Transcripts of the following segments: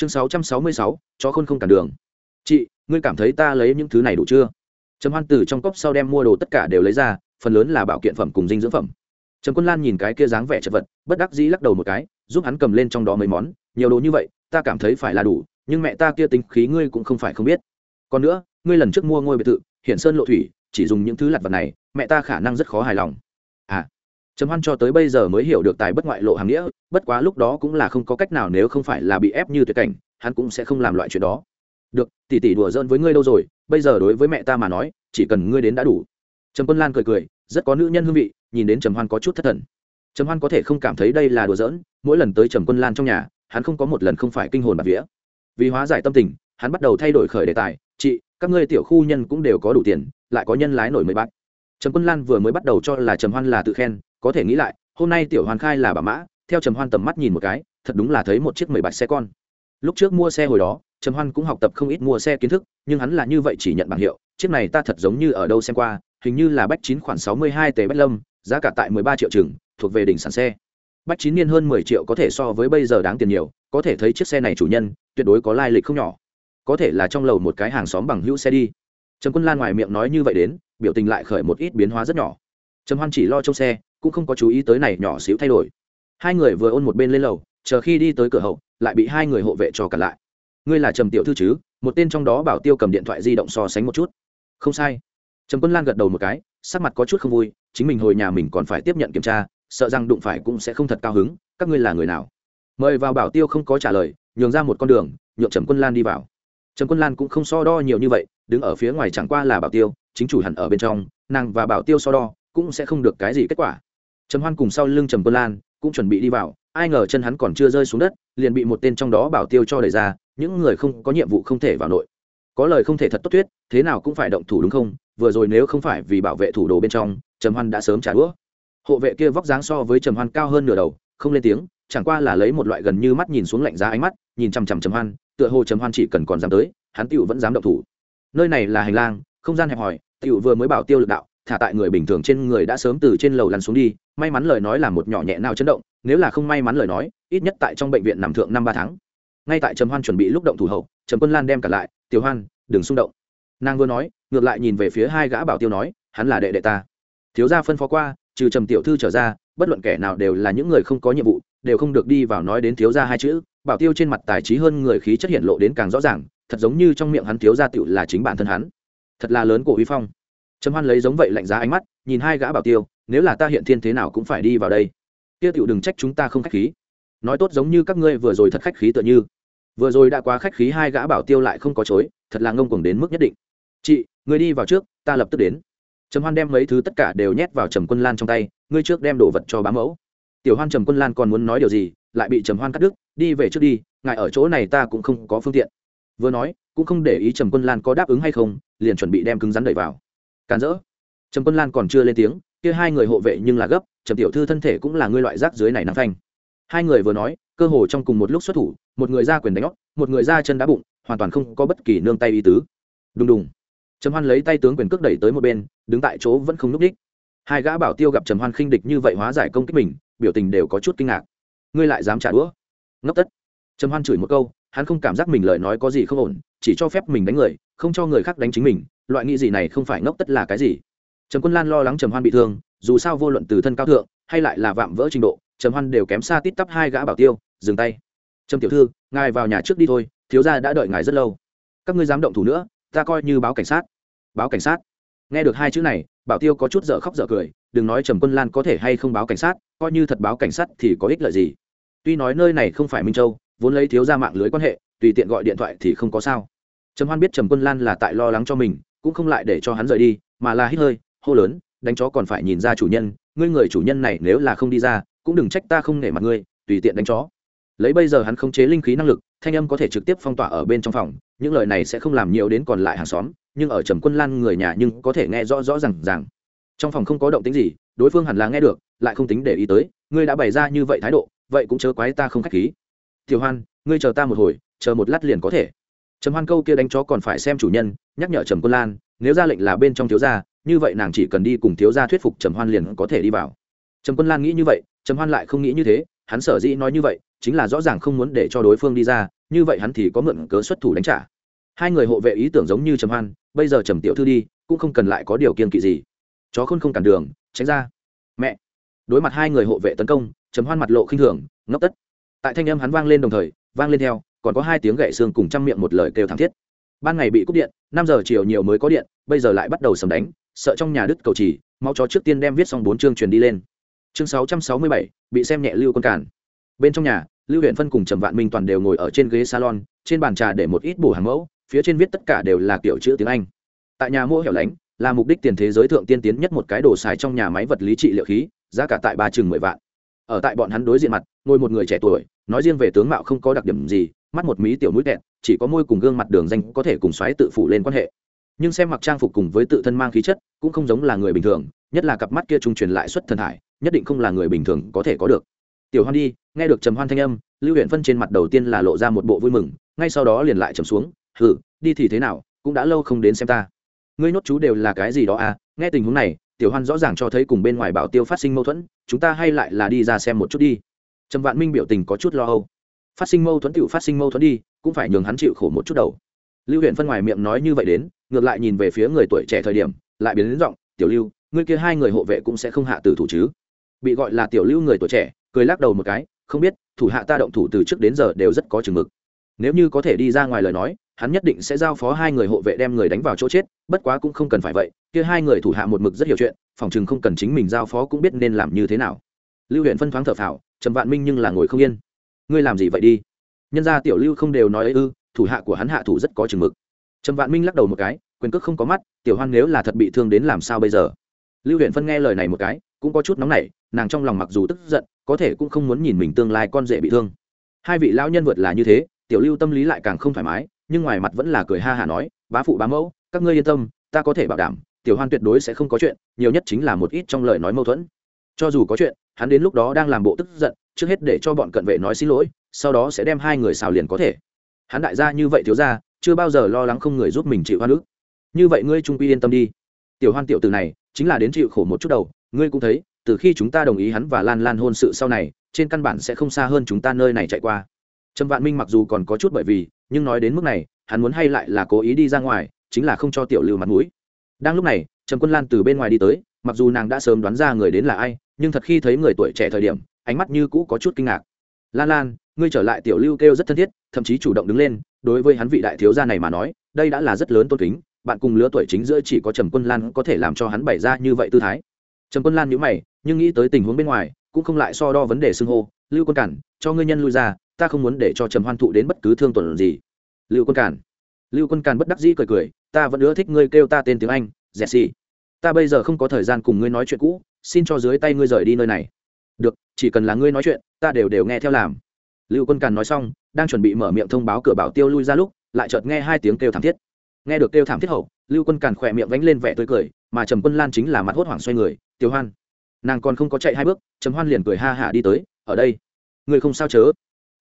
chương sáu trăm sáu mươi sáu, chó khôn không cản đường. Chị, ngươi cảm thấy ta lấy những thứ này đủ chưa? Trầm hoan từ trong cốc sau đem mua đồ tất cả đều lấy ra, phần lớn là bảo kiện phẩm cùng dinh dưỡng phẩm. Trầm quân lan nhìn cái kia dáng vẻ chật vật, bất đắc dĩ lắc đầu một cái, giúp hắn cầm lên trong đó mấy món. Nhiều đồ như vậy, ta cảm thấy phải là đủ, nhưng mẹ ta kia tính khí ngươi cũng không phải không biết. Còn nữa, ngươi lần trước mua ngôi biệt thự hiện sơn lộ thủy, chỉ dùng những thứ lặt vặt này, mẹ ta khả năng rất khó hài lòng. À trầm hoan cho tới bây giờ mới hiểu được tài bất ngoại lộ hàm nghĩa, bất quá lúc đó cũng là không có cách nào nếu không phải là bị ép như tuyệt cảnh, hắn cũng sẽ không làm loại chuyện đó. Được, tỷ tỷ đùa giỡn với ngươi đâu rồi, bây giờ đối với mẹ ta mà nói, chỉ cần ngươi đến đã đủ. Trầm quân lan cười cười, rất có nữ nhân hương vị, nhìn đến trầm hoan có chút thất thần. Trầm hoan có thể không cảm thấy đây là đùa giỡn, mỗi lần tới trầm quân lan trong nhà, hắn không có một lần không phải kinh hồn bạc vía. Vì hóa giải tâm tình, hắn bắt đầu thay đổi khởi đề tài, chị, các ngươi tiểu khu nhân cũng đều có đủ tiền, lại có nhân lái nổi mới bát trầm quân lan vừa mới bắt đầu cho là trầm hoan là tự khen có thể nghĩ lại, hôm nay tiểu hoàn khai là bà mã, theo trầm hoan tầm mắt nhìn một cái, thật đúng là thấy một chiếc mười bạch xe con. Lúc trước mua xe hồi đó, trầm hoan cũng học tập không ít mua xe kiến thức, nhưng hắn là như vậy chỉ nhận bảng hiệu, chiếc này ta thật giống như ở đâu xem qua, hình như là bách chín khoảng sáu mươi hai tề bách lâm, giá cả tại mười ba triệu chừng, thuộc về đỉnh sản xe. Bách chín niên hơn mười triệu có thể so với bây giờ đáng tiền nhiều, có thể thấy chiếc xe này chủ nhân, tuyệt đối có lai lịch không nhỏ. Có thể là trong lầu một cái hàng xóm bằng hữu xe đi. Trầm quân lan ngoài miệng nói như vậy đến, biểu tình lại khởi một ít biến hóa rất nhỏ. Trầm hoan chỉ lo trong xe cũng không có chú ý tới này nhỏ xíu thay đổi. Hai người vừa ôn một bên lên lầu, chờ khi đi tới cửa hậu, lại bị hai người hộ vệ cho cả lại. Ngươi là trầm tiểu thư chứ? Một tên trong đó bảo tiêu cầm điện thoại di động so sánh một chút. Không sai. Trầm quân lan gật đầu một cái, sắc mặt có chút không vui, chính mình hồi nhà mình còn phải tiếp nhận kiểm tra, sợ rằng đụng phải cũng sẽ không thật cao hứng, các ngươi là người nào? Mời vào bảo tiêu không có trả lời, nhường ra một con đường, nhượng trầm quân lan đi vào. Trầm quân lan cũng không so đo nhiều như vậy, đứng ở phía ngoài chẳng qua là bảo tiêu, chính chủ hẳn ở bên trong, nàng và bảo tiêu so đo, cũng sẽ không được cái gì kết quả trầm hoan cùng sau lưng trầm quân lan cũng chuẩn bị đi vào, ai ngờ chân hắn còn chưa rơi xuống đất, liền bị một tên trong đó bảo tiêu cho đẩy ra, những người không có nhiệm vụ không thể vào nội. Có lời không thể thật tốt tuyết thế nào cũng phải động thủ đúng không? Vừa rồi nếu không phải vì bảo vệ thủ đồ bên trong, trầm hoan đã sớm trả đũa. Hộ vệ kia vóc dáng so với trầm hoan cao hơn nửa đầu, không lên tiếng, chẳng qua là lấy một loại gần như mắt nhìn xuống lạnh giá ánh mắt, nhìn chằm chằm trầm hoan, tựa hồ trầm hoan chỉ cần còn dám tới, hắn tựu vẫn dám động thủ. Nơi này là hành lang, không gian hẹp hòi tựu vừa mới bảo tiêu lực đạo thả tại người bình thường trên người đã sớm từ trên lầu lăn xuống đi, may mắn lời nói là một nhỏ nhẹ nào chấn động, nếu là không may mắn lời nói, ít nhất tại trong bệnh viện nằm thượng năm ba tháng. Ngay tại trầm hoan chuẩn bị lúc động thủ hậu, trầm quân lan đem cả lại, tiểu hoan, đừng xung động. Nàng vừa nói, ngược lại nhìn về phía hai gã bảo tiêu nói, hắn là đệ đệ ta. Thiếu gia phân phó qua, trừ trầm tiểu thư trở ra, bất luận kẻ nào đều là những người không có nhiệm vụ, đều không được đi vào nói đến thiếu gia hai chữ. Bảo tiêu trên mặt tài trí hơn người khí chất hiện lộ đến càng rõ ràng, thật giống như trong miệng hắn thiếu gia tựu là chính bản thân hắn. Thật là lớn cổ uy phong trầm hoan lấy giống vậy lạnh giá ánh mắt, nhìn hai gã bảo tiêu, nếu là ta hiện thiên thế nào cũng phải đi vào đây. Tiêu tiểu đừng trách chúng ta không khách khí. Nói tốt giống như các ngươi vừa rồi thật khách khí tựa như. Vừa rồi đã quá khách khí hai gã bảo tiêu lại không có chối, thật là ngông cuồng đến mức nhất định. Chị người đi vào trước, ta lập tức đến. Trầm hoan đem mấy thứ tất cả đều nhét vào trầm quân lan trong tay, ngươi trước đem đồ vật cho bá mẫu. Tiểu hoan trầm quân lan còn muốn nói điều gì, lại bị trầm hoan cắt đứt, đi về trước đi, ngài ở chỗ này ta cũng không có phương tiện. Vừa nói, cũng không để ý trầm quân lan có đáp ứng hay không, liền chuẩn bị đem cứng rắn đẩy vào càn rỡ. Trầm quân lan còn chưa lên tiếng, kia hai người hộ vệ nhưng là gấp, trầm tiểu thư thân thể cũng là ngươi loại rác dưới này nắng phanh. Hai người vừa nói, cơ hồ trong cùng một lúc xuất thủ, một người ra quyền đánh óc, một người ra chân đá bụng, hoàn toàn không có bất kỳ nương tay ý tứ. Đùng đùng. Trầm hoan lấy tay tướng quyền cước đẩy tới một bên, đứng tại chỗ vẫn không n ú c đích. Hai gã bảo tiêu gặp trầm hoan khinh địch như vậy hóa giải công kích mình, biểu tình đều có chút kinh ngạc. Ngươi lại dám trả đũa. Ngốc tất. Trầm hoan chửi một câu, hắn không cảm giác mình lời nói có gì không ổn chỉ cho phép mình đánh người, không cho người khác đánh chính mình, loại nghĩ gì này không phải ngốc tất là cái gì. Trầm quân lan lo lắng trầm hoan bị thương, dù sao vô luận từ thân cao thượng, hay lại là vạm vỡ trình độ, trầm hoan đều kém xa tít tắp hai gã bảo tiêu, dừng tay. Trầm tiểu thư, ngài vào nhà trước đi thôi, thiếu gia đã đợi ngài rất lâu. Các ngươi dám động thủ nữa, ta coi như báo cảnh sát. Báo cảnh sát. Nghe được hai chữ này, bảo tiêu có chút dở khóc dở cười, đừng nói trầm quân lan có thể hay không báo cảnh sát, coi như thật báo cảnh sát thì có ích lợi gì. Tuy nói nơi này không phải minh châu, vốn lấy thiếu ra mạng lưới quan hệ, tùy tiện gọi điện thoại thì không có sao trầm hoan biết trầm quân lan là tại lo lắng cho mình, cũng không lại để cho hắn rời đi, mà là hít hơi, hô lớn, đánh chó còn phải nhìn ra chủ nhân, ngươi người chủ nhân này nếu là không đi ra, cũng đừng trách ta không nể mặt ngươi, tùy tiện đánh chó. Lấy bây giờ hắn không chế linh khí năng lực, thanh âm có thể trực tiếp phong tỏa ở bên trong phòng, những lời này sẽ không làm nhiều đến còn lại hàng xóm, nhưng ở trầm quân lan người nhà nhưng có thể nghe rõ rõ ràng ràng. rằng trong phòng không có động tính gì, đối phương hẳn là nghe được, lại không tính để ý tới, ngươi đã bày ra như vậy thái độ, vậy cũng chớ quái ta không k h á c h khí. Tiểu hoan, ngươi chờ ta một hồi, chờ một lát liền có thể trầm hoan câu kia đánh chó còn phải xem chủ nhân, nhắc nhở trầm quân lan, nếu ra lệnh là bên trong thiếu gia, như vậy nàng chỉ cần đi cùng thiếu gia thuyết phục trầm hoan liền có thể đi vào. Trầm quân lan nghĩ như vậy, trầm hoan lại không nghĩ như thế, hắn sở dĩ nói như vậy, chính là rõ ràng không muốn để cho đối phương đi ra, như vậy hắn thì có mượn cớ xuất thủ đánh trả. Hai người hộ vệ ý tưởng giống như trầm hoan, bây giờ trầm tiểu thư đi, cũng không cần lại có điều kiên kỵ gì. Chó khôn không cản đường, tránh ra. Mẹ. Đối mặt hai người hộ vệ tấn công, trầm hoan mặt lộ khinh thường, ngốc tất. Tại thanh âm hắn vang lên đồng thời, vang lên theo còn có hai tiếng gậy xương cùng trăm miệng một lời kêu thảm thiết. Ban ngày bị cúp điện, năm giờ chiều nhiều mới có điện, bây giờ lại bắt đầu sầm đánh, sợ trong nhà đứt cầu chỉ, mau chó trước tiên đem viết xong bốn chương truyền đi lên. Chương sáu trăm sáu mươi bảy, bị xem nhẹ lưu quân cản. Bên trong nhà, lưu huyện phân cùng trầm vạn minh toàn đều ngồi ở trên ghế salon, trên bàn trà để một ít bổ hàng mẫu, phía trên viết tất cả đều là kiểu chữ tiếng anh. Tại nhà mua hẻo lánh, là mục đích tiền thế giới thượng tiên tiến nhất một cái đồ xài trong nhà máy vật lý trị liệu khí, giá cả tại ba chừng mười vạn. Ở tại bọn hắn đối diện mặt, ngồi một người trẻ tuổi, nói riêng về tướng mạo không có đặc điểm gì mắt một mí tiểu mũi kẹt, chỉ có môi cùng gương mặt đường danh có thể cùng xoáy tự phụ lên quan hệ. Nhưng xem mặc trang phục cùng với tự thân mang khí chất, cũng không giống là người bình thường, nhất là cặp mắt kia trung truyền lại xuất thần hải nhất định không là người bình thường có thể có được. Tiểu hoan đi, nghe được trầm hoan thanh âm, lưu huyện phân trên mặt đầu tiên là lộ ra một bộ vui mừng, ngay sau đó liền lại trầm xuống hử đi thì thế nào, cũng đã lâu không đến xem ta. Ngươi nhốt chú đều là cái gì đó à nghe tình huống này, tiểu hoan rõ ràng cho thấy cùng bên ngoài bảo tiêu phát sinh mâu thuẫn, chúng ta hay lại là đi ra xem một chút đi. Trầm vạn minh biểu tình có chút lo âu phát sinh mâu thuẫn tựu phát sinh mâu thuẫn đi, cũng phải nhường hắn chịu khổ một chút đầu. Lưu huyện phân ngoài miệng nói như vậy đến, ngược lại nhìn về phía người tuổi trẻ thời điểm, lại biến đến giọng, tiểu lưu, ngươi kia hai người hộ vệ cũng sẽ không hạ tử thủ chứ? Bị gọi là tiểu lưu người tuổi trẻ, cười lắc đầu một cái, không biết, thủ hạ ta động thủ từ trước đến giờ đều rất có chừng mực. Nếu như có thể đi ra ngoài lời nói, hắn nhất định sẽ giao phó hai người hộ vệ đem người đánh vào chỗ chết, bất quá cũng không cần phải vậy, kia hai người thủ hạ một mực rất hiểu chuyện, phòng chừng không cần chính mình giao phó cũng biết nên làm như thế nào. Lưu huyện phân thoáng thở phào, trầm vạn minh nhưng là ngồi không yên ngươi làm gì vậy đi? Nhân gia tiểu lưu không đều nói ấy ư, thủ hạ của hắn hạ thủ rất có chừng mực. Trầm vạn minh lắc đầu một cái, quyền cước không có mắt, tiểu hoan nếu là thật bị thương đến làm sao bây giờ? Lưu huyện phân nghe lời này một cái, cũng có chút nóng nảy, nàng trong lòng mặc dù tức giận, có thể cũng không muốn nhìn mình tương lai con rể bị thương. Hai vị lão nhân vượt là như thế, tiểu lưu tâm lý lại càng không thoải mái, nhưng ngoài mặt vẫn là cười ha hả nói, bá phụ bá mẫu, các ngươi yên tâm, ta có thể bảo đảm, tiểu hoan tuyệt đối sẽ không có chuyện, nhiều nhất chính là một ít trong lời nói mâu thuẫn. Cho dù có chuyện, hắn đến lúc đó đang làm bộ tức giận trước hết để cho bọn cận vệ nói xin lỗi, sau đó sẽ đem hai người xào liền có thể. Hắn đại gia như vậy thiếu ra chưa bao giờ lo lắng không người giúp mình chịu hoa nước như vậy ngươi trung quy yên tâm đi. Tiểu hoan tiểu từ này, chính là đến chịu khổ một chút đầu, ngươi cũng thấy, từ khi chúng ta đồng ý hắn và lan lan hôn sự sau này, trên căn bản sẽ không xa hơn chúng ta nơi này chạy qua. Trầm vạn minh mặc dù còn có chút bởi vì, nhưng nói đến mức này, hắn muốn hay lại là cố ý đi ra ngoài, chính là không cho tiểu lưu mặt mũi. Đang lúc này, trầm quân lan từ bên ngoài đi tới, mặc dù nàng đã sớm đoán ra người đến là ai, nhưng thật khi thấy người tuổi trẻ thời điểm ánh mắt như cũ có chút kinh ngạc. Lan lan, ngươi trở lại tiểu lưu kêu rất thân thiết, thậm chí chủ động đứng lên, đối với hắn vị đại thiếu gia này mà nói, đây đã là rất lớn tôn kính, bạn cùng lứa tuổi chính giữa chỉ có trầm quân lan có thể làm cho hắn bày ra như vậy tư thái. Trầm quân lan nhíu mày, nhưng nghĩ tới tình huống bên ngoài, cũng không lại so đo vấn đề xưng hô, lưu quân cản, cho ngươi nhân lui ra, ta không muốn để cho trầm hoan thụ đến bất cứ thương tổn gì. Lưu quân cản? Lưu quân cản bất đắc dĩ cười cười, ta vẫn ưa thích ngươi kêu ta tên tiếng anh dẹt xì ta bây giờ không có thời gian cùng ngươi nói chuyện cũ, xin cho dưới tay ngươi rời đi nơi này được, chỉ cần là ngươi nói chuyện, ta đều đều nghe theo làm. Lưu quân càn nói xong, đang chuẩn bị mở miệng thông báo cửa bảo tiêu lui ra lúc, lại chợt nghe hai tiếng kêu thảm thiết. Nghe được kêu thảm thiết hậu, lưu quân càn khỏe miệng vánh lên vẻ tươi cười, mà trầm quân lan chính là mặt hốt hoảng xoay người tiêu hoan. Nàng còn không có chạy hai bước, trầm hoan liền cười ha hả đi tới, ở đây. Người không sao chớ?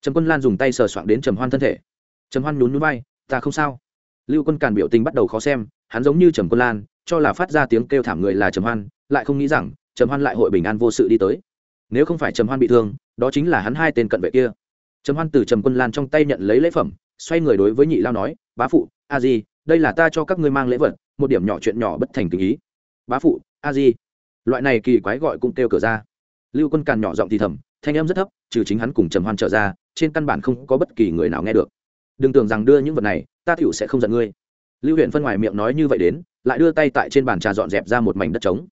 Trầm quân lan dùng tay sờ soạng đến trầm hoan thân thể. Trầm hoan nhún núi bay ta không sao. Lưu quân càn biểu tình bắt đầu khó xem, hắn giống như trầm quân lan, cho là phát ra tiếng kêu thảm người là trầm hoan, lại không nghĩ rằng trầm hoan lại hội bình an vô sự đi tới nếu không phải trầm hoan bị thương, đó chính là hắn hai tên cận vệ kia. Trầm hoan từ trầm quân lan trong tay nhận lấy lễ phẩm, xoay người đối với nhị lao nói, bá phụ, a di, đây là ta cho các ngươi mang lễ vật, một điểm nhỏ chuyện nhỏ bất thành tình ý. Bá phụ, a di. Loại này kỳ quái gọi cũng kêu cửa ra. Lưu quân càn nhỏ giọng thì thầm, thanh em rất thấp, trừ chính hắn cùng trầm hoan trở ra, trên căn bản không có bất kỳ người nào nghe được. Đừng tưởng rằng đưa những vật này, ta tựu sẽ không giận ngươi. Lưu huyện phân ngoài miệng nói như vậy đến, lại đưa tay tại trên bàn trà dọn dẹp ra một mảnh đất trống.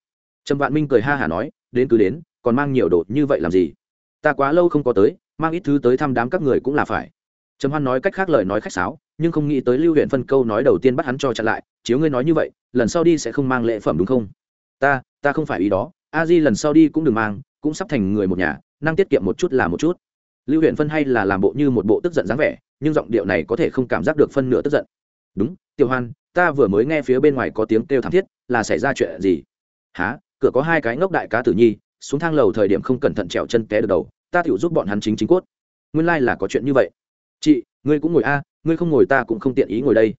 Trầm vạn minh cười ha hả nói, đến cứ đến còn mang nhiều đồ như vậy làm gì? Ta quá lâu không có tới, mang ít thứ tới thăm đám các người cũng là phải. Trầm hoan nói cách khác lời nói khách sáo, nhưng không nghĩ tới lưu huyện phân câu nói đầu tiên bắt hắn cho chặn lại, chiếu ngươi nói như vậy, lần sau đi sẽ không mang lễ phẩm đúng không? Ta ta không phải ý đó, a di lần sau đi cũng đừng mang, cũng sắp thành người một nhà, năng tiết kiệm một chút là một chút. Lưu huyện phân hay là làm bộ như một bộ tức giận dáng vẻ, nhưng giọng điệu này có thể không cảm giác được phân nửa tức giận. Đúng, tiểu hoan, ta vừa mới nghe phía bên ngoài có tiếng kêu thảm thiết, là xảy ra chuyện gì? Há cửa có hai cái ngốc đại cá tử nhi xuống thang lầu thời điểm không cẩn thận trèo chân té được đầu, ta tự giúp bọn hắn chính chính cốt. Nguyên lai、like、là có chuyện như vậy. Chị, ngươi cũng ngồi a, ngươi không ngồi ta cũng không tiện ý ngồi đây.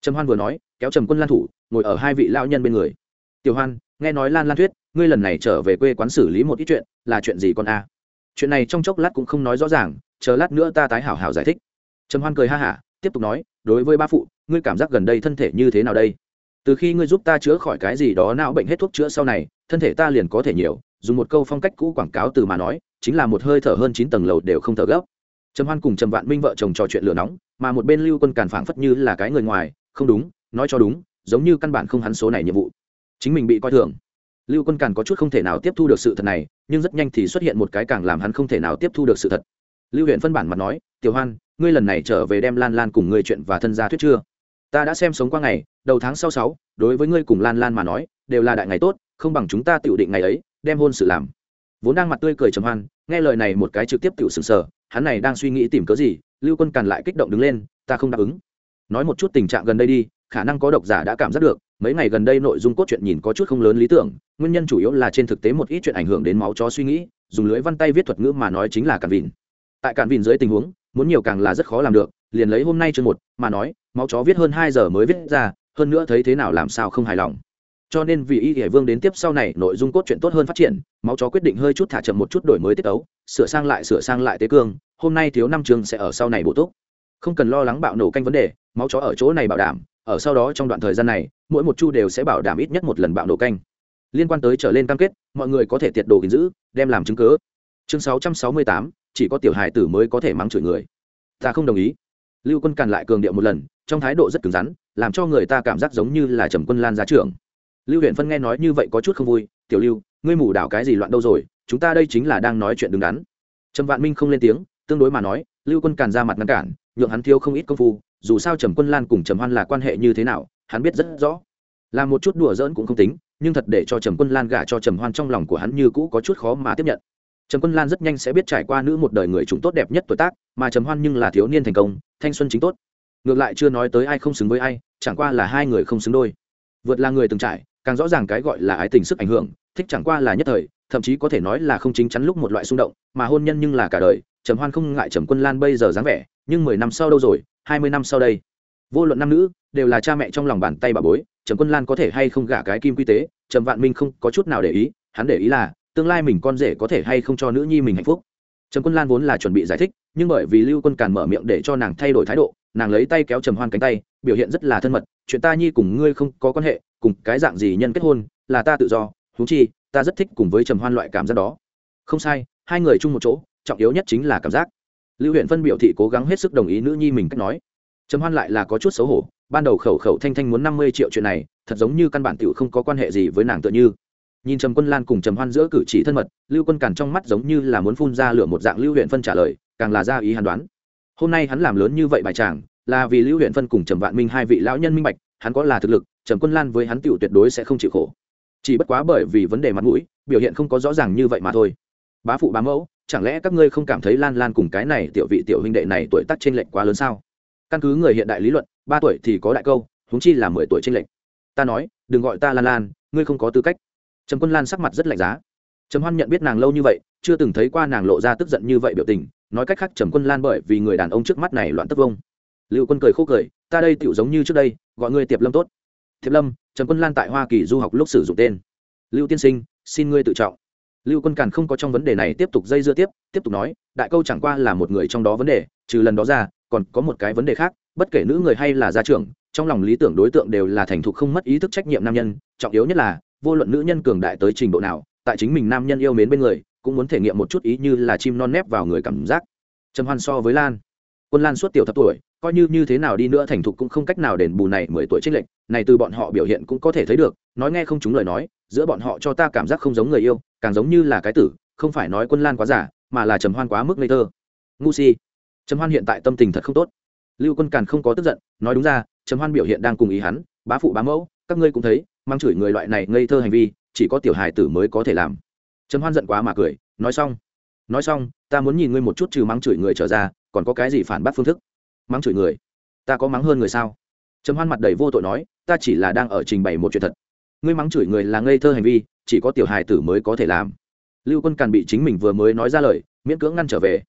Trầm hoan vừa nói, kéo trầm quân lan thủ, ngồi ở hai vị lao nhân bên người. Tiểu hoan, nghe nói lan lan thuyết, ngươi lần này trở về quê quán xử lý một ít chuyện, là chuyện gì con a? Chuyện này trong chốc lát cũng không nói rõ ràng, chờ lát nữa ta tái hảo hảo giải thích. Trầm hoan cười ha hả, tiếp tục nói, đối với ba phụ, ngươi cảm giác gần đây thân thể như thế nào đây? Từ khi ngươi giúp ta chữa khỏi cái gì đó não bệnh hết thuốc chữa sau này, thân thể ta liền có thể nhiều dùng một câu phong cách cũ quảng cáo từ mà nói, chính là một hơi thở hơn chín tầng lầu đều không thở gấp. Trầm hoan cùng trầm vạn minh vợ chồng trò chuyện lửa nóng, mà một bên lưu quân càn phảng phất như là cái người ngoài, không đúng, nói cho đúng, giống như căn bản không hắn số này nhiệm vụ. Chính mình bị coi thường. Lưu quân càn có chút không thể nào tiếp thu được sự thật này, nhưng rất nhanh thì xuất hiện một cái càng làm hắn không thể nào tiếp thu được sự thật. Lưu huyện phân bản mặt nói, tiểu hoan, ngươi lần này trở về đem lan lan cùng ngươi chuyện và thân gia thuyết chưa? Ta đã xem sống qua ngày, đầu tháng sau sáu, đối với ngươi cùng lan lan mà nói, đều là đại ngày tốt, không bằng chúng ta tự định ngày ấy đem hôn sự làm. Vốn đang mặt tươi cười trầm hoan, nghe lời này một cái trực tiếp tự sừng sờ, hắn này đang suy nghĩ tìm cớ gì, lưu quân càn lại kích động đứng lên, ta không đáp ứng. Nói một chút tình trạng gần đây đi, khả năng có độc giả đã cảm giác được, mấy ngày gần đây nội dung cốt truyện nhìn có chút không lớn lý tưởng, nguyên nhân chủ yếu là trên thực tế một ít chuyện ảnh hưởng đến máu chó suy nghĩ, dùng lưới văn tay viết thuật ngữ mà nói chính là cản vìn tại cản vìn dưới tình huống, muốn nhiều càng là rất khó làm được, liền lấy hôm nay chương một mà nói, máu chó viết hơn hai giờ mới viết ra, hơn nữa thấy thế nào làm sao không hài lòng cho nên vì y hải vương đến tiếp sau này nội dung cốt truyện tốt hơn phát triển, máu chó quyết định hơi chút thả chậm một chút đổi mới tiết tấu, sửa sang lại, sửa sang lại tế cương, hôm nay thiếu năm chương sẽ ở sau này bổ túc. Không cần lo lắng bạo nổ canh vấn đề, máu chó ở chỗ này bảo đảm, ở sau đó trong đoạn thời gian này, mỗi một chu đều sẽ bảo đảm ít nhất một lần bạo nổ canh. Liên quan tới trở lên cam kết, mọi người có thể tiệt đồ gìn giữ, đem làm chứng cớ chương sáu trăm sáu mươi tám, chỉ có tiểu hài tử mới có thể mắng chửi người. Ta không đồng ý. Lưu quân càn lại cường điệu một lần, trong thái độ rất cứng rắn, làm cho người ta cảm giác giống như là trầm quân lan giá trưởng lưu huyện phân nghe nói như vậy có chút không vui, tiểu lưu, ngươi mù đảo cái gì loạn đâu rồi, chúng ta đây chính là đang nói chuyện đứng đắn. Trầm vạn minh không lên tiếng, tương đối mà nói, lưu quân càn ra mặt ngăn cản, nhượng hắn thiếu không ít công phu, dù sao trầm quân lan cùng trầm hoan là quan hệ như thế nào, hắn biết rất rõ. Là một chút đùa giỡn cũng không tính, nhưng thật để cho trầm quân lan gả cho trầm hoan trong lòng của hắn như cũ có chút khó mà tiếp nhận. Trầm quân lan rất nhanh sẽ biết trải qua nữ một đời người chúng tốt đẹp nhất tuổi tác, mà trầm hoan nhưng là thiếu niên thành công, thanh xuân chính tốt. Ngược lại chưa nói tới ai không xứng với ai, chẳng qua là hai người không xứng đôi. Vượt là người từng trải càng rõ ràng cái gọi là ái tình sức ảnh hưởng, thích chẳng qua là nhất thời, thậm chí có thể nói là không chính chắn lúc một loại xung động, mà hôn nhân nhưng là cả đời, trầm hoan không ngại trầm quân lan bây giờ dáng vẻ, nhưng mười năm sau đâu rồi, hai mươi năm sau đây. Vô luận nam nữ, đều là cha mẹ trong lòng bàn tay bà bối, trầm quân lan có thể hay không gả cái kim quy tế, trầm vạn minh không có chút nào để ý, hắn để ý là, tương lai mình con rể có thể hay không cho nữ nhi mình hạnh phúc. Trầm quân lan vốn là chuẩn bị giải thích, nhưng bởi vì lưu quân càn mở miệng để cho nàng thay đổi thái độ, nàng lấy tay kéo trầm hoan cánh tay, biểu hiện rất là thân mật, chuyện ta nhi cùng ngươi không có quan hệ cùng cái dạng gì nhân kết hôn, là ta tự do thú chi, ta rất thích cùng với trầm hoan loại cảm giác đó. Không sai, hai người chung một chỗ, trọng yếu nhất chính là cảm giác. Lưu huyện phân biểu thị cố gắng hết sức đồng ý nữ nhi mình cách nói. Trầm hoan lại là có chút xấu hổ, ban đầu khẩu khẩu thanh thanh muốn năm mươi triệu chuyện này, thật giống như căn bản t không có quan hệ gì với nàng tựa như. Nhìn trầm quân lan cùng trầm hoan giữa cử chỉ thân mật, lưu quân càn trong mắt giống như là muốn phun ra lửa một dạng lưu huyện phân trả lời, càng là ra ý hàn đoán. Hôm nay hắn làm lớn như vậy bài chàng, là vì lưu huyện phân cùng trầm vạn minh hai vị lão nhân minh bạch, hắn có là thực lực trầm quân lan với hắn tựu tuyệt đối sẽ không chịu khổ. Chỉ bất quá bởi vì vấn đề mặt mũi, biểu hiện không có rõ ràng như vậy mà thôi. Bá phụ bá mẫu, chẳng lẽ các ngươi không cảm thấy lan lan cùng cái này tiểu vị tiểu huynh đệ này tuổi tác trên lệnh quá lớn sao? Căn cứ người hiện đại lý luận, ba tuổi thì có đại câu húng chi là mười tuổi trên lệnh ta nói, đừng gọi ta lan lan, ngươi không có tư cách. Trầm quân lan sắc mặt rất lạnh giá. Trầm hoan nhận biết nàng lâu như vậy, chưa từng thấy qua nàng lộ ra tức giận như vậy biểu tình. Nói cách khác, trầm quân lan bởi vì người đàn ông trước mắt này loạn tất vông. Lưu quân cười khô cười, ta đây tựu giống như trước đây, gọi ngươi tiệp lâm tốt. Thiệp lâm Trần quân lan tại hoa kỳ du học lúc sử dụng tên lưu tiên sinh xin ngươi tự trọng lưu quân càn không có trong vấn đề này tiếp tục dây dưa tiếp tiếp tục nói đại câu chẳng qua là một người trong đó vấn đề trừ lần đó ra còn có một cái vấn đề khác bất kể nữ người hay là gia trưởng trong lòng lý tưởng đối tượng đều là thành thục không mất ý thức trách nhiệm nam nhân trọng yếu nhất là vô luận nữ nhân cường đại tới trình độ nào tại chính mình nam nhân yêu mến bên người cũng muốn thể nghiệm một chút ý như là chim non nép vào người cảm giác trầm hoan so với lan quân lan suốt tiểu thập tuổi, coi như như thế nào đi nữa thành thục cũng không cách nào đền bù này mười tuổi trích lệnh này từ bọn họ biểu hiện cũng có thể thấy được, nói nghe không chúng lời nói, giữa bọn họ cho ta cảm giác không giống người yêu, càng giống như là cái tử, không phải nói quân lan quá giả, mà là trầm hoan quá mức ngây thơ. Ngu si. Trầm hoan hiện tại tâm tình thật không tốt. Lưu quân càn không có tức giận, nói đúng ra, trầm hoan biểu hiện đang cùng ý hắn, bá phụ bá mẫu, các ngươi cũng thấy, mang chửi người loại này ngây thơ hành vi, chỉ có tiểu hài tử mới có thể làm. Trầm hoan giận quá mà cười, nói xong nói xong, ta muốn nhìn ngươi một chút trừ mắng chửi người trở ra còn có cái gì phản bác phương thức? Mắng chửi người. Ta có mắng hơn người sao? Trầm hoan mặt đầy vô tội nói, ta chỉ là đang ở trình bày một chuyện thật. Ngươi mắng chửi người là ngây thơ hành vi, chỉ có tiểu hài tử mới có thể làm. Lưu quân càn bị chính mình vừa mới nói ra lời, miễn cưỡng ngăn trở về.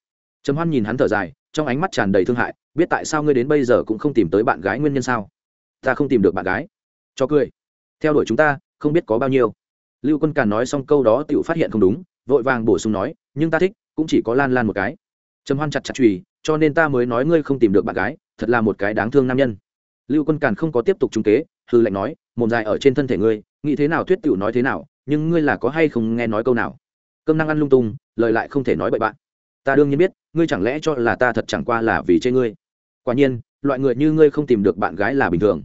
Trầm hoan nhìn hắn thở dài, trong ánh mắt tràn đầy thương hại, biết tại sao ngươi đến bây giờ cũng không tìm tới bạn gái nguyên nhân sao? Ta không tìm được bạn gái. Cho cười. Theo đuổi chúng ta, không biết có bao nhiêu. Lưu quân càn nói xong câu đó tự phát hiện không đúng, vội vàng bổ sung nói, nhưng ta thích, cũng chỉ có lan lan một cái trầm hoan chặt chặt chùy, cho nên ta mới nói ngươi không tìm được bạn gái, thật là một cái đáng thương nam nhân. Lưu quân càn không có tiếp tục trung kế, hư lệnh nói, mồm dài ở trên thân thể ngươi, nghĩ thế nào thuyết tiểu nói thế nào, nhưng ngươi là có hay không nghe nói câu nào. Cơm năng ăn lung tung, lời lại không thể nói bậy bạn. Ta đương nhiên biết, ngươi chẳng lẽ cho là ta thật chẳng qua là vì chê ngươi. Quả nhiên, loại người như ngươi không tìm được bạn gái là bình thường.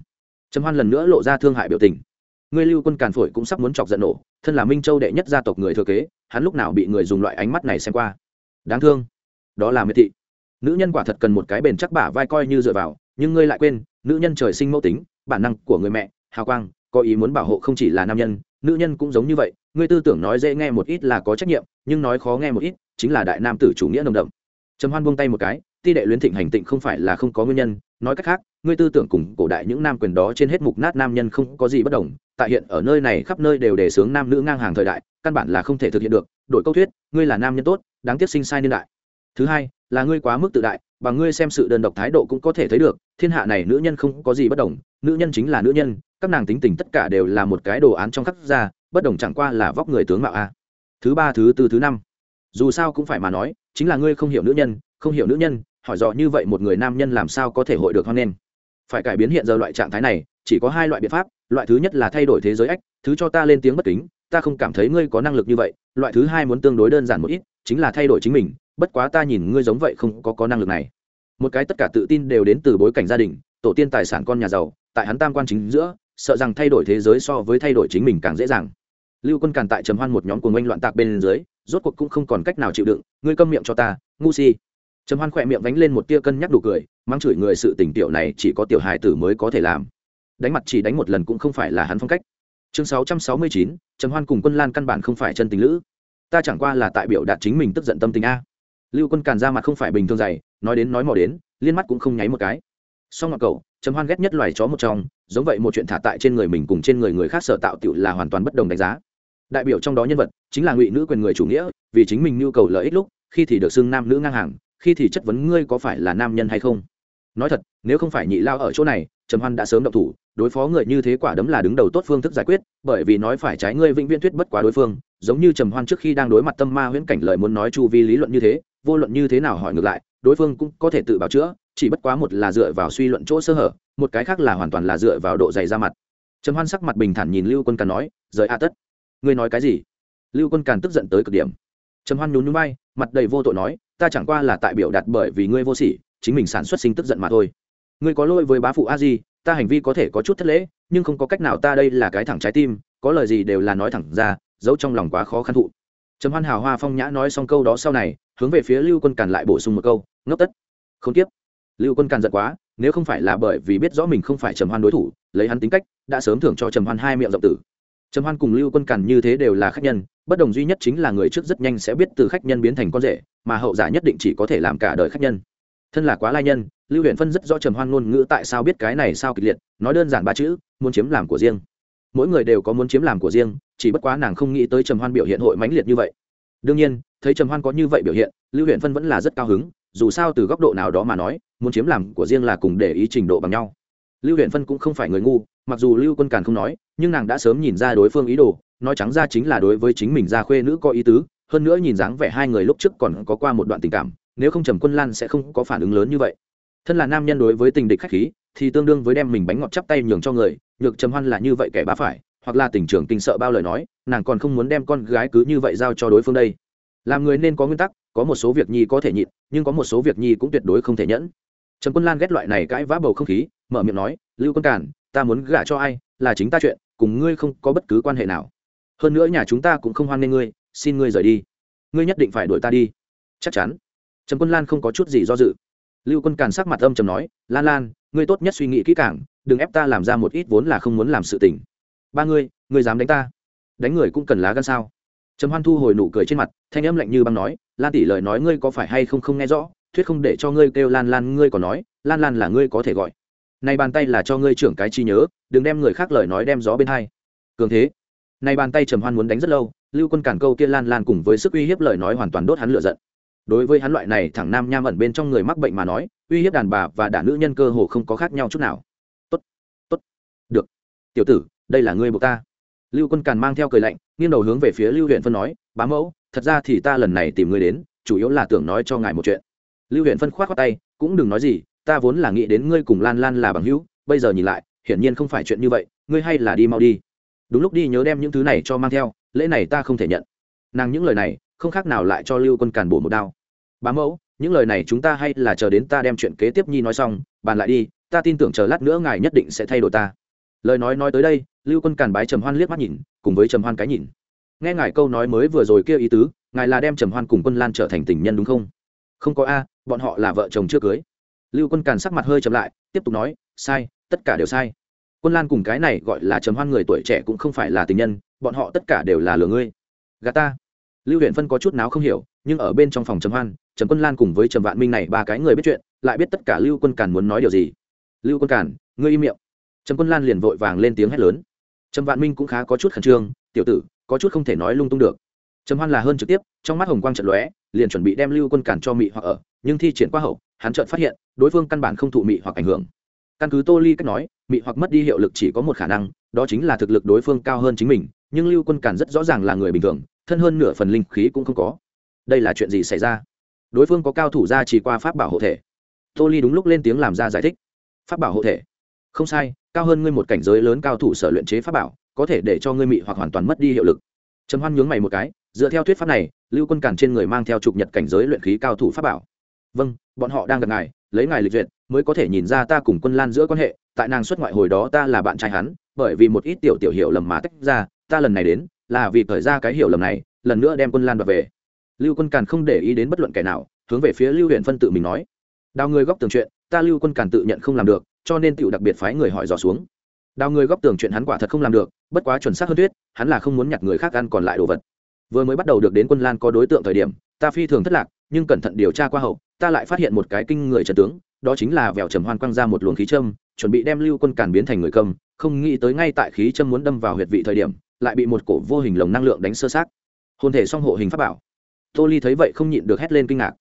Trầm hoan lần nữa lộ ra thương hại biểu tình. Ngươi lưu quân càn phổi cũng sắp muốn chọc giận nổ, thân là minh châu đệ nhất gia tộc người thừa kế, hắn lúc nào bị người dùng loại ánh mắt này xem qua. Đáng thương đó là miệt thị. Nữ nhân quả thật cần một cái bền chắc bả vai coi như dựa vào, nhưng ngươi lại quên, nữ nhân trời sinh mẫu tính, bản năng của người mẹ, hào quang, có ý muốn bảo hộ không chỉ là nam nhân, nữ nhân cũng giống như vậy, ngươi tư tưởng nói dễ nghe một ít là có trách nhiệm, nhưng nói khó nghe một ít, chính là đại nam tử chủ nghĩa nồng đậm. Trầm hoan buông tay một cái, ti đệ luyến thịnh hành tịnh không phải là không có nguyên nhân, nói cách khác, ngươi tư tưởng cùng cổ đại những nam quyền đó trên hết mục nát nam nhân không có gì bất đồng, tại hiện ở nơi này khắp nơi đều đề xướng nam nữ ngang hàng thời đại, căn bản là không thể thực hiện được, đổi câu thuyết, ngươi là nam nhân tốt, đáng tiếc sinh sai niên đại thứ hai, là ngươi quá mức tự đại và ngươi xem sự đơn độc thái độ cũng có thể thấy được, thiên hạ này nữ nhân không có gì bất đồng, nữ nhân chính là nữ nhân, các nàng tính tình tất cả đều là một cái đồ án trong khắc ra, bất đồng chẳng qua là vóc người tướng mạo a. Thứ ba, thứ tư, thứ năm. Dù sao cũng phải mà nói, chính là ngươi không hiểu nữ nhân, không hiểu nữ nhân, hỏi dò như vậy một người nam nhân làm sao có thể hội được hoan nghênh? Phải cải biến hiện giờ loại trạng thái này, chỉ có hai loại biện pháp, loại thứ nhất là thay đổi thế giới ách, thứ cho ta lên tiếng bất kính, ta không cảm thấy ngươi có năng lực như vậy, loại thứ hai muốn tương đối đơn giản một ít, chính là thay đổi chính mình bất quá ta nhìn ngươi giống vậy không có có năng lực này. Một cái tất cả tự tin đều đến từ bối cảnh gia đình, tổ tiên tài sản con nhà giàu, tại hắn tam quan chính giữa, sợ rằng thay đổi thế giới so với thay đổi chính mình càng dễ dàng. Lưu quân càn tại trầm hoan một nhóm cuồng oanh loạn tạc bên dưới, rốt cuộc cũng không còn cách nào chịu đựng, ngươi câm miệng cho ta, ngu si. Trầm hoan khỏe miệng vánh lên một tia cân nhắc đủ cười mang chửi người sự tình tiểu này chỉ có tiểu hài tử mới có thể làm. Đánh mặt chỉ đánh một lần cũng không phải là hắn phong cách. Chương sáu trăm sáu mươi chín, trầm hoan cùng quân lan căn bản không phải chân tình lữ. Ta chẳng qua là tại biểu đạt chính mình tức giận tâm tình a lưu quân càn ra mặt không phải bình thường dày nói đến nói mò đến liên mắt cũng không nháy một cái. Sau ngọc cậu, trầm hoan ghét nhất loài chó một trong giống vậy một chuyện thả tại trên người mình cùng trên người người khác sở tạo tựu là hoàn toàn bất đồng đánh giá. Đại biểu trong đó nhân vật chính là ngụy nữ quyền người chủ nghĩa vì chính mình nhu cầu lợi ích lúc khi thì được xưng nam nữ ngang hàng khi thì chất vấn ngươi có phải là nam nhân hay không. Nói thật nếu không phải nhị lao ở chỗ này trầm hoan đã sớm động thủ đối phó người như thế quả đấm là đứng đầu tốt phương thức giải quyết bởi vì nói phải trái ngươi vĩnh viễn thuyết bất quá đối phương giống như trầm hoan trước khi đang đối mặt tâm ma huyễn cảnh lợi muốn nói chu vi lý luận như thế vô luận như thế nào hỏi ngược lại, đối phương cũng có thể tự bào chữa, chỉ bất quá một là dựa vào suy luận chỗ sơ hở, một cái khác là hoàn toàn là dựa vào độ dày ra mặt. Trầm hoan sắc mặt bình thản nhìn lưu quân càn nói, rời a tất. Ngươi nói cái gì? Lưu quân càn tức giận tới cực điểm. Trầm hoan nhún nhún bay mặt đầy vô tội nói, ta chẳng qua là tại biểu đạt bởi vì ngươi vô sỉ, chính mình sản xuất sinh tức giận mà thôi. Ngươi có lỗi với bá phụ a di, ta hành vi có thể có chút thất lễ, nhưng không có cách nào ta đây là cái thẳng trái tim, có lời gì đều là nói thẳng ra, giấu trong lòng quá khó khăn thụ. Trầm hoan hào hoa phong nhã nói xong câu đó sau này hướng về phía lưu quân càn lại bổ sung một câu, ngốc tất. Không tiếp. Lưu quân càn giận quá, nếu không phải là bởi vì biết rõ mình không phải trầm hoan đối thủ, lấy hắn tính cách, đã sớm thưởng cho trầm hoan hai miệng rộng tử. Trầm hoan cùng lưu quân càn như thế đều là khách nhân, bất đồng duy nhất chính là người trước rất nhanh sẽ biết từ khách nhân biến thành con rể, mà hậu giả nhất định chỉ có thể làm cả đời khách nhân. Thân là quá lai nhân, lưu huyện phân rất rõ trầm hoan ngôn ngữ tại sao biết cái này sao kịch liệt, nói đơn giản ba chữ, muốn chiếm làm của riêng. Mỗi người đều có muốn chiếm làm của riêng, chỉ bất quá nàng không nghĩ tới trầm hoan biểu hiện hội mãnh liệt như vậy đương nhiên, thấy trầm hoan có như vậy biểu hiện, lưu huyện phân vẫn là rất cao hứng, dù sao từ góc độ nào đó mà nói, muốn chiếm làm của riêng là cùng để ý trình độ bằng nhau. Lưu huyện phân cũng không phải người ngu, mặc dù lưu quân càn không nói, nhưng nàng đã sớm nhìn ra đối phương ý đồ, nói trắng ra chính là đối với chính mình ra khuê nữ có ý tứ, hơn nữa nhìn dáng vẻ hai người lúc trước còn có qua một đoạn tình cảm, nếu không trầm quân lan sẽ không có phản ứng lớn như vậy. Thân là nam nhân đối với tình địch khách khí, thì tương đương với đem mình bánh ngọt chắp tay nhường cho người, nhược trầm hoan là như vậy kẻ bá phải hoặc là tình trưởng kinh sợ bao lời nói, nàng còn không muốn đem con gái cứ như vậy giao cho đối phương đây. Làm người nên có nguyên tắc, có một số việc nhi có thể nhịn, nhưng có một số việc nhi cũng tuyệt đối không thể nhẫn. Trần quân lan ghét loại này cãi vã bầu không khí, mở miệng nói, lưu quân cản, ta muốn gả cho ai, là chính ta chuyện, cùng ngươi không có bất cứ quan hệ nào. Hơn nữa nhà chúng ta cũng không hoan nghênh ngươi, xin ngươi rời đi. Ngươi nhất định phải đuổi ta đi. Chắc chắn. Trần quân lan không có chút gì do dự. Lưu quân càn sắc mặt âm trầm nói, lan lan, ngươi tốt nhất suy nghĩ kỹ càng, đừng ép ta làm ra một ít vốn là không muốn làm sự tình ba ngươi ngươi dám đánh ta? Đánh người cũng cần lá gan sao? Trầm hoan thu hồi nụ cười trên mặt, thanh âm lạnh như băng nói, lan tỷ lời nói ngươi có phải hay không không nghe rõ, thuyết không để cho ngươi kêu lan lan ngươi còn nói, lan lan là ngươi có thể gọi. Này bàn tay là cho ngươi trưởng cái chi nhớ, đừng đem người khác lời nói đem gió bên hai. Cường thế. Này bàn tay trầm hoan muốn đánh rất lâu, lưu quân cản câu kia lan lan cùng với sức uy hiếp lời nói hoàn toàn đốt hắn lửa giận. Đối với hắn loại này thẳng nam nham ẩn bên trong người mắc bệnh mà nói, uy hiếp đàn bà và đả nữ nhân cơ hồ không có khác nhau chút nào. Tốt tốt. Được. Tiểu tử đây là ngươi buộc ta. Lưu quân càn mang theo cười lạnh, nghiêng đầu hướng về phía lưu huyện phân nói, bá mẫu, thật ra thì ta lần này tìm ngươi đến, chủ yếu là tưởng nói cho ngài một chuyện. Lưu huyện phân khoát khoác tay, cũng đừng nói gì, ta vốn là nghĩ đến ngươi cùng lan lan là bằng hữu, bây giờ nhìn lại, hiển nhiên không phải chuyện như vậy, ngươi hay là đi mau đi. Đúng lúc đi nhớ đem những thứ này cho mang theo, lễ này ta không thể nhận. Nàng những lời này, không khác nào lại cho lưu quân càn bổ một đao. Bá mẫu, những lời này chúng ta hay là chờ đến ta đem chuyện kế tiếp nhi nói xong, bàn lại đi, ta tin tưởng chờ lát nữa ngài nhất định sẽ thay đổi ta lời nói nói tới đây, lưu quân càn bái trầm hoan liếc mắt nhìn, cùng với trầm hoan cái nhìn. Nghe ngài câu nói mới vừa rồi kia ý tứ, ngài là đem trầm hoan cùng quân lan trở thành tình nhân đúng không? Không có a, bọn họ là vợ chồng chưa cưới. Lưu quân càn sắc mặt hơi chậm lại, tiếp tục nói, sai, tất cả đều sai. Quân lan cùng cái này gọi là trầm hoan người tuổi trẻ cũng không phải là tình nhân, bọn họ tất cả đều là lừa ngươi. Gà ta. Lưu huyện phân có chút nào không hiểu, nhưng ở bên trong phòng trầm hoan, trầm quân lan cùng với trầm vạn minh này ba cái người biết chuyện, lại biết tất cả lưu quân càn muốn nói điều gì. Lưu quân càn, ngươi im miệng trầm quân lan liền vội vàng lên tiếng hét lớn. Trầm vạn minh cũng khá có chút khẩn trương, tiểu tử, có chút không thể nói lung tung được. Trầm hoan là hơn trực tiếp, trong mắt hồng quang trận lóe, liền chuẩn bị đem lưu quân Cản cho mị hoặc ở, nhưng thi triển qua hậu, hắn chợt phát hiện, đối phương căn bản không thụ mị hoặc ảnh hưởng. Căn cứ tô ly cách nói, mị hoặc mất đi hiệu lực chỉ có một khả năng, đó chính là thực lực đối phương cao hơn chính mình, nhưng lưu quân Cản rất rõ ràng là người bình thường, thân hơn nửa phần linh khí cũng không có. Đây là chuyện gì xảy ra? Đối phương có cao thủ ra chỉ qua pháp bảo hộ thể. Tô ly đúng lúc lên tiếng làm ra giải thích. Pháp bảo hộ thể. Không sai cao hơn ngươi một cảnh giới lớn cao thủ sở luyện chế pháp bảo, có thể để cho ngươi mị hoặc hoàn toàn mất đi hiệu lực. Trầm hoan nhướng mày một cái, dựa theo thuyết pháp này, lưu quân càn trên người mang theo chụp nhật cảnh giới luyện khí cao thủ pháp bảo. Vâng bọn họ đang gặp ngài, lấy ngài lịch duyệt, mới có thể nhìn ra ta cùng quân lan giữa quan hệ, tại nàng xuất ngoại hồi đó ta là bạn trai hắn, bởi vì một ít tiểu tiểu hiểu lầm mà tách ra, ta lần này đến, là vì thời ra cái hiểu lầm này, lần nữa đem quân lan đoạt về. Lưu quân càn không để ý đến bất luận kẻ nào, hướng về phía lưu huyện phân tự mình nói, đào người góc tường chuyện, ta lưu quân càn tự nhận không làm được cho nên tựu đặc biệt phái người hỏi dò xuống. Đào người góc tường chuyện hắn quả thật không làm được bất quá chuẩn xác hơn tuyết, hắn là không muốn nhặt người khác ăn còn lại đồ vật. Vừa mới bắt đầu được đến quân lan có đối tượng thời điểm ta phi thường thất lạc nhưng cẩn thận điều tra qua hậu ta lại phát hiện một cái kinh người trần tướng đó chính là vèo trầm hoan quăng ra một luồng khí châm chuẩn bị đem lưu quân càn biến thành người cầm không nghĩ tới ngay tại khí châm muốn đâm vào huyệt vị thời điểm lại bị một cổ vô hình lồng năng lượng đánh sơ sát. Hôn thể song hộ hình pháp bảo. Tô ly thấy vậy không nhịn được hét lên kinh ngạc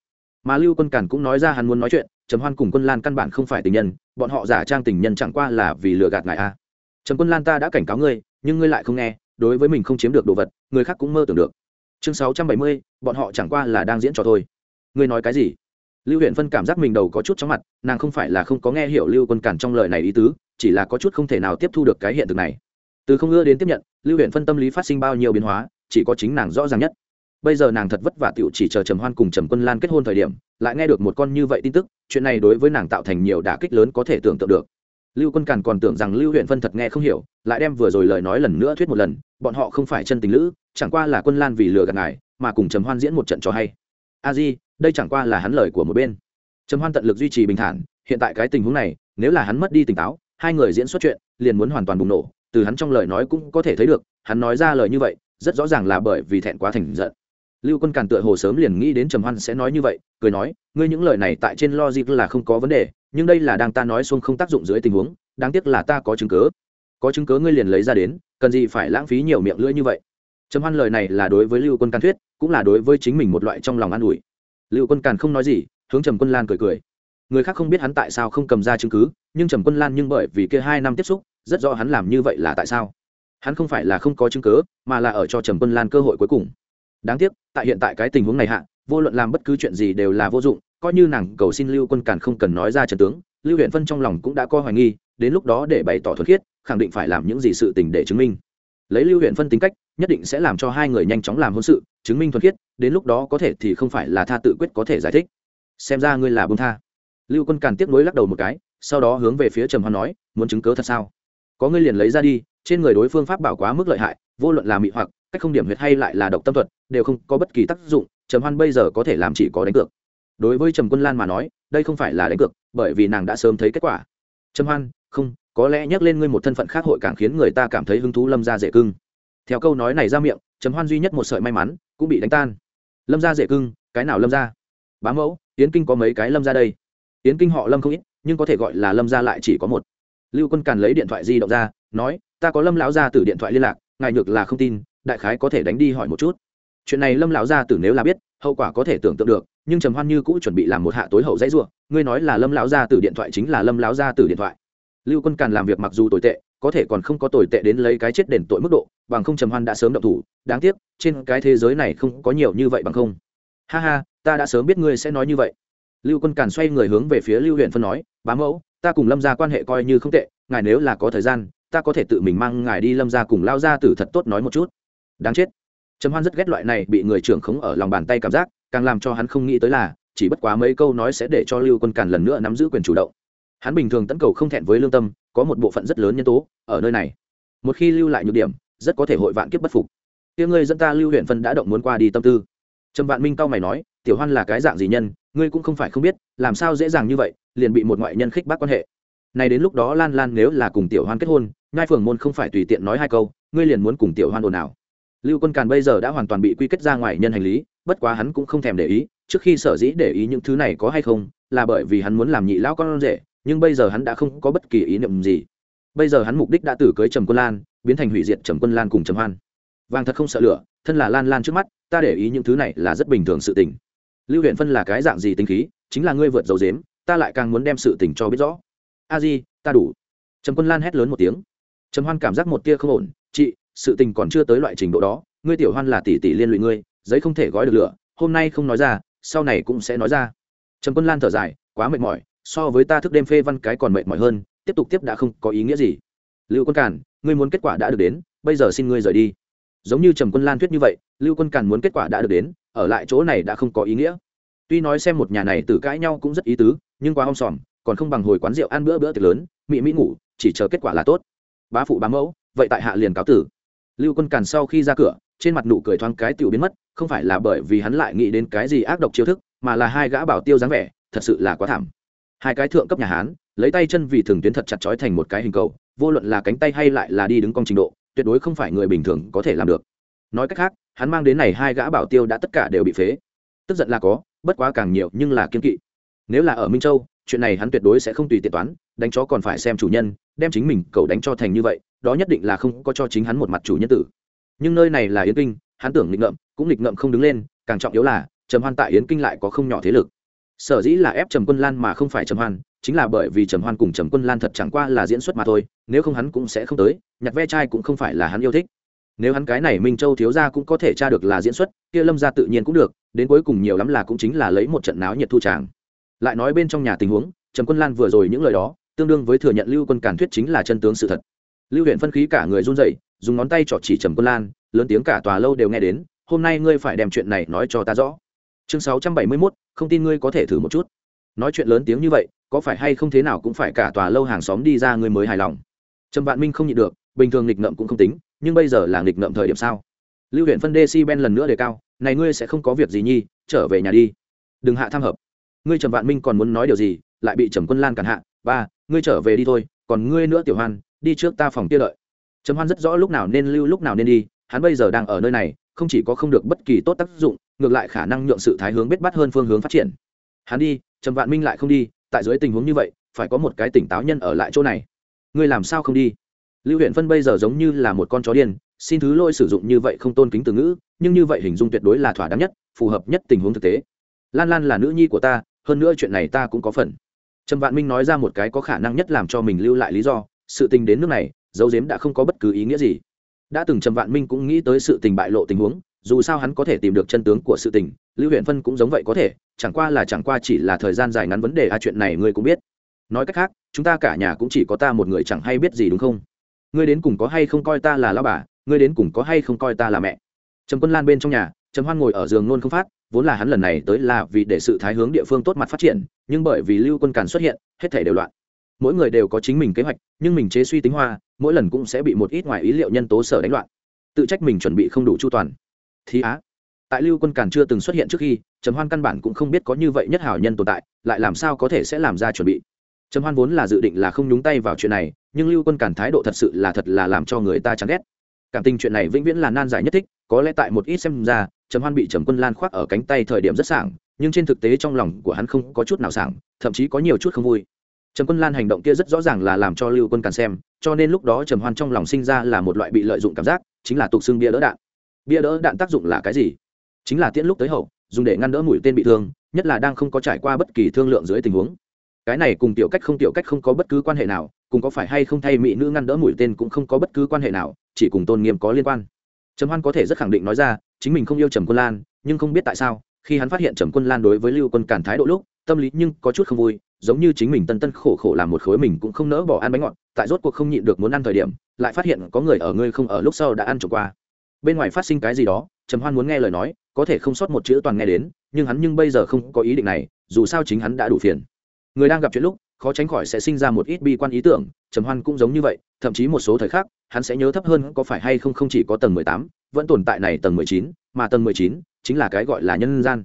mà lưu quân càn cũng nói ra hắn muốn nói chuyện, trầm hoan cùng quân lan căn bản không phải tình nhân, bọn họ giả trang tình nhân chẳng qua là vì lừa gạt ngài a. Trầm quân lan ta đã cảnh cáo ngươi, nhưng ngươi lại không nghe, đối với mình không chiếm được đồ vật, người khác cũng mơ tưởng được. Chương sáu trăm bảy mươi, bọn họ chẳng qua là đang diễn trò thôi. Ngươi nói cái gì? Lưu huyện phân cảm giác mình đầu có chút chóng mặt, nàng không phải là không có nghe hiểu lưu quân cản trong lời này ý tứ, chỉ là có chút không thể nào tiếp thu được cái hiện thực này. Từ không ưa đến tiếp nhận, lưu huyện phân tâm lý phát sinh bao nhiêu biến hóa, chỉ có chính nàng rõ ràng nhất bây giờ nàng thật vất vả tựu chỉ chờ trầm hoan cùng trầm quân lan kết hôn thời điểm, lại nghe được một con như vậy tin tức, chuyện này đối với nàng tạo thành nhiều đả kích lớn có thể tưởng tượng được. Lưu quân càn còn tưởng rằng lưu huyện phân thật nghe không hiểu, lại đem vừa rồi lời nói lần nữa thuyết một lần, bọn họ không phải chân tình lữ, chẳng qua là quân lan vì lừa gạt ngài, mà cùng trầm hoan diễn một trận cho hay. A di, đây chẳng qua là hắn lời của một bên. Trầm hoan tận lực duy trì bình thản, hiện tại cái tình huống này, nếu là hắn mất đi tỉnh táo, hai người diễn xuất chuyện, liền muốn hoàn toàn bùng nổ, từ hắn trong lời nói cũng có thể thấy được, hắn nói ra lời như vậy, rất rõ ràng là bởi vì thẹn quá thành giận lưu quân càn tựa hồ sớm liền nghĩ đến trầm hoan sẽ nói như vậy, cười nói, ngươi những lời này tại trên logic là không có vấn đề, nhưng đây là đang ta nói xuông không tác dụng dưới tình huống, đáng tiếc là ta có chứng cớ có chứng cớ ngươi liền lấy ra đến, cần gì phải lãng phí nhiều miệng lưỡi như vậy? Trầm hoan lời này là đối với lưu quân càn thuyết, cũng là đối với chính mình một loại trong lòng an ủi. Lưu quân càn không nói gì, hướng trầm quân lan cười cười. Người khác không biết hắn tại sao không cầm ra chứng cứ, nhưng trầm quân lan nhưng bởi vì kia hai năm tiếp xúc, rất rõ hắn làm như vậy là tại sao. Hắn không phải là không có chứng cứ, mà là ở cho trầm quân lan cơ hội cuối cùng đáng tiếc, tại hiện tại cái tình huống này hạ, vô luận làm bất cứ chuyện gì đều là vô dụng, coi như nàng cầu xin lưu quân càn không cần nói ra trần tướng, lưu huyện phân trong lòng cũng đã có hoài nghi, đến lúc đó để bày tỏ thuật khiết, khẳng định phải làm những gì sự tình để chứng minh. Lấy lưu huyện phân tính cách, nhất định sẽ làm cho hai người nhanh chóng làm hôn sự, chứng minh thuật khiết, đến lúc đó có thể thì không phải là tha tự quyết có thể giải thích. Xem ra ngươi là bông tha. Lưu quân càn tiếp nối lắc đầu một cái, sau đó hướng về phía trầm hoan nói, muốn chứng cớ thật sao? Có ngươi liền lấy ra đi, trên người đối phương pháp bảo quá mức lợi hại, vô luận là mị hoặc cách không điểm huyệt hay lại là độc tâm thuật, đều không có bất kỳ tác dụng, trầm hoan bây giờ có thể làm chỉ có đánh cược. Đối với trầm quân lan mà nói, đây không phải là đánh cược, bởi vì nàng đã sớm thấy kết quả. Trầm hoan, không, có lẽ nhắc lên ngươi một thân phận khác hội càng khiến người ta cảm thấy hứng thú lâm ra dễ cưng. Theo câu nói này ra miệng, trầm hoan duy nhất một sợi may mắn cũng bị đánh tan. Lâm ra dễ cưng, cái nào lâm ra bá mẫu, yến kinh có mấy cái lâm ra đây? Yến kinh họ lâm không ít, nhưng có thể gọi là lâm ra lại chỉ có một. Lưu quân càn lấy điện thoại di động ra, nói, ta có lâm lão ra từ điện thoại liên lạc, ngài nhược là không tin đại khái có thể đánh đi hỏi một chút. Chuyện này lâm lão gia tử nếu là biết, hậu quả có thể tưởng tượng được, nhưng trầm hoan như cũ chuẩn bị làm một hạ tối hậu dãy ruộng, ngươi nói là lâm lão gia tử điện thoại chính là lâm lão gia tử điện thoại. Lưu quân càn làm việc mặc dù tồi tệ, có thể còn không có tồi tệ đến lấy cái chết đền tội mức độ, bằng không trầm hoan đã sớm động thủ, đáng tiếc, trên cái thế giới này không có nhiều như vậy bằng không. Ha ha, ta đã sớm biết ngươi sẽ nói như vậy. Lưu quân càn xoay người hướng về phía lưu huyện phân nói, bá mẫu, ta cùng lâm gia quan hệ coi như không tệ, ngài nếu là có thời gian, ta có thể tự mình mang ngài đi lâm gia cùng lao gia tử thật tốt nói một chút đáng chết. Trầm hoan rất ghét loại này bị người trưởng khống ở lòng bàn tay cảm giác, càng làm cho hắn không nghĩ tới là, chỉ bất quá mấy câu nói sẽ để cho lưu quân càn lần nữa nắm giữ quyền chủ động. Hắn bình thường tấn cầu không thẹn với lương tâm, có một bộ phận rất lớn nhân tố, ở nơi này. Một khi lưu lại nhược điểm, rất có thể hội vạn kiếp bất phục. Tiếng ngươi dẫn ta lưu huyện phân đã động muốn qua đi tâm tư. Trầm vạn minh cao mày nói, tiểu hoan là cái dạng gì nhân, ngươi cũng không phải không biết, làm sao dễ dàng như vậy, liền bị một ngoại nhân khích bác quan hệ. Này đến lúc đó lan lan nếu là cùng tiểu hoan kết hôn ngai phường môn không phải tùy tiện nói hai câu, ngươi liền muốn cùng tiểu hoan ồn ào lưu quân càn bây giờ đã hoàn toàn bị quy kết ra ngoài nhân hành lý, bất quá hắn cũng không thèm để ý, trước khi sở dĩ để ý những thứ này có hay không, là bởi vì hắn muốn làm nhị lão con rể, nhưng bây giờ hắn đã không có bất kỳ ý niệm gì. Bây giờ hắn mục đích đã từ cưới trầm quân lan, biến thành hủy diệt trầm quân lan cùng trầm hoan. Vàng thật không sợ lửa, thân là lan lan trước mắt, ta để ý những thứ này là rất bình thường sự tình. Lưu huyện phân là cái dạng gì tính khí, chính là ngươi vượt dầu dếm, ta lại càng muốn đem sự tình cho biết rõ. A di, ta đủ. Trầm quân lan hét lớn một tiếng. Trầm hoan cảm giác một tia không ổn, chị sự tình còn chưa tới loại trình độ đó, ngươi tiểu hoan là tỷ tỷ liên lụy ngươi, giấy không thể gói được lửa, hôm nay không nói ra, sau này cũng sẽ nói ra. Trầm quân lan thở dài, quá mệt mỏi, so với ta thức đêm phê văn cái còn mệt mỏi hơn, tiếp tục tiếp đã không có ý nghĩa gì. Lưu quân càn, ngươi muốn kết quả đã được đến, bây giờ xin ngươi rời đi. Giống như trầm quân lan thuyết như vậy, lưu quân càn muốn kết quả đã được đến, ở lại chỗ này đã không có ý nghĩa. Tuy nói xem một nhà này từ cãi nhau cũng rất ý tứ, nhưng quá om sòm, còn không bằng hồi quán rượu ăn bữa bữa tiệc lớn, mị mỹ ngủ, chỉ chờ kết quả là tốt. Bá phụ bá mẫu, vậy tại hạ liền cáo tử lưu quân càn sau khi ra cửa, trên mặt nụ cười thoáng cái tiểu biến mất, không phải là bởi vì hắn lại nghĩ đến cái gì ác độc chiêu thức, mà là hai gã bảo tiêu dáng vẻ, thật sự là quá thảm. Hai cái thượng cấp nhà hán, lấy tay chân vì thường tuyến thật chặt chói thành một cái hình cầu, vô luận là cánh tay hay lại là đi đứng cong trình độ, tuyệt đối không phải người bình thường có thể làm được. Nói cách khác, hắn mang đến này hai gã bảo tiêu đã tất cả đều bị phế. Tức giận là có, bất quá càng nhiều nhưng là kiên kỵ. Nếu là ở minh châu, chuyện này hắn tuyệt đối sẽ không tùy tiện toán, đánh chó còn phải xem chủ nhân, đem chính mình cầu đánh cho thành như vậy đó nhất định là không có cho chính hắn một mặt chủ nhân tử. Nhưng nơi này là yến kinh, hắn tưởng nghịch ngợm, cũng nghịch ngợm không đứng lên, càng trọng yếu là, trầm hoan tại yến kinh lại có không nhỏ thế lực. Sở dĩ là ép trầm quân lan mà không phải trầm hoan, chính là bởi vì trầm hoan cùng trầm quân lan thật chẳng qua là diễn xuất mà thôi, nếu không hắn cũng sẽ không tới nhặt ve chai cũng không phải là hắn yêu thích. Nếu hắn cái này minh châu thiếu ra cũng có thể tra được là diễn xuất, kia lâm ra tự nhiên cũng được, đến cuối cùng nhiều lắm là cũng chính là lấy một trận náo nhiệt thu tràng. Lại nói bên trong nhà tình huống, trầm quân lan vừa rồi những lời đó, tương đương với thừa nhận lưu quân cản thuyết chính là chân tướng sự thật lưu huyện phân khí cả người run rẩy dùng ngón tay trỏ chỉ trầm quân lan lớn tiếng cả tòa lâu đều nghe đến hôm nay ngươi phải đem chuyện này nói cho ta rõ. Chương sáu trăm bảy mươi 671, không tin ngươi có thể thử một chút. Nói chuyện lớn tiếng như vậy có phải hay không thế nào cũng phải cả tòa lâu hàng xóm đi ra ngươi mới hài lòng. Trầm vạn minh không nhịn được bình thường nghịch ngợm cũng không tính nhưng bây giờ là nghịch ngợm thời điểm sao? Lưu huyện phân đê si ben lần nữa đề cao này ngươi sẽ không có việc gì nhi trở về nhà đi. Đừng hạ tham hợp. Ngươi trầm vạn minh còn muốn nói điều gì lại bị trầm quân lan cản hạ ba ngươi trở về đi thôi còn ngươi nữa tiểu hoan đi trước ta phòng kia đợi. Trầm hoan rất rõ lúc nào nên lưu lúc nào nên đi, hắn bây giờ đang ở nơi này, không chỉ có không được bất kỳ tốt tác dụng, ngược lại khả năng nhượng sự thái hướng biết bắt hơn phương hướng phát triển. Hắn đi, trầm vạn minh lại không đi, tại dưới tình huống như vậy, phải có một cái tỉnh táo nhân ở lại chỗ này. Ngươi làm sao không đi? Lưu huyện phân bây giờ giống như là một con chó điên, xin thứ lỗi sử dụng như vậy không tôn kính từ ngữ, nhưng như vậy hình dung tuyệt đối là thỏa đáng nhất, phù hợp nhất tình huống thực tế. Lan lan là nữ nhi của ta, hơn nữa chuyện này ta cũng có phần. Trầm vạn minh nói ra một cái có khả năng nhất làm cho mình lưu lại lý do sự tình đến nước này, dấu dếm đã không có bất cứ ý nghĩa gì. Đã từng trầm vạn minh cũng nghĩ tới sự tình bại lộ tình huống, dù sao hắn có thể tìm được chân tướng của sự tình, lưu huyện phân cũng giống vậy có thể, chẳng qua là chẳng qua chỉ là thời gian dài ngắn vấn đề a chuyện này ngươi cũng biết. Nói cách khác, chúng ta cả nhà cũng chỉ có ta một người chẳng hay biết gì đúng không? Ngươi đến cùng có hay không coi ta là lao bà, ngươi đến cùng có hay không coi ta là mẹ? Trầm quân lan bên trong nhà, trầm hoan ngồi ở giường nôn không phát, vốn là hắn lần này tới là vì để sự thái hướng địa phương tốt mặt phát triển, nhưng bởi vì lưu quân càn xuất hiện, hết thể đều loạn mỗi người đều có chính mình kế hoạch, nhưng mình chế suy tính hoa, mỗi lần cũng sẽ bị một ít ngoài ý liệu nhân tố sở đánh loạn. Tự trách mình chuẩn bị không đủ chu toàn. Thí á, tại lưu quân càn chưa từng xuất hiện trước khi, trầm hoan căn bản cũng không biết có như vậy nhất hảo nhân tồn tại, lại làm sao có thể sẽ làm ra chuẩn bị. Trầm hoan vốn là dự định là không nhúng tay vào chuyện này, nhưng lưu quân càn thái độ thật sự là thật là làm cho người ta chán ghét. Cảm tình chuyện này vĩnh viễn là nan giải nhất thích, có lẽ tại một ít xem ra, trầm hoan bị trầm quân lan khoác ở cánh tay thời điểm rất sảng, nhưng trên thực tế trong lòng của hắn không có chút nào sảng, thậm chí có nhiều chút không vui trầm quân lan hành động kia rất rõ ràng là làm cho lưu quân càn xem, cho nên lúc đó trầm hoan trong lòng sinh ra là một loại bị lợi dụng cảm giác, chính là tục xương bia đỡ đạn. Bia đỡ đạn tác dụng là cái gì? Chính là tiễn lúc tới hậu, dùng để ngăn đỡ mũi tên bị thương, nhất là đang không có trải qua bất kỳ thương lượng dưới tình huống. Cái này cùng tiểu cách không tiểu cách không có bất cứ quan hệ nào, cùng có phải hay không thay mỹ nữ ngăn đỡ mũi tên cũng không có bất cứ quan hệ nào, chỉ cùng tôn nghiêm có liên quan. Trầm hoan có thể rất khẳng định nói ra, chính mình không yêu trầm quân lan, nhưng không biết tại sao, khi hắn phát hiện trầm quân lan đối với lưu quân càn thái độ lúc, tâm lý nhưng có chút không vui giống như chính mình tân tân khổ khổ làm một khối mình cũng không nỡ bỏ ăn bánh ngọt, tại rốt cuộc không nhịn được muốn ăn thời điểm, lại phát hiện có người ở ngươi không ở lúc sau đã ăn trộm qua. Bên ngoài phát sinh cái gì đó, trầm hoan muốn nghe lời nói, có thể không sót một chữ toàn nghe đến, nhưng hắn nhưng bây giờ không có ý định này, dù sao chính hắn đã đủ phiền. Người đang gặp chuyện lúc, khó tránh khỏi sẽ sinh ra một ít bi quan ý tưởng, trầm hoan cũng giống như vậy, thậm chí một số thời khắc, hắn sẽ nhớ thấp hơn có phải hay không không chỉ có tầng mười tám, vẫn tồn tại này tầng mười chín, mà tầng mười chín chính là cái gọi là nhân gian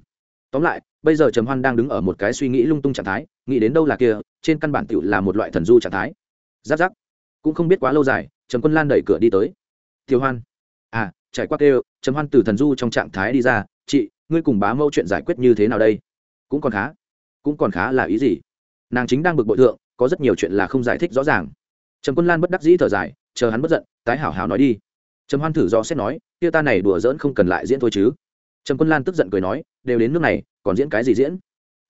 tóm lại, bây giờ trầm hoan đang đứng ở một cái suy nghĩ lung tung trạng thái, nghĩ đến đâu là kia, trên căn bản tựu là một loại thần du trạng thái. Giáp giáp. Cũng không biết quá lâu dài, trầm quân lan đẩy cửa đi tới. Tiêu hoan. À trải qua kêu, trầm hoan từ thần du trong trạng thái đi ra. Chị, ngươi cùng bá mâu chuyện giải quyết như thế nào đây? Cũng còn khá. Cũng còn khá là ý gì? Nàng chính đang bực bội thượng, có rất nhiều chuyện là không giải thích rõ ràng. Trầm quân lan bất đắc dĩ thở dài, chờ hắn bất giận, tái hảo hảo nói đi. Trầm hoan thử do xét nói, kia ta này đùa giỡn không cần lại diễn thôi chứ. Trầm quân lan tức giận cười nói đều đến nước này, còn diễn cái gì diễn?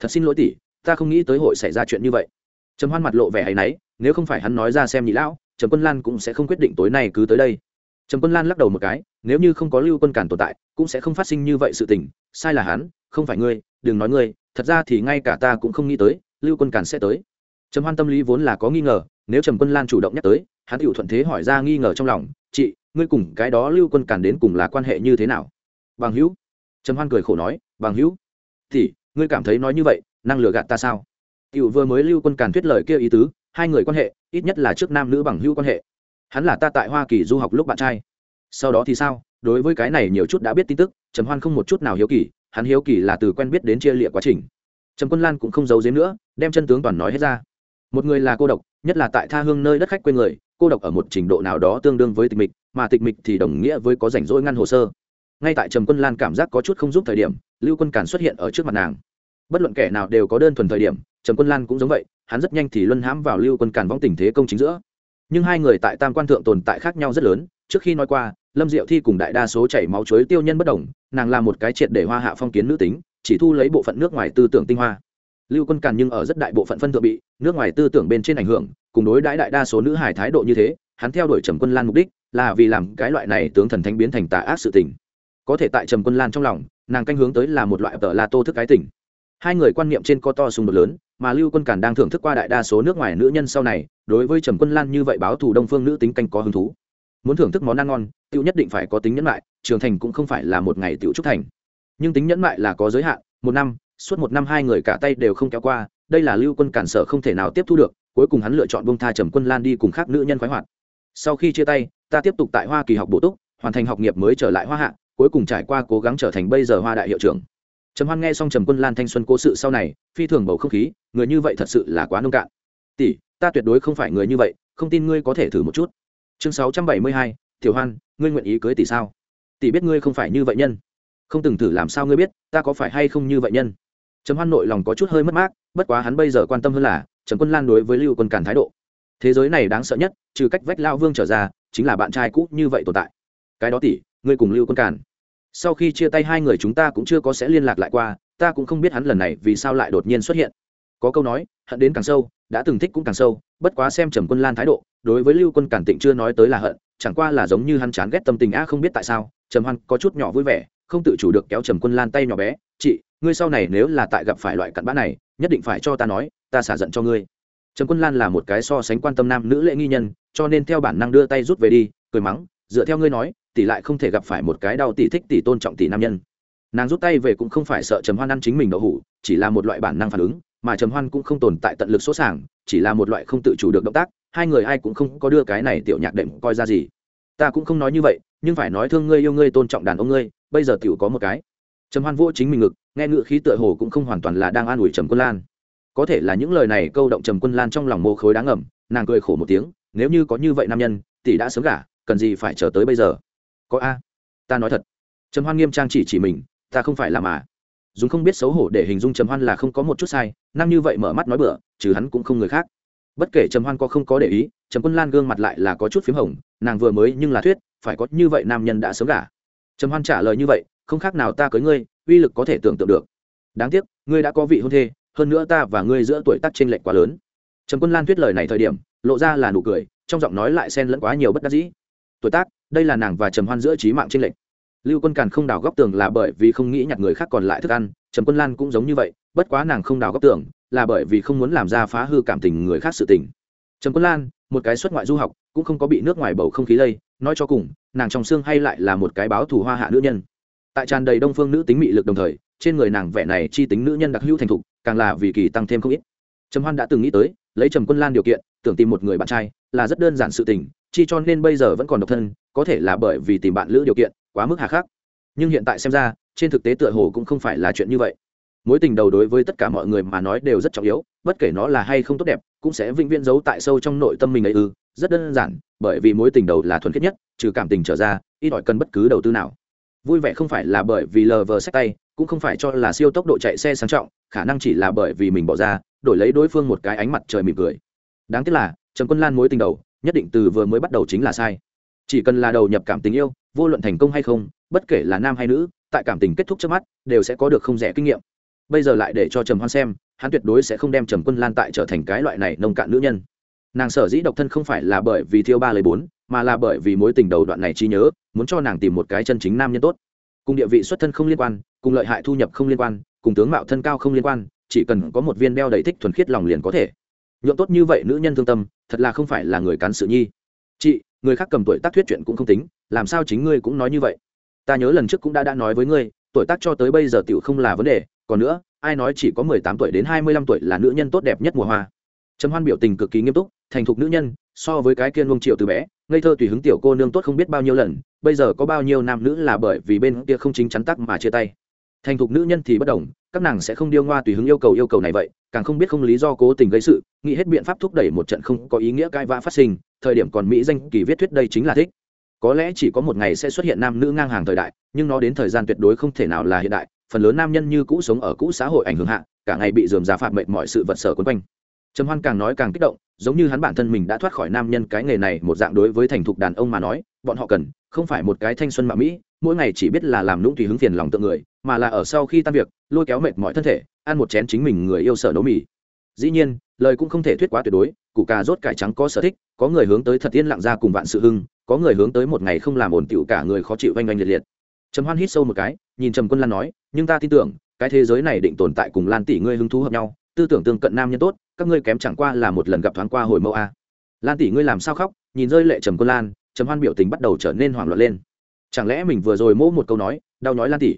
Thật xin lỗi tỷ, ta không nghĩ tới hội xảy ra chuyện như vậy. Trầm hoan mặt lộ vẻ hay náy, nếu không phải hắn nói ra xem nhị lão, trầm quân lan cũng sẽ không quyết định tối nay cứ tới đây. Trầm quân lan lắc đầu một cái, nếu như không có lưu quân cản tồn tại, cũng sẽ không phát sinh như vậy sự tình, sai là hắn, không phải ngươi, đừng nói ngươi, thật ra thì ngay cả ta cũng không nghĩ tới, lưu quân cản sẽ tới. Trầm hoan tâm lý vốn là có nghi ngờ, nếu trầm quân lan chủ động nhắc tới, hắn tự thuận thế hỏi ra nghi ngờ trong lòng, chị, ngươi cùng cái đó lưu quân cản đến cùng là quan hệ như thế nào? Bằng hữu. Trầm hoan cười khổ nói bằng hữu. Thì, ngươi cảm thấy nói như vậy, năng lừa gạt ta sao? Cựu vừa mới lưu quân càn thuyết lời kia ý tứ, hai người quan hệ, ít nhất là trước nam nữ bằng hữu quan hệ. Hắn là ta tại hoa kỳ du học lúc bạn trai. Sau đó thì sao? Đối với cái này nhiều chút đã biết tin tức, trầm hoan không một chút nào hiếu kỳ, hắn hiếu kỳ là từ quen biết đến chia lịa quá trình. Trầm quân lan cũng không giấu giếm nữa, đem chân tướng toàn nói hết ra. Một người là cô độc, nhất là tại tha hương nơi đất khách quê người, cô độc ở một trình độ nào đó tương đương với tịch mịch, mà tịch mịch thì đồng nghĩa với có rảnh rỗi ngăn hồ sơ ngay tại trầm quân lan cảm giác có chút không giúp thời điểm, lưu quân càn xuất hiện ở trước mặt nàng. Bất luận kẻ nào đều có đơn thuần thời điểm, trầm quân lan cũng giống vậy, hắn rất nhanh thì luân hãm vào lưu quân càn vong tình thế công chính giữa. Nhưng hai người tại tam quan thượng tồn tại khác nhau rất lớn, trước khi nói qua, lâm diệu thi cùng đại đa số chảy máu chuối tiêu nhân bất đồng, nàng là một cái triệt để hoa hạ phong kiến nữ tính, chỉ thu lấy bộ phận nước ngoài tư tưởng tinh hoa. Lưu quân càn nhưng ở rất đại bộ phận phân thượng bị, nước ngoài tư tưởng bên trên ảnh hưởng, cùng đối đãi đại đa số nữ hải thái độ như thế, hắn theo đuổi trầm quân lan mục đích, là vì làm cái loại này tướng thần thánh biến thành tà ác sự tình có thể tại trầm quân lan trong lòng, nàng canh hướng tới là một loại tờ la tô thức cái tỉnh hai người quan niệm trên co to xung đột lớn, mà lưu quân càn đang thưởng thức qua đại đa số nước ngoài nữ nhân sau này, đối với trầm quân lan như vậy báo thù đông phương nữ tính canh có hứng thú. Muốn thưởng thức món ăn ngon tiêu nhất định phải có tính nhẫn mại trường thành cũng không phải là một ngày tiểu trúc thành. Nhưng tính nhẫn mại là có giới hạn, một năm, suốt một năm hai người cả tay đều không kéo qua, đây là lưu quân cản sở không thể nào tiếp thu được, cuối cùng hắn lựa chọn bông tha trầm quân lan đi cùng khác nữ nhân khoái hoạt. Sau khi chia tay, ta tiếp tục tại hoa kỳ học bổ túc, hoàn thành học nghiệp mới trở lại hoa hạ cuối cùng trải qua cố gắng trở thành bây giờ hoa đại hiệu trưởng. Trầm hoan nghe xong trầm quân lan thanh xuân cố sự sau này, phi thường bầu không khí, người như vậy thật sự là quá nông cạn. Tỷ, ta tuyệt đối không phải người như vậy, không tin ngươi có thể thử một chút. Chương sáu trăm bảy mươi hai, tiểu hoan, ngươi nguyện ý cưới tỷ sao? Tỷ biết ngươi không phải như vậy nhân. Không từng thử làm sao ngươi biết, ta có phải hay không như vậy nhân? Trầm hoan nội lòng có chút hơi mất mát, bất quá hắn bây giờ quan tâm hơn là, trầm quân lan đối với lưu quân càn thái độ. Thế giới này đáng sợ nhất, trừ cách vách lao vương trở ra, chính là bạn trai cũ như vậy tồn tại. Cái đó tỷ, ngươi cùng lưu quân càn sau khi chia tay hai người chúng ta cũng chưa có sẽ liên lạc lại qua, ta cũng không biết hắn lần này vì sao lại đột nhiên xuất hiện. Có câu nói, hận đến càng sâu, đã từng thích cũng càng sâu, bất quá xem trầm quân lan thái độ, đối với lưu quân cản tịnh chưa nói tới là hận, chẳng qua là giống như hắn chán ghét tâm tình a không biết tại sao, trầm hoan có chút nhỏ vui vẻ, không tự chủ được kéo trầm quân lan tay nhỏ bé, chị, ngươi sau này nếu là tại gặp phải loại cặn bã này, nhất định phải cho ta nói, ta xả giận cho ngươi. Trầm quân lan là một cái so sánh quan tâm nam nữ lễ nghi nhân, cho nên theo bản năng đưa tay rút về đi, cười mắng, dựa theo ngươi nói tỷ lại không thể gặp phải một cái đau tỷ thích tỷ tôn trọng tỷ nam nhân. Nàng rút tay về cũng không phải sợ trầm hoan ăn chính mình đậu hủ, chỉ là một loại bản năng phản ứng, mà trầm hoan cũng không tồn tại tận lực số sàng, chỉ là một loại không tự chủ được động tác, hai người ai cũng không có đưa cái này tiểu nhạc đệm coi ra gì. Ta cũng không nói như vậy, nhưng phải nói thương ngươi yêu ngươi tôn trọng đàn ông ngươi, bây giờ tiểu có một cái. Trầm hoan vô chính mình ngực, nghe ngự khí tựa hồ cũng không hoàn toàn là đang an ủi trầm quân lan. Có thể là những lời này câu động trầm quân lan trong lòng mô khối đáng ngầm, nàng cười khổ một tiếng, nếu như có như vậy nam nhân, tỷ đã sớm gả, cần gì phải chờ tới bây giờ? Có a. Ta nói thật, trầm hoan nghiêm trang chỉ chỉ mình, ta không phải là mà. Dùng không biết xấu hổ để hình dung trầm hoan là không có một chút sai, năng như vậy mở mắt nói bựa trừ hắn cũng không người khác. Bất kể trầm hoan có không có để ý, trầm quân lan gương mặt lại là có chút p h í m hồng, nàng vừa mới nhưng là thuyết, phải có như vậy nam nhân đã sớm gả. Trầm hoan trả lời như vậy, không khác nào ta cưới ngươi, uy lực có thể tưởng tượng được. Đáng tiếc, ngươi đã có vị hôn thê, hơn nữa ta và ngươi giữa tuổi tác t r ê n lệch quá lớn. Trầm quân lan thuyết lời này thời điểm, lộ ra là nụ cười, trong giọng nói lại xen lẫn quá nhiều bất đắc dĩ. Tuổi tác đây là nàng và trầm hoan giữa trí mạng t lệch. Lưu quân càn không đào góc tường là bởi vì không nghĩ nhặt người khác còn lại thức ăn, trầm quân lan cũng giống như vậy, bất quá nàng không đào góc tường là bởi vì không muốn làm ra phá hư cảm tình người khác sự tình. Trầm quân lan, một cái xuất ngoại du học, cũng không có bị nước ngoài bầu không khí lây, nói cho cùng, nàng trong xương hay lại là một cái báo thủ hoa hạ nữ nhân. Tại tràn đầy đông phương nữ tính mị lực đồng thời, trên người nàng vẻ này chi tính nữ nhân đặc hữu thành thục, càng là vì kỳ tăng thêm không ít. Trầm hoan đã từng nghĩ tới, lấy trầm quân lan điều kiện, tưởng tìm một người bạn trai, là rất đơn giản sự tình, chi cho nên bây giờ vẫn còn độc thân có thể là bởi vì tìm bạn lữ điều kiện, quá mức hà khắc. Nhưng hiện tại xem ra, trên thực tế tựa hồ cũng không phải là chuyện như vậy. Mối tình đầu đối với tất cả mọi người mà nói đều rất trọng yếu, bất kể nó là hay không tốt đẹp, cũng sẽ vĩnh viễn giấu tại sâu trong nội tâm mình ấy ư. Rất đơn giản, bởi vì mối tình đầu là thuần khiết nhất, trừ cảm tình trở ra, ít ỏi cần bất cứ đầu tư nào. Vui vẻ không phải là bởi vì lờ vờ sách tay, cũng không phải cho là siêu tốc độ chạy xe sang trọng, khả năng chỉ là bởi vì mình bỏ ra, đổi lấy đối phương một cái ánh mặt trời mỉm cười. Đáng tiếc là, trần quân lan mối tình đầu, nhất định từ vừa mới bắt đầu chính là sai chỉ cần là đầu nhập cảm tình yêu, vô luận thành công hay không, bất kể là nam hay nữ, tại cảm tình kết thúc trước mắt, đều sẽ có được không rẻ kinh nghiệm. Bây giờ lại để cho trầm hoan xem, hắn tuyệt đối sẽ không đem trầm quân lan tại trở thành cái loại này nông cạn nữ nhân. Nàng sở dĩ độc thân không phải là bởi vì thiêu ba lấy bốn, mà là bởi vì mối tình đầu đoạn này trí nhớ, muốn cho nàng tìm một cái chân chính nam nhân tốt. Cùng địa vị xuất thân không liên quan, cùng lợi hại thu nhập không liên quan, cùng tướng mạo thân cao không liên quan, chỉ cần có một viên đeo đầy thích thuần khiết lòng liền có thể. Nhuộm tốt như vậy nữ nhân thương tâm, thật là không phải là người cán sự nhi người khác cầm tuổi tác thuyết chuyện cũng không tính, làm sao chính ngươi cũng nói như vậy? Ta nhớ lần trước cũng đã đã nói với ngươi, tuổi tác cho tới bây giờ tiểu không là vấn đề, còn nữa, ai nói chỉ có mười tám tuổi đến hai mươi lăm tuổi là nữ nhân tốt đẹp nhất mùa hoa? Trầm hoan biểu tình cực kỳ nghiêm túc, thành thục nữ nhân, so với cái kia luông triệu từ bé, ngây thơ tùy hứng tiểu cô nương tốt không biết bao nhiêu lần, bây giờ có bao nhiêu nam nữ là bởi vì bên kia không chính chắn tắc mà chia tay. Thành thục nữ nhân thì bất đồng, các nàng sẽ không điêu ngoa tùy hứng yêu cầu yêu cầu này vậy, càng không biết không lý do cố tình gây sự, nghĩ hết biện pháp thúc đẩy một trận không có ý nghĩa cãi vã phát sinh thời điểm còn mỹ danh kỳ viết thuyết đây chính là thích. Có lẽ chỉ có một ngày sẽ xuất hiện nam nữ ngang hàng thời đại, nhưng nó đến thời gian tuyệt đối không thể nào là hiện đại, phần lớn nam nhân như cũ sống ở cũ xã hội ảnh hưởng hạ, cả ngày bị dườm già phạt mệnh mọi sự vật sở quấn quanh. Trầm hoan càng nói càng kích động, giống như hắn bản thân mình đã thoát khỏi nam nhân cái nghề này, một dạng đối với thành thục đàn ông mà nói, bọn họ cần, không phải một cái thanh xuân mạ mỹ, mỗi ngày chỉ biết là làm nũng tùy hứng phiền lòng tượng người, mà là ở sau khi tan việc, lôi kéo mệt mọi thân thể, ăn một chén chính mình người yêu sở nấu mì dĩ nhiên, lời cũng không thể thuyết quá tuyệt đối, củ cà rốt cải trắng có sở thích, có người hướng tới thật yên lặng ra cùng vạn sự hưng, có người hướng tới một ngày không làm ổn tịu cả người khó chịu oanh oanh liệt liệt. Trầm hoan hít sâu một cái, nhìn trầm quân lan nói, nhưng ta tin tưởng, cái thế giới này định tồn tại cùng lan tỷ ngươi hứng thú hợp nhau, tư tưởng tương cận nam nhân tốt, các ngươi kém chẳng qua là một lần gặp thoáng qua hồi mẫu a. Lan tỷ ngươi làm sao khóc? Nhìn rơi lệ trầm quân lan, trầm hoan biểu tình bắt đầu trở nên hoảng loạn lên. Chẳng lẽ mình vừa rồi mỗ một câu nói, đau nói lan tỷ?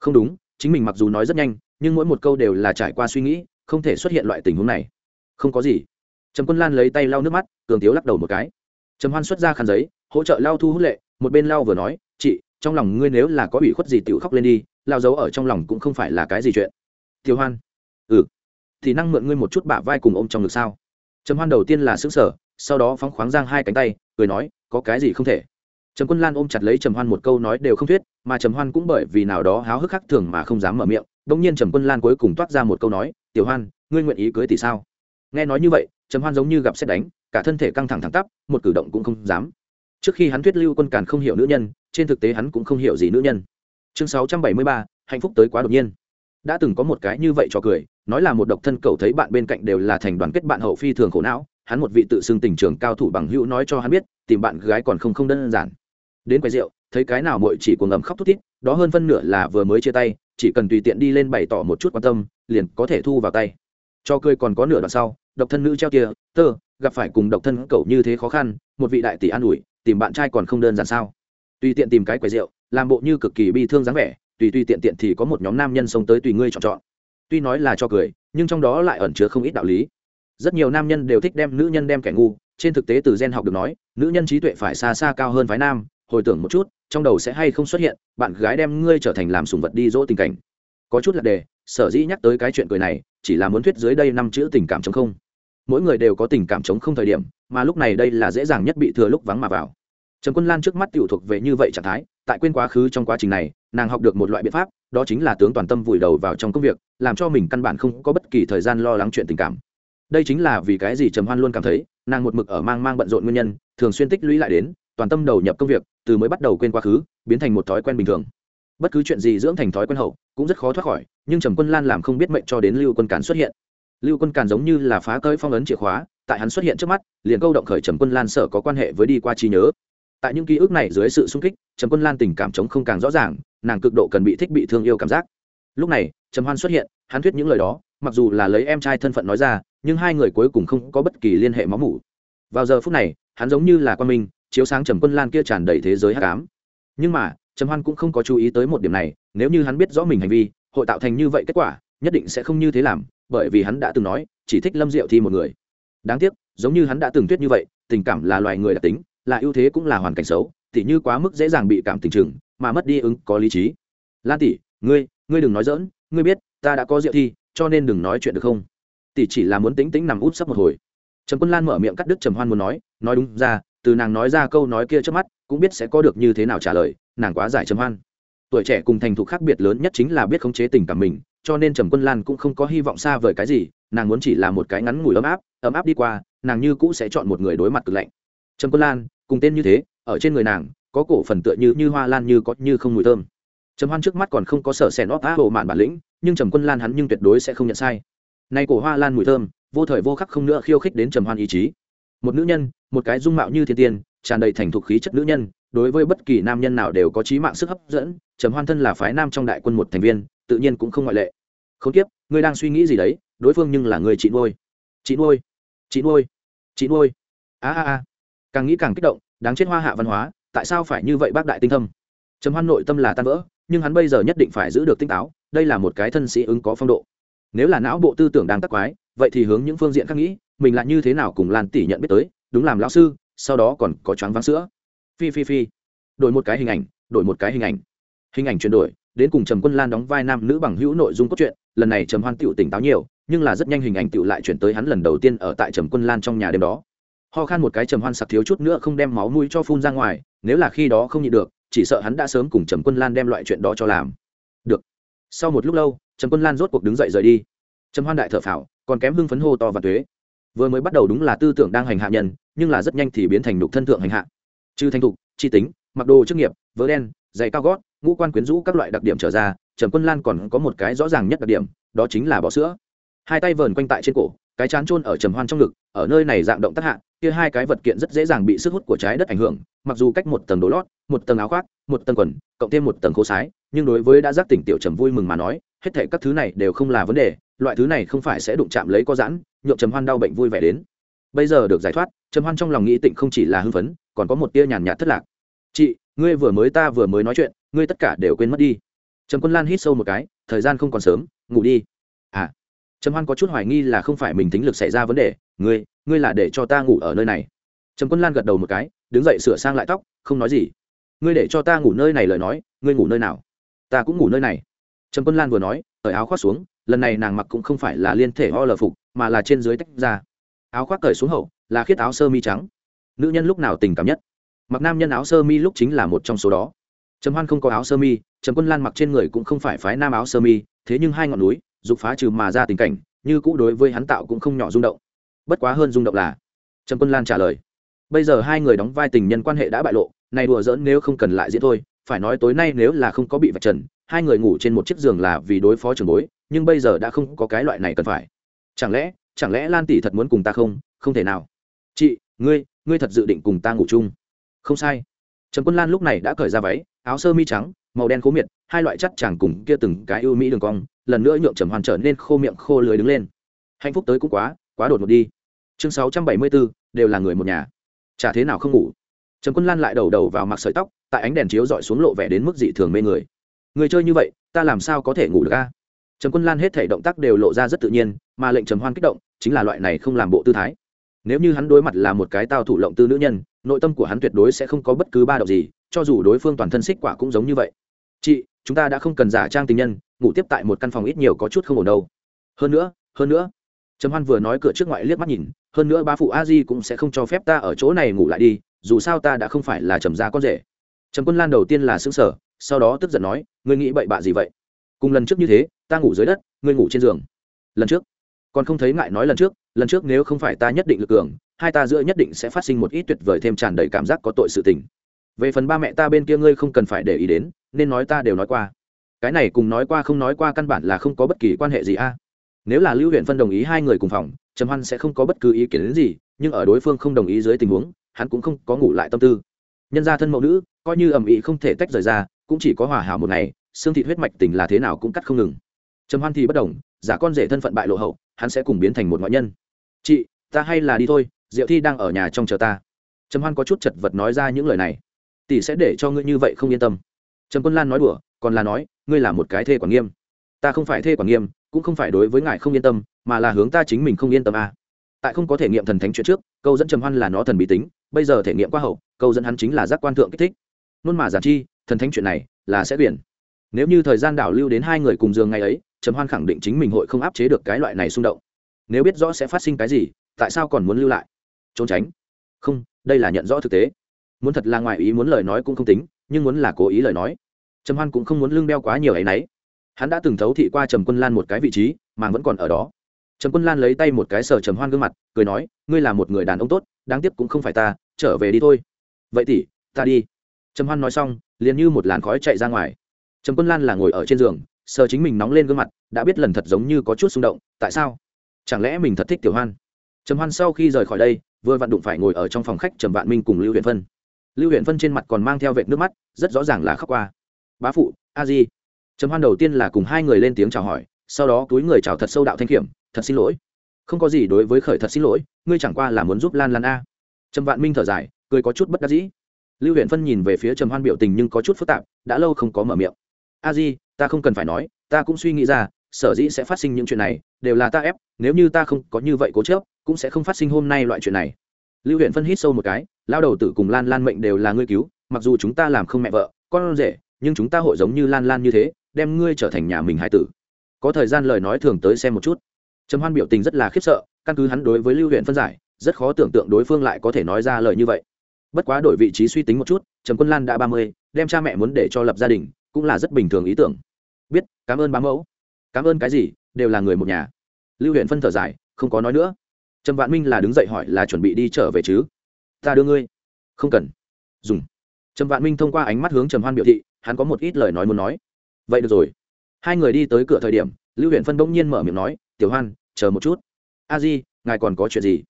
Không đúng, chính mình mặc dù nói rất nhanh, nhưng mỗi một câu đều là trải qua suy nghĩ không thể xuất hiện loại tình huống này. Không có gì. Trầm quân lan lấy tay lau nước mắt, cường tiếu lắc đầu một cái. Trầm hoan xuất ra khăn giấy, hỗ trợ lau thu hút lệ, một bên lau vừa nói, chị, trong lòng ngươi nếu là có ủy khuất gì tiểu khóc lên đi, lao giấu ở trong lòng cũng không phải là cái gì chuyện. Thiếu hoan. Ừ. Thì năng mượn ngươi một chút bả vai cùng ôm trong ngực sao? Trầm hoan đầu tiên là xứng sở sau đó phóng khoáng giang hai cánh tay, cười nói, có cái gì không thể? Trầm quân lan ôm chặt lấy trầm hoan một câu nói đều không thuyết, mà trầm hoan cũng bởi vì nào đó háo hức khác thường mà không dám mở miệng. Đ ỗ n g nhiên trầm quân lan cuối cùng toát ra một câu nói tiểu hoan, ngươi nguyện ý cưới tỷ sao? Nghe nói như vậy, trầm hoan giống như gặp xét đánh, cả thân thể căng thẳng thẳng tắp, một cử động cũng không dám. Trước khi hắn thuyết lưu quân càn không hiểu nữ nhân, trên thực tế hắn cũng không hiểu gì nữ nhân. Chương sáu trăm bảy mươi ba, hạnh phúc tới quá đột nhiên. Đã từng có một cái như vậy cho cười, nói là một độc thân cầu thấy bạn bên cạnh đều là thành đoàn kết bạn hậu phi thường khổ não, hắn một vị tự xưng tình trường cao thủ bằng hữu nói cho hắn biết, tìm bạn gái còn không không đơn giản. Đến quầy rượu, thấy cái nào mội chỉ cuồng ngầm khóc thút thít, đó hơn phân nửa là vừa mới chia tay chỉ cần tùy tiện đi lên bày tỏ một chút quan tâm, liền có thể thu vào tay. Cho cười còn có nửa đoạn sau, độc thân nữ treo kia tơ, gặp phải cùng độc thân cậu như thế khó khăn, một vị đại tỷ an ủi, tìm bạn trai còn không đơn giản sao? Tùy tiện tìm cái quầy rượu, làm bộ như cực kỳ bi thương dáng vẻ, tùy tùy tiện tiện thì có một nhóm nam nhân xông tới tùy ngươi chọn chọn. Tuy nói là cho cười, nhưng trong đó lại ẩn chứa không ít đạo lý. Rất nhiều nam nhân đều thích đem nữ nhân đem kẻ ngu, trên thực tế từ gen học được nói, nữ nhân trí tuệ phải xa xa cao hơn phái nam hồi tưởng một chút, trong đầu sẽ hay không xuất hiện, bạn gái đem ngươi trở thành làm sùng vật đi dỗ tình cảnh. Có chút là đề, sở dĩ nhắc tới cái chuyện cười này, chỉ là muốn thuyết dưới đây năm chữ tình cảm chống không. Mỗi người đều có tình cảm chống không thời điểm, mà lúc này đây là dễ dàng nhất bị thừa lúc vắng mà vào. Trần quân lan trước mắt tiểu thuộc về như vậy trạng thái, tại quên quá khứ trong quá trình này, nàng học được một loại biện pháp, đó chính là tướng toàn tâm vùi đầu vào trong công việc, làm cho mình căn bản không có bất kỳ thời gian lo lắng chuyện tình cảm. Đây chính là vì cái gì trầm hoan luôn cảm thấy, nàng một mực ở mang mang bận rộn nguyên nhân, thường xuyên tích lũy lại đến toàn tâm đầu nhập công việc, từ mới bắt đầu quên quá khứ, biến thành một thói quen bình thường. Bất cứ chuyện gì dưỡng thành thói quen hậu, cũng rất khó thoát khỏi, nhưng trầm quân lan làm không biết mệnh cho đến lưu quân càn xuất hiện. Lưu quân càn giống như là phá cơi phong ấn chìa khóa, tại hắn xuất hiện trước mắt, liền câu động khởi trầm quân lan sợ có quan hệ với đi qua trí nhớ. Tại những ký ức này dưới sự sung kích, trầm quân lan tình cảm chống không càng rõ ràng, nàng cực độ cần bị thích bị thương yêu cảm giác. Lúc này, trầm hoan xuất hiện, hắn thuyết những lời đó, mặc dù là lấy em trai thân phận nói ra, nhưng hai người cuối cùng không có bất kỳ liên hệ máu mủ. Vào giờ phút này, hắn giống như là quan minh chiếu sáng trầm quân lan kia tràn đầy thế giới hát cám nhưng mà, trầm hoan cũng không có chú ý tới một điểm này, nếu như hắn biết rõ mình hành vi, hội tạo thành như vậy kết quả, nhất định sẽ không như thế làm, bởi vì hắn đã từng nói, chỉ thích lâm diệu thi một người. Đáng tiếc, giống như hắn đã từng tuyết như vậy, tình cảm là loài người đặc tính, là ưu thế cũng là hoàn cảnh xấu, tỉ như quá mức dễ dàng bị cảm tình chừng, mà mất đi ứng, có lý trí. Lan tỷ, ngươi ngươi đừng nói dỡn ngươi biết, ta đã có diệu thi, cho nên đừng nói chuyện được không? Tỷ chỉ là muốn tính tính nằm út sấp một hồi. Trầm quân lan mở miệng cắt đứt trầm hoan muốn nói nói đúng ra từ nàng nói ra câu nói kia trước mắt, cũng biết sẽ có được như thế nào trả lời, nàng quá giải trầm hoan. Tuổi trẻ cùng thành thục khác biệt lớn nhất chính là biết khống chế tình cảm mình, cho nên trầm quân lan cũng không có hy vọng xa vời cái gì, nàng muốn chỉ là một cái ngắn ngủi ấm áp ấm áp đi qua, nàng như cũ sẽ chọn một người đối mặt cực lạnh. Trầm quân lan, cùng tên như thế, ở trên người nàng, có cổ phần tựa như như hoa lan như có, như không mùi thơm. Trầm hoan trước mắt còn không có sở sẻ nót á hồ mạn bản lĩnh, nhưng trầm quân lan hắn nhưng tuyệt đối sẽ không nhận sai. Nay cổ hoa lan mùi thơm, vô thời vô khắc không nữa khiêu khích đến trầm hoan ý chí. Một nữ nhân một cái dung mạo như thiên tiên, tràn đầy thành thục khí chất nữ nhân, đối với bất kỳ nam nhân nào đều có trí mạng sức hấp dẫn, trầm hoan thân là phái nam trong đại quân một thành viên, tự nhiên cũng không ngoại lệ. Không tiếp ngươi đang suy nghĩ gì đấy? Đối phương nhưng là người chị nuôi. Chị nuôi chị nuôi chị nuôi. A a a. Càng nghĩ càng kích động, đáng chết hoa hạ văn hóa, tại sao phải như vậy bác đại tinh thâm? Trầm hoan nội tâm là tan vỡ, nhưng hắn bây giờ nhất định phải giữ được tinh táo, đây là một cái thân sĩ ứng có phong độ. Nếu là não bộ tư tưởng đang tắc quái, vậy thì hướng những phương diện khác nghĩ, mình là như thế nào cùng lan tỷ nhận biết tới? Đúng làm lão sư, sau đó còn có choáng váng sữa. Phi phi phi. Đổi một cái hình ảnh, đổi một cái hình ảnh. Hình ảnh chuyển đổi, đến cùng trầm quân lan đóng vai nam nữ bằng hữu nội dung cốt truyện, lần này trầm hoan tựu tỉnh táo nhiều, nhưng là rất nhanh hình ảnh tựu lại chuyển tới hắn lần đầu tiên ở tại trầm quân lan trong nhà đêm đó. Ho khan một cái trầm hoan sặc thiếu chút nữa không đem máu mũi cho phun ra ngoài, nếu là khi đó không nhịn được, chỉ sợ hắn đã sớm cùng trầm quân lan đem loại chuyện đó cho làm. Được. Sau một lúc lâu, trầm quân lan rốt cuộc đứng dậy rời đi. Trầm hoan đại thợ phảo còn kém hưng phấn hô to và thuế vừa mới bắt đầu đúng là tư tưởng đang hành hạ nhân, nhưng là rất nhanh thì biến thành nhục thân thượng hành hạ. Chư thanh thục, chi tính, mặc đồ chức nghiệp, vớ đen, giày cao gót, ngũ quan quyến rũ các loại đặc điểm trở ra, trầm quân lan còn có một cái rõ ràng nhất đặc điểm, đó chính là bỏ sữa. Hai tay vờn quanh tại trên cổ, cái chán trôn ở trầm hoan trong ngực, ở nơi này dạng động tác hạ, kia hai cái vật kiện rất dễ dàng bị sức hút của trái đất ảnh hưởng, mặc dù cách một tầng đồ lót, một tầng áo khoác, một tầng quần, cộng thêm một tầng khô sái, nhưng đối với đã giác tỉnh tiểu trầm vui mừng mà nói, hết thể các thứ này đều không là vấn đề, loại thứ này không phải sẽ đụng chạm lấy có giãn nhộn trầm hoan đau bệnh vui vẻ đến. Bây giờ được giải thoát, trầm hoan trong lòng nghĩ tịnh không chỉ là hưng phấn, còn có một tia nhàn nhạt thất lạc. Chị, ngươi vừa mới ta vừa mới nói chuyện, ngươi tất cả đều quên mất đi. Trầm quân lan hít sâu một cái, thời gian không còn sớm, ngủ đi. À. Trầm hoan có chút hoài nghi là không phải mình tính lực xảy ra vấn đề, ngươi ngươi là để cho ta ngủ ở nơi này. Trầm quân lan gật đầu một cái, đứng dậy sửa sang lại tóc, không nói gì. Ngươi để cho ta ngủ nơi này lời nói, ngươi ngủ nơi nào? Ta cũng ngủ nơi này. Trầm quân lan vừa nói, cởi áo khoác xuống lần này nàng mặc cũng không phải là liên thể ho lờ phục, mà là trên dưới tách ra. Áo khoác cởi xuống hậu, là khiết áo sơ mi trắng. Nữ nhân lúc nào tình cảm nhất? Mặc nam nhân áo sơ mi lúc chính là một trong số đó. Trầm hoan không có áo sơ mi, trầm quân lan mặc trên người cũng không phải phái nam áo sơ mi, thế nhưng hai ngọn núi, dục phá trừ mà ra tình cảnh, như cũ đối với hắn tạo cũng không nhỏ rung động. Bất quá hơn rung động là, trầm quân lan trả lời, bây giờ hai người đóng vai tình nhân quan hệ đã bại lộ, này đùa giỡn nếu không cần lại diễn thôi, phải nói tối nay nếu là không có bị vạch trần, hai người ngủ trên một chiếc giường là vì đối phó trường bối nhưng bây giờ đã không có cái loại này cần phải. Chẳng lẽ chẳng lẽ lan tỷ thật muốn cùng ta không? Không thể nào. Chị, ngươi ngươi thật dự định cùng ta ngủ chung. Không sai. Trần quân lan lúc này đã cởi ra váy, áo sơ mi trắng, màu đen khố miệt, hai loại chất chàng cùng kia từng cái ưu mỹ đường cong, lần nữa nhượng trầm hoàn trở nên khô miệng, khô lưới đứng lên. Hạnh phúc tới cũng quá quá đột ngột đi. Chương sáu trăm bảy mươi bốn đều là người một nhà. Chả thế nào không ngủ. Trần quân lan lại đầu đầu vào mặc sợi tóc, tại ánh đèn chiếu dọi xuống lộ vẻ đến mức dị thường mê người. Người chơi như vậy, ta làm sao có thể ngủ được a? Trầm quân lan hết thể động tác đều lộ ra rất tự nhiên, mà lệnh trầm hoan kích động, chính là loại này không làm bộ tư thái. Nếu như hắn đối mặt là một cái tao thủ lộng tư nữ nhân, nội tâm của hắn tuyệt đối sẽ không có bất cứ ba động gì, cho dù đối phương toàn thân xích quả cũng giống như vậy. Chị, chúng ta đã không cần giả trang tình nhân, ngủ tiếp tại một căn phòng ít nhiều có chút không ổn đâu. Hơn nữa hơn nữa. Trầm hoan vừa nói cửa trước ngoại liếc mắt nhìn, hơn nữa ba phụ a di cũng sẽ không cho phép ta ở chỗ này ngủ lại đi, dù sao ta đã không phải là trầm gia con rể. Trầm quân lan đầu tiên là xứng sở sau đó tức giận nói, ngươi nghĩ bậy bạ gì vậy? Cùng lần trước như thế ta ngủ dưới đất, ngươi ngủ trên giường. Lần trước. Còn không thấy ngại nói lần trước lần trước nếu không phải ta nhất định lực cường, hai ta giữa nhất định sẽ phát sinh một ít tuyệt vời thêm tràn đầy cảm giác có tội sự tình. Về phần ba mẹ ta bên kia ngươi không cần phải để ý đến, nên nói ta đều nói qua. Cái này cùng nói qua không nói qua căn bản là không có bất kỳ quan hệ gì a. Nếu là lưu huyện phân đồng ý hai người cùng phòng, trầm hoan sẽ không có bất cứ ý kiến đến gì, nhưng ở đối phương không đồng ý dưới tình huống, hắn cũng không có ngủ lại tâm tư. Nhân gia thân mẫu nữ, coi như ẩm ý không thể tách rời ra, cũng chỉ có hòa hảo một ngày, xương thịt huyết mạch tình là thế nào cũng cắt không ngừng trầm hoan thì bất đồng, giả con rể thân phận bại lộ hậu, hắn sẽ cùng biến thành một ngoại nhân. Chị, ta hay là đi thôi, diệu thi đang ở nhà trong chờ ta. Trầm hoan có chút chật vật nói ra những lời này. Tỷ sẽ để cho ngươi như vậy không yên tâm. Trầm quân lan nói đùa, còn là nói, ngươi là một cái thê quản nghiêm. Ta không phải thê quản nghiêm, cũng không phải đối với ngài không yên tâm, mà là hướng ta chính mình không yên tâm à. tại không có thể nghiệm thần thánh chuyện trước, câu dẫn trầm hoan là nó thần bí tính, bây giờ thể nghiệm qua hậu, câu dẫn hắn chính là giác quan thượng kích thích. Nôn mà giản chi, thần thánh chuyện này là sẽ biển. Nếu như thời gian đảo lưu đến hai người cùng giường ngày ấy trầm hoan khẳng định chính mình hội không áp chế được cái loại này xung động. Nếu biết rõ sẽ phát sinh cái gì, tại sao còn muốn lưu lại? Trốn tránh? Không, đây là nhận rõ thực tế. Muốn thật là ngoài ý muốn lời nói cũng không tính, nhưng muốn là cố ý lời nói. Trầm hoan cũng không muốn lương đeo quá nhiều ấ y hắn đã từng thấu thị qua trầm quân lan một cái vị trí, mà vẫn còn ở đó. Trầm quân lan lấy tay một cái sờ trầm hoan gương mặt, cười nói, ngươi là một người đàn ông tốt, đáng tiếc cũng không phải ta, trở về đi thôi. Vậy tỷ, ta đi. Trầm hoan nói xong, liền như một làn khói chạy ra ngoài. Trầm quân lan là ngồi ở trên giường sờ chính mình nóng lên gương mặt, đã biết lần thật giống như có chút xung động, tại sao? Chẳng lẽ mình thật thích tiểu hoan? Trầm hoan sau khi rời khỏi đây, vừa vặn đụng phải ngồi ở trong phòng khách trầm vạn minh cùng lưu huyện phân lưu huyện phân trên mặt còn mang theo vệt nước mắt, rất rõ ràng là khóc qua. Bá phụ, a di. Trầm hoan đầu tiên là cùng hai người lên tiếng chào hỏi, sau đó túi người chào thật sâu đạo thanh kiểm thật xin lỗi. Không có gì đối với khởi thật xin lỗi, ngươi chẳng qua là muốn giúp lan lan a. Trầm vạn minh thở dài, cười có chút bất đắc dĩ. Lưu huyện phân nhìn về phía trầm hoan biểu tình nhưng có chút phức tạp, đã lâu không có mở miệng a di, ta không cần phải nói, ta cũng suy nghĩ ra, sở dĩ sẽ phát sinh những chuyện này, đều là ta ép, nếu như ta không có như vậy cố chớp cũng sẽ không phát sinh hôm nay loại chuyện này. Lưu huyện phân hít sâu một cái, lao đầu tử cùng lan lan mệnh đều là ngươi cứu, mặc dù chúng ta làm không mẹ vợ, con rể, nhưng chúng ta hội giống như lan lan như thế, đem ngươi trở thành nhà mình hải tử. Có thời gian lời nói thường tới xem một chút. Trầm hoan biểu tình rất là khiếp sợ, căn cứ hắn đối với lưu huyện phân giải, rất khó tưởng tượng đối phương lại có thể nói ra lời như vậy. Bất quá đổi vị trí suy tính một chút, trầm quân lan đã ba mươi, đem cha mẹ muốn để cho lập gia đình cũng là rất bình thường ý tưởng. Biết, cảm ơn bá mẫu. Cảm ơn cái gì, đều là người một nhà. Lưu huyện phân thở dài, không có nói nữa. Trầm vạn minh là đứng dậy hỏi là chuẩn bị đi trở về chứ? Ta đưa ngươi. Không cần. Dùng. Trầm vạn minh thông qua ánh mắt hướng trầm hoan biểu thị, hắn có một ít lời nói muốn nói. Vậy được rồi. Hai người đi tới cửa thời điểm, lưu huyện phân bỗng nhiên mở miệng nói, tiểu hoan, chờ một chút. A di, ngài còn có chuyện gì?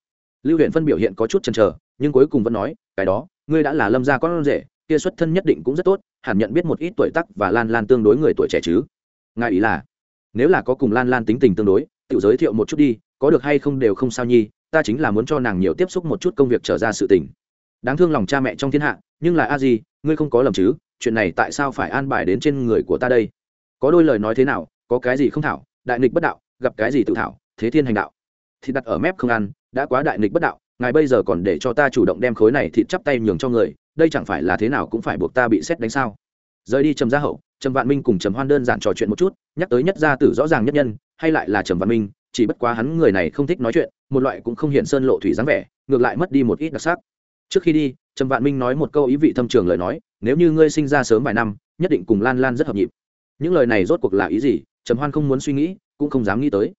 Lưu huyện phân biểu hiện có chút chần chờ, nhưng cuối cùng vẫn nói, cái đó, ngươi đã là lâm gia con rể, kia xuất thân nhất định cũng rất tốt hẳn nhận biết một ít tuổi tắc và lan lan tương đối người tuổi trẻ chứ. Ngài ý là, nếu là có cùng lan lan tính tình tương đối tự giới thiệu một chút đi, có được hay không đều không sao nhi, ta chính là muốn cho nàng nhiều tiếp xúc một chút công việc trở ra sự tình. Đáng thương lòng cha mẹ trong thiên hạ, nhưng là a di, ngươi không có lầm chứ, chuyện này tại sao phải an bài đến trên người của ta đây? Có đôi lời nói thế nào, có cái gì không thảo, đại nghịch bất đạo, gặp cái gì tự thảo, thế thiên hành đạo. Thì đặt ở mép không ăn, đã quá đại nghịch bất đạo ngài bây giờ còn để cho ta chủ động đem khối này thịt chắp tay nhường cho người, đây chẳng phải là thế nào cũng phải buộc ta bị xét đánh sao? Rời đi trầm gia hậu, trầm vạn minh cùng trầm hoan đơn giản trò chuyện một chút, nhắc tới nhất gia tử rõ ràng nhất nhân, hay lại là trầm vạn minh, chỉ bất quá hắn người này không thích nói chuyện, một loại cũng không hiện sơn lộ thủy dáng vẻ, ngược lại mất đi một ít đặc sắc. Trước khi đi, trầm vạn minh nói một câu ý vị thâm trường lời nói, nếu như ngươi sinh ra sớm vài năm, nhất định cùng lan lan rất hợp nhịp. Những lời này rốt cuộc là ý gì? Trầm hoan không muốn suy nghĩ, cũng không dám nghĩ tới.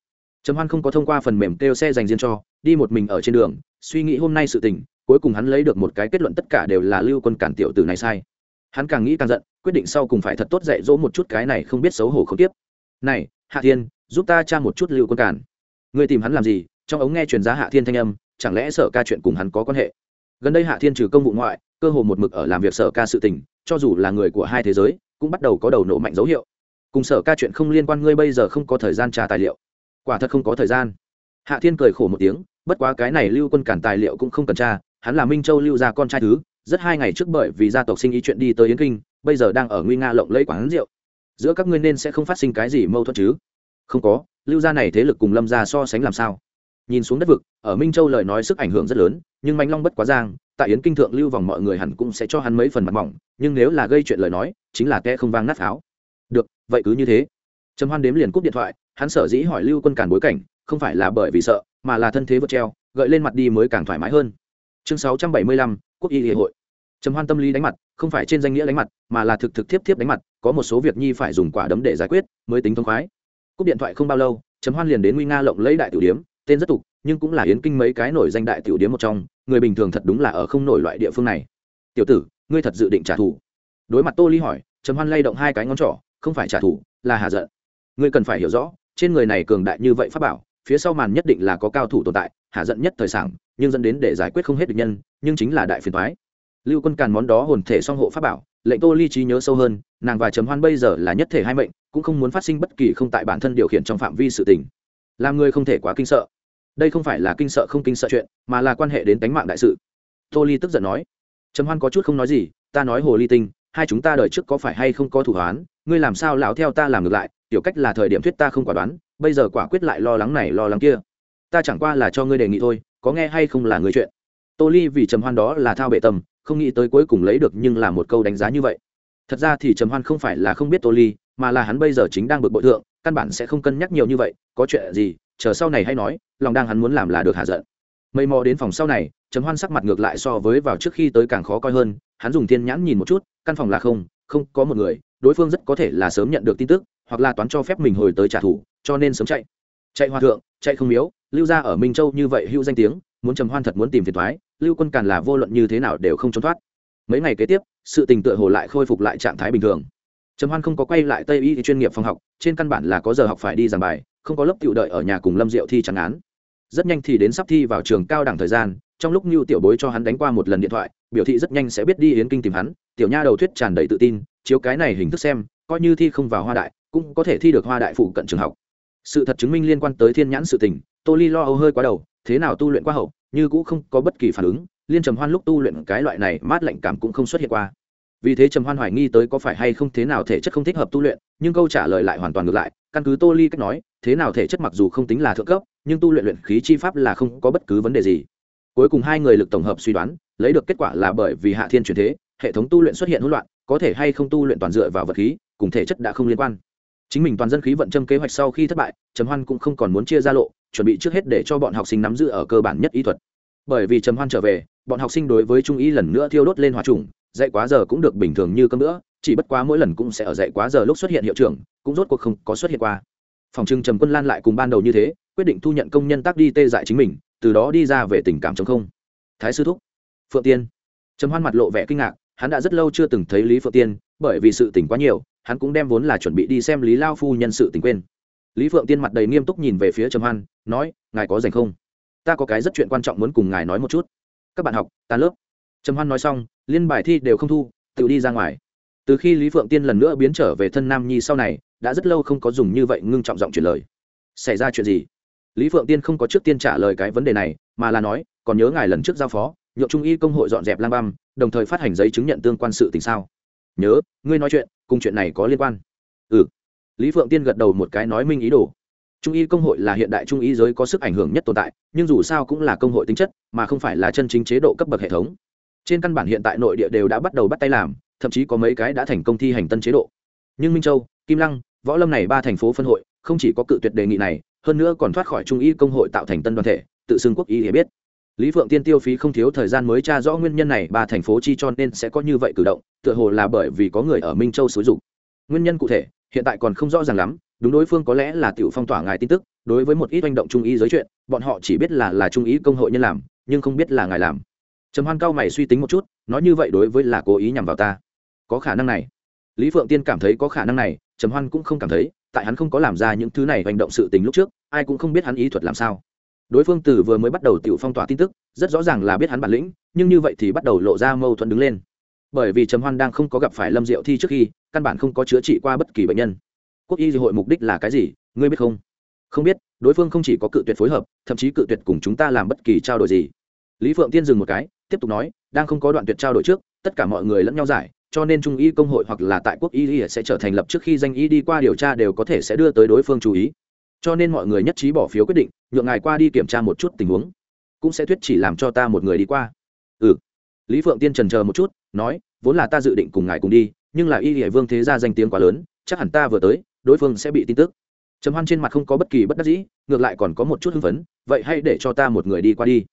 Trầm hoan không có thông qua phần mềm kêu xe dành riêng cho đi một mình ở trên đường, suy nghĩ hôm nay sự tình, cuối cùng hắn lấy được một cái kết luận tất cả đều là lưu quân cản tiểu tử này sai. Hắn càng nghĩ càng giận, quyết định sau cùng phải thật tốt dạy dỗ một chút cái này không biết xấu hổ không tiếp. Này, hạ thiên, giúp ta tra một chút lưu quân cản. Người tìm hắn làm gì? Trong ống nghe truyền giá hạ thiên thanh âm, chẳng lẽ sở ca chuyện cùng hắn có quan hệ? Gần đây hạ thiên trừ công vụ ngoại, cơ hồ một mực ở làm việc sở ca sự tình, cho dù là người của hai thế giới, cũng bắt đầu có đầu nổ mạnh dấu hiệu. Cùng sở ca chuyện không liên quan, ngươi bây giờ không có thời gian trả tài liệu. Quả thật không có thời gian hạ thiên cười khổ một tiếng, bất quá cái này lưu quân cản tài liệu cũng không cần tra, hắn là minh châu lưu gia con trai thứ, rất hai ngày trước bởi vì gia tộc sinh ý chuyện đi tới yến kinh, bây giờ đang ở nguy nga lộng lẫy quán rượu. Giữa các ngươi nên sẽ không phát sinh cái gì mâu thuẫn chứ? Không có, lưu gia này thế lực cùng lâm gia so sánh làm sao? Nhìn xuống đất vực, ở minh châu lời nói sức ảnh hưởng rất lớn, nhưng mạnh long bất quá giang, tại yến kinh thượng lưu vòng mọi người hẳn cũng sẽ cho hắn mấy phần mặt mỏng, nhưng nếu là gây chuyện lời nói, chính là kẻ không vang nát pháo. Được, vậy cứ như thế. Trầm hoan đếm liền cúp điện thoại, hắn sở dĩ hỏi lưu quân cản bối cảnh không phải là bởi vì sợ, mà là thân thế vượt treo, gợi lên mặt đi mới càng thoải mái hơn. Chương sáu trăm bảy mươi lăm, quốc y hệ hội. Trầm hoan tâm lý đánh mặt, không phải trên danh nghĩa đánh mặt, mà là thực thực tiếp tiếp đánh mặt, có một số việc nhi phải dùng quả đấm để giải quyết, mới tính thông khoái. Cúp điện thoại không bao lâu, trầm hoan liền đến nguy nga lộng lấy đại tiểu điếm, tên rất tục, nhưng cũng là yến kinh mấy cái nổi danh đại tiểu điếm một trong, người bình thường thật đúng là ở không nổi loại địa phương này. Tiểu tử, ngươi thật dự định trả thù? Đối mặt tô ly hỏi, trầm hoan lay động hai cái ngón trỏ, không phải trả thù, là hạ giận. Ngươi cần phải hiểu rõ, trên người này cường đại như vậy pháp bảo phía sau màn nhất định là có cao thủ tồn tại, hạ giận nhất thời sản nhưng dẫn đến để giải quyết không hết được nhân, nhưng chính là đại phiền thoái lưu quân càn món đó hồn thể song hộ pháp bảo, lệnh tô ly trí nhớ sâu hơn, nàng và trầm hoan bây giờ là nhất thể hai mệnh, cũng không muốn phát sinh bất kỳ không tại bản thân điều khiển trong phạm vi sự tình. Làm người không thể quá kinh sợ. Đây không phải là kinh sợ không kinh sợ chuyện, mà là quan hệ đến tánh mạng đại sự. Tô ly tức giận nói. Trầm hoan có chút không nói gì, ta nói hồ ly tinh, hai chúng ta đợi trước có phải hay không có thủ hoán? Ngươi làm sao lão theo ta làm ngược lại? Tiểu cách là thời điểm thuyết ta không quả đoán bây giờ quả quyết lại lo lắng này lo lắng kia. Ta chẳng qua là cho ngươi đề nghị thôi, có nghe hay không là người chuyện. Tô ly vì trầm hoan đó là thao bệ tâm, không nghĩ tới cuối cùng lấy được nhưng là một câu đánh giá như vậy. Thật ra thì trầm hoan không phải là không biết tô ly, mà là hắn bây giờ chính đang bực bội thượng, căn bản sẽ không cân nhắc nhiều như vậy, có chuyện gì, chờ sau này hay nói, lòng đang hắn muốn làm là được hạ giận. Mây mò đến phòng sau này, trầm hoan sắc mặt ngược lại so với vào trước khi tới càng khó coi hơn, hắn dùng thiên nhãn nhìn một chút, căn phòng là không không có một người, đối phương rất có thể là sớm nhận được tin tức, hoặc là toán cho phép mình hồi tới trả thù cho nên sớm chạy. Chạy hòa thượng, chạy không miếu, lưu ra ở minh châu như vậy hữu danh tiếng, muốn trầm hoan thật muốn tìm phiền thoái lưu quân càn là vô luận như thế nào đều không trốn thoát. Mấy ngày kế tiếp, sự tình tựa hồ lại khôi phục lại trạng thái bình thường. Trầm hoan không có quay lại tây y chuyên nghiệp phòng học, trên căn bản là có giờ học phải đi giảng bài, không có lớp tự đợi ở nhà cùng lâm diệu thi chẳng án. Rất nhanh thì đến sắp thi vào trường cao đẳng thời gian, trong lúc như tiểu bối cho hắn đánh qua một lần điện thoại, biểu thị rất nhanh sẽ biết đi yến kinh tìm hắn, tiểu nha đầu thuyết tràn đầy tự tin, chiếu cái này hình thức xem, coi như thi không vào hoa đại, cũng có thể thi được hoa đại phụ cận trường học sự thật chứng minh liên quan tới thiên nhãn sự tình, tô ly lo âu hơi quá đầu, thế nào tu luyện qua hậu, như cũng không có bất kỳ phản ứng, liên trầm hoan lúc tu luyện cái loại này, mát lạnh cảm cũng không xuất hiện qua. Vì thế trầm hoan hoài nghi tới có phải hay không thế nào thể chất không thích hợp tu luyện, nhưng câu trả lời lại hoàn toàn ngược lại, căn cứ tô ly cách nói, thế nào thể chất mặc dù không tính là thượng cấp, nhưng tu luyện luyện khí chi pháp là không có bất cứ vấn đề gì. Cuối cùng hai người lực tổng hợp suy đoán, lấy được kết quả là bởi vì hạ thiên chuyển thế, hệ thống tu luyện xuất hiện hỗn loạn, có thể hay không tu luyện toàn dựa vào vật khí, cùng thể chất đã không liên quan chính mình toàn dân khí vận châm kế hoạch sau khi thất bại, trầm hoan cũng không còn muốn chia ra lộ, chuẩn bị trước hết để cho bọn học sinh nắm giữ ở cơ bản nhất y thuật. Bởi vì trầm hoan trở về, bọn học sinh đối với trung y lần nữa thiêu đốt lên hòa trùng, dạy quá giờ cũng được bình thường như cơm nữa chỉ bất quá mỗi lần cũng sẽ ở dạy quá giờ lúc xuất hiện hiệu trưởng, cũng rốt cuộc không có xuất hiện qua. Phòng trưng trầm quân lan lại cùng ban đầu như thế, quyết định thu nhận công nhân tác đi tê dại chính mình, từ đó đi ra về tình cảm chống không. Thái sư thúc, phượng tiên. Trầm hoan mặt lộ vẻ kinh ngạc, hắn đã rất lâu chưa từng thấy lý phượng tiên, bởi vì sự tình quá nhiều hắn cũng đem vốn là chuẩn bị đi xem lý lao phu nhân sự tình quên. Lý phượng tiên mặt đầy nghiêm túc nhìn về phía trầm hoan, nói, ngài có dành không? Ta có cái rất chuyện quan trọng muốn cùng ngài nói một chút. Các bạn học tan lớp. Trầm hoan nói xong, liên bài thi đều không thu, tự đi ra ngoài. Từ khi lý phượng tiên lần nữa biến trở về thân nam nhi sau này, đã rất lâu không có dùng như vậy ngưng trọng giọng chuyển lời. Xảy ra chuyện gì? Lý phượng tiên không có trước tiên trả lời cái vấn đề này, mà là nói, còn nhớ ngài lần trước giao phó nhộn trung y công hội dọn dẹp lang băm, đồng thời phát hành giấy chứng nhận tương quan sự tình sao? Nhớ, ngươi nói chuyện cùng chuyện này có liên quan. Ừ. Lý phượng tiên gật đầu một cái nói minh ý đồ. Trung y công hội là hiện đại trung y giới có sức ảnh hưởng nhất tồn tại, nhưng dù sao cũng là công hội tính chất, mà không phải là chân chính chế độ cấp bậc hệ thống. Trên căn bản hiện tại nội địa đều đã bắt đầu bắt tay làm, thậm chí có mấy cái đã thành công thi hành tân chế độ. Nhưng minh châu, kim lăng, võ lâm này ba thành phố phân hội, không chỉ có cự tuyệt đề nghị này, hơn nữa còn thoát khỏi trung y công hội tạo thành tân đoàn thể, tự xưng quốc y hiểu biết lý phượng tiên tiêu phí không thiếu thời gian mới tra rõ nguyên nhân này, ba thành phố chi cho nên sẽ có như vậy cử động, tựa hồ là bởi vì có người ở minh châu xúi dục. Nguyên nhân cụ thể, hiện tại còn không rõ ràng lắm, đúng đối phương có lẽ là tiểu phong tỏa ngài tin tức, đối với một ít hành động trung ý giới chuyện, bọn họ chỉ biết là là trung ý công hội nhân làm, nhưng không biết là ngài làm. Trầm hoan cao mày suy tính một chút, nói như vậy đối với là cố ý nhằm vào ta. Có khả năng này. Lý phượng tiên cảm thấy có khả năng này, trầm hoan cũng không cảm thấy, tại hắn không có làm ra những thứ này hành động sự tình lúc trước, ai cũng không biết hắn ý thuật làm sao đối phương từ vừa mới bắt đầu tiểu phong tỏa tin tức, rất rõ ràng là biết hắn bản lĩnh, nhưng như vậy thì bắt đầu lộ ra mâu thuẫn đứng lên. Bởi vì trầm hoan đang không có gặp phải lâm diệu thi trước khi, căn bản không có chữa trị qua bất kỳ bệnh nhân. Quốc y hội mục đích là cái gì, ngươi biết không? Không biết, đối phương không chỉ có cự tuyệt phối hợp, thậm chí cự tuyệt cùng chúng ta làm bất kỳ trao đổi gì. Lý phượng tiên dừng một cái, tiếp tục nói, đang không có đoạn tuyệt trao đổi trước, tất cả mọi người lẫn nhau giải, cho nên trung y công hội hoặc là tại quốc y sẽ trở thành lập trước khi danh y đi qua điều tra đều có thể sẽ đưa tới đối phương chú ý cho nên mọi người nhất trí bỏ phiếu quyết định, nhượng ngài qua đi kiểm tra một chút tình huống. Cũng sẽ thuyết chỉ làm cho ta một người đi qua. Ừ. Lý phượng tiên trần chờ một chút, nói, vốn là ta dự định cùng ngài cùng đi, nhưng là y hệ vương thế gia danh tiếng quá lớn, chắc hẳn ta vừa tới, đối phương sẽ bị tin tức. Trầm hoan trên mặt không có bất kỳ bất đắc dĩ, ngược lại còn có một chút hưng phấn, vậy hãy để cho ta một người đi qua đi.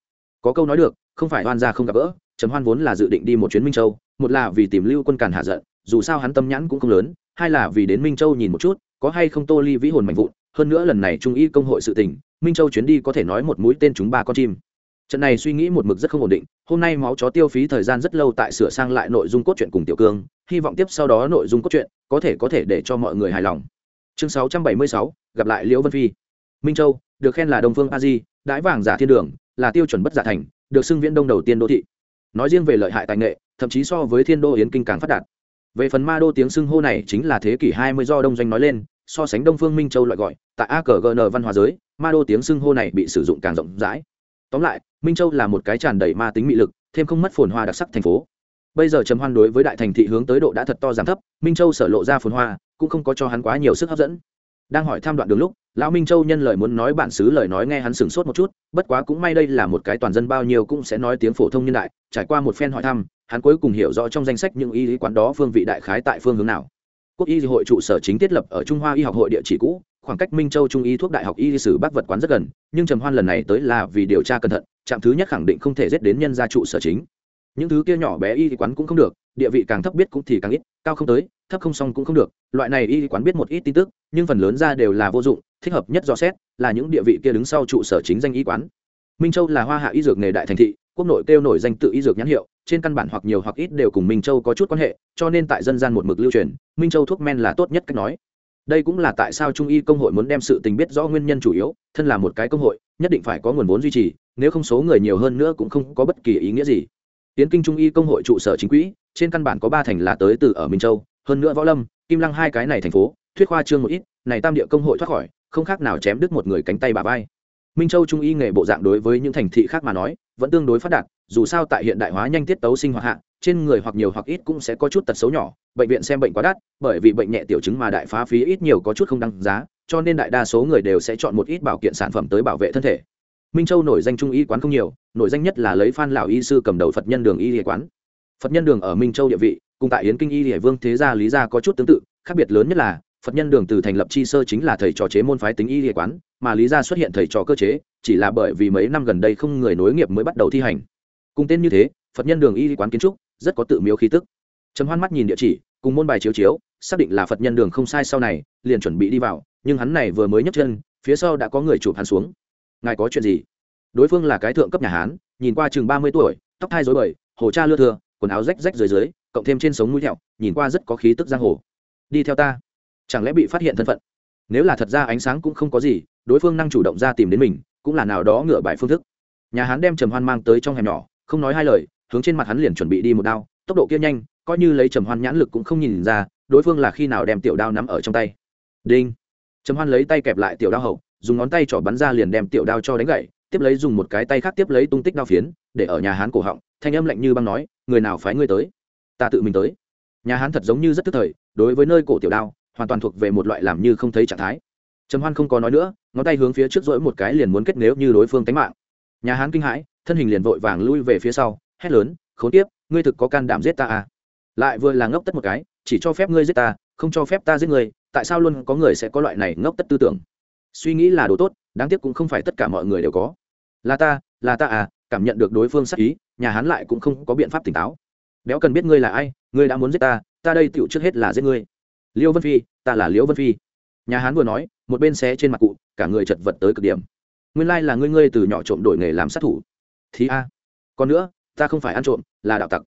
Có câu nói được, không phải oan gia không gặp gỡ, trầm hoan vốn là dự định đi một chuyến minh châu, một là vì tìm lưu quân càn hạ giận, dù sao hắn tâm nhãn cũng không lớn, hai là vì đến minh châu nhìn một chút, có hay không tô ly vĩ hồn mạnh vụn hơn nữa lần này trung y công hội sự tình minh châu chuyến đi có thể nói một mũi tên chúng ba con chim. Trận này suy nghĩ một mực rất không ổn định hôm nay máu chó tiêu phí thời gian rất lâu tại sửa sang lại nội dung cốt truyện cùng tiểu cương hy vọng tiếp sau đó nội dung cốt truyện có thể có thể để cho mọi người hài lòng. Chương 676, gặp lại liễu vân phi. Minh châu được khen là đông phương a di đãi vàng giả thiên đường là tiêu chuẩn bất giả thành được xưng viễn đông đầu tiên đô thị. Nói riêng về lợi hại tài nghệ thậm chí so với thiên đô yến kinh càng phát đạt. Về phần ma đô tiếng xưng hô này chính là thế kỷ 20 do đông doanh nói lên so sánh đông phương minh châu loại gọi, tại akgn văn hóa giới, ma đô tiếng xưng hô này bị sử dụng càng rộng rãi. Tóm lại, minh châu là một cái tràn đầy ma tính mị lực, thêm không mất phồn hoa đặc sắc thành phố. Bây giờ trầm hoan đối với đại thành thị hướng tới độ đã thật to giảm thấp, minh châu sở lộ ra phồn hoa, cũng không có cho hắn quá nhiều sức hấp dẫn. Đang hỏi tham đoạn đường lúc, lão minh châu nhân lời muốn nói bản xứ lời nói nghe hắn sửng sốt một chút, bất quá cũng may đây là một cái toàn dân bao nhiêu cũng sẽ nói tiếng phổ thông nhân đại, trải qua một phen hỏi thăm, hắn cuối cùng hiểu rõ trong danh sách những y lý quán đó phương vị đại khái tại phương hướng nào quốc y hội trụ sở chính thiết lập ở trung hoa y học hội địa chỉ cũ, khoảng cách minh châu trung y thuốc đại học y sử Bác vật quán rất gần, nhưng trầm hoan lần này tới là vì điều tra cẩn thận, trạm thứ nhất khẳng định không thể giết đến nhân gia trụ sở chính. Những thứ kia nhỏ bé y quán cũng không được, địa vị càng thấp biết cũng thì càng ít, cao không tới, thấp không xong cũng không được, loại này y quán biết một ít tin tức, nhưng phần lớn ra đều là vô dụng, thích hợp nhất do xét là những địa vị kia đứng sau trụ sở chính danh y quán. Minh châu là hoa hạ y dược nghề đại thành thị quốc nội kêu nổi danh tự y dược nhãn hiệu, trên căn bản hoặc nhiều hoặc ít đều cùng minh châu có chút quan hệ, cho nên tại dân gian một mực lưu truyền, minh châu thuốc men là tốt nhất cách nói. Đây cũng là tại sao trung y công hội muốn đem sự tình biết rõ nguyên nhân chủ yếu, thân là một cái công hội, nhất định phải có nguồn vốn duy trì, nếu không số người nhiều hơn nữa cũng không có bất kỳ ý nghĩa gì. Tiến kinh trung y công hội trụ sở chính quỹ, trên căn bản có ba thành là tới từ ở minh châu, hơn nữa võ lâm, kim lăng hai cái này thành phố, thuyết khoa trương một ít, này tam địa công hội thoát khỏi, không khác nào chém đứt một người cánh tay bà vai. Minh châu trung y nghề bộ dạng đối với những thành thị khác mà nói vẫn tương đối phát đạt, dù sao tại hiện đại hóa nhanh tiết tấu sinh hoạt hạ, trên người hoặc nhiều hoặc ít cũng sẽ có chút tật xấu nhỏ, bệnh viện xem bệnh quá đắt, bởi vì bệnh nhẹ tiểu chứng mà đại phá phí ít nhiều có chút không đăng giá, cho nên đại đa số người đều sẽ chọn một ít bảo kiện sản phẩm tới bảo vệ thân thể. Minh châu nổi danh trung y quán không nhiều, nổi danh nhất là lấy phan lão y sư cầm đầu phật nhân đường y địa quán. Phật nhân đường ở minh châu địa vị, cùng tại yến kinh y địa vương thế gia lý gia có chút tương tự, khác biệt lớn nhất là, phật nhân đường từ thành lập chi sơ chính là thầy trò chế môn phái tính y địa quán mà lý gia xuất hiện thầy trò cơ chế, chỉ là bởi vì mấy năm gần đây không người nối nghiệp mới bắt đầu thi hành. Cùng tên như thế, phật nhân đường y quán kiến trúc, rất có tự miếu khí tức. Trầm hoan mắt nhìn địa chỉ, cùng môn bài chiếu chiếu, xác định là phật nhân đường không sai sau này, liền chuẩn bị đi vào, nhưng hắn này vừa mới nhấc chân, phía sau đã có người chụp hắn xuống. Ngài có chuyện gì? Đối phương là cái thượng cấp nhà hán, nhìn qua chừng ba mươi tuổi, tóc thai dối bời, hồ cha lưa thưa, quần áo rách rách dưới dưới, cộng thêm trên sống mũi thẹo, nhìn qua rất có khí tức giang hồ. Đi theo ta. Chẳng lẽ bị phát hiện thân phận? Nếu là thật ra ánh sáng cũng không có gì, đối phương năng chủ động ra tìm đến mình, cũng là nào đó ngựa bài phương thức. Nhà hán đem trầm hoan mang tới trong hẻm nhỏ, không nói hai lời, hướng trên mặt hắn liền chuẩn bị đi một đao, tốc độ kia nhanh, coi như lấy trầm hoan nhãn lực cũng không nhìn ra, đối phương là khi nào đem tiểu đao nắm ở trong tay. Đinh. Trầm hoan lấy tay kẹp lại tiểu đao hậu, dùng ngón tay trỏ bắn ra liền đem tiểu đao cho đánh gậy, tiếp lấy dùng một cái tay khác tiếp lấy tung tích đao phiến, để ở nhà hán cổ họng, thanh âm lạnh như băng nói, người nào phái ngươi tới? Ta tự mình tới. Nhà hán thật giống như rất tức thời, đối với nơi cổ tiểu đao hoàn toàn thuộc về một loại làm như không thấy trạng thái. Trầm hoan không có nói nữa, ngón tay hướng phía trước rỗi một cái liền muốn kết nếu như đối phương tánh mạng. Nhà hán kinh hãi, thân hình liền vội vàng lui về phía sau, hét lớn, khốn tiếp ngươi thực có can đảm giết ta à? Lại vừa là ngốc tất một cái, chỉ cho phép ngươi giết ta, không cho phép ta giết ngươi, tại sao luôn có người sẽ có loại này ngốc tất tư tưởng? Suy nghĩ là đồ tốt, đáng tiếc cũng không phải tất cả mọi người đều có. Là ta là ta à cảm nhận được đối phương sắc ý, nhà Hán lại cũng không có biện pháp tỉnh táo. Béo cần biết ngươi là ai, ngươi đã muốn giết ta ta đây tựu trước hết là giết ngươi liêu vân phi, ta là liễu vân phi. Nhà Hán vừa nói, một bên xé trên mặt cụ, cả người chật vật tới cực điểm. Nguyên lai là ngươi ngươi từ nhỏ trộm đổi nghề làm sát thủ. Thì a, còn nữa, ta không phải ăn trộm, là đạo tặc.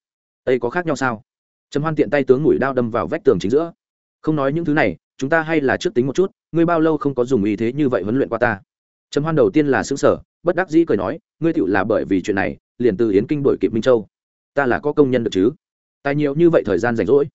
Đây có khác nhau sao? Trầm hoan tiện tay tướng mũi đao đâm vào vách tường chính giữa. Không nói những thứ này, chúng ta hay là trước tính một chút, ngươi bao lâu không có dùng ý thế như vậy huấn luyện qua ta? Trầm hoan đầu tiên là xứng sở bất đắc dĩ cười nói, ngươi tựu là bởi vì chuyện này, liền từ yến kinh đổi kịp minh châu. Ta là có công nhân được chứ? Tài nhiều như vậy thời gian rảnh rỗi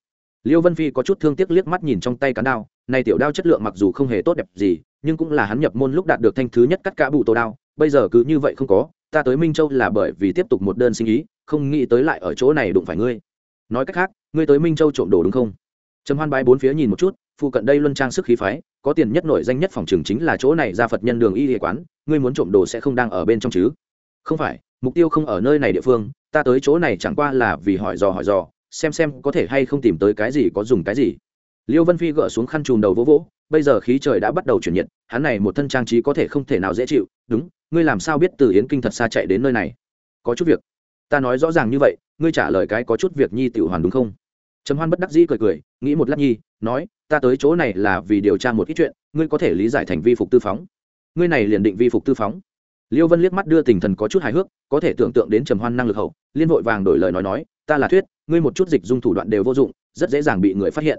liêu vân phi có chút thương tiếc liếc mắt nhìn trong tay cán đao, này tiểu đao chất lượng mặc dù không hề tốt đẹp gì, nhưng cũng là hắn nhập môn lúc đạt được thanh thứ nhất cắt cả bụ tô đao, bây giờ cứ như vậy không có, ta tới minh châu là bởi vì tiếp tục một đơn sinh ý, không nghĩ tới lại ở chỗ này đụng phải ngươi. Nói cách khác, ngươi tới minh châu trộm đồ đúng không? Trầm hoan bái bốn phía nhìn một chút, phụ cận đây luân trang sức khí phái, có tiền nhất nổi danh nhất phòng trường chính là chỗ này ra phật nhân đường y địa quán, ngươi muốn trộm đồ sẽ không đang ở bên trong chứ? Không phải, mục tiêu không ở nơi này địa phương, ta tới chỗ này chẳng qua là vì hỏi dò hỏi dò xem xem có thể hay không tìm tới cái gì có dùng cái gì. Liêu vân phi gỡ xuống khăn chùm đầu vỗ vỗ, bây giờ khí trời đã bắt đầu chuyển nhiệt, hắn này một thân trang trí có thể không thể nào dễ chịu, đúng, ngươi làm sao biết từ yến kinh thật xa chạy đến nơi này? Có chút việc. Ta nói rõ ràng như vậy, ngươi trả lời cái có chút việc nhi tiểu hoàn đúng không? Trầm hoan bất đắc dĩ cười cười, nghĩ một lát nhi, nói, ta tới chỗ này là vì điều tra một ít chuyện, ngươi có thể lý giải thành vi phục tư phóng. Ngươi này liền định vi phục tư phóng. Liêu vân liếc mắt đưa tình thần có chút hài hước, có thể tưởng tượng đến trầm hoan năng lực hậu, liên vội vàng đổi lời nói nói ta là thuyết, ngươi một chút dịch dung thủ đoạn đều vô dụng, rất dễ dàng bị người phát hiện.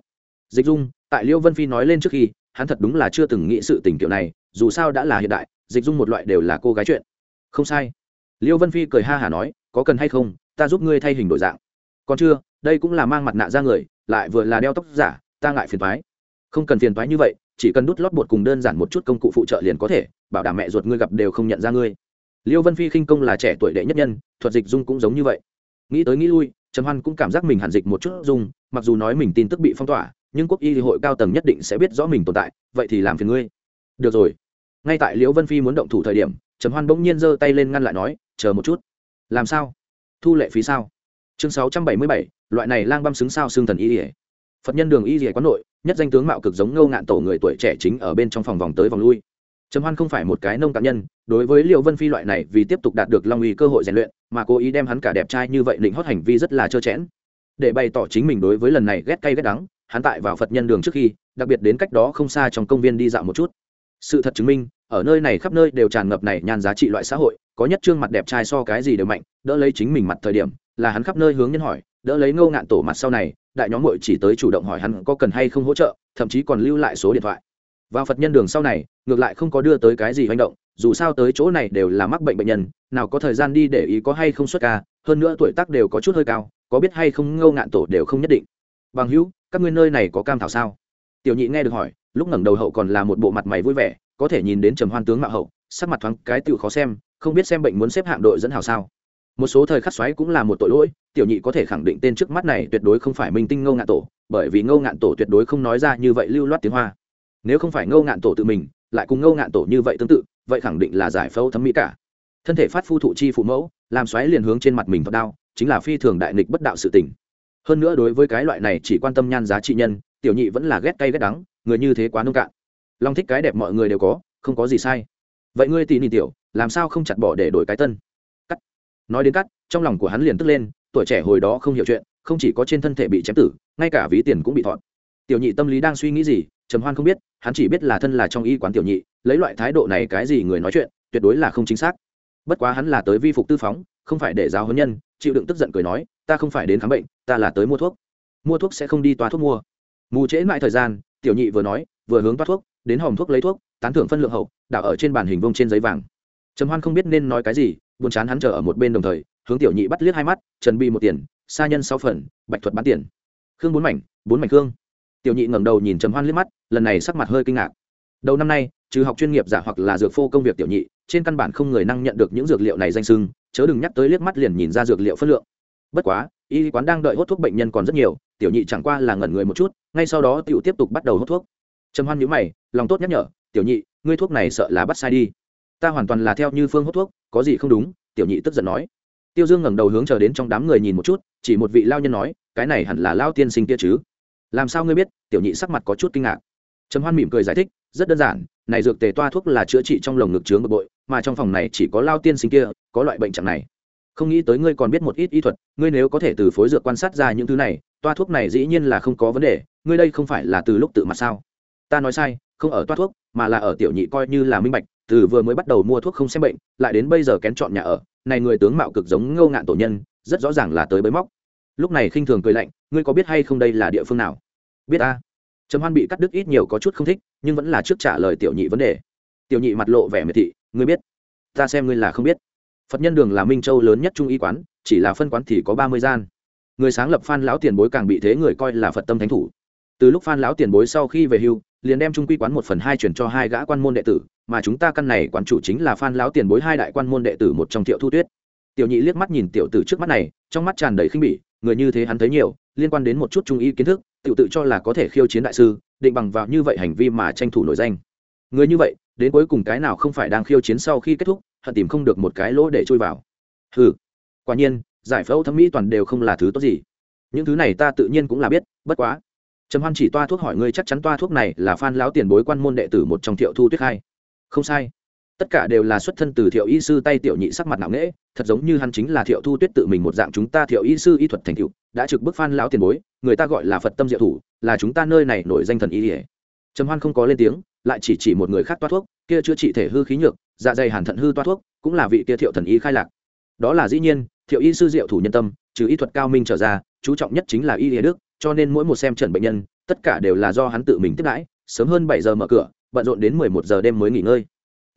Dịch dung, tại liêu vân phi nói lên trước khi, hắn thật đúng là chưa từng nghĩ sự tình kiểu này, dù sao đã là hiện đại, dịch dung một loại đều là cô gái chuyện. Không sai. Liêu vân phi cười ha hả nói, có cần hay không, ta giúp ngươi thay hình đổi dạng. Còn chưa, đây cũng là mang mặt nạ ra người, lại vừa là đeo tóc giả, ta ngại phiền thoái không cần phiền thoái như vậy, chỉ cần đút lót bột cùng đơn giản một chút công cụ phụ trợ liền có thể, bảo đảm mẹ ruột ngươi gặp đều không nhận ra ngươi. Liêu vân phi khinh công là trẻ tuổi đệ nhất nhân, thuật dịch dung cũng giống như vậy nghĩ tới nghĩ lui, trầm hoan cũng cảm giác mình hẳn dịch một chút dung, mặc dù nói mình tin tức bị phong tỏa, nhưng quốc y hội cao tầng nhất định sẽ biết rõ mình tồn tại, vậy thì làm phiền ngươi. Được rồi. Ngay tại liễu vân phi muốn động thủ thời điểm, trầm hoan bỗng nhiên giơ tay lên ngăn lại nói, chờ một chút. Làm sao? Thu lệ phí sao? Chương sáu trăm bảy mươi bảy, loại này lang băm xứng sao xương thần y ỉa phật nhân đường y ỉa quán nội, nhất danh tướng mạo cực giống ngâu ngạn tổ người tuổi trẻ chính ở bên trong phòng vòng tới vòng lui trầm hoan không phải một cái nông cạn nhân, đối với liệu vân phi loại này vì tiếp tục đạt được long uy cơ hội rèn luyện, mà cố ý đem hắn cả đẹp trai như vậy định hót hành vi rất là trơ chẽn để bày tỏ chính mình đối với lần này ghét cay ghét đắng, hắn tại vào phật nhân đường trước khi, đặc biệt đến cách đó không xa trong công viên đi dạo một chút. Sự thật chứng minh, ở nơi này khắp nơi đều tràn ngập này nhan giá trị loại xã hội, có nhất trương mặt đẹp trai so cái gì đều mạnh, đỡ lấy chính mình mặt thời điểm, là hắn khắp nơi hướng nhân hỏi, đỡ lấy ngâu ngạn tổ mặt sau này, đại nhóm hội chỉ tới chủ động hỏi hắn có cần hay không hỗ trợ, thậm chí còn lưu lại số điện thoại. Vào phật nhân đường sau này ngược lại không có đưa tới cái gì hành động, dù sao tới chỗ này đều là mắc bệnh bệnh nhân, nào có thời gian đi để ý có hay không xuất ca, hơn nữa tuổi tác đều có chút hơi cao, có biết hay không ngâu ngạn tổ đều không nhất định. Bằng hữu, các ngươi nơi này có cam thảo sao? Tiểu nhị nghe được hỏi, lúc ngẩng đầu hậu còn là một bộ mặt mày vui vẻ, có thể nhìn đến trầm hoan tướng mạo hậu, sắc mặt thoáng cái tựu khó xem, không biết xem bệnh muốn xếp hạng đội dẫn hào sao. Một số thời khắc xoáy cũng là một tội lỗi, tiểu nhị có thể khẳng định tên trước mắt này tuyệt đối không phải minh tinh ngâu ngạn tổ, bởi vì ngâu ngạn tổ tuyệt đối không nói ra như vậy lưu loát tiếng hoa. Nếu không phải ngâu ngạn tổ tự mình lại cùng ngâu ngạn tổ như vậy tương tự, vậy khẳng định là giải phẫu thấm mỹ cả. Thân thể phát phu thụ chi phụ mẫu, làm xoáy liền hướng trên mặt mình thật đau chính là phi thường đại nghịch bất đạo sự tình. Hơn nữa đối với cái loại này chỉ quan tâm nhan giá trị nhân, tiểu nhị vẫn là ghét cay ghét đắng, người như thế quá nông cạn. Long thích cái đẹp mọi người đều có, không có gì sai. Vậy ngươi tỉ nỉ tiểu, làm sao không chặt bỏ để đổi cái tân? Cắt. Nói đến cắt, trong lòng của hắn liền tức lên, tuổi trẻ hồi đó không hiểu chuyện, không chỉ có trên thân thể bị chém tử, ngay cả ví tiền cũng bị thọt. Tiểu nhị tâm lý đang suy nghĩ gì trầm hoan không biết, hắn chỉ biết là thân là trong y quán tiểu nhị, lấy loại thái độ này cái gì người nói chuyện, tuyệt đối là không chính xác. Bất quá hắn là tới vi phục tư phóng, không phải để giáo huấn nhân, chịu đựng tức giận cười nói, ta không phải đến khám bệnh, ta là tới mua thuốc. Mua thuốc sẽ không đi toa thuốc mua. Mù trễ mãi thời gian, tiểu nhị vừa nói, vừa hướng toa thuốc, đến hòm thuốc lấy thuốc, tán thưởng phân lượng hậu, đảo ở trên bàn hình vông trên giấy vàng. Trầm hoan không biết nên nói cái gì, buồn chán hắn chờ ở một bên đồng thời, hướng tiểu nhị bắt liếc hai mắt, trần bi một tiền, sa nhân sáu phần, bạch thuật bán tiền. Khương bốn mảnh bốn mảnh khương tiểu nhị ngẩng đầu nhìn trầm hoan liếc mắt, lần này sắc mặt hơi kinh ngạc. Đầu năm nay, trừ học chuyên nghiệp giả hoặc là dược phô công việc tiểu nhị, trên căn bản không người năng nhận được những dược liệu này danh sưng, chớ đừng nhắc tới liếc mắt liền nhìn ra dược liệu phân lượng. Bất quá, y quán đang đợi hốt thuốc bệnh nhân còn rất nhiều, tiểu nhị chẳng qua là ngẩn người một chút, ngay sau đó tiểu tiếp tục bắt đầu hốt thuốc. Trầm hoan nhíu mày, lòng tốt nhắc nhở, tiểu nhị, ngươi thuốc này sợ là bắt sai đi. Ta hoàn toàn là theo như phương hốt thuốc, có gì không đúng? Tiểu nhị tức giận nói. Tiêu dương ngẩng đầu hướng chờ đến trong đám người nhìn một chút, chỉ một vị lao nhân nói, cái này hẳn là lao tiên sinh kia chứ làm sao ngươi biết? Tiểu nhị sắc mặt có chút kinh ngạc. Trầm hoan mỉm cười giải thích, rất đơn giản, này dược tề toa thuốc là chữa trị trong lồng ngực chướng bực bội, mà trong phòng này chỉ có lao tiên sinh kia, có loại bệnh trạng này. Không nghĩ tới ngươi còn biết một ít y thuật, ngươi nếu có thể từ phối dược quan sát ra những thứ này, toa thuốc này dĩ nhiên là không có vấn đề, ngươi đây không phải là từ lúc tự mặt sao? Ta nói sai, không ở toa thuốc, mà là ở tiểu nhị coi như là minh bạch, từ vừa mới bắt đầu mua thuốc không xem bệnh, lại đến bây giờ kén chọn nhà ở, này người tướng mạo cực giống ngâu ngạn tổ nhân, rất rõ ràng là tới bới móc lúc này khinh thường cười lạnh, ngươi có biết hay không đây là địa phương nào? Biết a trầm hoan bị cắt đứt ít nhiều có chút không thích, nhưng vẫn là trước trả lời tiểu nhị vấn đề. Tiểu nhị mặt lộ vẻ miệt thị, ngươi biết, ta xem ngươi là không biết. Phật nhân đường là minh châu lớn nhất trung y quán, chỉ là phân quán thì có ba mươi gian. Người sáng lập phan lão tiền bối càng bị thế người coi là phật tâm thánh thủ. Từ lúc phan lão tiền bối sau khi về hưu, liền đem trung quy quán một phần hai chuyển cho hai gã quan môn đệ tử, mà chúng ta căn này quán chủ chính là phan lão tiền bối hai đại quan môn đệ tử một trong thiệu thu tuyết. Tiểu nhị liếc mắt nhìn tiểu tử trước mắt này, trong mắt tràn đầy khinh bỉ người như thế hắn thấy nhiều, liên quan đến một chút trung y kiến thức tự tự cho là có thể khiêu chiến đại sư, định bằng vào như vậy hành vi mà tranh thủ nổi danh. Người như vậy, đến cuối cùng cái nào không phải đang khiêu chiến sau khi kết thúc, hận tìm không được một cái lỗ để chui vào. Ừ quả nhiên, giải phẫu thẩm mỹ toàn đều không là thứ tốt gì. Những thứ này ta tự nhiên cũng là biết, bất quá. Trầm hoan chỉ toa thuốc hỏi ngươi chắc chắn toa thuốc này là phan lão tiền bối quan môn đệ tử một trong thiệu thu tuyết khai. Không sai tất cả đều là xuất thân từ thiệu y sư tay tiểu nhị sắc mặt nặng nễ thật giống như hắn chính là thiệu thu tuyết tự mình một dạng chúng ta thiệu y sư y thuật thành thiệu đã trực bức phan lão tiền bối, người ta gọi là phật tâm diệu thủ, là chúng ta nơi này nổi danh thần y ỉa trầm hoan không có lên tiếng, lại chỉ chỉ một người khác toa thuốc, kia chữa trị thể hư khí nhược dạ dày hàn thận hư toa thuốc, cũng là vị kia thiệu thần y khai lạc. Đó là dĩ nhiên, thiệu y sư diệu thủ nhân tâm, trừ y thuật cao minh trở ra, chú trọng nhất chính là y địa đức, cho nên mỗi một xem trần bệnh nhân, tất cả đều là do hắn tự mình tiếp đãi, sớm hơn bảy giờ mở cửa, bận rộn đến mười một giờ đêm mới nghỉ ngơi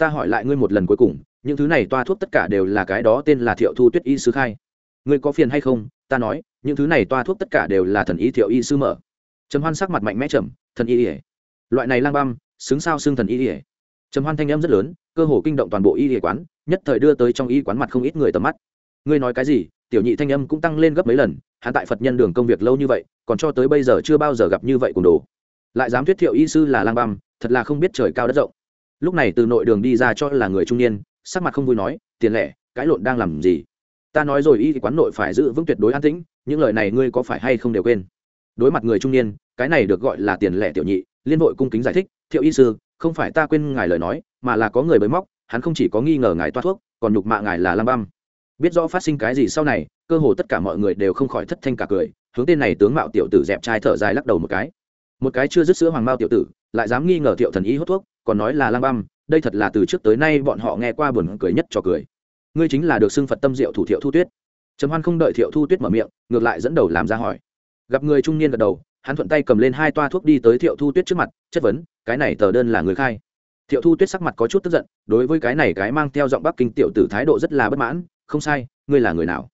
ta hỏi lại ngươi một lần cuối cùng, những thứ này toa thuốc tất cả đều là cái đó tên là thiệu thu tuyết y sư khai. Ngươi có phiền hay không? Ta nói, những thứ này toa thuốc tất cả đều là thần y thiệu y sư mở. Trầm hoan sắc mặt mạnh mẽ trầm, thần y ỉa loại này lang băm, xứng sao xương thần y ỉa trầm hoan thanh em rất lớn, cơ hồ kinh động toàn bộ y ỉa quán, nhất thời đưa tới trong y quán mặt không ít người tầm mắt. Ngươi nói cái gì? Tiểu nhị thanh âm cũng tăng lên gấp mấy lần, hắn tại phật nhân đường công việc lâu như vậy, còn cho tới bây giờ chưa bao giờ gặp như vậy cùng đồ. Lại dám thuyết thiệu y sư là lang băm, thật là không biết trời cao đất rộng lúc này từ nội đường đi ra cho là người trung niên, sắc mặt không vui nói, tiền lẻ cãi lộn đang làm gì? Ta nói rồi y quán nội phải giữ vững tuyệt đối an tĩnh, những lời này ngươi có phải hay không đều quên? Đối mặt người trung niên, cái này được gọi là tiền lẻ tiểu nhị, liên hội cung kính giải thích, thiệu y sư, không phải ta quên ngài lời nói, mà là có người bới móc, hắn không chỉ có nghi ngờ ngài toa thuốc, còn nhục mạ ngài là lam băm. Biết rõ phát sinh cái gì sau này, cơ hồ tất cả mọi người đều không khỏi thất thanh cả cười, hướng tên này tướng mạo tiểu tử dẹp trai thở dài lắc đầu một cái. Một cái chưa dứt sữa hoàng mao tiểu tử, lại dám nghi ngờ thiệu thần y hút thuốc còn nói là lang băm, đây thật là từ trước tới nay bọn họ nghe qua buồn cười nhất cho cười. Ngươi chính là được xưng phật tâm diệu thủ thiệu thu tuyết. Trầm hoan không đợi thiệu thu tuyết mở miệng, ngược lại dẫn đầu làm ra hỏi. Gặp người trung niên gật đầu, hắn thuận tay cầm lên hai toa thuốc đi tới thiệu thu tuyết trước mặt, chất vấn, cái này tờ đơn là người khai? Thiệu thu tuyết sắc mặt có chút tức giận, đối với cái này cái mang theo giọng bắc kinh tiểu tử thái độ rất là bất mãn, không sai, ngươi là người nào?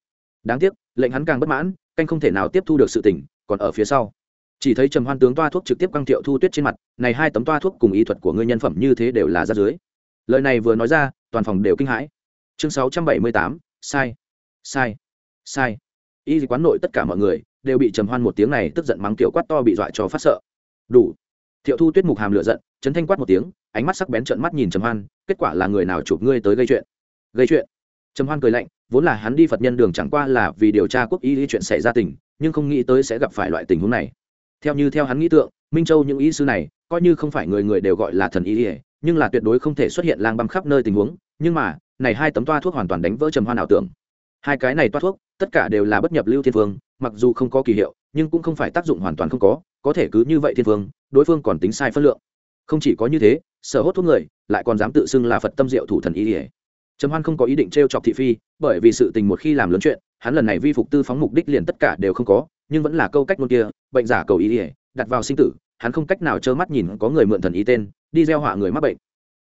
Đáng tiếc, lệnh hắn càng bất mãn, canh không thể nào tiếp thu được sự tỉnh còn ở phía sau chỉ thấy trầm hoan tướng toa thuốc trực tiếp căng thiệu thu tuyết trên mặt, này hai tấm toa thuốc cùng ý thuật của ngươi nhân phẩm như thế đều là ra dưới lời này vừa nói ra, toàn phòng đều kinh hãi. Chương sáu trăm bảy mươi tám, sai sai sai. Y quán nội tất cả mọi người đều bị trầm hoan một tiếng này tức giận mắng kiểu quát to bị dọa cho phát sợ. Đủ. Thiệu thu tuyết mục hàm lựa giận, chấn thanh quát một tiếng, ánh mắt sắc bén trợn mắt nhìn trầm hoan, kết quả là người nào chụp ngươi tới gây chuyện? Gây chuyện? Trầm hoan cười lạnh, vốn là hắn đi phật nhân đường chẳng qua là vì điều tra quốc y chuyện xảy ra tình, nhưng không nghĩ tới sẽ gặp phải loại tình huống này theo như theo hắn nghĩ tượng, minh châu những ý sư này, coi như không phải người người đều gọi là thần y ỉa nhưng là tuyệt đối không thể xuất hiện lang băm khắp nơi tình huống, nhưng mà, này hai tấm toa thuốc hoàn toàn đánh vỡ trầm hoan ảo tưởng. Hai cái này toa thuốc, tất cả đều là bất nhập lưu thiên phương mặc dù không có kỳ hiệu, nhưng cũng không phải tác dụng hoàn toàn không có có thể cứ như vậy thiên phương đối phương còn tính sai phân lượng. Không chỉ có như thế, sở hốt thuốc người, lại còn dám tự xưng là phật tâm diệu thủ thần y ỉa trầm hoan không có ý định t chọc thị phi, bởi vì sự tình một khi làm lớn chuyện, hắn lần này vi phục tư phóng mục đích liền tất cả đều không có nhưng vẫn là câu cách ngôn kia, bệnh giả cầu ý ỉa đặt vào sinh tử, hắn không cách nào trơ mắt nhìn có người mượn thần ý tên, đi gieo họa người mắc bệnh.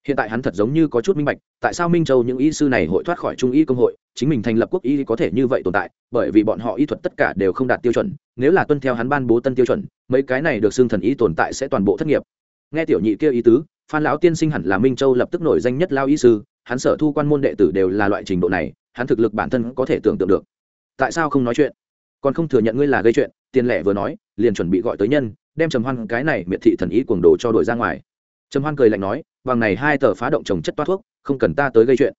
Hiện tại hắn thật giống như có chút minh bạch, tại sao minh châu những y sư này hội thoát khỏi trung y công hội, chính mình thành lập quốc y có thể như vậy tồn tại, bởi vì bọn họ y thuật tất cả đều không đạt tiêu chuẩn, nếu là tuân theo hắn ban bố tân tiêu chuẩn, mấy cái này được xưng thần y tồn tại sẽ toàn bộ thất nghiệp. Nghe tiểu nhị kia ý tứ, phan lão tiên sinh hẳn là minh châu lập tức nổi danh nhất lao y sư, hắn sở thu quan môn đệ tử đều là loại trình độ này, hắn thực lực bản thân có thể tưởng tượng được. Tại sao không nói chuyện? Còn không thừa nhận ngươi là gây chuyện, tiền lẻ vừa nói, liền chuẩn bị gọi tới nhân, đem trầm hoan cái này miệt thị thần ý cuồng đồ cho đổi ra ngoài. Trầm hoan cười lạnh nói bằng này hai tờ phá động trồng chất toát thuốc, không cần ta tới gây chuyện.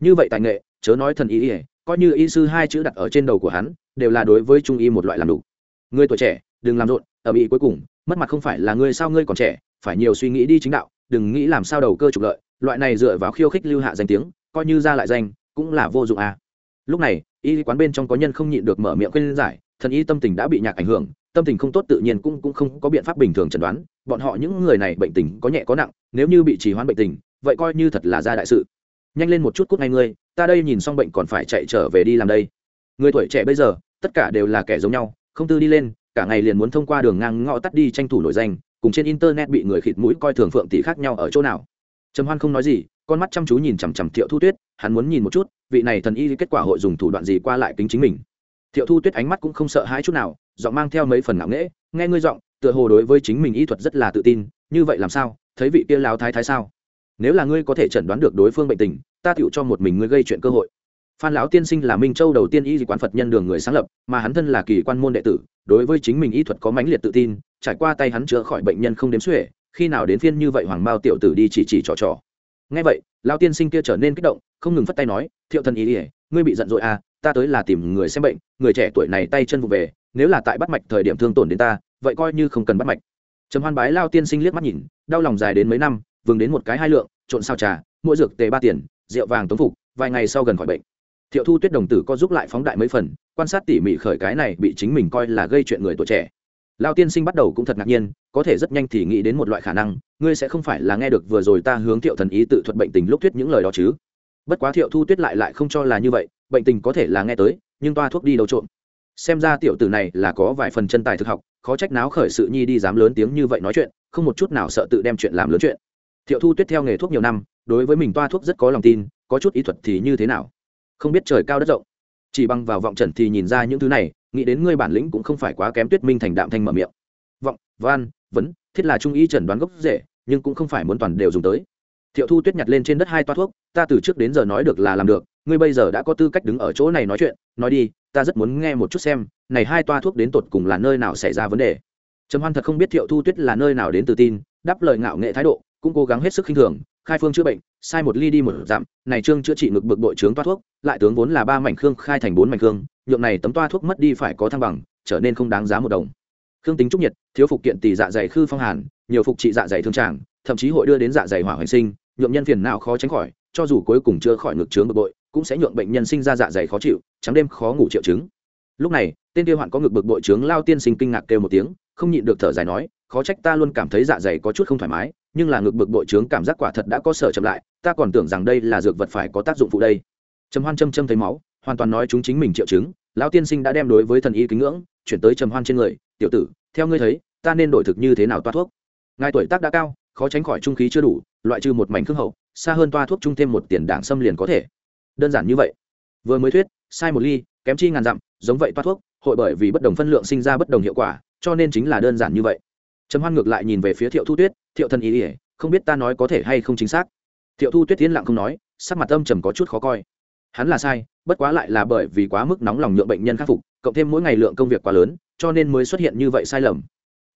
Như vậy tài nghệ, chớ nói thần ý ỉa coi như y sư hai chữ đặt ở trên đầu của hắn, đều là đối với trung y một loại làm đủ. Ngươi tuổi trẻ, đừng làm rộn, ở bị cuối cùng, mất mặt không phải là ngươi sao ngươi còn trẻ, phải nhiều suy nghĩ đi chính đạo, đừng nghĩ làm sao đầu cơ trục lợi, loại này dựa vào khiêu khích lưu hạ danh tiếng, coi như ra lại danh, cũng là vô dụng à lúc này, y quán bên trong có nhân không nhịn được mở miệng khuyên giải, thần y tâm tình đã bị nhạc ảnh hưởng, tâm tình không tốt tự nhiên cũng cũng không có biện pháp bình thường chẩn đoán. Bọn họ những người này bệnh tình có nhẹ có nặng, nếu như bị trì hoãn bệnh tình, vậy coi như thật là ra đại sự. Nhanh lên một chút cút ngay ngươi, ta đây nhìn xong bệnh còn phải chạy trở về đi làm đây. Người tuổi trẻ bây giờ, tất cả đều là kẻ giống nhau, không tư đi lên, cả ngày liền muốn thông qua đường ngang ngõ tắt đi tranh thủ nổi danh, cùng trên internet bị người khịt mũi coi thường phượng tỷ khác nhau ở chỗ nào. Trầm hoan không nói gì, con mắt chăm chú nhìn chằm chằm thiệu thu tuyết, hắn muốn nhìn một chút vị này thần y kết quả hội dùng thủ đoạn gì qua lại kính chính mình? Thiệu thu tuyết ánh mắt cũng không sợ hãi chút nào, giọng mang theo mấy phần ngạo nghễ, nghe ngươi giọng, tựa hồ đối với chính mình y thuật rất là tự tin, như vậy làm sao? Thấy vị kia lao thái thái sao? Nếu là ngươi có thể chẩn đoán được đối phương bệnh tình, ta tựu cho một mình ngươi gây chuyện cơ hội. Phan lão tiên sinh là minh châu đầu tiên y quán phật nhân đường người sáng lập, mà hắn thân là kỳ quan môn đệ tử, đối với chính mình y thuật có mãnh liệt tự tin, trải qua tay hắn chữa khỏi bệnh nhân không đếm xuể, khi nào đến phiên như vậy hoàng mao tiểu tử đi chỉ chỉ trò trò ngay vậy lao tiên sinh kia trở nên kích động, không ngừng phất tay nói, thiệu thần ý ỉa ngươi bị giận dội à ta tới là tìm người xem bệnh, người trẻ tuổi này tay chân vụ về, nếu là tại bắt mạch thời điểm thương tổn đến ta, vậy coi như không cần bắt mạch. Trầm hoan bái lao tiên sinh liếc mắt nhìn, đau lòng dài đến mấy năm, vừng đến một cái hai lượng, trộn sao trà, mỗi dược tề ba tiền, rượu vàng tống phục, vài ngày sau gần khỏi bệnh. Thiệu thu tuyết đồng tử có giúp lại phóng đại mấy phần, quan sát tỉ mỉ khởi cái này bị chính mình coi là gây chuyện người tuổi trẻ. Lao tiên sinh bắt đầu cũng thật ngạc nhiên có thể rất nhanh thì nghĩ đến một loại khả năng, ngươi sẽ không phải là nghe được vừa rồi ta hướng thiệu thần ý tự thuật bệnh tình lúc thuyết những lời đó chứ. Bất quá thiệu thu tuyết lại lại không cho là như vậy, bệnh tình có thể là nghe tới, nhưng toa thuốc đi đâu trộm. Xem ra tiểu tử này là có vài phần chân tài thực học, khó trách náo khởi sự nhi đi dám lớn tiếng như vậy nói chuyện, không một chút nào sợ tự đem chuyện làm lớn chuyện. Thiệu thu tuyết theo nghề thuốc nhiều năm, đối với mình toa thuốc rất có lòng tin, có chút ý thuật thì như thế nào? Không biết trời cao đất rộng. Chỉ bằng vào vọng trần thì nhìn ra những thứ này, nghĩ đến ngươi bản lĩnh cũng không phải quá kém tuyết minh thành đạm thanh mở miệng vọng van vấn, thiết là trung ý chẩn đoán gốc rễ, nhưng cũng không phải muốn toàn đều dùng tới. Thiệu thu tuyết nhặt lên trên đất hai toa thuốc, ta từ trước đến giờ nói được là làm được, ngươi bây giờ đã có tư cách đứng ở chỗ này nói chuyện, nói đi, ta rất muốn nghe một chút xem, này hai toa thuốc đến tột cùng là nơi nào xảy ra vấn đề. Trầm hoan thật không biết thiệu thu tuyết là nơi nào đến từ tin, đáp lời ngạo nghệ thái độ, cũng cố gắng hết sức khinh thường, khai phương chữa bệnh, sai một ly đi một dặm, này trương chữa trị ngực bực bội trướng toa thuốc, lại tướng vốn là ba mảnh khương, khai thành bốn mảnh khương, nhượng này tấm toa thuốc mất đi phải có thăng bằng, trở nên không đáng giá một đồng khương tính trúc nhiệt, thiếu phục kiện tỷ dạ dày khư phong hàn, nhiều phục trị dạ dày thương tràng, thậm chí hội đưa đến dạ dày hỏa hoành sinh nhượng nhân phiền não khó tránh khỏi, cho dù cuối cùng chưa khỏi ngực trướng bực bội, cũng sẽ nhượng bệnh nhân sinh ra dạ dày khó chịu, trắng đêm khó ngủ triệu chứng. Lúc này, tên tiêu hoạn có ngực bực bội trướng lao tiên sinh kinh ngạc kêu một tiếng, không nhịn được thở dài nói, khó trách ta luôn cảm thấy dạ dày có chút không thoải mái, nhưng là ngực bực bội trướng cảm giác quả thật đã có sở chậm lại, ta còn tưởng rằng đây là dược vật phải có tác dụng phụ đây. Trầm hoan châm châm thấy máu, hoàn toàn nói chúng chính mình triệu chứng lão tiên sinh đã đem đối với thần y kính ngưỡng, chuyển tới trầm hoan trên người tiểu tử, theo ngươi thấy, ta nên đổi thực như thế nào toa thuốc? Ngài tuổi tác đã cao, khó tránh khỏi trung khí chưa đủ, loại trừ một mảnh khương hậu, xa hơn toa thuốc chung thêm một tiền đảng xâm liền có thể. Đơn giản như vậy. Vừa mới thuyết, sai một ly, kém chi ngàn dặm, giống vậy toa thuốc, hội bởi vì bất đồng phân lượng sinh ra bất đồng hiệu quả, cho nên chính là đơn giản như vậy. Trầm hoan ngược lại nhìn về phía thiệu thu tuyết, thiệu thân ý ỉa không biết ta nói có thể hay không chính xác? Thiệu thu tuyết tiến lặng không nói, sắc mặt âm trầm có chút khó coi. Hắn là sai, bất quá lại là bởi vì quá mức nóng lòng nhượng bệnh nhân khắc phục, cộng thêm mỗi ngày lượng công việc quá lớn cho nên mới xuất hiện như vậy sai lầm.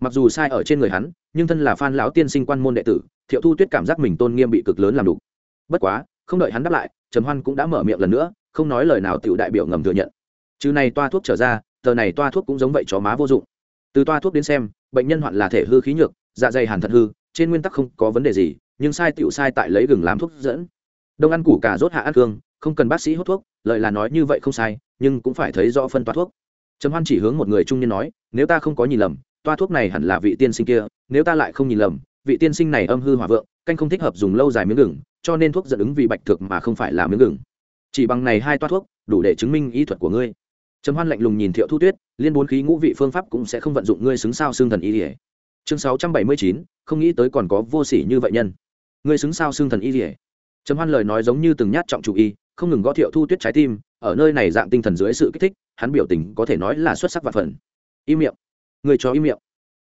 Mặc dù sai ở trên người hắn, nhưng thân là phan lão tiên sinh quan môn đệ tử, thiệu thu tuyết cảm giác mình tôn nghiêm bị cực lớn làm đủ bất quá, không đợi hắn đáp lại, trầm hoan cũng đã mở miệng lần nữa, không nói lời nào tiểu đại biểu ngầm thừa nhận. Chứ này toa thuốc trở ra, tờ này toa thuốc cũng giống vậy chó má vô dụng. Từ toa thuốc đến xem, bệnh nhân hoạn là thể hư khí nhược dạ dày hàn thật hư, trên nguyên tắc không có vấn đề gì, nhưng sai tiểu sai tại lấy gừng làm thuốc dẫn. Đông ăn củ cà rốt hạ ăn cương, không cần bác sĩ hút thuốc lợi là nói như vậy không sai, nhưng cũng phải thấy rõ phân toa thuốc trầm hoan chỉ hướng một người trung niên nói, nếu ta không có nhìn lầm, toa thuốc này hẳn là vị tiên sinh kia, nếu ta lại không nhìn lầm, vị tiên sinh này âm hư hòa vượng, canh không thích hợp dùng lâu dài miếng gừng, cho nên thuốc dẫn ứng vì bạch thực mà không phải là miếng gừng. Chỉ bằng này hai toa thuốc, đủ để chứng minh ý thuật của ngươi. Trầm hoan lạnh lùng nhìn thiệu thu tuyết, liên bốn khí ngũ vị phương pháp cũng sẽ không vận dụng ngươi xứng sao xương thần y ỉa chương sáu trăm bảy mươi chín, không nghĩ tới còn có vô sỉ như vậy nhân. Ngươi xứng sao xương thần y ỉa trầm hoan lời nói giống như từng nhát trọng chủ y, không ngừng gõ thiệu thu tuyết trái tim, ở nơi này dạng tinh thần dưới sự kích thích hắn biểu tình có thể nói là xuất sắc và phần. Im miệng. Người cho im miệng.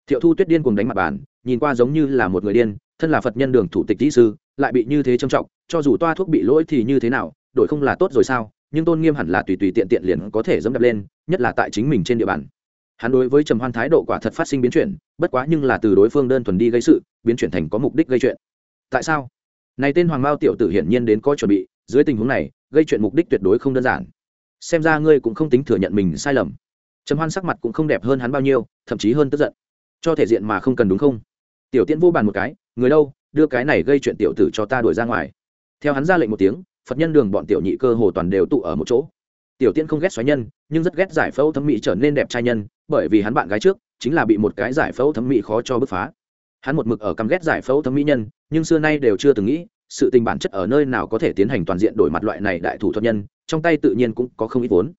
Thiệu thu tuyết điên cùng đánh mặt bàn, nhìn qua giống như là một người điên, thân là phật nhân đường thủ tịch kỹ sư, lại bị như thế trầm trọng, cho dù toa thuốc bị lỗi thì như thế nào, đổi không là tốt rồi sao, nhưng tôn nghiêm hẳn là tùy tùy tiện tiện liền có thể dẫm đập lên, nhất là tại chính mình trên địa bàn. Hắn đối với trầm hoan thái độ quả thật phát sinh biến chuyển, bất quá nhưng là từ đối phương đơn thuần đi gây sự, biến chuyển thành có mục đích gây chuyện. Tại sao? Này tên hoàng mao tiểu tử hiển nhiên đến có chuẩn bị, dưới tình huống này, gây chuyện mục đích tuyệt đối không đơn giản xem ra ngươi cũng không tính thừa nhận mình sai lầm. Trầm hoan sắc mặt cũng không đẹp hơn hắn bao nhiêu, thậm chí hơn tức giận. Cho thể diện mà không cần đúng không? Tiểu tiễn vô bàn một cái, người đâu, đưa cái này gây chuyện tiểu tử cho ta đuổi ra ngoài. Theo hắn ra lệnh một tiếng, phật nhân đường bọn tiểu nhị cơ hồ toàn đều tụ ở một chỗ. Tiểu tiễn không ghét xoáy nhân, nhưng rất ghét giải phẫu thẩm mỹ trở nên đẹp trai nhân, bởi vì hắn bạn gái trước chính là bị một cái giải phẫu thẩm mỹ khó cho bứt phá. Hắn một mực ở căm ghét giải phẫu thẩm mỹ nhân, nhưng xưa nay đều chưa từng nghĩ sự tình bản chất ở nơi nào có thể tiến hành toàn diện đổi mặt loại này đại thủ thuật nhân, trong tay tự nhiên cũng có không ít vốn.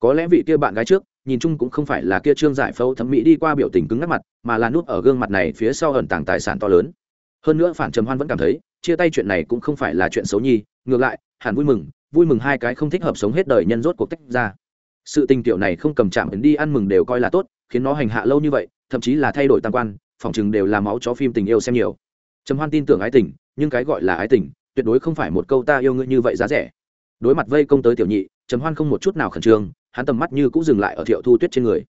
Có lẽ vị kia bạn gái trước, nhìn chung cũng không phải là kia trương giải phẫu thẩm mỹ đi qua biểu tình cứng ngắc mặt, mà là nút ở gương mặt này phía sau ẩn tàng tài sản to lớn. Hơn nữa phản trầm hoan vẫn cảm thấy, chia tay chuyện này cũng không phải là chuyện xấu nhi, ngược lại, hẳn vui mừng vui mừng hai cái không thích hợp sống hết đời nhân rốt cuộc tách ra. Sự tình tiểu này không cầm chạm đi ăn mừng đều coi là tốt, khiến nó hành hạ lâu như vậy, thậm chí là thay đổi tam quan phỏng chừng đều là máu chó phim tình yêu xem nhiều. Trầm hoan tin tưởng ái tình nhưng cái gọi là ái tình, tuyệt đối không phải một câu ta yêu ngươi như vậy giá rẻ. Đối mặt vây công tới tiểu nhị, trầm hoan không một chút nào khẩn trương, hắn tầm mắt như cũng dừng lại ở thiệu thu tuyết trên người.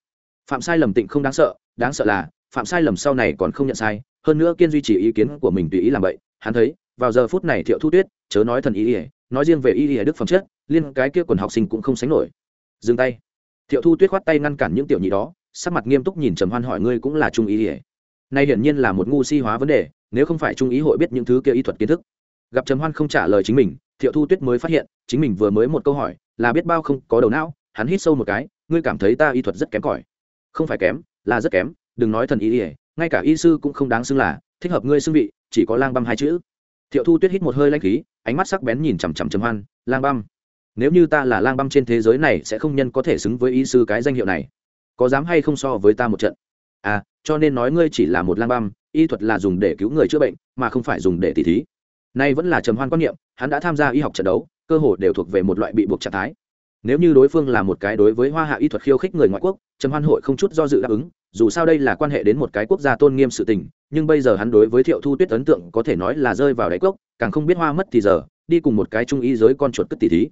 Phạm sai lầm tịnh không đáng sợ đáng sợ là, phạm sai lầm sau này còn không nhận sai, hơn nữa kiên duy trì ý kiến của mình tùy ý làm vậy, hắn thấy, vào giờ phút này thiệu thu tuyết, chớ nói thần ý ỉa nói riêng về ý ỉa đức phẩm chất, liên cái kia quần học sinh cũng không sánh nổi. Dừng tay. Thiệu thu tuyết khoát tay ngăn cản những tiểu nhị đó, sắc mặt nghiêm túc nhìn trầm hoan hỏi, ngươi cũng là trung ý ỉa nay hiển nhiên là một ngu si hóa vấn đề, nếu không phải trung ý hội biết những thứ kia y thuật kiến thức. Gặp trầm hoan không trả lời chính mình, thiệu thu tuyết mới phát hiện, chính mình vừa mới một câu hỏi, là biết bao không, có đầu não, hắn hít sâu một cái, ngươi cảm thấy ta y thuật rất kém cỏi. Không phải kém, là rất kém, đừng nói thần y ỉa ngay cả y sư cũng không đáng xưng là, thích hợp ngươi xưng vị, chỉ có lang băm hai chữ. Thiệu thu tuyết hít một hơi lanh khí, ánh mắt sắc bén nhìn chằm chằm trầm hoan, lang băm. Nếu như ta là lang băm trên thế giới này, sẽ không nhân có thể xứng với y sư cái danh hiệu này. Có dám hay không so với ta một trận? À cho nên nói ngươi chỉ là một lang băm, y thuật là dùng để cứu người chữa bệnh, mà không phải dùng để tỉ thí. Nay vẫn là trầm hoan quan niệm, hắn đã tham gia y học trận đấu, cơ hồ đều thuộc về một loại bị buộc trạng thái. Nếu như đối phương là một cái đối với hoa hạ y thuật khiêu khích người ngoại quốc, trầm hoan hội không chút do dự đáp ứng, dù sao đây là quan hệ đến một cái quốc gia tôn nghiêm sự tình, nhưng bây giờ hắn đối với thiệu thu tuyết ấn tượng có thể nói là rơi vào đáy cốc, càng không biết hoa mất thì giờ, đi cùng một cái trung y giới con chuột cất tỷ thí.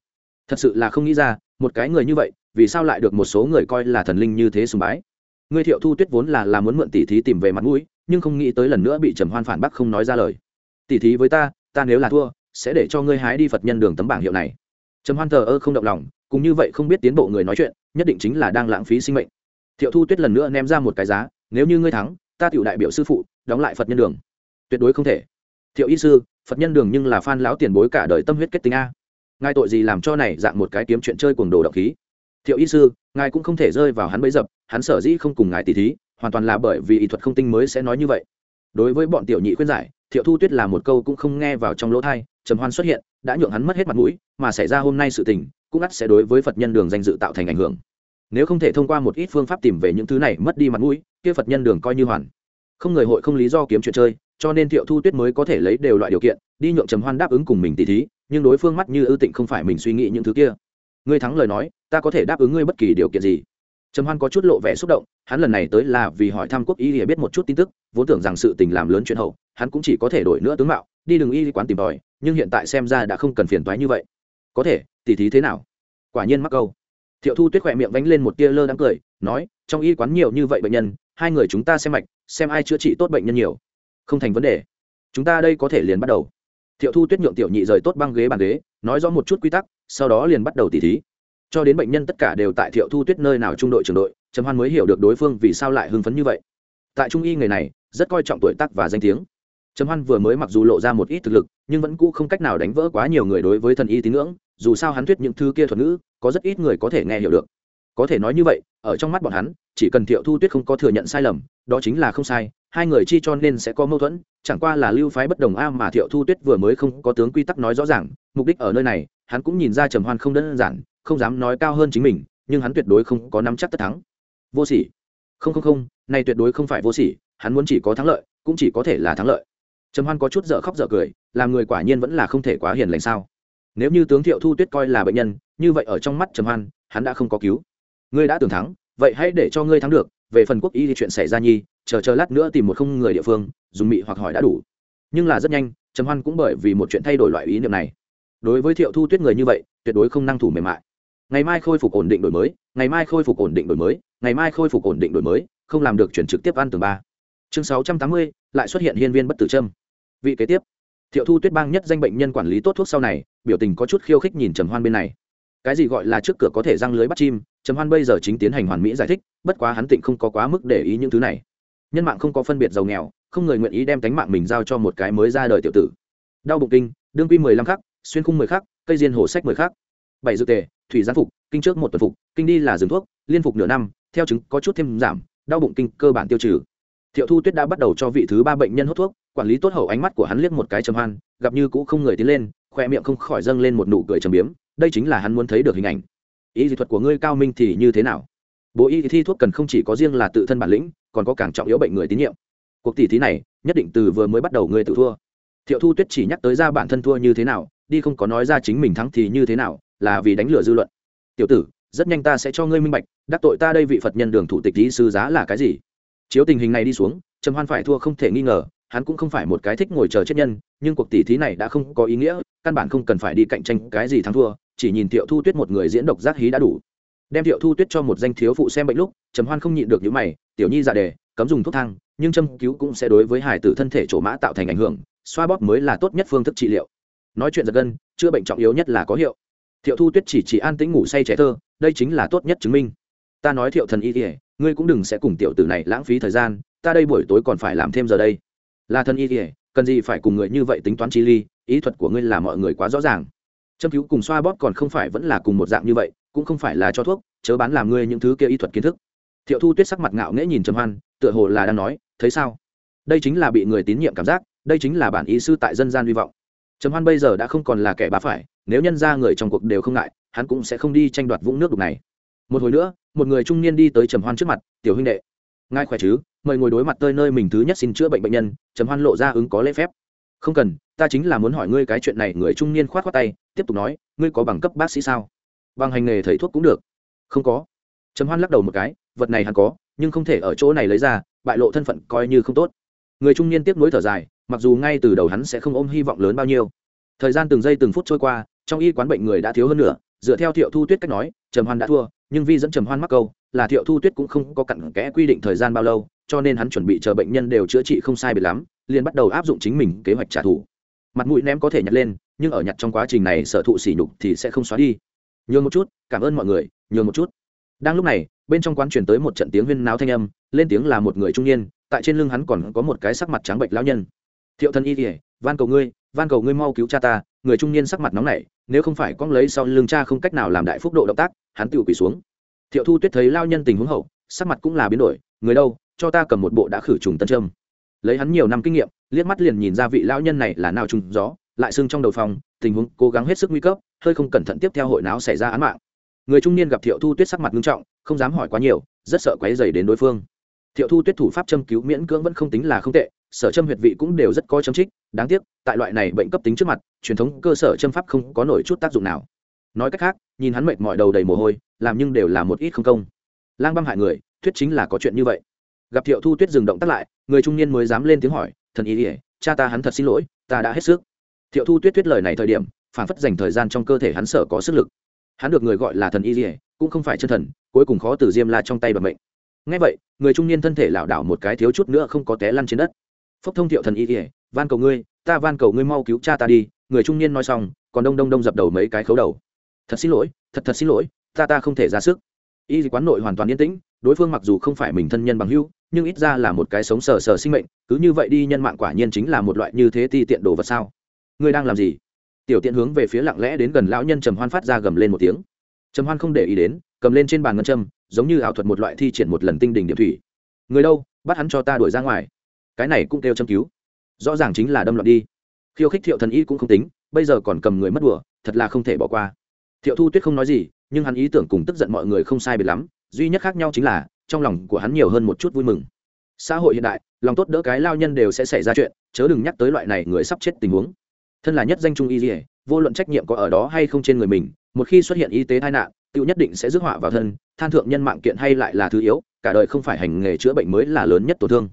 Thật sự là không nghĩ ra, một cái người như vậy, vì sao lại được một số người coi là thần linh như thế sùng bái? Ngươi thiệu thu tuyết vốn là là muốn mượn tỷ thí tìm về mặt mũi, nhưng không nghĩ tới lần nữa bị trầm hoan phản bác không nói ra lời. Tỷ thí với ta ta nếu là thua, sẽ để cho ngươi hái đi phật nhân đường tấm bảng hiệu này. Trầm hoan thờ ơ không động lòng cũng như vậy không biết tiến bộ người nói chuyện, nhất định chính là đang lãng phí sinh mệnh. Thiệu thu tuyết lần nữa ném ra một cái giá, nếu như ngươi thắng, ta tiểu đại biểu sư phụ, đóng lại phật nhân đường. Tuyệt đối không thể. Thiệu y sư, phật nhân đường nhưng là phan lão tiền bối cả đời tâm huyết kết tinh a. Ngài tội gì làm cho này dạng một cái kiếm chuyện chơi cuồng đồ độc khí? Thiệu y sư, ngài cũng không thể rơi vào hắn bấy dập, hắn sở dĩ không cùng ngài tỉ thí, hoàn toàn là bởi vì y thuật không tinh mới sẽ nói như vậy. Đối với bọn tiểu nhị khuyên giải, thiệu thu tuyết là một câu cũng không nghe vào trong lỗ thai trầm hoan xuất hiện, đã nhượng hắn mất hết mặt mũi, mà xảy ra hôm nay sự tình, cũng ắt sẽ đối với phật nhân đường danh dự tạo thành ảnh hưởng. Nếu không thể thông qua một ít phương pháp tìm về những thứ này mất đi mặt mũi, kia phật nhân đường coi như hoàn. Không người hội không lý do kiếm chuyện chơi, cho nên thiệu thu tuyết mới có thể lấy đều loại điều kiện, đi nhượng trầm hoan đáp ứng cùng mình tỉ thí, nhưng đối phương mắt như ưu tịnh không phải mình suy nghĩ những thứ kia ngươi thắng lời nói, ta có thể đáp ứng ngươi bất kỳ điều kiện gì. Trầm hoan có chút lộ vẻ xúc động, hắn lần này tới là vì hỏi thăm quốc y để biết một chút tin tức, vốn tưởng rằng sự tình làm lớn chuyện hậu, hắn cũng chỉ có thể đổi nữa tướng mạo, đi đường y quán tìm tòi, nhưng hiện tại xem ra đã không cần phiền toái như vậy. Có thể tỉ thí thế nào? Quả nhiên mắc câu. Thiệu thu tuyết khỏe miệng vánh lên một tia lơ đáng cười, nói, trong y quán nhiều như vậy bệnh nhân, hai người chúng ta xem mạch, xem ai chữa trị tốt bệnh nhân nhiều. Không thành vấn đề. Chúng ta đây có thể liền bắt đầu thiệu thu tuyết nhượng tiểu nhị rời tốt băng ghế bàn ghế, nói rõ một chút quy tắc, sau đó liền bắt đầu tỉ thí. Cho đến bệnh nhân tất cả đều tại thiệu thu tuyết nơi nào trung đội trường đội, trầm hoan mới hiểu được đối phương vì sao lại hưng phấn như vậy. Tại trung y người này, rất coi trọng tuổi tác và danh tiếng. Trầm hoan vừa mới mặc dù lộ ra một ít thực lực, nhưng vẫn cũ không cách nào đánh vỡ quá nhiều người đối với thần y tín ngưỡng, dù sao hắn thuyết những thứ kia thuật ngữ, có rất ít người có thể nghe hiểu được. Có thể nói như vậy, ở trong mắt bọn hắn, chỉ cần thiệu thu tuyết không có thừa nhận sai lầm, đó chính là không sai hai người chi cho nên sẽ có mâu thuẫn, chẳng qua là lưu phái bất đồng a mà thiệu thu tuyết vừa mới không có tướng quy tắc nói rõ ràng, mục đích ở nơi này, hắn cũng nhìn ra trầm hoan không đơn giản, không dám nói cao hơn chính mình, nhưng hắn tuyệt đối không có nắm chắc tất thắng. Vô sỉ. Không không không, này tuyệt đối không phải vô sỉ, hắn muốn chỉ có thắng lợi, cũng chỉ có thể là thắng lợi. Trầm hoan có chút dở khóc dở cười, làm người quả nhiên vẫn là không thể quá hiền lành sao? Nếu như tướng thiệu thu tuyết coi là bệnh nhân, như vậy ở trong mắt trầm hoan, hắn đã không có cứu. Ngươi đã tưởng thắng, vậy hãy để cho ngươi thắng được về phần quốc y thì chuyện xảy ra nhi, chờ chờ lát nữa tìm một không người địa phương, dùng mị hoặc hỏi đã đủ. Nhưng là rất nhanh, trầm hoan cũng bởi vì một chuyện thay đổi loại ý niệm này. Đối với thiệu thu tuyết người như vậy, tuyệt đối không năng thủ mềm mại. Ngày mai khôi phục ổn định đổi mới, ngày mai khôi phục ổn định đổi mới, ngày mai khôi phục ổn định đổi mới, không làm được chuyển trực tiếp ăn tường ba. Chương sáu trăm tám mươi, lại xuất hiện hiên viên bất tử trâm. Vị kế tiếp, thiệu thu tuyết bang nhất danh bệnh nhân quản lý tốt thuốc sau này, biểu tình có chút khiêu khích nhìn trầm hoan bên này cái gì gọi là trước cửa có thể răng lưới bắt chim, trầm hoan bây giờ chính tiến hành hoàn mỹ giải thích, bất quá hắn tịnh không có quá mức để ý những thứ này. Nhân mạng không có phân biệt giàu nghèo, không người nguyện ý đem tánh mạng mình giao cho một cái mới ra đời tiểu tử. Đau bụng kinh, đương quy mười lăm khắc, xuyên khung mười khắc, cây diên hồ sách mười khắc. Bảy dự tề, thủy gián phục, kinh trước một tuần phục, kinh đi là dừng thuốc, liên phục nửa năm, theo chứng có chút thêm giảm, đau bụng kinh cơ bản tiêu trừ. Thiệu thu tuyết đã bắt đầu cho vị thứ ba bệnh nhân hút thuốc, quản lý tốt hậu ánh mắt của hắn liếc một cái trầm hoan, gặp như cũng không người tiến lên, khoe miệng không khỏi dâng lên một nụ cười trầm biếm đây chính là hắn muốn thấy được hình ảnh. Ý dị thuật của ngươi cao minh thì như thế nào? Bộ y thi thuốc cần không chỉ có riêng là tự thân bản lĩnh, còn có càng trọng yếu bệnh người tín nhiệm. Cuộc tỷ thí này, nhất định từ vừa mới bắt đầu ngươi tự thua. Thiệu thu tuyết chỉ nhắc tới ra bản thân thua như thế nào, đi không có nói ra chính mình thắng thì như thế nào, là vì đánh lừa dư luận. Tiểu tử, rất nhanh ta sẽ cho ngươi minh bạch, đắc tội ta đây vị phật nhân đường thủ tịch lý sư giá là cái gì. Chiếu tình hình này đi xuống, trầm hoan phải thua không thể nghi ngờ, hắn cũng không phải một cái thích ngồi chờ chết nhân, nhưng cuộc tỷ thí này đã không có ý nghĩa, căn bản không cần phải đi cạnh tranh cái gì thắng thua chỉ nhìn thiệu thu tuyết một người diễn độc giác hí đã đủ. Đem thiệu thu tuyết cho một danh thiếu phụ xem bệnh lúc, trầm hoan không nhịn được những mày, tiểu nhi dạ đề, cấm dùng thuốc thang, nhưng châm cứu cũng sẽ đối với hải tử thân thể trổ mã tạo thành ảnh hưởng, xoa bóp mới là tốt nhất phương thức trị liệu. Nói chuyện giật gân, chữa bệnh trọng yếu nhất là có hiệu. Thiệu thu tuyết chỉ chỉ an tĩnh ngủ say trẻ thơ, đây chính là tốt nhất chứng minh. Ta nói thiệu thần y kỉa ngươi cũng đừng sẽ cùng tiểu tử này lãng phí thời gian, ta đây buổi tối còn phải làm thêm giờ đây. Là thần y kỉa cần gì phải cùng người như vậy tính toán chi ly, ý thuật của ngươi là mọi người quá rõ ràng châm cứu cùng xoa bóp còn không phải vẫn là cùng một dạng như vậy, cũng không phải là cho thuốc, chớ bán làm ngươi những thứ kia y thuật kiến thức. Thiệu thu tuyết sắc mặt ngạo nghễ nhìn trầm hoan, tựa hồ là đang nói, thấy sao? Đây chính là bị người tín nhiệm cảm giác, đây chính là bản ý sư tại dân gian hy vọng. Trầm hoan bây giờ đã không còn là kẻ bá phải, nếu nhân ra người trong cuộc đều không ngại, hắn cũng sẽ không đi tranh đoạt vũng nước đục này. Một hồi nữa, một người trung niên đi tới trầm hoan trước mặt, tiểu huynh đệ, ngài khỏe chứ? Mời ngồi đối mặt tơi nơi mình thứ nhất xin chữa bệnh bệnh nhân. Trầm hoan lộ ra ứng có lễ phép không cần, ta chính là muốn hỏi ngươi cái chuyện này, người trung niên khoát khoát tay, tiếp tục nói, ngươi có bằng cấp bác sĩ sao? Bằng hành nghề thầy thuốc cũng được. Không có. Trầm hoan lắc đầu một cái, vật này hắn có, nhưng không thể ở chỗ này lấy ra, bại lộ thân phận coi như không tốt. Người trung niên tiếp nối thở dài, mặc dù ngay từ đầu hắn sẽ không ôm hy vọng lớn bao nhiêu. Thời gian từng giây từng phút trôi qua, trong y quán bệnh người đã thiếu hơn nữa dựa theo thiệu thu tuyết cách nói, trầm hoan đã thua, nhưng vi dẫn trầm hoan mắc câu, là thiệu thu tuyết cũng không có cặn kẽ quy định thời gian bao lâu, cho nên hắn chuẩn bị chờ bệnh nhân đều chữa trị không sai biệt lắm liền bắt đầu áp dụng chính mình kế hoạch trả thù. Mặt mũi ném có thể nhặt lên, nhưng ở nhặt trong quá trình này sở thụ sỉ nhục thì sẽ không xóa đi. Nhường một chút, cảm ơn mọi người, nhường một chút. Đang lúc này, bên trong quán chuyển tới một trận tiếng huyên náo thanh âm, lên tiếng là một người trung niên, tại trên lưng hắn còn có một cái sắc mặt trắng bệnh lão nhân. Thiệu thân y kỉa van cầu ngươi, van cầu ngươi mau cứu cha ta. Người trung niên sắc mặt nóng nảy, nếu không phải con lấy sau lưng cha không cách nào làm đại phúc độ động tác, hắn tự quỳ xuống. Thiệu thu tuyết thấy lao nhân tình huống hậu, sắc mặt cũng là biến đổi, người đâu, cho ta cầm một bộ đã khử trùng tân trâm lấy hắn nhiều năm kinh nghiệm, liếc mắt liền nhìn ra vị lão nhân này là nào trùng gió, lại sưng trong đầu phòng, tình huống cố gắng hết sức nguy cấp, hơi không cẩn thận tiếp theo hội náo xảy ra án mạng. Người trung niên gặp thiệu thu tuyết sắc mặt nghiêm trọng, không dám hỏi quá nhiều, rất sợ quấy dày đến đối phương. Thiệu thu tuyết thủ pháp châm cứu miễn cưỡng vẫn không tính là không tệ, sở châm huyệt vị cũng đều rất có châm trích, đáng tiếc, tại loại này bệnh cấp tính trước mặt, truyền thống cơ sở châm pháp không có nổi chút tác dụng nào. Nói cách khác, nhìn hắn mệt mỏi đầu đầy mồ hôi, làm nhưng đều là một ít không công. Lang băng hại người, thuyết chính là có chuyện như vậy. Gặp thiệu thu tuyết dừng động tác lại người trung niên mới dám lên tiếng hỏi, thần ý ỉa cha ta hắn thật xin lỗi, ta đã hết sức. Thiệu thu tuyết tuyết lời này thời điểm phản phất dành thời gian trong cơ thể hắn sở có sức lực. Hắn được người gọi là thần y ỉa cũng không phải chân thần, cuối cùng khó từ diêm la trong tay bẩm mệnh. Ngay vậy, người trung niên thân thể lảo đảo một cái thiếu chút nữa không có té lăn trên đất. Phốc thông thiệu thần y ỉa van cầu ngươi, ta van cầu ngươi mau cứu cha ta đi. Người trung niên nói xong, còn đông đông đông dập đầu mấy cái khấu đầu. Thật xin lỗi, thật thật xin lỗi, ta ta không thể ra sức. Y quán nội hoàn toàn yên tĩnh, đối phương mặc dù không phải mình thân nhân bằng hữu nhưng ít ra là một cái sống sờ sờ sinh mệnh, cứ như vậy đi nhân mạng quả nhiên chính là một loại như thế ti tiện đồ vật sao? Ngươi đang làm gì? Tiểu tiện hướng về phía lặng lẽ đến gần lão nhân trầm hoan phát ra gầm lên một tiếng. Trầm hoan không để ý đến, cầm lên trên bàn ngân châm, giống như ảo thuật một loại thi triển một lần tinh đỉnh điểm thủy. Người đâu, bắt hắn cho ta đuổi ra ngoài. Cái này cũng kêu châm cứu. Rõ ràng chính là đâm loạn đi. Khiêu khích thiệu thần y cũng không tính, bây giờ còn cầm người mất đùa, thật là không thể bỏ qua. Thiệu thu tuyết không nói gì, nhưng hắn ý tưởng cùng tức giận mọi người không sai biệt lắm, duy nhất khác nhau chính là trong lòng của hắn nhiều hơn một chút vui mừng. Xã hội hiện đại, lòng tốt đỡ cái lao nhân đều sẽ xảy ra chuyện, chớ đừng nhắc tới loại này người sắp chết tình huống. Thân là nhất danh trung y dỉa vô luận trách nhiệm có ở đó hay không trên người mình, một khi xuất hiện y tế tai nạn, tự nhất định sẽ rước họa vào thân, than thượng nhân mạng kiện hay lại là thứ yếu, cả đời không phải hành nghề chữa bệnh mới là lớn nhất tổn thương.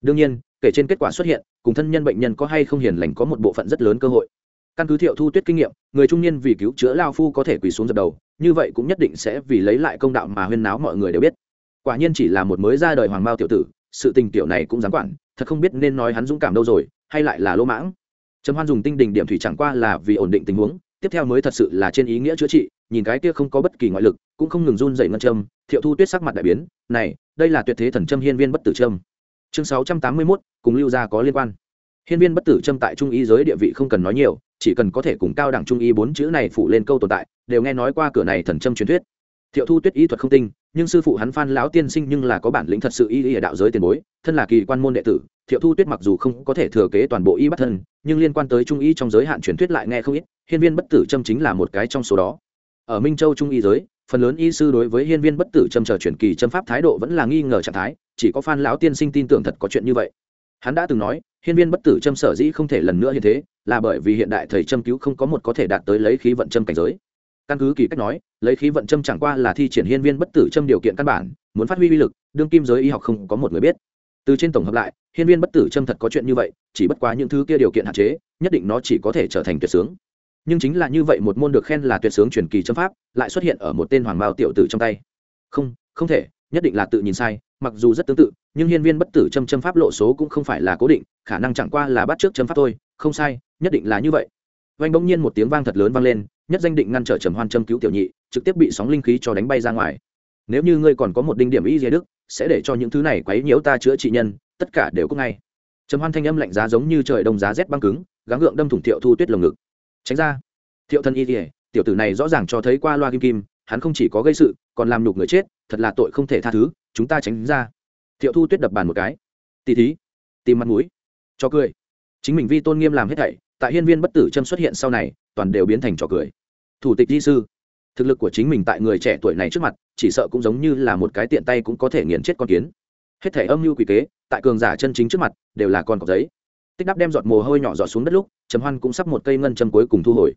Đương nhiên, kể trên kết quả xuất hiện, cùng thân nhân bệnh nhân có hay không hiền lành có một bộ phận rất lớn cơ hội. Căn cứ thiệu thu tuyết kinh nghiệm, người trung niên vì cứu chữa lao phu có thể quỳ xuống dập đầu, như vậy cũng nhất định sẽ vì lấy lại công đạo mà huyên náo mọi người đều biết quả nhiên chỉ là một mới ra đời hoàng mao tiểu tử sự tình tiểu này cũng dám quản thật không biết nên nói hắn dũng cảm đâu rồi hay lại là lỗ mãng. Trầm hoan dùng tinh đình điểm thủy chẳng qua là vì ổn định tình huống tiếp theo mới thật sự là trên ý nghĩa chữa trị nhìn cái kia không có bất kỳ ngoại lực cũng không ngừng run dậy ngân châm thiệu thu tuyết sắc mặt đại biến này đây là tuyệt thế thần châm hiên viên bất tử châm. Chương sáu trăm tám mươi 681, cùng lưu gia có liên quan. Hiên viên bất tử châm tại trung y giới địa vị không cần nói nhiều chỉ cần có thể cùng cao đẳng trung y bốn chữ này phụ lên câu tồn tại đều nghe nói qua cửa này thần châm truyền thuyết thiệu thu tuyết y thuật không tinh, nhưng sư phụ hắn phan lão tiên sinh nhưng là có bản lĩnh thật sự y y ở đạo giới tiền bối, thân là kỳ quan môn đệ tử, thiệu thu tuyết mặc dù không có thể thừa kế toàn bộ y bắt thân, nhưng liên quan tới trung y trong giới hạn truyền thuyết lại nghe không ít, hiên viên bất tử châm chính là một cái trong số đó. Ở minh châu trung y giới, phần lớn y sư đối với hiên viên bất tử châm chờ truyền kỳ châm pháp thái độ vẫn là nghi ngờ trạng thái, chỉ có phan lão tiên sinh tin tưởng thật có chuyện như vậy. Hắn đã từng nói, hiên viên bất tử châm sở dĩ không thể lần nữa như thế, là bởi vì hiện đại thầy châm cứu không có một có thể đạt tới lấy khí vận châm cảnh giới căn cứ kỳ cách nói, lấy khí vận châm chẳng qua là thi triển hiên viên bất tử châm điều kiện căn bản, muốn phát huy uy lực, đương kim giới y học không có một người biết. Từ trên tổng hợp lại, hiên viên bất tử châm thật có chuyện như vậy, chỉ bất quá những thứ kia điều kiện hạn chế, nhất định nó chỉ có thể trở thành tuyệt sướng. Nhưng chính là như vậy một môn được khen là tuyệt sướng truyền kỳ châm pháp, lại xuất hiện ở một tên hoàng mao tiểu tử trong tay. Không không thể, nhất định là tự nhìn sai, mặc dù rất tương tự, nhưng hiên viên bất tử châm châm pháp lộ số cũng không phải là cố định, khả năng chẳng qua là bắt trước châm pháp thôi, không sai, nhất định là như vậy vanh bỗng nhiên một tiếng vang thật lớn vang lên, nhất danh định ngăn trở trầm hoan châm cứu tiểu nhị, trực tiếp bị sóng linh khí cho đánh bay ra ngoài. Nếu như ngươi còn có một đinh điểm ý dĩa đức, sẽ để cho những thứ này quấy nhiễu ta chữa trị nhân, tất cả đều có ngay. Trầm hoan thanh âm lạnh giá giống như trời đông giá rét băng cứng, gắng gượng đâm thủng thiệu thu tuyết lồng ngực. Tránh ra. Thiệu thân y dỉa tiểu tử này rõ ràng cho thấy qua loa kim kim, hắn không chỉ có gây sự, còn làm nhục người chết, thật là tội không thể tha thứ, chúng ta tránh ra. Thiệu thu tuyết đập bàn một cái. Tỉ thí, tìm mặt mũi. Cho cười. Chính mình vi tôn nghiêm làm hết thảy tại hiên viên bất tử châm xuất hiện sau này, toàn đều biến thành trò cười. Thủ tịch di sư, thực lực của chính mình tại người trẻ tuổi này trước mặt, chỉ sợ cũng giống như là một cái tiện tay cũng có thể nghiền chết con kiến. Hết thể âm mưu quỷ kế, tại cường giả chân chính trước mặt, đều là con cọc giấy. Tích đắp đem giọt mồ hôi nhỏ giọt xuống đất lúc chấm hoan cũng sắp một cây ngân châm cuối cùng thu hồi.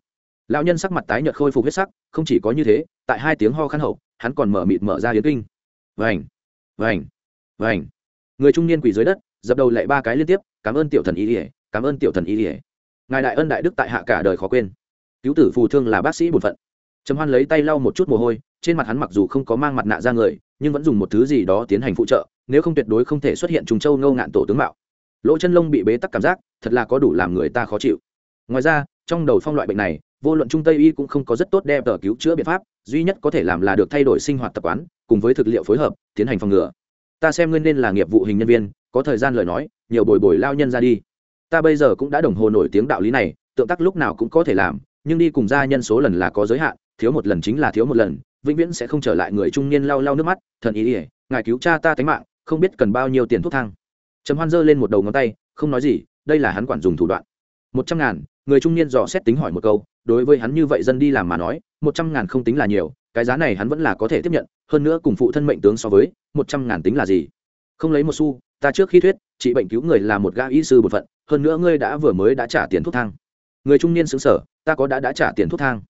Lão nhân sắc mặt tái nhợt khôi phục huyết sắc, không chỉ có như thế, tại hai tiếng ho khăn hậu, hắn còn mở mịt mở ra hiến kinh. Vành vành vành. Người trung niên quỷ dưới đất, dập đầu lại ba cái liên tiếp, cảm ơn tiểu thần ý ỉa cảm ơn tiểu thần ý ỉa ngài đại ân đại đức tại hạ cả đời khó quên. Cứu tử phù thương là bác sĩ bổn phận. Trầm hoan lấy tay lau một chút mồ hôi, trên mặt hắn mặc dù không có mang mặt nạ ra người, nhưng vẫn dùng một thứ gì đó tiến hành phụ trợ, nếu không tuyệt đối không thể xuất hiện trùng châu ngâu ngạn tổ tướng mạo. Lỗ chân lông bị bế tắc cảm giác, thật là có đủ làm người ta khó chịu. Ngoài ra, trong đầu phong loại bệnh này, vô luận trung tây y cũng không có rất tốt đem tờ cứu chữa biện pháp, duy nhất có thể làm là được thay đổi sinh hoạt tập quán, cùng với thực liệu phối hợp, tiến hành phòng ngừa. Ta xem ngươi nên là nghiệp vụ hình nhân viên, có thời gian lời nói, nhiều bồi bồi lao nhân ra đi ta bây giờ cũng đã đồng hồ nổi tiếng đạo lý này, tượng tắc lúc nào cũng có thể làm, nhưng đi cùng gia nhân số lần là có giới hạn, thiếu một lần chính là thiếu một lần, vĩnh viễn sẽ không trở lại người trung niên lau lau nước mắt, thần ý ỉa ngài cứu cha ta tánh mạng, không biết cần bao nhiêu tiền thuốc thang. Trầm hoan giơ lên một đầu ngón tay, không nói gì, đây là hắn quản dùng thủ đoạn. Một trăm ngàn, người trung niên dò xét tính hỏi một câu, đối với hắn như vậy dân đi làm mà nói, một trăm ngàn không tính là nhiều, cái giá này hắn vẫn là có thể tiếp nhận, hơn nữa cùng phụ thân mệnh tướng so với, một trăm ngàn tính là gì? Không lấy một xu, ta trước khi thuyết, trị bệnh cứu người là một gã y sư bột phận hơn nữa ngươi đã vừa mới đã trả tiền thuốc thang. Người trung niên xứng sở ta có đã đã trả tiền thuốc thang.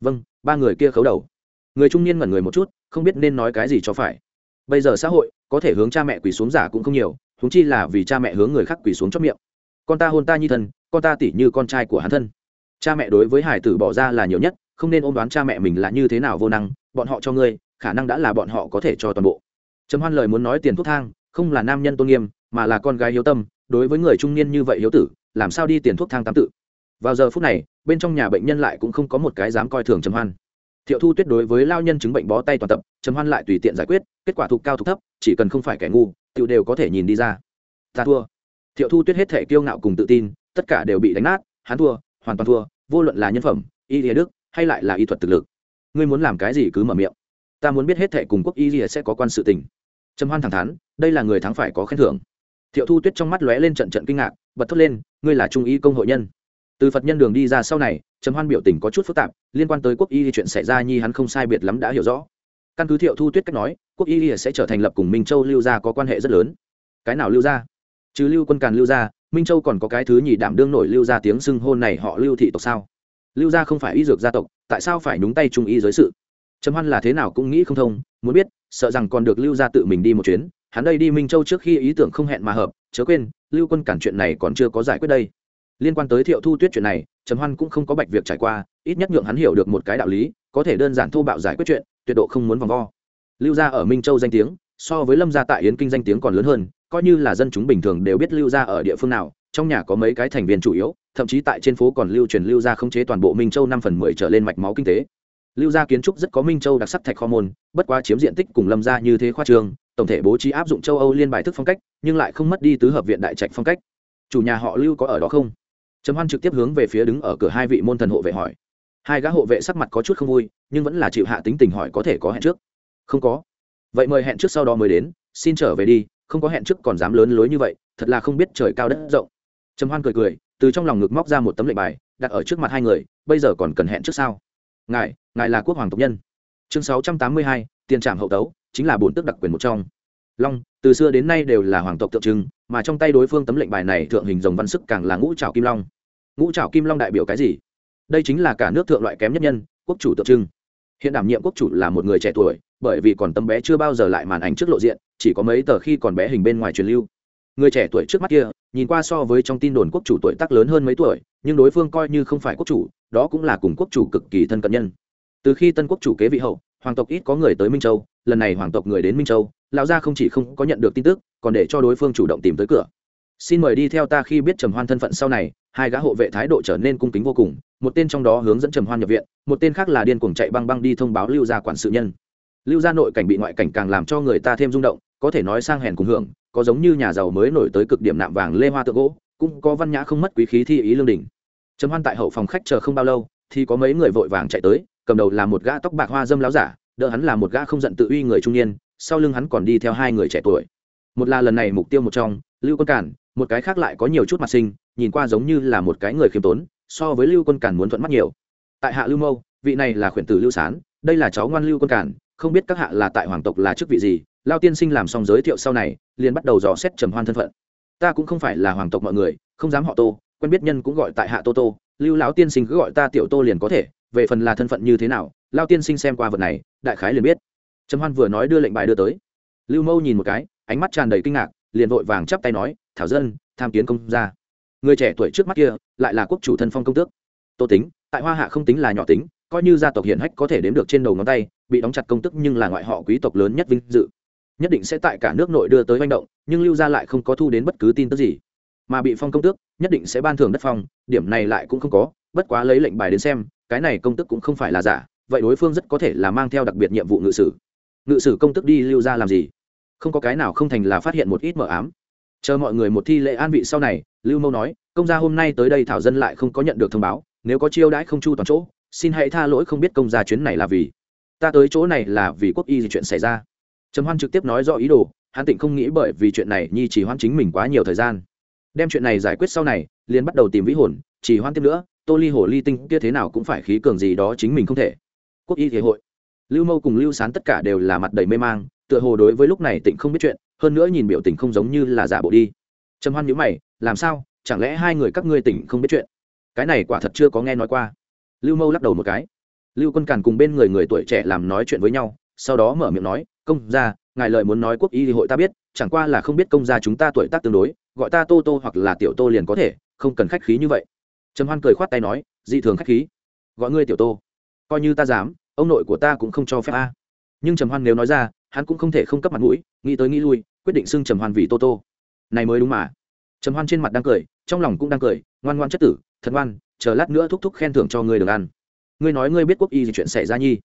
Vâng ba người kia khấu đầu. Người trung niên ngẩn người một chút, không biết nên nói cái gì cho phải. Bây giờ xã hội, có thể hướng cha mẹ quỳ xuống giả cũng không nhiều húng chi là vì cha mẹ hướng người khác quỳ xuống chót miệng. Con ta hôn ta như thân, con ta tỉ như con trai của hắn thân. Cha mẹ đối với hải tử bỏ ra là nhiều nhất, không nên ôm đoán cha mẹ mình là như thế nào vô năng, bọn họ cho ngươi, khả năng đã là bọn họ có thể cho toàn bộ. Trầm hoan lời muốn nói tiền thuốc thang, không là nam nhân tôn nghiêm, mà là con gái hiếu tâm đối với người trung niên như vậy hiếu tử, làm sao đi tiền thuốc thang tám tự? Vào giờ phút này, bên trong nhà bệnh nhân lại cũng không có một cái dám coi thường trầm hoan. Thiệu thu tuyết đối với lao nhân chứng bệnh bó tay toàn tập, trầm hoan lại tùy tiện giải quyết, kết quả thục cao thục thấp, chỉ cần không phải kẻ ngu tự đều có thể nhìn đi ra. Ta thua. Thiệu thu tuyết hết thể kiêu ngạo cùng tự tin, tất cả đều bị đánh nát, hắn thua, hoàn toàn thua, vô luận là nhân phẩm, y lìa đức, hay lại là y thuật thực lực. Ngươi muốn làm cái gì cứ mở miệng. Ta muốn biết hết thể cùng quốc y lìa sẽ có quan sự tình. Trầm hoan thẳng thắn, đây là người thắng phải có khen thưởng thiệu thu tuyết trong mắt lóe lên trận trận kinh ngạc, bật thốt lên, ngươi là trung y công hội nhân. Từ phật nhân đường đi ra sau này, trầm hoan biểu tình có chút phức tạp, liên quan tới quốc y chuyện xảy ra nhi hắn không sai biệt lắm đã hiểu rõ. Căn cứ thiệu thu tuyết cách nói, quốc y sẽ trở thành lập cùng minh châu lưu gia có quan hệ rất lớn. Cái nào lưu gia? Chứ lưu quân càn lưu gia, minh châu còn có cái thứ nhì đảm đương nổi lưu gia tiếng xưng hôn này họ lưu thị tộc sao? Lưu gia không phải y dược gia tộc, tại sao phải nhúng tay trung y giới sự? Trầm hoan là thế nào cũng nghĩ không thông, muốn biết, sợ rằng còn được lưu gia tự mình đi một chuyến hắn đây đi minh châu trước khi ý tưởng không hẹn mà hợp, chớ quên, lưu quân cản chuyện này còn chưa có giải quyết đây. Liên quan tới thiệu thu tuyết chuyện này, trầm hoan cũng không có bạch việc trải qua, ít nhất nhượng hắn hiểu được một cái đạo lý, có thể đơn giản thô bạo giải quyết chuyện, tuyệt độ không muốn vòng vo. Lưu gia ở minh châu danh tiếng, so với lâm gia tại yến kinh danh tiếng còn lớn hơn, coi như là dân chúng bình thường đều biết lưu gia ở địa phương nào, trong nhà có mấy cái thành viên chủ yếu, thậm chí tại trên phố còn lưu truyền lưu gia khống chế toàn bộ minh châu năm phần mười trở lên mạch máu kinh tế. Lưu gia kiến trúc rất có minh châu đặc sắc thạch kho môn, bất quá chiếm diện tích cùng lâm gia như thế khoa trương tổng thể bố trí áp dụng châu âu liên bài thức phong cách, nhưng lại không mất đi tứ hợp viện đại trạch phong cách. Chủ nhà họ lưu có ở đó không? Trầm hoan trực tiếp hướng về phía đứng ở cửa hai vị môn thần hộ vệ hỏi. Hai gã hộ vệ sắc mặt có chút không vui, nhưng vẫn là chịu hạ tính tình hỏi có thể có hẹn trước? Không có. Vậy mời hẹn trước sau đó mới đến, xin trở về đi, không có hẹn trước còn dám lớn lối như vậy, thật là không biết trời cao đất rộng. Trầm hoan cười cười, từ trong lòng ngực móc ra một tấm lệnh bài, đặt ở trước mặt hai người, bây giờ còn cần hẹn trước sao? Ngài ngài là quốc hoàng tộc nhân. Chương sáu trăm tám mươi hai, tiền trạm hậu tấu chính là bổn tước đặc quyền một trong. Long, từ xưa đến nay đều là hoàng tộc tượng trưng, mà trong tay đối phương tấm lệnh bài này thượng hình rồng văn sức càng là ngũ trào kim long. Ngũ trào kim long đại biểu cái gì? Đây chính là cả nước thượng loại kém nhất nhân, quốc chủ tượng trưng. Hiện đảm nhiệm quốc chủ là một người trẻ tuổi, bởi vì còn tấm bé chưa bao giờ lại màn ảnh trước lộ diện, chỉ có mấy tờ khi còn bé hình bên ngoài truyền lưu. Người trẻ tuổi trước mắt kia, nhìn qua so với trong tin đồn quốc chủ tuổi tác lớn hơn mấy tuổi, nhưng đối phương coi như không phải quốc chủ, đó cũng là cùng quốc chủ cực kỳ thân cận nhân. Từ khi tân quốc chủ kế vị hậu hoàng tộc ít có người tới minh châu, lần này hoàng tộc người đến minh châu, lão gia không chỉ không có nhận được tin tức, còn để cho đối phương chủ động tìm tới cửa. Xin mời đi theo ta khi biết trầm hoan thân phận sau này, hai gã hộ vệ thái độ trở nên cung kính vô cùng, một tên trong đó hướng dẫn trầm hoan nhập viện, một tên khác là điên cuồng chạy băng băng đi thông báo lưu gia quản sự nhân. Lưu gia nội cảnh bị ngoại cảnh càng làm cho người ta thêm rung động, có thể nói sang hèn cùng hưởng, có giống như nhà giàu mới nổi tới cực điểm nạm vàng lê hoa tượng gỗ, cũng có văn nhã không mất quý khí thi ý lương đình. Trầm hoan tại hậu phòng khách chờ không bao lâu, thì có mấy người vội vàng chạy tới cầm đầu là một gã tóc bạc hoa dâm láo giả, đỡ hắn là một gã không giận tự uy người trung niên, sau lưng hắn còn đi theo hai người trẻ tuổi. Một là lần này mục tiêu một trong, lưu quân cản, một cái khác lại có nhiều chút mặt sinh nhìn qua giống như là một cái người khiêm tốn, so với lưu quân cản muốn thuận mắt nhiều. Tại hạ lưu mâu, vị này là khuyển tử lưu sán, đây là cháu ngoan lưu quân cản, không biết các hạ là tại hoàng tộc là chức vị gì, lao tiên sinh làm xong giới thiệu sau này, liền bắt đầu dò xét trầm hoan thân phận. Ta cũng không phải là hoàng tộc mọi người, không dám họ tô, quen biết nhân cũng gọi tại hạ tô tô, lưu lão tiên sinh cứ gọi ta tiểu tô liền có thể về phần là thân phận như thế nào, lao tiên sinh xem qua vật này, đại khái liền biết. Trầm hoan vừa nói đưa lệnh bài đưa tới. Lưu mâu nhìn một cái, ánh mắt tràn đầy kinh ngạc, liền vội vàng chắp tay nói, thảo dân, tham kiến công gia. Người trẻ tuổi trước mắt kia, lại là quốc chủ thân phong công tước. Tô tính, tại hoa hạ không tính là nhỏ tính, coi như gia tộc hiển hách có thể đếm được trên đầu ngón tay, bị đóng chặt công tức nhưng là ngoại họ quý tộc lớn nhất vinh dự. Nhất định sẽ tại cả nước nội đưa tới manh động, nhưng lưu gia lại không có thu đến bất cứ tin tức gì. Mà bị phong công tước, nhất định sẽ ban thưởng đất phong, điểm này lại cũng không có, bất quá lấy lệnh bài đến xem cái này công tức cũng không phải là giả, vậy đối phương rất có thể là mang theo đặc biệt nhiệm vụ ngự sử. Ngự sử công tức đi lưu ra làm gì? Không có cái nào không thành là phát hiện một ít mờ ám. Chờ mọi người một thi lễ an vị sau này, lưu mâu nói, công gia hôm nay tới đây thảo dân lại không có nhận được thông báo, nếu có chiêu đãi không chu toàn chỗ, xin hãy tha lỗi không biết công gia chuyến này là vì. Ta tới chỗ này là vì quốc y gì chuyện xảy ra. Trầm hoan trực tiếp nói rõ ý đồ, hắn tịnh không nghĩ bởi vì chuyện này nhi chỉ hoan chính mình quá nhiều thời gian. Đem chuyện này giải quyết sau này, liền bắt đầu tìm vĩ hồn chỉ hoan tiếp nữa tô ly hồ ly tinh kia thế nào cũng phải khí cường gì đó chính mình không thể. Quốc y thế hội. Lưu mâu cùng lưu sán tất cả đều là mặt đầy mê mang, tựa hồ đối với lúc này tịnh không biết chuyện, hơn nữa nhìn biểu tình không giống như là giả bộ đi. Trầm hoan nhữ mày, làm sao? Chẳng lẽ hai người các ngươi tỉnh không biết chuyện? Cái này quả thật chưa có nghe nói qua. Lưu mâu lắc đầu một cái. Lưu quân càn cùng bên người người tuổi trẻ làm nói chuyện với nhau, sau đó mở miệng nói, công gia, ngài lời muốn nói quốc y hội ta biết, chẳng qua là không biết công gia chúng ta tuổi tác tương đối, gọi ta tô tô hoặc là tiểu tô liền có thể, không cần khách khí như vậy trầm hoan cười khoát tay nói, dị thường khách khí. Gọi ngươi tiểu tô. Coi như ta dám, ông nội của ta cũng không cho phép a. Nhưng trầm hoan nếu nói ra, hắn cũng không thể không cấp mặt mũi, nghĩ tới nghĩ lui, quyết định xưng trầm hoan vì tô tô. Này mới đúng mà. Trầm hoan trên mặt đang cười, trong lòng cũng đang cười, ngoan ngoan chất tử, thật ngoan, chờ lát nữa thúc thúc khen thưởng cho ngươi được ăn. Ngươi nói ngươi biết quốc y gì chuyện xảy ra nhi.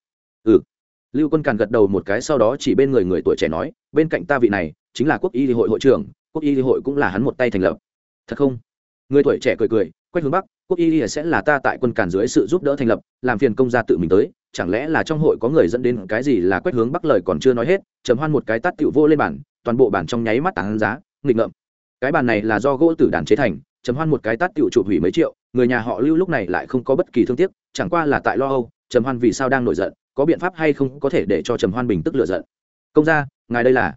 Ừ. Lưu quân càn gật đầu một cái, sau đó chỉ bên người người tuổi trẻ nói, bên cạnh ta vị này, chính là quốc y hội hội trưởng, quốc y hội cũng là hắn một tay thành lập. Thật không? Người tuổi trẻ cười cười quách hướng bắc, quốc y sẽ là ta tại quân cản dưới sự giúp đỡ thành lập, làm phiền công gia tự mình tới, chẳng lẽ là trong hội có người dẫn đến cái gì là quách hướng bắc lời còn chưa nói hết, chấm hoan một cái tát tựu vô lên bản toàn bộ bản trong nháy mắt tán giá, nghịch ngợm. Cái bàn này là do gỗ tử đàn chế thành, chấm hoan một cái tát tựu chụp hủy mấy triệu, người nhà họ lưu lúc này lại không có bất kỳ thương tiếc, chẳng qua là tại lo âu trầm hoan vì sao đang nổi giận, có biện pháp hay không có thể để cho trầm hoan bình tức lựa giận. Công gia, ngài đây là?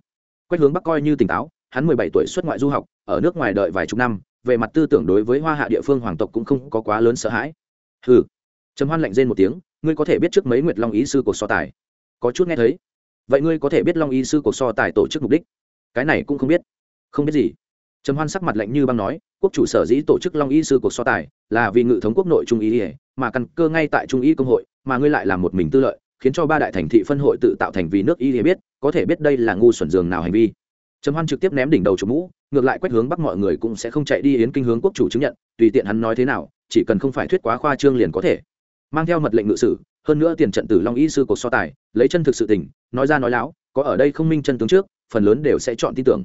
Quách hướng bắc coi như tỉnh táo, hắn mười bảy tuổi xuất ngoại du học, ở nước ngoài đợi vài chục năm về mặt tư tưởng đối với hoa hạ địa phương hoàng tộc cũng không có quá lớn sợ hãi. Hừ. Trầm hoan lạnh rên một tiếng, ngươi có thể biết trước mấy nguyệt long ý sư cuộc so tài? Có chút nghe thấy. Vậy ngươi có thể biết long ý sư cuộc so tài tổ chức mục đích? Cái này cũng không biết. Không biết gì. Trầm hoan sắc mặt lạnh như băng nói, quốc chủ sở dĩ tổ chức long y sư cuộc so tài là vì ngự thống quốc nội trung y mà căn cơ ngay tại trung y công hội, mà ngươi lại làm một mình tư lợi, khiến cho ba đại thành thị phân hội tự tạo thành vì nước y biết, có thể biết đây là ngu xuẩn dường nào hành vi. Trầm hoan trực tiếp ném đỉnh đầu chủ mũ ngược lại quét hướng bắc mọi người cũng sẽ không chạy đi yến kinh hướng quốc chủ chứng nhận, tùy tiện hắn nói thế nào, chỉ cần không phải thuyết quá khoa trương liền có thể. Mang theo mật lệnh ngự sử, hơn nữa tiền trận tử long y sư cuộc so tài, lấy chân thực sự tình, nói ra nói láo, có ở đây không minh chân tướng trước, phần lớn đều sẽ chọn tin tưởng.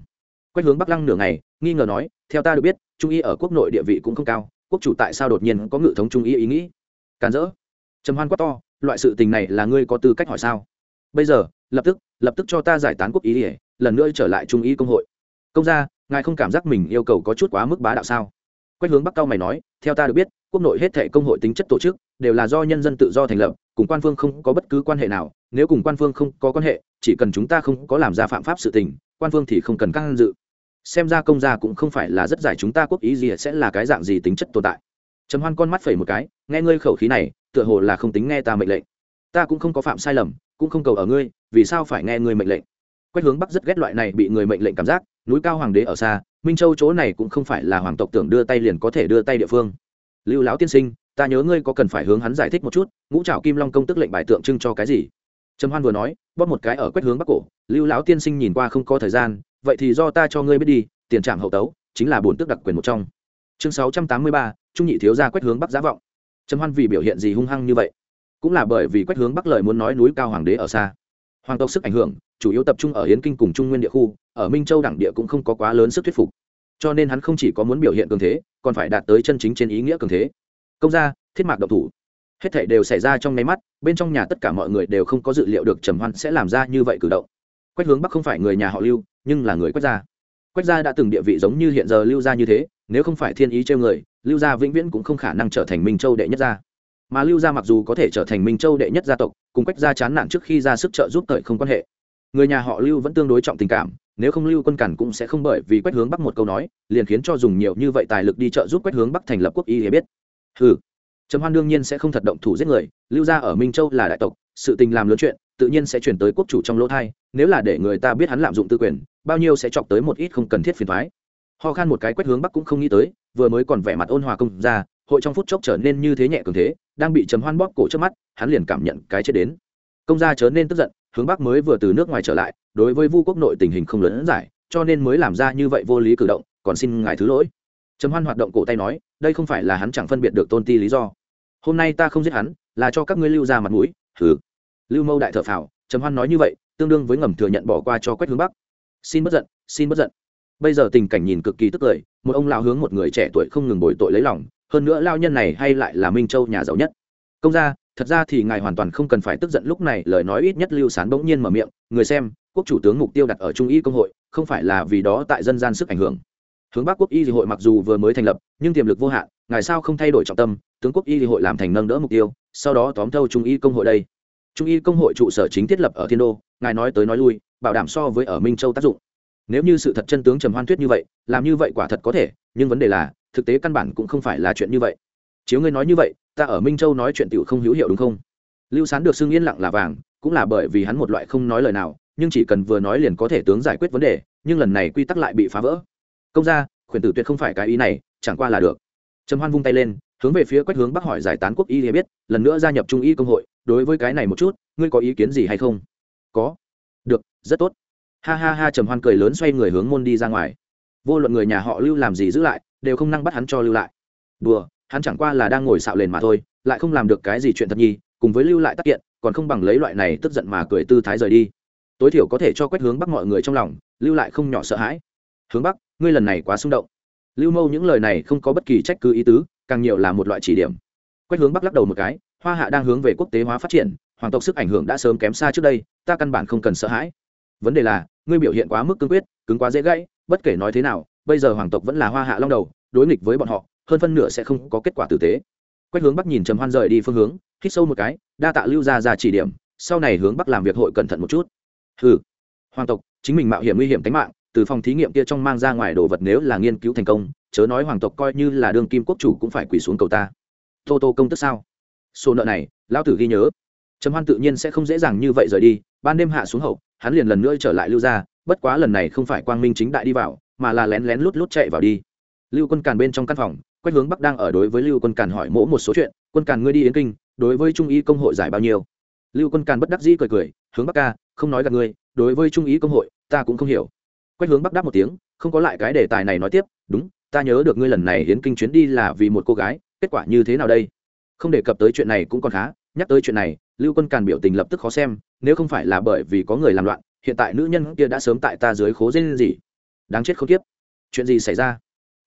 Quét hướng bắc lăng nửa ngày, nghi ngờ nói, theo ta được biết, trung y ở quốc nội địa vị cũng không cao, quốc chủ tại sao đột nhiên có ngự thống trung y ý nghĩ? Càn rỡ. Trầm hoan quát to, loại sự tình này là ngươi có tư cách hỏi sao? Bây giờ, lập tức lập tức cho ta giải tán quốc ý ỉa lần nữa trở lại trung y công hội. Công gia ngài không cảm giác mình yêu cầu có chút quá mức bá đạo sao? Quách hướng bắc cao mày nói, theo ta được biết, quốc nội hết thệ công hội tính chất tổ chức đều là do nhân dân tự do thành lập, cùng quan phương không có bất cứ quan hệ nào. Nếu cùng quan phương không có quan hệ, chỉ cần chúng ta không có làm ra phạm pháp sự tình, quan phương thì không cần can dự. Xem ra công gia cũng không phải là rất giải chúng ta quốc ý gì, sẽ là cái dạng gì tính chất tồn tại. Trầm hoan con mắt phẩy một cái, nghe ngươi khẩu khí này, tựa hồ là không tính nghe ta mệnh lệnh. Ta cũng không có phạm sai lầm, cũng không cầu ở ngươi, vì sao phải nghe ngươi mệnh lệnh? Quách hướng bắc rất ghét loại này bị người mệnh lệnh cảm giác, núi cao hoàng đế ở xa, minh châu chỗ này cũng không phải là hoàng tộc tưởng đưa tay liền có thể đưa tay địa phương. Lưu lão tiên sinh, ta nhớ ngươi có cần phải hướng hắn giải thích một chút, ngũ trảo kim long công tức lệnh bài tượng trưng cho cái gì? Trầm hoan vừa nói, bóp một cái ở quách hướng bắc cổ, lưu lão tiên sinh nhìn qua không có thời gian, vậy thì do ta cho ngươi biết đi, tiền trạm hậu tấu, chính là bổn tước đặc quyền một trong. Chương sáu trăm tám mươi ba, trung nhị thiếu gia quách hướng bắc giá vọng. Trầm hoan vì biểu hiện gì hung hăng như vậy? Cũng là bởi vì quách hướng bắc lời muốn nói núi cao hoàng đế ở xa hoàng tộc sức ảnh hưởng, chủ yếu tập trung ở hiến kinh cùng trung nguyên địa khu, ở minh châu đẳng địa cũng không có quá lớn sức thuyết phục. Cho nên hắn không chỉ có muốn biểu hiện cường thế, còn phải đạt tới chân chính trên ý nghĩa cường thế. Công gia, thiết mạc độc thủ. Hết thảy đều xảy ra trong nháy mắt, bên trong nhà tất cả mọi người đều không có dự liệu được trầm hoan sẽ làm ra như vậy cử động. Quách hướng bắc không phải người nhà họ lưu, nhưng là người quách gia. Quách gia đã từng địa vị giống như hiện giờ lưu gia như thế, nếu không phải thiên ý trêu người, lưu gia vĩnh viễn cũng không khả năng trở thành minh châu đệ nhất gia mà lưu gia mặc dù có thể trở thành minh châu đệ nhất gia tộc, cùng quách gia chán nản trước khi ra sức trợ giúp thời không quan hệ. Người nhà họ lưu vẫn tương đối trọng tình cảm, nếu không lưu quân cản cũng sẽ không bởi vì quách hướng bắc một câu nói, liền khiến cho dùng nhiều như vậy tài lực đi trợ giúp quách hướng bắc thành lập quốc y để biết. Ừ trầm hoan đương nhiên sẽ không thật động thủ giết người, lưu gia ở minh châu là đại tộc, sự tình làm lớn chuyện, tự nhiên sẽ chuyển tới quốc chủ trong lỗ thai, nếu là để người ta biết hắn lạm dụng tư quyền, bao nhiêu sẽ chọc tới một ít không cần thiết phiền thoái ho khan một cái quét hướng bắc cũng không nghĩ tới, vừa mới còn vẻ mặt ôn hòa công ra hội trong phút chốc trở nên như thế nhẹ cường thế đang bị trầm hoan bóp cổ trước mắt, hắn liền cảm nhận cái chết đến. Công gia chớ nên tức giận, hướng bắc mới vừa từ nước ngoài trở lại, đối với vu quốc nội tình hình không lớn giải, cho nên mới làm ra như vậy vô lý cử động, còn xin ngài thứ lỗi. Trầm hoan hoạt động cổ tay nói, đây không phải là hắn chẳng phân biệt được tôn ti lý do. Hôm nay ta không giết hắn, là cho các ngươi lưu ra mặt mũi thử lưu mâu đại thợ phào, trầm hoan nói như vậy, tương đương với ngầm thừa nhận bỏ qua cho quách hướng bắc. Xin bất giận, xin bất giận. Bây giờ tình cảnh nhìn cực kỳ tức cười, một ông lão hướng một người trẻ tuổi không ngừng bồi tội lấy lòng hơn nữa lao nhân này hay lại là minh châu nhà giàu nhất. Công ra thật ra thì ngài hoàn toàn không cần phải tức giận lúc này, lời nói ít nhất lưu sán bỗng nhiên mở miệng, người xem, quốc chủ tướng mục tiêu đặt ở trung y công hội, không phải là vì đó tại dân gian sức ảnh hưởng. Hướng bắc quốc y hội mặc dù vừa mới thành lập, nhưng tiềm lực vô hạn, ngài sao không thay đổi trọng tâm, tướng quốc y hội làm thành nâng đỡ mục tiêu, sau đó tóm thâu trung y công hội đây. Trung y công hội trụ sở chính thiết lập ở thiên đô, ngài nói tới nói lui, bảo đảm so với ở minh châu tác dụng. Nếu như sự thật chân tướng trầm hoan thuyết như vậy, làm như vậy quả thật có thể, nhưng vấn đề là thực tế căn bản cũng không phải là chuyện như vậy. Chiếu ngươi nói như vậy, ta ở minh châu nói chuyện tiểu không hữu hiệu đúng không? Lưu sán được xưng yên lặng là vàng, cũng là bởi vì hắn một loại không nói lời nào, nhưng chỉ cần vừa nói liền có thể tướng giải quyết vấn đề, nhưng lần này quy tắc lại bị phá vỡ. Công ra khuyển tử tuyệt không phải cái ý này, chẳng qua là được. Trầm hoan vung tay lên, hướng về phía quách hướng bắc hỏi giải tán quốc y biết, lần nữa gia nhập trung y công hội, đối với cái này một chút, ngươi có ý kiến gì hay không? Có. Được, rất tốt. Ha ha ha, trầm hoan cười lớn xoay người hướng môn đi ra ngoài. Vô luận người nhà họ lưu làm gì giữ lại đều không năng bắt hắn cho lưu lại. Đùa, hắn chẳng qua là đang ngồi xạo lên mà thôi, lại không làm được cái gì chuyện thật nhi, cùng với lưu lại tác kiện, còn không bằng lấy loại này tức giận mà cười tư thái rời đi. Tối thiểu có thể cho quét hướng bắc mọi người trong lòng, lưu lại không nhỏ sợ hãi. Hướng bắc, ngươi lần này quá xung động. Lưu mâu những lời này không có bất kỳ trách cứ ý tứ, càng nhiều là một loại chỉ điểm. Quét hướng bắc lắc đầu một cái, hoa hạ đang hướng về quốc tế hóa phát triển, hoàng tộc sức ảnh hưởng đã sớm kém xa trước đây, ta căn bản không cần sợ hãi. Vấn đề là, ngươi biểu hiện quá mức cương quyết, cứng quá dễ gãy, bất kể nói thế nào bây giờ hoàng tộc vẫn là hoa hạ long đầu, đối nghịch với bọn họ, hơn phân nửa sẽ không có kết quả tử tế. Quách hướng bắc nhìn trầm hoan rời đi phương hướng, hít sâu một cái, đa tạ lưu ra ra chỉ điểm, sau này hướng bắc làm việc hội cẩn thận một chút. Ừ hoàng tộc, chính mình mạo hiểm nguy hiểm tính mạng, từ phòng thí nghiệm kia trong mang ra ngoài đồ vật nếu là nghiên cứu thành công, chớ nói hoàng tộc coi như là đương kim quốc chủ cũng phải quỳ xuống cầu ta. Tô tô công tức sao? Số nợ này, lão tử ghi nhớ. Trầm hoan tự nhiên sẽ không dễ dàng như vậy rời đi, ban đêm hạ xuống hậu, hắn liền lần nữa trở lại lưu ra bất quá lần này không phải quang minh chính đại đi vào mà là lén lén lút lút chạy vào đi. Lưu quân càn bên trong căn phòng, quách hướng bắc đang ở đối với lưu quân càn hỏi mỗ một số chuyện, quân càn ngươi đi yến kinh, đối với trung ý công hội giải bao nhiêu? Lưu quân càn bất đắc dĩ cười cười, hướng bắc ca, không nói gặp ngươi, đối với trung ý công hội, ta cũng không hiểu. Quách hướng bắc đáp một tiếng, không có lại cái đề tài này nói tiếp, đúng, ta nhớ được ngươi lần này yến kinh chuyến đi là vì một cô gái, kết quả như thế nào đây? Không đề cập tới chuyện này cũng còn khá, nhắc tới chuyện này, lưu quân càn biểu tình lập tức khó xem, nếu không phải là bởi vì có người làm loạn, hiện tại nữ nhân kia đã sớm tại ta dưới khố dên gì đáng chết không tiếp chuyện gì xảy ra?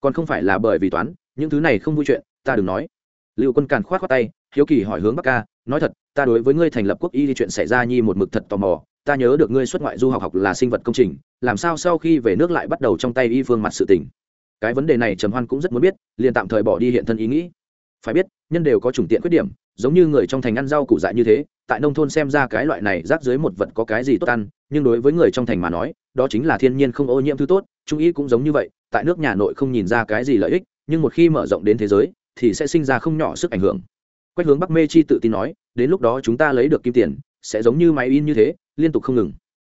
Còn không phải là bởi vì toán, những thứ này không vui chuyện, ta đừng nói. Lưu quân càn khoát khoát tay, hiếu kỳ hỏi hướng bắc ca, nói thật, ta đối với ngươi thành lập quốc y thì chuyện xảy ra nhi một mực thật tò mò, ta nhớ được ngươi xuất ngoại du học học là sinh vật công trình, làm sao sau khi về nước lại bắt đầu trong tay y phương mặt sự tình. Cái vấn đề này trầm hoan cũng rất muốn biết, liền tạm thời bỏ đi hiện thân ý nghĩ. Phải biết, nhân đều có chủng tiện khuyết điểm, giống như người trong thành ăn rau củ dại như thế tại nông thôn xem ra cái loại này rác dưới một vật có cái gì tốt ăn, nhưng đối với người trong thành mà nói, đó chính là thiên nhiên không ô nhiễm thứ tốt, trung ý cũng giống như vậy, tại nước nhà nội không nhìn ra cái gì lợi ích, nhưng một khi mở rộng đến thế giới, thì sẽ sinh ra không nhỏ sức ảnh hưởng. Quách hướng bắc mê chi tự tin nói, đến lúc đó chúng ta lấy được kim tiền, sẽ giống như máy in như thế, liên tục không ngừng.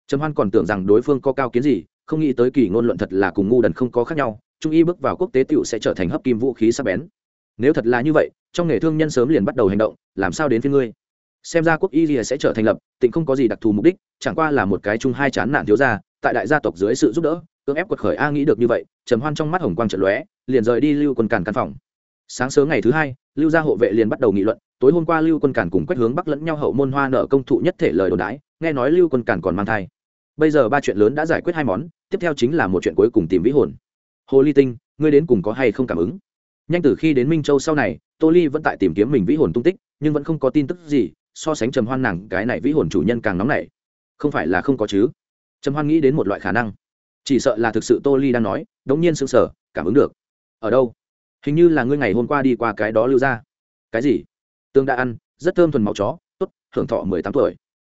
Trầm hoan còn tưởng rằng đối phương có cao kiến gì, không nghĩ tới kỳ ngôn luận thật là cùng ngu đần không có khác nhau, trung y bước vào quốc tế tựu sẽ trở thành hấp kim vũ khí sắc bén. Nếu thật là như vậy, trong nghề thương nhân sớm liền bắt đầu hành động, làm sao đến phía ngươi? Xem ra quốc y sẽ trở thành lập, tịnh không có gì đặc thù mục đích, chẳng qua là một cái chung hai chán nạn thiếu gia, tại đại gia tộc dưới sự giúp đỡ, cưỡng ép quật khởi a nghĩ được như vậy, trầm hoan trong mắt hồng quang trận lóe, liền rời đi lưu quân càn căn phòng. Sáng sớm ngày thứ hai, lưu gia hộ vệ liền bắt đầu nghị luận, tối hôm qua lưu quân càn cùng quách hướng bắc lẫn nhau hậu môn hoa nợ công thụ nhất thể lời đồn đái nghe nói lưu quân càn còn mang thai. Bây giờ ba chuyện lớn đã giải quyết hai món, tiếp theo chính là một chuyện cuối cùng tìm vĩ hồn. Hồ ly tinh, ngươi đến cùng có hay không cảm ứng? Nhanh từ khi đến minh châu sau này, tô ly vẫn tại tìm kiếm mình vĩ hồn tung tích, nhưng vẫn không có tin tức gì so sánh trầm hoan nàng, cái này vĩ hồn chủ nhân càng nóng nảy. Không phải là không có chứ? Trầm hoan nghĩ đến một loại khả năng. Chỉ sợ là thực sự tô ly đang nói, đống nhiên sững sờ, cảm ứng được. Ở đâu? Hình như là ngươi ngày hôm qua đi qua cái đó lưu ra. Cái gì? Tương đã ăn, rất thơm thuần máu chó, tốt, hưởng thọ mười tám tuổi.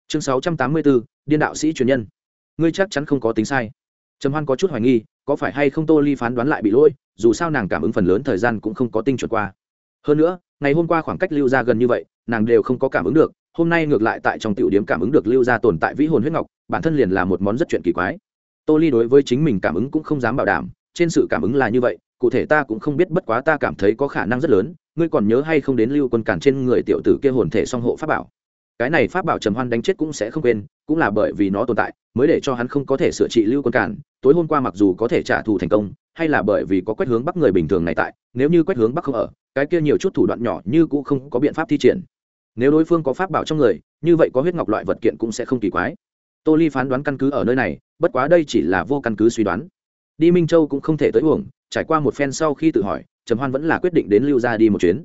Chương sáu trăm tám mươi bốn, điên đạo sĩ truyền nhân. Ngươi chắc chắn không có tính sai. Trầm hoan có chút hoài nghi, có phải hay không tô ly phán đoán lại bị lỗi, dù sao nàng cảm ứng phần lớn thời gian cũng không có tinh chuẩn qua hơn nữa, ngày hôm qua khoảng cách lưu ra gần như vậy, nàng đều không có cảm ứng được, hôm nay ngược lại tại trong tiểu điểm cảm ứng được lưu ra tồn tại vĩ hồn huyết ngọc, bản thân liền là một món rất chuyện kỳ quái. Tô ly đối với chính mình cảm ứng cũng không dám bảo đảm, trên sự cảm ứng là như vậy, cụ thể ta cũng không biết, bất quá ta cảm thấy có khả năng rất lớn, ngươi còn nhớ hay không đến lưu quân cản trên người tiểu tử kia hồn thể song hộ pháp bảo? Cái này pháp bảo trầm hoan đánh chết cũng sẽ không quên, cũng là bởi vì nó tồn tại, mới để cho hắn không có thể sửa trị lưu quân cản, tối hôm qua mặc dù có thể trả thù thành công, hay là bởi vì có quét hướng bắc người bình thường này tại, nếu như quét hướng bắc không ở cái kia nhiều chút thủ đoạn nhỏ như cũng không có biện pháp thi triển. Nếu đối phương có pháp bảo trong người, như vậy có huyết ngọc loại vật kiện cũng sẽ không kỳ quái. Tô ly phán đoán căn cứ ở nơi này, bất quá đây chỉ là vô căn cứ suy đoán. Đi minh châu cũng không thể tới uổng, trải qua một phen sau khi tự hỏi, trầm hoan vẫn là quyết định đến lưu gia đi một chuyến.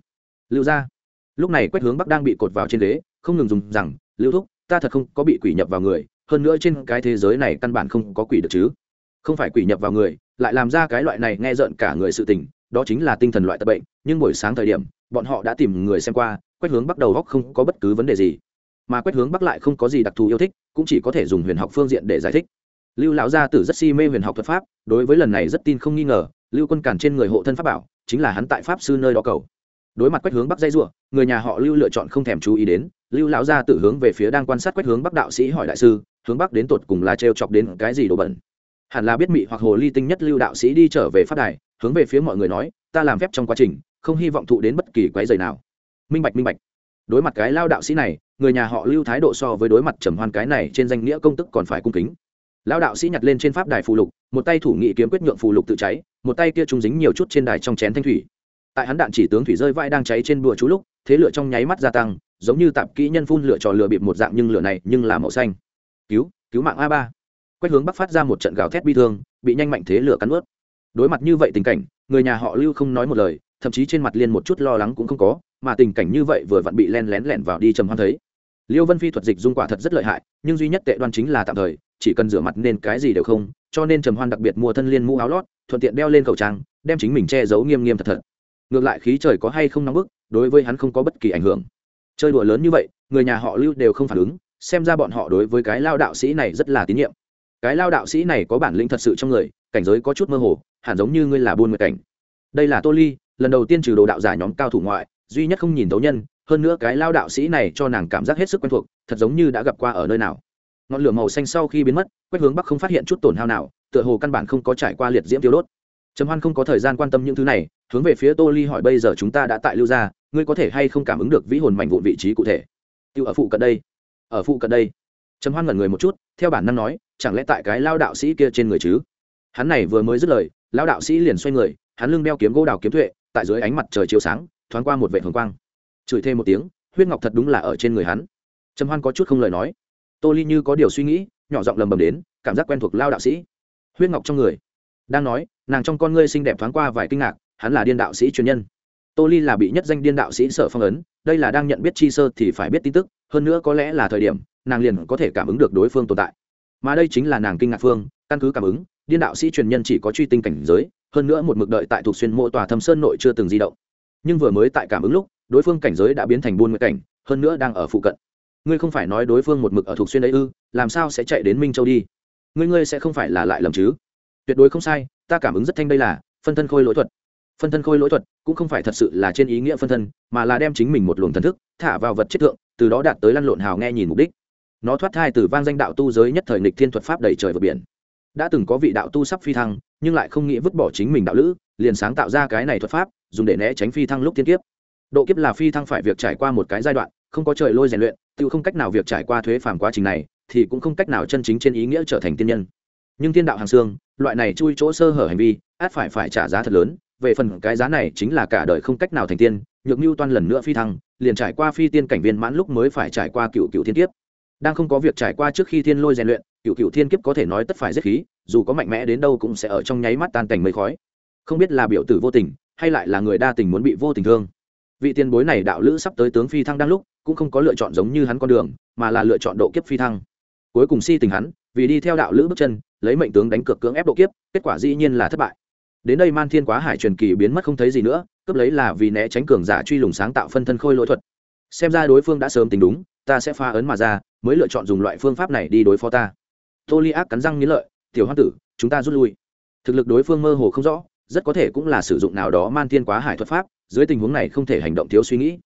Lưu gia? Lúc này quét hướng bắc đang bị cột vào trên ghế, không ngừng dùng rằng, lưu thúc, ta thật không có bị quỷ nhập vào người, hơn nữa trên cái thế giới này căn bản không có quỷ được chứ. Không phải quỷ nhập vào người, lại làm ra cái loại này nghe rợn cả người sự tình đó chính là tinh thần loại tật bệnh, nhưng buổi sáng thời điểm, bọn họ đã tìm người xem qua, quét hướng bắt đầu góc không có bất cứ vấn đề gì. Mà quét hướng bắc lại không có gì đặc thù yêu thích, cũng chỉ có thể dùng huyền học phương diện để giải thích. Lưu lão gia tử rất si mê huyền học thuật pháp, đối với lần này rất tin không nghi ngờ, lưu quân cản trên người hộ thân pháp bảo, chính là hắn tại pháp sư nơi đó cầu. Đối mặt quét hướng bắc dây ruộng người nhà họ lưu lựa chọn không thèm chú ý đến, lưu lão gia tử hướng về phía đang quan sát quét hướng bắc đạo sĩ hỏi đại sư, hướng bắc đến tột cùng là trêu chọc đến cái gì đồ bẩn hẳn là biết mị hoặc hồ ly tinh nhất lưu đạo sĩ đi trở về phát đài, hướng về phía mọi người nói, ta làm phép trong quá trình, không hy vọng thụ đến bất kỳ quái dày nào. Minh bạch minh bạch. Đối mặt cái lao đạo sĩ này, người nhà họ lưu thái độ so với đối mặt trầm hoan cái này trên danh nghĩa công tức còn phải cung kính. Lao đạo sĩ nhặt lên trên pháp đài phù lục, một tay thủ nghị kiếm quyết nhượng phù lục tự cháy, một tay kia trung dính nhiều chút trên đài trong chén thanh thủy. Tại hắn đạn chỉ tướng thủy rơi vai đang cháy trên bùa chú lúc, thế lửa trong nháy mắt gia tăng, giống như tạp kỹ nhân phun lửa trò lửa bịp một dạng, nhưng lửa này nhưng là màu xanh. Cứu cứu mạng a ba quét hướng bắc phát ra một trận gào thét bi thương, bị nhanh mạnh thế lửa cắn ướt đối mặt như vậy tình cảnh, người nhà họ lưu không nói một lời, thậm chí trên mặt liên một chút lo lắng cũng không có, mà tình cảnh như vậy vừa vặn bị len lén lẻn vào đi trầm hoan thấy. Liêu vân phi thuật dịch dung quả thật rất lợi hại, nhưng duy nhất tệ đoan chính là tạm thời, chỉ cần rửa mặt nên cái gì đều không, cho nên trầm hoan đặc biệt mua thân liên mũ áo lót, thuận tiện đeo lên khẩu trang, đem chính mình che giấu nghiêm nghiêm thật thật. Ngược lại khí trời có hay không nóng bức, đối với hắn không có bất kỳ ảnh hưởng. Chơi đùa lớn như vậy, người nhà họ lưu đều không phản ứng, xem ra bọn họ đối với cái lao đạo sĩ này rất là tín nhiệm cái lao đạo sĩ này có bản lĩnh thật sự trong người, cảnh giới có chút mơ hồ, hẳn giống như ngươi là buôn nguyệt cảnh. Đây là tô ly, lần đầu tiên trừ đồ đạo giả nhóm cao thủ ngoại, duy nhất không nhìn tấu nhân, hơn nữa cái lao đạo sĩ này cho nàng cảm giác hết sức quen thuộc, thật giống như đã gặp qua ở nơi nào. Ngọn lửa màu xanh sau khi biến mất quét hướng bắc không phát hiện chút tổn hao nào, tựa hồ căn bản không có trải qua liệt diễm tiêu đốt. Trầm hoan không có thời gian quan tâm những thứ này, hướng về phía tô ly hỏi bây giờ chúng ta đã tại lưu gia, ngươi có thể hay không cảm ứng được vĩ hồn mảnh vụn vị trí cụ thể? Tiêu ở phụ cận đây. Ở phụ cận đây. Trầm hoan ngẩn người một chút, theo bản năng nói chẳng lẽ tại cái lao đạo sĩ kia trên người chứ? Hắn này vừa mới dứt lời, lao đạo sĩ liền xoay người, hắn lưng đeo kiếm gỗ đào kiếm thuệ tại dưới ánh mặt trời chiếu sáng, thoáng qua một vệ hồng quang. Chửi thêm một tiếng, huyết ngọc thật đúng là ở trên người hắn. Trầm hoan có chút không lời nói. Tô ly như có điều suy nghĩ, nhỏ giọng lầm bầm đến, cảm giác quen thuộc lao đạo sĩ. Huyết ngọc trong người. Đang nói, nàng trong con ngươi xinh đẹp thoáng qua vài kinh ngạc, hắn là điên đạo sĩ truyền nhân. Tô ly là bị nhất danh điên đạo sĩ sở phong ấn, đây là đang nhận biết chi sơ thì phải biết tin tức, hơn nữa có lẽ là thời điểm, nàng liền có thể cảm ứng được đối phương tồn tại mà đây chính là nàng kinh ngạc phương, căn cứ cảm ứng, điên đạo sĩ truyền nhân chỉ có truy tinh cảnh giới, hơn nữa một mực đợi tại thuộc xuyên mộ tòa thâm sơn nội chưa từng di động. Nhưng vừa mới tại cảm ứng lúc, đối phương cảnh giới đã biến thành buôn nguyện cảnh, hơn nữa đang ở phụ cận. Ngươi không phải nói đối phương một mực ở thuộc xuyên đấy ư, làm sao sẽ chạy đến minh châu đi? Ngươi ngươi sẽ không phải là lại lầm chứ? Tuyệt đối không sai, ta cảm ứng rất thanh đây là phân thân khôi lỗi thuật. Phân thân khôi lỗi thuật cũng không phải thật sự là trên ý nghĩa phân thân, mà là đem chính mình một luồng thần thức thả vào vật chất thượng, từ đó đạt tới lăn lộn hào nghe nhìn mục đích nó thoát thai từ vang danh đạo tu giới nhất thời nghịch thiên thuật pháp đầy trời vượt biển. Đã từng có vị đạo tu sắp phi thăng, nhưng lại không nghĩ vứt bỏ chính mình đạo lữ, liền sáng tạo ra cái này thuật pháp, dùng để né tránh phi thăng lúc thiên kiếp. Độ kiếp là phi thăng phải việc trải qua một cái giai đoạn, không có trời lôi rèn luyện, tự không cách nào việc trải qua thuế phàm quá trình này, thì cũng không cách nào chân chính trên ý nghĩa trở thành tiên nhân. Nhưng thiên đạo hàng xương, loại này chui chỗ sơ hở hành vi, át phải phải trả giá thật lớn, về phần cái giá này chính là cả đời không cách nào thành tiên, nhược mưu toan lần nữa phi thăng, liền trải qua phi tiên cảnh viên mãn lúc mới phải trải qua cựu cựu thiên kiếp đang không có việc trải qua trước khi thiên lôi rèn luyện cựu cựu thiên kiếp có thể nói tất phải giết khí, dù có mạnh mẽ đến đâu cũng sẽ ở trong nháy mắt tan cảnh mây khói. Không biết là biểu tử vô tình, hay lại là người đa tình muốn bị vô tình thương. Vị tiền bối này đạo lữ sắp tới tướng phi thăng đang lúc, cũng không có lựa chọn giống như hắn con đường, mà là lựa chọn độ kiếp phi thăng. Cuối cùng si tình hắn, vì đi theo đạo lữ bước chân, lấy mệnh tướng đánh cược cưỡng ép độ kiếp, kết quả dĩ nhiên là thất bại. Đến đây man thiên quá hải truyền kỳ biến mất không thấy gì nữa, cướp lấy là vì né tránh cường giả truy lùng sáng tạo phân thân khôi lỗi thuật. Xem ra đối phương đã sớm tính đúng ta sẽ pha ấn mà ra, mới lựa chọn dùng loại phương pháp này đi đối phó ta. Tô Ly ác cắn răng nghĩ lợi, tiểu hoa tử, chúng ta rút lui. Thực lực đối phương mơ hồ không rõ, rất có thể cũng là sử dụng nào đó man thiên quá hải thuật pháp, dưới tình huống này không thể hành động thiếu suy nghĩ.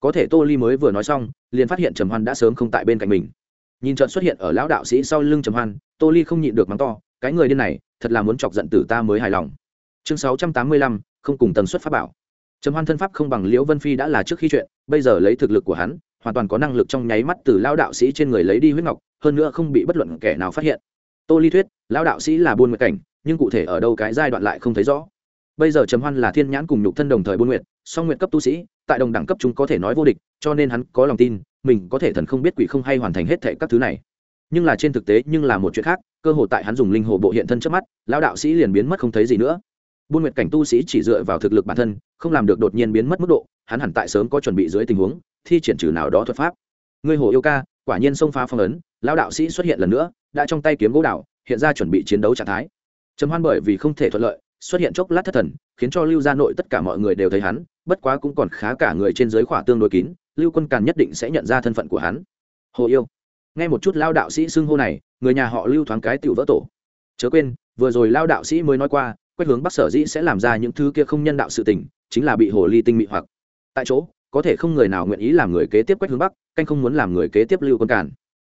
Có thể tô ly mới vừa nói xong, liền phát hiện trầm hoan đã sớm không tại bên cạnh mình. Nhìn trận xuất hiện ở lão đạo sĩ sau lưng trầm hoan tô ly không nhịn được mắng to, cái người điên này, thật là muốn chọc giận tử ta mới hài lòng. Chương sáu trăm tám mươi lăm, không cùng tần suất pháp bảo. Trầm hoan thân pháp không bằng liễu vân phi đã là trước khi chuyện, bây giờ lấy thực lực của hắn hoàn toàn có năng lực trong nháy mắt từ lao đạo sĩ trên người lấy đi huyết ngọc, hơn nữa không bị bất luận kẻ nào phát hiện. Tô ly thuyết, lao đạo sĩ là buôn nguyệt cảnh, nhưng cụ thể ở đâu cái giai đoạn lại không thấy rõ. Bây giờ trầm hoan là thiên nhãn cùng nhục thân đồng thời buôn nguyệt, song nguyện cấp tu sĩ, tại đồng đẳng cấp chúng có thể nói vô địch, cho nên hắn có lòng tin, mình có thể thần không biết quỷ không hay hoàn thành hết thệ các thứ này. Nhưng là trên thực tế, nhưng là một chuyện khác, cơ hội tại hắn dùng linh hồ bộ hiện thân trước mắt, lao đạo sĩ liền biến mất không thấy gì nữa. Buôn nguyệt cảnh tu sĩ chỉ dựa vào thực lực bản thân, không làm được đột nhiên biến mất mức độ, hắn hẳn tại sớm có chuẩn bị dưới tình huống thi triển trừ nào đó thuật pháp. Ngươi hồ yêu ca quả nhiên xông phá phong ấn lao đạo sĩ xuất hiện lần nữa đã trong tay kiếm gỗ đảo, hiện ra chuẩn bị chiến đấu trạng thái. Trầm hoan bởi vì không thể thuận lợi xuất hiện chốc lát thất thần khiến cho lưu gia nội tất cả mọi người đều thấy hắn bất quá cũng còn khá cả người trên giới khỏa tương đối kín lưu quân càn nhất định sẽ nhận ra thân phận của hắn. Hồ yêu. Nghe một chút lao đạo sĩ xưng hô này người nhà họ lưu thoáng cái tiểu vỡ tổ. Chớ quên vừa rồi lao đạo sĩ mới nói qua quét hướng bắc sở dĩ sẽ làm ra những thứ kia không nhân đạo sự tình chính là bị hồ ly tinh mị hoặc. Tại chỗ có thể không người nào nguyện ý làm người kế tiếp quách hướng bắc, canh không muốn làm người kế tiếp lưu quân cản.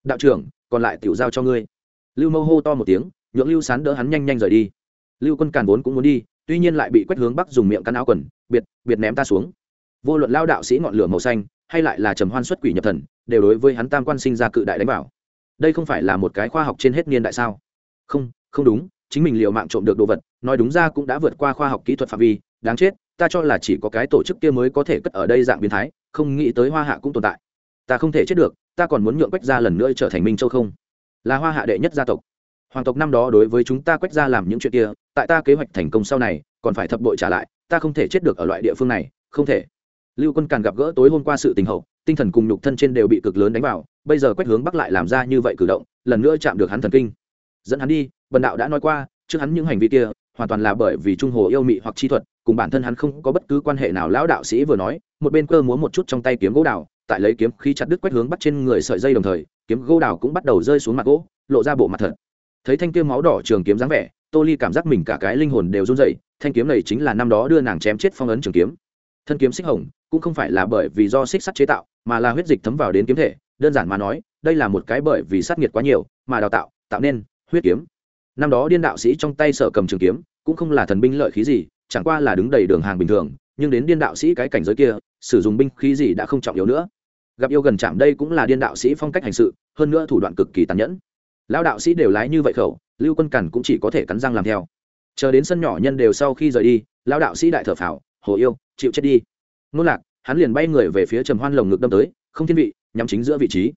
đạo trưởng, còn lại tiểu giao cho ngươi. Lưu mâu hô to một tiếng, nhượng lưu sán đỡ hắn nhanh nhanh rời đi. Lưu quân càn vốn cũng muốn đi, tuy nhiên lại bị quách hướng bắc dùng miệng cắn áo quần, biệt biệt ném ta xuống. Vô luận lao đạo sĩ ngọn lửa màu xanh, hay lại là trầm hoan xuất quỷ nhập thần, đều đối với hắn tam quan sinh ra cự đại đánh bảo đây không phải là một cái khoa học trên hết niên đại sao? Không không đúng, chính mình liều mạng trộm được đồ vật, nói đúng ra cũng đã vượt qua khoa học kỹ thuật phạm vi, đáng chết ta cho là chỉ có cái tổ chức kia mới có thể cất ở đây dạng biến thái, không nghĩ tới hoa hạ cũng tồn tại. Ta không thể chết được, ta còn muốn nhượng quách gia lần nữa trở thành minh châu không? Là hoa hạ đệ nhất gia tộc. Hoàng tộc năm đó đối với chúng ta quách gia làm những chuyện kia, tại ta kế hoạch thành công sau này, còn phải thập bội trả lại, ta không thể chết được ở loại địa phương này, không thể. Lưu quân càn gặp gỡ tối hôm qua sự tình hậu, tinh thần cùng nhục thân trên đều bị cực lớn đánh vào, bây giờ quách hướng bắc lại làm ra như vậy cử động, lần nữa chạm được hắn thần kinh. Dẫn hắn đi, bần đạo đã nói qua, trước hắn những hành vi kia, hoàn toàn là bởi vì trung hồ yêu mị hoặc chi thuật cùng bản thân hắn không có bất cứ quan hệ nào, lão đạo sĩ vừa nói, một bên cơ múa một chút trong tay kiếm gỗ đào, tại lấy kiếm khí chặt đứt quét hướng bắt trên người sợi dây đồng thời, kiếm gỗ đào cũng bắt đầu rơi xuống mặt gỗ, lộ ra bộ mặt thật. Thấy thanh kiếm máu đỏ trường kiếm dáng vẻ, tô ly cảm giác mình cả cái linh hồn đều run rẩy, thanh kiếm này chính là năm đó đưa nàng chém chết phong ấn trường kiếm. Thân kiếm xích hồng, cũng không phải là bởi vì do xích sắt chế tạo, mà là huyết dịch thấm vào đến kiếm thể, đơn giản mà nói, đây là một cái bởi vì sát nhiệt quá nhiều, mà đào tạo tạo nên huyết kiếm. Năm đó điên đạo sĩ trong tay sở cầm trường kiếm, cũng không là thần binh lợi khí gì chẳng qua là đứng đầy đường hàng bình thường, nhưng đến điên đạo sĩ cái cảnh giới kia, sử dụng binh khí gì đã không trọng yếu nữa. Gặp yêu gần chạm đây cũng là điên đạo sĩ phong cách hành sự, hơn nữa thủ đoạn cực kỳ tàn nhẫn. Lão đạo sĩ đều lái như vậy khẩu, lưu quân cằn cũng chỉ có thể cắn răng làm theo. Chờ đến sân nhỏ nhân đều sau khi rời đi, lão đạo sĩ đại thở phào, hồ yêu, chịu chết đi. Ngôn lạc, hắn liền bay người về phía trầm hoan lồng ngực đâm tới, không thiên vị, nhắm chính giữa vị trí.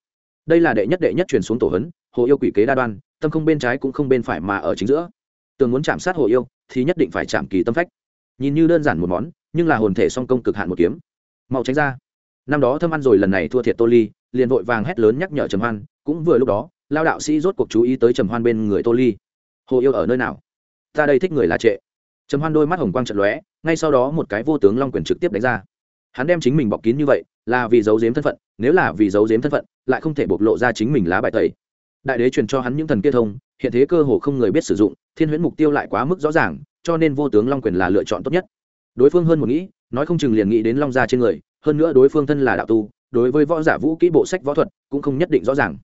Đây là đệ nhất đệ nhất truyền xuống tổ hấn, hồ yêu quỷ kế đa đoan, tâm không bên trái cũng không bên phải mà ở chính giữa. Tường muốn chạm sát hồ yêu, thì nhất định phải chạm kỳ tâm phách nhìn như đơn giản một món, nhưng là hồn thể song công cực hạn một kiếm. Mau tránh ra. Năm đó thâm ăn rồi lần này thua thiệt tô ly, liền vội vàng hét lớn nhắc nhở trầm hoan, cũng vừa lúc đó, lao đạo sĩ rốt cuộc chú ý tới trầm hoan bên người tô ly. Hồ yêu ở nơi nào? Ta đây thích người là trệ. Trầm hoan đôi mắt hồng quang trận lóe, ngay sau đó một cái vô tướng long quyền trực tiếp đánh ra. Hắn đem chính mình bọc kín như vậy, là vì giấu giếm thân phận, nếu là vì giấu giếm thân phận, lại không thể bộc lộ ra chính mình lá bài tẩy. Đại đế truyền cho hắn những thần kia thông, hiện thế cơ hồ không người biết sử dụng, thiên huyễn mục tiêu lại quá mức rõ ràng cho nên vô tướng long quyền là lựa chọn tốt nhất. Đối phương hơn một nghĩ, nói không chừng liền nghĩ đến long gia trên người, hơn nữa đối phương thân là đạo tu, đối với võ giả vũ kỹ bộ sách võ thuật cũng không nhất định rõ ràng.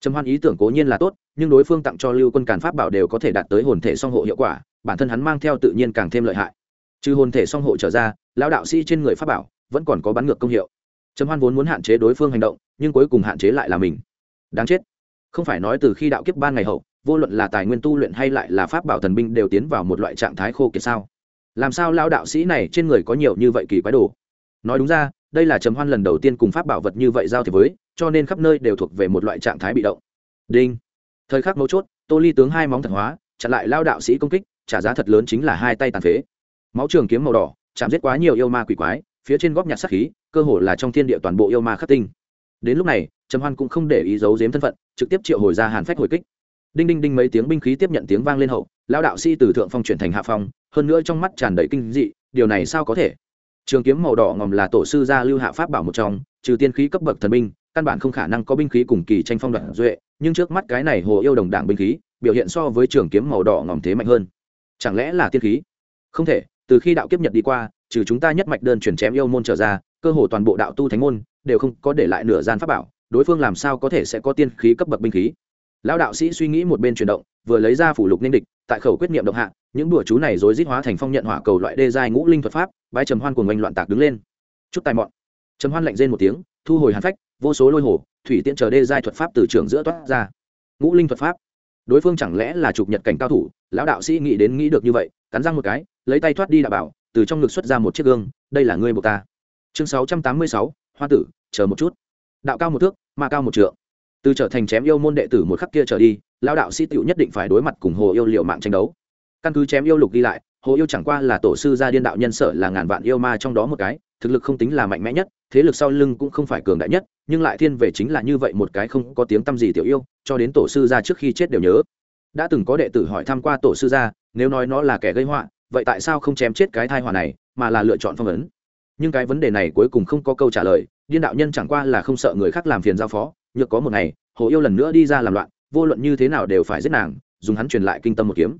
Trầm hoan ý tưởng cố nhiên là tốt, nhưng đối phương tặng cho lưu quân càn pháp bảo đều có thể đạt tới hồn thể song hộ hiệu quả, bản thân hắn mang theo tự nhiên càng thêm lợi hại. Trừ hồn thể song hộ trở ra, lão đạo sĩ trên người pháp bảo vẫn còn có bắn ngược công hiệu. Trầm hoan vốn muốn hạn chế đối phương hành động, nhưng cuối cùng hạn chế lại là mình. Đáng chết. Không phải nói từ khi đạo kiếp ban ngày hậu vô luận là tài nguyên tu luyện hay lại là pháp bảo thần binh đều tiến vào một loại trạng thái khô kiệt sao? Làm sao lao đạo sĩ này trên người có nhiều như vậy kỳ quái đồ? Nói đúng ra, đây là trầm hoan lần đầu tiên cùng pháp bảo vật như vậy giao thiệp với, cho nên khắp nơi đều thuộc về một loại trạng thái bị động. Đinh. Thời khắc mấu chốt, tô ly tướng hai móng thật hóa, chặn lại lao đạo sĩ công kích, trả giá thật lớn chính là hai tay tàn phế. Máu trường kiếm màu đỏ, chạm giết quá nhiều yêu ma quỷ quái, phía trên góc nhặt sắc khí, cơ hồ là trong thiên địa toàn bộ yêu ma khắc tinh. Đến lúc này, trầm hoan cũng không để ý giấu giếm thân phận, trực tiếp triệu hồi ra hàn phách hồi kích đinh đinh đinh mấy tiếng binh khí tiếp nhận tiếng vang lên hậu, lão đạo sĩ từ thượng phong chuyển thành hạ phong, hơn nữa trong mắt tràn đầy kinh dị, điều này sao có thể? Trường kiếm màu đỏ ngòm là tổ sư gia lưu hạ pháp bảo một trong, trừ tiên khí cấp bậc thần binh, căn bản không khả năng có binh khí cùng kỳ tranh phong đoạn duệ, nhưng trước mắt cái này hồ yêu đồng đảng binh khí, biểu hiện so với trường kiếm màu đỏ ngòm thế mạnh hơn. Chẳng lẽ là tiên khí? Không thể, từ khi đạo kiếp nhật đi qua, trừ chúng ta nhất mạch đơn chuyển chém yêu môn trở ra, cơ hồ toàn bộ đạo tu thánh môn, đều không có để lại nửa gian pháp bảo, đối phương làm sao có thể sẽ có tiên khí cấp bậc binh khí? Lão đạo sĩ suy nghĩ một bên chuyển động, vừa lấy ra phủ lục ninh địch, tại khẩu quyết niệm động hạ, những đùa chú này rối rít hóa thành phong nhận hỏa cầu loại đê giai ngũ linh thuật pháp, bái trầm hoan cùng oanh loạn tạc đứng lên. Chút tài mọn. Trầm hoan lạnh rên một tiếng, thu hồi hàn phách, vô số lôi hồ, thủy tiễn chờ đê giai thuật pháp từ trường giữa toát ra. Ngũ linh thuật pháp. Đối phương chẳng lẽ là chụp nhật cảnh cao thủ? Lão đạo sĩ nghĩ đến nghĩ được như vậy, cắn răng một cái, lấy tay thoát đi đạo bảo, từ trong ngực xuất ra một chiếc gương, đây là ngươi buộc ta. Chương sáu trăm tám mươi sáu hoa tử, chờ một chút. Đạo cao một thước, mà cao một trượng từ trở thành chém yêu môn đệ tử một khắc kia trở đi, lão đạo sĩ tựu nhất định phải đối mặt cùng hồ yêu liệu mạng tranh đấu. Căn cứ chém yêu lục đi lại, hồ yêu chẳng qua là tổ sư gia điên đạo nhân sở là ngàn vạn yêu ma trong đó một cái, thực lực không tính là mạnh mẽ nhất, thế lực sau lưng cũng không phải cường đại nhất, nhưng lại thiên về chính là như vậy một cái không có tiếng tăm gì tiểu yêu, cho đến tổ sư gia trước khi chết đều nhớ. Đã từng có đệ tử hỏi tham q u a tổ sư gia, nếu nói nó là kẻ gây họa, vậy tại sao không chém chết cái thai họa này, mà là lựa chọn phong ấn? Nhưng cái vấn đề này cuối cùng không có câu trả lời, điên đạo nhân chẳng qua là không sợ người khác làm phiền giao phó nhược có một ngày, hồ yêu lần nữa đi ra làm loạn, vô luận như thế nào đều phải giết nàng, dùng hắn truyền lại kinh tâm một kiếm.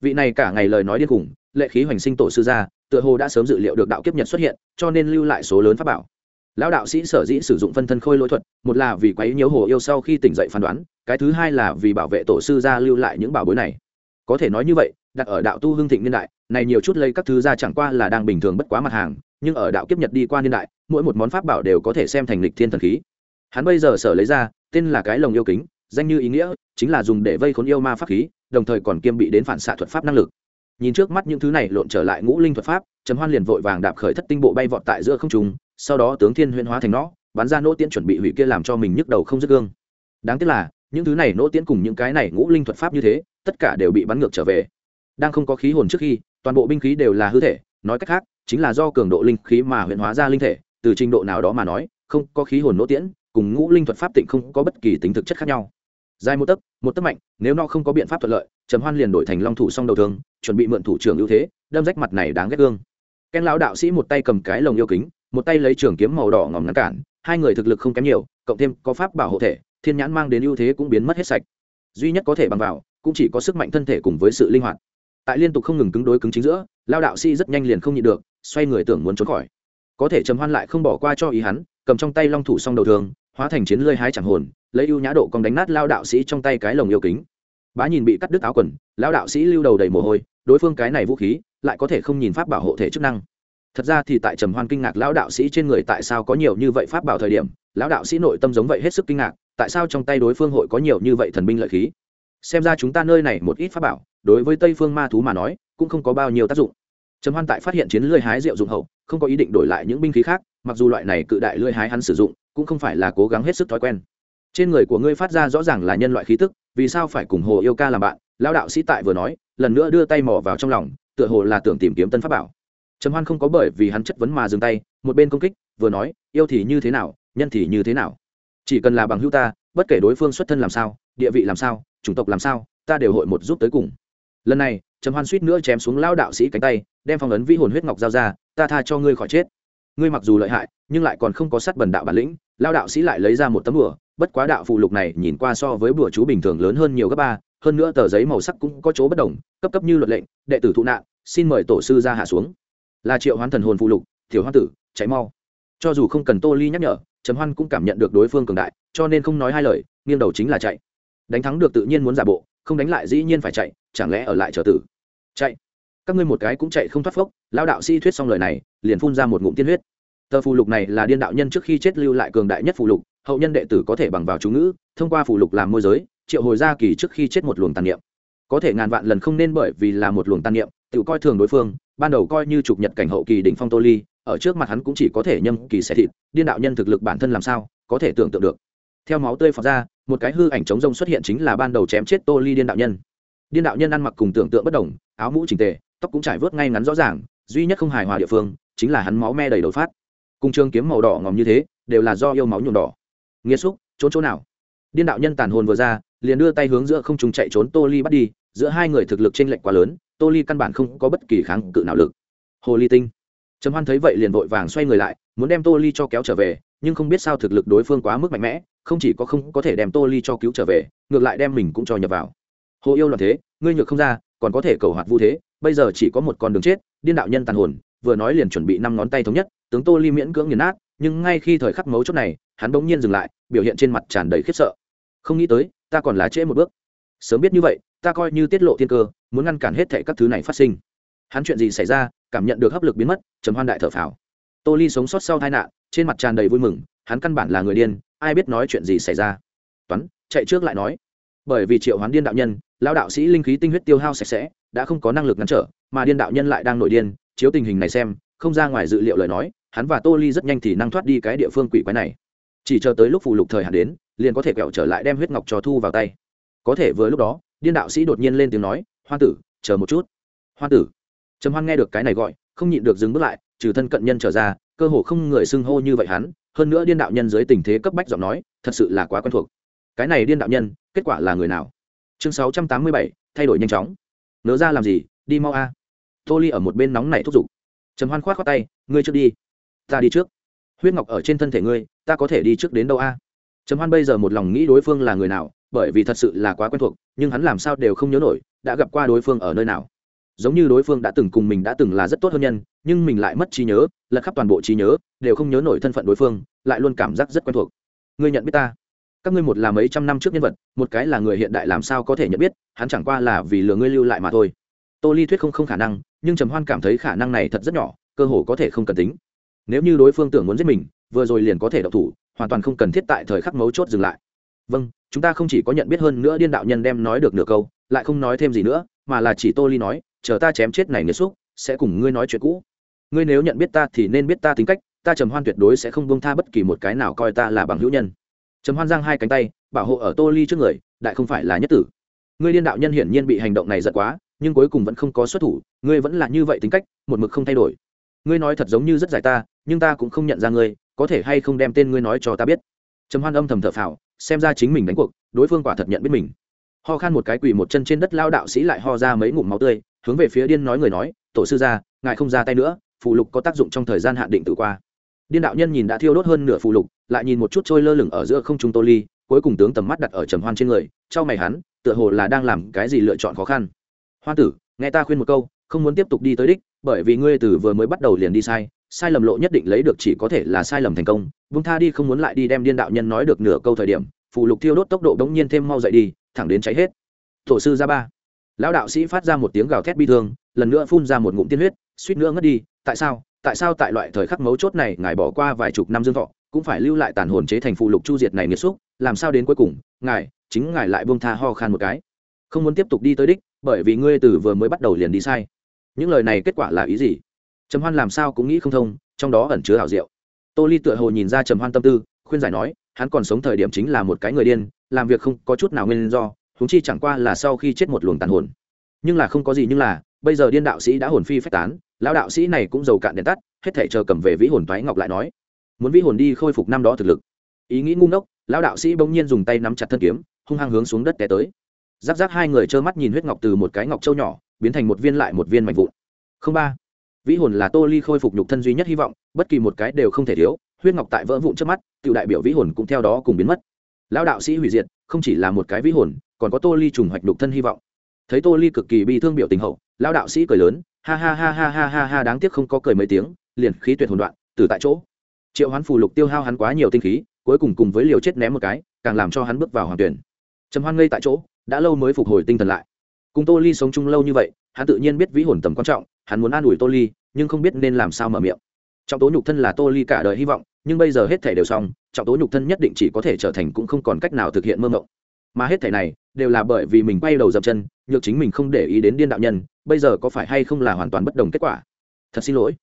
Vị này cả ngày lời nói điên khủng, lệ khí hoành sinh tổ sư gia, tựa hồ đã sớm dự liệu được đạo kiếp nhật xuất hiện, cho nên lưu lại số lớn pháp bảo. Lão đạo sĩ sở dĩ sử dụng phân thân khôi lỗi thuật, một là vì quấy nhiễu hồ yêu sau khi tỉnh dậy phán đoán, cái thứ hai là vì bảo vệ tổ sư gia lưu lại những bảo bối này. Có thể nói như vậy, đặt ở đạo tu hương thịnh niên đại, này nhiều chút lấy các thứ ra chẳng qua là đang bình thường bất quá mặt hàng, nhưng ở đạo kiếp nhật đi qua niên đại, mỗi một món pháp bảo đều có thể xem thành lịch thiên thần khí hắn bây giờ sở lấy ra, tên là cái lồng yêu kính, danh như ý nghĩa, chính là dùng để vây khốn yêu ma pháp khí, đồng thời còn kiêm bị đến phản xạ thuật pháp năng lực. Nhìn trước mắt những thứ này lộn trở lại ngũ linh thuật pháp, trầm hoan liền vội vàng đạp khởi thất tinh bộ bay vọt tại giữa không trung, sau đó tướng thiên huyên hóa thành nó, bắn ra nỗ tiễn chuẩn bị hủy kia làm cho mình nhức đầu không dứt gương. Đáng tiếc là, những thứ này nỗ tiễn cùng những cái này ngũ linh thuật pháp như thế, tất cả đều bị bắn ngược trở về. Đang không có khí hồn trước khi, toàn bộ binh khí đều là hư thể, nói cách khác, chính là do cường độ linh khí mà huyện hóa ra linh thể, từ trình độ nào đó mà nói, không có khí hồn nỗ tiễn cùng ngũ linh thuật pháp tịnh không có bất kỳ tính thực chất khác nhau. Dài một tấc một tấc mạnh, nếu nó không có biện pháp thuận lợi, trầm hoan liền đổi thành long thủ song đầu thương, chuẩn bị mượn thủ trưởng ưu thế, đâm rách mặt này đáng ghét gương. Ken lão đạo sĩ một tay cầm cái lồng yêu kính, một tay lấy trường kiếm màu đỏ ngòm ngăn cản, hai người thực lực không kém nhiều, cộng thêm có pháp bảo hộ thể, thiên nhãn mang đến ưu thế cũng biến mất hết sạch. Duy nhất có thể bằng vào, cũng chỉ có sức mạnh thân thể cùng với sự linh hoạt. Tại liên tục không ngừng cứng đối cứng chính giữa lao đạo sĩ rất nhanh liền không nhịn được, xoay người tưởng muốn trốn khỏi. Có thể trầm hoan lại không bỏ qua cho ý hắn, cầm trong tay long thủ song đầu thường hóa thành chiến lơi hái chẳng hồn, lấy ưu nhã độ còn đánh nát lao đạo sĩ trong tay cái lồng yêu kính. Bá nhìn bị cắt đứt áo quần, lao đạo sĩ lưu đầu đầy mồ hôi, đối phương cái này vũ khí, lại có thể không nhìn pháp bảo hộ thể chức năng. Thật ra thì tại trầm hoan kinh ngạc lão đạo sĩ trên người tại sao có nhiều như vậy pháp bảo thời điểm lão đạo sĩ nội tâm giống vậy hết sức kinh ngạc, tại sao trong tay đối phương hội có nhiều như vậy thần binh lợi khí? Xem ra chúng ta nơi này một ít pháp bảo, đối với tây phương ma thú mà nói, cũng không có bao nhiêu tác dụng. Trầm hoan tại phát hiện chiến lưỡi hái rượu dụng hậu, không có ý định đổi lại những binh khí khác, mặc dù loại này cự đại lưỡi hái hắn sử dụng cũng không phải là cố gắng hết sức thói quen. Trên người của ngươi phát ra rõ ràng là nhân loại khí tức, vì sao phải cùng hồ yêu ca làm bạn? Lão đạo sĩ tại vừa nói, lần nữa đưa tay mò vào trong lòng, tựa hồ là tưởng tìm kiếm tân pháp bảo. Trầm hoan không có bởi vì hắn chất vấn mà dừng tay, một bên công kích, vừa nói, yêu thì như thế nào, nhân thì như thế nào? Chỉ cần là bằng hữu ta, bất kể đối phương xuất thân làm sao, địa vị làm sao, chủng tộc làm sao, ta đều hội một giúp tới cùng. Lần này, trầm hoan suýt nữa chém xuống lao đạo sĩ cánh tay, đem phong ấn vĩ hồn huyết ngọc giao ra, ta tha cho ngươi khỏi chết ngươi mặc dù lợi hại, nhưng lại còn không có sắt bần đạo bản lĩnh, lao đạo sĩ lại lấy ra một tấm bửa bất quá đạo phụ lục này nhìn qua so với bùa chú bình thường lớn hơn nhiều gấp ba, hơn nữa tờ giấy màu sắc cũng có chỗ bất đồng, cấp cấp như luật lệnh, đệ tử thụ nạn, xin mời tổ sư ra hạ xuống. Là triệu hoán thần hồn phụ lục tiểu hoan tử cháy mau. Cho dù không cần tô ly nhắc nhở, trầm hoan cũng cảm nhận được đối phương cường đại, cho nên không nói hai lời, nghiêng đầu chính là chạy. Đánh thắng được tự nhiên muốn giả bộ, không đánh lại dĩ nhiên phải chạy, chẳng lẽ ở lại chờ tử? Chạy các ngươi một cái cũng chạy không thoát phốc lao đạo sĩ thuyết xong lời này, liền phun ra một ngụm tiên huyết. Tờ phù lục này là điên đạo nhân trước khi chết lưu lại cường đại nhất phù lục, hậu nhân đệ tử có thể bằng vào chú ngữ, thông qua phù lục làm môi giới, triệu hồi gia kỳ trước khi chết một luồng tàn niệm. Có thể ngàn vạn lần không nên bởi vì là một luồng tàn niệm, tự coi thường đối phương, ban đầu coi như trục nhật cảnh hậu kỳ đỉnh phong tô ly, ở trước mặt hắn cũng chỉ có thể nhâm kỳ xẻ thịt, điên đạo nhân thực lực bản thân làm sao, có thể tưởng tượng được. Theo máu tươi phọt ra, một cái hư ảnh chống rông xuất hiện chính là ban đầu chém chết tô ly điên đạo nhân. Điên đạo nhân ăn mặc cùng tưởng tượng bất đồng, áo mũ chỉnh tề tóc cũng trải vớt ngay ngắn rõ ràng, duy nhất không hài hòa địa phương chính là hắn máu me đầy đầu phát. Cùng trường kiếm màu đỏ ngòm như thế, đều là do yêu máu nhuộm đỏ. Nghĩa xúc, trốn chỗ nào? Điên đạo nhân tàn hồn vừa ra, liền đưa tay hướng giữa không trùng chạy trốn tô ly bắt đi, giữa hai người thực lực t r ê n lệch quá lớn, tô ly căn bản không có bất kỳ kháng cự nào lực. Hồ ly tinh. Trầm hoan thấy vậy liền vội vàng xoay người lại, muốn đem tô ly cho kéo trở về, nhưng không biết sao thực lực đối phương quá mức mạnh mẽ, không chỉ có không có thể đem tô ly cho cứu trở về, ngược lại đem mình cũng cho nhập vào. Hồ yêu loạn thế, ngươi nhược không ra còn có thể cầu hoạt vu thế, bây giờ chỉ có một con đường chết, điên đạo nhân tàn hồn, vừa nói liền chuẩn bị năm ngón tay thống nhất, tướng tô ly miễn cưỡng nghiền nát, nhưng ngay khi thời khắc mấu chốt này, hắn bỗng nhiên dừng lại, biểu hiện trên mặt tràn đầy khiếp sợ. Không nghĩ tới, ta còn lá trễ một bước. Sớm biết như vậy, ta coi như tiết lộ thiên cơ, muốn ngăn cản hết thệ các thứ này phát sinh. Hắn chuyện gì xảy ra, cảm nhận được hấp lực biến mất chấm hoan đại thở phào. Tô ly sống sót sau tai nạn, trên mặt tràn đầy vui mừng, hắn căn bản là người điên, ai biết nói chuyện gì xảy ra. Toán, chạy trước lại nói. Bởi vì triệu hoán điên đạo nhân lao đạo sĩ linh khí tinh huyết tiêu hao sạch sẽ, đã không có năng lực ngăn trở, mà điên đạo nhân lại đang nội điên, chiếu tình hình này xem, không ra ngoài dự liệu lời nói, hắn và tô ly rất nhanh thì năng thoát đi cái địa phương quỷ quái này. Chỉ chờ tới lúc phù lục thời hạn đến, liền có thể kẹo trở lại đem huyết ngọc cho thu vào tay. Có thể vừa lúc đó, điên đạo sĩ đột nhiên lên tiếng nói hoa tử, chờ một chút. Hoa tử? Trầm hoan nghe được cái này gọi, không nhịn được dừng bước lại, trừ thân cận nhân trở ra, cơ hồ không người xưng hô như vậy hắn, hơn nữa điên đạo nhân dưới tình thế cấp bách giọng nói, thật sự là quá quen thuộc. Cái này điên đạo nhân, kết quả là người nào? Chương sáu trăm tám mươi bảy, thay đổi nhanh chóng. Nỡ ra làm gì, đi mau a. Tô ly ở một bên nóng này thúc giục. Trầm hoan khoát khoát tay, ngươi trước đi. Ta đi trước. Huyết ngọc ở trên thân thể ngươi, ta có thể đi trước đến đâu a? Trầm hoan bây giờ một lòng nghĩ đối phương là người nào, bởi vì thật sự là quá quen thuộc, nhưng hắn làm sao đều không nhớ nổi, đã gặp qua đối phương ở nơi nào. Giống như đối phương đã từng cùng mình đã từng là rất tốt hơn nhân, nhưng mình lại mất trí nhớ, lật khắp toàn bộ trí nhớ, đều không nhớ nổi thân phận đối phương, lại luôn cảm giác rất quen thuộc. Ngươi nhận biết ta? Các ngươi một là mấy trăm năm trước nhân vật, một cái là người hiện đại làm sao có thể nhận biết, hắn chẳng qua là vì lừa ngươi lưu lại mà thôi. Tô ly thuyết không không khả năng, nhưng trầm hoan cảm thấy khả năng này thật rất nhỏ, cơ hồ có thể không cần tính. Nếu như đối phương tưởng muốn giết mình, vừa rồi liền có thể độc thủ, hoàn toàn không cần thiết tại thời khắc mấu chốt dừng lại. Vâng chúng ta không chỉ có nhận biết hơn nữa điên đạo nhân đem nói được nửa câu, lại không nói thêm gì nữa, mà là chỉ tô ly nói, chờ ta chém chết này nghĩa xúc, sẽ cùng ngươi nói chuyện cũ. Ngươi nếu nhận biết ta thì nên biết ta tính cách, ta trầm hoan tuyệt đối sẽ không bông tha bất kỳ một cái nào coi ta là bằng hữu nhân trầm hoan giang hai cánh tay, bảo hộ ở tô ly trước người, đại không phải là nhất tử. Ngươi điên đạo nhân hiển nhiên bị hành động này giật quá, nhưng cuối cùng vẫn không có xuất thủ, ngươi vẫn là như vậy tính cách, một mực không thay đổi. Ngươi nói thật giống như rất dài ta, nhưng ta cũng không nhận ra ngươi, có thể hay không đem tên ngươi nói cho ta biết? Trầm hoan âm thầm thở phào, xem ra chính mình đánh cuộc, đối phương quả thật nhận biết mình. Ho khan một cái quỳ một chân trên đất lao đạo sĩ lại ho ra mấy ngụm máu tươi, hướng về phía điên nói người nói, tổ sư ra ngài không ra tay nữa phụ lục có tác dụng trong thời gian hạn định tự qua điên đạo nhân nhìn đã thiêu đốt hơn nửa phù lục, lại nhìn một chút trôi lơ lửng ở giữa không trung tô ly, cuối cùng tướng tầm mắt đặt ở trầm hoan trên người, trao mày hắn, tựa hồ là đang làm cái gì lựa chọn khó khăn. Hoa tử, nghe ta khuyên một câu, không muốn tiếp tục đi tới đích, bởi vì ngươi từ vừa mới bắt đầu liền đi sai sai lầm lộ nhất định lấy được chỉ có thể là sai lầm thành công vung tha đi không muốn lại đi đem điên đạo nhân nói được nửa câu thời điểm, phù lục thiêu đốt tốc độ đống nhiên thêm mau dậy đi, thẳng đến cháy hết. Tổ sư ra ba. Lão đạo sĩ phát ra một tiếng gào thét bi thương, lần nữa phun ra một ngụm tiên huyết, suýt nữa ngất đi, tại sao? Tại sao tại loại thời khắc mấu chốt này ngài bỏ qua vài chục năm dương thọ, cũng phải lưu lại tàn hồn chế thành phụ lục chu diệt này nghiệt xúc, làm sao đến cuối cùng, ngài, chính ngài lại buông tha ho khan một cái. Không muốn tiếp tục đi tới đích, bởi vì ngươi từ vừa mới bắt đầu liền đi sai. Những lời này kết quả là ý gì? Trầm hoan làm sao cũng nghĩ không thông, trong đó ẩn chứa hảo diệu. Tô ly tựa hồ nhìn ra trầm hoan tâm tư, khuyên giải nói, hắn còn sống thời điểm chính là một cái người điên, làm việc không có chút nào nguyên do húng chi chẳng qua là sau khi chết một luồng tàn hồn. Nhưng là không có gì nhưng là bây giờ điên đạo sĩ đã hồn phi phách tán, lão đạo sĩ này cũng giàu cạn đèn tắt, hết thể chờ cầm về vĩ hồn toái ngọc lại nói, muốn vĩ hồn đi khôi phục năm đó thực lực. Ý nghĩ ngu ngốc, lão đạo sĩ bỗng nhiên dùng tay nắm chặt thân kiếm, hung hăng hướng xuống đất té tới. Giáp giáp hai người trơ mắt nhìn huyết ngọc từ một cái ngọc châu nhỏ, biến thành một viên lại một viên mạnh vụn. Không ba, vĩ hồn là tô ly khôi phục nhục thân duy nhất hy vọng, bất kỳ một cái đều không thể thiếu, huyết ngọc tại vỡ vụn trước mắt, tự đại biểu vĩ hồn cũng theo đó cùng biến mất. Lão đạo sĩ hủy diệt, không chỉ là một cái vĩ hồn, còn có tô ly trùng hoạch nhục thân hy vọng. Thấy tô ly cực kỳ bi thương biểu tình hậu lão đạo sĩ cười lớn, ha ha ha ha ha ha ha, đáng tiếc không có cười mấy tiếng, liền khí tuyệt hồn đoạn, từ tại chỗ. Triệu hoán phù lục tiêu hao hắn quá nhiều tinh khí, cuối cùng cùng với liều chết ném một cái, càng làm cho hắn bước vào hoàng tuyển. Trầm hoan ngây tại chỗ, đã lâu mới phục hồi tinh thần lại. Cùng tô ly sống chung lâu như vậy, hắn tự nhiên biết vĩ hồn tầm quan trọng, hắn muốn an ủi tô ly, nhưng không biết nên làm sao mở miệng. Trọng tố nhục thân là tô ly cả đời hy vọng, nhưng bây giờ hết thể đều xong, trọng tố nhục thân nhất định chỉ có thể trở thành cũng không còn cách nào thực hiện mơ mộng. Mà hết thể này, đều là bởi vì mình quay đầu dập chân nhược chính mình không để ý đến điên đạo nhân, bây giờ có phải hay không là hoàn toàn bất đồng kết quả? Thật xin lỗi.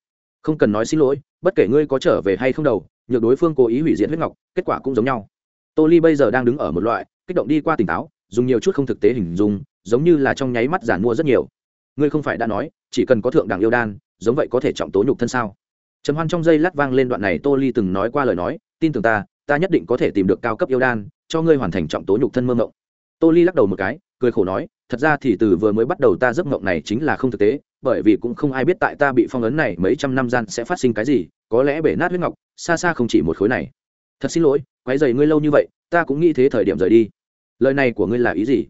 Không cần nói xin lỗi, bất kể ngươi có trở về hay không đầu, nhược đối phương cố ý hủy diệt huyết ngọc, kết quả cũng giống nhau. Tô ly bây giờ đang đứng ở một loại kích động đi qua tỉnh táo, dùng nhiều chút không thực tế hình dung, giống như là trong nháy mắt giản mua rất nhiều. Ngươi không phải đã nói, chỉ cần có thượng đẳng yêu đan, giống vậy có thể trọng tố nhục thân sao? Trầm hoan trong giây lát vang lên đoạn này tô ly từng nói qua lời nói, tin tưởng ta ta nhất định có thể tìm được cao cấp yêu đan, cho ngươi hoàn thành trọng tố nhục thân mơ mộng. Tô ly lắc đầu một cái cười khổ nói, thật ra thì từ vừa mới bắt đầu ta giấc mộng này chính là không thực tế, bởi vì cũng không ai biết tại ta bị phong ấn này mấy trăm năm gian sẽ phát sinh cái gì, có lẽ bể nát huyết ngọc, xa xa không chỉ một khối này. Thật xin lỗi quái dày ngươi lâu như vậy, ta cũng nghĩ thế thời điểm rời đi. Lời này của ngươi là ý gì?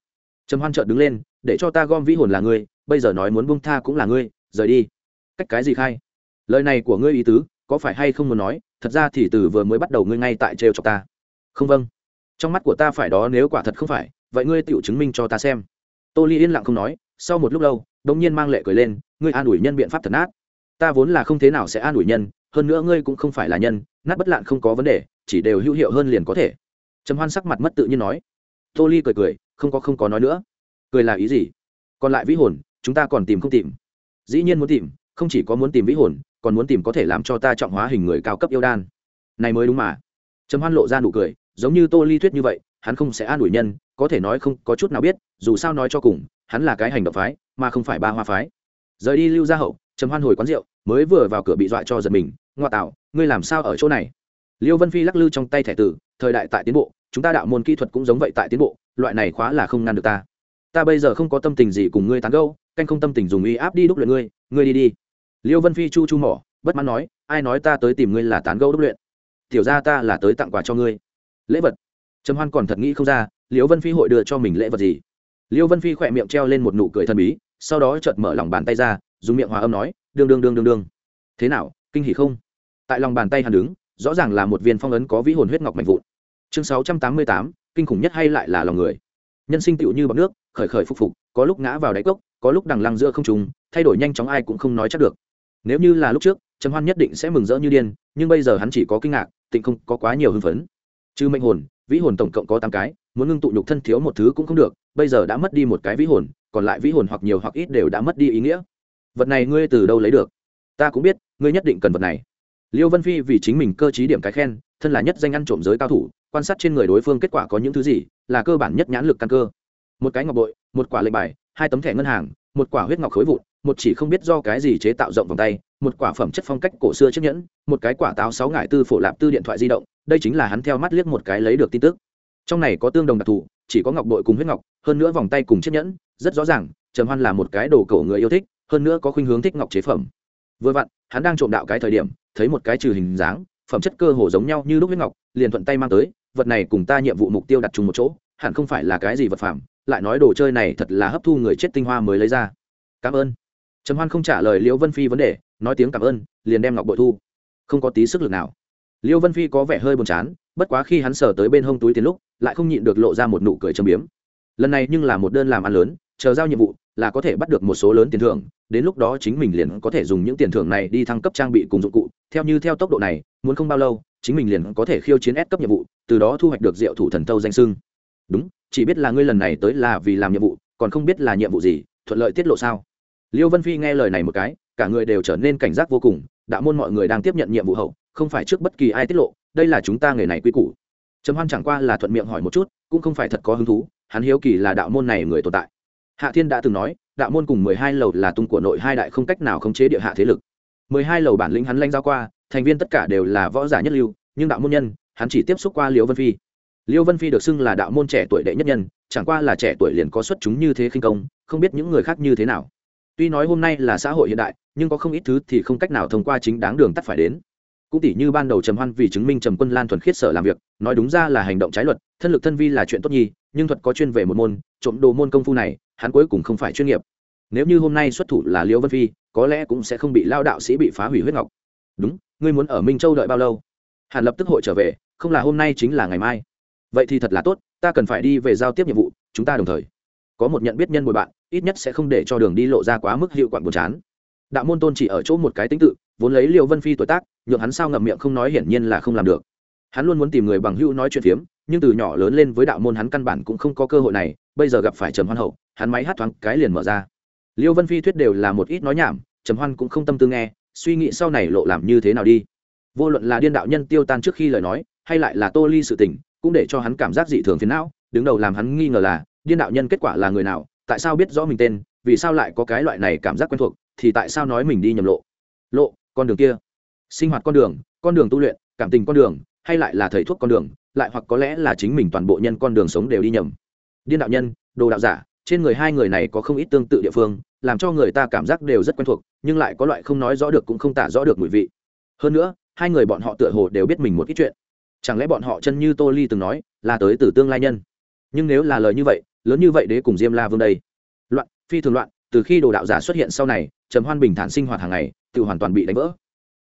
Trầm hoan trợn đứng lên, để cho ta gom vĩ hồn là ngươi, bây giờ nói muốn buông tha cũng là ngươi, rời đi. Cách cái gì khai? Lời này của ngươi ý tứ, có phải hay không muốn nói, thật ra thì từ vừa mới bắt đầu ngươi ngay tại trêu chọc ta. Không vâng. Trong mắt của ta phải đó nếu quả thật không phải vậy ngươi tự chứng minh cho ta xem. Tô ly yên lặng không nói, sau một lúc lâu đ ỗ n g nhiên mang lệ cười lên, ngươi an ủi nhân biện pháp thật nát. Ta vốn là không thế nào sẽ an ủi nhân, hơn nữa ngươi cũng không phải là nhân, nát bất lạn không có vấn đề, chỉ đều hữu hiệu hơn liền có thể. Trầm hoan sắc mặt mất tự nhiên nói. Tô ly cười cười, không có không có nói nữa. Cười là ý gì? Còn lại vĩ hồn, chúng ta còn tìm không tìm. Dĩ nhiên muốn tìm, không chỉ có muốn tìm vĩ hồn, còn muốn tìm có thể làm cho ta trọng hóa hình người cao cấp yêu đan. Này mới đúng mà. Trầm hoan lộ ra nụ cười, giống như tô ly thuyết như vậy hắn không sẽ an ủi nhân, có thể nói không có chút nào biết, dù sao nói cho cùng, hắn là cái hành động phái, mà không phải ba hoa phái. Rời đi lưu gia hậu, trầm hoan hồi quán rượu, mới vừa vào cửa bị dọa cho giật mình, ngoa tạo ngươi làm sao ở chỗ này? Liêu vân phi lắc lư trong tay thẻ tử, thời đại tại tiến bộ, chúng ta đạo môn kỹ thuật cũng giống vậy tại tiến bộ, loại này khóa là không ngăn được ta. Ta bây giờ không có tâm tình gì cùng ngươi tán gâu canh không tâm tình dùng uy áp đi đúc luyện ngươi ngươi đi đi. Liêu vân phi chu chu mỏ, bất mãn nói, ai nói ta tới tìm ngươi là tán gâu đúc luyện? Tiểu ra ta là tới tặng quà cho ngươi. Lễ vật trầm hoan còn thật nghĩ không ra, liễu vân phi hội đưa cho mình lễ vật gì. Liễu vân phi khỏe miệng treo lên một nụ cười thần bí, sau đó chợt mở lòng bàn tay ra, dùng miệng hòa âm nói, đương đương đương đương đương. Thế nào, kinh hỉ không? Tại lòng bàn tay hắn đứng, rõ ràng là một viên phong ấn có vĩ hồn huyết ngọc mạnh vụn. Chương sáu trăm tám mươi tám, kinh khủng nhất hay lại là lòng người. Nhân sinh tựu như bọc nước, khởi khởi phục phục, có lúc ngã vào đáy cốc, có lúc đằng lăng giữa không trùng thay đổi nhanh chóng ai cũng không nói chắc được. Nếu như là lúc trước, trầm hoan nhất định sẽ mừng rỡ như điên, nhưng bây giờ hắn chỉ có kinh ngạc, tịnh không có quá nhiều hưng phấn trừ mệnh hồn, vĩ hồn tổng cộng có tám cái, muốn ngưng tụ nhục thân thiếu một thứ cũng không được, bây giờ đã mất đi một cái vĩ hồn, còn lại vĩ hồn hoặc nhiều hoặc ít đều đã mất đi ý nghĩa. Vật này ngươi từ đâu lấy được? Ta cũng biết, ngươi nhất định cần vật này. Liêu vân phi vì chính mình cơ t điểm cái khen, thân là nhất danh ăn trộm giới cao thủ, quan sát trên người đối phương kết quả có những thứ gì, là cơ bản nhất nhãn lực căn cơ. Một cái ngọc bội, một quả lệnh bài, hai tấm thẻ ngân hàng, một quả huyết ngọc khối vụn, một chỉ không biết do cái gì chế tạo rộng vòng tay, một quả phẩm chất phong cách cổ xưa chiếc nhẫn, một cái quả táo sáu ngải tư phổ lạp tư điện thoại di động đây chính là hắn theo mắt liếc một cái lấy được tin tức. Trong này có tương đồng đặc thù, chỉ có ngọc bội cùng huyết ngọc, hơn nữa vòng tay cùng chiếc nhẫn, rất rõ ràng, trầm hoan là một cái đồ cổ người yêu thích, hơn nữa có khuynh hướng thích ngọc chế phẩm. Vừa vặn, hắn đang trộm đạo cái thời điểm, thấy một cái trừ hình dáng, phẩm chất cơ hồ giống nhau như lúc huyết ngọc, liền thuận tay mang tới, vật này cùng ta nhiệm vụ mục tiêu đặt chung một chỗ, hẳn không phải là cái gì vật phẩm lại nói đồ chơi này thật là hấp thu người chết tinh hoa mới lấy ra. Cảm ơn. Trầm hoan không trả lời liễu vân phi vấn đề, nói tiếng cảm ơn, liền đem ngọc bội thu. Không có tí sức lực nào. Liêu vân phi có vẻ hơi buồn chán, bất quá khi hắn sờ tới bên hông túi tiền lúc, lại không nhịn được lộ ra một nụ cười châm biếm. Lần này nhưng là một đơn làm ăn lớn, chờ giao nhiệm vụ là có thể bắt được một số lớn tiền thưởng, đến lúc đó chính mình liền có thể dùng những tiền thưởng này đi thăng cấp trang bị cùng dụng cụ. Theo như theo tốc độ này, muốn không bao lâu, chính mình liền có thể khiêu chiến ép cấp nhiệm vụ, từ đó thu hoạch được diệu thủ thần thâu danh sưng đúng, chỉ biết là ngươi lần này tới là vì làm nhiệm vụ, còn không biết là nhiệm vụ gì, thuận lợi tiết lộ sao? Liêu vân phi nghe lời này một cái, cả người đều trở nên cảnh giác vô cùng, đạo môn mọi người đang tiếp nhận nhiệm vụ hậu không phải trước bất kỳ ai tiết lộ, đây là chúng ta nghề này quy củ. Trầm hoan chẳng qua là thuận miệng hỏi một chút, cũng không phải thật có hứng thú, hắn hiếu kỳ là đạo môn này người tồn tại. Hạ thiên đã từng nói, đạo môn cùng mười hai lầu là tung của nội hai đại không cách nào khống chế địa hạ thế lực. mười hai lầu bản lĩnh hắn lanh giao qua, thành viên tất cả đều là võ giả nhất lưu, nhưng đạo môn nhân, hắn chỉ tiếp xúc qua liễu vân phi. Liễu vân phi được xưng là đạo môn trẻ tuổi đệ nhất nhân, chẳng qua là trẻ tuổi liền có xuất chúng như thế khinh công, không biết những người khác như thế nào. Tuy nói hôm nay là xã hội hiện đại, nhưng có không ít thứ thì không cách nào thông qua chính đáng đường tắt phải đến cũng tỷ như ban đầu trầm hoan vì chứng minh trầm quân lan thuần khiết sở làm việc, nói đúng ra là hành động trái luật, thân lực thân vi là chuyện tốt nhi nhưng thuật có chuyên về một môn, trộm đồ môn công phu này, hắn cuối cùng không phải chuyên nghiệp. Nếu như hôm nay xuất thủ là liễu vân phi, có lẽ cũng sẽ không bị lao đạo sĩ bị phá hủy huyết ngọc. Đúng, ngươi muốn ở minh châu đợi bao lâu? Hàn lập tức hội trở về, không là hôm nay chính là ngày mai. Vậy thì thật là tốt, ta cần phải đi về giao tiếp nhiệm vụ, chúng ta đồng thời. Có một nhận biết nhân bồi bạn, ít nhất sẽ không để cho đường đi lộ ra quá mức hiệu quả buồn chán. Đạo môn tôn chỉ ở chỗ một cái tính tự vốn lấy liệu vân phi tuổi tác, nhượng hắn sao ngậm miệng không nói hiển nhiên là không làm được. Hắn luôn muốn tìm người bằng hữu nói chuyện phiếm, nhưng từ nhỏ lớn lên với đạo môn hắn căn bản cũng không có cơ hội này, bây giờ gặp phải trầm hoan hậu, hắn máy hát thoáng cái liền mở ra. Liêu vân phi thuyết đều là một ít nói nhảm, trầm hoan cũng không tâm tư nghe, suy nghĩ sau này lộ làm như thế nào đi. Vô luận là điên đạo nhân tiêu tan trước khi lời nói, hay lại là tô ly sự tình, cũng để cho hắn cảm giác dị thường phiền não, đứng đầu làm hắn nghi ngờ là, điên đạo nhân kết quả là người nào, tại sao biết rõ mình tên, vì sao lại có cái loại này cảm giác quen thuộc, thì tại sao nói mình đi nhầm lộ. Lộ con đường kia. Sinh hoạt con đường con đường tu luyện, cảm tình con đường, hay lại là thầy thuốc con đường, lại hoặc có lẽ là chính mình toàn bộ nhân con đường sống đều đi nhầm. Điên đạo nhân, đồ đạo giả, trên người hai người này có không ít tương tự địa phương, làm cho người ta cảm giác đều rất quen thuộc, nhưng lại có loại không nói rõ được cũng không tả rõ được mùi vị. Hơn nữa, hai người bọn họ tựa hồ đều biết mình một ít chuyện. Chẳng lẽ bọn họ chân như tô ly từng nói, là tới từ tương lai nhân? Nhưng nếu là lời như vậy, lớn như vậy đế cùng diêm la vương đây. Loạn, phi thường loạn, từ khi đồ đạo giả xuất hiện sau này trầm hoan bình thản sinh hoạt hàng ngày, tự hoàn toàn bị đánh vỡ.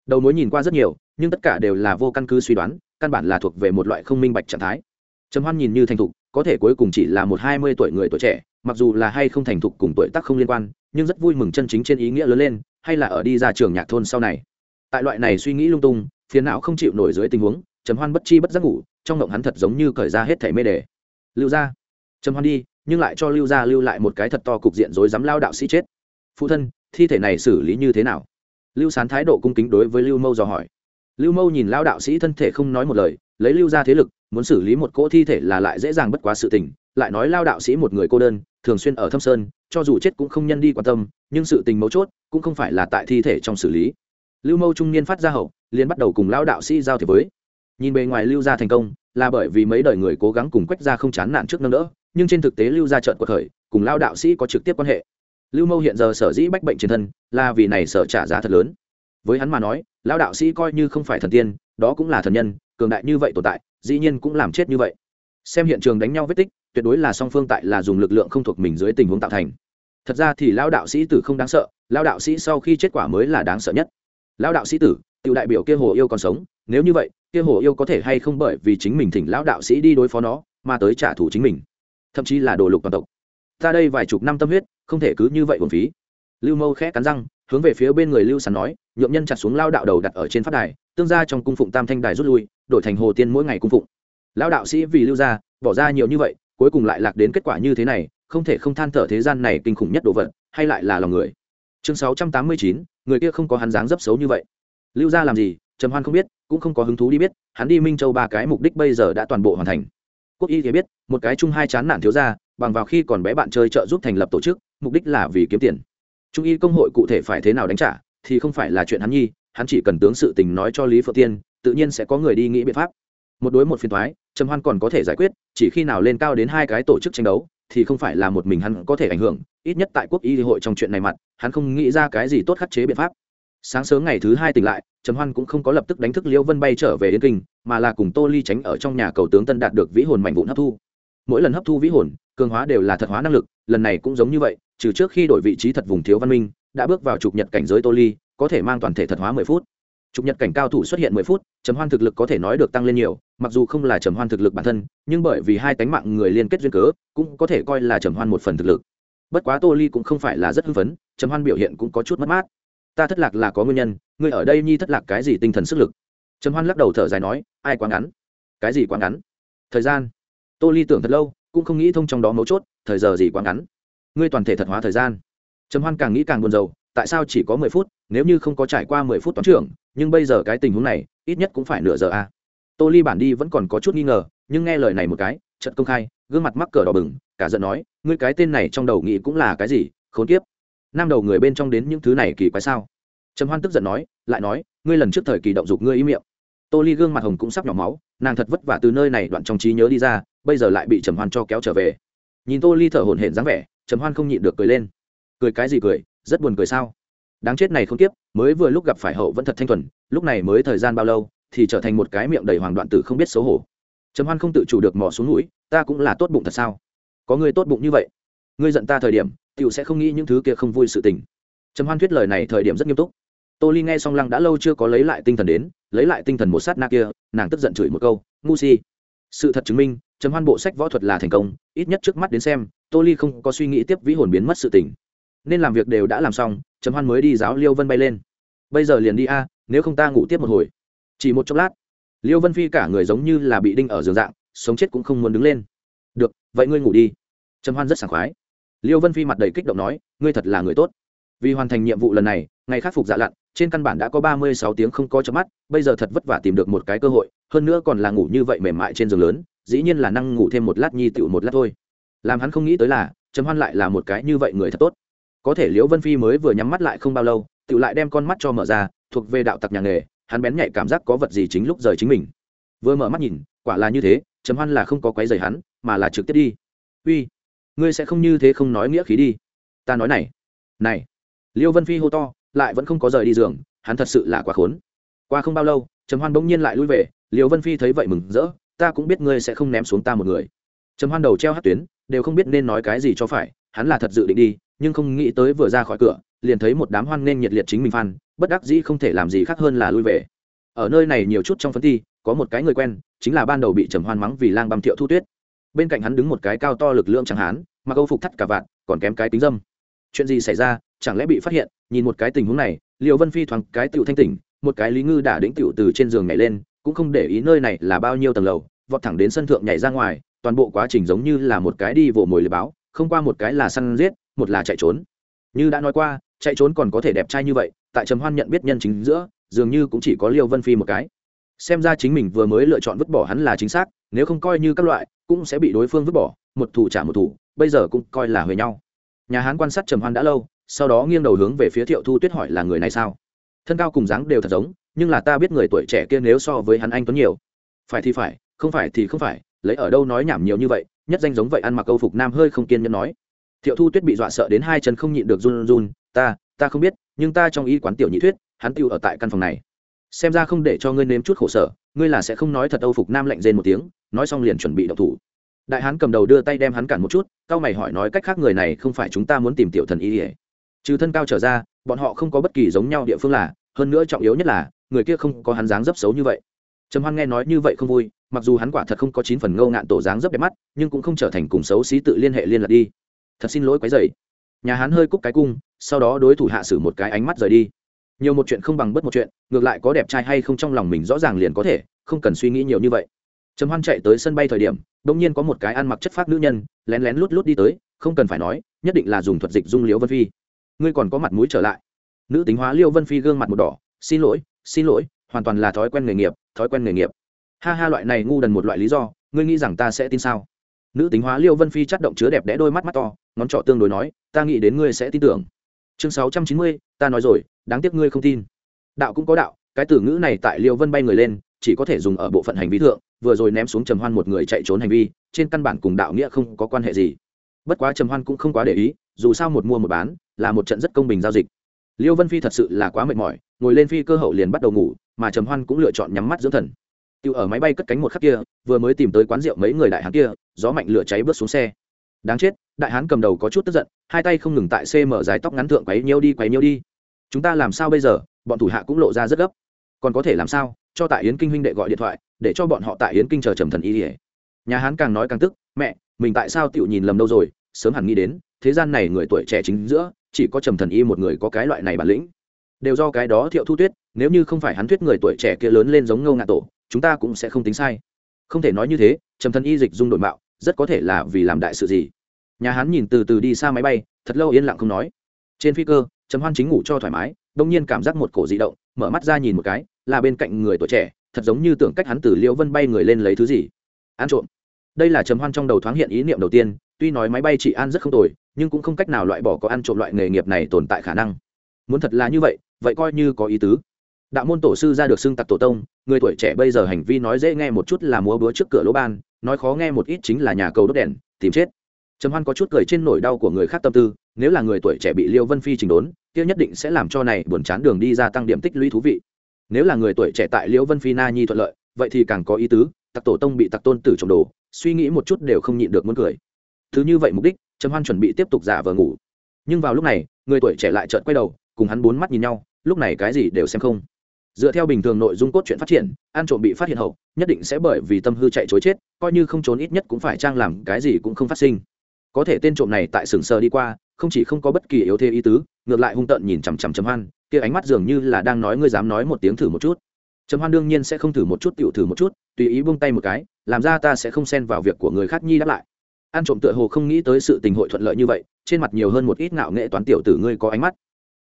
Đầu mối nhìn qua rất nhiều, nhưng tất cả đều là vô căn cứ suy đoán, căn bản là thuộc về một loại không minh bạch trạng thái. Trầm hoan nhìn như thành thục, có thể cuối cùng chỉ là một hai mươi tuổi người tuổi trẻ, mặc dù là hay không thành thục cùng tuổi tác không liên quan, nhưng rất vui mừng chân chính trên ý nghĩa lớn lên, hay là ở đi ra trường nhạc thôn sau này. Tại loại này suy nghĩ lung tung, phiền não không chịu nổi dưới tình huống, trầm hoan bất chi bất giác ngủ, trong ngộng hắn thật giống như cởi ra hết thảy mê đề. Lưu ra trầm hoan đi, nhưng lại cho lưu gia lưu lại một cái thật to cục diện rối dám lao đạo sĩ chết phụ thân, thi thể này xử lý như thế nào? Lưu sán thái độ cung kính đối với lưu mâu dò hỏi. Lưu mâu nhìn lao đạo sĩ thân thể không nói một lời, lấy lưu ra thế lực, muốn xử lý một cỗ thi thể là lại dễ dàng bất quá sự tình, lại nói lao đạo sĩ một người cô đơn, thường xuyên ở thâm sơn, cho dù chết cũng không nhân đi quan tâm, nhưng sự tình mấu chốt cũng không phải là tại thi thể trong xử lý. Lưu mâu trung niên phát ra hậu, liền bắt đầu cùng lao đạo sĩ giao thiệp với. Nhìn bề ngoài lưu gia thành công, là bởi vì mấy đời người cố gắng cùng quách ra không chán nản trước nâng đỡ, nhưng trên thực tế lưu gia trợn quật khởi, cùng lao đạo sĩ có trực tiếp quan hệ lưu mâu hiện giờ sở dĩ bách bệnh trên thân, là vì này sở trả giá thật lớn. Với hắn mà nói lao đạo sĩ coi như không phải thần tiên, đó cũng là thần nhân, cường đại như vậy tồn tại, dĩ nhiên cũng làm chết như vậy. Xem hiện trường đánh nhau vết tích, tuyệt đối là song phương tại là dùng lực lượng không thuộc mình dưới tình huống tạo thành. Thật ra thì lao đạo sĩ tử không đáng sợ lao đạo sĩ sau khi chết quả mới là đáng sợ nhất. Lao đạo sĩ tử tự đại biểu kia hồ yêu còn sống, nếu như vậy, kia hồ yêu có thể hay không bởi vì chính mình thỉnh lão đạo sĩ đi đối phó nó, mà tới trả thù chính mình. Thậm chí là đồ lục toàn tộc ta đây vài chục năm tâm huyết, không thể cứ như vậy uổng phí. Lưu mâu khẽ cắn răng, hướng về phía bên người lưu sán nói, Nhượng nhân chặt xuống lao đạo đầu đặt ở trên phát đài, tương gia trong cung phụng tam thanh đài rút lui, đổi thành hồ tiên mỗi ngày cung phụng. Lao đạo sĩ vì lưu gia, bỏ ra nhiều như vậy, cuối cùng lại lạc đến kết quả như thế này, không thể không than thở thế gian này kinh khủng nhất đồ vật, hay lại là lòng người. Chương sáu trăm tám mươi chín, người kia không có hắn dáng dấp xấu như vậy. Lưu gia làm gì, trầm hoan không biết, cũng không có hứng thú đi biết, hắn đi minh châu ba cái mục đích bây giờ đã toàn bộ hoàn thành. Quốc y thì biết, một cái chung hai chán nản thiếu gia bằng vào khi còn bé bạn chơi trợ giúp thành lập tổ chức, mục đích là vì kiếm tiền. Trung y công hội cụ thể phải thế nào đánh trả thì không phải là chuyện hắn nhi, hắn chỉ cần tướng sự tình nói cho lý phượng tiên, tự nhiên sẽ có người đi nghĩ biện pháp. Một đối một phiền thoái trầm hoan còn có thể giải quyết, chỉ khi nào lên cao đến hai cái tổ chức tranh đấu thì không phải là một mình hắn có thể ảnh hưởng, ít nhất tại quốc y hội trong chuyện này mặt, hắn không nghĩ ra cái gì tốt khắc chế biện pháp. Sáng sớm ngày thứ hai tỉnh lại, trầm hoan cũng không có lập tức đánh thức liễu vân bay trở về yên kinh, mà là cùng tô ly tránh ở trong nhà cầu tướng tân đạt được vĩ hồn mảnh vụn hấp thu. Mỗi lần hấp thu vĩ hồn cường hóa đều là thật hóa năng lực, lần này cũng giống như vậy, trừ trước khi đổi vị trí thật vùng thiếu văn minh, đã bước vào trục nhật cảnh giới tô ly, có thể mang toàn thể thật hóa mười phút. Trục nhật cảnh cao thủ xuất hiện mười phút, trầm hoan thực lực có thể nói được tăng lên nhiều, mặc dù không là trầm hoan thực lực bản thân, nhưng bởi vì hai tánh mạng người liên kết duyên cớ, cũng có thể coi là trầm hoan một phần thực lực. Bất quá tô ly cũng không phải là rất hưng phấn, trầm hoan biểu hiện cũng có chút mất mát. Ta thất lạc là có nguyên nhân, ngươi ở đây nhi thất lạc cái gì tinh thần sức lực? Trầm hoan lắc đầu thở dài nói, ai quá ngắn? Cái gì quá ngắn? Thời gian. Tô ly tưởng thật lâu cũng không nghĩ thông trong đó mấu chốt, thời giờ gì quá ngắn. Ngươi toàn thể thật hóa thời gian. Trầm hoan càng nghĩ càng buồn rầu, tại sao chỉ có mười phút, nếu như không có trải qua mười phút toán trưởng, nhưng bây giờ cái tình huống này, ít nhất cũng phải nửa giờ a à. tô ly bản đi vẫn còn có chút nghi ngờ, nhưng nghe lời này một cái trận công khai, gương mặt mắc cờ đỏ bừng, cả giận nói, ngươi cái tên này trong đầu nghĩ cũng là cái gì, khốn kiếp. Nam đầu người bên trong đến những thứ này kỳ quái sao? Trầm hoan tức giận nói, lại nói, ngươi lần trước thời kỳ động dục ngươi ý miệng. Tô ly gương mặt hồng cũng sắp nhỏ máu, nàng thật vất vả từ nơi này đoạn trong trí nhớ đi ra bây giờ lại bị trầm hoan cho kéo trở về. Nhìn tô ly thở hổn hển dáng vẻ, trầm hoan không nhịn được cười lên. Cười cái gì cười, rất buồn cười sao? Đáng chết này không tiếp, mới vừa lúc gặp phải hậu vẫn thật thanh thuần, lúc này mới thời gian bao lâu, thì trở thành một cái miệng đầy hoàng đoạn tử không biết xấu hổ. Trầm hoan không tự chủ được mò xuống mũi ta cũng là tốt bụng thật sao? Có người tốt bụng như vậy. Ngươi giận ta thời điểm, tiểu sẽ không nghĩ những thứ kia không vui sự tình. Trầm hoan thuyết lời này thời điểm rất nghiêm túc. Tô ly nghe song lăng đã lâu chưa có lấy lại tinh thần đến, lấy lại tinh thần một sát na kia, nàng tức giận chửi một câu, ngu si. Sự thật chứng minh trầm hoan bộ sách võ thuật là thành công, ít nhất trước mắt đến xem, tô ly không có suy nghĩ tiếp vĩ hồn biến mất sự tình. Nên làm việc đều đã làm xong, trầm hoan mới đi giáo liêu vân bay lên. Bây giờ liền đi a, nếu không ta ngủ tiếp một hồi. Chỉ một chốc lát, liêu vân phi cả người giống như là bị đinh ở giường dạng, sống chết cũng không muốn đứng lên. Được, vậy ngươi ngủ đi. Trầm hoan rất sảng khoái. Liêu vân phi mặt đầy kích động nói, ngươi thật là người tốt. Vì hoàn thành nhiệm vụ lần này, ngày khắc phục dạ lặn, trên căn bản đã có ba mươi sáu tiếng không có chớp mắt, bây giờ thật vất vả tìm được một cái cơ hội, hơn nữa còn là ngủ như vậy mềm mại trên giường lớn dĩ nhiên là năng ngủ thêm một lát nhi tựu một lát thôi. Làm hắn không nghĩ tới là, trầm hoan lại là một cái như vậy người thật tốt. Có thể liễu vân phi mới vừa nhắm mắt lại không bao lâu, tựu lại đem con mắt cho mở ra, thuộc về đạo tặc nhà nghề, hắn bén nhạy cảm giác có vật gì chính lúc rời chính mình. Vừa mở mắt nhìn, quả là như thế, trầm hoan là không có quấy rầy hắn, mà là trực tiếp đi. Uy, ngươi sẽ không như thế không nói nghĩa khí đi. Ta nói này này. Liêu vân phi hô to, lại vẫn không có rời đi giường, hắn thật sự là quá khốn. Qua không bao lâu, trầm hoan bỗng nhiên lại lui về liêu vân phi thấy vậy mừng rỡ ta cũng biết ngươi sẽ không ném xuống ta một người. Trầm hoan đầu treo hát tuyến, đều không biết nên nói cái gì cho phải, hắn là thật dự định đi, nhưng không nghĩ tới vừa ra khỏi cửa, liền thấy một đám hoan nên nhiệt liệt chính mình phan bất đắc dĩ không thể làm gì khác hơn là lui về. Ở nơi này nhiều chút trong phân thi, có một cái người quen, chính là ban đầu bị trầm hoan mắng vì lang băm thiệu thu tuyết. Bên cạnh hắn đứng một cái cao to lực lượng chẳng hán mà câu phục thắt cả vạn còn kém cái tính dâm. Chuyện gì xảy ra, chẳng lẽ bị phát hiện? Nhìn một cái tình huống này liệu vân phi thoáng cái tựu thanh tỉnh, một cái lý ngư đã đĩnh tựu từ trên giường nhảy lên cũng không để ý nơi này là bao nhiêu tầng lầu, vọt thẳng đến sân thượng nhảy ra ngoài, toàn bộ quá trình giống như là một cái đi vồ mồi lừa báo, không qua một cái là săn giết, một là chạy trốn. Như đã nói qua, chạy trốn còn có thể đẹp trai như vậy, tại trầm hoan nhận biết nhân chính giữa, dường như cũng chỉ có liêu vân phi một cái. Xem ra chính mình vừa mới lựa chọn vứt bỏ hắn là chính xác, nếu không coi như các loại, cũng sẽ bị đối phương vứt bỏ, một thủ trả một thủ, bây giờ cũng coi là huề nhau. Nhà hán quan sát trầm hoan đã lâu, sau đó nghiêng đầu hướng về phía thiệu thu tuyết hỏi là người này sao? Thân cao cùng dáng đều thật giống nhưng là ta biết người tuổi trẻ kia nếu so với hắn anh tuấn nhiều. Phải thì phải, không phải thì không phải, lấy ở đâu nói nhảm nhiều như vậy, nhất danh giống vậy ăn mặc câu phục nam hơi không kiên nhẫn nói. Thiệu thu tuyết bị dọa sợ đến hai chân không nhịn được run run ta ta không biết, nhưng ta trong y quán tiểu nhị thuyết, hắn tiêu ở tại căn phòng này. Xem ra không để cho ngươi nếm chút khổ sở, ngươi là sẽ không nói thật âu phục nam lạnh rên một tiếng, nói xong liền chuẩn bị đậu thủ. Đại hán cầm đầu đưa tay đem hắn cản một chút cao mày hỏi nói cách khác người này không phải chúng ta muốn tìm tiểu thần y ỉa trừ thân cao trở ra, bọn họ không có bất kỳ giống nhau địa phương là, hơn nữa trọng yếu nhất là người kia không có hắn dáng dấp xấu như vậy. Trầm hoan nghe nói như vậy không vui, mặc dù hắn quả thật không có chín phần ngâu ngạn tổ dáng dấp đẹp mắt, nhưng cũng không trở thành cùng xấu xí tự liên hệ liên lạc đi. Thật xin lỗi quấy dày nhà hắn hơi cúc cái cung, sau đó đối thủ hạ xử một cái ánh mắt rời đi. Nhiều một chuyện không bằng bất một chuyện, ngược lại có đẹp trai hay không trong lòng mình rõ ràng liền có thể, không cần suy nghĩ nhiều như vậy. Trầm hoan chạy tới sân bay thời điểm đ ỗ n g nhiên có một cái ăn mặc chất phát nữ nhân, lén lén lút lút đi tới, không cần phải nói, nhất định là dùng thuật dịch dung liễu vân phi. Ngươi còn có mặt mũi trở lại. Nữ tính hóa liêu vân phi gương mặt một đỏ, xin lỗi xin lỗi, hoàn toàn là thói quen nghề nghiệp, thói quen nghề nghiệp. Ha ha, loại này ngu đần một loại lý do, ngươi nghĩ rằng ta sẽ tin sao? Nữ tính hóa liêu vân phi chất động chứa đẹp đẽ đôi mắt mắt to, ngón trọ tương đối nói, ta nghĩ đến ngươi sẽ tin tưởng. Chương sáu trăm chín mươi, ta nói rồi, đáng tiếc ngươi không tin. Đạo cũng có đạo, cái từ ngữ này tại liêu vân bay người lên, chỉ có thể dùng ở bộ phận hành vi thượng, vừa rồi ném xuống trầm hoan một người chạy trốn hành vi, trên căn bản cùng đạo nghĩa không có quan hệ gì. Bất quá trầm hoan cũng không quá để ý, dù sao một mua một bán, là một trận rất công bình giao dịch liêu vân phi thật sự là quá mệt mỏi, ngồi lên phi cơ hậu liền bắt đầu ngủ, mà trầm hoan cũng lựa chọn nhắm mắt dưỡng thần. Tiêu ở máy bay cất cánh một khắc kia, vừa mới tìm tới quán rượu mấy người đại hán kia, gió mạnh lửa cháy bước xuống xe. Đáng chết, đại hán cầm đầu có chút tức giận, hai tay không ngừng tại xe mở dài tóc ngắn thượng quấy nhiêu đi quấy nhiêu đi. Chúng ta làm sao bây giờ? Bọn thủ hạ cũng lộ ra rất gấp. Còn có thể làm sao? Cho tại yến kinh huynh đệ gọi điện thoại, để cho bọn họ tại yến kinh chờ trầm thần y ỉa nhà hán càng nói càng tức, mẹ, mình tại sao tiểu nhìn lầm đâu rồi? Sớm hẳn nghĩ đến thế gian này người tuổi trẻ chính giữa, chỉ có trầm thần y một người có cái loại này bản lĩnh. Đều do cái đó thiệu thu tuyết, nếu như không phải hắn thuyết người tuổi trẻ kia lớn lên giống ngâu ngạ tổ, chúng ta cũng sẽ không tính sai. Không thể nói như thế, trầm thần y dịch dung đổi mạo, rất có thể là vì làm đại sự gì. Nhà hắn nhìn từ từ đi xa máy bay, thật lâu yên lặng không nói. Trên phi cơ, trầm hoan chính ngủ cho thoải mái, đông nhiên cảm giác một cổ di động, mở mắt ra nhìn một cái, là bên cạnh người tuổi trẻ, thật giống như tưởng cách hắn từ liễu vân bay người lên lấy thứ gì. Ăn trộm. Đây là trầm hoan trong đầu thoáng hiện ý niệm đầu tiên tuy nói máy bay chỉ an rất không tồi, nhưng cũng không cách nào loại bỏ có ăn trộm loại nghề nghiệp này tồn tại khả năng. Muốn thật là như vậy vậy coi như có ý tứ. Đạo môn tổ sư ra được xưng tặc tổ tông, người tuổi trẻ bây giờ hành vi nói dễ nghe một chút là múa búa trước cửa lỗ ban, nói khó nghe một ít chính là nhà cầu đốt đèn, tìm chết. Trầm hoan có chút cười trên nỗi đau của người khác tâm tư, nếu là người tuổi trẻ bị liêu vân phi trình đốn, kia nhất định sẽ làm cho này buồn chán đường đi ra tăng điểm tích lũy thú vị. Nếu là người tuổi trẻ tại liêu vân phi na nhi thuận lợi, vậy thì càng có ý tứ, tặc tổ tông bị tặc tôn tử trồng đồ, suy nghĩ một chút đều không nhịn được muốn cười thứ như vậy mục đích, trầm hoan chuẩn bị tiếp tục giả vờ ngủ. Nhưng vào lúc này, người tuổi trẻ lại chợt quay đầu, cùng hắn bốn mắt nhìn nhau, lúc này cái gì đều xem không. Dựa theo bình thường nội dung cốt truyện phát triển, ăn trộm bị phát hiện hậu, nhất định sẽ bởi vì tâm hư chạy chối chết, coi như không trốn ít nhất cũng phải trang làm cái gì cũng không phát sinh. Có thể tên trộm này tại sừng sờ đi qua, không chỉ không có bất kỳ yếu thế ý tứ, ngược lại hung tợn nhìn chằm chằm chấm hoan, kia ánh mắt dường như là đang nói ngươi dám nói một tiếng thử một chút. Chấm hoan đương nhiên sẽ không thử một chút, tiểu thử một chút, tùy ý buông tay một cái, làm ra ta sẽ không xen vào việc của người khác nhi đáp lại ăn trộm tựa hồ không nghĩ tới sự tình hội thuận lợi như vậy, trên mặt nhiều hơn một ít ngạo nghệ toán tiểu tử ngươi có ánh mắt.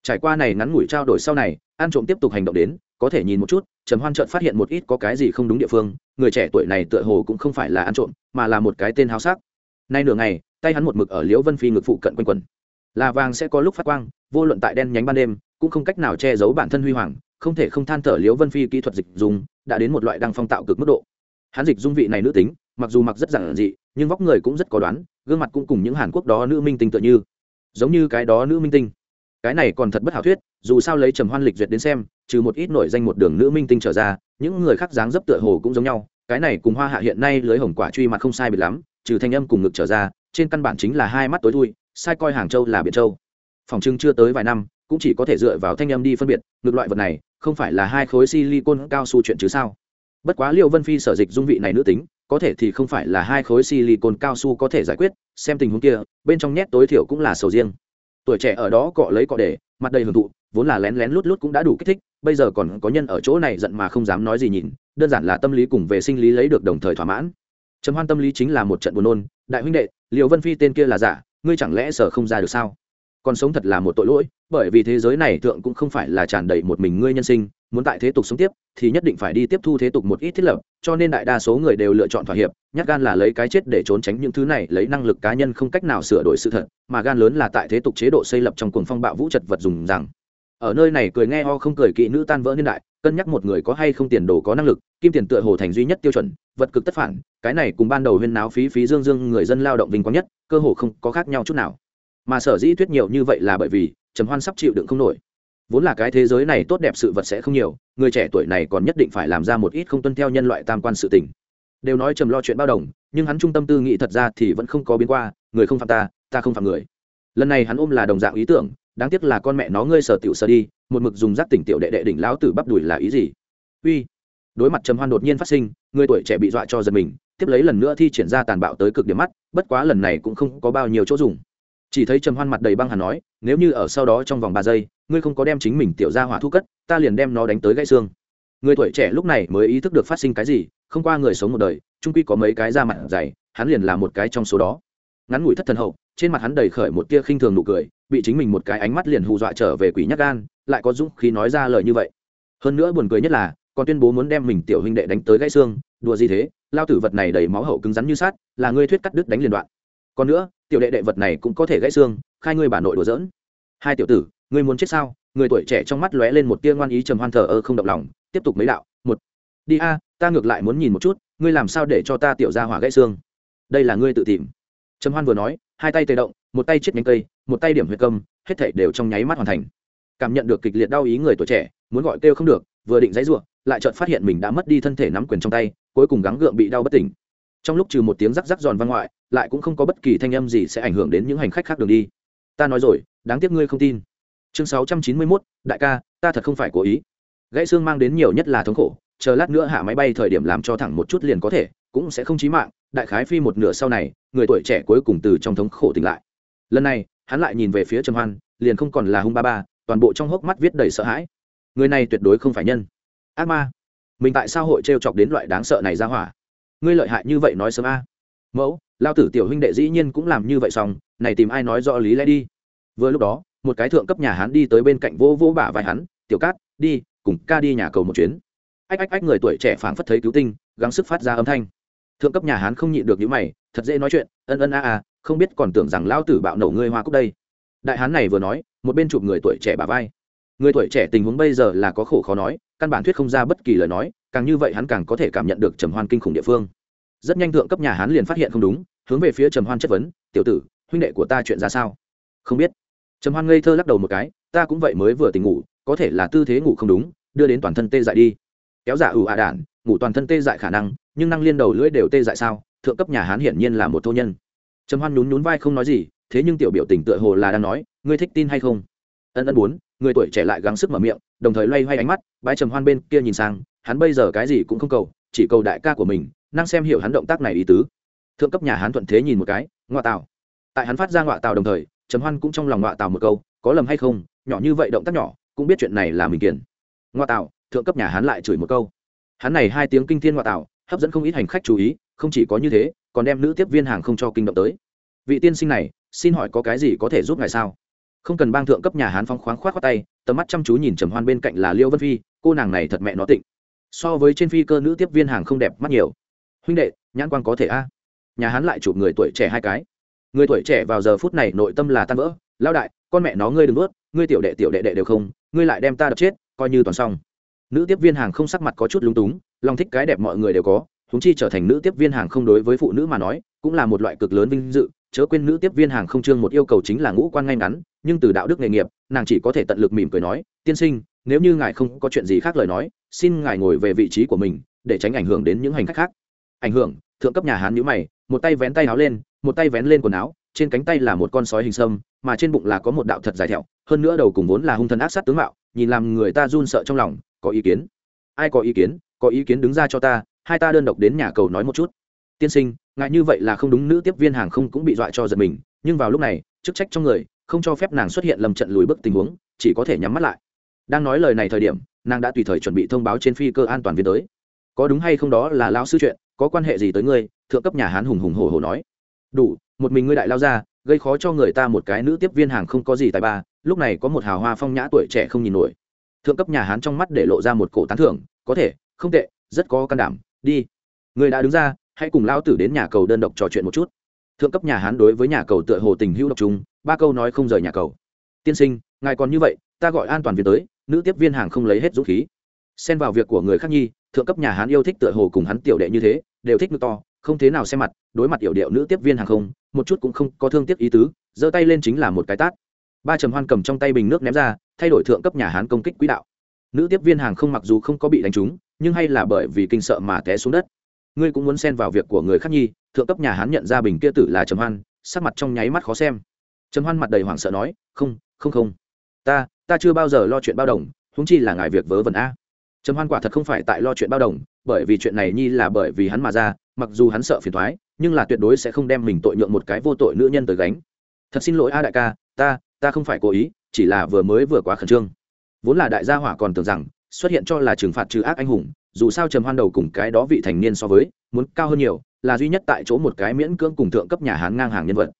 Trải qua này ngắn ngủi trao đổi sau này ăn trộm tiếp tục hành động đến, có thể nhìn một chút, trầm hoan trợn phát hiện một ít có cái gì không đúng địa phương, người trẻ tuổi này tựa hồ cũng không phải là ăn trộm, mà là một cái tên háo sắc. Nay nửa ngày, tay hắn một mực ở liễu vân phi ngực phụ cận quanh quần là vàng sẽ có lúc phát quang, vô luận tại đen nhánh ban đêm, cũng không cách nào che giấu bản thân huy hoàng, không thể không than thở liễu vân phi kỹ thuật dịch dùng đã đến một loại đăng phong tạo cực mức độ. Hắn dịch dung vị này nữ tính, mặc dù mặc rất giản dị nhưng vóc người cũng rất có đoán, gương mặt cũng cùng những hàn quốc đó nữ minh tinh tựa như. Giống như cái đó nữ minh tinh. Cái này còn thật bất hảo thuyết, dù sao lấy trầm hoan lịch duyệt đến xem, trừ một ít nổi danh một đường nữ minh tinh trở ra, những người khác dáng dấp tựa hồ cũng giống nhau. Cái này cùng hoa hạ hiện nay lưới hồng quả truy mặt không sai biệt lắm, trừ thanh âm cùng ngực trở ra, trên căn bản chính là hai mắt tối thui, sai coi hàng châu là biển châu. Phòng trưng chưa tới vài năm, cũng chỉ có thể dựa vào thanh âm đi phân biệt, ngược loại vật này, không phải là hai khối silicon cao su chuyện chứ sao? Bất quá liệu vân phi sở dịch dung vị này nữ tính có thể thì không phải là hai khối silicon cao su có thể giải quyết, xem tình huống kia, bên trong nhét tối thiểu cũng là sầu riêng. Tuổi trẻ ở đó cọ lấy cọ để, mặt đầy hưởng thụ, vốn là lén lén lút lút cũng đã đủ kích thích, bây giờ còn có nhân ở chỗ này giận mà không dám nói gì nhìn, đơn giản là tâm lý cùng về sinh lý lấy được đồng thời thỏa mãn. Trầm hoan tâm lý chính là một trận buồn nôn, đại huynh đệ liệu vân phi tên kia là giả, ngươi chẳng lẽ sở không ra được sao? Còn sống thật là một tội lỗi, bởi vì thế giới này thượng cũng không phải là tràn đầy một mình ngươi nhân sinh, muốn tại thế tục sống tiếp, thì nhất định phải đi tiếp thu thế tục một ít thiết lập, cho nên đại đa số người đều lựa chọn thỏa hiệp, nhát gan là lấy cái chết để trốn tránh những thứ này, lấy năng lực cá nhân không cách nào sửa đổi sự thật, mà gan lớn là tại thế tục chế độ xây lập trong cuồng phong bạo vũ chật vật dùng rằng. Ở nơi này cười nghe ho không cười kỵ nữ tan vỡ niên đại, cân nhắc một người có hay không tiền đồ có năng lực, kim tiền tựa hồ thành duy nhất tiêu chuẩn, vật cực tất phản, cái này cùng ban đầu huyên náo phí phí dương dương người dân lao động vinh quang nhất, cơ hồ không có khác nhau chút nào mà sở dĩ thuyết nhiều như vậy là bởi vì trầm hoan sắp chịu đựng không nổi. Vốn là cái thế giới này tốt đẹp sự vật sẽ không nhiều, người trẻ tuổi này còn nhất định phải làm ra một ít không tuân theo nhân loại tam quan sự tình. Đều nói trầm lo chuyện bao đồng, nhưng hắn trung tâm tư nghĩ thật ra thì vẫn không có biến qua, người không phạm ta ta không phạm người. Lần này hắn ôm là đồng dạng ý tưởng, đáng tiếc là con mẹ nó ngươi sở tiểu sở đi, một mực dùng giác tỉnh tiểu đệ đệ đỉnh lão tử bắp đùi là ý gì? Uy. Đối mặt trầm hoan đột nhiên phát sinh, người tuổi trẻ bị dọa cho giật mình, tiếp lấy lần nữa thi triển ra tàn bạo tới cực điểm mắt, bất quá lần này cũng không có bao nhiêu chỗ dùng chỉ thấy trầm hoan mặt đầy băng hà nói, nếu như ở sau đó trong vòng ba giây, ngươi không có đem chính mình tiểu ra hỏa thu cất, ta liền đem nó đánh tới gãy xương. Người tuổi trẻ lúc này mới ý thức được phát sinh cái gì, không qua người sống một đời trung quy có mấy cái da mặt dày, hắn liền là một cái trong số đó. Ngắn ngủi thất thần hậu, trên mặt hắn đầy khởi một tia khinh thường nụ cười, bị chính mình một cái ánh mắt liền hù dọa trở về quỷ nhắc gan, lại có dũng khí nói ra lời như vậy. Hơn nữa buồn cười nhất là, còn tuyên bố muốn đem mình tiểu huynh đệ đánh tới gãy xương, đùa gì thế, lao tử vật này đầy máu hậu cứng rắn như sát là ngươi thuyết cắt đứt đánh liền đoạn còn nữa, tiểu đệ đệ vật này cũng có thể gãy xương, khai ngươi bà nội đùa giỡn. Hai tiểu tử, ngươi muốn chết sao? Người tuổi trẻ trong mắt lóe lên một tia ngoan ý trầm hoan thờ ơ không động lòng, tiếp tục mấy đạo, một. Đi a, ta ngược lại muốn nhìn một chút, ngươi làm sao để cho ta tiểu ra hỏa gãy xương? Đây là ngươi tự tìm. Trầm hoan vừa nói, hai tay tê động, một tay chết nhánh cây, một tay điểm huyệt công hết thảy đều trong nháy mắt hoàn thành. Cảm nhận được kịch liệt đau ý người tuổi trẻ, muốn gọi kêu không được, vừa định dãy ruộng lại chợt phát hiện mình đã mất đi thân thể nắm quyền trong tay, cuối cùng gắng gượng bị đau bất tỉnh trong lúc trừ một tiếng rắc rắc giòn văn ngoại lại cũng không có bất kỳ thanh âm gì sẽ ảnh hưởng đến những hành khách khác đường đi. Ta nói rồi đáng tiếc ngươi không tin. Chương sáu trăm chín mươi 691, đại ca ta thật không phải cố ý. Gãy xương mang đến nhiều nhất là thống khổ chờ lát nữa hạ máy bay thời điểm làm cho thẳng một chút liền có thể cũng sẽ không chí mạng đại khái phi một nửa sau này người tuổi trẻ cuối cùng từ trong thống khổ tỉnh lại. Lần này hắn lại nhìn về phía trầm hoan liền không còn là hung ba ba toàn bộ trong hốc mắt viết đầy sợ hãi. Người này tuyệt đối không phải nhân. Ác ma. Mình tại sao hội t chọc đến loại đáng sợ này ra hỏa? Ngươi lợi hại như vậy nói sớm a. Mẫu, lao tử tiểu huynh đệ dĩ nhiên cũng làm như vậy xong, này tìm ai nói rõ lý lẽ đi. Vừa lúc đó, một cái thượng cấp nhà hắn đi tới bên cạnh vô vô bả vai hắn, tiểu cát, đi, cùng ca đi nhà cầu một chuyến. Ách ách ách, người tuổi trẻ phảng phất thấy cứu tinh, gắng sức phát ra âm thanh. Thượng cấp nhà hắn không nhịn được những mày, thật dễ nói chuyện, ân ân, a a, không biết còn tưởng rằng lao tử bạo nổ ngươi hoa cúc đây. Đại hán này vừa nói, một bên chụp người tuổi trẻ bà vai. Người tuổi trẻ tình huống bây giờ là có khổ khó nói, căn bản thuyết không ra bất kỳ lời nói càng như vậy hắn càng có thể cảm nhận được trầm hoan kinh khủng địa phương. Rất nhanh thượng cấp nhà hắn liền phát hiện không đúng, hướng về phía trầm hoan chất vấn, tiểu tử, huynh đệ của ta chuyện ra sao? Không biết. Trầm hoan ngây thơ lắc đầu một cái, ta cũng vậy mới vừa tỉnh ngủ, có thể là tư thế ngủ không đúng, đưa đến toàn thân tê dại đi. Kéo giả ủ ạ đản ngủ toàn thân tê dại khả năng, nhưng năng liên đầu lưỡi đều tê dại sao, thượng cấp nhà hán hiển nhiên là một thô nhân. Trầm hoan nhún nhún vai không nói gì, thế nhưng tiểu biểu tình tựa hồ là đang nói, ngươi thích tin hay không? Ân ân bốn người tuổi trẻ lại gắng sức mở miệng đồng thời loay hoay ánh mắt bãi trầm hoan bên kia nhìn sang, hắn bây giờ cái gì cũng không cầu, chỉ cầu đại ca của mình, năng xem hiểu hắn động tác này ý tứ. Thượng cấp nhà hắn thuận thế nhìn một cái ngoại tạo tại hắn phát ra ngoại tạo đồng thời, trầm hoan cũng trong lòng ngoại tạo một câu, có lầm hay không, nhỏ như vậy động tác nhỏ, cũng biết chuyện này là mình kiển ngoại tạo thượng cấp nhà hắn lại chửi một câu. Hắn này hai tiếng kinh thiên ngoại tạo hấp dẫn không ít hành khách chú ý, không chỉ có như thế, còn đem nữ tiếp viên hàng không cho kinh động tới. Vị tiên sinh này, xin hỏi có cái gì có thể giúp ngài sao? Không cần bang thượng cấp nhà hán phong khoáng khoát khoát tay, tầm mắt chăm chú nhìn trầm hoan bên cạnh là liêu vân phi, cô nàng này thật mẹ nó tịnh. So với trên phi cơ nữ tiếp viên hàng không đẹp mắt nhiều. Huynh đệ, nhãn quan có thể a. Nhà hán lại chụp người tuổi trẻ hai cái. Người tuổi trẻ vào giờ phút này nội tâm là tan vỡ. Lao đại, con mẹ nó ngươi đừng ướt ngươi tiểu đệ tiểu đệ đệ đều không, ngươi lại đem ta đập chết, coi như toàn xong. Nữ tiếp viên hàng không sắc mặt có chút lúng túng, lòng thích cái đẹp mọi người đều có húng chi trở thành nữ tiếp viên hàng không đối với phụ nữ mà nói, cũng là một loại cực lớn vinh dự. Chớ quên nữ tiếp viên hàng không trương một yêu cầu chính là ngũ quan ngay ngắn nhưng từ đạo đức nghề nghiệp, nàng chỉ có thể tận lực mỉm cười nói, tiên sinh, nếu như ngài không có chuyện gì khác lời nói, xin ngài ngồi về vị trí của mình, để tránh ảnh hưởng đến những hành khách khác. Ảnh hưởng, thượng cấp nhà hán nhữ mày, một tay vén tay áo lên, một tay vén lên quần áo, trên cánh tay là một con sói hình sâm, mà trên bụng là có một đạo thật dài thẹo, hơn nữa đầu cùng vốn là hung thần ác sát tướng mạo, nhìn làm người ta run sợ trong lòng, có ý kiến? Ai có ý kiến? Có ý kiến đứng ra cho ta, hai ta đơn độc đến nhà cầu nói một chút. Tiên sinh, ngại như vậy là không đúng, nữ tiếp viên hàng không cũng bị dọa cho giật mình, nhưng vào lúc này, chức trách trong người không cho phép nàng xuất hiện lầm trận lùi bước tình huống, chỉ có thể nhắm mắt lại. Đang nói lời này thời điểm, nàng đã tùy thời chuẩn bị thông báo trên phi cơ an toàn viên tới. Có đúng hay không đó là lao sư chuyện, có quan hệ gì tới ngươi? Thượng cấp nhà hán hùng hùng hổ hổ nói. Đủ, một mình ngươi đại lao ra, gây khó cho người ta một cái nữ tiếp viên hàng không có gì tài ba, lúc này có một hào hoa phong nhã tuổi trẻ không nhìn nổi. Thượng cấp nhà hán trong mắt để lộ ra một cổ tán thưởng, có thể, không tệ, rất có can đảm, đi. Người đã đứng ra, hãy cùng lao tử đến nhà cầu đơn độc trò chuyện một chút thượng cấp nhà hán đối với nhà cầu tựa hồ tình hữu độc chúng ba câu nói không rời nhà cầu. Tiên sinh, ngài còn như vậy, ta gọi an toàn viên tới, nữ tiếp viên hàng không lấy hết dũng khí. Xen vào việc của người khác nhi, thượng cấp nhà hán yêu thích tựa hồ cùng hắn tiểu đệ như thế, đều thích ngực to, không thế nào xem mặt, đối mặt yểu điệu nữ tiếp viên hàng không, một chút cũng không có thương tiếc ý tứ, giơ tay lên chính là một cái tát. Ba trầm hoan cầm trong tay bình nước ném ra, thay đổi thượng cấp nhà hán công kích quỹ đạo. Nữ tiếp viên hàng không mặc dù không có bị đánh trúng, nhưng hay là bởi vì kinh sợ mà té xuống đất. Ngươi cũng muốn xen vào việc của người khác nhi thượng cấp nhà hán nhận ra bình kia tử là trầm hoan, sắc mặt trong nháy mắt khó xem. Trầm hoan mặt đầy hoảng sợ nói, không không không. Ta ta chưa bao giờ lo chuyện bao đồng húng chi là ngài việc vớ vẩn a. Trầm hoan quả thật không phải tại lo chuyện bao đồng, bởi vì chuyện này nhi là bởi vì hắn mà ra, mặc dù hắn sợ phiền thoái nhưng là tuyệt đối sẽ không đem mình tội nhượng một cái vô tội nữ nhân tới gánh. Thật xin lỗi a đại ca, ta ta không phải cố ý, chỉ là vừa mới vừa quá khẩn trương. Vốn là đại gia hỏa còn tưởng rằng, xuất hiện cho là trừng phạt trừ ác anh hùng, dù sao trầm hoan đầu cùng cái đó vị thành niên so với, muốn cao hơn nhiều là duy nhất tại chỗ một cái miễn cưỡng cùng thượng cấp nhà hán ngang hàng nhân vật.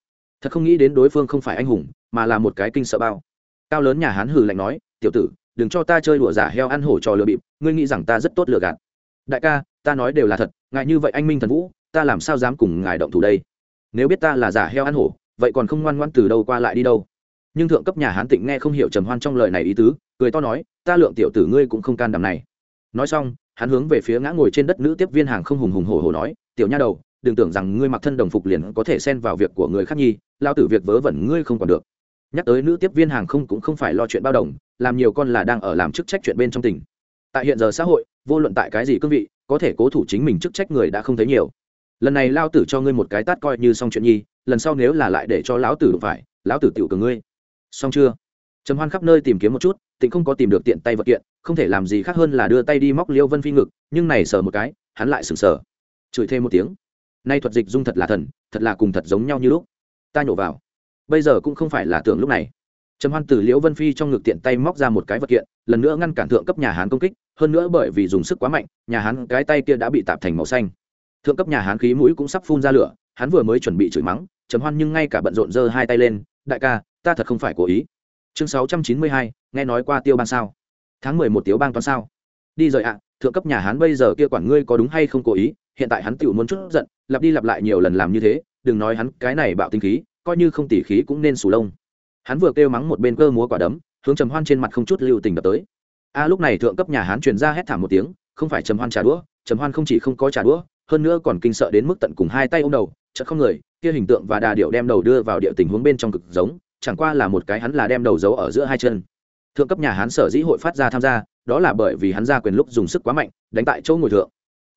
Thật không nghĩ đến đối phương không phải anh hùng, mà là một cái kinh sợ bao. Cao lớn nhà hán hừ lạnh nói, tiểu tử, đừng cho ta chơi đùa giả heo ăn hổ trò lừa bịp, ngươi nghĩ rằng ta rất tốt lừa gạt. Đại ca, ta nói đều là thật, ngại như vậy anh minh thần vũ, ta làm sao dám cùng ngài động thủ đây? Nếu biết ta là giả heo ăn hổ, vậy còn không ngoan ngoan từ đâu qua lại đi đâu? Nhưng thượng cấp nhà hán tịnh nghe không hiểu trầm hoan trong lời này ý tứ, cười to nói, ta lượng tiểu tử ngươi cũng không can đảm này. Nói xong, hắn hướng về phía ngã ngồi trên đất nữ tiếp viên hàng không hùng hùng hổ hổ nói tiểu nha đầu, đừng tưởng rằng ngươi mặc thân đồng phục liền có thể xen vào việc của người khác nhi, lao tử việc vớ vẩn ngươi không còn được. Nhắc tới nữ tiếp viên hàng không cũng không phải lo chuyện bao đồng, làm nhiều con là đang ở làm chức trách chuyện bên trong tỉnh. Tại hiện giờ xã hội, vô luận tại cái gì cương vị, có thể cố thủ chính mình chức trách người đã không thấy nhiều. Lần này lao tử cho ngươi một cái tát coi như xong chuyện nhi, lần sau nếu là lại để cho lão tử đụng phải, lão tử tiểu cường ngươi. Xong chưa? Trầm hoan khắp nơi tìm kiếm một chút tịnh không có tìm được tiện tay vật kiện, không thể làm gì khác hơn là đưa tay đi móc liêu vân phi ngực, nhưng này sờ một cái, hắn lại sừng sờ chửi thêm một tiếng. Nay thuật dịch dung thật là thần, thật là cùng thật giống nhau như lúc. Ta nhổ vào. Bây giờ cũng không phải là tưởng lúc này. Trầm hoan từ liễu vân phi trong ngực tiện tay móc ra một cái vật kiện, lần nữa ngăn cản thượng cấp nhà hán công kích, hơn nữa bởi vì dùng sức quá mạnh, nhà hán cái tay kia đã bị tạp thành màu xanh. Thượng cấp nhà hán khí mũi cũng sắp phun ra lửa, hắn vừa mới chuẩn bị chửi mắng, trầm hoan nhưng ngay cả bận rộn giơ hai tay lên, đại ca, ta thật không phải cố ý. Chương sáu trăm chín mươi hai, nghe nói qua tiêu bang sao? Tháng mười một tiếu bang toán sao? Đi rời ạ, thượng cấp nhà hán bây giờ kia quản ngươi có đúng hay không cố ý hiện tại hắn tiểu muốn chút giận, lặp đi lặp lại nhiều lần làm như thế, đừng nói hắn cái này bạo tinh khí, coi như không tỉ khí cũng nên sù lông. Hắn vừa kêu mắng một bên cơ múa quả đấm, hướng trầm hoan trên mặt không chút lưu tình đập tới. A, lúc này thượng cấp nhà hán truyền ra hét thảm một tiếng, không phải trầm hoan trả đũa, trầm hoan không chỉ không có trả đũa, hơn nữa còn kinh sợ đến mức tận cùng hai tay ô m đầu, chợt không người, kia hình tượng và đà điệu đem đầu đưa vào địa tình huống bên trong cực giống, chẳng qua là một cái hắn là đem đầu giấu ở giữa hai chân. Thượng cấp nhà hán sở dĩ hội phát ra tham gia, đó là bởi vì hắn ra quyền lúc dùng sức quá mạnh, đánh tại chỗ ngồi thượng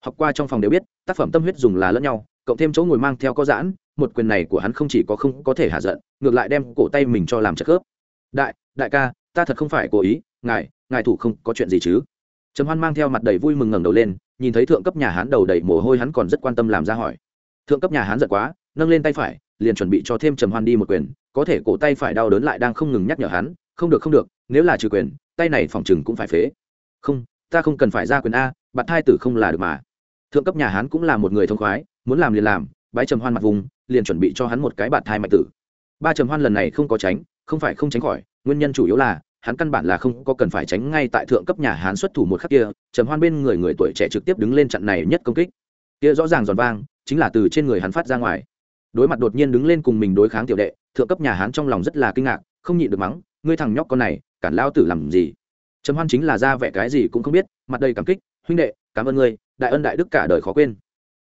học qua trong phòng đều biết, tác phẩm tâm huyết dùng là lẫn nhau, cộng thêm chỗ ngồi mang theo có giãn, một quyền này của hắn không chỉ có không có thể hạ giận, ngược lại đem cổ tay mình cho làm chất khớp. Đại đại ca, ta thật không phải cố ý, ngài ngài thủ không, có chuyện gì chứ? Trầm hoan mang theo mặt đầy vui mừng ngẩng đầu lên, nhìn thấy thượng cấp nhà hán đầu đầy mồ hôi hắn còn rất quan tâm làm ra hỏi. Thượng cấp nhà hán giận quá, nâng lên tay phải, liền chuẩn bị cho thêm trầm hoan đi một quyền, có thể cổ tay phải đau đớn lại đang không ngừng nhắc nhở hắn, không được không được, nếu là trừ quyền, tay này phòng chừng cũng phải phế. Không, ta không cần phải ra quyền a, bạn thai tử không là được mà thượng cấp nhà hán cũng là một người thông khoái, muốn làm liền làm, bái trầm hoan mặt vùng, liền chuẩn bị cho hắn một cái bạn thai mạnh tử. Ba trầm hoan lần này không có tránh, không phải không tránh khỏi, nguyên nhân chủ yếu là, hắn căn bản là không có cần phải tránh ngay tại thượng cấp nhà hán xuất thủ một khắc kia, trầm hoan bên người người tuổi trẻ trực tiếp đứng lên chặn này nhất công kích. Kia rõ ràng giòn vang, chính là từ trên người hắn phát ra ngoài. Đối mặt đột nhiên đứng lên cùng mình đối kháng tiểu đệ, thượng cấp nhà hán trong lòng rất là kinh ngạc, không nhịn được mắng, ngươi thằng nhóc con này, cản lao tử làm gì? Trầm hoan chính là ra vẻ cái gì cũng không biết, mặt đầy cảm kích, huynh đệ, cảm ơn ngươi đại ân đại đức cả đời khó quên.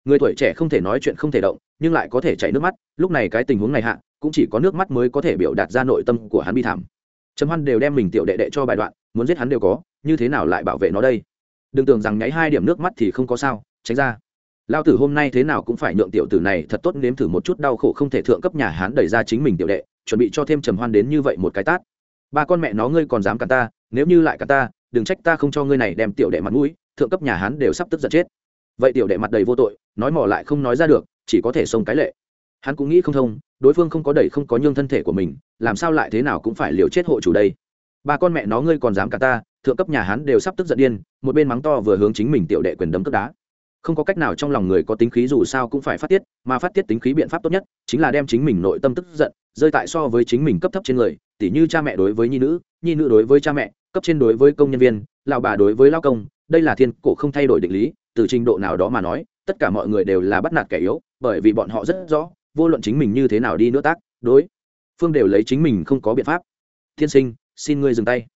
Người tuổi trẻ không thể nói chuyện không thể động, nhưng lại có thể chảy nước mắt, lúc này cái tình huống này hạ, cũng chỉ có nước mắt mới có thể biểu đạt ra nội tâm của hắn bi thảm. Trầm hoan đều đem mình tiểu đệ đệ cho bài đoạn, muốn giết hắn đều có, như thế nào lại bảo vệ nó đây? Đừng tưởng rằng nháy hai điểm nước mắt thì không có sao, tránh ra. Lao tử hôm nay thế nào cũng phải nhượng tiểu tử này thật tốt nếm thử một chút đau khổ không thể thượng cấp nhà hán đẩy ra chính mình tiểu đệ, chuẩn bị cho thêm trầm hoan đến như vậy một cái tát. Ba con mẹ nó ngươi còn dám cả ta, nếu như lại cả ta, đừng trách ta không cho ngươi này đem tiểu đệ mặt mũi thượng cấp nhà hán đều sắp tức giận chết. Vậy tiểu đệ mặt đầy vô tội, nói mò lại không nói ra được, chỉ có thể xông cái lệ. Hắn cũng nghĩ không thông, đối phương không có đẩy không có nhương thân thể của mình, làm sao lại thế nào cũng phải liều chết hộ chủ đây. Ba con mẹ nó ngươi còn dám cả ta, thượng cấp nhà hắn đều sắp tức giận điên, một bên mắng to vừa hướng chính mình tiểu đệ quyền đấm cướp đá. Không có cách nào trong lòng người có tính khí dù sao cũng phải phát tiết, mà phát tiết tính khí biện pháp tốt nhất chính là đem chính mình nội tâm tức giận, rơi tại so với chính mình cấp thấp trên người, tỉ như cha mẹ đối với nhi nữ nhi nữ đối với cha mẹ, cấp trên đối với công nhân viên, lão bà đối với lao công đây là thiên cổ không thay đổi định lý, từ trình độ nào đó mà nói, tất cả mọi người đều là bắt nạt kẻ yếu, bởi vì bọn họ rất rõ, vô luận chính mình như thế nào đi nữa tác, đối phương đều lấy chính mình không có biện pháp. Thiên sinh, xin ngươi dừng tay.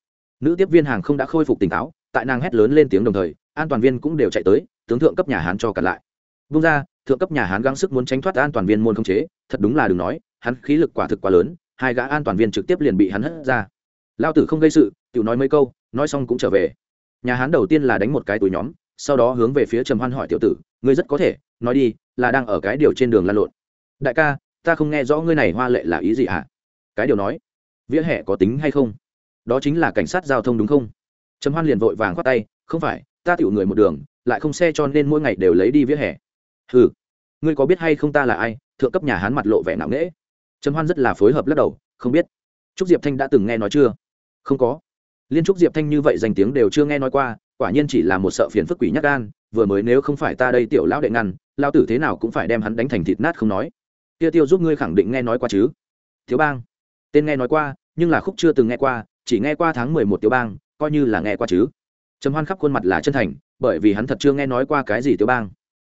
Nữ tiếp viên hàng không đã khôi phục tỉnh táo, tại nàng hét lớn lên tiếng đồng thời, an toàn viên cũng đều chạy tới, tướng thượng cấp nhà hán cho cặn lại. Vung ra, thượng cấp nhà hán gắng sức muốn tránh thoát an toàn viên môn không chế, thật đúng là đừng nói, hắn khí lực quả thực quá lớn, hai gã an toàn viên trực tiếp liền bị hắn hất ra. Lao tử không gây sự tự nói mấy câu, nói xong cũng trở về nhà hán đầu tiên là đánh một cái túi nhóm, sau đó hướng về phía trầm hoan hỏi tiểu tử, ngươi rất có thể, nói đi, là đang ở cái điều trên đường lan lộn. Đại ca, ta không nghe rõ ngươi này hoa lệ là ý gì hả? À? cái điều nói, vỉa hè có tính hay không? Đó chính là cảnh sát giao thông đúng không? Trầm hoan liền vội vàng khoát tay, không phải, ta tiểu người một đường, lại không xe cho nên mỗi ngày đều lấy đi vỉa hè. Ừ ngươi có biết hay không ta là ai, thượng cấp nhà hán mặt lộ vẻ nặng nễ trầm hoan rất là phối hợp lắc đầu, không biết. Trúc diệp thanh đã từng nghe nói chưa? Không có liên trúc diệp thanh như vậy danh tiếng đều chưa nghe nói qua, quả nhiên chỉ là một sợ phiền phức quỷ nhắc gan, vừa mới nếu không phải ta đây tiểu lão đệ ngăn lao tử thế nào cũng phải đem hắn đánh thành thịt nát không nói. Kia tiêu giúp ngươi khẳng định nghe nói qua chứ? Thiếu bang. Tên nghe nói qua, nhưng là khúc chưa từng nghe qua, chỉ nghe qua tháng mười một tiểu bang, coi như là nghe qua chứ. Trầm hoan khắp khuôn mặt là chân thành, bởi vì hắn thật chưa nghe nói qua cái gì tiểu bang.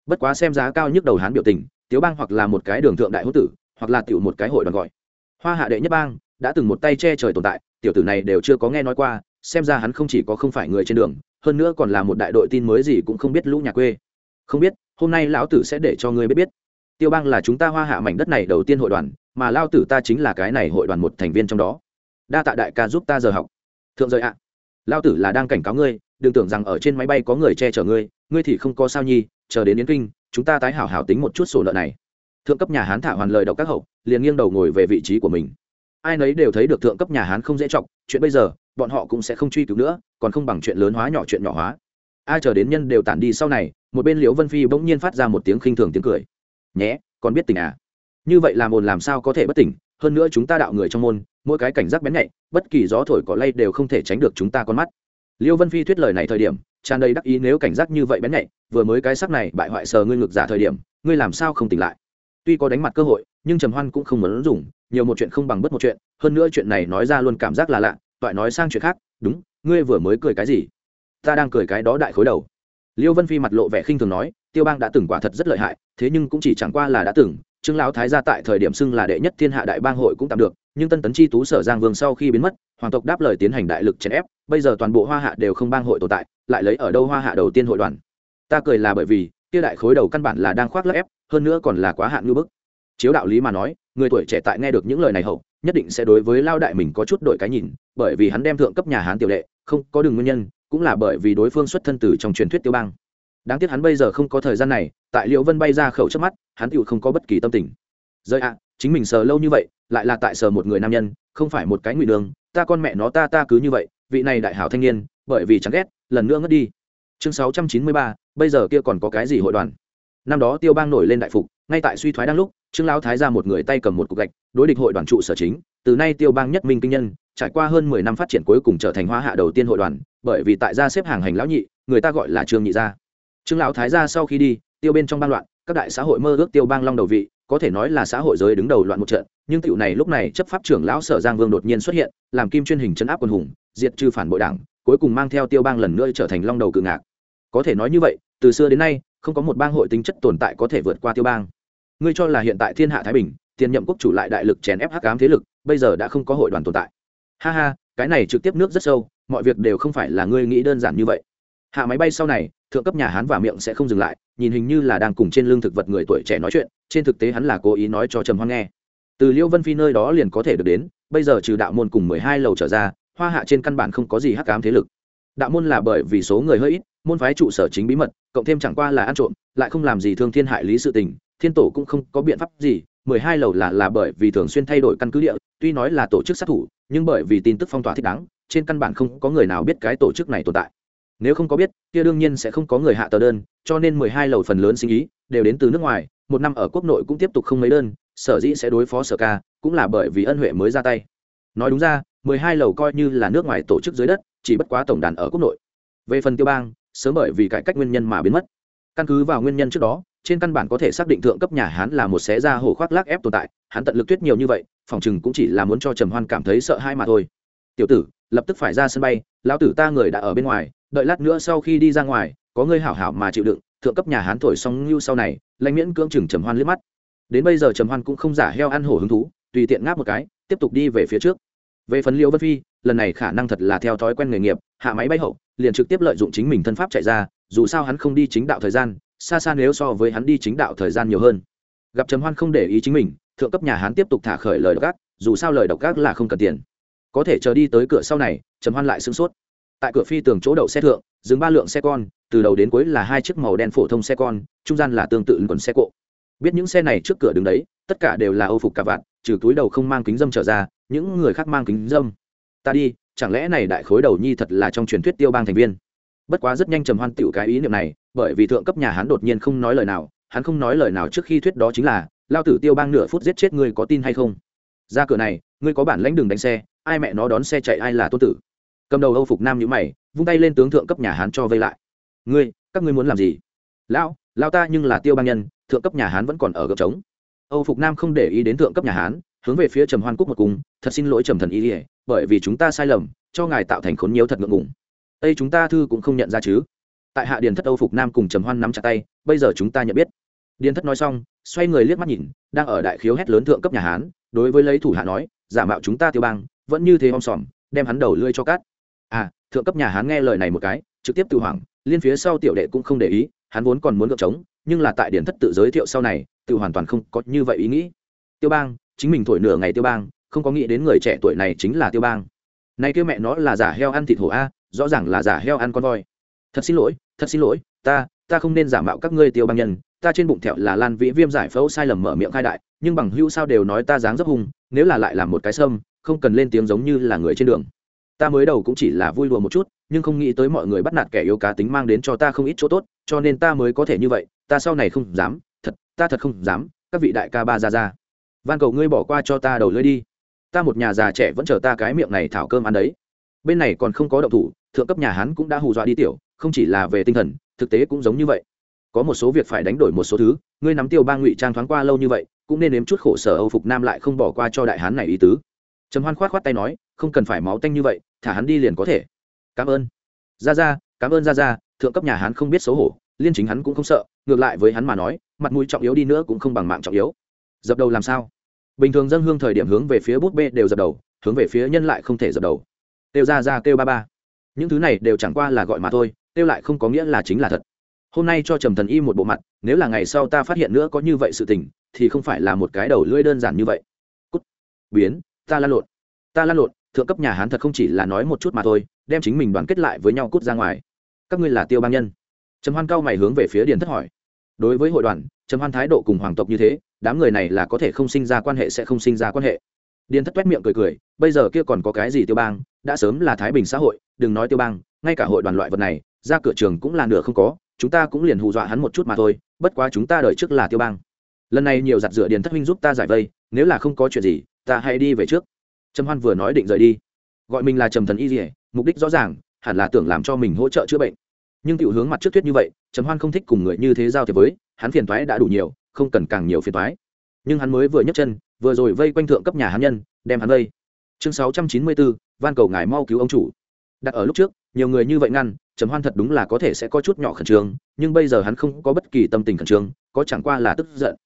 Bất quá xem giá cao nhất đầu hắn biểu tình tiểu bang hoặc là một cái đường thượng đại hữu tử, hoặc là tiểu một cái hội đoàn gọi. Hoa hạ đệ nhất bang, đã từng một tay che trời tồn tại tiểu tử này đều chưa có nghe nói qua, xem ra hắn không chỉ có không phải người trên đường, hơn nữa còn là một đại đội tin mới gì cũng không biết lũ nhà quê. Không biết, hôm nay lão tử sẽ để cho ngươi biết biết. Tiêu bang là chúng ta hoa hạ mảnh đất này đầu tiên hội đoàn, mà lao tử ta chính là cái này hội đoàn một thành viên trong đó. Đa tạ đại ca giúp ta giờ học. Thượng giới ạ. À. lao tử là đang cảnh cáo ngươi, đừng tưởng rằng ở trên máy bay có người che chở ngươi ngươi thì không có sao nhi, chờ đến yến kinh, chúng ta tái hảo hảo tính một chút sổ nợ này. Thượng cấp nhà hán thả hoàn lời đọc các hậu, liền nghiêng đầu ngồi về vị trí của mình ai nấy đều thấy được thượng cấp nhà hán không dễ chọc, chuyện bây giờ, bọn họ cũng sẽ không truy cứu nữa, còn không bằng chuyện lớn hóa nhỏ chuyện nhỏ hóa. Ai chờ đến nhân đều tản đi sau này, một bên liễu vân phi bỗng nhiên phát ra một tiếng khinh thường tiếng cười. Nhé, còn biết tình à? Như vậy làm ồn làm sao có thể bất tỉnh, hơn nữa chúng ta đạo người trong môn, mỗi cái cảnh giác bén nhạy, bất kỳ gió thổi cỏ lay đều không thể tránh được chúng ta con mắt. Liêu vân phi thuyết lời này thời điểm, tràn đầy đắc ý nếu cảnh giác như vậy bén nhạy, vừa mới cái sắc này bại hoại sờ ngươi ngược giả thời điểm, ngươi làm sao không tỉnh lại? Tuy có đánh mặt cơ hội, nhưng trầm hoan cũng không muốn dùng nhiều một chuyện không bằng bất một chuyện, hơn nữa chuyện này nói ra luôn cảm giác là lạ, toại nói sang chuyện khác, đúng, ngươi vừa mới cười cái gì? Ta đang cười cái đó đại khối đầu. Liêu vân phi mặt lộ vẻ khinh thường nói, tiêu bang đã từng quả thật rất lợi hại, thế nhưng cũng chỉ chẳng qua là đã từng, trương lão thái gia tại thời điểm xưng là đệ nhất thiên hạ đại bang hội cũng tạm được, nhưng tân tấn chi tú sở giang vương sau khi biến mất, hoàng tộc đáp lời tiến hành đại lực chèn ép, bây giờ toàn bộ hoa hạ đều không bang hội tồn tại, lại lấy ở đâu hoa hạ đầu tiên hội đoàn? Ta cười là bởi vì, kia đại khối đầu căn bản là đang khoác lấp ép, hơn nữa còn là quá hạn ngư bức. Chiếu đạo lý mà nói người tuổi trẻ tại nghe được những lời này hậu nhất định sẽ đối với lao đại mình có chút đổi cái nhìn bởi vì hắn đem thượng cấp nhà hán tiểu lệ, không có đường nguyên nhân cũng là bởi vì đối phương xuất thân từ trong truyền thuyết tiêu bang. Đáng tiếc hắn bây giờ không có thời gian này tại liệu vân bay ra khẩu trước mắt hắn tựu không có bất kỳ tâm tình. Rơi ạ chính mình sờ lâu như vậy lại là tại sờ một người nam nhân không phải một cái ngụy đường ta con mẹ nó ta ta cứ như vậy vị này đại hảo thanh niên bởi vì chẳng ghét lần nữa ngất đi. Chương sáu trăm chín mươi ba bây giờ kia còn có cái gì hội đoàn? Năm đó tiêu bang nổi lên đại phục ngay tại suy thoái đang lúc trương lão thái ra một người tay cầm một cục gạch, đối địch hội đoàn trụ sở chính, từ nay tiêu bang nhất minh kinh nhân, trải qua hơn mười năm phát triển cuối cùng trở thành hoa hạ đầu tiên hội đoàn, bởi vì tại gia xếp hàng hành lão nhị, người ta gọi là trương nhị gia. Trương lão thái gia sau khi đi, tiêu bên trong ban loạn, các đại xã hội mơ ước tiêu bang long đầu vị, có thể nói là xã hội giới đứng đầu loạn một trận, nhưng tiểu này lúc này chấp pháp trưởng lão sở giang vương đột nhiên xuất hiện, làm kim chuyên hình chấn áp quân hùng, diệt trừ phản bội đảng, cuối cùng mang theo tiêu bang lần nữa trở thành long đầu cự ngạc. Có thể nói như vậy, từ xưa đến nay, không có một bang hội tính chất tồn tại có thể vượt qua tiêu bang ngươi cho là hiện tại thiên hạ thái bình, tiền nhậm quốc chủ lại đại lực chèn ép hắc ám thế lực, bây giờ đã không có hội đoàn tồn tại. Ha ha, cái này trực tiếp nước rất sâu, mọi việc đều không phải là ngươi nghĩ đơn giản như vậy. Hạ máy bay sau này, thượng cấp nhà hán và miệng sẽ không dừng lại, nhìn hình như là đang cùng trên lưng thực vật người tuổi trẻ nói chuyện, trên thực tế hắn là cố ý nói cho trầm hoan nghe. Từ liêu vân phi nơi đó liền có thể được đến, bây giờ trừ đạo môn cùng mười hai lầu trở ra, hoa hạ trên căn bản không có gì hắc ám thế lực. Đạo môn là bởi vì số người hơi ít, môn phái trụ sở chính bí mật, cộng thêm chẳng qua là ăn trộm, lại không làm gì thương thiên hại lý sự tình thiên tổ cũng không có biện pháp gì, mười hai lầu là là bởi vì thường xuyên thay đổi căn cứ địa, tuy nói là tổ chức sát thủ, nhưng bởi vì tin tức phong tỏa thích đáng, trên căn bản không có người nào biết cái tổ chức này tồn tại. Nếu không có biết, kia đương nhiên sẽ không có người hạ tờ đơn, cho nên mười hai lầu phần lớn sinh ý đều đến từ nước ngoài, một năm ở quốc nội cũng tiếp tục không mấy đơn, sở dĩ sẽ đối phó sở ca, cũng là bởi vì ân huệ mới ra tay. Nói đúng ra, mười hai lầu coi như là nước ngoài tổ chức dưới đất, chỉ bất quá tổng đàn ở quốc nội. Về phần tiêu bang, sớm bởi vì cải cách nguyên nhân mà biến mất. Căn cứ vào nguyên nhân trước đó trên căn bản có thể xác định thượng cấp nhà hán là một xé ra hổ khoác lác ép tồn tại, hắn tận lực tuyết nhiều như vậy, phòng chừng cũng chỉ là muốn cho trầm hoan cảm thấy sợ hãi mà thôi. Tiểu tử, lập tức phải ra sân bay, lão tử ta người đã ở bên ngoài, đợi lát nữa sau khi đi ra ngoài, có người hảo hảo mà chịu đựng, thượng cấp nhà hán thổi xong như sau này, lãnh miễn cưỡng chừng trầm hoan liếc mắt. Đến bây giờ trầm hoan cũng không giả heo ăn hổ hứng thú, tùy tiện ngáp một cái, tiếp tục đi về phía trước. Về phần liễu vân phi, lần này khả năng thật là theo thói quen nghề nghiệp, hạ máy bay hậu, liền trực tiếp lợi dụng chính mình thân pháp chạy ra, dù sao hắn không đi chính đạo thời gian xa xa nếu so với hắn đi chính đạo thời gian nhiều hơn. Gặp trầm hoan không để ý chính mình, thượng cấp nhà hắn tiếp tục thả khởi lời độc ác, dù sao lời độc ác là không cần tiền. Có thể chờ đi tới cửa sau này, trầm hoan lại sửng sốt. Tại cửa phi tường chỗ đậu xe thượng, dừng ba lượng xe con, từ đầu đến cuối là hai chiếc màu đen phổ thông xe con, trung gian là tương tự còn xe cộ. Biết những xe này trước cửa đứng đấy, tất cả đều là âu phục cả vạn trừ túi đầu không mang kính dâm trở ra, những người khác mang kính dâm. Ta đi, chẳng lẽ này đại khối đầu nhi thật là trong truyền thuyết tiêu bang thành viên? Bất quá rất nhanh trầm hoan tựu cái ý niệm này bởi vì thượng cấp nhà hắn đột nhiên không nói lời nào, hắn không nói lời nào trước khi thuyết đó chính là, lao tử tiêu bang nửa phút giết chết ngươi có tin hay không? Ra cửa này, ngươi có bản lãnh đường đánh xe, ai mẹ nó đón xe chạy ai là tôn tử. Cầm đầu âu phục nam nhữ mày, vung tay lên tướng thượng cấp nhà hán cho vây lại. Ngươi, các ngươi muốn làm gì? Lão lao ta nhưng là tiêu bang nhân, thượng cấp nhà hán vẫn còn ở gợp trống. Âu phục nam không để ý đến thượng cấp nhà hán hướng về phía trầm hoan cúc một cung thật xin lỗi trầm thần ý ỉa bởi vì chúng ta sai lầm, cho ngài tạo thành khốn nhiều thật ngượng ngùng. Đây chúng ta thư cũng không nhận ra chứ tại hạ điền thất âu phục nam cùng trầm hoan nắm chặt tay, bây giờ chúng ta nhận biết. Điền thất nói xong, xoay người liếc mắt nhìn, đang ở đại khiếu hét lớn thượng cấp nhà hán, đối với lấy thủ hạ nói, giả mạo chúng ta tiêu bang, vẫn như thế om sòm, đem hắn đầu lươi cho cát. À thượng cấp nhà hán nghe lời này một cái, trực tiếp tự hoảng, liên phía sau tiểu đệ cũng không để ý, hắn vốn còn muốn gợp trống, nhưng là tại điển thất tự giới thiệu sau này, tự hoàn toàn không có như vậy ý nghĩ. Tiêu bang, chính mình thổi nửa ngày tiêu bang, không có nghĩ đến người trẻ tuổi này chính là tiêu bang. Nay kêu mẹ nó là giả heo ăn thịt hổ a, rõ ràng là giả heo ăn con voi. Thật xin lỗi thật xin lỗi, ta ta không nên giả mạo các ngươi tiêu bang nhân, ta trên bụng thẹo là lan vĩ viêm giải phẫu sai lầm mở miệng khai đại, nhưng bằng hữu sao đều nói ta dáng dấp hung nếu là lại làm một cái sâm, không cần lên tiếng giống như là người trên đường. Ta mới đầu cũng chỉ là vui đùa một chút, nhưng không nghĩ tới mọi người bắt nạt kẻ yếu cá tính mang đến cho ta không ít chỗ tốt, cho nên ta mới có thể như vậy, ta sau này không dám, thật, ta thật không dám, các vị đại ca ba ra ra. Van cầu ngươi bỏ qua cho ta đầu lưỡi đi. Ta một nhà già trẻ vẫn chờ ta cái miệng này thảo cơm ăn đấy. Bên này còn không có động thủ, thượng cấp nhà hắn cũng đã hù dọa đi tiểu không chỉ là về tinh thần, thực tế cũng giống như vậy. Có một số việc phải đánh đổi một số thứ, ngươi nắm tiêu ba ngụy trang thoáng qua lâu như vậy, cũng nên nếm chút khổ sở âu phục nam lại không bỏ qua cho đại hán này ý tứ. Trầm hoan khoát khoát tay nói, không cần phải máu tanh như vậy, thả hắn đi liền có thể. Cảm ơn. Ra ra, cảm ơn ra ra, thượng cấp nhà hắn không biết xấu hổ, liên chính hắn cũng không sợ, ngược lại với hắn mà nói, mặt mũi trọng yếu đi nữa cũng không bằng mạng trọng yếu. Dập đầu làm sao? Bình thường dân hương thời điểm hướng về phía bút bê đều dập đầu, hướng về phía nhân lại không thể dập đầu. Kêu ra ra kêu ba ba. Những thứ này đều chẳng qua là gọi mà thôi kêu lại không có nghĩa là chính là thật. Hôm nay cho trầm thần y một bộ mặt, nếu là ngày sau ta phát hiện nữa có như vậy sự tình, thì không phải là một cái đầu lưỡi đơn giản như vậy. Cút. Biến, ta lan lộn. Ta lan lộn, thượng cấp nhà hán thật không chỉ là nói một chút mà thôi, đem chính mình đoàn kết lại với nhau cút ra ngoài. Các ngươi là tiêu bang nhân. Trầm hoan cao mày hướng về phía điền thất hỏi. Đối với hội đoàn, trầm hoan thái độ cùng hoàng tộc như thế, đám người này là có thể không sinh ra quan hệ sẽ không sinh ra quan hệ. Điền thất toét miệng cười cười, bây giờ kia còn có cái gì tiêu bang, đã sớm là thái bình xã hội, đừng nói tiêu bang, ngay cả hội đoàn loại vật này ra cửa trường cũng là nửa không có, chúng ta cũng liền hù dọa hắn một chút mà thôi, bất quá chúng ta đợi trước là tiêu bang. Lần này nhiều giặt rửa điền thất huynh giúp ta giải vây, nếu là không có chuyện gì, ta hãy đi về trước. Trầm hoan vừa nói định rời đi. Gọi mình là trầm thần y dỉa mục đích rõ ràng, hẳn là tưởng làm cho mình hỗ trợ chữa bệnh. Nhưng tiểu hướng mặt trước thuyết như vậy, trầm hoan không thích cùng người như thế giao thiệp với, hắn phiền toái đã đủ nhiều, không cần càng nhiều phiền toái. Nhưng hắn mới vừa nhấc chân, vừa rồi vây quanh thượng cấp nhà hắn nhân, đem hắn vây. Chương sáu trăm chín mươi bốn, van cầu ngài mau cứu ông chủ. Đặt ở lúc trước, nhiều người như vậy ngăn trầm hoan thật đúng là có thể sẽ có chút nhỏ khẩn trương, nhưng bây giờ hắn không có bất kỳ tâm tình khẩn trương, có chẳng qua là tức giận.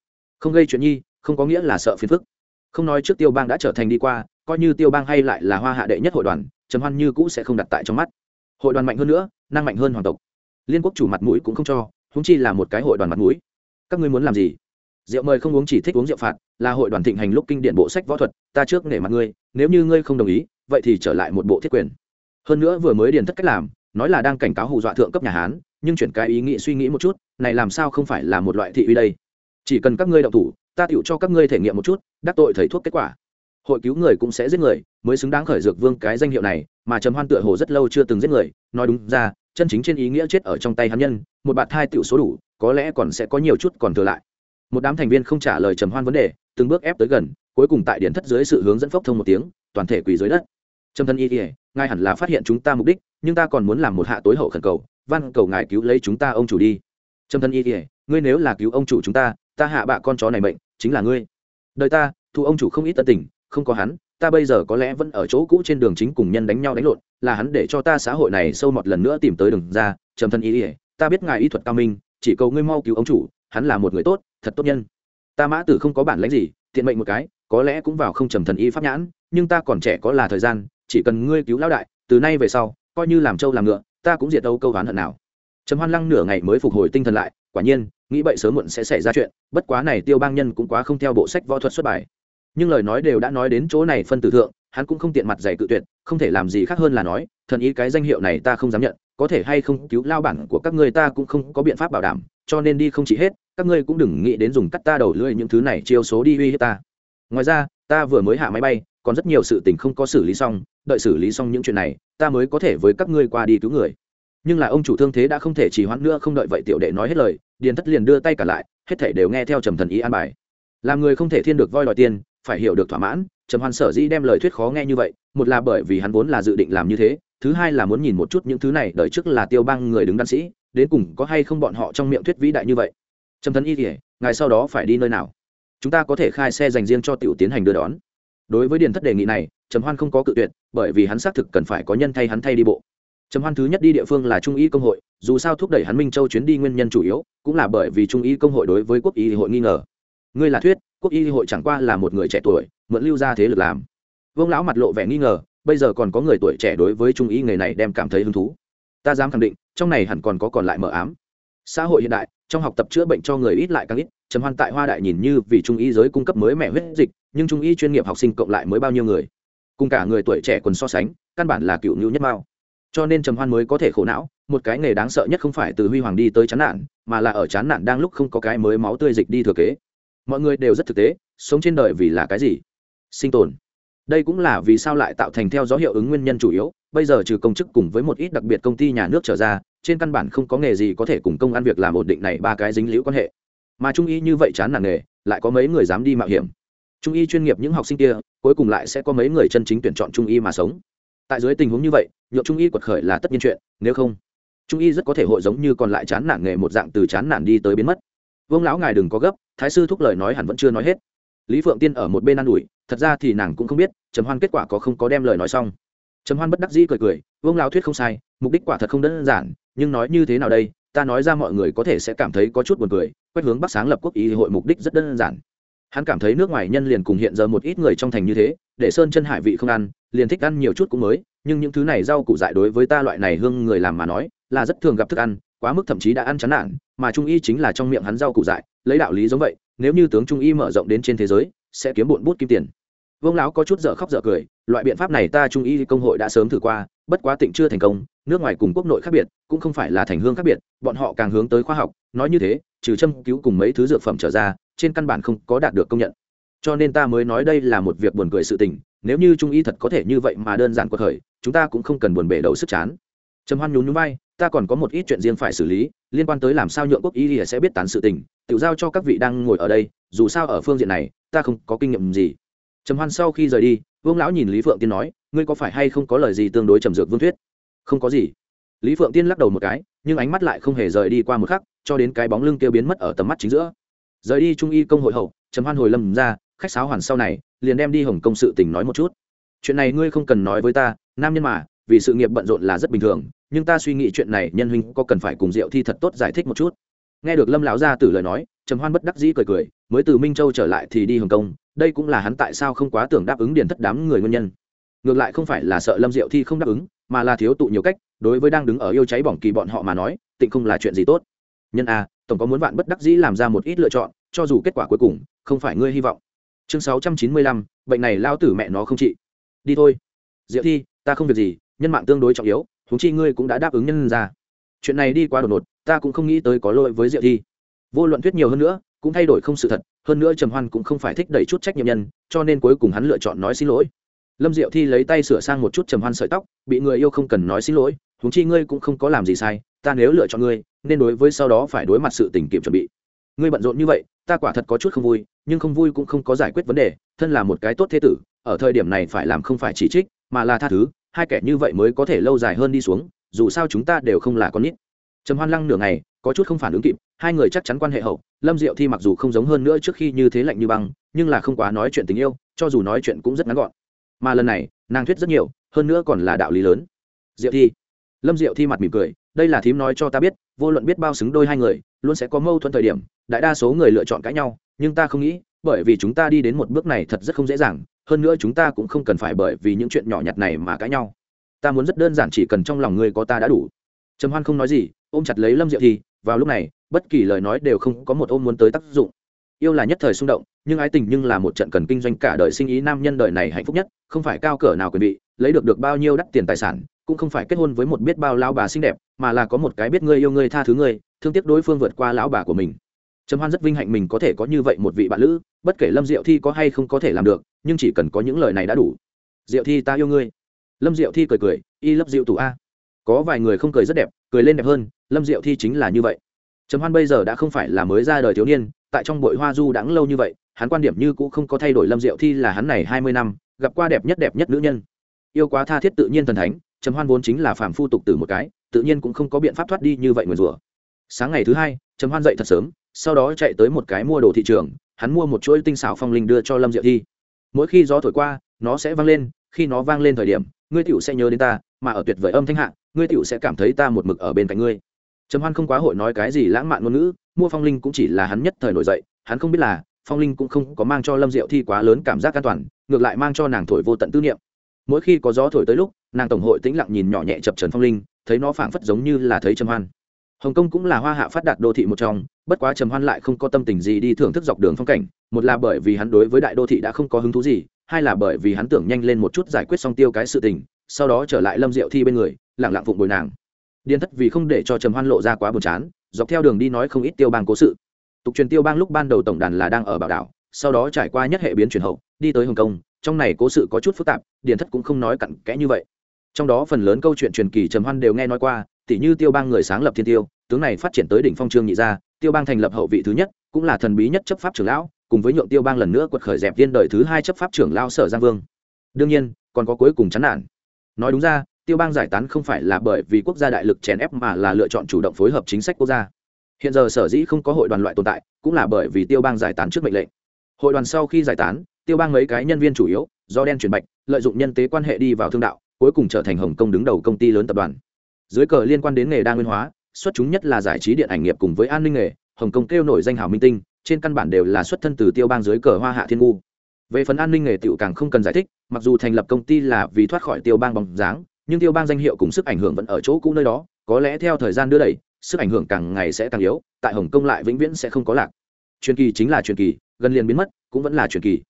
Không gây chuyện nhi, không có nghĩa là sợ phiền phức. Không nói trước tiêu bang đã trở thành đi qua, coi như tiêu bang hay lại là hoa hạ đệ nhất hội đoàn, trầm hoan như cũ sẽ không đặt tại trong mắt. Hội đoàn mạnh hơn nữa, năng mạnh hơn hoàng tộc. Liên quốc chủ mặt mũi cũng không cho húng chi là một cái hội đoàn mặt mũi. Các ngươi muốn làm gì? Rượu mời không uống chỉ thích uống rượu phạt, là hội đoàn thịnh hành lúc kinh điển bộ sách võ thuật, ta trước nể mặt ngươi, nếu như ngươi không đồng ý, vậy thì trở lại một bộ thiết quyền. Hơn nữa vừa mới điền thất cách làm nói là đang cảnh cáo hù dọa thượng cấp nhà hán, nhưng chuyển cái ý nghĩ suy nghĩ một chút, này làm sao không phải là một loại thị uy đây? Chỉ cần các ngươi đậu thủ, ta tựu cho các ngươi thể nghiệm một chút, đắc tội thầy thuốc kết quả. Hội cứu người cũng sẽ giết người, mới xứng đáng khởi dược vương cái danh hiệu này, mà trầm hoan tựa hồ rất lâu chưa từng giết người, nói đúng ra, chân chính trên ý nghĩa chết ở trong tay hắn nhân, một bạt thai tựu số đủ, có lẽ còn sẽ có nhiều chút còn thừa lại. Một đám thành viên không trả lời trầm hoan vấn đề, từng bước ép tới gần, cuối cùng tại điện thất dưới sự hướng dẫn phốc thông một tiếng, toàn thể quỳ dưới đất. Trâm thân y ỉa ngài hẳn là phát hiện chúng ta mục đích, nhưng ta còn muốn làm một hạ tối hậu khẩn cầu, van cầu ngài cứu lấy chúng ta ông chủ đi. Trâm thân y ỉa ngươi nếu là cứu ông chủ chúng ta ta hạ bạ con chó này bệnh chính là ngươi. Đời ta thu ông chủ không ít tận tình, không có hắn, ta bây giờ có lẽ vẫn ở chỗ cũ trên đường chính cùng nhân đánh nhau đánh lộn, là hắn để cho ta xã hội này sâu một lần nữa tìm tới đường ra. Trầm thân y ỉa ta biết ngài y thuật cao minh, chỉ cầu ngươi mau cứu ông chủ, hắn là một người tốt, thật tốt nhân. Ta mã tử không có bản lãnh gì, tiện mệnh một cái, có lẽ cũng vào không trầm thần y pháp nhãn, nhưng ta còn trẻ có là thời gian chỉ cần ngươi cứu lão đại, từ nay về sau, coi như làm trâu làm ngựa, ta cũng diệt đâu câu oán hận nào. Trầm hoan lăng nửa ngày mới phục hồi tinh thần lại, quả nhiên, nghĩ bậy sớm muộn sẽ xảy ra chuyện, bất quá này tiêu bang nhân cũng quá không theo bộ sách võ thuật xuất bài. Nhưng lời nói đều đã nói đến chỗ này phân tử thượng, hắn cũng không tiện mặt dày cự tuyệt, không thể làm gì khác hơn là nói, thần ý cái danh hiệu này ta không dám nhận, có thể hay không cứu lao bản của các ngươi ta cũng không có biện pháp bảo đảm, cho nên đi không chỉ hết, các ngươi cũng đừng nghĩ đến dùng cắt ta đầu lưỡi những thứ này chiêu số đi uy hiếp ta. Ngoài ra, ta vừa mới hạ máy bay, còn rất nhiều sự tình không có xử lý xong đợi xử lý xong những chuyện này, ta mới có thể với các ngươi qua đi cứu người. Nhưng là ông chủ thương thế đã không thể trì hoãn nữa, không đợi vậy tiểu đệ nói hết lời, điền thất liền đưa tay cả lại, hết thể đều nghe theo trầm thần ý an bài. Làm người không thể thiên được voi đòi tiền, phải hiểu được thỏa mãn, trầm hoan sở dĩ đem lời thuyết khó nghe như vậy, một là bởi vì hắn vốn là dự định làm như thế, thứ hai là muốn nhìn một chút những thứ này đợi trước là tiêu bang người đứng đan sĩ, đến cùng có hay không bọn họ trong miệng thuyết vĩ đại như vậy. Trầm thần y kể ngài sau đó phải đi nơi nào? Chúng ta có thể khai xe dành riêng cho tiểu tiến hành đưa đón. Đối với điền thất đề nghị này trầm hoan không có cự tuyệt, bởi vì hắn xác thực cần phải có nhân thay hắn thay đi bộ. Trầm hoan thứ nhất đi địa phương là trung y công hội, dù sao thúc đẩy hắn minh châu chuyến đi nguyên nhân chủ yếu cũng là bởi vì trung y công hội đối với quốc y hội nghi ngờ. Ngươi là thuyết, quốc y hội chẳng qua là một người trẻ tuổi, mượn lưu ra thế lực làm. Vương lão mặt lộ vẻ nghi ngờ, bây giờ còn có người tuổi trẻ đối với trung y nghề này đem cảm thấy hứng thú. Ta dám khẳng định, trong này hẳn còn có còn lại mờ ám. Xã hội hiện đại, trong học tập chữa bệnh cho người ít lại càng ít, trầm hoan tại hoa đại nhìn như vì trung y giới cung cấp mới mẹ huyết dịch, nhưng trung y chuyên nghiệp học sinh cộng lại mới bao nhiêu người? Cùng cả người tuổi trẻ còn so sánh, căn bản là cựu nhũ nhất mao. Cho nên trầm hoan mới có thể khổ não, một cái nghề đáng sợ nhất không phải từ huy hoàng đi tới chán nạn mà là ở chán nạn đang lúc không có cái mới máu tươi dịch đi thừa kế. Mọi người đều rất thực tế, sống trên đời vì là cái gì? Sinh tồn. Đây cũng là vì sao lại tạo thành theo dõi hiệu ứng nguyên nhân chủ yếu, bây giờ trừ công chức cùng với một ít đặc biệt công ty nhà nước trở ra, trên căn bản không có nghề gì có thể cùng công ăn việc làm ổn định này ba cái dính liễu quan hệ. Mà trung y như vậy chán nản nghề, lại có mấy người dám đi mạo hiểm trung y chuyên nghiệp những học sinh kia, cuối cùng lại sẽ có mấy người chân chính tuyển chọn trung y mà sống. Tại dưới tình huống như vậy nhộn trung y quật khởi là tất nhiên chuyện, nếu không, trung y rất có thể hội giống như còn lại chán nản nghề một dạng từ chán nản đi tới biến mất. Vương lão ngài đừng có gấp, thái sư thúc lời nói hẳn vẫn chưa nói hết. Lý phượng tiên ở một bên ă n ủi, thật ra thì nàng cũng không biết, trầm hoan kết quả có không có đem lời nói xong. Trầm hoan bất đắc dĩ cười cười, vương lão thuyết không sai, mục đích quả thật không đơn giản, nhưng nói như thế nào đây, ta nói ra mọi người có thể sẽ cảm thấy có chút buồn cười, quét hướng bắc sáng lập quốc ý hội mục đích rất đơn giản hắn cảm thấy nước ngoài nhân liền cùng hiện giờ một ít người trong thành như thế, để sơn chân hải vị không ăn, liền thích ăn nhiều chút cũng mới, nhưng những thứ này rau củ dại đối với ta loại này hương người làm mà nói, là rất thường gặp thức ăn, quá mức thậm chí đã ăn chán nản, mà trung y chính là trong miệng hắn rau củ dại, lấy đạo lý giống vậy, nếu như tướng trung y mở rộng đến trên thế giới, sẽ kiếm bụn bút kim tiền. Vương lão có chút dở khóc dở cười, loại biện pháp này ta trung y công hội đã sớm thử qua, bất quá tịnh chưa thành công, nước ngoài cùng quốc nội khác biệt, cũng không phải là thành hương khác biệt, bọn họ càng hướng tới khoa học, nói như thế, trừ châm cứu cùng mấy thứ dược phẩm trở ra trên căn bản không có đạt được công nhận. Cho nên ta mới nói đây là một việc buồn cười sự tình, nếu như trung y thật có thể như vậy mà đơn giản cuộc thời chúng ta cũng không cần buồn bể đầu sức chán. Trầm hoan nhún nhún vai, ta còn có một ít chuyện riêng phải xử lý, liên quan tới làm sao nhượng quốc y sẽ biết tán sự tình tự giao cho các vị đang ngồi ở đây, dù sao ở phương diện này, ta không có kinh nghiệm gì. Trầm hoan sau khi rời đi, vương lão nhìn lý phượng tiên nói, ngươi có phải hay không có lời gì tương đối trầm dược vương thuyết? Không có gì. Lý phượng tiên lắc đầu một cái, nhưng ánh mắt lại không hề rời đi qua một khắc, cho đến cái bóng lưng kêu biến mất ở tầm mắt chính giữa rời đi trung y công hội hậu, trầm hoan hồi lâm ra, khách sáo hoàn sau này, liền đem đi hồng công sự tình nói một chút. Chuyện này ngươi không cần nói với ta, nam nhân mà, vì sự nghiệp bận rộn là rất bình thường, nhưng ta suy nghĩ chuyện này, nhân huynh có cần phải cùng diệu thi thật tốt giải thích một chút. Nghe được lâm lão gia tử lời nói, trầm hoan bất đắc dĩ cười cười, mới từ minh châu trở lại thì đi hồng kông, đây cũng là hắn tại sao không quá tưởng đáp ứng điền thất đám người nguyên nhân. Ngược lại không phải là sợ lâm diệu thi không đáp ứng, mà là thiếu tụ nhiều cách, đối với đang đứng ở yêu cháy bỏng kỳ bọn họ mà nói, tịnh không là chuyện gì tốt. Nhân a tổng có muốn bạn bất đắc dĩ làm ra một ít lựa chọn, cho dù kết quả cuối cùng không phải ngươi hy vọng. Chương sáu trăm chín mươi lăm, bệnh này lao tử mẹ nó không trị. Đi thôi. Diệu thi, ta không việc gì, nhân mạng tương đối trọng yếu, huống chi ngươi cũng đã đáp ứng nhân ra. Chuyện này đi quá đột ngột, ta cũng không nghĩ tới có lỗi với diệu thi. Vô luận thuyết nhiều hơn nữa, cũng thay đổi không sự thật, hơn nữa trầm hoan cũng không phải thích đẩy chút trách nhiệm nhân, cho nên cuối cùng hắn lựa chọn nói xin lỗi. Lâm diệu thi lấy tay sửa sang một chút trầm hoan sợi tóc, bị người yêu không cần nói xin lỗi, huống chi ngươi cũng không có làm gì sai ta nếu lựa chọn ngươi, nên đối với sau đó phải đối mặt sự tình kiểm chuẩn bị. Ngươi bận rộn như vậy, ta quả thật có chút không vui, nhưng không vui cũng không có giải quyết vấn đề, thân là một cái tốt thế tử, ở thời điểm này phải làm không phải chỉ trích, mà là tha thứ, hai kẻ như vậy mới có thể lâu dài hơn đi xuống, dù sao chúng ta đều không là con nít. Trầm hoan lăng nửa ngày, có chút không phản ứng kịp, hai người chắc chắn quan hệ hậu, lâm diệu thi mặc dù không giống hơn nữa trước khi như thế lạnh như băng, nhưng là không quá nói chuyện tình yêu, cho dù nói chuyện cũng rất ngắn gọn. Mà lần này, nàng thuyết rất nhiều, hơn nữa còn là đạo lý lớn. Diệu thi. Lâm diệu thi mặt mỉm cười đây là thím nói cho ta biết, vô luận biết bao xứng đôi hai người, luôn sẽ có mâu thuẫn thời điểm, đại đa số người lựa chọn cãi nhau, nhưng ta không nghĩ, bởi vì chúng ta đi đến một bước này thật rất không dễ dàng, hơn nữa chúng ta cũng không cần phải bởi vì những chuyện nhỏ nhặt này mà cãi nhau. Ta muốn rất đơn giản chỉ cần trong lòng ngươi có ta đã đủ. Trầm hoan không nói gì, ôm chặt lấy lâm diệu thì vào lúc này, bất kỳ lời nói đều không có một ôm muốn tới tác dụng. Yêu là nhất thời xung động, nhưng ái tình nhưng là một trận cần kinh doanh cả đời sinh ý nam nhân đời này hạnh phúc nhất, không phải cao cỡ nào quyền vị, lấy được được bao nhiêu đắt tiền tài sản cũng không phải kết hôn với một biết bao lão bà xinh đẹp, mà là có một cái biết ngươi yêu ngươi tha thứ ngươi, thương tiếc đối phương vượt qua lão bà của mình. Trầm hoan rất vinh hạnh mình có thể có như vậy một vị bạn lữ, bất kể lâm diệu thi có hay không có thể làm được, nhưng chỉ cần có những lời này đã đủ. Diệu thi, ta yêu ngươi. Lâm diệu thi cười cười, y lấp diệu tủ a. Có vài người không cười rất đẹp, cười lên đẹp hơn, lâm diệu thi chính là như vậy. Trầm hoan bây giờ đã không phải là mới ra đời thiếu niên, tại trong bội hoa du đãng lâu như vậy, hắn quan điểm như cũng không có thay đổi lâm diệu thi là hắn này hai mươi năm, gặp qua đẹp nhất đẹp nhất nữ nhân. Yêu quá tha thiết tự nhiên thần thánh trầm hoan vốn chính là phàm phu tục tử một cái, tự nhiên cũng không có biện pháp thoát đi như vậy nguyền rủa. Sáng ngày thứ hai, trầm hoan dậy thật sớm, sau đó chạy tới một cái mua đồ thị trường, hắn mua một chuỗi tinh xảo phong linh đưa cho lâm diệu thi. Mỗi khi gió thổi qua, nó sẽ vang lên, khi nó vang lên thời điểm, ngươi tiểu sẽ nhớ đến ta, mà ở tuyệt vời âm thanh hạ, ngươi tiểu sẽ cảm thấy ta một mực ở bên cạnh ngươi. Trầm hoan không quá hội nói cái gì lãng mạn ngôn ngữ, mua phong linh cũng chỉ là hắn nhất thời nổi dậy, hắn không biết là, phong linh cũng không có mang cho lâm diệu thi quá lớn cảm giác an toàn, ngược lại mang cho nàng thổi vô tận tư niệm mỗi khi có gió thổi tới lúc, nàng tổng hội tĩnh lặng nhìn nhỏ nhẹ chập trần phong linh, thấy nó phảng phất giống như là thấy trầm hoan. Hồng kông cũng là hoa hạ phát đạt đô thị một trong, bất quá trầm hoan lại không có tâm tình gì đi thưởng thức dọc đường phong cảnh, một là bởi vì hắn đối với đại đô thị đã không có hứng thú gì, hai là bởi vì hắn tưởng nhanh lên một chút giải quyết xong tiêu cái sự tình, sau đó trở lại lâm diệu thi bên người lẳng lặng phụng bồi nàng. Điền thất vì không để cho trầm hoan lộ ra quá buồn chán, dọc theo đường đi nói không ít tiêu bang cố sự. Tục truyền tiêu bang lúc ban đầu tổng đàn là đang ở bảo đảo, sau đó trải qua nhất hệ biến chuyển hậu, đi tới hồng kông trong này cố sự có chút phức tạp, điền thất cũng không nói cặn kẽ như vậy. Trong đó phần lớn câu chuyện truyền kỳ trầm hoan đều nghe nói qua, tỉ như tiêu bang người sáng lập thiên tiêu, tướng này phát triển tới đỉnh phong trương nhị gia, tiêu bang thành lập hậu vị thứ nhất, cũng là thần bí nhất chấp pháp trưởng lão, cùng với nhượng tiêu bang lần nữa quật khởi dẹp viên đời thứ hai chấp pháp trưởng lao sở giang vương. Đương nhiên, còn có cuối cùng chán nản. Nói đúng ra, tiêu bang giải tán không phải là bởi vì quốc gia đại lực chèn ép mà là lựa chọn chủ động phối hợp chính sách quốc gia. Hiện giờ sở dĩ không có hội đoàn loại tồn tại, cũng là bởi vì tiêu bang giải tán trước mệnh lệnh. Hội đoàn sau khi giải tán tiêu bang mấy cái nhân viên chủ yếu, do đen chuyển bạch, lợi dụng nhân tế quan hệ đi vào thương đạo, cuối cùng trở thành hồng kông đứng đầu công ty lớn tập đoàn. Dưới cờ liên quan đến nghề đa nguyên hóa, xuất chúng nhất là giải trí điện ảnh nghiệp cùng với an ninh nghề, hồng kông kêu nổi danh hào minh tinh, trên căn bản đều là xuất thân từ tiêu bang dưới cờ hoa hạ thiên ngu. Về phần an ninh nghề tựu càng không cần giải thích, mặc dù thành lập công ty là vì thoát khỏi tiêu bang bóng dáng, nhưng tiêu bang danh hiệu cùng sức ảnh hưởng vẫn ở chỗ cũ nơi đó, có lẽ theo thời gian đưa đẩy, sức ảnh hưởng càng ngày sẽ càng yếu, tại hồng kông lại vĩnh viễn sẽ không có lạc. Truyền kỳ chính là truyền kỳ, gần liền biến mất, cũng vẫn là truyền kỳ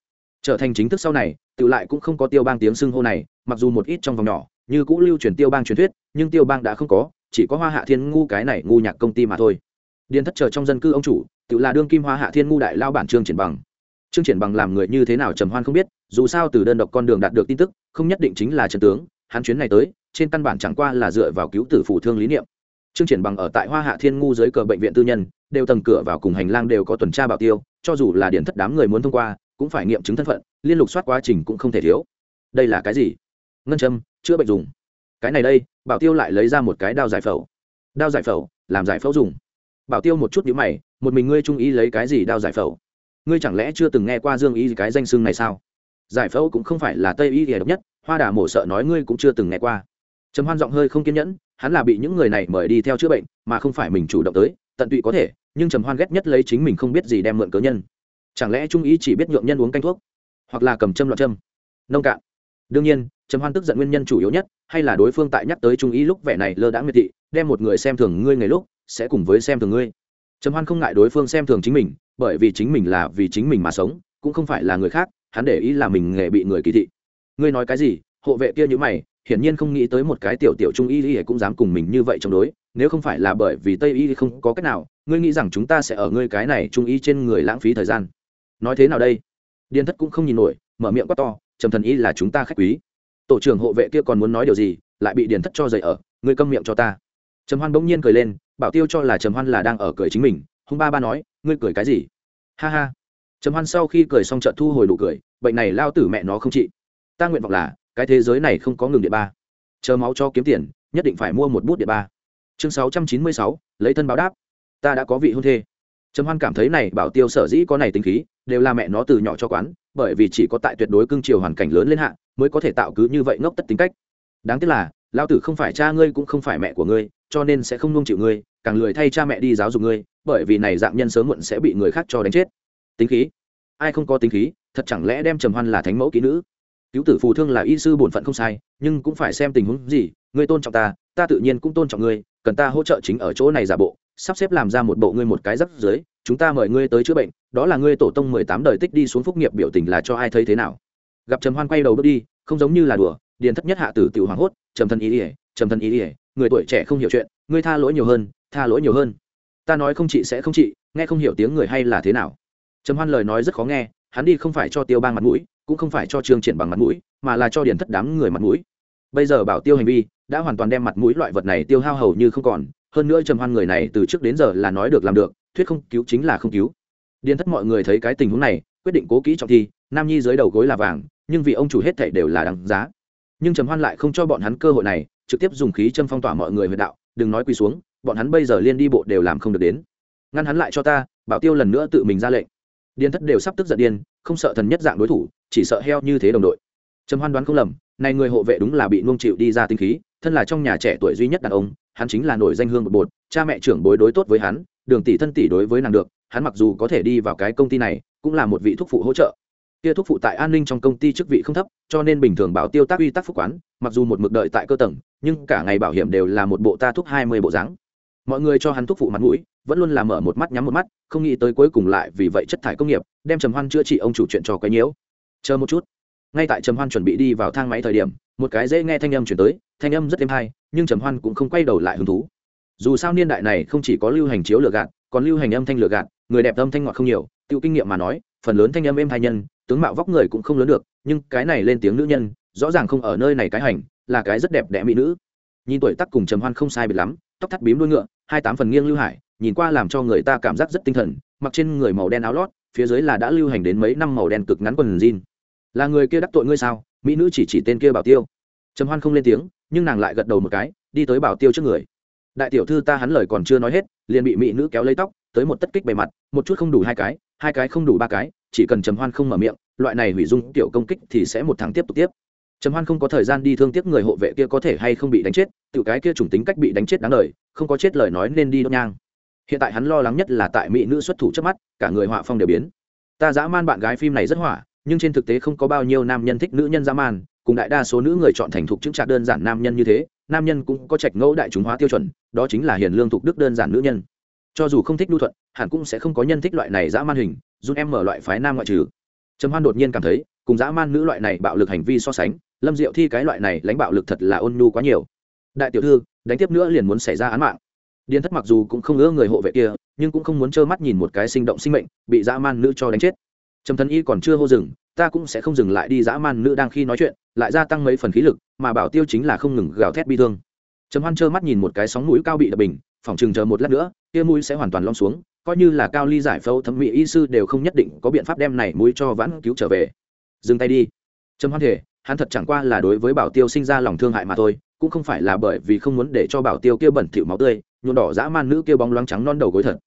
trở thành chính thức sau này, tự lại cũng không có tiêu bang tiếng xưng hô này, mặc dù một ít trong vòng nhỏ, như cũ lưu truyền tiêu bang truyền thuyết, nhưng tiêu bang đã không có, chỉ có hoa hạ thiên ngu cái này ngu nhạc công ty mà thôi. Điền thất chờ trong dân cư ông chủ, tự là đương kim hoa hạ thiên ngu đại lao bản trương triển bằng. Trương triển bằng làm người như thế nào trầm hoan không biết, dù sao từ đơn độc con đường đạt được tin tức, không nhất định chính là trần tướng, hắn chuyến này tới, trên căn bản chẳng qua là dựa vào cứu tử phủ thương lý niệm. Trương triển bằng ở tại hoa hạ thiên ngu dưới cờ bệnh viện tư nhân, đều tầng cửa vào cùng hành lang đều có tuần tra bảo tiêu, cho dù là điển thất đám người muốn thông qua cũng phải nghiệm chứng thân phận, liên lục soát quá trình cũng không thể thiếu. Đây là cái gì? Ngân châm, chữa bệnh dùng. Cái này đây, bảo tiêu lại lấy ra một cái đao giải phẫu. Đao giải phẫu, làm giải phẫu dùng. Bảo tiêu một chút nhữ mày, một mình ngươi trung ý lấy cái gì đao giải phẫu? Ngươi chẳng lẽ chưa từng nghe qua dương ý cái danh xưng này sao? Giải phẫu cũng không phải là tây y độc nhất, hoa đà mổ sợ nói ngươi cũng chưa từng nghe qua. Trầm hoan giọng hơi không kiên nhẫn, hắn là bị những người này mời đi theo chữa bệnh, mà không phải mình chủ động tới, tận tụy có thể, nhưng trầm hoan ghét nhất lấy chính mình không biết gì đem mượn cớ nhân chẳng lẽ trung ý chỉ biết nhượng nhân uống canh thuốc? Hoặc là cầm châm loạn châm? Nông cạn. Đương nhiên trầm hoan tức giận nguyên nhân chủ yếu nhất, hay là đối phương tại nhắc tới trung ý lúc vẻ này lơ đãng miệt thị, đem một người xem thường ngươi ngày lúc, sẽ cùng với xem thường ngươi. Trầm hoan không ngại đối phương xem thường chính mình, bởi vì chính mình là vì chính mình mà sống, cũng không phải là người khác, hắn để ý là mình nghề bị người kỳ thị. Ngươi nói cái gì? Hộ vệ kia như mày, hiển nhiên không nghĩ tới một cái tiểu tiểu trung y y cũng dám cùng mình như vậy chống đối, nếu không phải là bởi vì tây y không có cách nào, ngươi nghĩ rằng chúng ta sẽ ở ngươi cái này trung y trên người lãng phí thời gian nói thế nào đây? Điền thất cũng không nhìn nổi, mở miệng quát to, trầm thần y là chúng ta khách quý. Tổ trưởng hộ vệ kia còn muốn nói điều gì, lại bị điền thất cho dậy ở, ngươi câm miệng cho ta. Trầm hoan bỗng nhiên cười lên, bảo tiêu cho là trầm hoan là đang ở cười chính mình, hung ba ba nói, ngươi cười cái gì? Ha ha. Trầm hoan sau khi cười xong trận thu hồi đủ cười, bệnh này lao tử mẹ nó không trị. Ta nguyện vọng là, cái thế giới này không có ngừng địa ba. Chờ máu cho kiếm tiền, nhất định phải mua một bút địa ba. Chương sáu trăm chín mươi sáu, lấy thân báo đáp. Ta đã có vị hôn thê trầm hoan cảm thấy này, bảo tiêu sở dĩ có này tính khí, đều là mẹ nó từ nhỏ cho quán, bởi vì chỉ có tại tuyệt đối cương triều hoàn cảnh lớn lên hạ, mới có thể tạo cứ như vậy ngốc tất tính cách. Đáng tiếc là lao tử không phải cha ngươi cũng không phải mẹ của ngươi, cho nên sẽ không nung chịu ngươi, càng lười thay cha mẹ đi giáo dục ngươi, bởi vì này dạng nhân sớm muộn sẽ bị người khác cho đánh chết. Tính khí? Ai không có tính khí, thật chẳng lẽ đem trầm hoan là thánh mẫu kỹ nữ? Cứu tử phù thương là y sư bổn phận không sai, nhưng cũng phải xem tình huống gì, ngươi tôn trọng ta ta tự nhiên cũng tôn trọng ngươi, cần ta hỗ trợ chính ở chỗ này giả bộ sắp xếp làm ra một bộ ngươi một cái rắc dưới chúng ta mời ngươi tới chữa bệnh, đó là ngươi tổ tông mười tám đời tích đi xuống phúc nghiệp biểu tình là cho ai thấy thế nào. Gặp trầm hoan quay đầu bước đi, không giống như là đùa, điền thất nhất hạ tử tiểu hoàng hốt, trầm thân ý ỉa trầm thân ý ỉa người tuổi trẻ không hiểu chuyện, ngươi tha lỗi nhiều hơn, tha lỗi nhiều hơn. Ta nói không chị sẽ không chị, nghe không hiểu tiếng người hay là thế nào. Trầm hoan lời nói rất khó nghe, hắn đi không phải cho tiêu bang mặt mũi, cũng không phải cho trương triển bằng mặt mũi, mà là cho điền thất đám người mặt mũi. Bây giờ bảo tiêu hành vi, đã hoàn toàn đem mặt mũi loại vật này tiêu hao hầu như không còn hơn nữa trầm hoan người này từ trước đến giờ là nói được làm được, thuyết không cứu chính là không cứu. Điền thất mọi người thấy cái tình huống này, quyết định cố kỹ trọng thi, nam nhi dưới đầu gối là vàng, nhưng vì ông chủ hết thảy đều là đáng giá. Nhưng trầm hoan lại không cho bọn hắn cơ hội này, trực tiếp dùng khí châm phong tỏa mọi người huyệt đạo, đừng nói quỳ xuống, bọn hắn bây giờ liên đi bộ đều làm không được đến. Ngăn hắn lại cho ta, bảo tiêu lần nữa tự mình ra lệnh. Điền thất đều sắp tức giận điên, không sợ thần nhất dạng đối thủ, chỉ sợ heo như thế đồng đội. Trầm hoan đoán không lầm, này người hộ vệ đúng là bị nuông chịu đi ra tinh khí, thân là trong nhà trẻ tuổi duy nhất đàn ông hắn chính là nổi danh hương một bột, cha mẹ trưởng bối đối tốt với hắn, đường tỷ thân tỷ đối với nàng được, hắn mặc dù có thể đi vào cái công ty này, cũng là một vị thuốc phụ hỗ trợ. Kia thuốc phụ tại an ninh trong công ty chức vị không thấp, cho nên bình thường bảo tiêu tác uy tác phúc quán, mặc dù một mực đợi tại cơ tầng, nhưng cả ngày bảo hiểm đều là một bộ ta thuốc hai mươi bộ dáng. Mọi người cho hắn thuốc phụ mặt mũi, vẫn luôn là mở một mắt nhắm một mắt, không nghĩ tới cuối cùng lại vì vậy chất thải công nghiệp, đem trầm hoan chữa trị ông chủ chuyện cho quấy nhiễu. Chờ một chút ngay tại trầm hoan chuẩn bị đi vào thang máy thời điểm, một cái dễ nghe thanh âm chuyển tới, thanh âm rất êm hay, nhưng trầm hoan cũng không quay đầu lại hứng thú. Dù sao niên đại này không chỉ có lưu hành chiếu lừa gạt, còn lưu hành âm thanh lừa gạt, người đẹp âm thanh ngọt không nhiều tiêu kinh nghiệm mà nói, phần lớn thanh âm êm hai nhân, tướng mạo vóc người cũng không lớn được, nhưng cái này lên tiếng nữ nhân, rõ ràng không ở nơi này cái hành, là cái rất đẹp đẽ mỹ nữ. Nhìn tuổi tác cùng trầm hoan không sai biệt lắm, tóc thắt bím đuôi ngựa, hai tám phần nghiêng lưu hải, nhìn qua làm cho người ta cảm giác rất tinh thần, mặc trên người màu đen áo lót, phía dưới là đã lưu hành đến mấy năm màu đen cực ngắn quần jean là người kia đắc tội ngươi sao? Mỹ nữ chỉ chỉ tên kia bảo tiêu. Trầm hoan không lên tiếng, nhưng nàng lại gật đầu một cái, đi tới bảo tiêu trước người. Đại tiểu thư ta hắn lời còn chưa nói hết, liền bị mỹ nữ kéo lấy tóc, tới một tất kích bề mặt, một chút không đủ hai cái hai cái không đủ ba cái, chỉ cần trầm hoan không mở miệng, loại này hủy dung tiểu công kích thì sẽ một thằng tiếp tục tiếp. Trầm hoan không có thời gian đi thương tiếc người hộ vệ kia có thể hay không bị đánh chết tiểu cái kia chủng tính cách bị đánh chết đáng lời không có chết lời nói nên đi đốt nhang. Hiện tại hắn lo lắng nhất là tại mỹ nữ xuất thủ trước mắt, cả người họa phong đều biến. Ta dã man bạn gái phim này rất hỏa nhưng trên thực tế không có bao nhiêu nam nhân thích nữ nhân dã man, cùng đại đa số nữ người chọn thành thục chứng trạc đơn giản nam nhân như thế, nam nhân cũng có trạch ngẫu đại chúng hóa tiêu chuẩn, đó chính là hiền lương thục đức đơn giản nữ nhân. Cho dù không thích nhu thuận, hẳn cũng sẽ không có nhân thích loại này dã man hình giúp em mở loại phái nam ngoại trừ. Trầm hoan đột nhiên cảm thấy, cùng dã man nữ loại này bạo lực hành vi so sánh, lâm diệu thi cái loại này lãnh bạo lực thật là ôn nhu quá nhiều. Đại tiểu thư, đánh tiếp nữa liền muốn xảy ra án mạng. Điền thất mặc dù cũng không ưa người hộ vệ kia, nhưng cũng không muốn trơ mắt nhìn một cái sinh động sinh mệnh, bị dã man nữ cho đánh chết trầm thần y còn chưa hô dừng, ta cũng sẽ không dừng lại đi dã man nữ đang khi nói chuyện, lại gia tăng mấy phần khí lực, mà bảo tiêu chính là không ngừng gào thét bi thương. Trầm hoan trơ mắt nhìn một cái sóng mũi cao bị đập bình, phòng chừng chờ một lát nữa, kia mũi sẽ hoàn toàn lom xuống, coi như là cao ly giải phẫu thẩm mỹ y sư đều không nhất định có biện pháp đem này mũi cho vãn cứu trở về. Dừng tay đi. Trầm hoan thể hắn thật chẳng qua là đối với bảo tiêu sinh ra lòng thương hại mà thôi, cũng không phải là bởi vì không muốn để cho bảo tiêu kia bẩn thỉu máu tươi nhuộn đỏ dã man nữ kia bóng loáng trắng non đầu gối thật.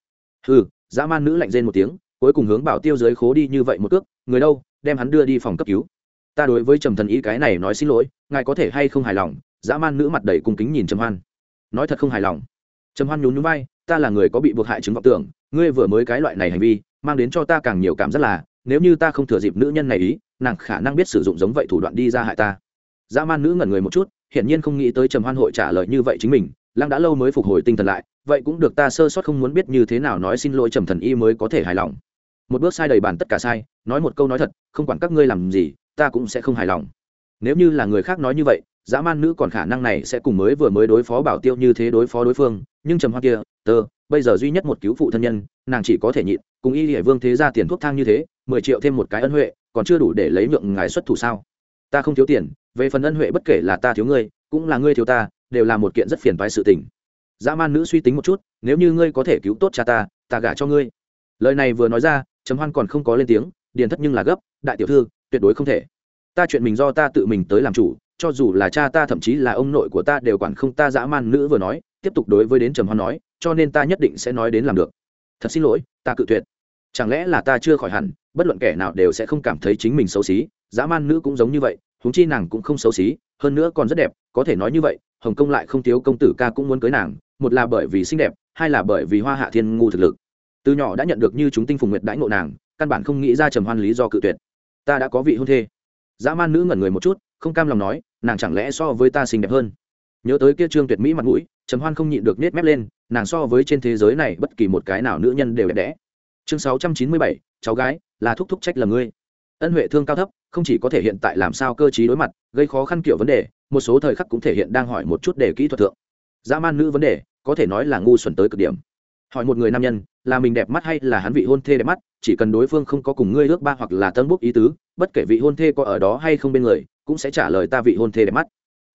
Hừ, dã man nữ lạnh rên một tiếng cuối cùng hướng bảo tiêu dưới khố đi như vậy một cước, người đâu, đem hắn đưa đi phòng cấp cứu. Ta đối với trầm thần y cái này nói xin lỗi, ngài có thể hay không hài lòng? Dã man nữ mặt đầy cung kính nhìn trầm hoan. Nói thật không hài lòng. Trầm hoan nhún nhún vai, ta là người có bị buộc hại chứng vọng tưởng, ngươi vừa mới cái loại này hành vi, mang đến cho ta càng nhiều cảm giác là, nếu như ta không thừa dịp nữ nhân này ý, nàng khả năng biết sử dụng giống vậy thủ đoạn đi ra hại ta. Dã man nữ ngẩn người một chút, hiển nhiên không nghĩ tới trầm hoan hội trả lời như vậy chính mình, lăng đã lâu mới phục hồi tinh thần lại, vậy cũng được ta sơ sót không muốn biết như thế nào nói xin lỗi trầm thần y mới có thể hài lòng một bước sai đầy bàn tất cả sai, nói một câu nói thật, không quản các ngươi làm gì, ta cũng sẽ không hài lòng. Nếu như là người khác nói như vậy, dã man nữ còn khả năng này sẽ cùng mới vừa mới đối phó bảo tiêu như thế đối phó đối phương, nhưng trầm hoa kia, tơ, bây giờ duy nhất một cứu phụ thân nhân, nàng chỉ có thể nhịn, cùng y hệ vương thế ra tiền thuốc thang như thế, mười triệu thêm một cái ân huệ, còn chưa đủ để lấy nhượng ngài xuất thủ sao? Ta không thiếu tiền, về phần ân huệ bất kể là ta thiếu ngươi, cũng là ngươi thiếu ta, đều là một kiện rất phiền phái sự tình. Dã man nữ suy tính một chút, nếu như ngươi có thể cứu tốt cha ta ta gả cho ngươi. Lời này vừa nói ra trầm hoan còn không có lên tiếng, điền thất nhưng là gấp, đại tiểu thư, tuyệt đối không thể. Ta chuyện mình do ta tự mình tới làm chủ, cho dù là cha ta thậm chí là ông nội của ta đều quản không ta dã man nữ vừa nói, tiếp tục đối với đến trầm hoan nói, cho nên ta nhất định sẽ nói đến làm được. Thật xin lỗi, ta cự tuyệt. Chẳng lẽ là ta chưa khỏi hẳn, bất luận kẻ nào đều sẽ không cảm thấy chính mình xấu xí, dã man nữ cũng giống như vậy, huống chi nàng cũng không xấu xí, hơn nữa còn rất đẹp, có thể nói như vậy, hồng kông lại không thiếu công tử ca cũng muốn cưới nàng, một là bởi vì xinh đẹp, hai là bởi vì hoa hạ thiên ngu thực lực từ nhỏ đã nhận được như chúng tinh phùng nguyệt đãi ngộ nàng, căn bản không nghĩ ra trầm hoan lý do cự tuyệt. Ta đã có vị hôn thê. Dã man nữ ngẩn người một chút, không cam lòng nói, nàng chẳng lẽ so với ta xinh đẹp hơn? Nhớ tới kia trương tuyệt mỹ mặt mũi, trầm hoan không nhịn được nết mép lên, nàng so với trên thế giới này bất kỳ một cái nào nữ nhân đều đẹp đẽ. Chương sáu trăm chín mươi bảy, cháu gái, là thúc thúc trách là ngươi. Ân huệ thương cao thấp, không chỉ có thể hiện tại làm sao cơ chí đối mặt, gây khó khăn kiểu vấn đề, một số thời khắc cũng thể hiện đang hỏi một chút để kỹ thuật thượng. Dã man nữ vấn đề, có thể nói là ngu xuẩn tới cực điểm. Hỏi một người nam nhân là mình đẹp mắt hay là hắn vị hôn thê đẹp mắt, chỉ cần đối phương không có cùng ngươi ước ba hoặc là tân bút ý tứ, bất kể vị hôn thê có ở đó hay không bên người, cũng sẽ trả lời ta vị hôn thê đẹp mắt.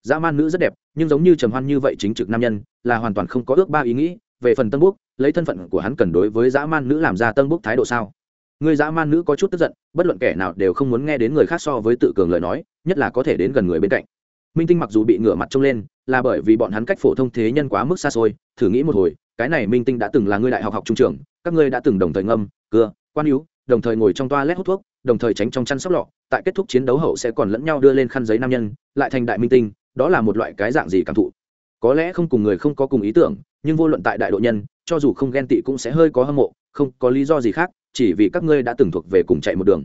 Dã man nữ rất đẹp, nhưng giống như trầm hoan như vậy chính trực nam nhân, là hoàn toàn không có ước ba ý nghĩ, về phần tân bút lấy thân phận của hắn cần đối với dã man nữ làm ra tân bút thái độ sao? Người dã man nữ có chút tức giận, bất luận kẻ nào đều không muốn nghe đến người khác so với tự cường lời nói, nhất là có thể đến gần người bên cạnh. Minh tinh mặc dù bị ngửa mặt trông lên, là bởi vì bọn hắn cách phổ thông thế nhân quá mức xa xôi, thử nghĩ một hồi cái này minh tinh đã từng là ngươi đại học học trung trường, các ngươi đã từng đồng thời ngâm, cưa, quan yếu đồng thời ngồi trong toa lét hút thuốc, đồng thời tránh trong chăn sóc lọ, tại kết thúc chiến đấu hậu sẽ còn lẫn nhau đưa lên khăn giấy nam nhân, lại thành đại minh tinh, đó là một loại cái dạng gì cảm thụ? Có lẽ không cùng người không có cùng ý tưởng, nhưng vô luận tại đại độ nhân, cho dù không ghen tị cũng sẽ hơi có hâm mộ, không có lý do gì khác, chỉ vì các ngươi đã từng thuộc về cùng chạy một đường.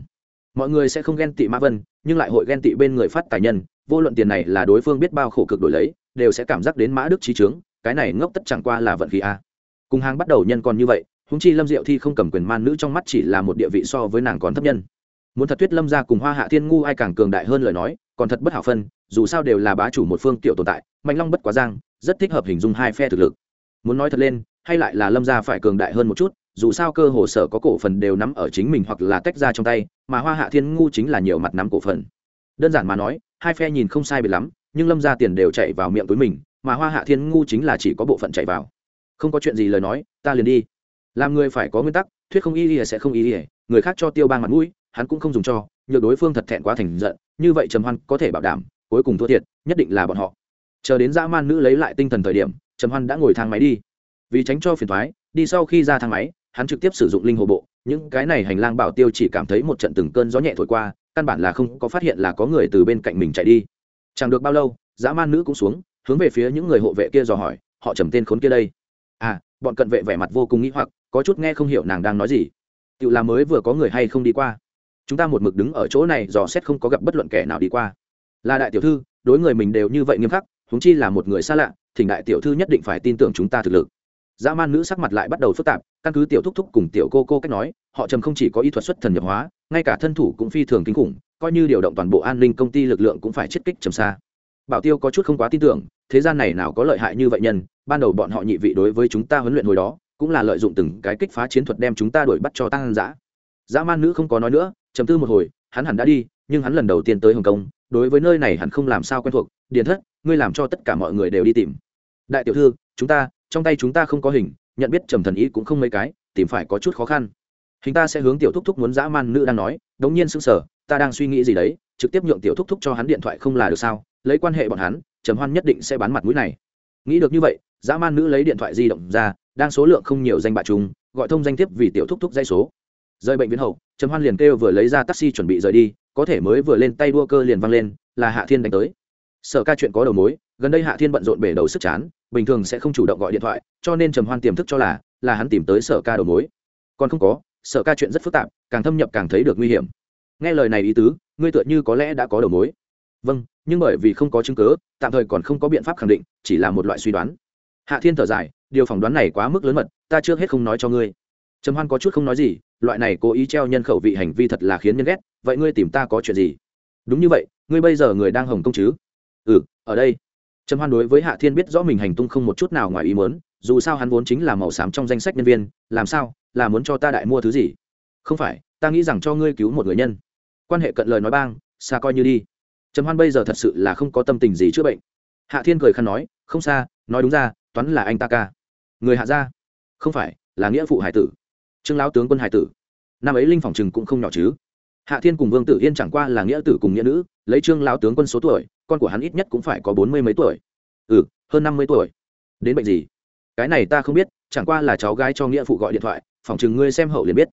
Mọi người sẽ không ghen tị Ma vân, nhưng lại hội ghen tị bên người phát tài nhân, vô luận tiền này là đối phương biết bao khổ cực đổi lấy, đều sẽ cảm giác đến mã đức trí trướng cái này ngốc tất chẳng qua là vận khí a. Cùng hàng bắt đầu nhân còn như vậy húng chi lâm diệu thi không cầm quyền man nữ trong mắt chỉ là một địa vị so với nàng còn thấp nhân. Muốn thật tuyết lâm ra cùng hoa hạ thiên ngu ai càng cường đại hơn lời nói, còn thật bất hảo phân, dù sao đều là bá chủ một phương tiểu tồn tại, mạnh long bất quá giang, rất thích hợp hình dung hai phe thực lực. Muốn nói thật lên, hay lại là lâm gia phải cường đại hơn một chút, dù sao cơ hồ sở có cổ phần đều nắm ở chính mình hoặc là tách ra trong tay, mà hoa hạ thiên ngu chính là nhiều mặt nắm cổ phần. Đơn giản mà nói, hai phe nhìn không sai biệt lắm, nhưng lâm ra tiền đều chạy vào miệng túi mình mà hoa hạ thiên ngu chính là chỉ có bộ phận chạy vào. Không có chuyện gì lời nói, ta liền đi. Làm người phải có nguyên tắc, thuyết không y ỉa sẽ không y ỉa người khác cho tiêu bang mặt mũi, hắn cũng không dùng cho, nhược đối phương thật thẹn quá thành giận, như vậy trầm hoan có thể bảo đảm, cuối cùng thua thiệt, nhất định là bọn họ. Chờ đến dã man nữ lấy lại tinh thần thời điểm, trầm hoan đã ngồi thang máy đi. Vì tránh cho phiền thoái đi sau khi ra thang máy, hắn trực tiếp sử dụng linh hồ bộ, những cái này hành lang bảo tiêu chỉ cảm thấy một trận từng cơn gió nhẹ thổi qua, căn bản là không có phát hiện là có người từ bên cạnh mình chạy đi. Chẳng được bao lâu, dã man nữ cũng xuống hướng về phía những người hộ vệ kia dò hỏi, họ trầm tên khốn kia đây. À bọn cận vệ vẻ mặt vô cùng nghĩ hoặc, có chút nghe không hiểu nàng đang nói gì. Tự là mới vừa có người hay không đi qua. Chúng ta một mực đứng ở chỗ này dò xét không có gặp bất luận kẻ nào đi qua. Là đại tiểu thư, đối người mình đều như vậy nghiêm khắc húng chi là một người xa lạ, thỉnh đại tiểu thư nhất định phải tin tưởng chúng ta thực lực. Dã man nữ sắc mặt lại bắt đầu phức tạp, căn cứ tiểu thúc thúc cùng tiểu cô cô cách nói, họ trầm không chỉ có y thuật xuất thần nhập hóa, ngay cả thân thủ cũng phi thường kinh khủng, coi như điều động toàn bộ an ninh công ty lực lượng cũng phải chết kích trầm xa bảo tiêu có chút không quá tin tưởng, thế gian này nào có lợi hại như vậy nhân, ban đầu bọn họ nhị vị đối với chúng ta huấn luyện hồi đó, cũng là lợi dụng từng cái kích phá chiến thuật đem chúng ta đuổi bắt cho tăng dã. Dã man nữ không có nói nữa, trầm tư một hồi, hắn hẳn đã đi, nhưng hắn lần đầu tiên tới hồng kông, đối với nơi này hẳn không làm sao quen thuộc, điền thất, ngươi làm cho tất cả mọi người đều đi tìm. Đại tiểu thư, chúng ta, trong tay chúng ta không có hình, nhận biết trầm thần ý cũng không mấy cái, tìm phải có chút khó khăn. Hình ta sẽ hướng tiểu thúc thúc muốn dã man nữ đang nói, đống nhiên sững sờ, ta đang suy nghĩ gì đấy, trực tiếp nhượng tiểu thúc thúc cho hắn điện thoại không là được sao? Lấy quan hệ bọn hắn, trầm hoan nhất định sẽ bán mặt mũi này. Nghĩ được như vậy, dã man nữ lấy điện thoại di động ra, đang số lượng không nhiều danh bạ chúng gọi thông danh thiếp vì tiểu thúc thúc dây số. Rời bệnh viện hậu, trầm hoan liền kêu vừa lấy ra taxi chuẩn bị rời đi, có thể mới vừa lên tay đua cơ liền văng lên, là hạ thiên đánh tới. Sở ca chuyện có đầu mối, gần đây hạ thiên bận rộn bể đầu sức chán, bình thường sẽ không chủ động gọi điện thoại, cho nên trầm hoan tiềm thức cho là là hắn tìm tới sở ca đầu mối. Còn không có, sở ca chuyện rất phức tạp, càng thâm nhập càng thấy được nguy hiểm. Nghe lời này ý tứ, ngươi tựa như có lẽ đã có đầu mối vâng nhưng bởi vì không có chứng cứ, tạm thời còn không có biện pháp khẳng định, chỉ là một loại suy đoán. Hạ thiên thở dài, điều phỏng đoán này quá mức lớn mật, ta trước hết không nói cho ngươi. Trầm hoan có chút không nói gì, loại này cố ý treo nhân khẩu vị hành vi thật là khiến nhân ghét, vậy ngươi tìm ta có chuyện gì? Đúng như vậy, ngươi bây giờ người đang hồng công chứ? Ừ ở đây. Trầm hoan đối với hạ thiên biết rõ mình hành tung không một chút nào ngoài ý muốn, dù sao hắn vốn chính là màu xám trong danh sách nhân viên, làm sao, là muốn cho ta đại mua thứ gì? Không phải, ta nghĩ rằng cho ngươi cứu một người nhân. Quan hệ cận lời nói bang, xa coi như đi trầm hoan bây giờ thật sự là không có tâm tình gì chữa bệnh. Hạ thiên cười khăn nói, không xa, nói đúng ra, toán là anh ta ca. Người hạ gia? Không phải, là nghĩa phụ hải tử. Trương lão tướng quân hải tử. Năm ấy linh phòng trừng cũng không nhỏ chứ. Hạ thiên cùng vương tử yên chẳng qua là nghĩa tử cùng nghĩa nữ, lấy trương lão tướng quân số tuổi, con của hắn ít nhất cũng phải có bốn mươi mấy tuổi. Ừ hơn năm mươi tuổi. Đến bệnh gì? Cái này ta không biết, chẳng qua là cháu gái cho nghĩa phụ gọi điện thoại, phòng chừng ngươi xem hậu liền biết.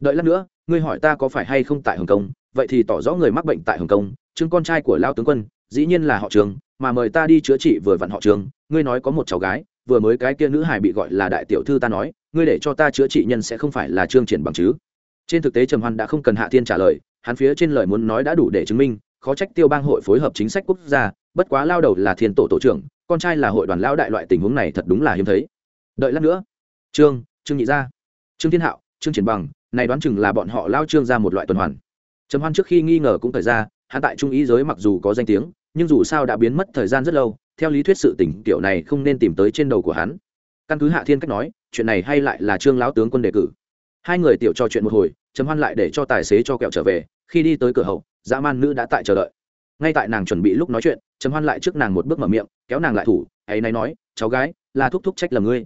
Đợi lát nữa, ngươi hỏi ta có phải hay không tại hồng kông vậy thì tỏ rõ người mắc bệnh tại hồng kông chứng con trai của lao tướng quân, dĩ nhiên là họ trường mà mời ta đi chữa trị vừa vặn họ trường ngươi nói có một cháu gái, vừa mới cái kia nữ hải bị gọi là đại tiểu thư ta nói, ngươi để cho ta chữa trị nhân sẽ không phải là trương triển bằng chứ? Trên thực tế trầm hoan đã không cần hạ thiên trả lời, hắn phía trên lời muốn nói đã đủ để chứng minh, khó trách tiêu bang hội phối hợp chính sách quốc gia, bất quá lao đầu là thiên tổ tổ trưởng, con trai là hội đoàn lao đại loại tình huống này thật đúng là hiếm thấy. Đợi lát nữa. Trương trương nhị gia. Trương thiên hạo, trương triển bằng, này đoán chừng là bọn họ lao trương ra một loại tuần hoàn trầm hoan trước khi nghi ngờ cũng thời ra, hắn tại trung ý giới mặc dù có danh tiếng, nhưng dù sao đã biến mất thời gian rất lâu, theo lý thuyết sự tỉnh kiểu này không nên tìm tới trên đầu của hắn. Căn cứ hạ thiên cách nói, chuyện này hay lại là trương lão tướng quân đề cử. Hai người tiểu trò chuyện một hồi, trầm hoan lại để cho tài xế cho kẹo trở về, khi đi tới cửa hậu, dã man nữ đã tại chờ đợi. Ngay tại nàng chuẩn bị lúc nói chuyện, trầm hoan lại trước nàng một bước mở miệng, kéo nàng lại thủ, ấy nay nói, cháu gái, là thúc thúc trách là ngươi.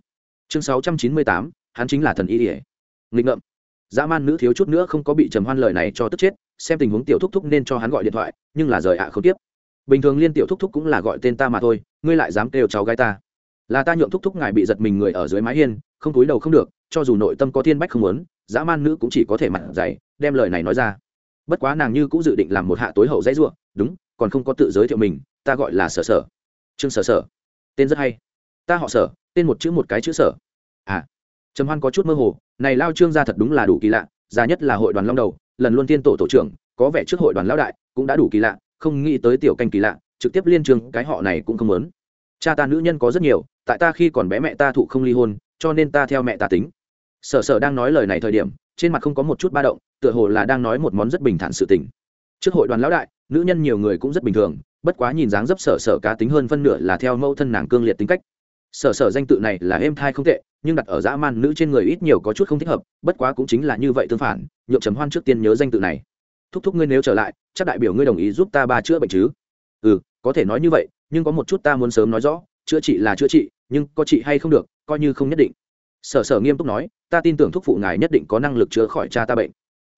Chương sáu trăm chín mươi tám, hắn chính là thần y ỉa nghịch ngợm. Dã man nữ thiếu chút nữa không có bị trầm hoan lời này cho tức chết xem tình huống tiểu thúc thúc nên cho hắn gọi điện thoại, nhưng là rời ạ không tiếp. Bình thường liên tiểu thúc thúc cũng là gọi tên ta mà thôi, ngươi lại dám kêu cháu gái ta. Là ta nhượng thúc thúc ngài bị giật mình người ở dưới mái hiên, không túi đầu không được, cho dù nội tâm có thiên bách không muốn, dã man nữ cũng chỉ có thể mặt dày, đem lời này nói ra. Bất quá nàng như cũng dự định làm một hạ tối hậu dãy ruộng, đúng, còn không có tự giới thiệu mình, ta gọi là sở sở. Trương sở sở. Tên rất hay. Ta họ sở, tên một chữ một cái chữ sở. À. Trầm hoan có chút mơ hồ, này lao trương ra thật đúng là đủ kỳ lạ, già nhất là hội đoàn long đầu lần luôn tiên tổ tổ trưởng, có vẻ trước hội đoàn lão đại, cũng đã đủ kỳ lạ, không nghĩ tới tiểu canh kỳ lạ, trực tiếp liên trường, cái họ này cũng không muốn. Cha ta nữ nhân có rất nhiều, tại ta khi còn bé mẹ ta thụ không ly hôn, cho nên ta theo mẹ ta tính. Sở sở đang nói lời này thời điểm, trên mặt không có một chút ba động, tựa hồ là đang nói một món rất bình thản sự tình. Trước hội đoàn lão đại, nữ nhân nhiều người cũng rất bình thường, bất quá nhìn dáng dấp sở sở cá tính hơn phân nửa là theo mẫu thân nàng cương liệt tính cách sở sở danh tự này là êm thai không tệ, nhưng đặt ở dã man nữ trên người ít nhiều có chút không thích hợp, bất quá cũng chính là như vậy tương phản, nhượng trầm hoan trước tiên nhớ danh tự này. Thúc thúc ngươi nếu trở lại, chắc đại biểu ngươi đồng ý giúp ta ba chữa bệnh chứ? Ừ có thể nói như vậy, nhưng có một chút ta muốn sớm nói rõ, chữa trị là chữa trị, nhưng có trị hay không được, coi như không nhất định. Sở sở nghiêm túc nói, ta tin tưởng thúc phụ ngài nhất định có năng lực chữa khỏi cha ta bệnh.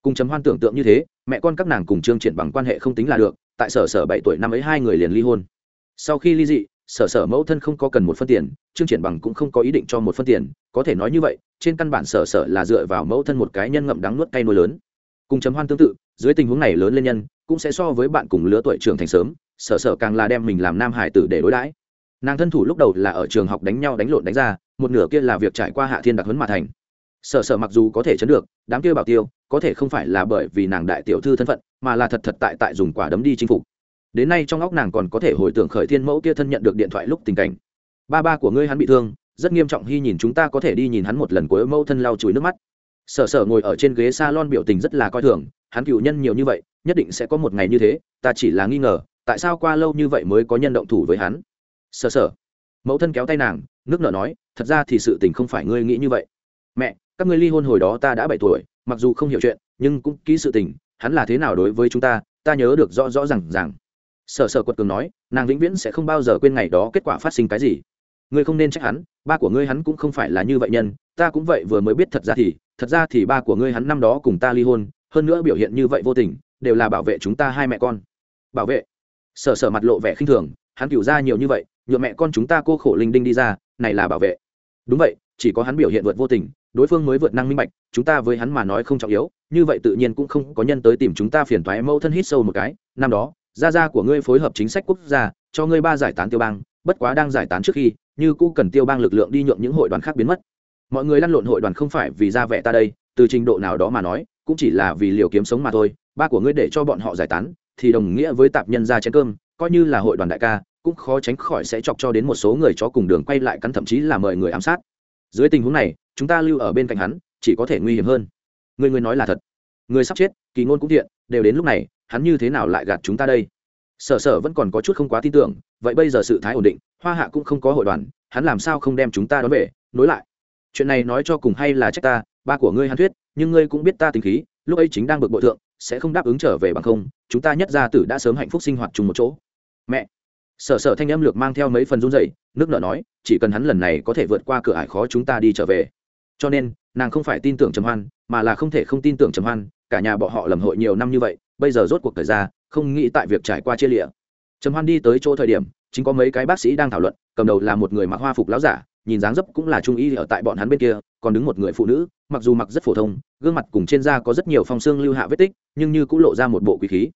Cùng chấm hoan tưởng tượng như thế, mẹ con các nàng cùng trương triển bằng quan hệ không tính là được, tại sở sở bảy tuổi năm ấy hai người liền ly hôn. Sau khi ly dị sở sở mẫu thân không có cần một phân tiền, trương triển bằng cũng không có ý định cho một phân tiền. Có thể nói như vậy, trên căn bản sở sở là dựa vào mẫu thân một cái nhân ngậm đắng nuốt cay nuôi lớn. Cùng chấm hoan tương tự, dưới tình huống này lớn lên nhân, cũng sẽ so với bạn cùng lứa tuổi trưởng thành sớm, sở sở càng là đem mình làm nam hải tử để đối đãi. Nàng thân thủ lúc đầu là ở trường học đánh nhau đánh lộn đánh ra, một nửa kia là việc trải qua hạ thiên đặc huấn mà thành. Sở sở mặc dù có thể chấn được, đám kia bảo tiêu, có thể không phải là bởi vì nàng đại tiểu thư thân phận, mà là thật thật tại tại dùng quả đấm đi chinh phục đến nay trong óc nàng còn có thể hồi tưởng khởi thiên mẫu kia thân nhận được điện thoại lúc tình cảnh. Ba ba của ngươi hắn bị thương, rất nghiêm trọng, hy nhìn chúng ta có thể đi nhìn hắn một lần cuối mẫu thân lau chùi nước mắt. Sở sở ngồi ở trên ghế s a lon biểu tình rất là coi thường, hắn cựu nhân nhiều như vậy, nhất định sẽ có một ngày như thế, ta chỉ là nghi ngờ, tại sao qua lâu như vậy mới có nhân động thủ với hắn? Sở sở, mẫu thân kéo tay nàng, nước nợ nói, thật ra thì sự tình không phải ngươi nghĩ như vậy. Mẹ, các ngươi ly hôn hồi đó ta đã bảy tuổi, mặc dù không hiểu chuyện, nhưng cũng kỹ sự tình, hắn là thế nào đối với chúng ta ta nhớ được rõ rõ r à n g rằng sở sở quật cường nói, nàng vĩnh viễn sẽ không bao giờ quên ngày đó kết quả phát sinh cái gì. Ngươi không nên trách hắn, ba của ngươi hắn cũng không phải là như vậy nhân, ta cũng vậy vừa mới biết thật ra thì, thật ra thì ba của ngươi hắn năm đó cùng ta ly hôn, hơn nữa biểu hiện như vậy vô tình, đều là bảo vệ chúng ta hai mẹ con. Bảo vệ? Sở sở mặt lộ vẻ khinh thường, hắn cửu ra nhiều như vậy nhuộm mẹ con chúng ta cô khổ linh đinh đi ra, này là bảo vệ. Đúng vậy, chỉ có hắn biểu hiện vượt vô tình, đối phương mới vượt năng minh bạch, chúng ta với hắn mà nói không trọng yếu, như vậy tự nhiên cũng không có nhân tới tìm chúng ta phiền thoái mâu thân hít sâu một cái, năm đó gia gia của ngươi phối hợp chính sách quốc gia, cho ngươi ba giải tán tiêu bang, bất quá đang giải tán trước khi, như cũ cần tiêu bang lực lượng đi nhượng những hội đoàn khác biến mất. Mọi người lăn lộn hội đoàn không phải vì ra vẻ ta đây, từ trình độ nào đó mà nói, cũng chỉ là vì liều kiếm sống mà thôi. Ba của ngươi để cho bọn họ giải tán, thì đồng nghĩa với tạp nhân ra chén cơm, coi như là hội đoàn đại ca, cũng khó tránh khỏi sẽ chọc cho đến một số người chó cùng đường quay lại cắn thậm chí là mời người ám sát. Dưới tình huống này, chúng ta lưu ở bên cạnh hắn, chỉ có thể nguy hiểm hơn. Người người nói là thật người sắp chết, kỳ ngôn cũng thiện, đều đến lúc này, hắn như thế nào lại gạt chúng ta đây? Sở sở vẫn còn có chút không quá tin tưởng, vậy bây giờ sự thái ổn định, hoa hạ cũng không có hội đoàn, hắn làm sao không đem chúng ta đón về? Nối lại. Chuyện này nói cho cùng hay là trách ta, ba của ngươi hắn thuyết, nhưng ngươi cũng biết ta tính khí, lúc ấy chính đang bực bội thượng, sẽ không đáp ứng trở về bằng không, chúng ta nhất gia tử đã sớm hạnh phúc sinh hoạt chung một chỗ. Mẹ. Sở sở thanh âm lược mang theo mấy phần run dậy nước nợ nói, chỉ cần hắn lần này có thể vượt qua cửa ải khó chúng ta đi trở về. Cho nên, nàng không phải tin tưởng trầm hoan, mà là không thể không tin tưởng trầm hoan cả nhà bọn họ lầm hội nhiều năm như vậy, bây giờ rốt cuộc thời ra không nghĩ tại việc trải qua chia lịa. Trầm hoan đi tới chỗ thời điểm, chính có mấy cái bác sĩ đang thảo luận, cầm đầu là một người mặc hoa phục láo giả, nhìn dáng dấp cũng là trung y ở tại bọn hắn bên kia, còn đứng một người phụ nữ, mặc dù mặc rất phổ thông, gương mặt cùng trên da có rất nhiều phong xương lưu hạ vết tích, nhưng như cũng lộ ra một bộ quý khí.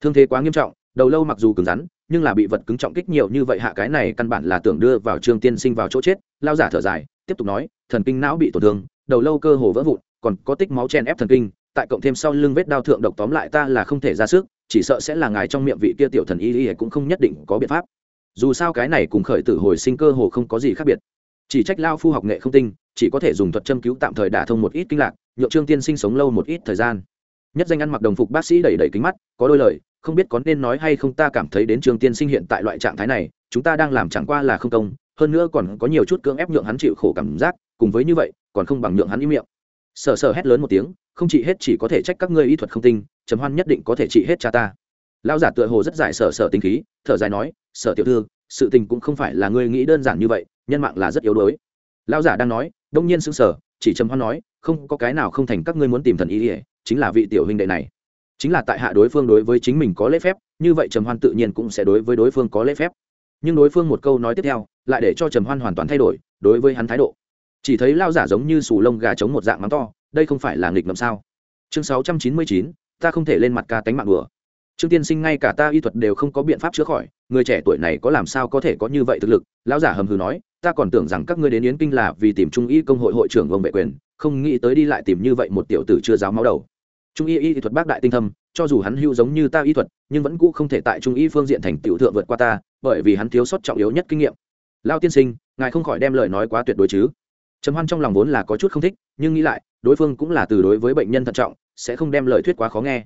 Thương thế quá nghiêm trọng, đầu lâu mặc dù cứng rắn, nhưng là bị vật cứng trọng kích nhiều như vậy hạ cái này căn bản là tưởng đưa vào trương tiên sinh vào chỗ chết lao giả thở dài, tiếp tục nói, thần kinh não bị tổn thương, đầu lâu cơ hồ vỡ vụn, còn có tích máu chen ép thần kinh tại cộng thêm sau lưng vết đao thượng độc tóm lại ta là không thể ra sức, chỉ sợ sẽ là ngài trong miệng vị kia tiểu thần y y cũng không nhất định có biện pháp. Dù sao cái này cùng khởi tử hồi sinh cơ hồ không có gì khác biệt. Chỉ trách lao phu học nghệ không tinh, chỉ có thể dùng thuật châm cứu tạm thời đả thông một ít kinh lạc, nhượng trương tiên sinh sống lâu một ít thời gian. Nhất danh ăn mặc đồng phục bác sĩ đẩy đẩy kính mắt, có đôi lời, không biết có nên nói hay không ta cảm thấy đến trương tiên sinh hiện tại loại trạng thái này, chúng ta đang làm chẳng qua là không công, hơn nữa còn có nhiều chút cưỡng ép nhượng hắn chịu khổ cảm giác, cùng với như vậy, còn không bằng nhượng hắn im miệng. Sờ sờ hét lớn một tiếng không trị hết chỉ có thể trách các ngươi y thuật không tinh, Trầm hoan nhất định có thể trị hết cha ta. Lão giả tựa hồ rất giải sở sở tinh khí, thở dài nói, sở tiểu thư, sự tình cũng không phải là ngươi nghĩ đơn giản như vậy, nhân mạng là rất yếu đuối. Lão giả đang nói, đông nhiên sững sở chỉ trầm hoan nói, không, có cái nào không thành các ngươi muốn tìm thần ý ỉa chính là vị tiểu huynh đệ này. Chính là tại hạ đối phương đối với chính mình có lễ phép, như vậy trầm hoan tự nhiên cũng sẽ đối với đối phương có lễ phép. Nhưng đối phương một câu nói tiếp theo, lại để cho trầm hoan hoàn toàn thay đổi đối với hắn thái độ. Chỉ thấy lao giả giống như sù lông gà chống một dạng mắng to đây không phải là nghịch ngầm sao? Chương sáu trăm chín mươi chín, ta không thể lên mặt ca tánh mạng bừa trương tiên sinh, ngay cả ta y thuật đều không có biện pháp chữa khỏi, người trẻ tuổi này có làm sao có thể có như vậy thực lực? Lão giả hầm hừ nói, ta còn tưởng rằng các ngươi đến yến kinh là vì tìm trung y công hội hội trưởng ông vệ quyền, không nghĩ tới đi lại tìm như vậy một tiểu tử chưa giáo máu đầu. Trung y y thuật bác đại tinh thâm, cho dù hắn hưu giống như ta y thuật, nhưng vẫn cũ không thể tại trung y phương diện thành tiểu thượng vượt qua ta, bởi vì hắn thiếu sót trọng yếu nhất kinh nghiệm. Lao tiên sinh, ngài không khỏi đem lời nói quá tuyệt đối chứ. Trầm hoan trong lòng vốn là có chút không thích, nhưng nghĩ lại đối phương cũng là từ đối với bệnh nhân thận trọng, sẽ không đem lời thuyết quá khó nghe.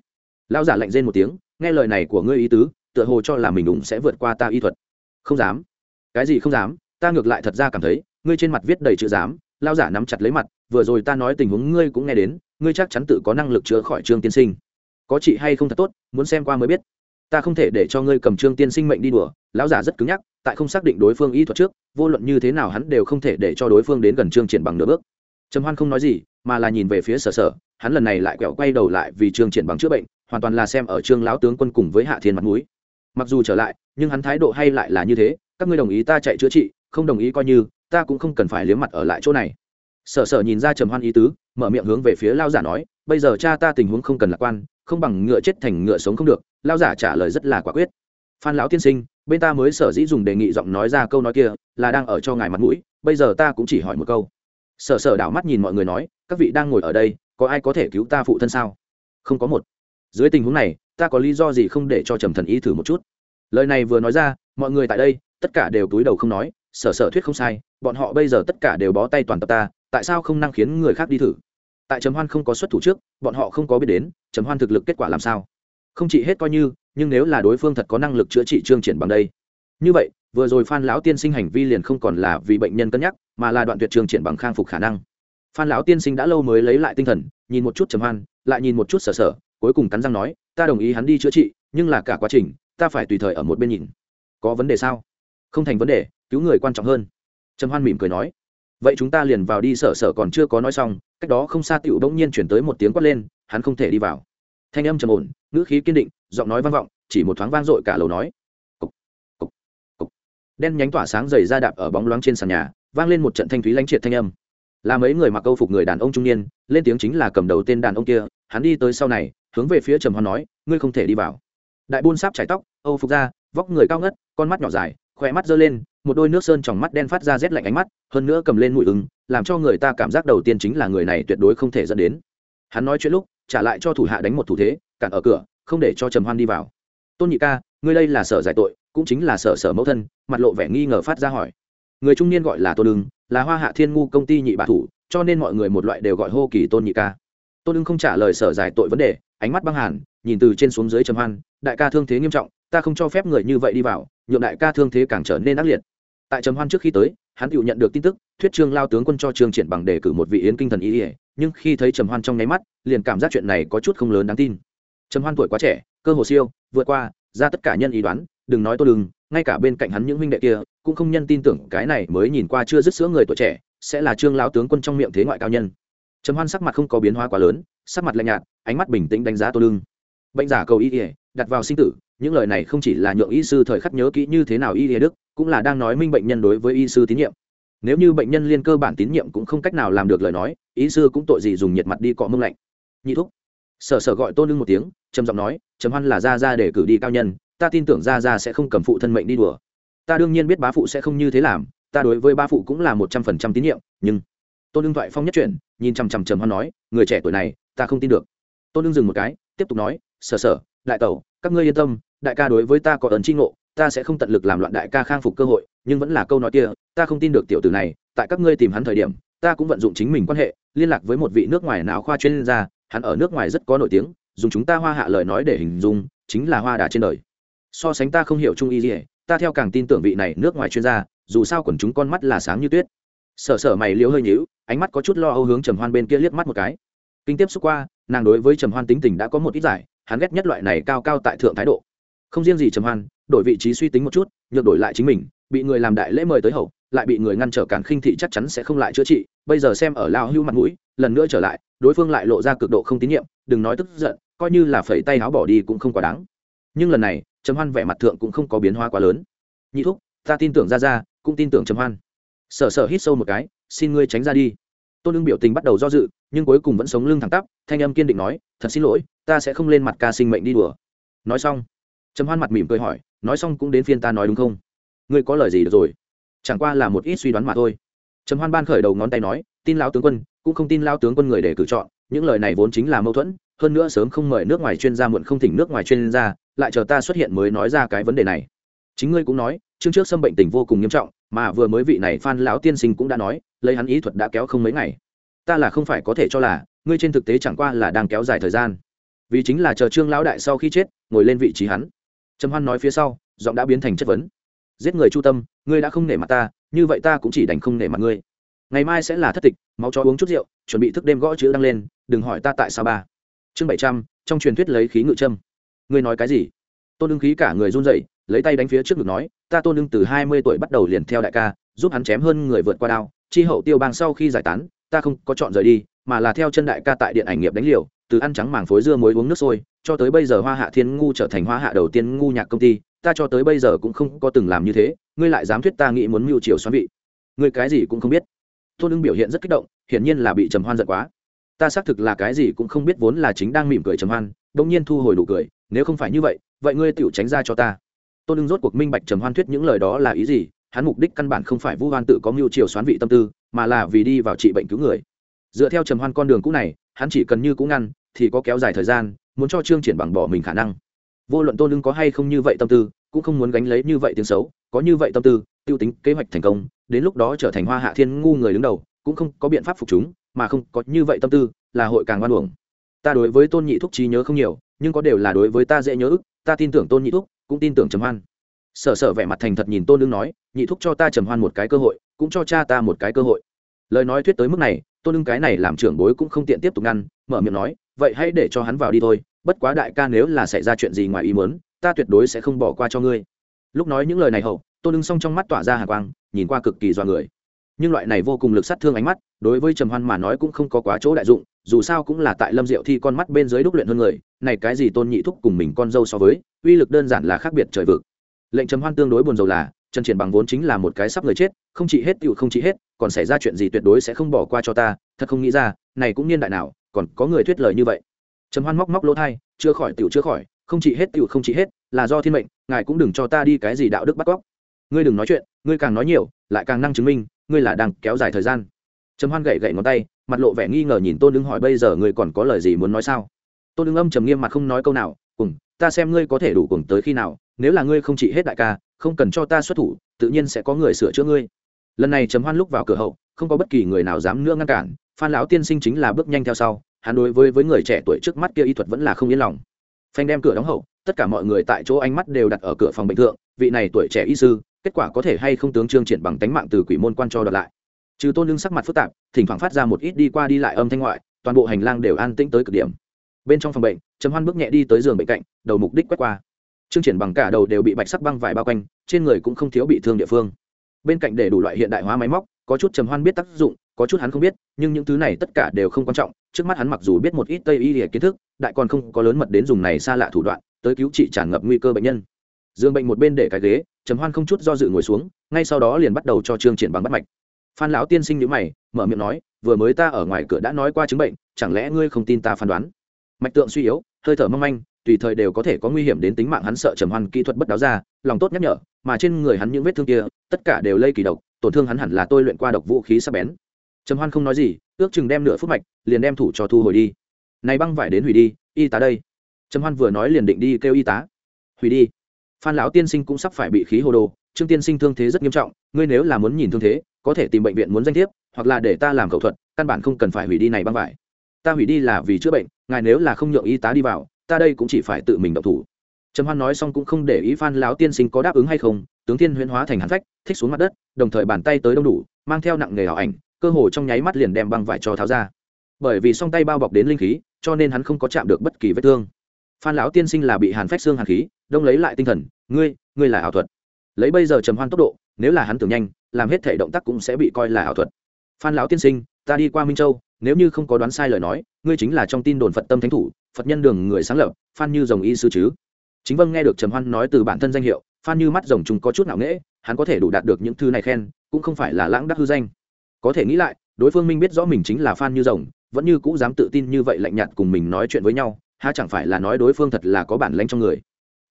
Lao giả lạnh rên một tiếng, nghe lời này của ngươi ý tứ, tựa hồ cho là mình đúng sẽ vượt qua ta y thuật. Không dám. Cái gì không dám? Ta ngược lại thật ra cảm thấy, ngươi trên mặt viết đầy chữ dám lao giả nắm chặt lấy mặt, vừa rồi ta nói tình huống ngươi cũng nghe đến, ngươi chắc chắn tự có năng lực chữa khỏi trương tiên sinh. Có chị hay không thật tốt, muốn xem qua mới biết. Ta không thể để cho ngươi cầm trương tiên sinh mệnh đi đùa, lão giả rất cứng nhắc, tại không xác định đối phương y thuật trước, vô luận như thế nào hắn đều không thể để cho đối phương đến gần trương triển bằng nửa bước trầm hoan không nói gì, mà là nhìn về phía sở sở, hắn lần này lại quẹo quay đầu lại vì trương triển bằng chữa bệnh, hoàn toàn là xem ở trương lão tướng quân cùng với hạ thiên mặt mũi. Mặc dù trở lại, nhưng hắn thái độ hay lại là như thế, các ngươi đồng ý ta chạy chữa trị, không đồng ý coi như, ta cũng không cần phải liếm mặt ở lại chỗ này. Sở sở nhìn ra trầm hoan ý tứ, mở miệng hướng về phía lao giả nói, bây giờ cha ta tình huống không cần lạc quan, không bằng ngựa chết thành ngựa sống không được lao giả trả lời rất là quả quyết. Phan lão tiên sinh, bên ta mới sở dĩ dùng đề nghị giọng nói ra câu nói kia, là đang ở cho ngài mặt mũi, bây giờ ta cũng chỉ hỏi một câu sở sở đảo mắt nhìn mọi người nói, các vị đang ngồi ở đây, có ai có thể cứu ta phụ thân sao? Không có một. Dưới tình huống này, ta có lý do gì không để cho trầm thần ý thử một chút? Lời này vừa nói ra, mọi người tại đây, tất cả đều túi đầu không nói, sở sở thuyết không sai, bọn họ bây giờ tất cả đều bó tay toàn tập ta, tại sao không năng khiến người khác đi thử? Tại trầm hoan không có xuất thủ trước, bọn họ không có biết đến, trầm hoan thực lực kết quả làm sao? Không chỉ hết coi như, nhưng nếu là đối phương thật có năng lực chữa trị trương triển bằng đây như vậy, vừa rồi phan lão tiên sinh hành vi liền không còn là vì bệnh nhân cân nhắc, mà là đoạn tuyệt trường triển bằng khang phục khả năng. Phan lão tiên sinh đã lâu mới lấy lại tinh thần, nhìn một chút trầm hoan, lại nhìn một chút sở sở, cuối cùng cắn răng nói, ta đồng ý hắn đi chữa trị, nhưng là cả quá trình, ta phải tùy thời ở một bên nhìn. Có vấn đề sao? Không thành vấn đề, cứu người quan trọng hơn. Trầm hoan mỉm cười nói. Vậy chúng ta liền vào đi, sở sở còn chưa có nói xong, cách đó không xa tựu bỗng nhiên chuyển tới một tiếng quát lên, hắn không thể đi vào. Thanh âm trầm ổn, ngữ khí kiên định, giọng nói vang vọng, chỉ một thoáng vang dội cả lầu nói đen nhánh tỏa sáng dày ra đạp ở bóng loáng trên sàn nhà, vang lên một trận thanh thúy lãnh triệt thanh âm. Là mấy người mặc câu phục người đàn ông trung niên, lên tiếng chính là cầm đầu tên đàn ông kia, hắn đi tới sau này, hướng về phía trầm hoan nói, ngươi không thể đi vào. Đại buôn sáp chải tóc, âu phục ra vóc người cao ngất, con mắt nhỏ dài khỏe mắt giơ lên, một đôi nước sơn trong mắt đen phát ra rét lạnh ánh mắt, hơn nữa cầm lên mũi ứng, làm cho người ta cảm giác đầu tiên chính là người này tuyệt đối không thể dẫn đến. Hắn nói chuyện lúc, trả lại cho thủ hạ đánh một thủ thế, cản ở cửa, không để cho trầm hoan đi vào. Tôn nhị ca ngươi đây là sở giải tội, cũng chính là sở sở mẫu thân, mặt lộ vẻ nghi ngờ phát ra hỏi. Người trung niên gọi là tôn ưng, là hoa hạ thiên ngu công ty nhị bạ thủ, cho nên mọi người một loại đều gọi hô kỳ tôn nhị ca. Tôn ưng không trả lời sở giải tội vấn đề, ánh mắt băng hàn, nhìn từ trên xuống dưới trầm hoan, đại ca thương thế nghiêm trọng, ta không cho phép người như vậy đi vào, nhượng đại ca thương thế càng trở nên ác liệt. Tại trầm hoan trước khi tới, hắn tự nhận được tin tức, thuyết trương lao tướng quân cho trương triển bằng đề cử một vị yến kinh thần y ỉa nhưng khi thấy trầm hoan trong nháy mắt, liền cảm giác chuyện này có chút không lớn đáng tin. Trầm hoan tuổi quá trẻ, cơ hồ siêu, vượt qua ra tất cả nhân ý đoán đừng nói tô lương, ngay cả bên cạnh hắn những huynh đệ kia cũng không nhân tin tưởng cái này mới nhìn qua chưa dứt sữa người tuổi trẻ sẽ là trương lão tướng quân trong miệng thế ngoại cao nhân. Trầm hoan sắc mặt không có biến hóa quá lớn sắc mặt lạnh nhạt ánh mắt bình tĩnh đánh giá tô lương. Bệnh giả cầu y ỉa đặt vào sinh tử những lời này không chỉ là nhượng y sư thời khắc nhớ kỹ như thế nào y ỉa đức cũng là đang nói minh bệnh nhân đối với y sư tín nhiệm. Nếu như bệnh nhân liên cơ bản tín nhiệm cũng không cách nào làm được lời nói y sư cũng tội gì dùng nhiệt mặt đi cọ mông lạnh. Nhị thúc sở sở gọi tôn lưng một tiếng, trầm giọng nói, trầm hoan là ra ra để cử đi cao nhân, ta tin tưởng ra ra sẽ không cầm phụ thân mệnh đi đùa. Ta đương nhiên biết bá phụ sẽ không như thế làm, ta đối với ba phụ cũng là một trăm phần trăm tín nhiệm, nhưng tôn lưng thoại phong nhất chuyển, nhìn chằm chằm trầm hoan nói, người trẻ tuổi này, ta không tin được. Tôn lưng dừng một cái, tiếp tục nói, sở sở, đại tẩu, các ngươi yên tâm, đại ca đối với ta có ấn tri ngộ, ta sẽ không tận lực làm loạn đại ca khang phục cơ hội, nhưng vẫn là câu nói kia, ta không tin được tiểu tử này, tại các ngươi tìm hắn thời điểm, ta cũng vận dụng chính mình quan hệ, liên lạc với một vị nước ngoài não khoa chuyên gia hắn ở nước ngoài rất có nổi tiếng, dùng chúng ta hoa hạ lời nói để hình dung, chính là hoa đà trên đời. So sánh ta không hiểu trung y gì ta theo càng tin tưởng vị này nước ngoài chuyên gia, dù sao quần chúng con mắt là sáng như tuyết. Sở sở mày liếu hơi nhíu, ánh mắt có chút lo âu hướng trầm hoan bên kia liếc mắt một cái. Kinh tiếp xúc qua, nàng đối với trầm hoan tính tình đã có một ít giải, hắn ghét nhất loại này cao cao tại thượng thái độ. Không riêng gì trầm hoan, đổi vị trí suy tính một chút, nhược đổi lại chính mình, bị người làm đại lễ mời tới hậu lại bị người ngăn trở cản khinh thị chắc chắn sẽ không lại chữa trị. Bây giờ xem ở lao hưu mặt mũi, lần nữa trở lại, đối phương lại lộ ra cực độ không tín nhiệm, đừng nói tức giận, coi như là phẩy tay áo bỏ đi cũng không quá đáng. Nhưng lần này, trầm hoan vẻ mặt thượng cũng không có biến hóa quá lớn. Nhị thúc, ta tin tưởng ra ra cũng tin tưởng trầm hoan. Sở sở hít sâu một cái, xin ngươi tránh ra đi. Tôn lương biểu tình bắt đầu do dự, nhưng cuối cùng vẫn sống lưng thẳng tắp, thanh âm kiên định nói, thật xin lỗi, ta sẽ không lên mặt ca sinh mệnh đi đùa. Nói xong, trầm hoan mặt mỉm cười hỏi, nói xong cũng đến phiên ta nói đúng không? Ngươi có lời gì được rồi? Chẳng qua là một ít suy đoán mà thôi. Trầm hoan ban khởi đầu ngón tay nói, tin lao tướng quân, cũng không tin lao tướng quân người để cử chọn, những lời này vốn chính là mâu thuẫn, hơn nữa sớm không mời nước ngoài chuyên gia muộn không thỉnh nước ngoài chuyên gia, lại chờ ta xuất hiện mới nói ra cái vấn đề này. Chính ngươi cũng nói, chương trước xâm bệnh tình vô cùng nghiêm trọng, mà vừa mới vị này phan lão tiên sinh cũng đã nói, lấy hắn ý thuật đã kéo không mấy ngày. Ta là không phải có thể cho là, ngươi trên thực tế chẳng qua là đang kéo dài thời gian. Vì chính là chờ trương lão đại sau khi chết, ngồi lên vị trí hắn. Trầm hoan nói phía sau, giọng đã biến thành chất vấn giết người chu tâm, ngươi đã không nể mặt ta, như vậy ta cũng chỉ đành không nể mặt ngươi. Ngày mai sẽ là thất tịch, máu cho uống chút rượu, chuẩn bị thức đêm gõ chữ đăng lên, đừng hỏi ta tại sao ba. Chương bảy trăm, trong truyền thuyết lấy khí ngự trâm ngươi nói cái gì? Tôn ưng khí cả người run rẩy, lấy tay đánh phía trước ngực nói, ta tôn ưng từ hai mươi tuổi bắt đầu liền theo đại ca, giúp hắn chém hơn người vượt qua đao, chi hậu tiêu bang sau khi giải tán, ta không có chọn rời đi, mà là theo chân đại ca tại điện ảnh nghiệp đánh liều, từ ăn trắng màng phối dưa muối uống nước sôi, cho tới bây giờ hoa hạ thiên ngu trở thành hoa hạ đầu tiên ngu nhạc công ty ta cho tới bây giờ cũng không có từng làm như thế, ngươi lại dám thuyết ta nghĩ muốn mưu chiều xoắn vị. Ngươi cái gì cũng không biết. Tôn ưng biểu hiện rất kích động, hiển nhiên là bị trầm hoan giận quá. Ta xác thực là cái gì cũng không biết, vốn là chính đang mỉm cười trầm hoan, bỗng nhiên thu hồi nụ cười, nếu không phải như vậy vậy ngươi tựu tránh ra cho ta. Tôn ưng rốt cuộc minh bạch trầm hoan thuyết những lời đó là ý gì, hắn mục đích căn bản không phải vu hoan tự có mưu chiều xoán vị tâm tư, mà là vì đi vào trị bệnh cứu người. Dựa theo trầm hoan con đường cũ này, hắn chỉ cần như cũ ngăn, thì có kéo dài thời gian, muốn cho trương triển bằng bỏ mình khả năng vô luận tôn lưng có hay không như vậy tâm tư, cũng không muốn gánh lấy như vậy tiếng xấu, có như vậy tâm tư, tiêu tính kế hoạch thành công, đến lúc đó trở thành hoa hạ thiên ngu người đứng đầu, cũng không có biện pháp phục chúng, mà không có như vậy tâm tư, là hội càng ngoan uổng. Ta đối với tôn nhị thúc trí nhớ không nhiều, nhưng có đều là đối với ta dễ nhớ ức, ta tin tưởng tôn nhị thúc, cũng tin tưởng trầm hoan. Sở sở vẻ mặt thành thật nhìn tôn lưng nói, nhị thúc cho ta trầm hoan một cái cơ hội, cũng cho cha ta một cái cơ hội. Lời nói thuyết tới mức này, tôn lưng cái này làm trưởng bối cũng không tiện tiếp tục ngăn, mở miệng nói, vậy hãy để cho hắn vào đi thôi bất quá đại ca nếu là xảy ra chuyện gì ngoài ý muốn, ta tuyệt đối sẽ không bỏ qua cho ngươi. Lúc nói những lời này hậu, tôn ưng xong trong mắt tỏa ra hà quang, nhìn qua cực kỳ do người. Nhưng loại này vô cùng lực sát thương ánh mắt, đối với trầm hoan mà nói cũng không có quá chỗ đại dụng, dù sao cũng là tại lâm diệu thi con mắt bên dưới đúc luyện hơn người, này cái gì tôn nhị thúc cùng mình con dâu so với, uy lực đơn giản là khác biệt trời vực. Lệnh trầm hoan tương đối buồn rầu là, trần triển bằng vốn chính là một cái sắp người chết, không chỉ hết tựu không chỉ hết, còn xảy ra chuyện gì tuyệt đối sẽ không bỏ qua cho ta, thật không nghĩ ra, này cũng niên đại nào, còn có người thuyết lời như vậy trầm hoan móc móc lỗ thai chưa khỏi tiểu chưa khỏi, không chỉ hết tiểu, không chỉ hết, là do thiên mệnh, ngài cũng đừng cho ta đi cái gì đạo đức bắt cóc. Ngươi đừng nói chuyện, ngươi càng nói nhiều, lại càng năng chứng minh, ngươi là đang kéo dài thời gian. Trầm hoan gậy gậy ngón tay, mặt lộ vẻ nghi ngờ nhìn tôn đứng hỏi, bây giờ ngươi còn có lời gì muốn nói sao? Tôn đứng âm trầm nghiêm mặt không nói câu nào, cùng, ta xem ngươi có thể đủ cùng tới khi nào, nếu là ngươi không trị hết đại ca, không cần cho ta xuất thủ, tự nhiên sẽ có người sửa chữa ngươi. Lần này trầm hoan lúc vào cửa hậu, không có bất kỳ người nào dám nữa ngăn cản, phan lão tiên sinh chính là bước nhanh theo sau hắn đối với với người trẻ tuổi trước mắt kia y thuật vẫn là không yên lòng. Phanh đem cửa đóng hậu, tất cả mọi người tại chỗ ánh mắt đều đặt ở cửa phòng bệnh thượng, vị này tuổi trẻ y sư, kết quả có thể hay không tướng trương triển bằng tánh mạng từ quỷ môn quan cho đợt lại. Trừ tôn lương sắc mặt phức tạp, thỉnh thoảng phát ra một ít đi qua đi lại âm thanh ngoại, toàn bộ hành lang đều an tĩnh tới cực điểm. Bên trong phòng bệnh, trầm hoan bước nhẹ đi tới giường bệnh cạnh, đầu mục đích quét qua. Trương triển bằng cả đầu đều bị bạch sắc băng vải bao quanh, trên người cũng không thiếu bị thương địa phương. Bên cạnh để đủ loại hiện đại hóa máy móc, có chút trầm hoan biết tác dụng, có chút hắn không biết, nhưng những thứ này tất cả đều không quan trọng trước mắt hắn mặc dù biết một ít tây y hệ kiến thức, đại còn không có lớn mật đến dùng này xa lạ thủ đoạn, tới cứu trị tràn ngập nguy cơ bệnh nhân. Dương bệnh một bên để cái ghế, trầm hoan không chút do dự ngồi xuống, ngay sau đó liền bắt đầu cho trương triển bằng bắt mạch. Phan lão tiên sinh nhữ mày, mở miệng nói, vừa mới ta ở ngoài cửa đã nói qua chứng bệnh, chẳng lẽ ngươi không tin ta phán đoán? Mạch tượng suy yếu, hơi thở mong manh, tùy thời đều có thể có nguy hiểm đến tính mạng hắn sợ trầm hoan kỹ thuật bất đáo ra, lòng tốt nhắc nhở, mà trên người hắn những vết thương kia, tất cả đều lây kỳ độc, tổn thương hắn hẳn là tôi luyện qua độc vũ khí sắc bén. Trầm hoan không nói gì ước chừng đem nửa phút mạch, liền đem thủ cho thu hồi đi. Này băng vải đến hủy đi, y tá đây. Trầm hoan vừa nói liền định đi kêu y tá. Hủy đi. Phan lão tiên sinh cũng sắp phải bị khí hồ đồ, trương tiên sinh thương thế rất nghiêm trọng, ngươi nếu là muốn nhìn thương thế, có thể tìm bệnh viện muốn danh thiếp, hoặc là để ta làm cầu thuật, căn bản không cần phải hủy đi này băng vải. Ta hủy đi là vì chữa bệnh, ngài nếu là không nhượng y tá đi vào, ta đây cũng chỉ phải tự mình động thủ. Trầm hoan nói xong cũng không để ý phan lão tiên sinh có đáp ứng hay không, tướng thiên huyễn hóa thành hắn phách, thích xuống mặt đất, đồng thời bàn tay tới đông đủ, mang theo nặng nghề ảo ảnh cơ hồ trong nháy mắt liền đem băng vải cho tháo ra. Bởi vì song tay bao bọc đến linh khí, cho nên hắn không có chạm được bất kỳ vết thương. Phan lão tiên sinh là bị hàn phách xương hàn khí, đông lấy lại tinh thần, ngươi ngươi là ảo thuật. Lấy bây giờ trầm hoan tốc độ, nếu là hắn tưởng nhanh, làm hết thể động tác cũng sẽ bị coi là ảo thuật. Phan lão tiên sinh, ta đi qua minh châu, nếu như không có đoán sai lời nói, ngươi chính là trong tin đồn phật tâm thánh thủ, phật nhân đường người sáng lập, phan như rồng y sư chứ? Chính vâng nghe được trầm hoan nói từ bản thân danh hiệu, phan như mắt rồng chúng có chút nào nghễ, hắn có thể đủ đạt được những thư này khen, cũng không phải là lãng đắc hư danh có thể nghĩ lại, đối phương minh biết rõ mình chính là phan như rồng, vẫn như cũ dám tự tin như vậy lạnh nhạt cùng mình nói chuyện với nhau ha chẳng phải là nói đối phương thật là có bản lanh trong người.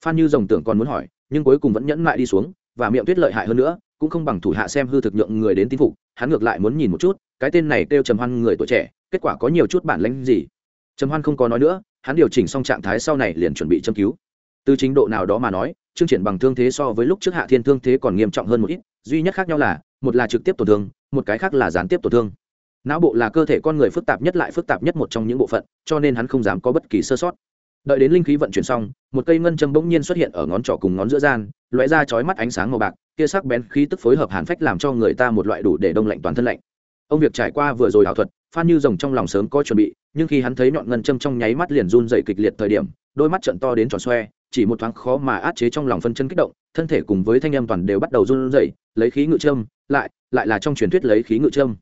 Phan như rồng tưởng còn muốn hỏi, nhưng cuối cùng vẫn nhẫn lại đi xuống, và miệng tuyết lợi hại hơn nữa, cũng không bằng thủ hạ xem hư thực nhượng người đến tin phục, hắn ngược lại muốn nhìn một chút, cái tên này kêu trầm hoan người tuổi trẻ, kết quả có nhiều chút bản lãnh gì. Trầm hoan không có nói nữa, hắn điều chỉnh xong trạng thái sau này liền chuẩn bị châm cứu. Từ chính độ nào đó mà nói, chương triển bằng thương thế so với lúc trước hạ thiên thương thế còn nghiêm trọng hơn một ít, duy nhất khác nhau là, một là trực tiếp tổn thương một cái khác là gián tiếp tổn thương. Não bộ là cơ thể con người phức tạp nhất lại phức tạp nhất một trong những bộ phận, cho nên hắn không dám có bất kỳ sơ sót. Đợi đến linh khí vận chuyển xong, một cây ngân châm bỗng nhiên xuất hiện ở ngón trỏ cùng ngón giữa gian, lóe ra chói mắt ánh sáng màu bạc, kia sắc bén khí tức phối hợp hàn phách làm cho người ta một loại đủ để đông lạnh toàn thân lạnh. Ông việc trải qua vừa rồi ảo thuật, phan như rồng trong lòng sớm có chuẩn bị, nhưng khi hắn thấy nhọn ngân châm trong nháy mắt liền run dậy kịch liệt thời điểm, đôi mắt trận to đến tròn xoe, chỉ một thoáng khó mà át chế trong lòng phân chân kích động, thân thể cùng với thanh âm toàn đều bắt đầu run rẩy, lấy khí ngự châm lại lại là trong truyền thuyết lấy khí ngự trâm,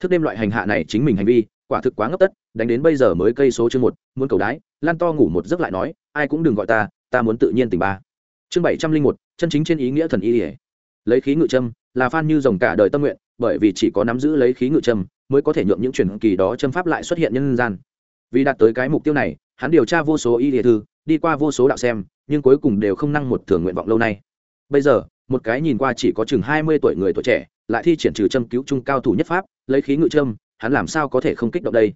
thức đêm loại hành hạ này chính mình hành vi quả thực quá ngấp tất đánh đến bây giờ mới cây số chương một muốn cầu đái lan to ngủ một giấc lại nói ai cũng đừng gọi ta ta muốn tự nhiên tình ba. Chương bảy trăm linh một chân chính trên ý nghĩa thần y ỉa lấy khí ngự trâm là phan như dòng cả đời tâm nguyện bởi vì chỉ có nắm giữ lấy khí ngự trâm, mới có thể nhượng những truyền kỳ đó châm pháp lại xuất hiện nhân gian. Vì đạt tới cái mục tiêu này hắn điều tra vô số y địa thư đi qua vô số đạo xem nhưng cuối cùng đều không năng một thường nguyện vọng lâu nay. Bây giờ một cái nhìn qua chỉ có chừng hai mươi tuổi người tuổi trẻ, lại thi triển trừ châm cứu trung cao thủ nhất pháp, lấy khí ngự châm, hắn làm sao có thể không kích động đây?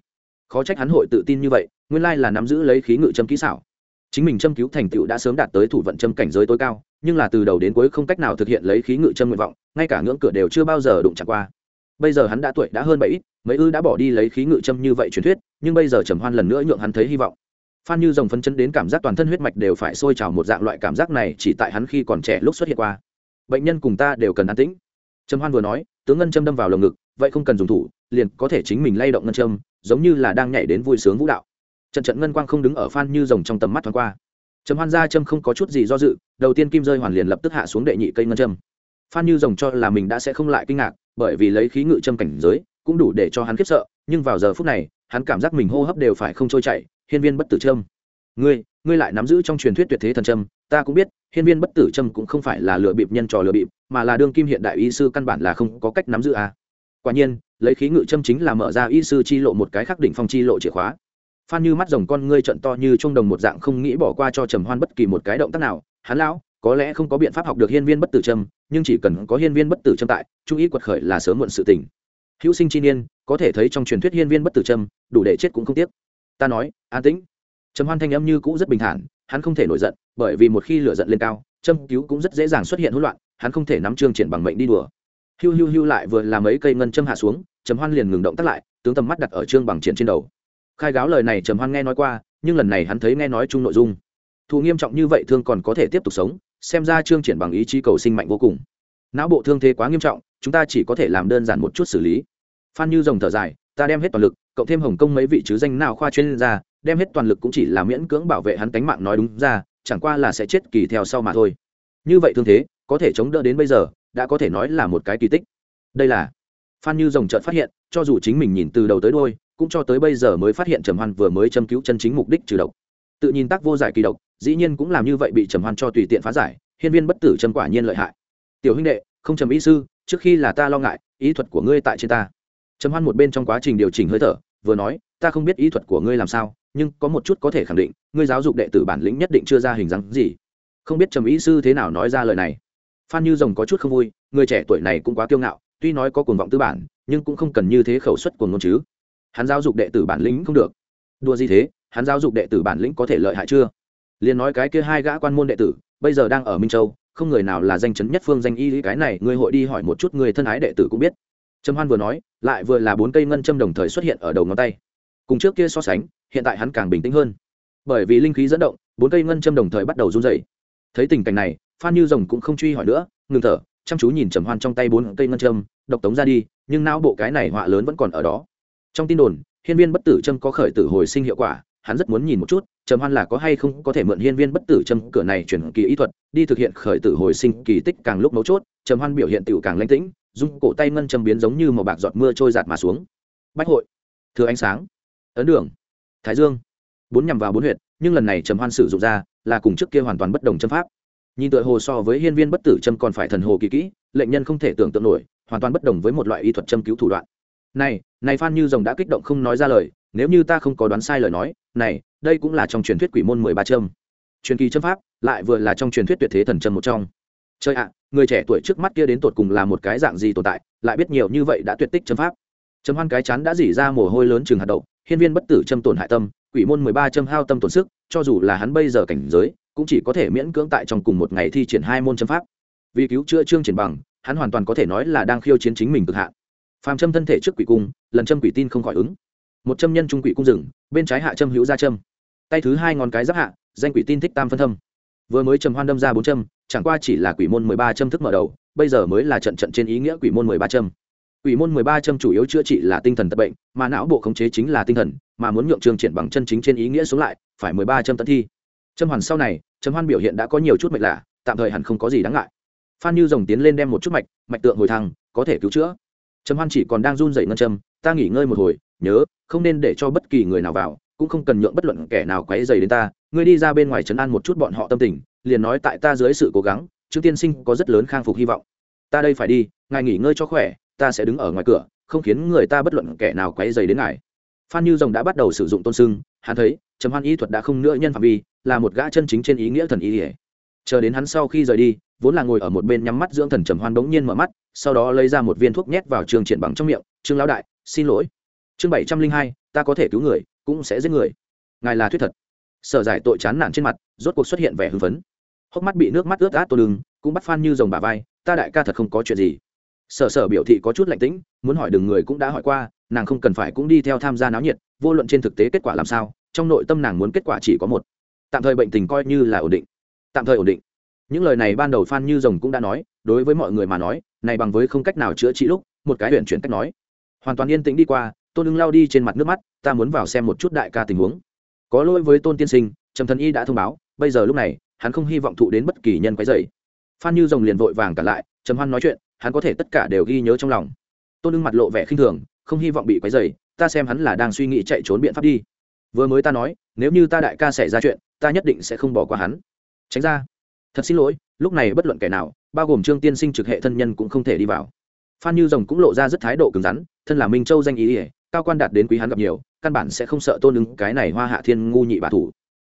Khó trách hắn hội tự tin như vậy, nguyên lai là nắm giữ lấy khí ngự châm kỹ xảo. Chính mình châm cứu thành tựu đã sớm đạt tới thủ vận châm cảnh giới tối cao, nhưng là từ đầu đến cuối không cách nào thực hiện lấy khí ngự châm nguyện vọng, ngay cả ngưỡng cửa đều chưa bao giờ đụng chạm qua. Bây giờ hắn đã tuổi đã hơn bảy ít, mấy ư đã bỏ đi lấy khí ngự châm như vậy truyền thuyết, nhưng bây giờ trầm hoan lần nữa nhượng hắn thấy hy vọng. Phan như dòng phấn chân đến cảm giác toàn thân huyết mạch đều phải sôi trào một dạng loại cảm giác này chỉ tại hắn khi còn trẻ lúc xuất hiện qua bệnh nhân cùng ta đều cần an tĩnh. Trầm hoan vừa nói, tướng ngân châm đâm vào lồng ngực, vậy không cần dùng thủ, liền có thể chính mình lay động ngân châm, giống như là đang nhảy đến vui sướng vũ đạo. Trận trận ngân quang không đứng ở phan như rồng trong tầm mắt thoáng qua. Trầm hoan ra châm không có chút gì do dự, đầu tiên kim rơi hoàn liền lập tức hạ xuống đệ nhị cây ngân châm. Phan như rồng cho là mình đã sẽ không lại kinh ngạc, bởi vì lấy khí ngự châm cảnh giới, cũng đủ để cho hắn khiếp sợ, nhưng vào giờ phút này, hắn cảm giác mình hô hấp đều phải không trôi chảy, hiên viên bất tử châm. Ngươi ngươi lại nắm giữ trong truyền thuyết tuyệt thế thần châm, ta cũng biết hiên viên bất tử châm cũng không phải là lừa bịp nhân trò lừa bịp, mà là đương kim hiện đại y sư căn bản là không có cách nắm giữ à. quả nhiên, lấy khí ngự châm chính là mở ra y sư chi lộ một cái khắc đỉnh phong chi lộ chìa khóa. Phan như mắt rồng con ngươi trận to như trung đồng một dạng không nghĩ bỏ qua cho trầm hoan bất kỳ một cái động tác nào. Hắn lão, có lẽ không có biện pháp học được hiên viên bất tử châm nhưng chỉ cần có hiên viên bất tử châm tại, chú ý quật khởi là sớm muộn sự tình. Hữu sinh chi niên, có thể thấy trong truyền thuyết hiên viên bất tử châm đủ để chết cũng không tiếc. Ta nói, an tĩnh. Trầm hoan thanh âm như cũ rất bình thản hắn không thể nổi giận, bởi vì một khi lửa giận lên cao, châm cứu cũng rất dễ dàng xuất hiện hỗn loạn, hắn không thể nắm trương triển bằng mệnh đi đùa. Hiu hiu hiu lại vừa làm mấy cây ngân châm hạ xuống, trầm hoan liền ngừng động tắt lại, tướng tầm mắt đặt ở trương bằng triển trên đầu. Khai gáo lời này trầm hoan nghe nói qua, nhưng lần này hắn thấy nghe nói chung nội dung. Thù nghiêm trọng như vậy thương còn có thể tiếp tục sống, xem ra trương triển bằng ý chí cầu sinh mạnh vô cùng. Não bộ thương thế quá nghiêm trọng, chúng ta chỉ có thể làm đơn giản một chút xử lý. Phan như rồng thở dài, ta đem hết toàn lực, cộng thêm hồng kông mấy vị chứ danh nào khoa chuyên gia đem hết toàn lực cũng chỉ là miễn cưỡng bảo vệ hắn tánh mạng nói đúng ra, chẳng qua là sẽ chết kỳ theo sau mà thôi. Như vậy thương thế, có thể chống đỡ đến bây giờ, đã có thể nói là một cái kỳ tích. Đây là, phan như rồng trợt phát hiện, cho dù chính mình nhìn từ đầu tới đôi cũng cho tới bây giờ mới phát hiện trầm hoan vừa mới châm cứu chân chính mục đích trừ độc. Tự nhìn tác vô giải kỳ độc, dĩ nhiên cũng làm như vậy bị trầm hoan cho tùy tiện phá giải, hiên viên bất tử trầm quả nhiên lợi hại. Tiểu huynh đệ, không trầm ý sư, trước khi là ta lo ngại, ý thuật của ngươi tại trên ta. Trầm hoan một bên trong quá trình điều chỉnh hơi thở, vừa nói ta không biết ý thuật của ngươi làm sao, nhưng có một chút có thể khẳng định, ngươi giáo dục đệ tử bản lĩnh nhất định chưa ra hình dáng gì. Không biết trầm ý sư thế nào nói ra lời này. Phan như rồng có chút không vui, người trẻ tuổi này cũng quá kiêu ngạo, tuy nói có cuồng vọng tư bản, nhưng cũng không cần như thế khẩu suất cuồng ngôn chứ. Hắn giáo dục đệ tử bản lĩnh không được. Đua gì thế, hắn giáo dục đệ tử bản lĩnh có thể lợi hại chưa? Liền nói cái kia hai gã quan môn đệ tử, bây giờ đang ở minh châu, không người nào là danh chấn nhất phương danh y cái này, ngươi hội đi hỏi một chút người thân ái đệ tử cũng biết. Trầm hoan vừa nói, lại vừa là bốn cây ngân châm đồng thời xuất hiện ở đầu ngón tay cùng trước kia so sánh, hiện tại hắn càng bình tĩnh hơn. Bởi vì linh khí dẫn động, bốn cây ngân châm đồng thời bắt đầu run dày thấy tình cảnh này, phan như rồng cũng không truy hỏi nữa, ngừng thở, chăm chú nhìn trầm hoan trong tay bốn cây ngân châm, độc tống ra đi, nhưng não bộ cái này họa lớn vẫn còn ở đó. Trong tin đồn, hiên viên bất tử châm có khởi tử hồi sinh hiệu quả, hắn rất muốn nhìn một chút, trầm hoan là có hay không có thể mượn hiên viên bất tử châm cửa này chuyển kỳ ý thuật, đi thực hiện khởi tử hồi sinh kỳ tích càng lúc mấu chốt, trầm hoan biểu hiện tựu càng lãnh tĩnh, dung cổ tay ngân châm biến giống như màu bạc giọt mưa trôi giạt mà xuống. Bách hội thừa ánh sáng ấn đường, thái dương. Bốn nhằm vào bốn huyện nhưng lần này trầm hoan sử dụng ra là cùng trước kia hoàn toàn bất đồng châm pháp. Nhìn tựa hồ so với hiên viên bất tử châm còn phải thần hồ kỳ kỹ, lệnh nhân không thể tưởng tượng nổi, hoàn toàn bất đồng với một loại y thuật châm cứu thủ đoạn. Này này phan như rồng đã kích động không nói ra lời, nếu như ta không có đoán sai lời nói, này, đây cũng là trong truyền thuyết quỷ môn mười ba châm. Truyền kỳ châm pháp lại vừa là trong truyền thuyết tuyệt thế thần châm một trong. Chơi ạ, người trẻ tuổi trước mắt kia đến tột cùng là một cái dạng gì tồn tại, lại biết nhiều như vậy đã tuyệt tích châm pháp. Châm hoan cái chắn đã dỉ ra mồ hôi lớn chừng hạt đậu hiên viên bất tử châm tổn hại tâm, quỷ môn mười ba châm hao tâm tổn sức, cho dù là hắn bây giờ cảnh giới, cũng chỉ có thể miễn cưỡng tại trong cùng một ngày thi triển hai môn châm pháp. Vì cứu chữa trương triển bằng, hắn hoàn toàn có thể nói là đang khiêu chiến chính mình cực hạn. Phàm châm thân thể trước quỷ cung, lần châm quỷ tin không khỏi ứng. Một châm nhân trung quỷ cung rừng, bên trái hạ châm hữu ra châm. Tay thứ hai ngón cái giáp hạ, danh quỷ tin thích tam phân thâm. Vừa mới trầm hoan đâm ra bốn châm, chẳng qua chỉ là quỷ môn mười ba châm thức mở đầu, bây giờ mới là trận trận trên ý nghĩa quỷ môn mười ba châm quỷ môn mười ba châm chủ yếu chữa trị là tinh thần tật bệnh, mà não bộ khống chế chính là tinh thần, mà muốn nhượng trường triển bằng chân chính trên ý nghĩa xuống lại, phải mười ba châm tận thi. Châm hoàn sau này, châm hoan biểu hiện đã có nhiều chút mệt lạ, tạm thời hẳn không có gì đáng ngại. Phan như rồng tiến lên đem một chút mạch mạch tượng hồi thăng, có thể cứu chữa. Châm hoan chỉ còn đang run dậy ngân châm, ta nghỉ ngơi một hồi, nhớ, không nên để cho bất kỳ người nào vào, cũng không cần nhượng bất luận kẻ nào quấy rầy đến ta. Ngươi đi ra bên ngoài trấn an một chút bọn họ tâm tình, liền nói tại ta dưới sự cố gắng, trương tiên sinh có rất lớn khang phục hy vọng. Ta đây phải đi, ngài nghỉ ngơi cho khỏe ta sẽ đứng ở ngoài cửa, không khiến người ta bất luận kẻ nào quấy dày đến ngài. Phan như rồng đã bắt đầu sử dụng tôn sưng, hắn thấy, trầm hoan y thuật đã không nữa nhân phạm vi, là một gã chân chính trên ý nghĩa thần y ỉa chờ đến hắn sau khi rời đi, vốn là ngồi ở một bên nhắm mắt dưỡng thần trầm hoan bỗng nhiên mở mắt, sau đó lấy ra một viên thuốc nhét vào trường triển bằng trong miệng, trương lão đại, xin lỗi. Chương bảy trăm linh hai, ta có thể cứu người, cũng sẽ giết người. Ngài là thuyết thật. Sở giải tội chán nản trên mặt, rốt cuộc xuất hiện vẻ hưng phấn. Hốc mắt bị nước mắt ướt át tô lưng, cũng bắt phan như dòng bà vai, ta đại ca thật không có chuyện gì sở sở biểu thị có chút lạnh tĩnh, muốn hỏi đừng người cũng đã hỏi qua, nàng không cần phải cũng đi theo tham gia náo nhiệt, vô luận trên thực tế kết quả làm sao, trong nội tâm nàng muốn kết quả chỉ có một. Tạm thời bệnh tình coi như là ổn định. Tạm thời ổn định. Những lời này ban đầu phan như rồng cũng đã nói, đối với mọi người mà nói, này bằng với không cách nào chữa trị lúc, một cái huyện chuyển cách nói. Hoàn toàn yên tĩnh đi qua, tôn ưng lao đi trên mặt nước mắt, ta muốn vào xem một chút đại ca tình huống. Có lỗi với tôn tiên sinh, trầm thần y đã thông báo, bây giờ lúc này, hắn không hy vọng thụ đến bất kỳ nhân quấy dày phan như rồng liền vội vàng cả lại, trầm hoan nói chuyện hắn có thể tất cả đều ghi nhớ trong lòng. Tôn ưng mặt lộ vẻ khinh thường, không hy vọng bị quấy dày ta xem hắn là đang suy nghĩ chạy trốn biện pháp đi. Vừa mới ta nói, nếu như ta đại ca xảy ra chuyện, ta nhất định sẽ không bỏ qua hắn. Tránh ra. Thật xin lỗi, lúc này bất luận kẻ nào, bao gồm trương tiên sinh trực hệ thân nhân cũng không thể đi vào. Phan như rồng cũng lộ ra rất thái độ cứng rắn, thân là minh châu danh ý ỉa cao quan đạt đến quý hắn gặp nhiều, căn bản sẽ không sợ tôn ứng cái này hoa hạ thiên ngu nhị bà thủ.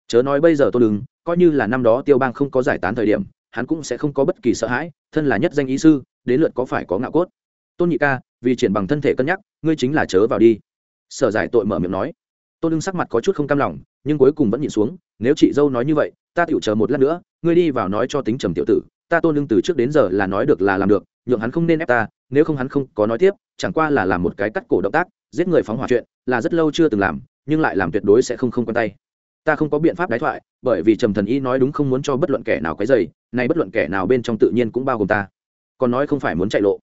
Chớ nói bây giờ tôn ứng coi như là năm đó tiêu bang không có giải tán thời điểm, hắn cũng sẽ không có bất kỳ sợ hãi, thân là nhất danh ý sư đến lượt có phải có ngạo cốt? Tôn nhị ca, vì triển bằng thân thể cân nhắc, ngươi chính là chớ vào đi. Sở giải tội mở miệng nói. Tôn ưng sắc mặt có chút không cam lòng, nhưng cuối cùng vẫn nhịn xuống, nếu chị dâu nói như vậy, ta tựu chờ một lát nữa, ngươi đi vào nói cho tính trầm tiểu tử, ta tôn ưng từ trước đến giờ là nói được là làm được, nhượng hắn không nên ép ta, nếu không hắn không có nói tiếp, chẳng qua là làm một cái cắt cổ động tác, giết người phóng hỏa chuyện, là rất lâu chưa từng làm, nhưng lại làm tuyệt đối sẽ không không quen tay. Ta không có biện pháp đái thoại, bởi vì trầm thần y nói đúng không muốn cho bất luận kẻ nào cái dày nay bất luận kẻ nào bên trong tự nhiên cũng bao gồm ta còn nói không phải muốn chạy lộ.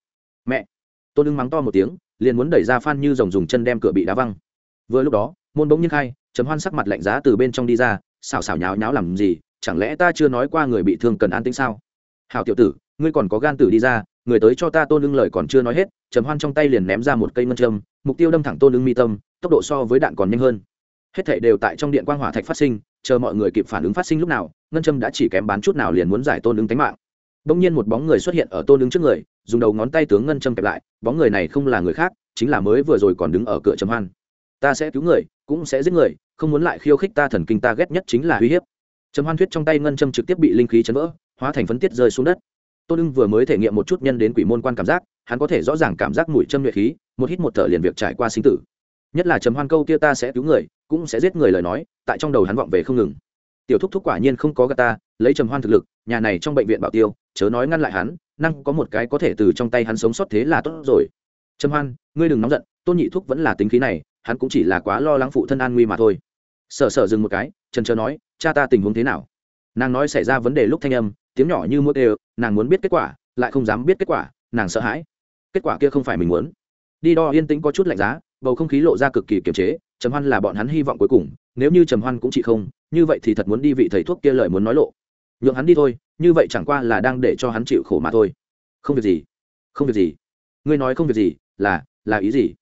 Mẹ, tôn ưng mắng to một tiếng, liền muốn đẩy ra phan như rồng dùng chân đem cửa bị đá văng. Vừa lúc đó, môn bỗng nhiên khai chấm hoan sắc mặt lạnh giá từ bên trong đi ra xào xào nháo nháo làm gì, chẳng lẽ ta chưa nói qua người bị thương cần an tĩnh sao? Hào tiểu tử, ngươi còn có gan tử đi ra, người tới cho ta tôn ưng lời còn chưa nói hết chấm hoan trong tay liền ném ra một cây ngân châm, mục tiêu đâm thẳng tôn ưng mi tâm, tốc độ so với đạn còn nhanh hơn. Hết thảy đều tại trong điện quang hỏa thạch phát sinh, chờ mọi người kịp phản ứng phát sinh lúc nào, ngân châm đã chỉ kém bán chút nào liền muốn giải tôn ứng tính mạng. Đông nhiên một bóng người xuất hiện ở tôn đứng trước người, dùng đầu ngón tay tướng ngân châm kẹp lại, bóng người này không là người khác, chính là mới vừa rồi còn đứng ở cửa trầm hoan. Ta sẽ cứu người, cũng sẽ giết người, không muốn lại khiêu khích ta thần kinh ta ghét nhất chính là uy hiếp. Trầm hoan thuyết trong tay ngân châm trực tiếp bị linh khí chấn vỡ, hóa thành phấn tiết rơi xuống đất. Tôn ưng vừa mới thể nghiệm một chút nhân đến quỷ môn quan cảm giác, hắn có thể rõ ràng cảm giác mùi châm nhuệ khí, một hít một thở liền việc trải qua sinh tử. Nhất là trầm hoan câu kia ta sẽ cứu người, cũng sẽ giết người lời nói, tại trong đầu hắn vọng về không ngừng tiểu thúc thúc quả nhiên không có gà ta, lấy trầm hoan thực lực, nhà này trong bệnh viện bảo tiêu, chớ nói ngăn lại hắn, năng có một cái có thể từ trong tay hắn sống sót thế là tốt rồi. Trầm hoan, ngươi đừng nóng giận, tôn nhị thúc vẫn là tính khí này, hắn cũng chỉ là quá lo lắng phụ thân an nguy mà thôi. Sợ sợ dừng một cái, trần trờ nói, cha ta tình huống thế nào? Nàng nói xảy ra vấn đề lúc thanh âm, tiếng nhỏ như mũi đều, nàng muốn biết kết quả, lại không dám biết kết quả, nàng sợ hãi. Kết quả kia không phải mình muốn. Đi đo yên tĩnh có chút lạnh giá, bầu không khí lộ ra cực kỳ kiềm chế, trầm hoan là bọn hắn hy vọng cuối cùng, nếu như trầm hoan cũng chỉ không như vậy thì thật muốn đi vị thầy thuốc kia lời muốn nói lộ. Nhượng hắn đi thôi, như vậy chẳng qua là đang để cho hắn chịu khổ mà thôi. Không việc gì, không việc gì. Ngươi nói không việc gì, là là ý gì?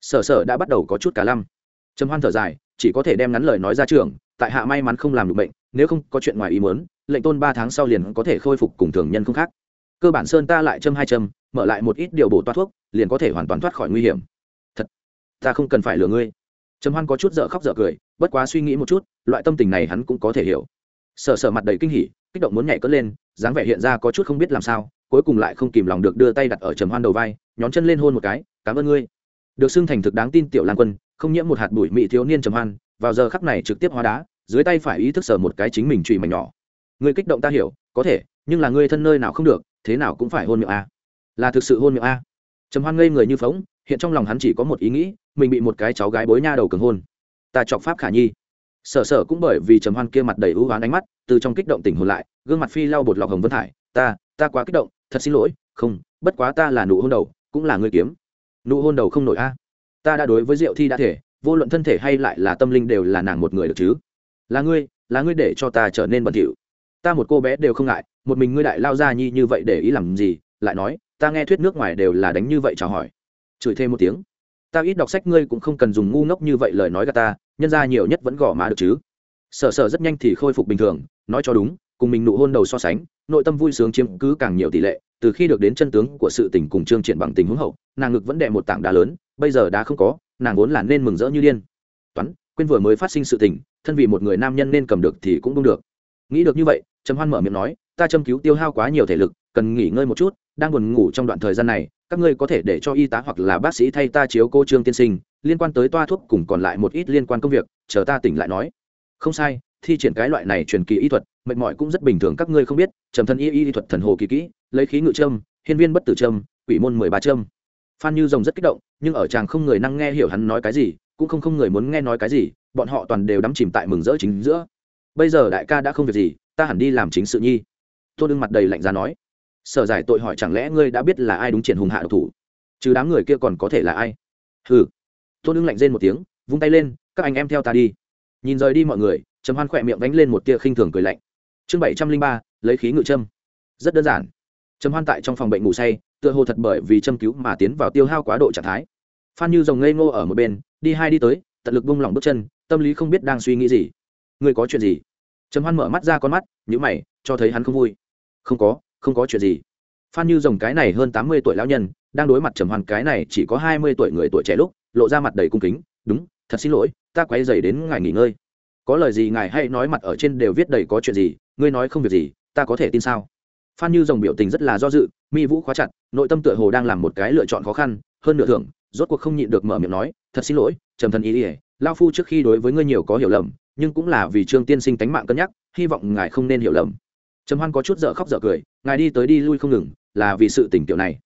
Sở sở đã bắt đầu có chút cả lăm. Trầm hoan thở dài, chỉ có thể đem ngắn lời nói ra trường, tại hạ may mắn không làm được bệnh, nếu không có chuyện ngoài ý muốn, lệnh tôn ba tháng sau liền có thể khôi phục cùng thường nhân không khác. Cơ bản sơn ta lại châm hai châm, mở lại một ít điều bổ toa thuốc, liền có thể hoàn toàn thoát khỏi nguy hiểm. Thật, ta không cần phải lừa ngươi trầm hoan có chút dở khóc dở cười, bất quá suy nghĩ một chút, loại tâm tình này hắn cũng có thể hiểu. Sợ sợ mặt đầy kinh hỉ, kích động muốn nhảy cất lên, dáng vẻ hiện ra có chút không biết làm sao, cuối cùng lại không kìm lòng được đưa tay đặt ở trầm hoan đầu vai, nhón chân lên hôn một cái, cảm ơn ngươi. Được xưng thành thực đáng tin tiểu lan quân, không nhiễm một hạt bụi mị thiếu niên trầm hoan, vào giờ khắc này trực tiếp hóa đá, dưới tay phải ý thức sở một cái chính mình trụy mảnh nhỏ. Ngươi kích động ta hiểu, có thể, nhưng là ngươi thân nơi nào không được, thế nào cũng phải hôn miệng a. Là thực sự hôn miệng a. Trầm hoan ngây người như phóng hiện trong lòng hắn chỉ có một ý nghĩ, mình bị một cái cháu gái bối nha đầu cường hôn. Ta chọc pháp khả nhi. Sở sở cũng bởi vì trầm hoan kia mặt đầy ưu hoán ánh mắt, từ trong kích động tỉnh hồn lại, gương mặt phi lau bột lọc hồng vân thải. Ta ta quá kích động, thật xin lỗi, không, bất quá ta là nụ hôn đầu, cũng là người kiếm. Nụ hôn đầu không nổi a. Ta đã đối với diệu thi đã thể, vô luận thân thể hay lại là tâm linh đều là nàng một người được chứ. Là ngươi là ngươi để cho ta trở nên bẩn thỉu. Ta một cô bé đều không ngại, một mình ngươi đại lao ra nhi như vậy để ý làm gì? lại nói, ta nghe thuyết nước ngoài đều là đánh như vậy chào hỏi chửi thêm một tiếng. Ta ít đọc sách, ngươi cũng không cần dùng ngu ngốc như vậy lời nói gà ta, nhân ra nhiều nhất vẫn gõ má được chứ. Sợ sợ rất nhanh thì khôi phục bình thường, nói cho đúng, cùng mình nụ hôn đầu so sánh, nội tâm vui sướng chiếm cứ càng nhiều tỷ lệ. Từ khi được đến chân tướng của sự tình cùng trương triển bằng tình huống hậu, nàng ngực vẫn đè một tảng đá lớn, bây giờ đã không có, nàng vốn là nên mừng rỡ như điên. Toán, quên vừa mới phát sinh sự tình, thân vì một người nam nhân nên cầm được thì cũng không được. Nghĩ được như vậy, trầm hoan mở miệng nói, ta châm cứu tiêu hao quá nhiều thể lực, cần nghỉ ngơi một chút, đang buồn ngủ trong đoạn thời gian này các ngươi có thể để cho y tá hoặc là bác sĩ thay ta chiếu cô trương tiên sinh, liên quan tới toa thuốc cùng còn lại một ít liên quan công việc, chờ ta tỉnh lại nói. Không sai, thi triển cái loại này truyền kỳ y thuật, mệt mỏi cũng rất bình thường, các ngươi không biết, trầm thân y y thuật thần hồ kỳ kỹ, lấy khí ngự trâm hiên viên bất tử trâm quỷ môn mười ba trâm phan như rồng rất kích động, nhưng ở chàng không người năng nghe hiểu hắn nói cái gì, cũng không không người muốn nghe nói cái gì, bọn họ toàn đều đắm chìm tại mừng rỡ chính giữa. Bây giờ đại ca đã không việc gì, ta hẳn đi làm chính sự nhi. Tôi đương mặt đầy lạnh ra nói sở giải tội hỏi chẳng lẽ ngươi đã biết là ai đúng triển hùng hạ độc thủ? Chứ đám người kia còn có thể là ai? Hừ. Tôn ưng lạnh rên một tiếng, vung tay lên, các anh em theo ta đi. Nhìn rời đi mọi người, trầm hoan khỏe miệng đánh lên một tia khinh thường cười lạnh. Chương bảy trăm linh ba, lấy khí ngự châm. Rất đơn giản. Trầm hoan tại trong phòng bệnh ngủ say, tựa hồ thật bởi vì châm cứu mà tiến vào tiêu hao quá độ trạng thái. Phan như rồng ngây ngô ở một bên, đi hai đi tới, tận lực bung lỏng bước chân, tâm lý không biết đang suy nghĩ gì. Ngươi có chuyện gì? Trầm hoan mở mắt ra con mắt nhữ mày, cho thấy hắn không vui. Không có không có chuyện gì. Phan như Dòng cái này hơn tám mươi tuổi lão nhân, đang đối mặt trầm hoàn cái này chỉ có hai mươi tuổi người tuổi trẻ lúc, lộ ra mặt đầy cung kính, đúng, thật xin lỗi, ta quay dày đến ngài nghỉ ngơi. Có lời gì ngài hay nói mặt ở trên đều viết đầy có chuyện gì, ngươi nói không việc gì, ta có thể tin sao? Phan như Dòng biểu tình rất là do dự, mi vũ khóa chặt, nội tâm tựa hồ đang làm một cái lựa chọn khó khăn, hơn nửa thưởng, rốt cuộc không nhịn được mở miệng nói, thật xin lỗi, trầm thần ý ỉa lao phu trước khi đối với ngươi nhiều có hiểu lầm, nhưng cũng là vì trương tiên sinh tánh mạng cân nhắc, hy vọng ngài không nên hiểu lầm trầm hoan có chút dở khóc dở cười, ngài đi tới đi lui không ngừng, là vì sự tình tiểu này.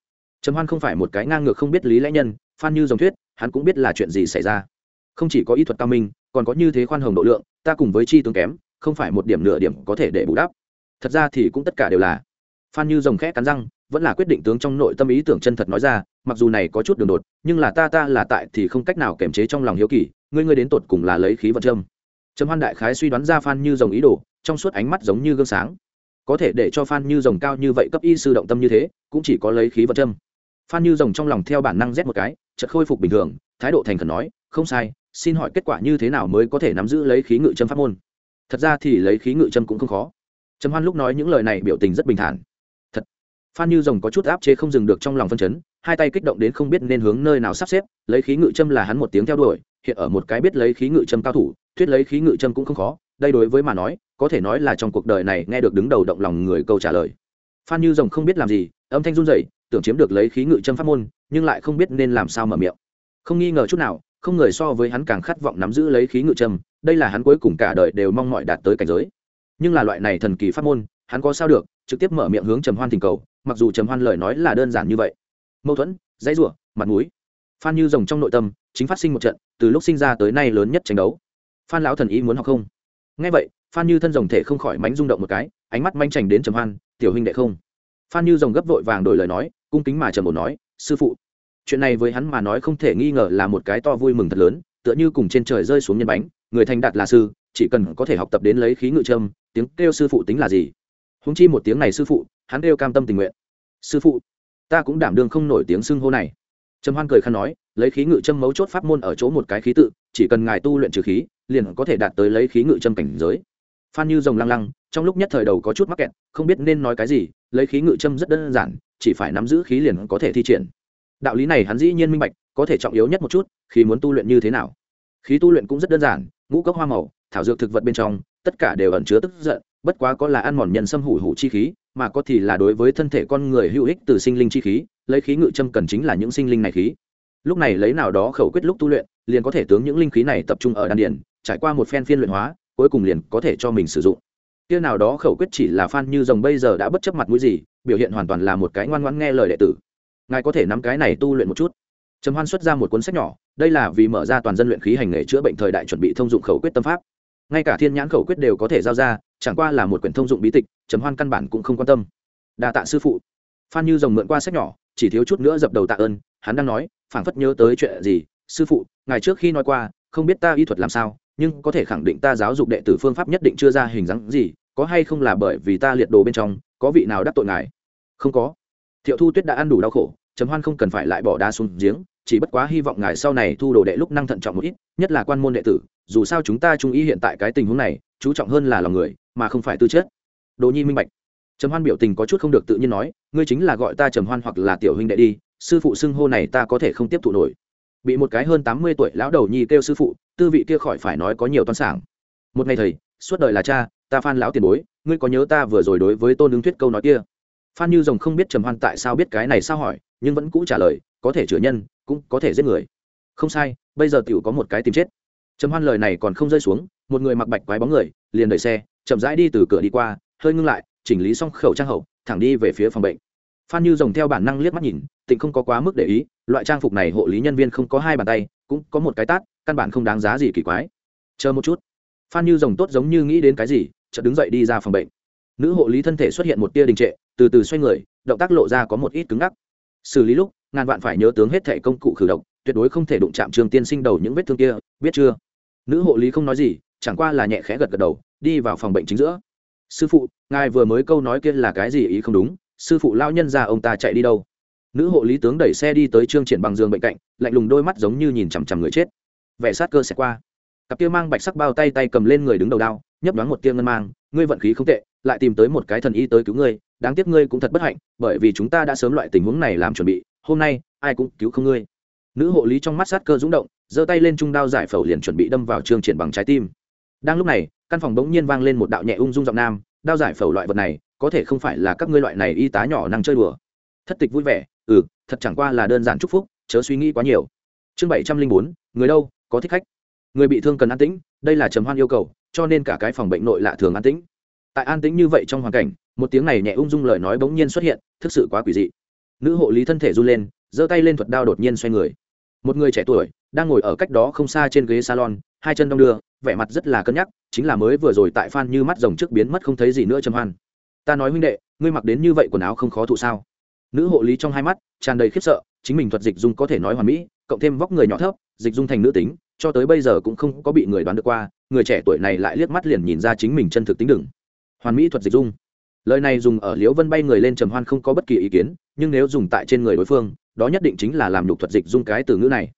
Trầm hoan không phải một cái ngang ngược không biết lý lẽ nhân, phan như dòng thuyết, hắn cũng biết là chuyện gì xảy ra. Không chỉ có y thuật cao minh, còn có như thế khoan hồng độ lượng, ta cùng với chi tướng kém, không phải một điểm nửa điểm có thể để bù đắp. Thật ra thì cũng tất cả đều là. Phan như rồng khẽ cắn răng, vẫn là quyết định tướng trong nội tâm ý tưởng chân thật nói ra, mặc dù này có chút đường đột, nhưng là ta ta là tại thì không cách nào kiềm chế trong lòng hiếu kỳ, ngươi ngươi đến tột cùng là lấy khí vật trâm trầm hoan đại khái suy đoán ra phan như rồng ý đồ, trong suốt ánh mắt giống như gương sáng có thể để cho phan như rồng cao như vậy cấp y sư động tâm như thế, cũng chỉ có lấy khí vật châm. Phan như rồng trong lòng theo bản năng rét một cái, chợt khôi phục bình thường, thái độ thành khẩn nói, không sai, xin hỏi kết quả như thế nào mới có thể nắm giữ lấy khí ngự châm pháp môn? Thật ra thì lấy khí ngự châm cũng không khó. Trầm hoan lúc nói những lời này biểu tình rất bình thản. Thật. Phan như rồng có chút áp chế không dừng được trong lòng phân chấn, hai tay kích động đến không biết nên hướng nơi nào sắp xếp, lấy khí ngự châm là hắn một tiếng theo đuổi, hiện ở một cái biết lấy khí ngự châm cao thủ, thuyết lấy khí ngự châm cũng không khó đây đối với mà nói, có thể nói là trong cuộc đời này nghe được đứng đầu động lòng người câu trả lời. Phan như rồng không biết làm gì, âm thanh run rẩy, tưởng chiếm được lấy khí ngự châm pháp môn, nhưng lại không biết nên làm sao mở miệng. Không nghi ngờ chút nào, không người so với hắn càng khát vọng nắm giữ lấy khí ngự châm, đây là hắn cuối cùng cả đời đều mong mọi đạt tới cảnh giới. Nhưng là loại này thần kỳ pháp môn, hắn có sao được, trực tiếp mở miệng hướng trầm hoan thỉnh cầu, mặc dù trầm hoan lời nói là đơn giản như vậy. Mâu thuẫn, dãy rủa, mặt mũi. Phan như rồng trong nội tâm, chính phát sinh một trận, từ lúc sinh ra tới nay lớn nhất tranh đấu. Phan lão thần ý muốn học không? Ngay vậy, phan như thân rồng thể không khỏi mánh rung động một cái, ánh mắt manh chành đến trầm hoan, tiểu huynh đệ không? Phan như rồng gấp vội vàng đổi lời nói, cung kính mà trầm ổn nói, sư phụ, chuyện này với hắn mà nói không thể nghi ngờ là một cái to vui mừng thật lớn, tựa như cùng trên trời rơi xuống nhân bánh, người thành đạt là sư, chỉ cần có thể học tập đến lấy khí ngự trâm, tiếng kêu sư phụ tính là gì? Húng chi một tiếng này sư phụ, hắn kêu cam tâm tình nguyện. Sư phụ, ta cũng đảm đương không nổi tiếng xưng hô này. Trầm hoan cười khăn nói, lấy khí ngự châm mấu chốt pháp môn ở chỗ một cái khí tự, chỉ cần ngài tu luyện trừ khí liền có thể đạt tới lấy khí ngự châm cảnh giới. Phan như rồng lăng lăng, trong lúc nhất thời đầu có chút mắc kẹt, không biết nên nói cái gì, lấy khí ngự châm rất đơn giản, chỉ phải nắm giữ khí liền có thể thi triển. Đạo lý này hắn dĩ nhiên minh bạch, có thể trọng yếu nhất một chút, khi muốn tu luyện như thế nào. Khí tu luyện cũng rất đơn giản, ngũ cốc hoa màu, thảo dược thực vật bên trong, tất cả đều ẩn chứa tức giận, bất quá có là ăn mòn nhân xâm hủ hủ chi khí, mà có thì là đối với thân thể con người hữu ích từ sinh linh chi khí, lấy khí ngự châm cần chính là những sinh linh này khí. Lúc này lấy nào đó khẩu quyết lúc tu luyện, liền có thể tướng những linh khí này tập trung ở đan điền trải qua một phen phiên luyện hóa, cuối cùng liền có thể cho mình sử dụng. Kia nào đó khẩu quyết chỉ là phan như rồng bây giờ đã bất chấp mặt mũi gì, biểu hiện hoàn toàn là một cái ngoan ngoãn nghe lời đệ tử. Ngài có thể nắm cái này tu luyện một chút. Trầm hoan xuất ra một cuốn sách nhỏ, đây là vì mở ra toàn dân luyện khí hành nghề chữa bệnh thời đại chuẩn bị thông dụng khẩu quyết tâm pháp. Ngay cả thiên nhãn khẩu quyết đều có thể giao ra, chẳng qua là một quyển thông dụng bí tịch, trầm hoan căn bản cũng không quan tâm. Đa tạ sư phụ. Phan như rồng mượn qua sách nhỏ, chỉ thiếu chút nữa dập đầu tạ ơn, hắn đang nói, phảng phất nhớ tới chuyện gì, sư phụ, ngài trước khi nói qua, không biết ta y thuật làm sao nhưng có thể khẳng định ta giáo dục đệ tử phương pháp nhất định chưa ra hình dáng gì, có hay không là bởi vì ta liệt đồ bên trong, có vị nào đắc tội ngài? Không có. Thiệu thu tuyết đã ăn đủ đau khổ chấm hoan không cần phải lại bỏ đá xuống giếng, chỉ bất quá hy vọng ngài sau này thu đồ đệ lúc năng thận trọng một ít, nhất là quan môn đệ tử, dù sao chúng ta trung ý hiện tại cái tình huống này, chú trọng hơn là lòng người, mà không phải tư chất. Đồ nhi minh bạch. Trầm hoan biểu tình có chút không được tự nhiên nói, ngươi chính là gọi ta trầm hoan hoặc là tiểu huynh đệ đi, sư phụ xưng hô này ta có thể không tiếp thụ nổi. Bị một cái hơn tám mươi tuổi lão đầu nhi kêu sư phụ tư vị kia khỏi phải nói có nhiều toan sảng. Một ngày thầy, suốt đời là cha, ta phan lão tiền bối, ngươi có nhớ ta vừa rồi đối với tôn ứng thuyết câu nói kia? Phan như rồng không biết trầm hoan tại sao biết cái này sao hỏi, nhưng vẫn cũ trả lời, có thể chữa nhân, cũng có thể giết người. Không sai, bây giờ tiểu có một cái tìm chết. Trầm hoan lời này còn không rơi xuống, một người mặc bạch quái bóng người, liền đẩy xe, chậm rãi đi từ cửa đi qua, hơi ngưng lại, chỉnh lý xong khẩu trang hậu, thẳng đi về phía phòng bệnh. Phan như rồng theo bản năng liếc mắt nhìn, tịnh không có quá mức để ý, loại trang phục này hộ lý nhân viên không có hai bàn tay, cũng có một cái tát căn bản không đáng giá gì kỳ quái. Chờ một chút. Phan như rồng tốt giống như nghĩ đến cái gì, chợt đứng dậy đi ra phòng bệnh. Nữ hộ lý thân thể xuất hiện một tia đình trệ, từ từ xoay người, động tác lộ ra có một ít cứng ngắc. Xử lý lúc, ngàn vạn phải nhớ tướng hết thẻ công cụ khử độc, tuyệt đối không thể đụng chạm trường tiên sinh đầu những vết thương kia, biết chưa? Nữ hộ lý không nói gì, chẳng qua là nhẹ khẽ gật gật đầu, đi vào phòng bệnh chính giữa. Sư phụ, ngài vừa mới câu nói kia là cái gì ý không đúng? Sư phụ lao nhân ra ông ta chạy đi đâu? Nữ hộ lý tướng đẩy xe đi tới trương triển bằng giường bệnh cạnh, lạnh lùng đôi mắt giống như nhìn chằm chằm người chết vẻ sát cơ sẽ qua. Cặp kia mang bạch sắc bao tay tay cầm lên người đứng đầu đao, nhấp đoán một tia ngân mang, ngươi vận khí không tệ, lại tìm tới một cái thần y tới cứu ngươi, đáng tiếc ngươi cũng thật bất hạnh, bởi vì chúng ta đã sớm loại tình huống này làm chuẩn bị, hôm nay, ai cũng cứu không ngươi. Nữ hộ lý trong mắt sát cơ rúng động, giơ tay lên trung đao giải phẫu liền chuẩn bị đâm vào trương triển bằng trái tim. Đang lúc này, căn phòng bỗng nhiên vang lên một đạo nhẹ ung dung giọng nam, đao giải phẫu loại vật này, có thể không phải là các ngươi loại này y tá nhỏ năng chơi đùa. Thất tịch vui vẻ ừ thật chẳng qua là đơn giản chúc phúc, chớ suy nghĩ quá nhiều. Chương bảy trăm linh bốn, người đâu? Có thích khách. Người bị thương cần an tĩnh, đây là trầm hoan yêu cầu, cho nên cả cái phòng bệnh nội lạ thường an tĩnh. Tại an tĩnh như vậy trong hoàn cảnh, một tiếng này nhẹ ung dung lời nói bỗng nhiên xuất hiện, thực sự quá quỷ dị. Nữ hộ lý thân thể run lên, giơ tay lên thuật đao đột nhiên xoay người. Một người trẻ tuổi, đang ngồi ở cách đó không xa trên ghế salon, hai chân đong đưa, vẻ mặt rất là cân nhắc, chính là mới vừa rồi tại phan như mắt rồng trước biến mất không thấy gì nữa trầm hoan. Ta nói huynh đệ, ngươi mặc đến như vậy quần áo không khó thụ sao? Nữ hộ lý trong hai mắt, tràn đầy khiếp sợ chính mình thuật dịch dung có thể nói hoàn mỹ, cộng thêm vóc người nhỏ thấp, dịch dung thành nữ tính, cho tới bây giờ cũng không có bị người đoán được qua, người trẻ tuổi này lại liếc mắt liền nhìn ra chính mình chân thực tính đừng hoàn mỹ thuật dịch dung. Lời này dùng ở liễu vân bay người lên trầm hoan không có bất kỳ ý kiến, nhưng nếu dùng tại trên người đối phương, đó nhất định chính là làm nhục thuật dịch dung cái từ ngữ này.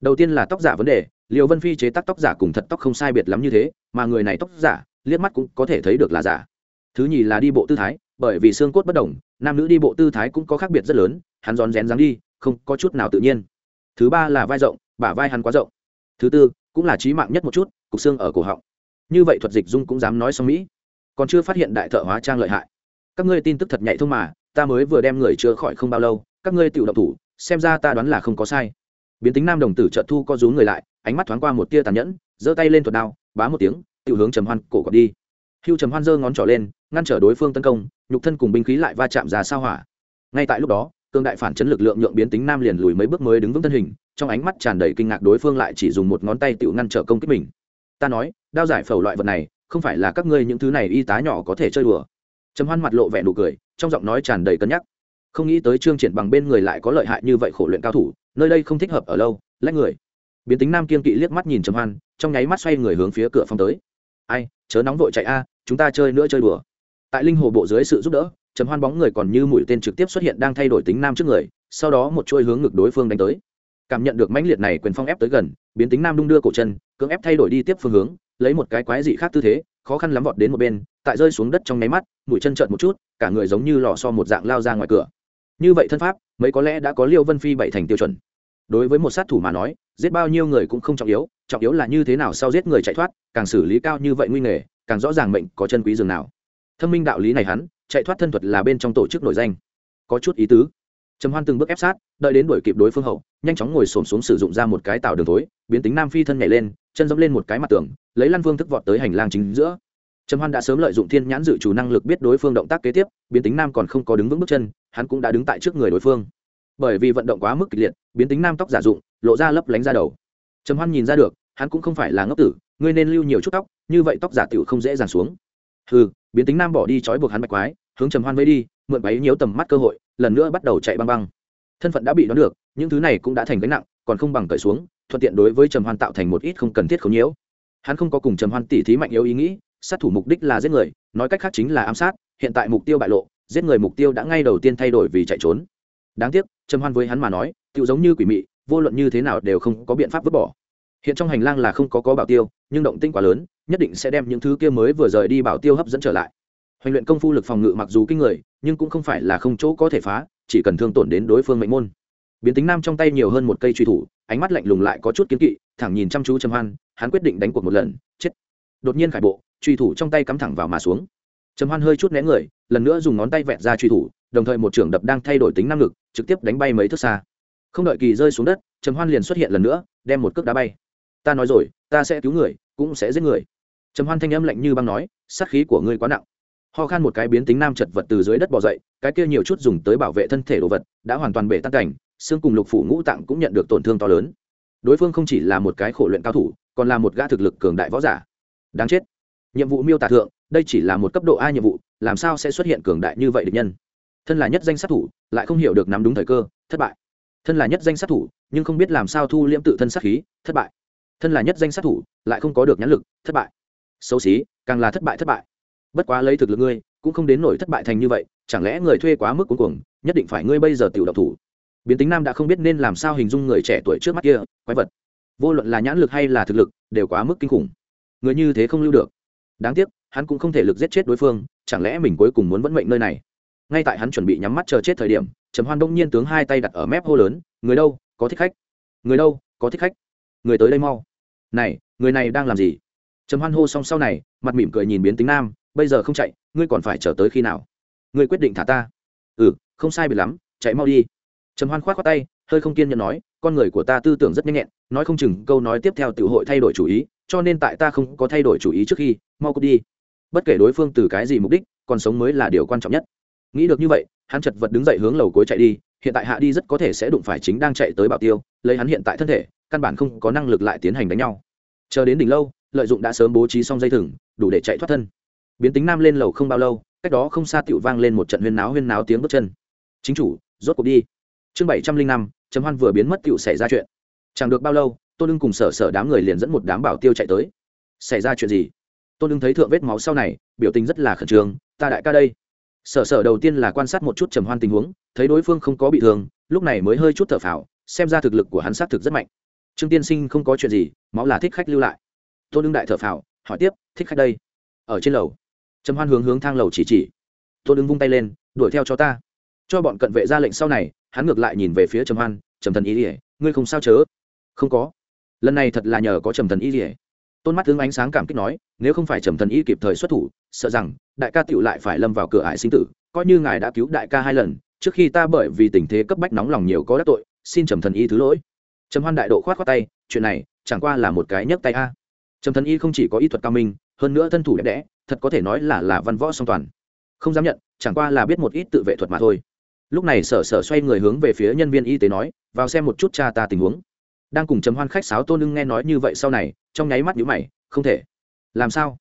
Đầu tiên là tóc giả vấn đề, liễu vân phi chế tác tóc giả cùng thật tóc không sai biệt lắm như thế, mà người này tóc giả, liếc mắt cũng có thể thấy được là giả. Thứ nhì là đi bộ tư thái, bởi vì xương cốt bất đồng, nam nữ đi bộ tư thái cũng có khác biệt rất lớn, hắn rón rén dáng đi không có chút nào tự nhiên. Thứ ba là vai rộng, bả vai hắn quá rộng. Thứ tư, cũng là trí mạng nhất một chút, cục xương ở cổ họng. Như vậy thuật dịch dung cũng dám nói xong mỹ. Còn chưa phát hiện đại thợ hóa trang lợi hại. Các ngươi tin tức thật nhạy thông mà, ta mới vừa đem người chữa khỏi không bao lâu, các ngươi tự động thủ, xem ra ta đoán là không có sai. Biến tính nam đồng tử trợ thu co rú người lại, ánh mắt thoáng qua một tia tàn nhẫn, giơ tay lên thuật đao, bá một tiếng tự hướng trầm hoan cổ gọt đi. Hưu trầm hoan giơ ngón trỏ lên, ngăn trở đối phương tấn công, nhục thân cùng binh khí lại va chạm ra sao hỏa. Ngay tại lúc đó cương đại phản chấn lực lượng nhượng biến tính nam liền lùi mấy bước mới đứng vững thân hình, trong ánh mắt tràn đầy kinh ngạc đối phương lại chỉ dùng một ngón tay tự ngăn trở công kích mình. Ta nói, đao giải phẫu loại vật này, không phải là các ngươi những thứ này y tá nhỏ có thể chơi đùa. Trầm hoan mặt lộ vẻ nụ cười, trong giọng nói tràn đầy cân nhắc. Không nghĩ tới trương triển bằng bên người lại có lợi hại như vậy khổ luyện cao thủ, nơi đây không thích hợp ở lâu, lách người. Biến tính nam kiên kỵ liếc mắt nhìn trầm hoan, trong nháy mắt xoay người hướng phía cửa phòng tới. Ai, chớ nóng vội chạy a, chúng ta chơi nữa chơi đùa. Tại linh hồ bộ dưới sự giúp đỡ trầm hoan bóng người còn như mũi tên trực tiếp xuất hiện đang thay đổi tính nam trước người, sau đó một chuôi hướng ngực đối phương đánh tới. Cảm nhận được mãnh liệt này quyền phong ép tới gần, biến tính nam đung đưa cổ chân, cưỡng ép thay đổi đi tiếp phương hướng, lấy một cái quái dị khác tư thế, khó khăn lắm vọt đến một bên, tại rơi xuống đất trong nháy mắt, mũi chân trợn một chút, cả người giống như lò so một dạng lao ra ngoài cửa. Như vậy thân pháp, mấy có lẽ đã có liêu vân phi bảy thành tiêu chuẩn. Đối với một sát thủ mà nói, giết bao nhiêu người cũng không trọng yếu trọng yếu là như thế nào sau giết người chạy thoát, càng xử lý cao như vậy nguy nghề, càng rõ ràng mệnh có chân quý dường nào. Thâm minh đạo lý này hắn chạy thoát thân thuật là bên trong tổ chức nổi danh. Có chút ý tứ. Trầm hoan từng bước ép sát, đợi đến đuổi kịp đối phương hậu, nhanh chóng ngồi xổm xuống sử dụng ra một cái tạo đường thối, biến tính nam phi thân nhảy lên, chân dẫm lên một cái mặt tường, lấy lăn vương thức vọt tới hành lang chính giữa. Trầm hoan đã sớm lợi dụng thiên nhãn dự chủ năng lực biết đối phương động tác kế tiếp, biến tính nam còn không có đứng vững bước chân, hắn cũng đã đứng tại trước người đối phương. Bởi vì vận động quá mức kịch liệt, biến tính nam tóc giả dụng, lộ ra lấp lánh ra đầu. Trầm hoan nhìn ra được, hắn cũng không phải là ngốc tử, ngươi nên lưu nhiều chút tóc, như vậy tóc giả tiểu không dễ dàng xuống hừ, biến tính nam bỏ đi trói buộc hắn bạch quái, hướng trầm hoan vây đi, mượn bấy nhiễu tầm mắt cơ hội, lần nữa bắt đầu chạy băng băng. Thân phận đã bị đoán được, những thứ này cũng đã thành gánh nặng, còn không bằng cởi xuống, thuận tiện đối với trầm hoan tạo thành một ít không cần thiết khẩu nhiễu. Hắn không có cùng trầm hoan tỉ thí mạnh yếu ý nghĩ, sát thủ mục đích là giết người, nói cách khác chính là ám sát, hiện tại mục tiêu bại lộ, giết người mục tiêu đã ngay đầu tiên thay đổi vì chạy trốn. Đáng tiếc, trầm hoan với hắn mà nói tự giống như quỷ mị, vô luận như thế nào đều không có biện pháp vứt bỏ. Hiện trong hành lang là không có có bảo tiêu, nhưng động tinh quá lớn nhất định sẽ đem những thứ kia mới vừa rời đi bảo tiêu hấp dẫn trở lại. Hoành luyện công phu lực phòng ngự mặc dù kinh người, nhưng cũng không phải là không chỗ có thể phá, chỉ cần thương tổn đến đối phương mệnh môn. Biến tính nam trong tay nhiều hơn một cây truy thủ, ánh mắt lạnh lùng lại có chút kiến kỵ, thẳng nhìn chăm chú trầm hoan, hắn quyết định đánh cuộc một lần, chết. Đột nhiên khải bộ, truy thủ trong tay cắm thẳng vào mà xuống. Trầm hoan hơi chút né người, lần nữa dùng ngón tay vẹt ra truy thủ, đồng thời một trưởng đập đang thay đổi tính năng lực, trực tiếp đánh bay mấy thước xa. Không đợi kỳ rơi xuống đất, trầm hoan liền xuất hiện lần nữa, đem một cước đá bay. Ta nói rồi, ta sẽ cứu người, cũng sẽ giết người trầm hoan thanh âm lạnh như băng nói, sát khí của ngươi quá nặng. Ho khan một cái biến tính nam chật vật từ dưới đất bỏ dậy, cái kia nhiều chút dùng tới bảo vệ thân thể đồ vật, đã hoàn toàn bể tan cảnh, xương cùng lục phủ ngũ tạng cũng nhận được tổn thương to lớn. Đối phương không chỉ là một cái khổ luyện cao thủ, còn là một gã thực lực cường đại võ giả. Đáng chết. Nhiệm vụ miêu tả thượng, đây chỉ là một cấp độ a nhiệm vụ, làm sao sẽ xuất hiện cường đại như vậy địch nhân? Thân là nhất danh sát thủ, lại không hiểu được nắm đúng thời cơ, thất bại. Thân là nhất danh sát thủ, nhưng không biết làm sao thu liễm tự thân sát khí, thất bại. Thân là nhất danh sát thủ, lại không có được nhãn lực, thất bại xấu xí, càng là thất bại thất bại. Bất quá lấy thực lực ngươi, cũng không đến nổi thất bại thành như vậy, chẳng lẽ người thuê quá mức cuối cùng nhất định phải ngươi bây giờ tiểu độc thủ. Biến tính nam đã không biết nên làm sao hình dung người trẻ tuổi trước mắt kia, quái vật. Vô luận là nhãn lực hay là thực lực, đều quá mức kinh khủng. Người như thế không lưu được. Đáng tiếc, hắn cũng không thể lực giết chết đối phương, chẳng lẽ mình cuối cùng muốn vẫn mệnh nơi này? Ngay tại hắn chuẩn bị nhắm mắt chờ chết thời điểm, trầm hoan đông nhiên tướng hai tay đặt ở mép hô lớn, người đâu, có thích khách? Người đâu, có thích khách? Người tới đây mau. Này, người này đang làm gì? Trầm hoan hô xong sau này, mặt mỉm cười nhìn biến tính nam, bây giờ không chạy, ngươi còn phải chờ tới khi nào? Ngươi quyết định thả ta. Ừ không sai biệt lắm, chạy mau đi. Trầm hoan k h o á t khoác tay, hơi không kiên nhẫn nói, con người của ta tư tưởng rất nhanh nhẹn, nói không chừng câu nói tiếp theo tự hội thay đổi chủ ý, cho nên tại ta không có thay đổi chủ ý trước khi, mau cút đi. Bất kể đối phương từ cái gì mục đích, còn sống mới là điều quan trọng nhất. Nghĩ được như vậy, hắn chật vật đứng dậy hướng lầu cuối chạy đi, hiện tại hạ đi rất có thể sẽ đụng phải chính đang chạy tới bảo tiêu, lấy hắn hiện tại thân thể, căn bản không có năng lực lại tiến hành đánh nhau. Chờ đến đỉnh lâu lợi dụng đã sớm bố trí xong dây thừng, đủ để chạy thoát thân. Biến tính nam lên lầu không bao lâu, cách đó không xa tựu vang lên một trận huyên náo huyên náo tiếng bước chân. Chính chủ, rốt cuộc đi. Chương bảy trăm linh năm chấm hoan vừa biến mất tựu xảy ra chuyện. Chẳng được bao lâu, tôn lưng cùng sở sở đám người liền dẫn một đám bảo tiêu chạy tới. Xảy ra chuyện gì? Tôn lưng thấy thượng vết máu sau này, biểu tình rất là khẩn trương, ta đại ca đây. Sở sở đầu tiên là quan sát một chút trầm hoan tình huống, thấy đối phương không có bị thương, lúc này mới hơi chút thở phào, xem ra thực lực của hắn xác thực rất mạnh. Trương tiên sinh không có chuyện gì, máu là thích khách lưu lại tôn đương đại thở phào, hỏi tiếp, thích khách đây? Ở trên lầu. Trầm hoan hướng hướng thang lầu chỉ chỉ. Tôn đương vung tay lên, đuổi theo cho ta. Cho bọn cận vệ ra lệnh sau này, hắn ngược lại nhìn về phía trầm hoan, trầm thần ý ỉa ngươi không sao chớ? Không có. Lần này thật là nhờ có trầm thần ý ỉa tôn mắt hướng ánh sáng cảm kích nói, nếu không phải trầm thần y kịp thời xuất thủ, sợ rằng đại ca tựu lại phải lâm vào cửa ải sinh tử, coi như ngài đã cứu đại ca hai lần, trước khi ta bởi vì tình thế cấp bách nóng lòng nhiều có đắc tội, xin trầm thần y thứ lỗi. Trầm hoan đại độ khoát khoát tay, chuyện này chẳng qua là một cái nhấc tay a trầm thần y không chỉ có y thuật cao minh, hơn nữa thân thủ đẹp đẽ, thật có thể nói là là văn võ song toàn. Không dám nhận, chẳng qua là biết một ít tự vệ thuật mà thôi. Lúc này sở sở xoay người hướng về phía nhân viên y tế nói, vào xem một chút cha ta tình huống. Đang cùng chấm hoan khách sáo tôn ưng nghe nói như vậy sau này, trong nháy mắt nhữ mày, không thể. Làm sao?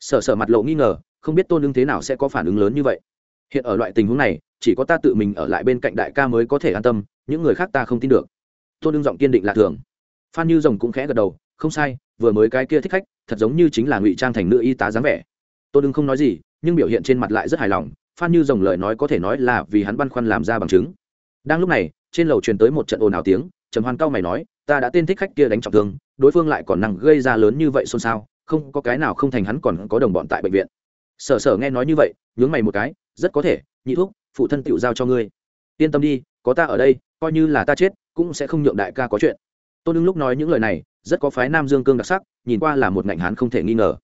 Sở sở mặt lộ nghi ngờ, không biết tôn ưng thế nào sẽ có phản ứng lớn như vậy. Hiện ở loại tình huống này, chỉ có ta tự mình ở lại bên cạnh đại ca mới có thể an tâm, những người khác ta không tin được. Tôn ưng giọng kiên định lạ thường. Phan như rồng cũng khẽ gật đầu, không sai vừa mới cái kia thích khách, thật giống như chính là ngụy trang thành nữ y tá dáng vẻ. Tôi đừng không nói gì, nhưng biểu hiện trên mặt lại rất hài lòng, phan như dòng lời nói có thể nói là vì hắn băn khoăn làm ra bằng chứng. Đang lúc này, trên lầu truyền tới một trận ồn ào tiếng, trầm hoan cao mày nói, ta đã tên thích khách kia đánh trọng thương, đối phương lại còn năng gây ra lớn như vậy xôn xao, không có cái nào không thành hắn còn có đồng bọn tại bệnh viện. Sở sở nghe nói như vậy, nhướng mày một cái, rất có thể, nhị thuốc phụ thân tựu giao cho ngươi. Yên tâm đi, có ta ở đây, coi như là ta chết, cũng sẽ không nhượng đại ca có chuyện. Tôn ưng lúc nói những lời này rất có phái nam dương cương đặc sắc, nhìn qua là một ngạnh hán không thể nghi ngờ.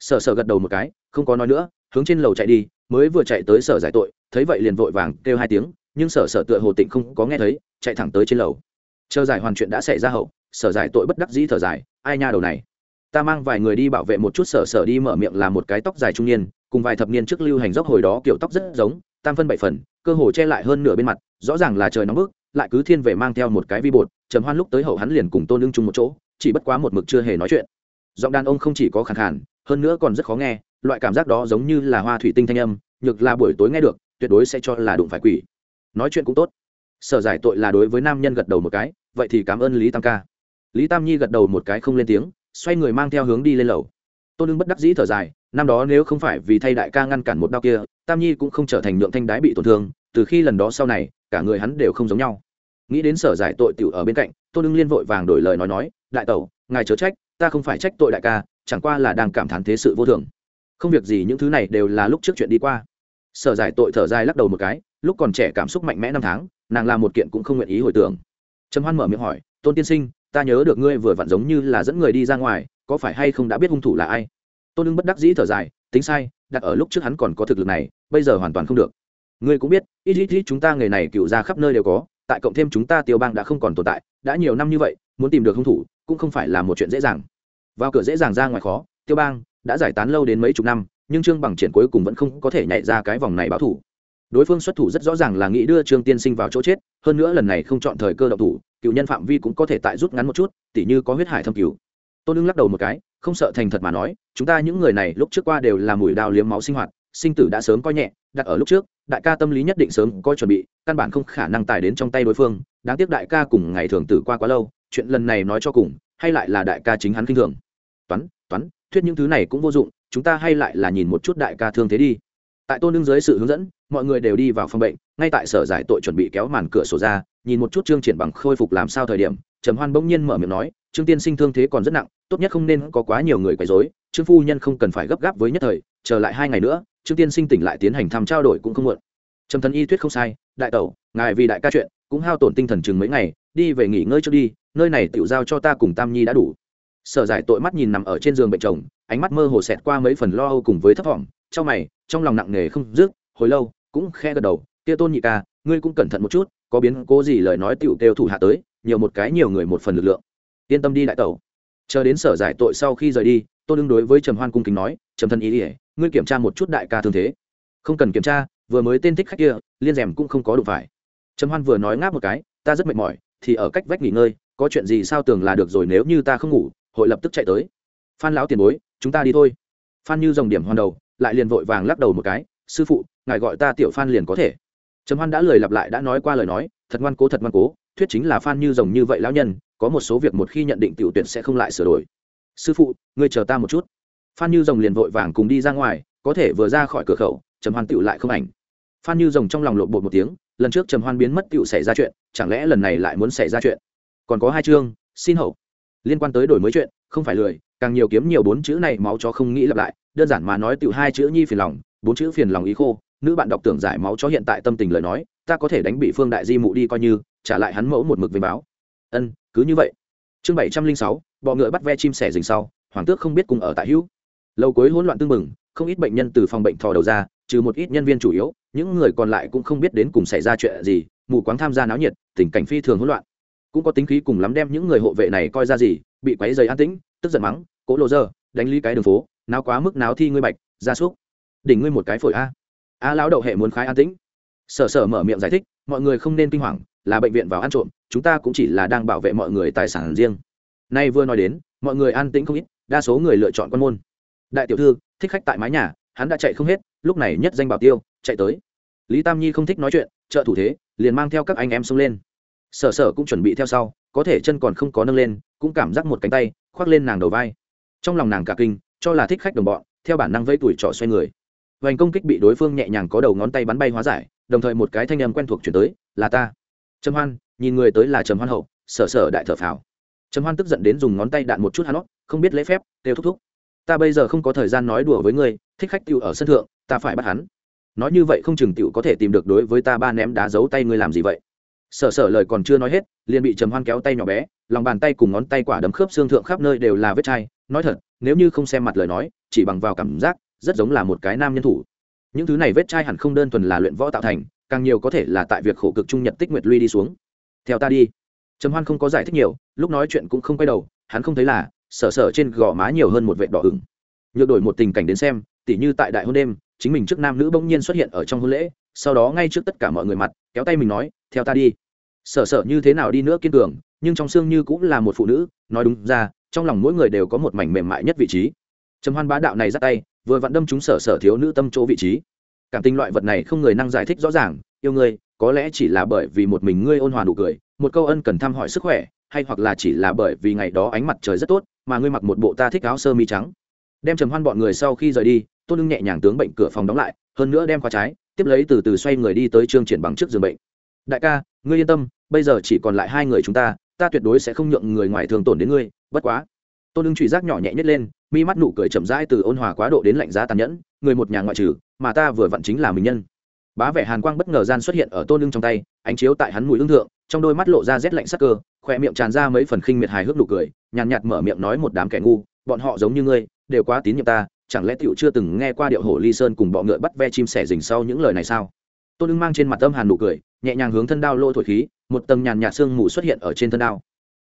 Sở sở gật đầu một cái, không có nói nữa, hướng trên lầu chạy đi, mới vừa chạy tới sở giải tội, thấy vậy liền vội vàng kêu hai tiếng, nhưng sở sở tựa hồ tịnh không có nghe thấy, chạy thẳng tới trên lầu. Chờ giải hoàn chuyện đã xảy ra hậu, sở giải tội bất đắc dĩ thở dài, ai nha đầu này, ta mang vài người đi bảo vệ một chút. Sở sở đi mở miệng làm một cái tóc dài trung niên, cùng vài thập niên trước lưu hành dốc hồi đó kiểu tóc rất giống, tam phân bảy phần, cơ hồ che lại hơn nửa bên mặt, rõ ràng là trời nóng bức lại cứ thiên về mang theo một cái vi bột, trầm hoan lúc tới hậu hắn liền cùng tôn lưng chung một chỗ, chỉ bất quá một mực chưa hề nói chuyện. Giọng đàn ông không chỉ có khẳng khàn, hơn nữa còn rất khó nghe, loại cảm giác đó giống như là hoa thủy tinh thanh âm, nhược là buổi tối nghe được, tuyệt đối sẽ cho là đụng phải quỷ. Nói chuyện cũng tốt. Sở giải tội là đối với nam nhân gật đầu một cái, vậy thì cảm ơn lý tam ca. Lý tam nhi gật đầu một cái không lên tiếng, xoay người mang theo hướng đi lên lầu. Tôn lương bất đắc dĩ thở dài, năm đó nếu không phải vì thay đại ca ngăn cản một đau kia, tam nhi cũng không trở thành nhượng thanh đái bị tổn thương từ khi lần đó sau này, cả người hắn đều không giống nhau. Nghĩ đến sở giải tội tiểu ở bên cạnh, tôn ưng liên vội vàng đổi lời nói nói, đại tẩu, ngài chớ trách, ta không phải trách tội đại ca, chẳng qua là đang cảm thán thế sự vô thường. Không việc gì những thứ này đều là lúc trước chuyện đi qua. Sở giải tội thở dài lắc đầu một cái, lúc còn trẻ cảm xúc mạnh mẽ năm tháng, nàng làm một kiện cũng không nguyện ý hồi tưởng. Trầm hoan mở miệng hỏi, tôn tiên sinh, ta nhớ được ngươi vừa vặn giống như là dẫn người đi ra ngoài, có phải hay không đã biết hung thủ là ai? Tôn ưng bất đắc dĩ thở dài, tính sai, đặt ở lúc trước hắn còn có thực lực này, bây giờ hoàn toàn không được ngươi cũng biết, ít ít ít chúng ta nghề này cựu ra khắp nơi đều có, tại cộng thêm chúng ta tiêu bang đã không còn tồn tại, đã nhiều năm như vậy, muốn tìm được hung thủ, cũng không phải là một chuyện dễ dàng vào cửa dễ dàng ra ngoài khó, tiêu bang đã giải tán lâu đến mấy chục năm, nhưng trương bằng triển cuối cùng vẫn không có thể nhảy ra cái vòng này báo thủ đối phương xuất thủ rất rõ ràng là nghĩ đưa trương tiên sinh vào chỗ chết, hơn nữa lần này không chọn thời cơ độc thủ, cựu nhân phạm vi cũng có thể tại rút ngắn một chút, tỉ như có huyết hải thâm cứu. tôn ưng lắc đầu một cái, không sợ thành thật mà nói, chúng ta những người này lúc trước qua đều là mùi đao liếm máu sinh hoạt sinh tử đã sớm coi nhẹ, đặt ở lúc trước, đại ca tâm lý nhất định sớm coi chuẩn bị, căn bản không khả năng tài đến trong tay đối phương, đáng tiếc đại ca cùng ngày thường tử qua quá lâu, chuyện lần này nói cho cùng, hay lại là đại ca chính hắn kinh thường. Toán toán, thuyết những thứ này cũng vô dụng, chúng ta hay lại là nhìn một chút đại ca thương thế đi. Tại tôn nương dưới sự hướng dẫn, mọi người đều đi vào phòng bệnh, ngay tại sở giải tội chuẩn bị kéo màn cửa sổ ra, nhìn một chút trương triển bằng khôi phục làm sao thời điểm, trầm hoan bỗng nhiên mở miệng nói, trương tiên sinh thương thế còn rất nặng, tốt nhất không nên có quá nhiều người quấy rối, trương phu nhân không cần phải gấp gáp với nhất thời, chờ lại hai ngày nữa trương tiên sinh tỉnh lại tiến hành thăm trao đổi cũng không muộn. Trầm thần y thuyết không sai, đại tẩu, ngài vì đại ca chuyện, cũng hao tổn tinh thần chừng mấy ngày, đi về nghỉ ngơi trước đi, nơi này tự giao cho ta cùng tam nhi đã đủ. Sở giải tội mắt nhìn nằm ở trên giường bệnh chồng, ánh mắt mơ hồ xẹt qua mấy phần lo âu cùng với thấp thỏm, trong mày, trong lòng nặng nề không dứt, hồi lâu, cũng khe gật đầu tia tôn nhị ca, ngươi cũng cẩn thận một chút, có biến cố gì lời nói tựu kêu thủ hạ tới, nhiều một cái nhiều người một phần lực lượng. Yên tâm đi đại tẩu. Chờ đến sở giải tội sau khi rời đi, tôn đương đối với trầm hoan cung kính nói, trầm thân ý ỉa ngươi kiểm tra một chút đại ca thương thế. Không cần kiểm tra, vừa mới tên thích khách kia, liên rèm cũng không có đủ phải. Trầm hoan vừa nói ngáp một cái, ta rất mệt mỏi, thì ở cách vách nghỉ ngơi, có chuyện gì sao tưởng là được rồi nếu như ta không ngủ, hội lập tức chạy tới. Phan lão tiền bối, chúng ta đi thôi. Phan như dòng điểm hoàn đầu, lại liền vội vàng lắc đầu một cái, sư phụ, ngài gọi ta tiểu phan liền có thể. Trầm hoan đã lời lặp lại đã nói qua lời nói, thật ngoan cố, thật ngoan cố, thuyết chính là phan như rồng như vậy lão nhân, có một số việc một khi nhận định tiểu tuyển sẽ không lại sửa đổi. Sư phụ, ngươi chờ ta một chút phan như rồng liền vội vàng cùng đi ra ngoài, có thể vừa ra khỏi cửa khẩu, trầm hoan tựu lại không ảnh. Phan như rồng trong lòng lộn bột một tiếng, lần trước trầm hoan biến mất tựu xảy ra chuyện, chẳng lẽ lần này lại muốn xảy ra chuyện? Còn có hai chương, xin hậu. Liên quan tới đổi mới chuyện, không phải lười, càng nhiều kiếm nhiều bốn chữ này máu cho không nghĩ lặp lại, đơn giản mà nói tựu hai chữ nhi phiền lòng, bốn chữ phiền lòng ý khô. Nữ bạn đọc tưởng giải máu cho hiện tại tâm tình lời nói, ta có thể đánh bị phương đại di mụ đi coi như, trả lại hắn mẫu một mực về báo. Ân, cứ như vậy. Chương bảy trăm linh sáu, bọ ngựa bắt ve chim sẻ rình sau, hoàng tước không biết cùng ở tại hữu lâu cuối hỗn loạn tương mừng không ít bệnh nhân từ phòng bệnh thò đầu ra, trừ một ít nhân viên chủ yếu, những người còn lại cũng không biết đến cùng xảy ra chuyện gì, mù quáng tham gia náo nhiệt, tình cảnh phi thường hỗn loạn. Cũng có tính khí cùng lắm đem những người hộ vệ này coi ra gì, bị quấy dày an tĩnh, tức giận mắng, cố lộ dơ, đánh ly cái đường phố, náo quá mức náo thi ngươi bạch, gia súc. Đỉnh ngươi một cái phổi a. A lão đậu hệ muốn khái an tĩnh. Sở sở mở miệng giải thích, mọi người không nên kinh hoàng, là bệnh viện vào ăn trộm, chúng ta cũng chỉ là đang bảo vệ mọi người tài sản riêng. Nay vừa nói đến, mọi người an tĩnh không ít, đa số người lựa chọn quan môn đại tiểu thư, thích khách tại mái nhà, hắn đã chạy không hết, lúc này nhất danh bảo tiêu, chạy tới. Lý tam nhi không thích nói chuyện, trợ thủ thế, liền mang theo các anh em xông lên. Sở sở cũng chuẩn bị theo sau, có thể chân còn không có nâng lên, cũng cảm giác một cánh tay, khoác lên nàng đầu vai. Trong lòng nàng cả kinh, cho là thích khách đồng bọn, theo bản năng vây tuổi trọ xoay người. Vành công kích bị đối phương nhẹ nhàng có đầu ngón tay bắn bay hóa giải, đồng thời một cái thanh âm quen thuộc chuyển tới, là ta. Trầm hoan, nhìn người tới là trầm hoan hậu, sở sở đại thở phào. Trầm hoan tức giận đến dùng ngón tay đạn một chút hắn không biết lễ phép, têu thúc thúc ta bây giờ không có thời gian nói đùa với ngươi, thích khách tiêu ở sân thượng, ta phải bắt hắn. Nói như vậy không chừng tiểu có thể tìm được đối với ta ba ném đá giấu tay ngươi làm gì vậy? Sở sở lời còn chưa nói hết, liền bị trầm hoan kéo tay nhỏ bé, lòng bàn tay cùng ngón tay quả đấm khớp xương thượng khắp nơi đều là vết chai. Nói thật, nếu như không xem mặt lời nói, chỉ bằng vào cảm giác, rất giống là một cái nam nhân thủ. Những thứ này vết chai hẳn không đơn thuần là luyện võ tạo thành, càng nhiều có thể là tại việc khổ cực trung nhật tích nguyệt luy đi xuống. Theo ta đi. Trầm hoan không có giải thích nhiều, lúc nói chuyện cũng không quay đầu, hắn không thấy là sở sở trên gò má nhiều hơn một vệt đỏ ửng. Nhược đổi một tình cảnh đến xem, tỉ như tại đại hôn đêm, chính mình trước nam nữ bỗng nhiên xuất hiện ở trong hôn lễ, sau đó ngay trước tất cả mọi người mặt, kéo tay mình nói, theo ta đi. Sở sở như thế nào đi nữa kiên cường, nhưng trong xương như cũng là một phụ nữ, nói đúng ra, trong lòng mỗi người đều có một mảnh mềm mại nhất vị trí. Trầm hoan bá đạo này ra tay, vừa vặn đâm chúng sở sở thiếu nữ tâm chỗ vị trí. Cảm tình loại vật này không người năng giải thích rõ ràng, yêu ngươi, có lẽ chỉ là bởi vì một mình ngươi ôn hòa nụ cười, một câu ân cần thăm hỏi sức khỏe, hay hoặc là chỉ là bởi vì ngày đó ánh mặt trời rất tốt mà ngươi mặc một bộ ta thích áo sơ mi trắng. Đem trầm hoan bọn người sau khi rời đi, tôn ưng nhẹ nhàng tướng bệnh cửa phòng đóng lại, hơn nữa đem khóa trái, tiếp lấy từ từ xoay người đi tới trương triển bằng trước giường bệnh. Đại ca, ngươi yên tâm, bây giờ chỉ còn lại hai người chúng ta ta tuyệt đối sẽ không nhượng người ngoài thường tổn đến ngươi, bất quá. Tôn ưng trụy giác nhỏ nhẹ nhất lên, mi mắt nụ cười chậm rãi từ ôn hòa quá độ đến lạnh giá tàn nhẫn, người một nhà ngoại trừ, mà ta vừa vặn chính là mình nhân. Bá vẻ hàn quang bất ngờ gian xuất hiện ở tôn ưng trong tay, ánh chiếu tại hắn mũi ương thượng, trong đôi mắt lộ ra rét lạnh sắc cơ khoe miệng tràn ra mấy phần khinh miệt hài hước nụ cười, nhàn nhạt mở miệng nói một đám kẻ ngu, bọn họ giống như ngươi, đều quá tín nhiệm ta, chẳng lẽ tiểu chưa từng nghe qua điệu hổ ly sơn cùng bọ ngựa bắt ve chim sẻ rình sau những lời này sao? Tôn ưng mang trên mặt âm hàn nụ cười, nhẹ nhàng hướng thân đao lôi thổi khí, một tầng nhàn nhạt sương mù xuất hiện ở trên thân đao.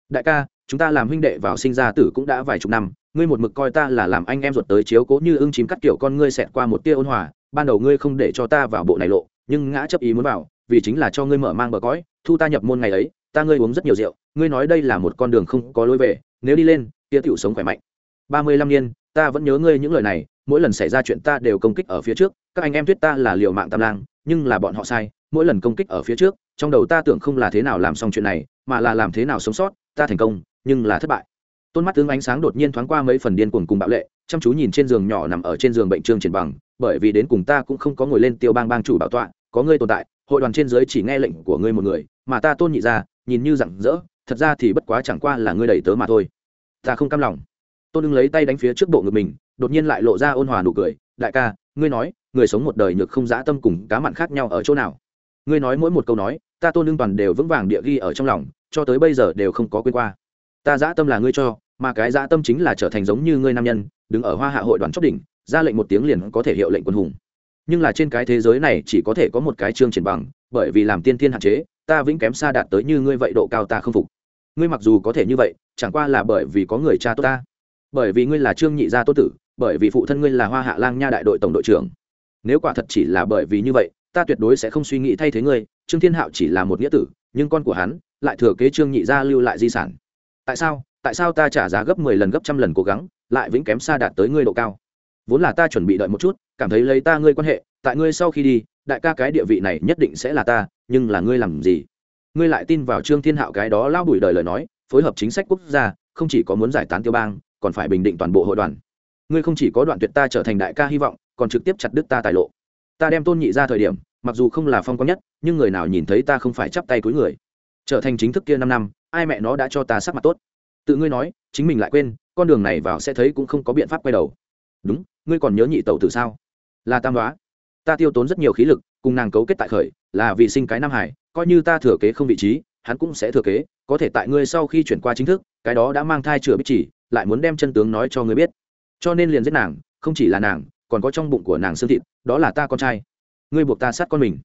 Đại ca, chúng ta làm huynh đệ vào sinh ra tử cũng đã vài chục năm, ngươi một mực coi ta là làm anh em ruột tới chiếu cố như ưng chím cắt kiểu con ngươi xẹt qua một tia ôn hòa, ban đầu ngươi không để cho ta vào bộ này lộ, nhưng ngã chấp ý muốn vào, vì chính là cho ngươi mở mang bờ cõi, thu ta nhập môn ngày ấy ta ngươi uống rất nhiều rượu, ngươi nói đây là một con đường không có lối về, nếu đi lên tia tựu sống khỏe mạnh. Ba mươi lăm niên, ta vẫn nhớ ngươi những lời này, mỗi lần xảy ra chuyện ta đều công kích ở phía trước, các anh em thuyết ta là liều mạng tam lang, nhưng là bọn họ sai, mỗi lần công kích ở phía trước, trong đầu ta tưởng không là thế nào làm xong chuyện này, mà là làm thế nào sống sót, ta thành công, nhưng là thất bại. Tôn mắt tướng ánh sáng đột nhiên thoáng qua mấy phần điên cuồng cùng bạo lệ, chăm chú nhìn trên giường nhỏ nằm ở trên giường bệnh trương triển bằng, bởi vì đến cùng ta cũng không có ngồi lên tiêu bang bang chủ bảo tọa, có ngươi tồn tại hội đoàn trên dưới chỉ nghe lệnh của ngươi một người, mà ta tôn nhị ra, nhìn như rặng rỡ, thật ra thì bất quá chẳng qua là ngươi đẩy tớ mà thôi. Ta không cam lòng. Tôn ưng lấy tay đánh phía trước bộ ngực mình, đột nhiên lại lộ ra ôn hòa nụ cười. Đại ca, ngươi nói, người sống một đời nhược không dã tâm cùng cá mặn khác nhau ở chỗ nào? Ngươi nói mỗi một câu nói, ta tôn ưng toàn đều vững vàng địa ghi ở trong lòng, cho tới bây giờ đều không có quên qua. Ta dã tâm là ngươi cho, mà cái dã tâm chính là trở thành giống như ngươi nam nhân, đứng ở hoa hạ hội đoàn chóp đỉnh, ra lệnh một tiếng liền có thể hiệu lệnh quân hùng nhưng là trên cái thế giới này chỉ có thể có một cái chương triển bằng, bởi vì làm tiên thiên hạn chế, ta vĩnh kém xa đạt tới như ngươi vậy độ cao ta không phục. Ngươi mặc dù có thể như vậy, chẳng qua là bởi vì có người cha tốt ta. Bởi vì ngươi là trương nhị gia tốt tử, bởi vì phụ thân ngươi là hoa hạ lang nha đại đội tổng đội trưởng. Nếu quả thật chỉ là bởi vì như vậy, ta tuyệt đối sẽ không suy nghĩ thay thế ngươi, trương thiên hạo chỉ là một nghĩa tử, nhưng con của hắn lại thừa kế trương nhị gia lưu lại di sản. Tại sao? Tại sao ta trả giá gấp mười lần gấp trăm lần cố gắng, lại vĩnh kém xa đạt tới ngươi độ cao? Vốn là ta chuẩn bị đợi một chút cảm thấy lấy ta ngươi quan hệ, tại ngươi sau khi đi, đại ca cái địa vị này nhất định sẽ là ta, nhưng là ngươi làm gì? Ngươi lại tin vào trương thiên hạo cái đó lao đuổi đời lời nói, phối hợp chính sách quốc gia, không chỉ có muốn giải tán tiêu bang, còn phải bình định toàn bộ hội đoàn. Ngươi không chỉ có đoạn tuyệt ta trở thành đại ca hy vọng, còn trực tiếp chặt đứt ta tài lộ. Ta đem tôn nhị ra thời điểm, mặc dù không là phong quang nhất, nhưng người nào nhìn thấy ta không phải chắp tay cuối người. Trở thành chính thức kia năm năm, ai mẹ nó đã cho ta sắc mặt tốt. Tự ngươi nói, chính mình lại quên, con đường này vào sẽ thấy cũng không có biện pháp quay đầu. Đúng, ngươi còn nhớ nhị tẩu từ sao? Là tam đoá. Ta tiêu tốn rất nhiều khí lực, cùng nàng cấu kết tại khởi, là vì sinh cái nam hải, coi như ta thừa kế không vị trí, hắn cũng sẽ thừa kế, có thể tại ngươi sau khi chuyển qua chính thức, cái đó đã mang thai chữa bích chỉ, lại muốn đem chân tướng nói cho ngươi biết. Cho nên liền giết nàng, không chỉ là nàng, còn có trong bụng của nàng xương thịt, đó là ta con trai. Ngươi buộc ta sát con mình.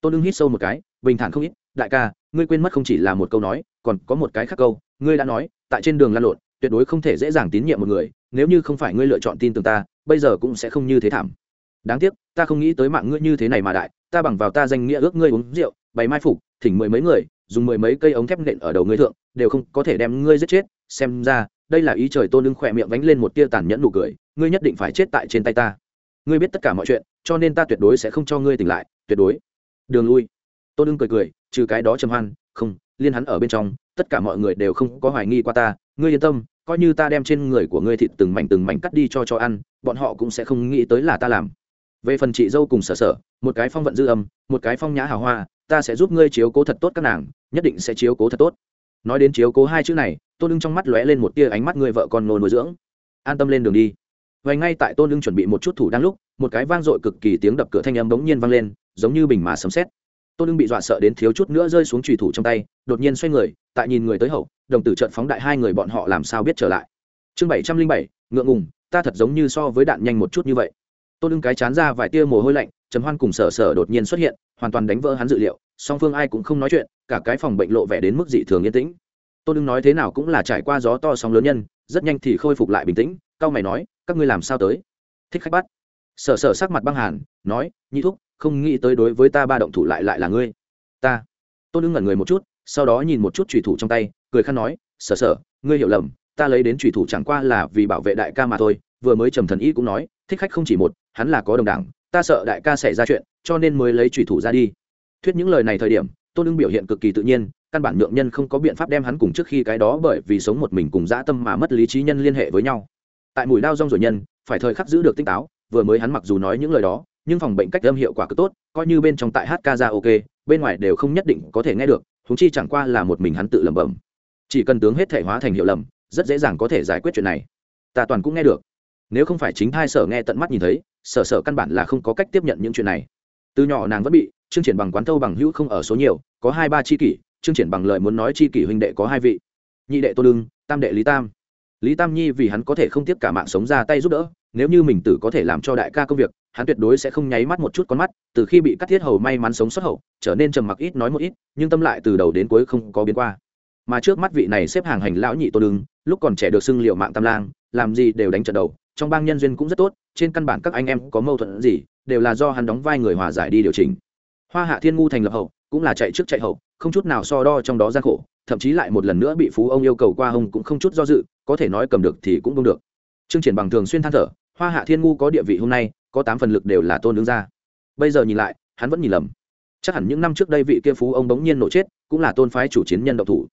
Tôn ưng hít sâu một cái, bình thản không ít, đại ca, ngươi quên mất không chỉ là một câu nói, còn có một cái khác câu, ngươi đã nói, tại trên đường lan lộn, tuyệt đối không thể dễ dàng tín nhiệm một người, nếu như không phải ngươi lựa chọn tin tưởng ta, bây giờ cũng sẽ không như thế thảm đáng tiếc, ta không nghĩ tới mạng ngươi như thế này mà đại, ta bằng vào ta danh nghĩa ước ngươi uống rượu, bày mai phục, thỉnh mười mấy người, dùng mười mấy cây ống thép nện ở đầu ngươi thượng, đều không có thể đem ngươi giết chết. Xem ra, đây là ý trời tôn lưng khỏe miệng vánh lên một tia tàn nhẫn nụ cười, ngươi nhất định phải chết tại trên tay ta. Ngươi biết tất cả mọi chuyện, cho nên ta tuyệt đối sẽ không cho ngươi tỉnh lại, tuyệt đối. Đường lui. Tôn lưng cười cười, trừ cái đó trầm hoan, không, liên hắn ở bên trong, tất cả mọi người đều không có hoài nghi qua ta. Ngươi yên tâm, coi như ta đem trên người của ngươi thịt từng mảnh từng mảnh cắt đi cho cho ăn, bọn họ cũng sẽ không nghĩ tới là ta làm về phần chị dâu cùng sở sở, một cái phong vận dư âm, một cái phong nhã hào hoa, ta sẽ giúp ngươi chiếu cố thật tốt các nàng, nhất định sẽ chiếu cố thật tốt. Nói đến chiếu cố hai chữ này, tôn lưng trong mắt lóe lên một tia ánh mắt người vợ con nô nuôi dưỡng. An tâm lên đường đi. Vậy ngay tại tôn lưng chuẩn bị một chút thủ đang lúc, một cái vang dội cực kỳ tiếng đập cửa thanh âm bỗng nhiên vang lên, giống như bình mà sấm sét. Tôn lưng bị dọa sợ đến thiếu chút nữa rơi xuống trùy thủ trong tay, đột nhiên xoay người, tại nhìn người tới hậu, đồng tử trận phóng đại hai người bọn họ làm sao biết trở lại. Chương bảy trăm linh bảy, ngượng ngùng, ta thật giống như so với đạn nhanh một chút như vậy tôn ưng cái chán ra vài tia mồ hôi lạnh, trầm hoan cùng sở sở đột nhiên xuất hiện, hoàn toàn đánh vỡ hắn dự liệu, song phương ai cũng không nói chuyện, cả cái phòng bệnh lộ vẻ đến mức dị thường yên tĩnh. Tôn ưng nói thế nào cũng là trải qua gió to sóng lớn nhân, rất nhanh thì khôi phục lại bình tĩnh cao mày nói, các ngươi làm sao tới? Thích khách bắt. Sở sở sắc mặt băng hàn, nói, nhị thúc, không nghĩ tới đối với ta ba động thủ lại lại là ngươi. Ta? Tôn ưng ngẩn người một chút, sau đó nhìn một chút trùy thủ trong tay, cười khăn nói, sở sở, ngươi hiểu lầm, ta lấy đến trùy thủ chẳng qua là vì bảo vệ đại ca mà thôi, vừa mới trầm thần y cũng nói thích khách không chỉ một, hắn là có đồng đảng, ta sợ đại ca xảy ra chuyện, cho nên mới lấy trùy thủ ra đi. Thuyết những lời này thời điểm, tôn ưng biểu hiện cực kỳ tự nhiên, căn bản nhượng nhân không có biện pháp đem hắn cùng trước khi cái đó bởi vì sống một mình cùng dã tâm mà mất lý trí nhân liên hệ với nhau. Tại mùi đao rong rồi nhân, phải thời khắc giữ được tinh táo, vừa mới hắn mặc dù nói những lời đó, nhưng phòng bệnh cách âm hiệu quả cực tốt, coi như bên trong tại hát ca ra ok, bên ngoài đều không nhất định có thể nghe được húng chi chẳng qua là một mình hắn tự lẩm bẩm. Chỉ cần tướng hết thể hóa thành hiệu lầm, rất dễ dàng có thể giải quyết chuyện này. Ta toàn cũng nghe được nếu không phải chính thai sở nghe tận mắt nhìn thấy, sở sở căn bản là không có cách tiếp nhận những chuyện này. Từ nhỏ nàng vẫn bị chương triển bằng quán thâu bằng hữu không ở số nhiều, có hai ba chi kỷ chương triển bằng lời muốn nói chi kỷ huynh đệ có hai vị. Nhị đệ tô đương tam đệ lý tam. Lý tam nhi vì hắn có thể không tiếp cả mạng sống ra tay giúp đỡ, nếu như mình tử có thể làm cho đại ca công việc, hắn tuyệt đối sẽ không nháy mắt một chút con mắt, từ khi bị cắt thiết hầu may mắn sống xuất hậu, trở nên trầm mặc ít nói một ít, nhưng tâm lại từ đầu đến cuối không có biến qua. Mà trước mắt vị này xếp hàng hành lão nhị tô đương lúc còn trẻ được xưng liệu mạng tam lang, làm gì đều đánh trận đầu trong bang nhân duyên cũng rất tốt, trên căn bản các anh em có mâu thuẫn gì, đều là do hắn đóng vai người hòa giải đi điều chỉnh. Hoa hạ thiên ngu thành lập hậu, cũng là chạy trước chạy hậu, không chút nào so đo trong đó gian khổ, thậm chí lại một lần nữa bị phú ông yêu cầu qua ông cũng không chút do dự, có thể nói cầm được thì cũng không được. Chương triển bằng thường xuyên than thở, hoa hạ thiên ngu có địa vị hôm nay, có tám phần lực đều là tôn đứng ra. Bây giờ nhìn lại, hắn vẫn nhìn lầm. Chắc hẳn những năm trước đây vị kia phú ông bỗng nhiên nổ chết, cũng là tôn phái chủ chiến nhân độc thủ.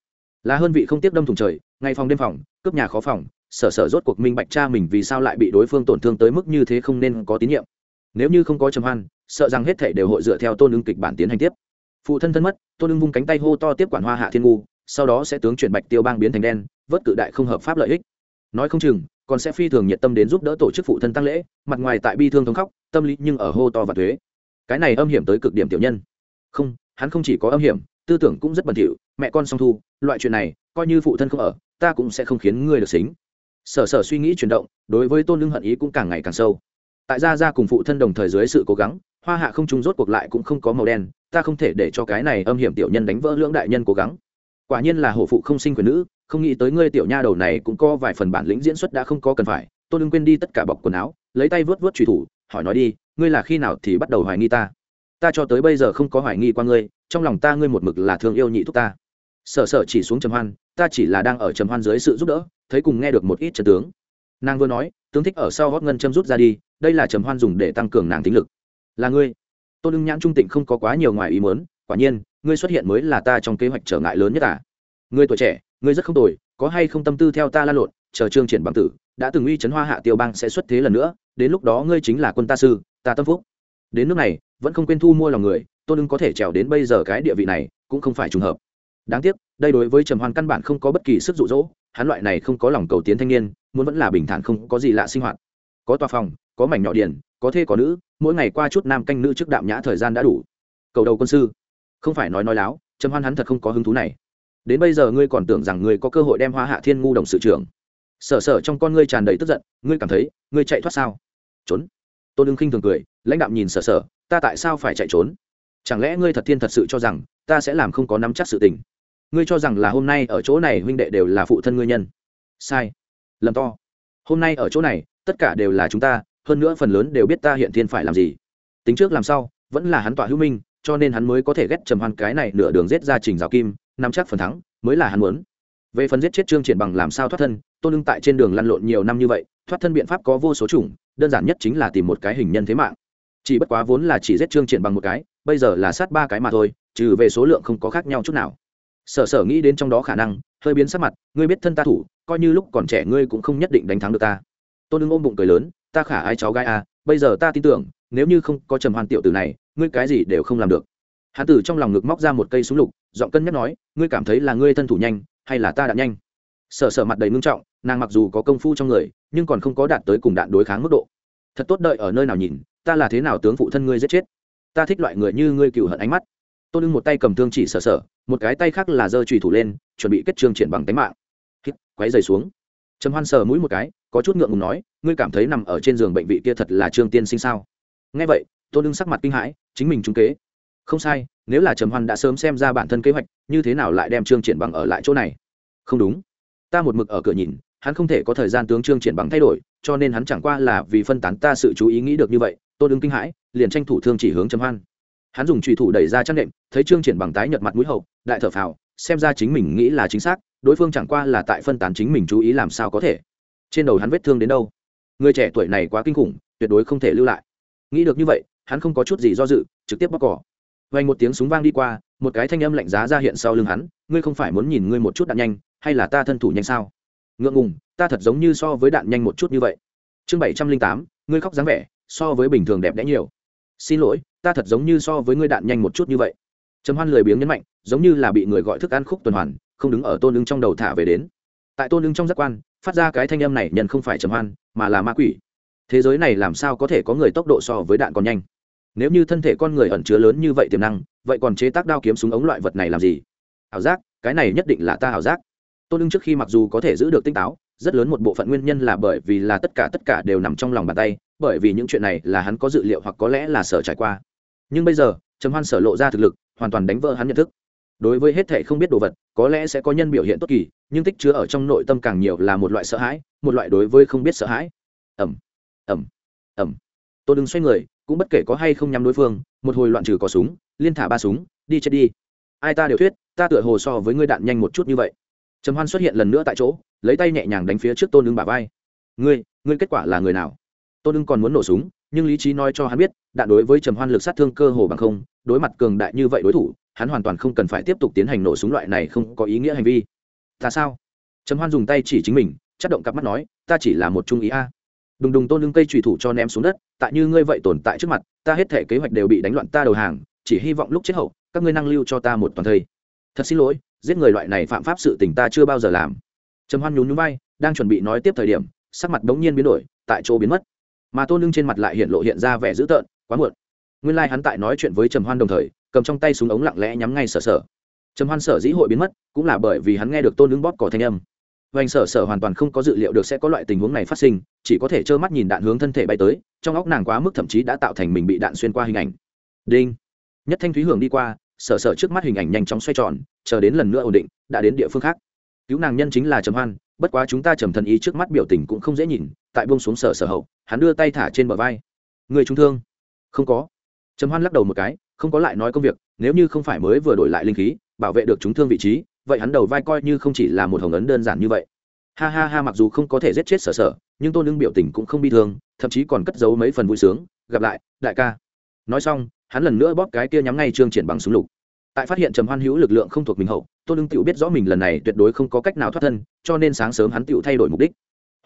Là hơn vị không tiếp đâm thùng trời ngay phòng đêm phòng, cướp nhà khó phòng sở sở rốt cuộc minh bạch cha mình vì sao lại bị đối phương tổn thương tới mức như thế không nên có tín nhiệm. Nếu như không có trầm hoan, sợ rằng hết thể đều hội dựa theo tôn ứng kịch bản tiến hành tiếp. Phụ thân thân mất, tôn ưng vung cánh tay hô to tiếp quản hoa hạ thiên ngu, sau đó sẽ tướng chuyển bạch tiêu bang biến thành đen, vớt cự đại không hợp pháp lợi ích. Nói không chừng, còn sẽ phi thường nhiệt tâm đến giúp đỡ tổ chức phụ thân tăng lễ, mặt ngoài tại bi thương thống khóc, tâm lý nhưng ở hô to và thuế. Cái này âm hiểm tới cực điểm tiểu nhân. Không, hắn không chỉ có âm hiểm, tư tưởng cũng rất bẩn thỉu, mẹ con song thu, loại chuyện này, coi như phụ thân không ở, ta cũng sẽ không khiến ngươi được xính sở sở suy nghĩ chuyển động, đối với tôn lương hận ý cũng càng ngày càng sâu. Tại gia gia cùng phụ thân đồng thời dưới sự cố gắng, hoa hạ không trung rốt cuộc lại cũng không có màu đen, ta không thể để cho cái này âm hiểm tiểu nhân đánh vỡ lưỡng đại nhân cố gắng. Quả nhiên là hổ phụ không sinh quyền nữ, không nghĩ tới ngươi tiểu nha đầu này cũng có vài phần bản lĩnh diễn xuất đã không có cần phải. Tôn ưng quên đi tất cả bọc quần áo, lấy tay vớt vớt trùy thủ, hỏi nói đi, ngươi là khi nào thì bắt đầu hoài nghi ta? Ta cho tới bây giờ không có hoài nghi qua ngươi, trong lòng ta ngươi một mực là thương yêu nhị thúc ta. Sở sở chỉ xuống trầm hoan, ta chỉ là đang ở trầm hoan dưới sự giúp đỡ thấy cùng nghe được một ít chân tướng. Nàng vừa nói, tướng thích ở sau gót ngân châm rút ra đi, đây là trầm hoan dùng để tăng cường nàng tính lực. Là ngươi. Tôn ưng nhãn trung tịnh không có quá nhiều ngoài ý mớn quả nhiên, ngươi xuất hiện mới là ta trong kế hoạch trở ngại lớn nhất à. ngươi tuổi trẻ, ngươi rất không tồi, có hay không tâm tư theo ta la lộn, chờ trương triển bằng tử, đã từng uy chấn hoa hạ tiêu bang sẽ xuất thế lần nữa, đến lúc đó ngươi chính là quân ta sư, ta tâm phúc. Đến nước này, vẫn không quên thu mua lòng người, tôn ưng có thể trèo đến bây giờ cái địa vị này, cũng không phải trùng hợp. Đáng tiếc, đây đối với trầm hoan căn bản không có bất kỳ sức dụ dỗ hắn loại này không có lòng cầu tiến thanh niên, muốn vẫn là bình thản không có gì lạ sinh hoạt. Có tòa phòng, có mảnh nhỏ điển có thê có nữ, mỗi ngày qua chút nam canh nữ trước đạm nhã thời gian đã đủ. Cầu đầu quân sư, không phải nói nói láo, trầm hoan hắn thật không có hứng thú này. Đến bây giờ ngươi còn tưởng rằng ngươi có cơ hội đem hoa hạ thiên ngu đồng sự trưởng. Sở sở trong con ngươi tràn đầy tức giận, ngươi cảm thấy, ngươi chạy thoát sao? Trốn. Tôn ưng khinh thường cười, lãnh đạo nhìn sở sở, ta tại sao phải chạy trốn? Chẳng lẽ ngươi thật thiên thật sự cho rằng, ta sẽ làm không có nắm chắc sự tình? Ngươi cho rằng là hôm nay ở chỗ này huynh đệ đều là phụ thân ngươi nhân. Sai. Lầm to. Hôm nay ở chỗ này, tất cả đều là chúng ta, hơn nữa phần lớn đều biết ta hiện thiên phải làm gì. Tính trước làm sao vẫn là hắn tỏa hữu minh, cho nên hắn mới có thể ghét trầm hoan cái này nửa đường giết ra trình rào kim, nắm chắc phần thắng, mới là hắn muốn. Về phần giết chết trương triển bằng làm sao thoát thân, tôn lưng tại trên đường lăn lộn nhiều năm như vậy, thoát thân biện pháp có vô số chủng, đơn giản nhất chính là tìm một cái hình nhân thế mạng. Chỉ bất quá vốn là chỉ giết trương triển bằng một cái, bây giờ là sát ba cái mà thôi, trừ về số lượng không có khác nhau chút nào sở sở nghĩ đến trong đó khả năng, hơi biến sắc mặt, ngươi biết thân ta thủ, coi như lúc còn trẻ ngươi cũng không nhất định đánh thắng được ta. Tôn ưng ôm bụng cười lớn, ta khả ai cháu gái à bây giờ ta tin tưởng, nếu như không có trầm hoàn tiểu tử này, ngươi cái gì đều không làm được. Hán tử trong lòng ngực móc ra một cây súng lục, giọng cân nhắc nói, ngươi cảm thấy là ngươi thân thủ nhanh, hay là ta đạn nhanh? Sở sở mặt đầy ngưng trọng, nàng mặc dù có công phu trong người, nhưng còn không có đạt tới cùng đạn đối kháng mức độ. Thật tốt đợi ở nơi nào nhìn, ta là thế nào tướng phụ thân ngươi giết chết? Ta thích loại người như ngươi cựu hận ánh mắt tôn lưng một tay cầm thương chỉ sở sở, một cái tay khác là giơ trùy thủ lên, chuẩn bị kết trường triển bằng tánh mạng. Hít quáy dày xuống. Trầm hoan sờ mũi một cái, có chút ngượng ngùng nói, ngươi cảm thấy nằm ở trên giường bệnh vị kia thật là trương tiên sinh sao? Nghe vậy, tôn lưng sắc mặt kinh hãi, chính mình trúng kế. Không sai, nếu là trầm hoan đã sớm xem ra bản thân kế hoạch, như thế nào lại đem trương triển bằng ở lại chỗ này? Không đúng. Ta một mực ở cửa nhìn, hắn không thể có thời gian tướng trương triển bằng thay đổi, cho nên hắn chẳng qua là vì phân tán ta sự chú ý nghĩ được như vậy. Tôi đứng kinh hãi, liền tranh thủ thương chỉ hướng trầm hoan hắn dùng trùy thủ đẩy ra trang nệm, thấy trương triển bằng tái nhợt mặt mũi hậu, đại thở phào, xem ra chính mình nghĩ là chính xác, đối phương chẳng qua là tại phân tán chính mình chú ý làm sao có thể. Trên đầu hắn vết thương đến đâu? Người trẻ tuổi này quá kinh khủng, tuyệt đối không thể lưu lại. Nghĩ được như vậy, hắn không có chút gì do dự, trực tiếp bóc cỏ. Vang một tiếng súng vang đi qua, một cái thanh âm lạnh giá ra hiện sau lưng hắn, ngươi không phải muốn nhìn ngươi một chút đạn nhanh, hay là ta thân thủ nhanh sao? Ngượng ngùng, ta thật giống như so với đạn nhanh một chút như vậy. Chương bảy trăm linh tám, ngươi khóc dáng vẻ, so với bình thường đẹp đẽ nhiều. Xin lỗi ta thật giống như so với ngươi đạn nhanh một chút như vậy. Trầm hoan lười biếng nhấn mạnh, giống như là bị người gọi thức ăn khúc tuần hoàn, không đứng ở tôn ứng trong đầu thả về đến. Tại tôn ứng trong giác quan, phát ra cái thanh âm này nhận không phải trầm hoan, mà là ma quỷ. Thế giới này làm sao có thể có người tốc độ so với đạn còn nhanh? Nếu như thân thể con người ẩn chứa lớn như vậy tiềm năng, vậy còn chế tác đao kiếm súng ống loại vật này làm gì? Ảo giác, cái này nhất định là ta ảo giác. Tôn ưng trước khi mặc dù có thể giữ được tinh táo, rất lớn một bộ phận nguyên nhân là bởi vì là tất cả tất cả đều nằm trong lòng bàn tay, bởi vì những chuyện này là hắn có dự liệu hoặc có lẽ là sở trải qua nhưng bây giờ, trầm hoan sở lộ ra thực lực, hoàn toàn đánh vỡ hắn nhận thức. Đối với hết thệ không biết đồ vật, có lẽ sẽ có nhân biểu hiện tốt kỳ, nhưng tích chứa ở trong nội tâm càng nhiều là một loại sợ hãi, một loại đối với không biết sợ hãi. Ẩm ẩm ẩm tôi đừng xoay người, cũng bất kể có hay không nhắm đối phương, một hồi loạn trừ có súng, liên thả ba súng, đi chết đi. Ai ta đều thuyết, ta tựa hồ so với ngươi đạn nhanh một chút như vậy. Trầm hoan xuất hiện lần nữa tại chỗ, lấy tay nhẹ nhàng đánh phía trước tôn ưng bà vai. Ngươi ngươi kết quả là người nào? Tôn ưng còn muốn nổ súng nhưng lý trí nói cho hắn biết, đạn đối với trầm hoan lực sát thương cơ hồ bằng không, đối mặt cường đại như vậy đối thủ, hắn hoàn toàn không cần phải tiếp tục tiến hành nổ súng loại này không có ý nghĩa hành vi. Ta sao? Trầm hoan dùng tay chỉ chính mình chất động cặp mắt nói, ta chỉ là một trung ý a. Đùng đùng tôn lưng cây trùy thủ cho ném xuống đất, tại như ngươi vậy tồn tại trước mặt, ta hết thể kế hoạch đều bị đánh loạn ta đầu hàng, chỉ hy vọng lúc chết hậu, các ngươi năng lưu cho ta một toàn thây. Thật xin lỗi, giết người loại này phạm pháp sự tình ta chưa bao giờ làm. Trầm hoan nhún nhún vai, đang chuẩn bị nói tiếp thời điểm, sắc mặt bỗng nhiên biến đổi, tại chỗ biến mất mà tôn lưng trên mặt lại hiện lộ hiện ra vẻ dữ tợn, quá muộn. Nguyên lai hắn tại nói chuyện với trầm hoan đồng thời, cầm trong tay súng ống lặng lẽ nhắm ngay sở sở. Trầm hoan sở dĩ hội biến mất, cũng là bởi vì hắn nghe được tôn lưng bóp cỏ thanh âm. Vành sở sở hoàn toàn không có dự liệu được sẽ có loại tình huống này phát sinh, chỉ có thể trơ mắt nhìn đạn hướng thân thể bay tới, trong óc nàng quá mức thậm chí đã tạo thành mình bị đạn xuyên qua hình ảnh. Đinh. Nhất thanh thúy hưởng đi qua, sở sở trước mắt hình ảnh nhanh chóng xoay tròn, chờ đến lần nữa ổn định, đã đến địa phương khác. Cứu nàng nhân chính là trầm hoan, bất quá chúng ta trầm thần ý trước mắt biểu tình cũng không dễ nhìn tại buông xuống sở sở hậu, hắn đưa tay thả trên bờ vai. Người trung thương? Không có. Trầm hoan lắc đầu một cái, không có lại nói công việc, nếu như không phải mới vừa đổi lại linh khí, bảo vệ được chúng thương vị trí, vậy hắn đầu vai coi như không chỉ là một hồng ấn đơn giản như vậy. Ha ha ha, mặc dù không có thể giết chết sở sở, nhưng tôn ưng biểu tình cũng không bi thương, thậm chí còn cất giấu mấy phần vui sướng. Gặp lại, đại ca. Nói xong, hắn lần nữa bóp cái kia nhắm ngay trương triển bằng súng lục. Tại phát hiện trầm hoan hữu lực lượng không thuộc mình hậu, tôn ưng tự biết rõ mình lần này tuyệt đối không có cách nào thoát thân, cho nên sáng sớm hắn tự thay đổi mục đích.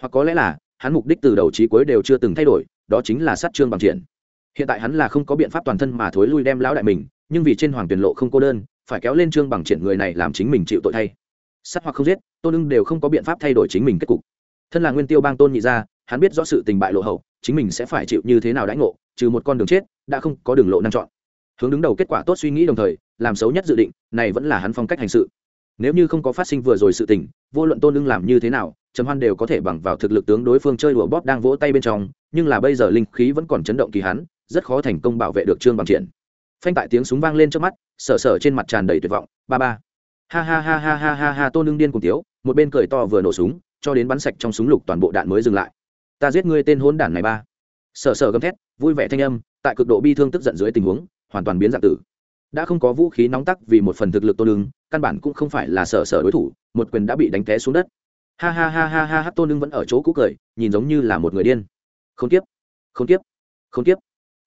Hoặc có lẽ là hắn mục đích từ đầu chí cuối đều chưa từng thay đổi, đó chính là sát trương bằng triển hiện tại hắn là không có biện pháp toàn thân mà thối lui đem lão đại mình, nhưng vì trên hoàng tuyển lộ không cô đơn, phải kéo lên trương bằng triển người này làm chính mình chịu tội thay. Sát hoặc không giết, tôn ưng đều không có biện pháp thay đổi chính mình kết cục. Thân là nguyên tiêu bang tôn nhị gia, hắn biết rõ sự tình bại lộ hậu, chính mình sẽ phải chịu như thế nào đãi ngộ, trừ một con đường chết, đã không có đường lộ năng chọn. Hướng đứng đầu kết quả tốt suy nghĩ đồng thời, làm xấu nhất dự định, này vẫn là hắn phong cách hành sự. Nếu như không có phát sinh vừa rồi sự tình, vô luận tôn ưng làm như thế nào trầm hoan đều có thể bằng vào thực lực tướng đối phương chơi đùa bóp đang vỗ tay bên trong, nhưng là bây giờ linh khí vẫn còn chấn động kỳ hắn, rất khó thành công bảo vệ được trương bằng triển. Phanh tại tiếng súng vang lên trước mắt, sở sở trên mặt tràn đầy tuyệt vọng, ba ba. Ha ha ha ha ha ha ha, tôn ưng điên cùng tiếu, một bên cười to vừa nổ súng, cho đến bắn sạch trong súng lục toàn bộ đạn mới dừng lại. Ta giết ngươi tên hôn đản này ba. Sở sở gầm thét, vui vẻ thanh âm, tại cực độ bi thương tức giận dưới tình huống, hoàn toàn biến dạng tử. Đã không có vũ khí nóng tắc vì một phần thực lực tôn lưng căn bản cũng không phải là sở sở đối thủ, một quyền đã bị đánh té xuống đất ha ha ha ha ha ha, tôn lưng vẫn ở chỗ cũ cười, nhìn giống như là một người điên. Không tiếp không tiếp không tiếp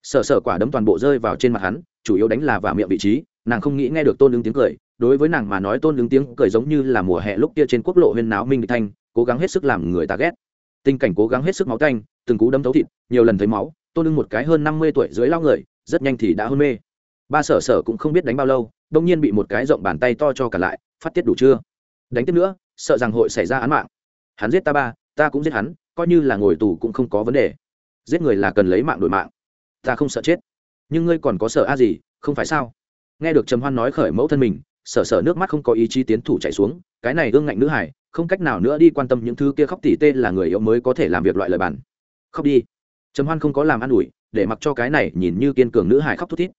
sở sở quả đấm toàn bộ rơi vào trên mặt hắn, chủ yếu đánh là vào miệng vị trí, nàng không nghĩ nghe được tôn lưng tiếng cười. Đối với nàng mà nói, tôn lưng tiếng cười giống như là mùa hè lúc kia trên quốc lộ huyên náo minh địch thanh, cố gắng hết sức làm người ta ghét. Tình cảnh cố gắng hết sức máu canh từng cú đấm thấu thịt, nhiều lần thấy máu, tôn lưng một cái hơn năm mươi tuổi dưới lao người, rất nhanh thì đã hôn mê. Ba sở sở cũng không biết đánh bao lâu đông nhiên bị một cái rộng bàn tay to cho cả lại, phát tiết đủ chưa? Đánh tiếp nữa sợ rằng hội xảy ra án mạng. Hắn giết ta ba, ta cũng giết hắn, coi như là ngồi tù cũng không có vấn đề. Giết người là cần lấy mạng đổi mạng. Ta không sợ chết. Nhưng ngươi còn có sợ a gì, không phải sao? Nghe được trầm hoan nói khởi mẫu thân mình, sở sở nước mắt không có ý chí tiến thủ chạy xuống, cái này ương ngạnh nữ hải không cách nào nữa đi quan tâm những thứ kia khóc tỉ tê là người yếu mới có thể làm việc loại lời bản khóc đi. Trầm hoan không có làm an ủi, để mặc cho cái này nhìn như kiên cường nữ hải khóc thút thít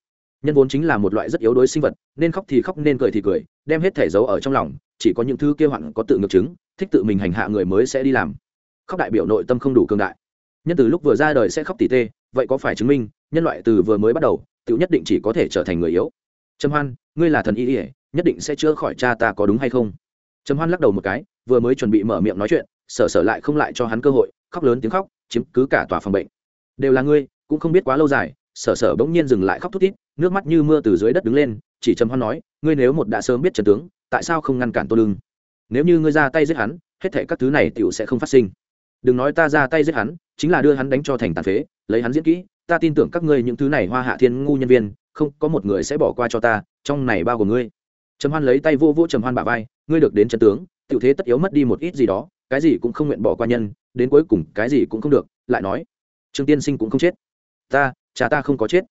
nhân vốn chính là một loại rất yếu đuối sinh vật, nên khóc thì khóc, nên cười thì cười, đem hết thể giấu ở trong lòng, chỉ có những thứ kia hoạn có tự ngược chứng, thích tự mình hành hạ người mới sẽ đi làm. Khóc đại biểu nội tâm không đủ cường đại. Nhân từ lúc vừa ra đời sẽ khóc tỉ tê, vậy có phải chứng minh, nhân loại từ vừa mới bắt đầu, tự nhất định chỉ có thể trở thành người yếu? Trầm hoan, ngươi là thần y ỉa nhất định sẽ chữa khỏi cha ta có đúng hay không? Trầm hoan lắc đầu một cái, vừa mới chuẩn bị mở miệng nói chuyện sở sở lại không lại cho hắn cơ hội, khóc lớn tiếng khóc, chiếm cứ cả tòa phòng bệnh. Đều là ngươi, cũng không biết quá lâu dài sở sở bỗng nhiên dừng lại khóc thút thít, nước mắt như mưa từ dưới đất đứng lên, chỉ trầm hoan nói, ngươi nếu một đã sớm biết trần tướng, tại sao không ngăn cản tô lương? nếu như ngươi ra tay giết hắn, hết thệ các thứ này tiểu sẽ không phát sinh. Đừng nói ta ra tay giết hắn, chính là đưa hắn đánh cho thành tàn phế, lấy hắn diễn kỹ, ta tin tưởng các ngươi những thứ này hoa hạ thiên ngu nhân viên, không có một người sẽ bỏ qua cho ta, trong này bao gồm ngươi. Trầm hoan lấy tay vô vô trầm hoan bả vai, ngươi được đến trần tướng, tiểu thế tất yếu mất đi một ít gì đó, cái gì cũng không nguyện bỏ qua nhân, đến cuối cùng cái gì cũng không được, lại nói, trương tiên sinh cũng không chết. Ta cha ta không có chết.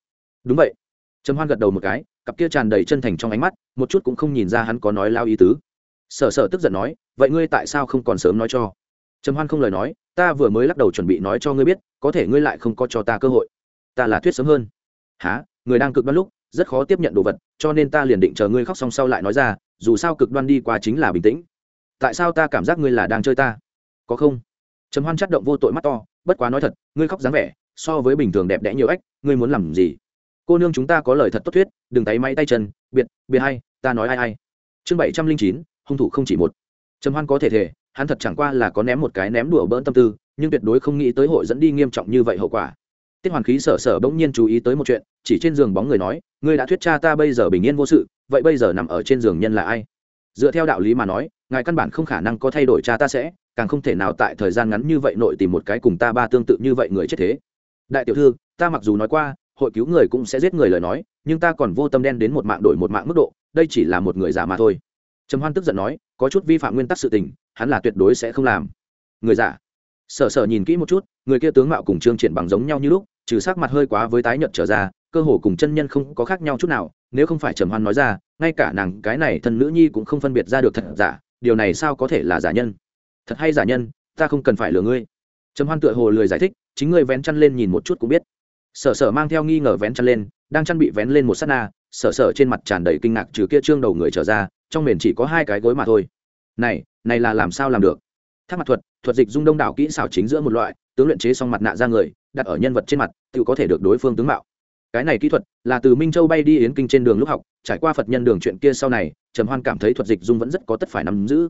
Đúng vậy. Trầm hoan gật đầu một cái, cặp kia tràn đầy chân thành trong ánh mắt, một chút cũng không nhìn ra hắn có nói lao ý tứ. Sở sở tức giận nói, vậy ngươi tại sao không còn sớm nói cho? Trầm hoan không lời nói, ta vừa mới lắc đầu chuẩn bị nói cho ngươi biết, có thể ngươi lại không có cho ta cơ hội. Ta là thuyết sớm hơn. Há người đang cực đoan lúc, rất khó tiếp nhận đồ vật, cho nên ta liền định chờ ngươi khóc xong sau lại nói ra, dù sao cực đoan đi qua chính là bình tĩnh. Tại sao ta cảm giác ngươi là đang chơi ta? Có không? Trầm hoan chắt động vô tội mắt to, bất quá nói thật, ngươi khóc dáng vẻ so với bình thường đẹp đẽ nhiều ếch ngươi muốn làm gì? Cô nương chúng ta có lời thật tốt thuyết, đừng tay máy tay chân, biệt biệt hay, ta nói ai ai. Chương bảy trăm linh chín, hung thủ không chỉ một. Trầm hoan có thể thể hắn thật chẳng qua là có ném một cái ném đùa bỡn tâm tư, nhưng tuyệt đối không nghĩ tới hội dẫn đi nghiêm trọng như vậy hậu quả. Tiết hoàn khí sở sở bỗng nhiên chú ý tới một chuyện, chỉ trên giường bóng người nói, ngươi đã thuyết cha ta bây giờ bình yên vô sự, vậy bây giờ nằm ở trên giường nhân là ai? Dựa theo đạo lý mà nói, ngài căn bản không khả năng có thay đổi cha ta sẽ, càng không thể nào tại thời gian ngắn như vậy nội tìm một cái cùng ta ba tương tự như vậy người chết thế đại tiểu thư, ta mặc dù nói qua, hội cứu người cũng sẽ giết người lời nói, nhưng ta còn vô tâm đen đến một mạng đổi một mạng mức độ, đây chỉ là một người giả mà thôi. Trầm hoan tức giận nói, có chút vi phạm nguyên tắc sự tình, hắn là tuyệt đối sẽ không làm. Người giả sở sở nhìn kỹ một chút, người kia tướng mạo cùng trương triển bằng giống nhau như lúc, trừ sắc mặt hơi quá với tái nhợt trở ra, cơ hồ cùng chân nhân không có khác nhau chút nào, nếu không phải trầm hoan nói ra, ngay cả nàng, cái này thân nữ nhi cũng không phân biệt ra được thật giả, điều này sao có thể là giả nhân? Thật hay giả nhân, ta không cần phải lừa ngươi trầm hoan tựa hồ lười giải thích, chính ngươi vén chăn lên nhìn một chút cũng biết. Sở sở mang theo nghi ngờ vén chăn lên, đang chăn bị vén lên một s á t na, sở sở trên mặt tràn đầy kinh ngạc trừ kia trương đầu người trở ra, trong mền chỉ có hai cái gối mà thôi. Này này là làm sao làm được? Thác mặt thuật thuật dịch dung đông đảo kỹ xảo chính giữa một loại, tướng luyện chế xong mặt nạ ra người, đặt ở nhân vật trên mặt, tự có thể được đối phương tướng mạo. Cái này kỹ thuật là từ minh châu bay đi yến kinh trên đường lúc học, trải qua phật nhân đường chuyện kia sau này, trầm hoan cảm thấy thuật dịch dung vẫn rất có tất phải nắm giữ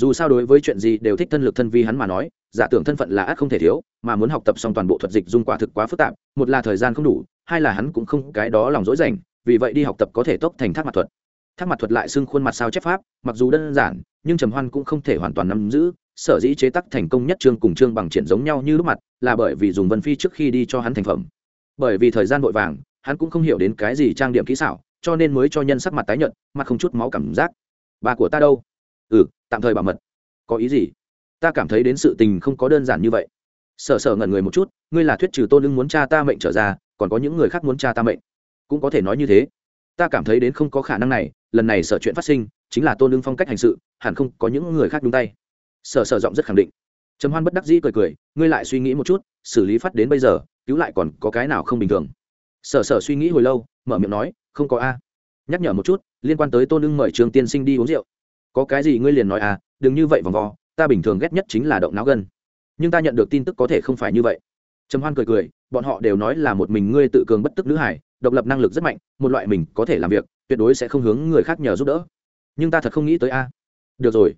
dù sao đối với chuyện gì đều thích thân lực thân vi hắn mà nói, giả tưởng thân phận là ác không thể thiếu, mà muốn học tập xong toàn bộ thuật dịch dung quả thực quá phức tạp, một là thời gian không đủ, hai là hắn cũng không cái đó lòng dối dành, vì vậy đi học tập có thể tốc thành thác mặt thuật. Thác mặt thuật lại xưng khuôn mặt sao chép pháp, mặc dù đơn giản, nhưng trầm hoan cũng không thể hoàn toàn nắm giữ, sở dĩ chế tác thành công nhất chương cùng chương bằng triển giống nhau như lúc mặt, là bởi vì dùng vân phi trước khi đi cho hắn thành phẩm. Bởi vì thời gian vội vàng, hắn cũng không hiểu đến cái gì trang điểm kỹ xảo, cho nên mới cho nhân sắc mặt tái nhợt, mặt không chút máu cảm giác. Bà của ta đâu? Ừ tạm thời bảo mật. Có ý gì? Ta cảm thấy đến sự tình không có đơn giản như vậy. Sở sở ngẩn người một chút, ngươi là thuyết trừ tôn lưng muốn cha ta mệnh trở ra, còn có những người khác muốn cha ta mệnh. Cũng có thể nói như thế. Ta cảm thấy đến không có khả năng này, lần này sở chuyện phát sinh, chính là tôn lưng phong cách hành sự, hẳn không có những người khác đúng tay. Sở sở giọng rất khẳng định. Trầm hoan bất đắc dĩ cười cười, ngươi lại suy nghĩ một chút, xử lý phát đến bây giờ, cứu lại còn có cái nào không bình thường? Sở sở suy nghĩ hồi lâu, mở miệng nói, không có a. Nhắc nhở một chút, liên quan tới tôn lưng mời trường tiên sinh đi uống rượu có cái gì ngươi liền nói à đừng như vậy vòng vo, ta bình thường ghét nhất chính là động não gân. Nhưng ta nhận được tin tức có thể không phải như vậy. Trầm hoan cười cười, bọn họ đều nói là một mình ngươi tự cường bất tức nữ hải độc lập năng lực rất mạnh, một loại mình có thể làm việc, tuyệt đối sẽ không hướng người khác nhờ giúp đỡ. Nhưng ta thật không nghĩ tới a. Được rồi.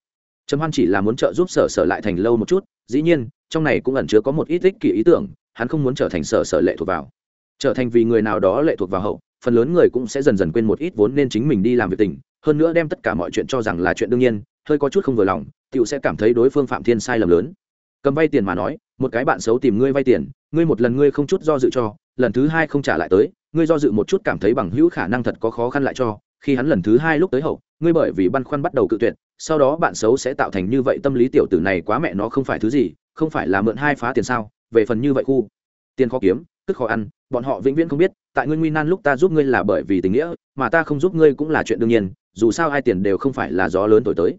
Trầm hoan chỉ là muốn trợ giúp sở sở lại thành lâu một chút, dĩ nhiên, trong này cũng ẩn chứa có một ít ích kỷ ý tưởng, hắn không muốn trở thành sở sở lệ thuộc vào. Trở thành vì người nào đó lệ thuộc vào hậu, phần lớn người cũng sẽ dần dần quên một ít vốn nên chính mình đi làm việc tình hơn nữa đem tất cả mọi chuyện cho rằng là chuyện đương nhiên, hơi có chút không vừa lòng tựu sẽ cảm thấy đối phương phạm thiên sai lầm lớn. Cầm vay tiền mà nói, một cái bạn xấu tìm ngươi vay tiền, ngươi một lần ngươi không chút do dự cho, lần thứ hai không trả lại tới, ngươi do dự một chút cảm thấy bằng hữu khả năng thật có khó khăn lại cho, khi hắn lần thứ hai lúc tới hậu, ngươi bởi vì băn khoăn bắt đầu cự tuyệt, sau đó bạn xấu sẽ tạo thành như vậy tâm lý tiểu tử này quá mẹ nó không phải thứ gì, không phải là mượn hai phá tiền sao, về phần như vậy khu. Tiền khó kiếm, tức khó ăn, bọn họ vĩnh viễn không biết, tại ngươi nguy nan lúc ta giúp ngươi là bởi vì tình nghĩa, mà ta không giúp ngươi cũng là chuyện đương nhiên dù sao hai tiền đều không phải là gió lớn thổi tới.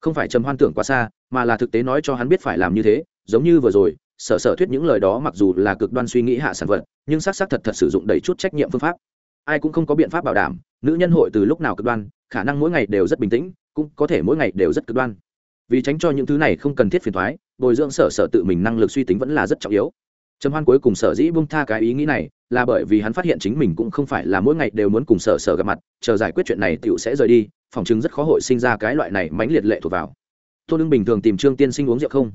Không phải trầm hoan tưởng quá xa, mà là thực tế nói cho hắn biết phải làm như thế, giống như vừa rồi, sở sở thuyết những lời đó mặc dù là cực đoan suy nghĩ hạ sản vật, nhưng xác xác thật thật sử dụng đầy chút trách nhiệm phương pháp. Ai cũng không có biện pháp bảo đảm, nữ nhân hội từ lúc nào cực đoan, khả năng mỗi ngày đều rất bình tĩnh, cũng có thể mỗi ngày đều rất cực đoan. Vì tránh cho những thứ này không cần thiết phiền thoái, bồi dưỡng sở sở tự mình năng lực suy tính vẫn là rất trọng yếu trầm hoan cuối cùng sở dĩ bung tha cái ý nghĩ này là bởi vì hắn phát hiện chính mình cũng không phải là mỗi ngày đều muốn cùng sở sở gặp mặt, chờ giải quyết chuyện này tiểu sẽ rời đi, phòng chứng rất khó hội sinh ra cái loại này mãnh liệt lệ thuộc vào. Tôn lương bình thường tìm trương tiên sinh uống rượu không?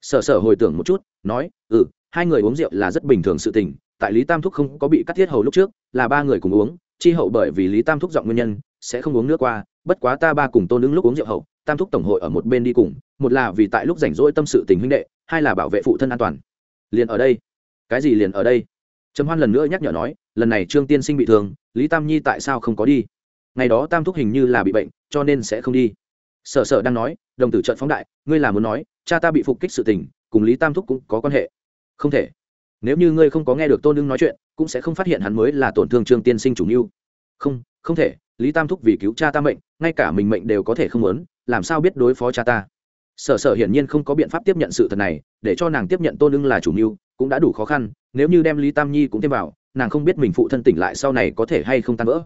Sở sở hồi tưởng một chút, nói ừ hai người uống rượu là rất bình thường sự tình, tại lý tam thúc không có bị cắt thiết hầu lúc trước, là ba người cùng uống, chi hậu bởi vì lý tam thúc giọng nguyên nhân, sẽ không uống nước qua, bất quá ta ba cùng tôn lương lúc uống rượu hậu, tam thúc tổng hội ở một bên đi cùng, một là vì tại lúc rảnh rỗi tâm sự tình huynh đệ, hai là bảo vệ phụ thân an toàn. Liền ở đây cái gì liền ở đây? Trầm hoan lần nữa nhắc nhở nói, lần này trương tiên sinh bị thương, lý tam nhi tại sao không có đi? Ngày đó tam thúc hình như là bị bệnh, cho nên sẽ không đi. Sở sở đang nói, đồng tử trận phóng đại, ngươi là muốn nói, cha ta bị phục kích sự tình, cùng lý tam thúc cũng có quan hệ. Không thể. Nếu như ngươi không có nghe được tôn Nương nói chuyện, cũng sẽ không phát hiện hắn mới là tổn thương trương tiên sinh chủ mưu. Không không thể, lý tam thúc vì cứu cha ta mệnh, ngay cả mình mệnh đều có thể không muốn, làm sao biết đối phó cha ta? Sở sở hiển nhiên không có biện pháp tiếp nhận sự thật này, để cho nàng tiếp nhận tôn Nương là chủ mưu cũng đã đủ khó khăn, nếu như đem lý tam nhi cũng thêm vào, nàng không biết mình phụ thân tỉnh lại sau này có thể hay không tan vỡ.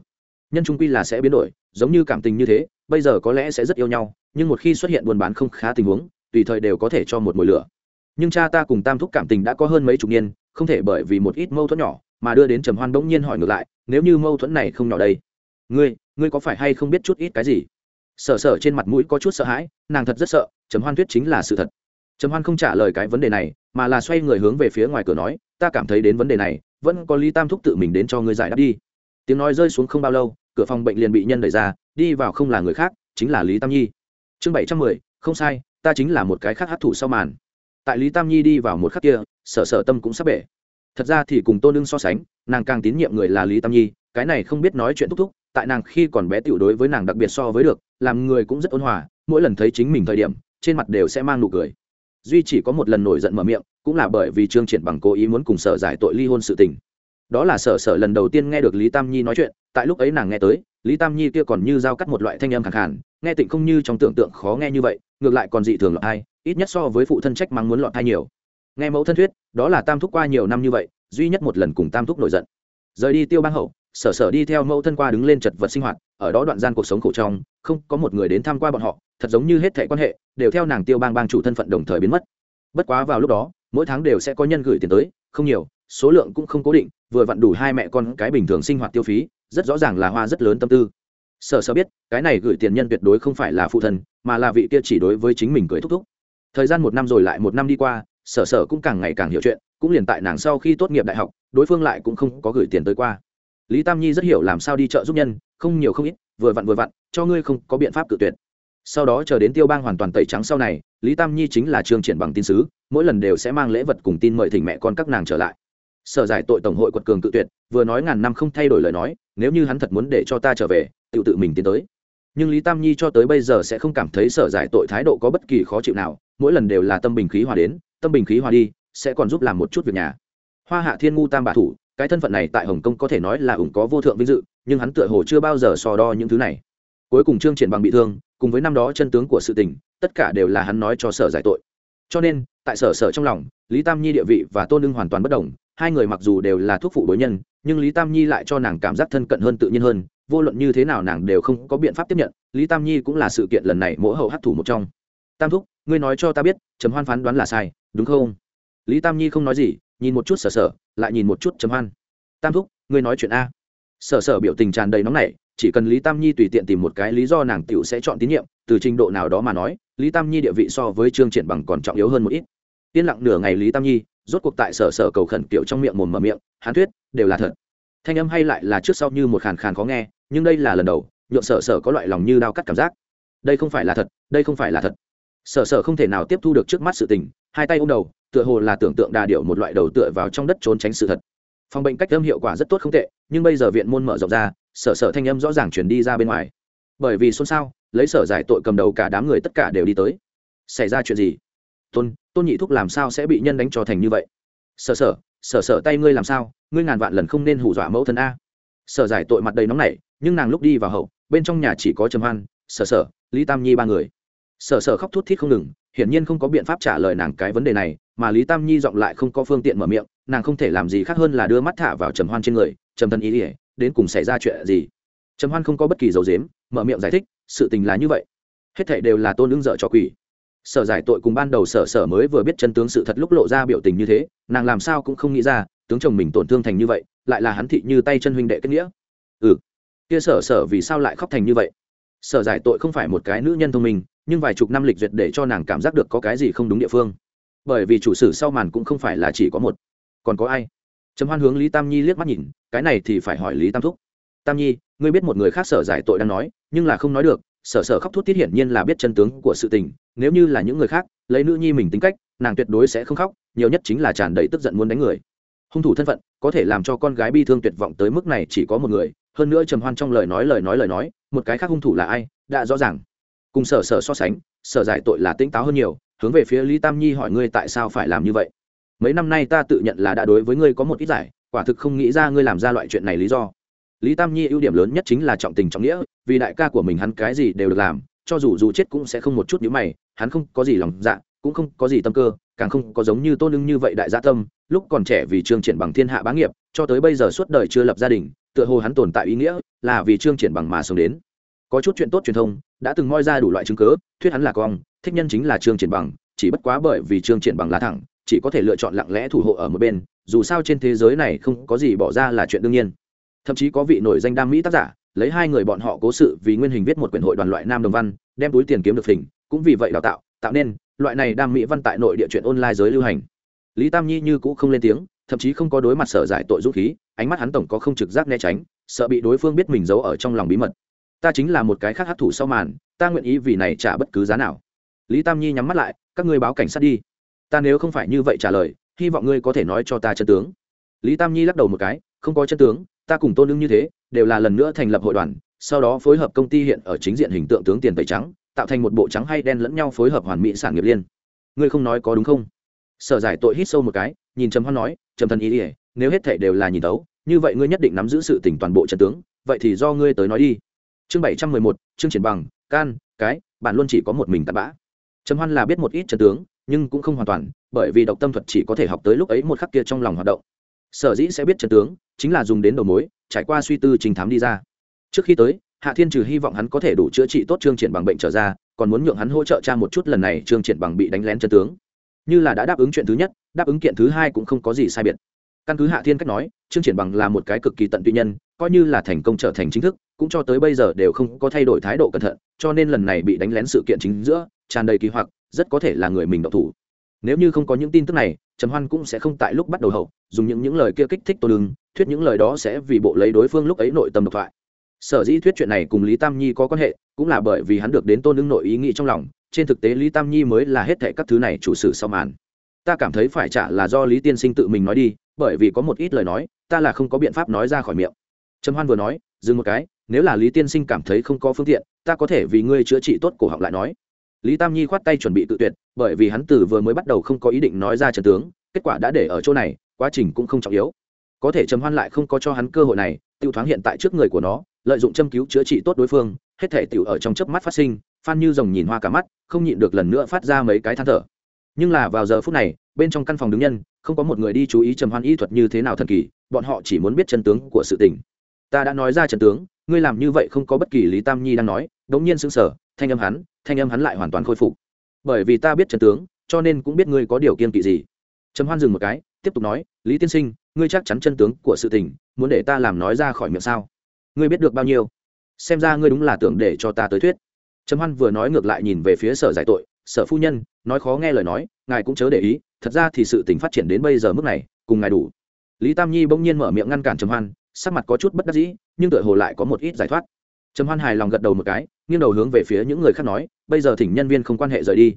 Nhân trung quy là sẽ biến đổi, giống như cảm tình như thế, bây giờ có lẽ sẽ rất yêu nhau, nhưng một khi xuất hiện buôn bán không khá tình huống, tùy thời đều có thể cho một mồi lửa. Nhưng cha ta cùng tam thúc cảm tình đã có hơn mấy chục niên, không thể bởi vì một ít mâu thuẫn nhỏ mà đưa đến trầm hoan bỗng nhiên hỏi ngược lại, nếu như mâu thuẫn này không nhỏ đây, ngươi ngươi có phải hay không biết chút ít cái gì? Sở sở trên mặt mũi có chút sợ hãi, nàng thật rất sợ, trầm hoan thuyết chính là sự thật trầm hoan không trả lời cái vấn đề này, mà là xoay người hướng về phía ngoài cửa nói, ta cảm thấy đến vấn đề này, vẫn có lý tam thúc tự mình đến cho ngươi giải đáp đi. Tiếng nói rơi xuống không bao lâu, cửa phòng bệnh liền bị nhân đẩy ra, đi vào không là người khác, chính là lý tam nhi. Chương bảy trăm mười, không sai, ta chính là một cái khác hát thủ sau màn. Tại lý tam nhi đi vào một khắc kia, sở sở tâm cũng sắp bể. Thật ra thì cùng tôn lương so sánh, nàng càng tín nhiệm người là lý tam nhi, cái này không biết nói chuyện thúc thúc, tại nàng khi còn bé tiểu đối với nàng đặc biệt so với được, làm người cũng rất ôn hòa, mỗi lần thấy chính mình thời điểm, trên mặt đều sẽ mang nụ cười duy chỉ có một lần nổi giận mở miệng, cũng là bởi vì trương triển bằng cố ý muốn cùng sở giải tội ly hôn sự tình. Đó là sở sở lần đầu tiên nghe được lý tam nhi nói chuyện, tại lúc ấy nàng nghe tới, lý tam nhi kia còn như giao cắt một loại thanh âm khẳng hẳn nghe tịnh không như trong tưởng tượng khó nghe như vậy, ngược lại còn dị thường lọt ai ít nhất so với phụ thân trách mắng muốn lọt ai nhiều. Nghe mẫu thân thuyết, đó là tam thúc qua nhiều năm như vậy, duy nhất một lần cùng tam thúc nổi giận. Rời đi tiêu bang hậu, sở sở đi theo mẫu thân qua đứng lên chật vật sinh hoạt ở đó đoạn gian cuộc sống khổ trong, không có một người đến tham qua bọn họ, thật giống như hết thẻ quan hệ đều theo nàng tiêu bang bang chủ thân phận đồng thời biến mất. Bất quá vào lúc đó, mỗi tháng đều sẽ có nhân gửi tiền tới, không nhiều, số lượng cũng không cố định, vừa vặn đủ hai mẹ con cái bình thường sinh hoạt tiêu phí, rất rõ ràng là hoa rất lớn tâm tư. Sở sở biết, cái này gửi tiền nhân tuyệt đối không phải là phụ thân, mà là vị kia chỉ đối với chính mình cười thúc thúc. Thời gian một năm rồi lại một năm đi qua, sở sở cũng càng ngày càng hiểu chuyện, cũng liền tại nàng sau khi tốt nghiệp đại học, đối phương lại cũng không có gửi tiền tới qua lý tam nhi rất hiểu làm sao đi chợ giúp nhân, không nhiều không ít, vừa vặn vừa vặn, cho ngươi không có biện pháp cự tuyệt. Sau đó chờ đến tiêu bang hoàn toàn tẩy trắng sau này, lý tam nhi chính là trường triển bằng tin sứ, mỗi lần đều sẽ mang lễ vật cùng tin mời thỉnh mẹ con các nàng trở lại. Sở giải tội tổng hội quật cường cự tuyệt, vừa nói ngàn năm không thay đổi lời nói, nếu như hắn thật muốn để cho ta trở về tự tự mình tiến tới. Nhưng lý tam nhi cho tới bây giờ sẽ không cảm thấy sở giải tội thái độ có bất kỳ khó chịu nào, mỗi lần đều là tâm bình khí hòa đến, tâm bình khí hòa đi, sẽ còn giúp làm một chút việc nhà. Hoa hạ thiên ngu tam bạ thủ cái thân phận này tại hồng kông có thể nói là ủng có vô thượng vinh dự, nhưng hắn tựa hồ chưa bao giờ so đo những thứ này. Cuối cùng trương triển bằng bị thương, cùng với năm đó chân tướng của sự tình, tất cả đều là hắn nói cho sở giải tội. Cho nên, tại sở sở trong lòng, lý tam nhi địa vị và tôn lưng hoàn toàn bất đồng, hai người mặc dù đều là thuốc phụ đối nhân, nhưng lý tam nhi lại cho nàng cảm giác thân cận hơn tự nhiên hơn, vô luận như thế nào nàng đều không có biện pháp tiếp nhận, lý tam nhi cũng là sự kiện lần này mỗi hậu hấp thủ một trong. Tam thúc, ngươi nói cho ta biết, Trầm hoan phán đoán là sai, đúng không? Lý tam nhi không nói gì nhìn một chút sở sở, lại nhìn một chút chấm hoan. Tam thúc, ngươi nói chuyện a. Sở sở biểu tình tràn đầy nóng nảy, chỉ cần lý tam nhi tùy tiện tìm một cái lý do nàng tiểu sẽ chọn tín nhiệm, từ trình độ nào đó mà nói, lý tam nhi địa vị so với trương triển bằng còn trọng yếu hơn một ít. Yên lặng nửa ngày lý tam nhi, rốt cuộc tại sở sở cầu khẩn kiểu trong miệng mồm mở miệng hán thuyết, đều là thật. Thanh âm hay lại là trước sau như một khàn khàn khó nghe, nhưng đây là lần đầu nhuộm sở sở có loại lòng như đao cắt cảm giác. Đây không phải là thật, đây không phải là thật. Sở sở không thể nào tiếp thu được trước mắt sự tình hai tay ôm đầu, tựa hồ là tưởng tượng đà điệu một loại đầu tựa vào trong đất trốn tránh sự thật. Phòng bệnh cách âm hiệu quả rất tốt không tệ, nhưng bây giờ viện môn mở rộng ra, sở sở thanh âm rõ ràng chuyển đi ra bên ngoài. Bởi vì xôn xao, lấy sở giải tội cầm đầu cả đám người tất cả đều đi tới. Xảy ra chuyện gì? Tôn tôn nhị thúc làm sao sẽ bị nhân đánh cho thành như vậy? Sở sở sở sở tay ngươi làm sao? Ngươi ngàn vạn lần không nên hù dọa mẫu thân a. Sở giải tội mặt đầy nóng nảy, nhưng nàng lúc đi vào hậu, bên trong nhà chỉ có trầm hoan, sở sở, lý tam nhi ba người. Sở sở khóc thút thít không ngừng hiển nhiên không có biện pháp trả lời nàng cái vấn đề này, mà lý tam nhi giọng lại không có phương tiện mở miệng, nàng không thể làm gì khác hơn là đưa mắt thả vào trầm hoan trên người, trầm thân ý ỉa đến cùng xảy ra chuyện gì? Trầm hoan không có bất kỳ dấu dếm mở miệng giải thích, sự tình là như vậy. Hết thảy đều là tôn ứng dợ cho quỷ. Sở giải tội cùng ban đầu sở sở mới vừa biết chân tướng sự thật lúc lộ ra biểu tình như thế, nàng làm sao cũng không nghĩ ra, tướng chồng mình tổn thương thành như vậy, lại là hắn thị như tay chân huynh đệ kết nghĩa. Ừ. Kia sở sở vì sao lại khóc thành như vậy? Sở giải tội không phải một cái nữ nhân thông minh nhưng vài chục năm lịch duyệt để cho nàng cảm giác được có cái gì không đúng địa phương. Bởi vì chủ sử sau màn cũng không phải là chỉ có một. Còn có ai? Trầm hoan hướng lý tam nhi liếc mắt nhìn, cái này thì phải hỏi lý tam thúc. Tam nhi, ngươi biết một người khác sở giải tội đang nói, nhưng là không nói được, sở sở khóc thút tiết hiển nhiên là biết chân tướng của sự tình, nếu như là những người khác, lấy nữ nhi mình tính cách, nàng tuyệt đối sẽ không khóc, nhiều nhất chính là tràn đầy tức giận muốn đánh người. Hung thủ thân phận, có thể làm cho con gái bi thương tuyệt vọng tới mức này chỉ có một người, hơn nữa trầm hoan trong lời nói lời nói lời nói, một cái khác hung thủ là ai, đã rõ ràng cùng sở sở so sánh, sở giải tội là tỉnh táo hơn nhiều, hướng về phía lý tam nhi hỏi ngươi tại sao phải làm như vậy. Mấy năm nay ta tự nhận là đã đối với ngươi có một ít giải, quả thực không nghĩ ra ngươi làm ra loại chuyện này lý do. Lý tam nhi ưu điểm lớn nhất chính là trọng tình trọng nghĩa, vì đại ca của mình hắn cái gì đều được làm, cho dù dù chết cũng sẽ không một chút nhíu mày, hắn không có gì lòng dạ cũng không có gì tâm cơ, càng không có giống như tôn lưng như vậy đại gia tâm, lúc còn trẻ vì trương triển bằng thiên hạ bá nghiệp, cho tới bây giờ suốt đời chưa lập gia đình, tựa hồ hắn tồn tại ý nghĩa là vì trương triển bằng mà sống đến có chút chuyện tốt truyền thông, đã từng moi ra đủ loại chứng cớ thuyết hắn là con, thích nhân chính là trương triển bằng, chỉ bất quá bởi vì trương triển bằng lá thẳng, chỉ có thể lựa chọn lặng lẽ thủ hộ ở một bên, dù sao trên thế giới này không có gì bỏ ra là chuyện đương nhiên. Thậm chí có vị nổi danh đam mỹ tác giả, lấy hai người bọn họ cố sự vì nguyên hình viết một quyển hội đoàn loại nam đồng văn, đem túi tiền kiếm được phình cũng vì vậy đào tạo tạo nên loại này đam mỹ văn tại nội địa chuyện online giới lưu hành. Lý tam nhi như cũng không lên tiếng, thậm chí không có đối mặt sở giải tội dũng khí, ánh mắt hắn tổng có không trực giác né tránh, sợ bị đối phương biết mình giấu ở trong lòng bí mật ta chính là một cái khác hát thủ sau màn, ta nguyện ý vì này trả bất cứ giá nào. Lý tam nhi nhắm mắt lại, các ngươi báo cảnh sát đi. Ta nếu không phải như vậy trả lời, hy vọng ngươi có thể nói cho ta chân tướng. Lý tam nhi lắc đầu một cái, không có chân tướng, ta cùng tôn ưng như thế, đều là lần nữa thành lập hội đoàn, sau đó phối hợp công ty hiện ở chính diện hình tượng tướng tiền tẩy trắng, tạo thành một bộ trắng hay đen lẫn nhau phối hợp hoàn mỹ sản nghiệp liên. Ngươi không nói có đúng không? Sở giải tội hít sâu một cái, nhìn trầm hoan nói, trầm thần ý ỉa nếu hết thể đều là nhìn tấu như vậy ngươi nhất định nắm giữ sự tỉnh toàn bộ trận tướng, vậy thì do ngươi tới nói đi chương bảy trăm mười một, chương triển bằng, can, cái, bạn luôn chỉ có một mình tạt bã. Trầm hoan là biết một ít trận tướng, nhưng cũng không hoàn toàn, bởi vì độc tâm thuật chỉ có thể học tới lúc ấy một khắc kia trong lòng hoạt động. Sở dĩ sẽ biết trận tướng, chính là dùng đến đầu mối, trải qua suy tư trình thám đi ra. Trước khi tới, hạ thiên trừ hy vọng hắn có thể đủ chữa trị tốt trương triển bằng bệnh trở ra, còn muốn nhượng hắn hỗ trợ cha một chút lần này trương triển bằng bị đánh lén chân tướng. Như là đã đáp ứng chuyện thứ nhất, đáp ứng kiện thứ hai cũng không có gì sai biệt. Căn cứ hạ thiên cách nói, trương triển bằng là một cái cực kỳ tận tụy nhân coi như là thành công trở thành chính thức, cũng cho tới bây giờ đều không có thay đổi thái độ cẩn thận, cho nên lần này bị đánh lén sự kiện chính giữa, tràn đầy kỳ hoặc, rất có thể là người mình độc thủ. Nếu như không có những tin tức này trầm hoan cũng sẽ không tại lúc bắt đầu hậu, dùng những những lời kia kích thích tô đường thuyết những lời đó sẽ vì bộ lấy đối phương lúc ấy nội tâm độc thoại. Sở dĩ thuyết chuyện này cùng lý tam nhi có quan hệ, cũng là bởi vì hắn được đến tôn ưng nội ý nghĩ trong lòng, trên thực tế lý tam nhi mới là hết thệ các thứ này chủ sử sau màn. Ta cảm thấy phải trả là do lý tiên sinh tự mình nói đi, bởi vì có một ít lời nói, ta là không có biện pháp nói ra khỏi miệng trầm hoan vừa nói, dừng một cái, nếu là lý tiên sinh cảm thấy không có phương tiện, ta có thể vì ngươi chữa trị tốt cổ họng lại nói. Lý tam nhi khoát tay chuẩn bị tự tuyệt, bởi vì hắn từ vừa mới bắt đầu không có ý định nói ra trần tướng, kết quả đã để ở chỗ này, quá trình cũng không trọng yếu. Có thể trầm hoan lại không có cho hắn cơ hội này, tiêu thoáng hiện tại trước người của nó, lợi dụng châm cứu chữa trị tốt đối phương, hết thể tiểu ở trong chớp mắt phát sinh, phan như rồng nhìn hoa cả mắt, không nhịn được lần nữa phát ra mấy cái than thở. Nhưng là vào giờ phút này, bên trong căn phòng đứng nhân, không có một người đi chú ý trầm hoan y thuật như thế nào thần kỳ, bọn họ chỉ muốn biết chân tướng của sự tình ta đã nói ra trận tướng, ngươi làm như vậy không có bất kỳ lý tam nhi đang nói, đống nhiên sững sờ, thanh âm hắn, thanh âm hắn lại hoàn toàn khôi phục. Bởi vì ta biết trận tướng, cho nên cũng biết ngươi có điều kiên kỵ gì. Trầm hoan dừng một cái, tiếp tục nói, lý tiên sinh, ngươi chắc chắn chân tướng của sự tình, muốn để ta làm nói ra khỏi miệng sao? Ngươi biết được bao nhiêu? Xem ra ngươi đúng là tưởng để cho ta tới thuyết. Trầm hoan vừa nói ngược lại nhìn về phía sở giải tội, sở phu nhân, nói khó nghe lời nói, ngài cũng chớ để ý, thật ra thì sự tình phát triển đến bây giờ mức này, cùng ngài đủ. Lý tam nhi bỗng nhiên mở miệng ngăn cản trầm hoan sắc mặt có chút bất đắc dĩ, nhưng tựa hồ lại có một ít giải thoát. Trầm hoan hài lòng gật đầu một cái, nghiêng đầu hướng về phía những người khác nói, bây giờ thỉnh nhân viên không quan hệ rời đi.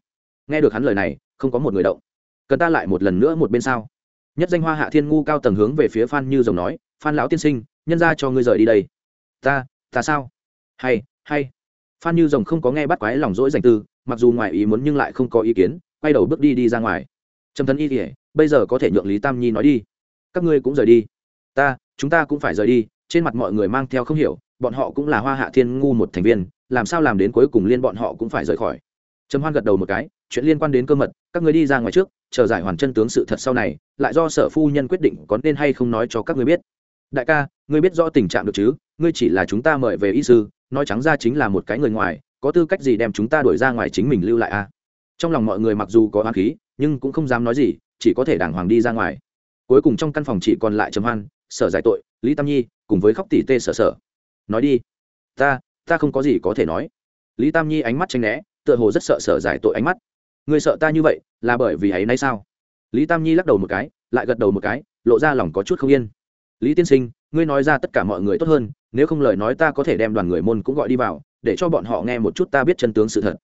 Nghe được hắn lời này, không có một người động. Cần ta lại một lần nữa một bên sao? Nhất danh hoa hạ thiên ngu cao tầng hướng về phía phan như rồng nói, phan lão tiên sinh, nhân ra cho ngươi rời đi đây. Ta ta sao? Hay hay. Phan như rồng không có nghe bắt quái lòng dỗi dành tư mặc dù ngoài ý muốn nhưng lại không có ý kiến, quay đầu bước đi đi ra ngoài. Trầm thân y kỉa bây giờ có thể nhượng lý tam nhi nói đi. Các ngươi cũng rời đi. Ta chúng ta cũng phải rời đi, trên mặt mọi người mang theo không hiểu, bọn họ cũng là hoa hạ thiên ngu một thành viên, làm sao làm đến cuối cùng liên bọn họ cũng phải rời khỏi. Trầm hoan gật đầu một cái, chuyện liên quan đến cơ mật, các người đi ra ngoài trước, chờ giải hoàn chân tướng sự thật sau này, lại do sở phu nhân quyết định có nên hay không nói cho các người biết. Đại ca, ngươi biết rõ tình trạng được chứ? Ngươi chỉ là chúng ta mời về y sư, nói trắng ra chính là một cái người ngoài, có tư cách gì đem chúng ta đuổi ra ngoài chính mình lưu lại a à? trong lòng mọi người mặc dù có hoang khí, nhưng cũng không dám nói gì, chỉ có thể đàng hoàng đi ra ngoài. Cuối cùng trong căn phòng chỉ còn lại trầm hoan sở giải tội, lý tam nhi cùng với khóc tỷ tê sở sở. Nói đi. Ta ta không có gì có thể nói. Lý tam nhi ánh mắt tranh né, tựa hồ rất sợ sở giải tội ánh mắt. Người sợ ta như vậy, là bởi vì ấy nay sao? Lý tam nhi lắc đầu một cái, lại gật đầu một cái, lộ ra lòng có chút không yên. Lý tiên sinh, ngươi nói ra tất cả mọi người tốt hơn, nếu không lời nói ta có thể đem đoàn người môn cũng gọi đi vào, để cho bọn họ nghe một chút ta biết chân tướng sự thật.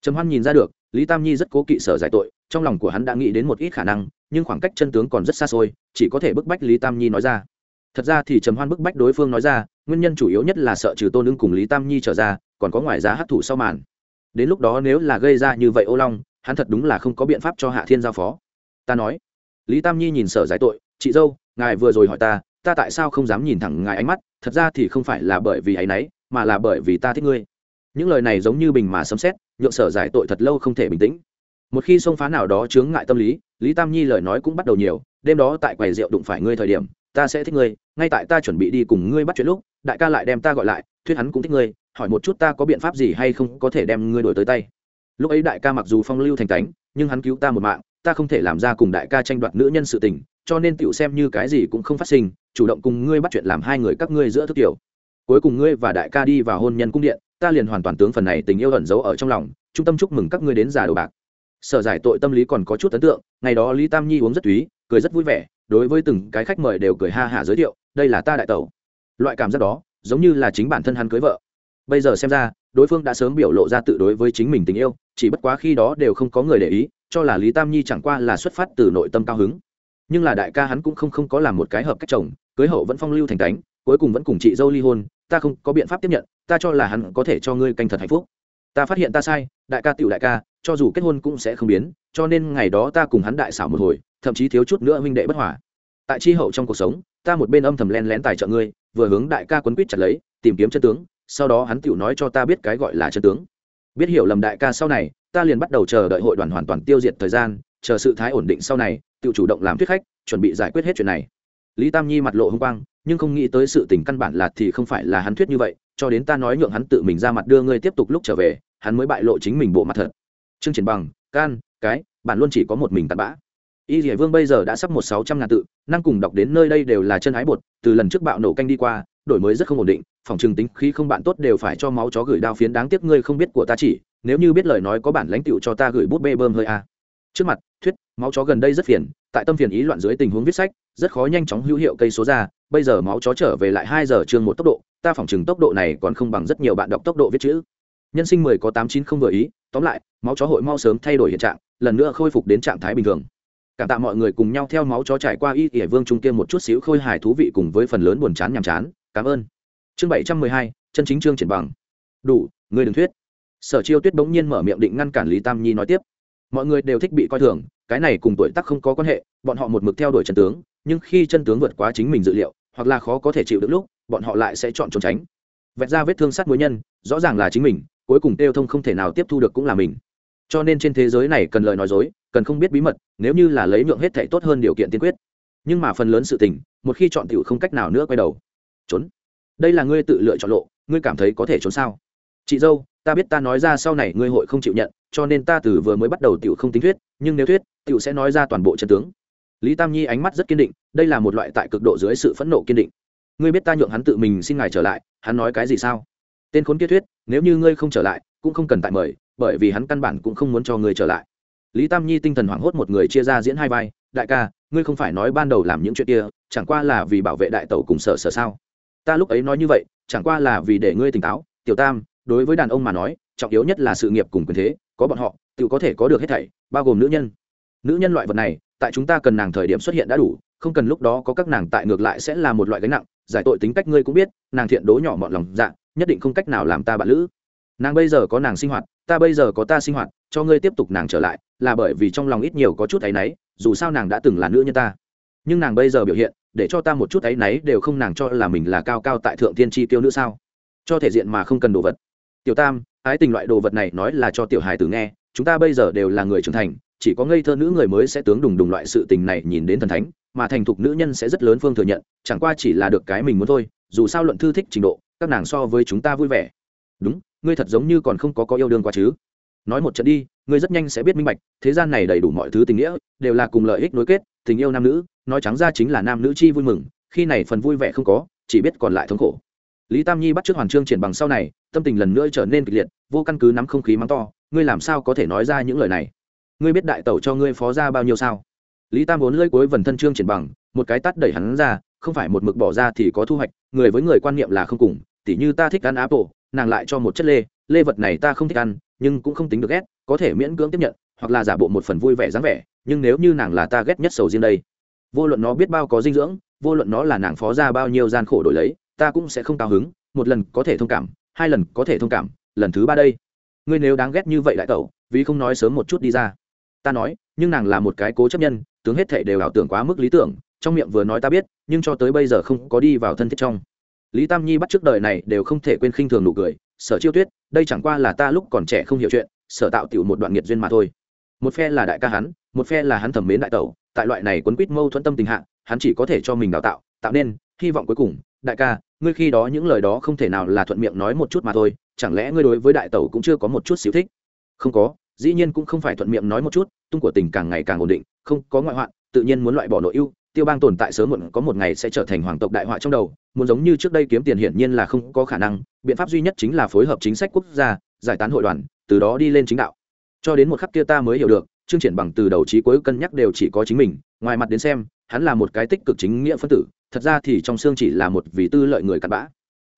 Trầm hoan nhìn ra được lý tam nhi rất cố kỵ sở giải tội, trong lòng của hắn đã nghĩ đến một ít khả năng, nhưng khoảng cách chân tướng còn rất xa xôi, chỉ có thể bức bách lý tam nhi nói ra. Thật ra thì trầm hoan bức bách đối phương nói ra, nguyên nhân chủ yếu nhất là sợ trừ tôn ưng cùng lý tam nhi trở ra, còn có ngoài giá hát thủ sau màn. Đến lúc đó nếu là gây ra như vậy ô long, hắn thật đúng là không có biện pháp cho hạ thiên giao phó. Ta nói. Lý tam nhi nhìn sở giải tội, chị dâu, ngài vừa rồi hỏi ta ta tại sao không dám nhìn thẳng ngài ánh mắt? Thật ra thì không phải là bởi vì ấ y n ấ y mà là bởi vì ta thích ngươi những lời này giống như bình mà sấm xét nhượng sở giải tội thật lâu không thể bình tĩnh. Một khi xông phá nào đó chướng ngại tâm lý lý tam nhi lời nói cũng bắt đầu nhiều, đêm đó tại quầy rượu đụng phải ngươi thời điểm, ta sẽ thích ngươi, ngay tại ta chuẩn bị đi cùng ngươi bắt chuyện lúc, đại ca lại đem ta gọi lại, thuyết hắn cũng thích ngươi, hỏi một chút ta có biện pháp gì hay không có thể đem ngươi đổi tới tay. Lúc ấy đại ca mặc dù phong lưu thành tánh nhưng hắn cứu ta một mạng, ta không thể làm ra cùng đại ca tranh đoạt nữ nhân sự tình, cho nên tựu xem như cái gì cũng không phát sinh, chủ động cùng ngươi bắt chuyện làm hai người các ngươi giữa thức kiểu cuối cùng ngươi và đại ca đi vào hôn nhân cung điện ta liền hoàn toàn tướng phần này tình yêu ẩn giấu ở trong lòng, trung tâm chúc mừng các ngươi đến già đồ bạc. Sở giải tội tâm lý còn có chút ấn tượng, ngày đó lý tam nhi uống rất túy, cười rất vui vẻ, đối với từng cái khách mời đều cười ha hả giới thiệu, đây là ta đại tẩu. Loại cảm giác đó, giống như là chính bản thân hắn cưới vợ. Bây giờ xem ra, đối phương đã sớm biểu lộ ra tự đối với chính mình tình yêu, chỉ bất quá khi đó đều không có người để ý, cho là lý tam nhi chẳng qua là xuất phát từ nội tâm cao hứng. Nhưng là đại ca hắn cũng không không có làm một cái hợp cách chồng, cưới hậu vẫn phong lưu thành cánh cuối cùng vẫn cùng chị dâu ly hôn, ta không có biện pháp tiếp nhận, ta cho là hắn có thể cho ngươi canh thật hạnh phúc. Ta phát hiện ta sai, đại ca tiểu đại ca, cho dù kết hôn cũng sẽ không biến, cho nên ngày đó ta cùng hắn đại xảo một hồi, thậm chí thiếu chút nữa huynh đệ bất hòa. Tại tri hậu trong cuộc sống, ta một bên âm thầm len lén tài trợ ngươi, vừa hướng đại ca quấn quýt chặt lấy, tìm kiếm chân tướng, sau đó hắn tiểu nói cho ta biết cái gọi là chân tướng. Biết hiểu lầm đại ca sau này, ta liền bắt đầu chờ đợi hội đoàn hoàn toàn tiêu diệt thời gian, chờ sự thái ổn định sau này tự chủ động làm thuyết khách, chuẩn bị giải quyết hết chuyện này. Lý tam nhi mặt lộ h ư n g quang nhưng không nghĩ tới sự tình căn bản là thì không phải là hắn thuyết như vậy, cho đến ta nói nhượng hắn tự mình ra mặt đưa ngươi tiếp tục lúc trở về, hắn mới bại lộ chính mình bộ mặt thật. Chương triển bằng, can, cái bản luôn chỉ có một mình tạt bã. Y dỉa vương bây giờ đã sắp một sáu trăm ngàn tự, năng cùng đọc đến nơi đây đều là chân ái bột, từ lần trước bạo nổ canh đi qua, đổi mới rất không ổn định, phòng trường tính khí không bạn tốt đều phải cho máu chó gửi đao phiến đáng tiếc ngươi không biết của ta chỉ, nếu như biết lời nói có bản lãnh tựu cho ta gửi bút bê bơm hơi a. Trước mặt, thuyết, máu chó gần đây rất phiền, tại tâm phiền ý loạn dưới tình huống viết sách rất khó nhanh chóng hữu hiệu cây số ra, bây giờ máu chó trở về lại hai giờ chương một tốc độ, ta phỏng chừng tốc độ này còn không bằng rất nhiều bạn đọc tốc độ viết chữ. Nhân sinh mười có tám chín không vừa ý, tóm lại, máu chó hội mau sớm thay đổi hiện trạng, lần nữa khôi phục đến trạng thái bình thường. Cảm tạ mọi người cùng nhau theo máu chó trải qua y ỉa vương trung kia một chút xíu khôi hài thú vị cùng với phần lớn buồn chán nhàm chán. Cảm ơn. Chương bảy trăm mười hai, chân chính chương triển bằng. Đủ, người đừng thuyết. Sở chiêu tuyết bỗng nhiên mở miệng định ngăn cản lý tam nhi nói tiếp. Mọi người đều thích bị coi thường, cái này cùng tuổi tác không có quan hệ, bọn họ một mực theo đuổi trần tướng nhưng khi chân tướng vượt quá chính mình dự liệu, hoặc là khó có thể chịu được lúc, bọn họ lại sẽ chọn trốn tránh. Vẹt ra vết thương sát mối nhân, rõ ràng là chính mình, cuối cùng tiêu thông không thể nào tiếp thu được cũng là mình. Cho nên trên thế giới này cần lời nói dối, cần không biết bí mật, nếu như là lấy nhượng hết thảy tốt hơn điều kiện tiên quyết. Nhưng mà phần lớn sự tình, một khi chọn tiểu không cách nào nữa quay đầu. Trốn. Đây là ngươi tự lựa chọn lộ, ngươi cảm thấy có thể trốn sao? Chị dâu, ta biết ta nói ra sau này ngươi hội không chịu nhận, cho nên ta từ vừa mới bắt đầu tiểu không tính thuyết, nhưng nếu thuyết, tiểu sẽ nói ra toàn bộ chân tướng lý tam nhi ánh mắt rất kiên định, đây là một loại tại cực độ dưới sự phẫn nộ kiên định. Ngươi biết ta nhượng hắn tự mình xin ngài trở lại, hắn nói cái gì sao? Tên khốn kia thuyết, nếu như ngươi không trở lại, cũng không cần tại mời, bởi vì hắn căn bản cũng không muốn cho ngươi trở lại. Lý tam nhi tinh thần hoảng hốt một người chia ra diễn hai vai, đại ca, ngươi không phải nói ban đầu làm những chuyện kia, chẳng qua là vì bảo vệ đại tẩu cùng sở sở sao? Ta lúc ấy nói như vậy, chẳng qua là vì để ngươi tỉnh táo. Tiểu tam, đối với đàn ông mà nói, trọng yếu nhất là sự nghiệp cùng quyền thế, có bọn họ tự có thể có được hết thảy, bao gồm nữ nhân. Nữ nhân loại vật này tại chúng ta cần nàng thời điểm xuất hiện đã đủ, không cần lúc đó có các nàng tại ngược lại sẽ là một loại gánh nặng, giải tội tính cách ngươi cũng biết, nàng thiện đố nhỏ mọn lòng dạ nhất định không cách nào làm ta bạn lữ. Nàng bây giờ có nàng sinh hoạt, ta bây giờ có ta sinh hoạt, cho ngươi tiếp tục nàng trở lại, là bởi vì trong lòng ít nhiều có chút áy náy, dù sao nàng đã từng là nữ nhân ta. Nhưng nàng bây giờ biểu hiện, để cho ta một chút áy náy đều không nàng cho là mình là cao cao tại thượng tiên tri tiêu nữ sao? Cho thể diện mà không cần đồ vật. Tiểu tam, ái tình loại đồ vật này nói là cho tiểu hài tử nghe, chúng ta bây giờ đều là người trưởng thành chỉ có ngây thơ nữ người mới sẽ tướng đùng đùng loại sự tình này nhìn đến thần thánh, mà thành thục nữ nhân sẽ rất lớn phương thừa nhận, chẳng qua chỉ là được cái mình muốn thôi, dù sao luận thư thích trình độ, các nàng so với chúng ta vui vẻ. Đúng, ngươi thật giống như còn không có có yêu đương qua chứ. Nói một trận đi, ngươi rất nhanh sẽ biết minh bạch, thế gian này đầy đủ mọi thứ tình nghĩa, đều là cùng lợi ích nối kết, tình yêu nam nữ, nói trắng ra chính là nam nữ chi vui mừng, khi này phần vui vẻ không có, chỉ biết còn lại thống khổ. Lý tam nhi bắt t r ư ớ c hoàn trương triển bằng sau này, tâm tình lần nữa trở nên kịch liệt, vô căn cứ nắm không khí mắng to, ngươi làm sao có thể nói ra những lời này? Ngươi biết đại tẩu cho ngươi phó ra bao nhiêu sao? Lý tam vốn lơi cuối vần thân trương triển bằng, một cái tắt đẩy hắn ra, không phải một mực bỏ ra thì có thu hoạch, người với người quan niệm là không cùng, tỉ như ta thích ăn apple nàng lại cho một chất lê lê vật này ta không thích ăn, nhưng cũng không tính được ghét, có thể miễn cưỡng tiếp nhận, hoặc là giả bộ một phần vui vẻ dáng vẻ, nhưng nếu như nàng là ta ghét nhất sầu riêng đây. Vô luận nó biết bao có dinh dưỡng, vô luận nó là nàng phó ra bao nhiêu gian khổ đổi lấy, ta cũng sẽ không cao hứng, một lần có thể thông cảm, hai lần có thể thông cảm, lần thứ ba đây. Ngươi nếu đáng ghét như vậy lại tẩu, vì không nói sớm một chút đi ra ta nói, nhưng nàng là một cái cố chấp nhân, tướng hết thể đều ảo tưởng quá mức lý tưởng, trong miệng vừa nói ta biết, nhưng cho tới bây giờ không có đi vào thân thiết trong. Lý tam nhi bắt trước đời này đều không thể quên khinh thường nụ cười, sở chiêu tuyết, đây chẳng qua là ta lúc còn trẻ không hiểu chuyện, sở tạo tiểu một đoạn nghiệt duyên mà thôi. Một phe là đại ca hắn, một phe là hắn thẩm mến đại tẩu, tại loại này quấn quýt mâu thuẫn tâm tình hạ, hắn chỉ có thể cho mình đào tạo tạo nên, hy vọng cuối cùng, đại ca, ngươi khi đó những lời đó không thể nào là thuận miệng nói một chút mà thôi, chẳng lẽ ngươi đối với đại tẩu cũng chưa có một chút xíu thích? Không có dĩ nhiên cũng không phải thuận miệng nói một chút, tung của tình càng ngày càng ổn định, không có ngoại hoạn, tự nhiên muốn loại bỏ nội ưu, tiêu bang tồn tại sớm muộn có một ngày sẽ trở thành hoàng tộc đại họa trong đầu, muốn giống như trước đây kiếm tiền hiển nhiên là không có khả năng, biện pháp duy nhất chính là phối hợp chính sách quốc gia, giải tán hội đoàn, từ đó đi lên chính đạo. Cho đến một khắc kia ta mới hiểu được chương triển bằng từ đầu chí cuối cân nhắc đều chỉ có chính mình, ngoài mặt đến xem, hắn là một cái tích cực chính nghĩa phân tử, thật ra thì trong xương chỉ là một vì tư lợi người cặn bã.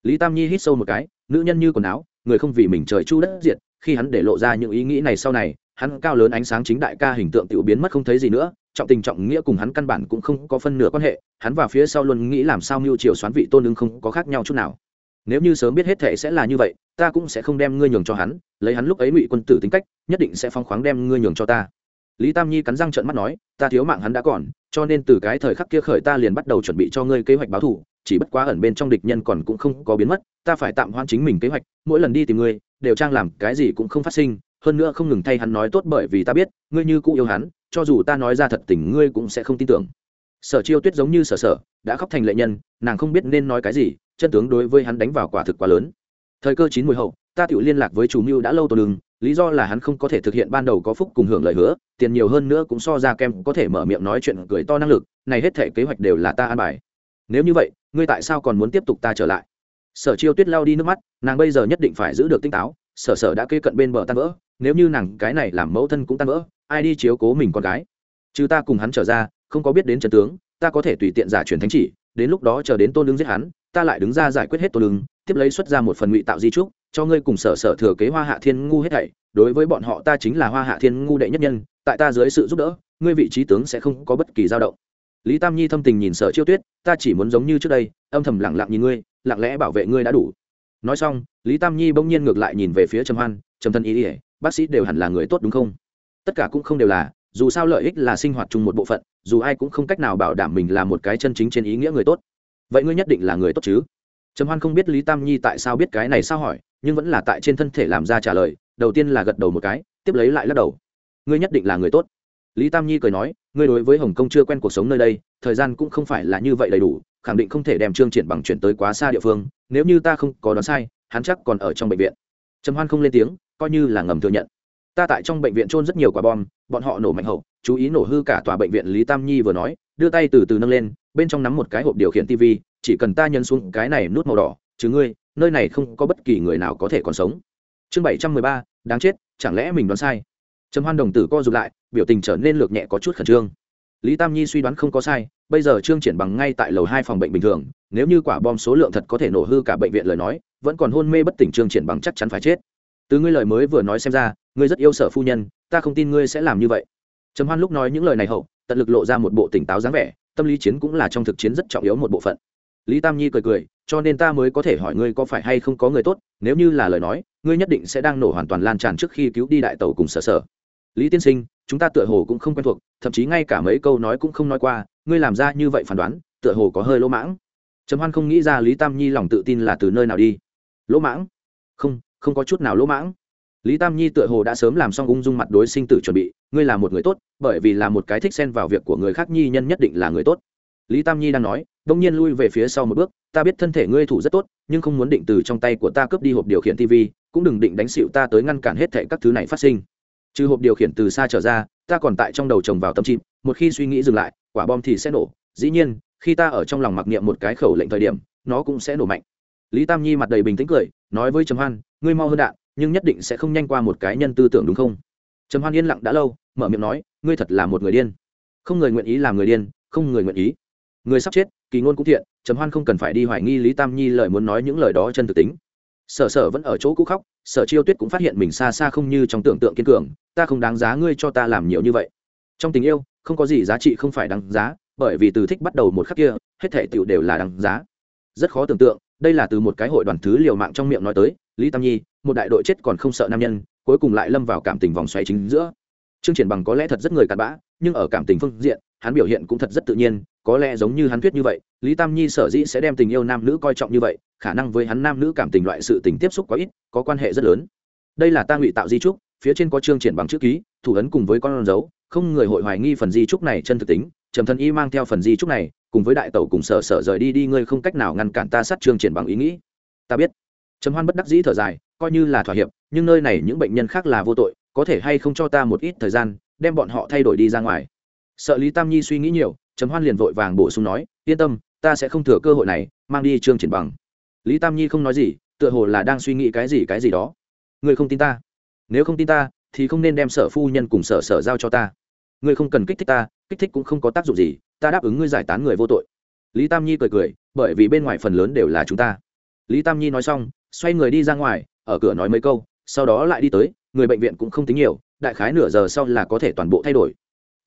Lý tam nhi hít sâu một cái, nữ nhân như quần áo, người không vì mình trời chu đất diệt khi hắn để lộ ra những ý nghĩ này sau này, hắn cao lớn ánh sáng chính đại ca hình tượng tự biến mất không thấy gì nữa, trọng tình trọng nghĩa cùng hắn căn bản cũng không có phân nửa quan hệ, hắn và phía sau luôn nghĩ làm sao mưu triều xoán vị tôn ứng không có khác nhau chút nào. Nếu như sớm biết hết thể sẽ là như vậy, ta cũng sẽ không đem ngươi nhường cho hắn, lấy hắn lúc ấy ngụy quân tử tính cách, nhất định sẽ phong khoáng đem ngươi nhường cho ta. Lý tam nhi cắn răng trợn mắt nói, ta thiếu mạng hắn đã còn, cho nên từ cái thời khắc kia khởi ta liền bắt đầu chuẩn bị cho ngươi kế hoạch báo thù chỉ bất quá ẩn bên trong địch nhân còn cũng không có biến mất, ta phải tạm hoãn chính mình kế hoạch, mỗi lần đi tìm ngươi, đều trang làm cái gì cũng không phát sinh, hơn nữa không ngừng thay hắn nói tốt bởi vì ta biết, ngươi như cũ yêu hắn, cho dù ta nói ra thật tình ngươi cũng sẽ không tin tưởng. Sở chiêu tuyết giống như sở sở, đã khóc thành lệ nhân, nàng không biết nên nói cái gì, chân tướng đối với hắn đánh vào quả thực quá lớn. Thời cơ chín mùi hậu, ta tự liên lạc với chủ mưu đã lâu tổ đường lý do là hắn không có thể thực hiện ban đầu có phúc cùng hưởng lợi hứa, tiền nhiều hơn nữa cũng so ra kem có thể mở miệng nói chuyện cười to năng lực, này hết thể kế hoạch đều là ta an bài nếu như vậy, ngươi tại sao còn muốn tiếp tục ta trở lại? Sở chiêu tuyết lao đi nước mắt, nàng bây giờ nhất định phải giữ được tinh táo, sở sở đã kê cận bên bờ tan vỡ, nếu như nàng cái này làm mẫu thân cũng tan vỡ, ai đi chiếu cố mình con gái? Chứ ta cùng hắn trở ra, không có biết đến trần tướng, ta có thể tùy tiện giả truyền thánh chỉ, đến lúc đó chờ đến tôn lương giết hắn, ta lại đứng ra giải quyết hết tôn lương, tiếp lấy xuất ra một phần ngụy tạo di trúc, cho ngươi cùng sở sở thừa kế hoa hạ thiên ngu hết thảy, đối với bọn họ ta chính là hoa hạ thiên ngu đệ nhất nhân, tại ta dưới sự giúp đỡ, ngươi vị trí tướng sẽ không có bất kỳ dao động lý tam nhi thâm tình nhìn sở chiêu tuyết, ta chỉ muốn giống như trước đây, âm thầm lặng lặng nhìn ngươi, lặng lẽ bảo vệ ngươi đã đủ. Nói xong, lý tam nhi bỗng nhiên ngược lại nhìn về phía trầm hoan, trầm thân ý ỉa bác sĩ đều hẳn là người tốt đúng không? Tất cả cũng không đều là, dù sao lợi ích là sinh hoạt chung một bộ phận, dù ai cũng không cách nào bảo đảm mình là một cái chân chính trên ý nghĩa người tốt. Vậy ngươi nhất định là người tốt chứ? Trầm hoan không biết lý tam nhi tại sao biết cái này sao hỏi, nhưng vẫn là tại trên thân thể làm ra trả lời, đầu tiên là gật đầu một cái, tiếp lấy lại lắc đầu. Ngươi nhất định là người tốt lý tam nhi cười nói, ngươi đối với hồng kông chưa quen cuộc sống nơi đây, thời gian cũng không phải là như vậy đầy đủ, khẳng định không thể đem trương triển bằng chuyển tới quá xa địa phương, nếu như ta không có đoán sai, hắn chắc còn ở trong bệnh viện. Trầm hoan không lên tiếng, coi như là ngầm thừa nhận. Ta tại trong bệnh viện trôn rất nhiều quả bom, bọn họ nổ mạnh hậu, chú ý nổ hư cả tòa bệnh viện, lý tam nhi vừa nói, đưa tay từ từ nâng lên, bên trong nắm một cái hộp điều khiển tv chỉ cần ta nhấn xuống cái này nút màu đỏ, chứ ngươi, nơi này không có bất kỳ người nào có thể còn sống. Chương bảy trăm mười ba, đáng chết, chẳng lẽ mình đoán sai? Trầm hoan đồng tử co rụt lại, biểu tình trở nên lược nhẹ có chút khẩn trương. Lý tam nhi suy đoán không có sai, bây giờ trương triển bằng ngay tại lầu hai phòng bệnh bình thường, nếu như quả bom số lượng thật có thể nổ hư cả bệnh viện lời nói, vẫn còn hôn mê bất tỉnh trương triển bằng chắc chắn phải chết. Từ ngươi lời mới vừa nói xem ra, ngươi rất yêu sở phu nhân, ta không tin ngươi sẽ làm như vậy. Trầm hoan lúc nói những lời này hậu, tận lực lộ ra một bộ tỉnh táo dáng vẻ, tâm lý chiến cũng là trong thực chiến rất trọng yếu một bộ phận. Lý tam nhi cười cười, cho nên ta mới có thể hỏi ngươi có phải hay không có người tốt, nếu như là lời nói, ngươi nhất định sẽ đang nổ hoàn toàn lan tràn trước khi cứu đi đại tàu cùng sở sở lý tiên sinh, chúng ta tựa hồ cũng không quen thuộc, thậm chí ngay cả mấy câu nói cũng không nói qua, ngươi làm ra như vậy phán đoán, tựa hồ có hơi lỗ mãng. Trầm hoan không nghĩ ra lý tam nhi lòng tự tin là từ nơi nào đi. Lỗ mãng? Không không có chút nào lỗ mãng. Lý tam nhi tựa hồ đã sớm làm xong ung dung mặt đối sinh tử chuẩn bị, ngươi là một người tốt, bởi vì là một cái thích xen vào việc của người khác, nhi nhân nhất định là người tốt. Lý tam nhi đang nói, đông nhiên lui về phía sau một bước, ta biết thân thể ngươi thủ rất tốt, nhưng không muốn định từ trong tay của ta cướp đi hộp điều khiển tv cũng đừng định đánh xịu ta tới ngăn cản hết thệ các thứ này phát sinh trừ hộp điều khiển từ xa trở ra, ta còn tại trong đầu trồng vào tâm chìm một khi suy nghĩ dừng lại, quả bom thì sẽ nổ. Dĩ nhiên, khi ta ở trong lòng mặc niệm một cái khẩu lệnh thời điểm, nó cũng sẽ nổ mạnh. Lý tam nhi mặt đầy bình tĩnh cười, nói với trầm hoan, ngươi mau hơn đạn, nhưng nhất định sẽ không nhanh qua một cái nhân tư tưởng đúng không? Trầm hoan yên lặng đã lâu, mở miệng nói, ngươi thật là một người điên. Không người nguyện ý làm người điên, không người nguyện ý. Người sắp chết, kỳ ngôn cũng thiện. Trầm hoan không cần phải đi hoài nghi lý tam nhi lời muốn nói những lời đó chân thực tính sở sở vẫn ở chỗ cũ khóc, sở chiêu tuyết cũng phát hiện mình xa xa không như trong tưởng tượng kiên cường, ta không đáng giá ngươi cho ta làm nhiều như vậy. Trong tình yêu, không có gì giá trị không phải đáng giá, bởi vì từ thích bắt đầu một khắc kia, hết thể tựu đều là đáng giá. Rất khó tưởng tượng, đây là từ một cái hội đoàn thứ liều mạng trong miệng nói tới, lý tam nhi, một đại đội chết còn không sợ nam nhân, cuối cùng lại lâm vào cảm tình vòng xoáy chính giữa. Trương triển bằng có lẽ thật rất người cặn bã, nhưng ở cảm tình phương diện, hắn biểu hiện cũng thật rất tự nhiên có lẽ giống như hắn thuyết như vậy, lý tam nhi sở dĩ sẽ đem tình yêu nam nữ coi trọng như vậy, khả năng với hắn nam nữ cảm tình loại sự tình tiếp xúc quá ít, có quan hệ rất lớn. Đây là ta ngụy tạo di trúc, phía trên có chương triển bằng chữ ký, thủ ấn cùng với con dấu, không người hội hoài nghi phần di trúc này chân thực tính, trầm thân y mang theo phần di trúc này, cùng với đại tẩu cùng sở sở rời đi đi, ngươi không cách nào ngăn cản ta sát chương triển bằng ý nghĩ. Ta biết. Trầm hoan bất đắc dĩ thở dài, coi như là thỏa hiệp, nhưng nơi này những bệnh nhân khác là vô tội, có thể hay không cho ta một ít thời gian, đem bọn họ thay đổi đi ra ngoài. Sợ lý tam nhi suy nghĩ nhiều trầm hoan liền vội vàng bổ sung nói, yên tâm, ta sẽ không thừa cơ hội này, mang đi trương triển bằng. Lý tam nhi không nói gì, tựa hồ là đang suy nghĩ cái gì cái gì đó. Ngươi không tin ta? Nếu không tin ta, thì không nên đem sở phu nhân cùng sở sở giao cho ta. Ngươi không cần kích thích ta, kích thích cũng không có tác dụng gì, ta đáp ứng ngươi giải tán người vô tội. Lý tam nhi cười cười, bởi vì bên ngoài phần lớn đều là chúng ta. Lý tam nhi nói xong, xoay người đi ra ngoài, ở cửa nói mấy câu, sau đó lại đi tới, người bệnh viện cũng không tính nhiều, đại khái nửa giờ sau là có thể toàn bộ thay đổi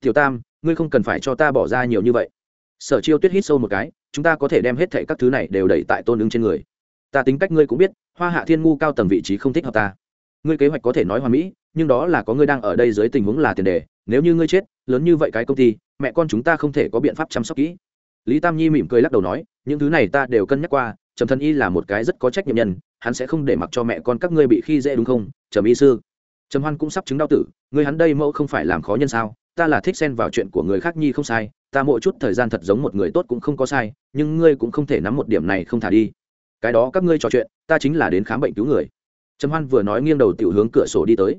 tiểu tam, ngươi không cần phải cho ta bỏ ra nhiều như vậy. Sở chiêu tuyết hít sâu một cái, chúng ta có thể đem hết thệ các thứ này đều đẩy tại tôn ứng trên người. Ta tính cách ngươi cũng biết, hoa hạ thiên ngu cao tầng vị trí không thích hợp ta. Ngươi kế hoạch có thể nói hoa mỹ, nhưng đó là có ngươi đang ở đây dưới tình huống là tiền đề, nếu như ngươi chết, lớn như vậy cái công ty, mẹ con chúng ta không thể có biện pháp chăm sóc kỹ. Lý tam nhi mỉm cười lắc đầu nói, những thứ này ta đều cân nhắc qua, trầm thân y là một cái rất có trách nhiệm nhân, hắn sẽ không để mặc cho mẹ con các ngươi bị khi dễ đúng không? Trầm y sư. Trầm hoan cũng sắp chứng đau tử, ngươi hắn đây mẫu không phải làm khó nhân sao? Ta là thích xen vào chuyện của người khác nhi không sai, ta mỗi chút thời gian thật giống một người tốt cũng không có sai, nhưng ngươi cũng không thể nắm một điểm này không thả đi. Cái đó các ngươi trò chuyện, ta chính là đến khám bệnh cứu người. Trầm hoan vừa nói nghiêng đầu tiểu hướng cửa sổ đi tới.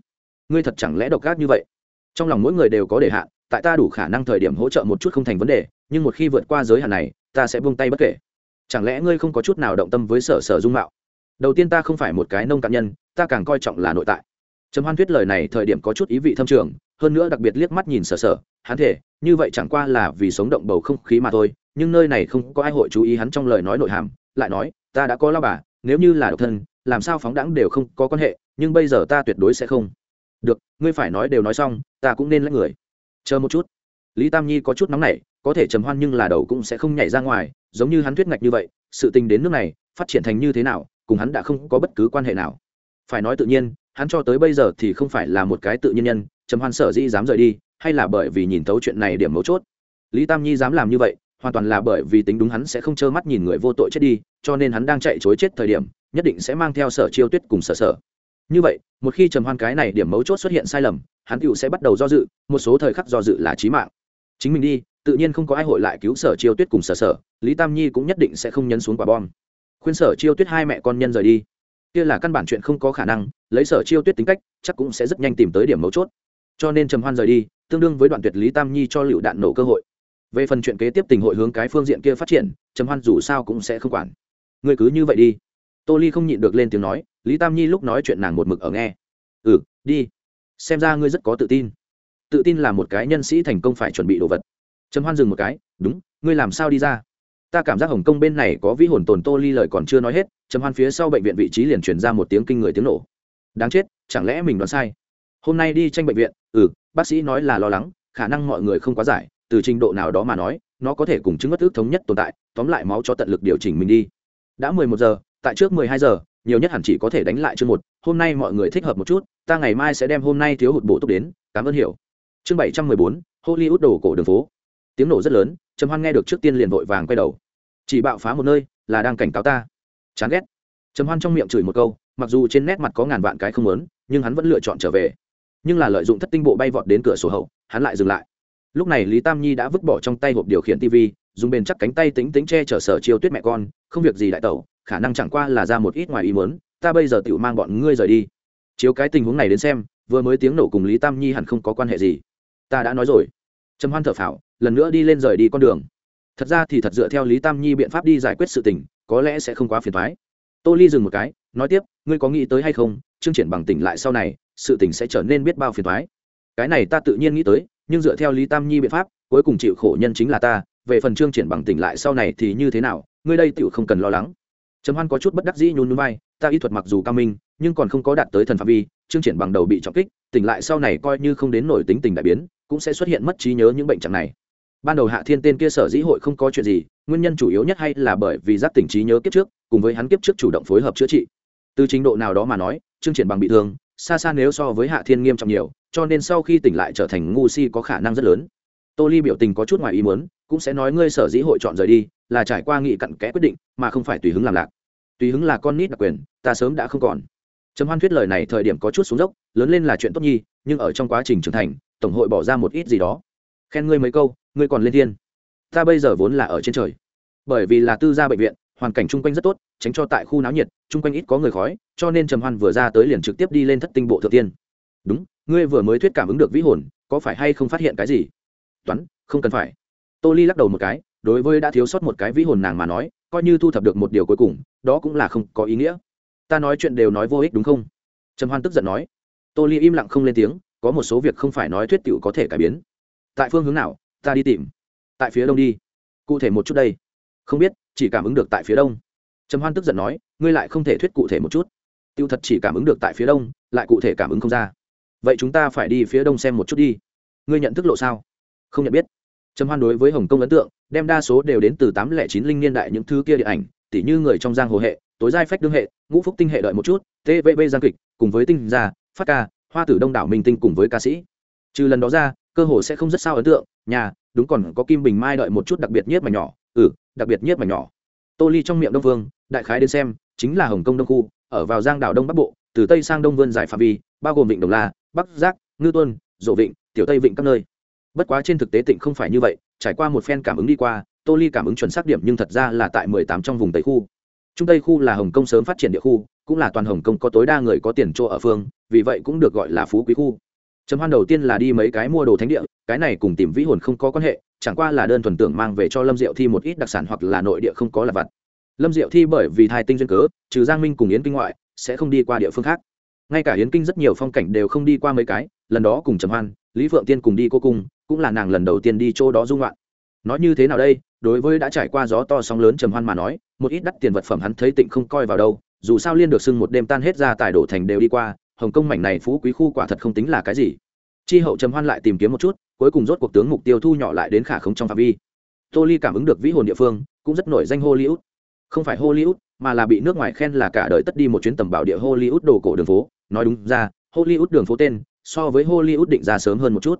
Ngươi thật chẳng lẽ độc ác như vậy? Trong lòng mỗi người đều có đề hạn, tại ta đủ khả năng thời điểm hỗ trợ một chút không thành vấn đề, nhưng một khi vượt qua giới hạn này, ta sẽ buông tay bất kể. Chẳng lẽ ngươi không có chút nào động tâm với sở sở dung mạo? Đầu tiên ta không phải một cái nông cạn nhân, ta càng coi trọng là nội tại trầm hoan thuyết lời này thời điểm có chút ý vị thâm trường, hơn nữa đặc biệt liếc mắt nhìn sở sở, hắn thể như vậy chẳng qua là vì sống động bầu không khí mà thôi, nhưng nơi này không có ai hội chú ý hắn trong lời nói nội hàm, lại nói, ta đã có lao bà, nếu như là độc thân, làm sao phóng đãng đều không có quan hệ, nhưng bây giờ ta tuyệt đối sẽ không. Được, ngươi phải nói đều nói xong, ta cũng nên lấy người. Chờ một chút. Lý tam nhi có chút nóng nảy, có thể trầm hoan nhưng là đầu cũng sẽ không nhảy ra ngoài, giống như hắn thuyết ngạch như vậy, sự tình đến nước này, phát triển thành như thế nào, cùng hắn đã không có bất cứ quan hệ nào. Phải nói tự nhiên hắn cho tới bây giờ thì không phải là một cái tự nhiên nhân, trầm hoan sở dĩ dám rời đi, hay là bởi vì nhìn thấu chuyện này điểm mấu chốt? Lý tam nhi dám làm như vậy, hoàn toàn là bởi vì tính đúng hắn sẽ không trơ mắt nhìn người vô tội chết đi, cho nên hắn đang chạy chối chết thời điểm, nhất định sẽ mang theo sở chiêu tuyết cùng sở sở. Như vậy, một khi trầm hoan cái này điểm mấu chốt xuất hiện sai lầm, hắn tựu sẽ bắt đầu do dự, một số thời khắc do dự là trí mạng. Chính mình đi, tự nhiên không có ai hội lại cứu sở chiêu tuyết cùng sở sở, lý tam nhi cũng nhất định sẽ không nhấn xuống quả bom. Khuyên sở chiêu tuyết hai mẹ con nhân rời đi kia là căn bản chuyện không có khả năng, lấy sở chiêu tuyết tính cách, chắc cũng sẽ rất nhanh tìm tới điểm mấu chốt. Cho nên trầm hoan rời đi, tương đương với đoạn tuyệt lý tam nhi cho lựu đạn nổ cơ hội. Về phần chuyện kế tiếp tình hội hướng cái phương diện kia phát triển, trầm hoan dù sao cũng sẽ không quản. Người cứ như vậy đi. Tô ly không nhịn được lên tiếng nói, lý tam nhi lúc nói chuyện nàng một mực ở nghe. Ừ đi. Xem ra ngươi rất có tự tin. Tự tin là một cái nhân sĩ thành công phải chuẩn bị đồ vật. Trầm hoan dừng một cái, đúng, ngươi làm sao đi ra? Ta cảm giác hồng kông bên này có vĩ hồn tồn tô ly lời còn chưa nói hết, trầm hoan phía sau bệnh viện vị trí liền truyền ra một tiếng kinh người tiếng nổ. Đáng chết, chẳng lẽ mình đoán sai? Hôm nay đi tranh bệnh viện ừ bác sĩ nói là lo lắng, khả năng mọi người không quá giải, từ trình độ nào đó mà nói, nó có thể cùng chứng mất ước thống nhất tồn tại, tóm lại máu cho tận lực điều chỉnh mình đi. Đã mười một giờ, tại trước mười hai giờ, nhiều nhất hẳn chỉ có thể đánh lại chương một, hôm nay mọi người thích hợp một chút, ta ngày mai sẽ đem hôm nay thiếu hụt bổ túc đến, cảm ơn hiểu. Chương bảy trăm mười bốn, hollywood đồ cổ đường phố. Tiếng nổ rất lớn trầm hoan nghe được trước tiên liền vội vàng quay đầu. Chỉ bạo phá một nơi, là đang cảnh cáo ta. Chán ghét. Trầm hoan trong miệng chửi một câu, mặc dù trên nét mặt có ngàn vạn cái không lớn nhưng hắn vẫn lựa chọn trở về. Nhưng là lợi dụng thất tinh bộ bay vọt đến cửa sổ hậu, hắn lại dừng lại. Lúc này lý tam nhi đã vứt bỏ trong tay hộp điều khiển tv dùng bền chắc cánh tay tính tính che chở sở chiêu tuyết mẹ con, không việc gì đại tẩu, khả năng chẳng qua là ra một ít ngoài ý mớn ta bây giờ tự mang bọn ngươi rời đi. Chiếu cái tình huống này đến xem, vừa mới tiếng nổ cùng lý tam nhi hẳn không có quan hệ gì. Ta đã nói rồi. Trầm hoan thở phào lần nữa đi lên rời đi con đường. Thật ra thì thật dựa theo lý tam nhi biện pháp đi giải quyết sự tình, có lẽ sẽ không quá phiền thoái tô ly dừng một cái, nói tiếp, ngươi có nghĩ tới hay không chương triển bằng tỉnh lại sau này, sự tình sẽ trở nên biết bao phiền thoái cái này ta tự nhiên nghĩ tới, nhưng dựa theo lý tam nhi biện pháp, cuối cùng chịu khổ nhân chính là ta, về phần chương triển bằng tỉnh lại sau này thì như thế nào, ngươi đây tựu không cần lo lắng. Trầm hoan có chút bất đắc dĩ nhún núi vai, ta y thuật mặc dù cao minh, nhưng còn không có đạt tới thần phạm vi chương triển bằng đầu bị trọng kích, tỉnh lại sau này coi như không đến nổi tính tình đại biến, cũng sẽ xuất hiện mất trí nhớ những bệnh trạng này ban đầu hạ thiên tên kia sở dĩ hội không có chuyện gì, nguyên nhân chủ yếu nhất hay là bởi vì giác tỉnh trí nhớ kiếp trước, cùng với hắn kiếp trước chủ động phối hợp chữa trị. Từ trình độ nào đó mà nói chương triển bằng bị thương, xa xa nếu so với hạ thiên nghiêm trọng nhiều, cho nên sau khi tỉnh lại trở thành ngu si có khả năng rất lớn. Tô ly biểu tình có chút ngoài ý muốn, cũng sẽ nói ngươi sở dĩ hội chọn rời đi, là trải qua nghị cặn kẽ quyết định, mà không phải tùy hứng làm lạc. Tùy hứng là con nít đặc quyền, ta sớm đã không còn. Trầm hoan thuyết lời này thời điểm có chút xuống dốc, lớn lên là chuyện tốt nhi, nhưng ở trong quá trình trưởng thành, tổng hội bỏ ra một ít gì đó. Khen ngươi mấy câu ngươi còn lên thiên. Ta bây giờ vốn là ở trên trời. Bởi vì là tư gia bệnh viện, hoàn cảnh chung quanh rất tốt, tránh cho tại khu náo nhiệt, chung quanh ít có người khói, cho nên trầm hoan vừa ra tới liền trực tiếp đi lên thất tinh bộ thượng tiên. Đúng, ngươi vừa mới thuyết cảm ứng được vĩ hồn, có phải hay không phát hiện cái gì? Toán, không cần phải. Tô ly lắc đầu một cái, đối với đã thiếu sót một cái vĩ hồn nàng mà nói, coi như thu thập được một điều cuối cùng, đó cũng là không có ý nghĩa. Ta nói chuyện đều nói vô ích đúng không? Trầm hoan tức giận nói. Tô ly im lặng không lên tiếng, có một số việc không phải nói thuyết t có thể cải biến. Tại phương hướng nào? Ta đi tìm. Tại phía đông đi. Cụ thể một chút đây. Không biết, chỉ cảm ứng được tại phía đông. Trầm hoan tức giận nói, ngươi lại không thể thuyết cụ thể một chút. Tiêu thật chỉ cảm ứng được tại phía đông, lại cụ thể cảm ứng không ra. Vậy chúng ta phải đi phía đông xem một chút đi. Ngươi nhận thức lộ sao? Không nhận biết. Trầm hoan đối với hồng kông ấn tượng, đem đa số đều đến từ tám lẻ chín linh niên đại những thứ kia điện ảnh, tỉ như người trong giang hồ hệ, tối giai phách đương hệ, ngũ phúc tinh hệ đợi một chút tvb giang kịch, cùng với tinh gia, phát ca, hoa tử đông đảo minh tinh cùng với ca sĩ. Trừ lần đó ra cơ hồ sẽ không rất sao ấn tượng, nhà, đúng còn có kim bình mai đợi một chút đặc biệt nhất mà nhỏ ừ đặc biệt nhất mà nhỏ. Tô ly trong miệng đông vương, đại khái đến xem, chính là hồng kông đông khu, ở vào giang đảo đông bắc bộ, từ tây sang đông vươn giải phạm vi, bao gồm vịnh đồng la, bắc giác, ngư tuân rộ vịnh, tiểu tây vịnh các nơi. Bất quá trên thực tế tỉnh không phải như vậy, trải qua một phen cảm ứng đi qua, tô ly cảm ứng chuẩn xác điểm nhưng thật ra là tại mười tám trong vùng tây khu. Trung tây khu là hồng kông sớm phát triển địa khu, cũng là toàn hồng kông có tối đa người có tiền chỗ ở phương, vì vậy cũng được gọi là phú quý khu trầm hoan đầu tiên là đi mấy cái mua đồ thánh địa, cái này cùng tìm vĩ hồn không có quan hệ, chẳng qua là đơn thuần tưởng mang về cho lâm diệu thi một ít đặc sản hoặc là nội địa không có là vặt. Lâm diệu thi bởi vì thai tinh duyên cớ, trừ giang minh cùng yến kinh ngoại, sẽ không đi qua địa phương khác. Ngay cả yến kinh rất nhiều phong cảnh đều không đi qua mấy cái, lần đó cùng trầm hoan, lý phượng tiên cùng đi cô cung, cũng là nàng lần đầu tiên đi chỗ đó dung loạn nói như thế nào đây, đối với đã trải qua gió to sóng lớn trầm hoan mà nói, một ít đắt tiền vật phẩm hắn thấy tịnh không coi vào đâu, dù sao liên được sưng một đêm tan hết ra tài đổ thành đều đi qua hồng kông mảnh này phú quý khu quả thật không tính là cái gì. Chi hậu trầm hoan lại tìm kiếm một chút, cuối cùng rốt cuộc tướng mục tiêu thu nhỏ lại đến khả không trong phạm vi. Tô ly cảm ứng được vĩ hồn địa phương, cũng rất nổi danh hollywood. Không phải hollywood, mà là bị nước ngoài khen là cả đời tất đi một chuyến tầm bảo địa hollywood đồ cổ đường phố. Nói đúng ra, hollywood đường phố tên, so với hollywood định ra sớm hơn một chút.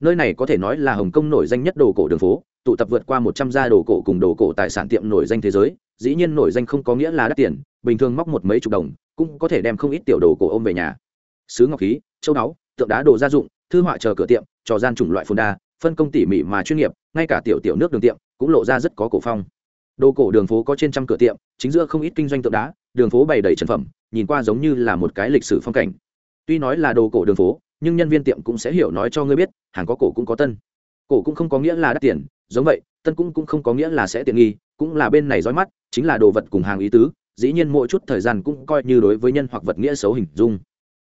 Nơi này có thể nói là hồng kông nổi danh nhất đồ cổ đường phố tụ tập vượt qua một trăm gia đồ cổ cùng đồ cổ tài sản tiệm nổi danh thế giới, dĩ nhiên nổi danh không có nghĩa là đắt tiền, bình thường móc một mấy chục đồng, cũng có thể đem không ít tiểu đồ cổ ôm về nhà. Sứ ngọc khí, châu đáo tượng đá đồ gia dụng, thư họa chờ cửa tiệm, trò gian chủng loại phồn đa, phân công tỉ mỉ mà chuyên nghiệp, ngay cả tiểu tiểu nước đường tiệm cũng lộ ra rất có cổ phong. Đồ cổ đường phố có trên trăm cửa tiệm, chính giữa không ít kinh doanh tượng đá, đường phố bày đầy trần phẩm, nhìn qua giống như là một cái lịch sử phong cảnh. Tuy nói là đồ cổ đường phố, nhưng nhân viên tiệm cũng sẽ hiểu nói cho ngươi biết, hàng có cổ cũng có tân. Cổ cũng không có nghĩa là đắt tiền giống vậy, tân cũng cũng không có nghĩa là sẽ tiện nghi, cũng là bên này dõi mắt, chính là đồ vật cùng hàng ý tứ, dĩ nhiên mỗi chút thời gian cũng coi như đối với nhân hoặc vật nghĩa xấu hình dung.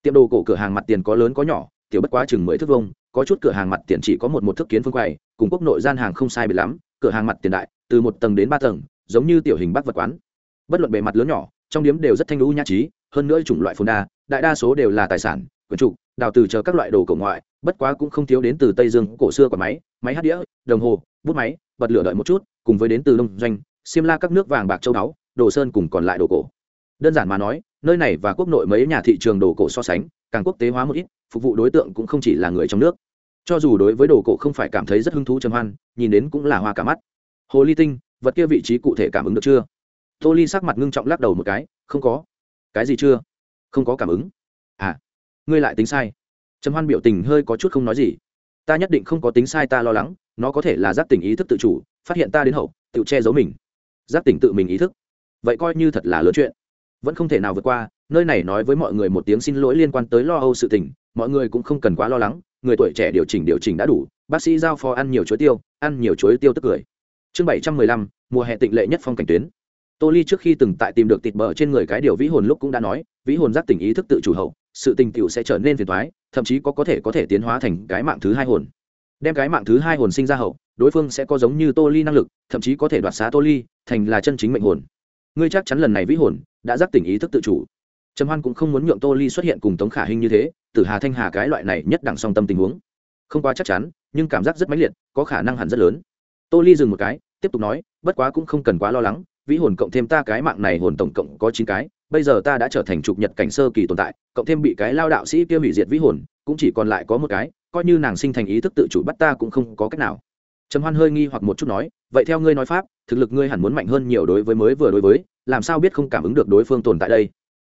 Tiệm đồ cổ cửa hàng mặt tiền có lớn có nhỏ, tiểu bất quá chừng mười thước vông có chút cửa hàng mặt tiền chỉ có một một thước kiến phương quầy, cùng quốc nội gian hàng không sai biệt lắm, cửa hàng mặt tiền đại, từ một tầng đến ba tầng, giống như tiểu hình bác vật quán. Bất luận bề mặt lớn nhỏ, trong điếm đều rất thanh lũ nhã trí, hơn nữa chủng loại phồn đa, đại đa số đều là tài sản, quyển trục, đào từ chờ các loại đồ cổ ngoại, bất quá cũng không thiếu đến từ tây dương, cổ xưa quả máy máy hát đĩa, đồng hồ bút máy, bật lửa đợi một chút, cùng với đến từ đông doanh, xiêm la các nước vàng bạc châu đáo đồ sơn cùng còn lại đồ cổ. Đơn giản mà nói, nơi này và quốc nội mấy nhà thị trường đồ cổ so sánh, càng quốc tế hóa một ít, phục vụ đối tượng cũng không chỉ là người trong nước. Cho dù đối với đồ cổ không phải cảm thấy rất hứng thú trầm hoan, nhìn đến cũng là hoa cả mắt. Hồ ly tinh, vật kia vị trí cụ thể cảm ứng được chưa? Tô ly sắc mặt ngưng trọng lắc đầu một cái, không có. Cái gì chưa? Không có cảm ứng. À ngươi lại tính sai. Trầm hoan biểu tình hơi có chút không nói gì. Ta nhất định không có tính sai, ta lo lắng nó có thể là giác tỉnh ý thức tự chủ, phát hiện ta đến hậu, tự che giấu mình. Giác tỉnh tự mình ý thức. Vậy coi như thật là lớn chuyện. Vẫn không thể nào vượt qua, nơi này nói với mọi người một tiếng xin lỗi liên quan tới lo âu sự tình, mọi người cũng không cần quá lo lắng, người tuổi trẻ điều chỉnh điều chỉnh đã đủ, bác sĩ giao phó ăn nhiều chuối tiêu, ăn nhiều chuối tiêu tức cười. Chương bảy trăm mười lăm, mùa hè tịnh lệ nhất phong cảnh tuyến. Tô ly trước khi từng tại tìm được tịt bờ trên người cái điều vĩ hồn lúc cũng đã nói, vĩ hồn giác tỉnh ý thức tự chủ hậu, sự tình cựu sẽ trở nên phiền thoái thậm chí có có thể có thể tiến hóa thành cái mạng thứ hai hồn đem cái mạng thứ hai hồn sinh ra hậu, đối phương sẽ có giống như tô ly năng lực, thậm chí có thể đoạt xá tô ly, thành là chân chính mệnh hồn. Ngươi chắc chắn lần này vĩ hồn, đã giác tỉnh ý thức tự chủ. Trầm hoan cũng không muốn nhượng tô ly xuất hiện cùng tống khả hình như thế từ hà thanh hà cái loại này nhất đẳng song tâm tình huống. Không quá chắc chắn, nhưng cảm giác rất mãnh liệt, có khả năng hẳn rất lớn. Tô ly dừng một cái, tiếp tục nói, bất quá cũng không cần quá lo lắng, vĩ hồn cộng thêm ta cái mạng này hồn tổng cộng có chín cái, bây giờ ta đã trở thành trục nhật cảnh sơ kỳ tồn tại, cộng thêm bị cái lao đạo sĩ kia hủy diệt vĩ hồn, cũng chỉ còn lại có một cái coi như nàng sinh thành ý thức tự chủ bắt ta cũng không có cách nào. Trầm hoan hơi nghi hoặc một chút nói, vậy theo ngươi nói pháp, thực lực ngươi hẳn muốn mạnh hơn nhiều đối với mới vừa đối với, làm sao biết không cảm ứng được đối phương tồn tại đây?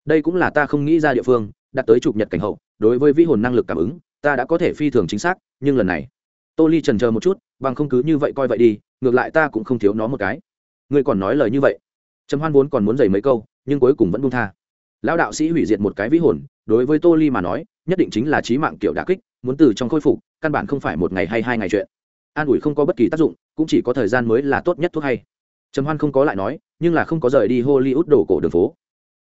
Đây cũng là ta không nghĩ ra địa phương, đặt tới chụp nhật cảnh hậu, đối với vĩ hồn năng lực cảm ứng, ta đã có thể phi thường chính xác, nhưng lần này, tô ly trần chờ một chút, bằng không cứ như vậy coi vậy đi, ngược lại ta cũng không thiếu nó một cái. Ngươi còn nói lời như vậy. Trầm hoan vốn còn muốn dày mấy câu, nhưng cuối cùng vẫn buông tha. Lão đạo sĩ hủy diệt một cái vĩ hồn, đối với tô ly mà nói, nhất định chính là trí mạng kiểu đà kích muốn từ trong khôi phục, căn bản không phải một ngày hay hai ngày chuyện. An ủi không có bất kỳ tác dụng, cũng chỉ có thời gian mới là tốt nhất thuốc hay. Trầm hoan không có lại nói, nhưng là không có rời đi hollywood đổ cổ đường phố.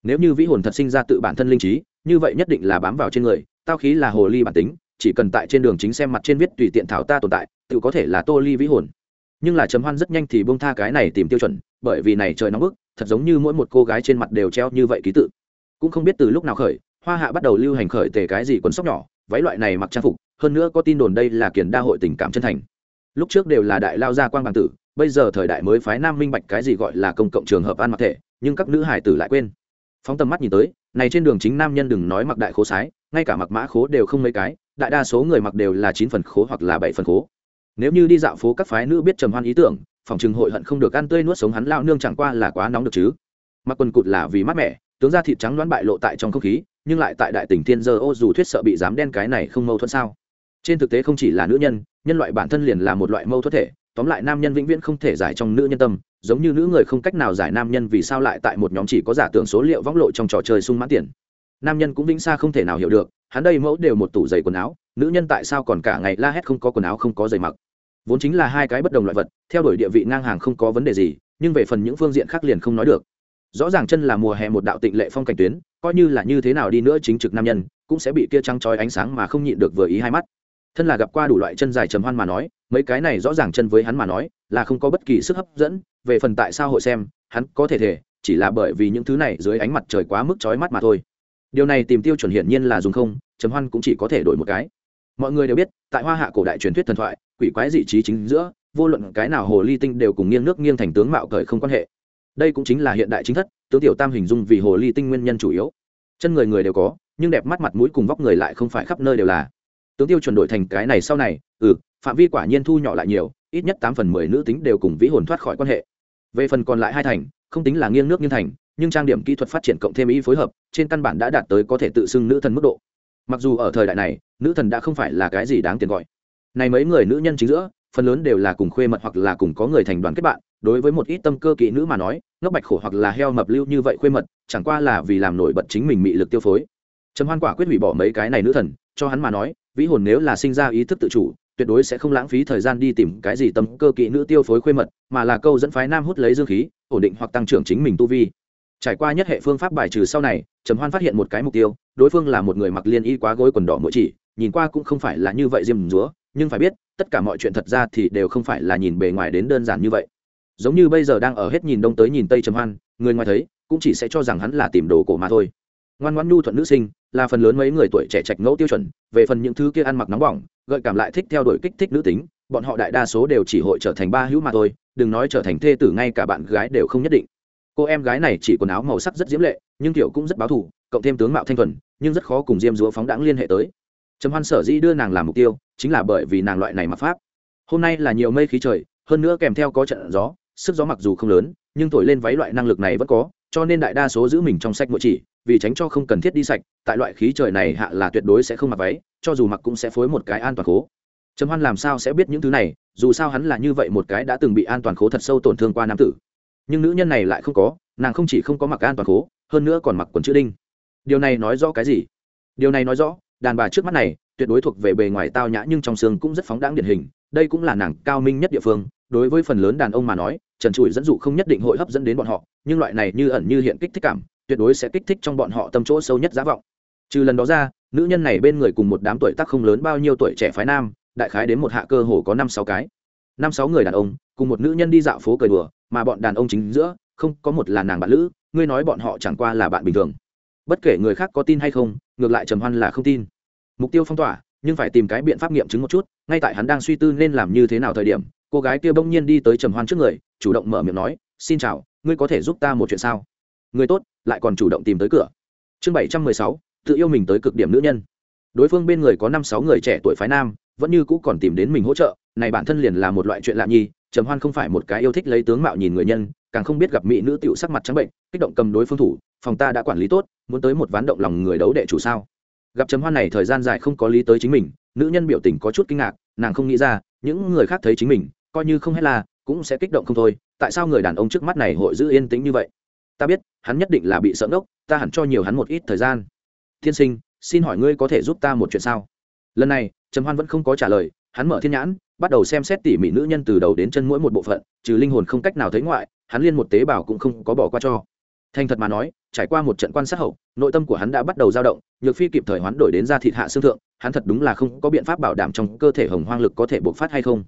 Nếu như vĩ hồn thật sinh ra tự bản thân linh trí, như vậy nhất định là bám vào trên người, tao khí là hồ ly bản tính, chỉ cần tại trên đường chính xem mặt trên viết tùy tiện thảo ta tồn tại, tự có thể là tô ly vĩ hồn. Nhưng là trầm hoan rất nhanh thì bông tha cái này tìm tiêu chuẩn, bởi vì này trời nóng bức, thật giống như mỗi một cô gái trên mặt đều treo như vậy ký tự. Cũng không biết từ lúc nào khởi, hoa hạ bắt đầu lưu hành khởi tề cái gì quần sóc nhỏ váy loại này mặc trang phục, hơn nữa có tin đồn đây là kiền đa hội tình cảm chân thành. Lúc trước đều là đại lao gia quan bằng tử, bây giờ thời đại mới phái nam minh bạch cái gì gọi là công cộng trường hợp ăn mặc thể, nhưng các nữ hải tử lại quên. Phóng tầm mắt nhìn tới, này trên đường chính nam nhân đừng nói mặc đại khố sái, ngay cả mặc mã khố đều không mấy cái, đại đa số người mặc đều là chín phần khố hoặc là bảy phần khố. Nếu như đi dạo phố các phái nữ biết trầm hoan ý tưởng, phòng chừng hội hận không được ăn tươi nuốt sống hắn lao nương chẳng qua là quá nóng được chứ. Mặc quần cụt là vì mát mẻ tướng da thịt trắng đoán bại lộ tại trong không khí, nhưng lại tại đại tỉnh thiên giờ ô dù thuyết sợ bị dám đen cái này không mâu thuẫn sao? Trên thực tế không chỉ là nữ nhân nhân loại bản thân liền là một loại mâu thuẫn thể, tóm lại nam nhân vĩnh viễn không thể giải trong nữ nhân tâm, giống như nữ người không cách nào giải nam nhân vì sao lại tại một nhóm chỉ có giả tưởng số liệu võng lộ trong trò chơi sung mãn tiền. Nam nhân cũng vĩnh xa không thể nào hiểu được, hắn đây mẫu đều một tủ giày quần áo, nữ nhân tại sao còn cả ngày la hét không có quần áo không có giày mặc. Vốn chính là hai cái bất đồng loại vật, theo đuổi địa vị ngang hàng không có vấn đề gì, nhưng về phần những phương diện khác liền không nói được rõ ràng chân là mùa hè một đạo tịnh lệ phong cảnh tuyến, coi như là như thế nào đi nữa chính trực nam nhân, cũng sẽ bị kia trăng trói ánh sáng mà không nhịn được vừa ý hai mắt. Thân là gặp qua đủ loại chân dài trầm hoan mà nói, mấy cái này rõ ràng chân với hắn mà nói, là không có bất kỳ sức hấp dẫn, về phần tại sao hội xem, hắn có thể thể, chỉ là bởi vì những thứ này dưới ánh mặt trời quá mức trói mắt mà thôi. Điều này tìm tiêu chuẩn hiển nhiên là dùng không, trầm hoan cũng chỉ có thể đổi một cái. Mọi người đều biết, tại hoa hạ cổ đại truyền thuyết thần thoại, quỷ quái dị trí chính giữa, vô luận cái nào hồ ly tinh đều cùng nghiêng nước nghiêng thành tướng mạo cởi không quan hệ đây cũng chính là hiện đại chính thất, tướng tiểu tam hình dung vì hồ ly tinh nguyên nhân chủ yếu. Chân người người đều có, nhưng đẹp mắt mặt mũi cùng vóc người lại không phải khắp nơi đều là. Tướng tiêu chuẩn đổi thành cái này sau này ừ phạm vi quả nhiên thu nhỏ lại nhiều, ít nhất tám phần mười nữ tính đều cùng vĩ hồn thoát khỏi quan hệ. Về phần còn lại hai thành, không tính là nghiêng nước nghiêng thành, nhưng trang điểm kỹ thuật phát triển cộng thêm ý phối hợp, trên căn bản đã đạt tới có thể tự xưng nữ thần mức độ. Mặc dù ở thời đại này, nữ thần đã không phải là cái gì đáng tiền gọi. Này mấy người nữ nhân chính giữa, phần lớn đều là cùng khuê mật hoặc là cùng có người thành đoàn kết bạn đối với một ít tâm cơ kỹ nữ mà nói, ngốc bạch khổ hoặc là heo mập lưu như vậy khuê mật, chẳng qua là vì làm nổi bật chính mình mị lực tiêu phối. Trầm hoan quả quyết hủy bỏ mấy cái này nữ thần, cho hắn mà nói, vĩ hồn nếu là sinh ra ý thức tự chủ, tuyệt đối sẽ không lãng phí thời gian đi tìm cái gì tâm cơ kỹ nữ tiêu phối khuê mật, mà là câu dẫn phái nam hút lấy dương khí, ổn định hoặc tăng trưởng chính mình tu vi. Trải qua nhất hệ phương pháp bài trừ sau này, trầm hoan phát hiện một cái mục tiêu, đối phương là một người mặc liên y quá gối quần đỏ mỗi chỉ, nhìn qua cũng không phải là như vậy diêm dúa, nhưng phải biết, tất cả mọi chuyện thật ra thì đều không phải là nhìn bề ngoài đến đơn giản như vậy giống như bây giờ đang ở hết nhìn đông tới nhìn tây trầm hoan, người ngoài thấy, cũng chỉ sẽ cho rằng hắn là tìm đồ cổ mà thôi. Ngoan ngoãn nhu thuận nữ sinh, là phần lớn mấy người tuổi trẻ trạch ngẫu tiêu chuẩn, về phần những thứ kia ăn mặc nóng bỏng, gợi cảm lại thích theo đuổi kích thích nữ tính, bọn họ đại đa số đều chỉ hội trở thành ba hữu mà thôi, đừng nói trở thành thê tử ngay cả bạn gái đều không nhất định. Cô em gái này chỉ quần áo màu sắc rất diễm lệ, nhưng kiểu cũng rất báo thù, cộng thêm tướng mạo thanh thuần, nhưng rất khó cùng diêm dúa phóng đáng liên hệ tới. Trầm hoan sở dĩ đưa nàng làm mục tiêu, chính là bởi vì nàng loại này mặc pháp. Hôm nay là nhiều mây khí trời, hơn nữa kèm theo có trận gió sức gió mặc dù không lớn, nhưng thổi lên váy loại năng lực này vẫn có, cho nên đại đa số giữ mình trong sách mỗi chỉ, vì tránh cho không cần thiết đi sạch, tại loại khí trời này hạ là tuyệt đối sẽ không mặc váy, cho dù mặc cũng sẽ phối một cái an toàn khố. Trầm hoan làm sao sẽ biết những thứ này, dù sao hắn là như vậy một cái đã từng bị an toàn khố thật sâu tổn thương qua nam tử. Nhưng nữ nhân này lại không có, nàng không chỉ không có mặc an toàn khố, hơn nữa còn mặc quần chữ đinh. Điều này nói rõ cái gì? Điều này nói rõ, đàn bà trước mắt này, tuyệt đối thuộc về bề ngoài tao nhã nhưng trong xương cũng rất phóng đáng điển hình, đây cũng là nàng cao minh nhất địa phương, đối với phần lớn đàn ông mà nói trần trụi dẫn dụ không nhất định hội hấp dẫn đến bọn họ, nhưng loại này như ẩn như hiện kích thích cảm, tuyệt đối sẽ kích thích trong bọn họ tâm chỗ sâu nhất giá vọng. Trừ lần đó ra, nữ nhân này bên người cùng một đám tuổi tác không lớn bao nhiêu tuổi trẻ phái nam, đại khái đến một hạ cơ hồ có năm sáu cái. Năm sáu người đàn ông, cùng một nữ nhân đi dạo phố cười đùa, mà bọn đàn ông chính giữa, không có một là nàng bạn lữ, ngươi nói bọn họ chẳng qua là bạn bình thường. Bất kể người khác có tin hay không, ngược lại trầm hoan là không tin. Mục tiêu phong tỏa, nhưng phải tìm cái biện pháp nghiệm chứng một chút, ngay tại hắn đang suy tư nên làm như thế nào thời điểm cô gái kia bỗng nhiên đi tới trầm hoan trước người, chủ động mở miệng nói, xin chào, ngươi có thể giúp ta một chuyện sao? Người tốt, lại còn chủ động tìm tới cửa. Chương bảy trăm mười sáu, tự yêu mình tới cực điểm nữ nhân. Đối phương bên người có năm sáu người trẻ tuổi phái nam, vẫn như cũ còn tìm đến mình hỗ trợ, này bản thân liền là một loại chuyện lạ nhi trầm hoan không phải một cái yêu thích lấy tướng mạo nhìn người nhân, càng không biết gặp mỹ nữ tiểu sắc mặt trắng bệnh, kích động cầm đối phương thủ, phòng ta đã quản lý tốt, muốn tới một ván động lòng người đấu đệ chủ sao? Gặp trầm hoan này thời gian dài không có lý tới chính mình, nữ nhân biểu tình có chút kinh ngạc, nàng không nghĩ ra, những người khác thấy chính mình coi như không hết là, cũng sẽ kích động không thôi, tại sao người đàn ông trước mắt này hội giữ yên tĩnh như vậy? Ta biết, hắn nhất định là bị sợ ngốc, ta hẳn cho nhiều hắn một ít thời gian. Tiên sinh, xin hỏi ngươi có thể giúp ta một chuyện sao? Lần này, trầm hoan vẫn không có trả lời, hắn mở thiên nhãn, bắt đầu xem xét tỉ mỉ nữ nhân từ đầu đến chân mỗi một bộ phận, trừ linh hồn không cách nào thấy ngoại, hắn liên một tế bào cũng không có bỏ qua cho. Thành thật mà nói, trải qua một trận quan sát hậu, nội tâm của hắn đã bắt đầu dao động, nhược phi kịp thời hoán đổi đến ra thịt hạ xương thượng, hắn thật đúng là không có biện pháp bảo đảm trong cơ thể hồng hoang lực có thể bộc phát hay không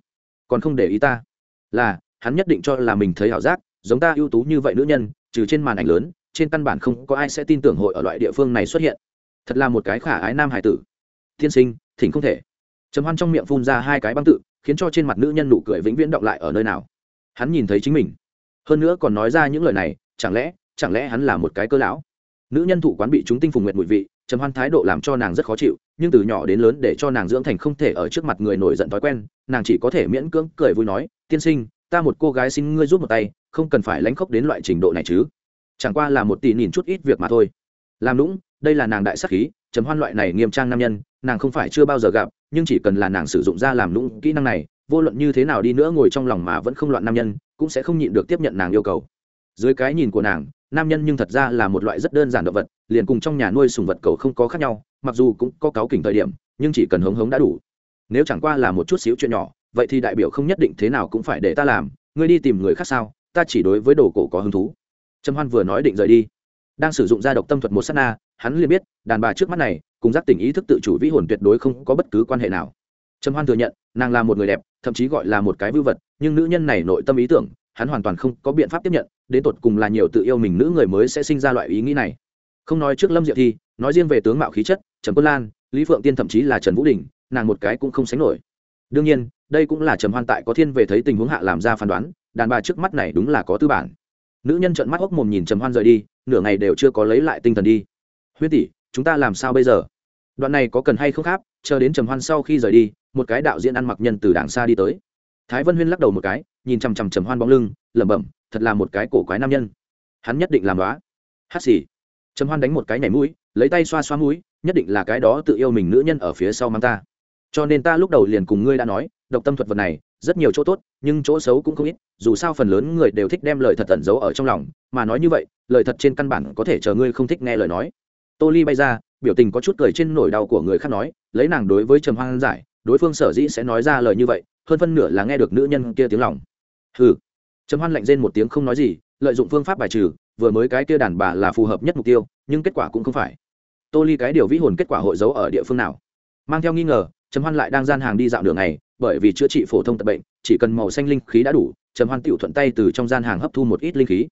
còn không để ý ta. Là, hắn nhất định cho là mình thấy ảo giác, giống ta ưu tú như vậy nữ nhân, trừ trên màn ảnh lớn, trên căn bản không có ai sẽ tin tưởng hội ở loại địa phương này xuất hiện. Thật là một cái khả ái nam hải tử. Tiên sinh, thỉnh không thể. Trầm hoan trong miệng phun ra hai cái băng tự, khiến cho trên mặt nữ nhân nụ cười vĩnh viễn động lại ở nơi nào. Hắn nhìn thấy chính mình. Hơn nữa còn nói ra những lời này, chẳng lẽ chẳng lẽ hắn là một cái cơ lão? Nữ nhân thụ quán bị chúng tinh phùng nguyện mùi vị trầm hoan thái độ làm cho nàng rất khó chịu, nhưng từ nhỏ đến lớn để cho nàng dưỡng thành không thể ở trước mặt người nổi giận thói quen, nàng chỉ có thể miễn cưỡng cười vui nói, tiên sinh, ta một cô gái xin ngươi giúp một tay, không cần phải lánh khóc đến loại trình độ này chứ. Chẳng qua là một tỷ nhìn chút ít việc mà thôi. Làm lũng đây là nàng đại sắc khí, trầm hoan loại này nghiêm trang nam nhân, nàng không phải chưa bao giờ gặp, nhưng chỉ cần là nàng sử dụng ra làm lũng kỹ năng này, vô luận như thế nào đi nữa ngồi trong lòng mà vẫn không loạn nam nhân, cũng sẽ không nhịn được tiếp nhận nàng yêu cầu. Dưới cái nhìn của nàng nam nhân nhưng thật ra là một loại rất đơn giản động vật, liền cùng trong nhà nuôi sùng vật cầu không có khác nhau, mặc dù cũng có cáo kỉnh thời điểm, nhưng chỉ cần hống hống đã đủ. Nếu chẳng qua là một chút xíu chuyện nhỏ, vậy thì đại biểu không nhất định thế nào cũng phải để ta làm, ngươi đi tìm người khác sao, ta chỉ đối với đồ cổ có hứng thú. Trầm hoan vừa nói định rời đi. Đang sử dụng gia độc tâm thuật một s á t na, hắn liền biết, đàn bà trước mắt này, cùng giác tình ý thức tự chủ vĩ hồn tuyệt đối không có bất cứ quan hệ nào. Trầm hoan thừa nhận, nàng là một người đẹp, thậm chí gọi là một cái vư vật, nhưng nữ nhân này nội tâm ý tưởng, hắn hoàn toàn không có biện pháp tiếp nhận đến tột cùng là nhiều tự yêu mình nữ người mới sẽ sinh ra loại ý nghĩ này. Không nói trước lâm diệu thi, nói riêng về tướng mạo khí chất, trần quân lan, lý phượng tiên thậm chí là trần vũ đình, nàng một cái cũng không sánh nổi. Đương nhiên, đây cũng là trầm hoan tại có thiên về thấy tình huống hạ làm ra phán đoán, đàn bà trước mắt này đúng là có tư bản. Nữ nhân trợn mắt hốc mồm nhìn trầm hoan rời đi, nửa ngày đều chưa có lấy lại tinh thần đi. Huyết tỷ, chúng ta làm sao bây giờ? Đoạn này có cần hay không khác, chờ đến trầm hoan sau khi rời đi, một cái đạo diễn ăn mặc nhân từ đàng xa đi tới. Thái vân huyên lắc đầu một cái, nhìn chằm chằm trầm hoan bóng lưng, lẩm bẩm thật là một cái cổ quái nam nhân. Hắn nhất định làm đó hát xì. Trầm hoan đánh một cái nhảy mũi, lấy tay xoa xoa mũi, nhất định là cái đó tự yêu mình nữ nhân ở phía sau mang ta. Cho nên ta lúc đầu liền cùng ngươi đã nói, độc tâm thuật vật này, rất nhiều chỗ tốt, nhưng chỗ xấu cũng không ít, dù sao phần lớn người đều thích đem lời thật tẩn giấu ở trong lòng, mà nói như vậy, lời thật trên căn bản có thể chờ ngươi không thích nghe lời nói. Tô ly bay ra, biểu tình có chút cười trên nỗi đau của người khác nói, lấy nàng đối với trầm hoan giải, đối phương sở dĩ sẽ nói ra lời như vậy, hơn phân nửa là nghe được nữ nhân kia tiếng lòng. Hừ trầm hoan lạnh rên một tiếng không nói gì, lợi dụng phương pháp bài trừ, vừa mới cái kia đàn bà là phù hợp nhất mục tiêu, nhưng kết quả cũng không phải. Tô ly cái điều vĩ hồn kết quả hội giấu ở địa phương nào? Mang theo nghi ngờ, trầm hoan lại đang gian hàng đi dạo đường này, bởi vì chữa trị phổ thông tật bệnh, chỉ cần màu xanh linh khí đã đủ, trầm hoan tiểu thuận tay từ trong gian hàng hấp thu một ít linh khí.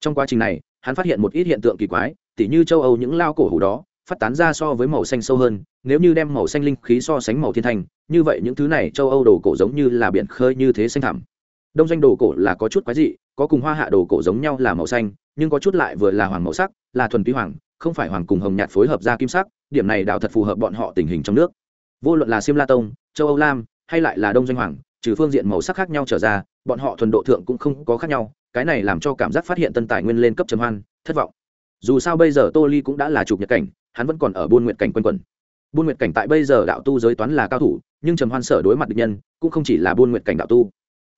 Trong quá trình này, hắn phát hiện một ít hiện tượng kỳ quái, tỉ như châu âu những lao cổ hủ đó, phát tán ra so với màu xanh sâu hơn, nếu như đem màu xanh linh khí so sánh màu thiên thành, như vậy những thứ này châu âu đồ cổ giống như là biển khơi như thế xanh thẳm đông doanh đồ cổ là có chút quái dị, có cùng hoa hạ đồ cổ giống nhau là màu xanh, nhưng có chút lại vừa là hoàng màu sắc, là thuần túy hoàng, không phải hoàng cùng hồng nhạt phối hợp ra kim sắc, điểm này đạo thật phù hợp bọn họ tình hình trong nước. Vô luận là xiêm la tông, châu âu lam, hay lại là đông doanh hoàng, trừ phương diện màu sắc khác nhau trở ra, bọn họ thuần độ thượng cũng không có khác nhau, cái này làm cho cảm giác phát hiện tân tài nguyên lên cấp trầm hoan, thất vọng. Dù sao bây giờ tô ly cũng đã là chụp nhật cảnh, hắn vẫn còn ở buôn nguyện cảnh quanh quẩn. Buôn nguyện cảnh tại bây giờ đạo tu giới toán là cao thủ, nhưng trầm hoan sở đối mặt địch nhân, cũng không chỉ là buôn nguyện cảnh đạo tu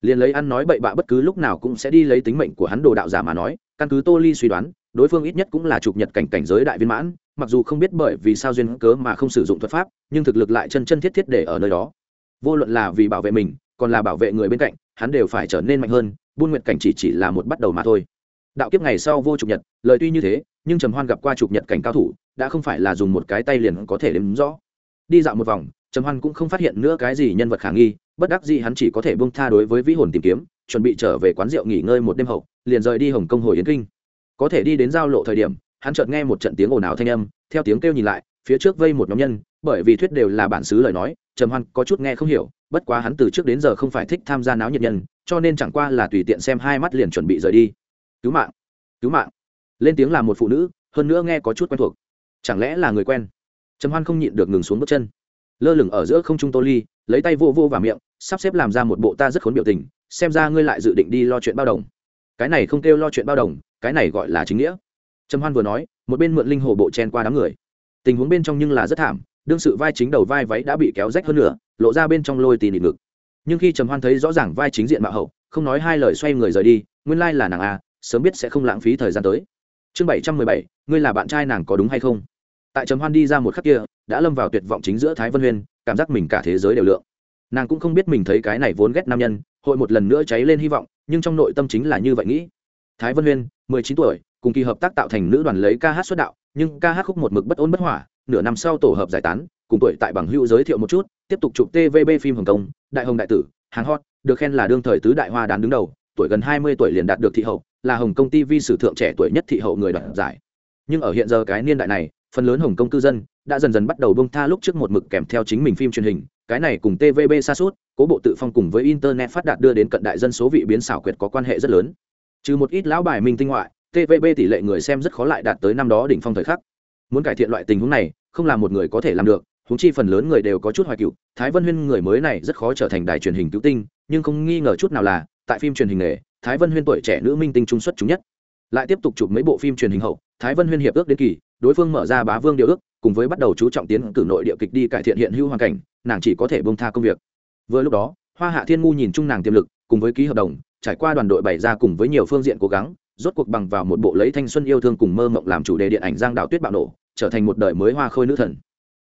liền lấy ăn nói bậy bạ bất cứ lúc nào cũng sẽ đi lấy tính mệnh của hắn đồ đạo giả mà nói, căn cứ tô ly suy đoán, đối phương ít nhất cũng là chụp nhật cảnh cảnh giới đại viên mãn, mặc dù không biết bởi vì sao duyên cớ mà không sử dụng thuật pháp, nhưng thực lực lại chân chân thiết thiết để ở nơi đó. Vô luận là vì bảo vệ mình, còn là bảo vệ người bên cạnh, hắn đều phải trở nên mạnh hơn, buôn nguyện cảnh chỉ chỉ là một bắt đầu mà thôi. Đạo kiếp ngày sau vô trục nhật, lời tuy như thế, nhưng trầm hoan gặp qua trục nhật cảnh cao thủ, đã không phải là dùng một cái tay liền có thể đếm rõ. Đi dạo một vòng, trầm hoan cũng không phát hiện nữa cái gì nhân vật khả nghi bất đắc gì hắn chỉ có thể bông tha đối với vĩ hồn tìm kiếm, chuẩn bị trở về quán rượu nghỉ ngơi một đêm hậu, liền rời đi hồng kông hồi yến kinh. Có thể đi đến giao lộ thời điểm, hắn chợt nghe một trận tiếng ồn ào thanh âm, theo tiếng kêu nhìn lại, phía trước vây một nhóm nhân, bởi vì thuyết đều là bản xứ lời nói, trầm hoan có chút nghe không hiểu, bất quá hắn từ trước đến giờ không phải thích tham gia náo nhiệt nhân, cho nên chẳng qua là tùy tiện xem hai mắt liền chuẩn bị rời đi. Cứu mạng cứu mạng. Lên tiếng là một phụ nữ, hơn nữa nghe có chút quen thuộc. Chẳng lẽ là người quen? Trầm hoan không nhịn được ngừng xuống bước chân. Lơ lửng ở giữa không trung tô ly lấy tay vô vô vào miệng, sắp xếp làm ra một bộ ta rất khốn biểu tình, xem ra ngươi lại dự định đi lo chuyện bao đồng. Cái này không kêu lo chuyện bao đồng, cái này gọi là chính nghĩa. Trầm hoan vừa nói, một bên mượn linh hồ bộ chen qua đám người. Tình huống bên trong nhưng là rất thảm, đương sự vai chính đầu vai váy đã bị kéo rách hơn nữa lộ ra bên trong lôi tì nịt ngực. Nhưng khi trầm hoan thấy rõ ràng vai chính diện mạo hậu, không nói hai lời xoay người rời đi, nguyên lai là nàng a, sớm biết sẽ không lãng phí thời gian tới. Chương bảy trăm mười bảy, ngươi là bạn trai nàng có đúng hay không? Tại trầm hoan đi ra một khắc kia, đã lâm vào tuyệt vọng chính giữa thái vân huyên cảm giác mình cả thế giới đều lượng. Nàng cũng không biết mình thấy cái này vốn ghét nam nhân, hội một lần nữa cháy lên hy vọng, nhưng trong nội tâm chính là như vậy nghĩ. Thái vân huyên, mười chín tuổi, cùng kỳ hợp tác tạo thành nữ đoàn lấy ca hát xuất đạo, nhưng ca hát khúc một mực bất ôn bất hỏa nửa năm sau tổ hợp giải tán, cùng tuổi tại bằng hữu giới thiệu một chút, tiếp tục chụp tvb phim hồng kông, đại hồng đại tử, hàng hot, được khen là đương thời tứ đại hoa đán đứng đầu, tuổi gần hai mươi tuổi liền đạt được thị hậu, là hồng kông tv sử thượng trẻ tuổi nhất thị hậu người đoạt giải. Nhưng ở hiện giờ cái niên đại này, phần lớn hồng kông cư dân đã dần dần bắt đầu bông tha lúc trước một mực kèm theo chính mình phim truyền hình. Cái này cùng tvb xa suốt, cố bộ tự phong cùng với internet phát đạt đưa đến cận đại dân số vị biến xảo quyệt có quan hệ rất lớn. Trừ một ít lão bài minh tinh ngoại tvb tỷ lệ người xem rất khó lại đạt tới năm đó đỉnh phong thời khắc. Muốn cải thiện loại tình huống này, không là một người có thể làm được húng chi phần lớn người đều có chút hoài cựu thái vân huyên người mới này rất khó trở thành đài truyền hình cứu tinh, nhưng không nghi ngờ chút nào là, tại phim truyền hình nghề, thái vân huyên tuổi trẻ nữ minh tinh trung xuất chúng nhất. Lại tiếp tục chụp mấy bộ phim truyền hình hậu, thái vân huyên hiệp ước đến kỳ, đối phương mở ra bá vương điều ước cùng với bắt đầu chú trọng tiến cử nội địa kịch đi cải thiện hiện hữu hoàn cảnh, nàng chỉ có thể bông tha công việc. Vừa lúc đó, hoa hạ thiên ngu nhìn chung nàng tiềm lực, cùng với ký hợp đồng, trải qua đoàn đội bày ra cùng với nhiều phương diện cố gắng, rốt cuộc bằng vào một bộ lấy thanh xuân yêu thương cùng mơ mộng làm chủ đề điện ảnh giang đạo tuyết bạo nổ, trở thành một đời mới hoa khôi nữ thần.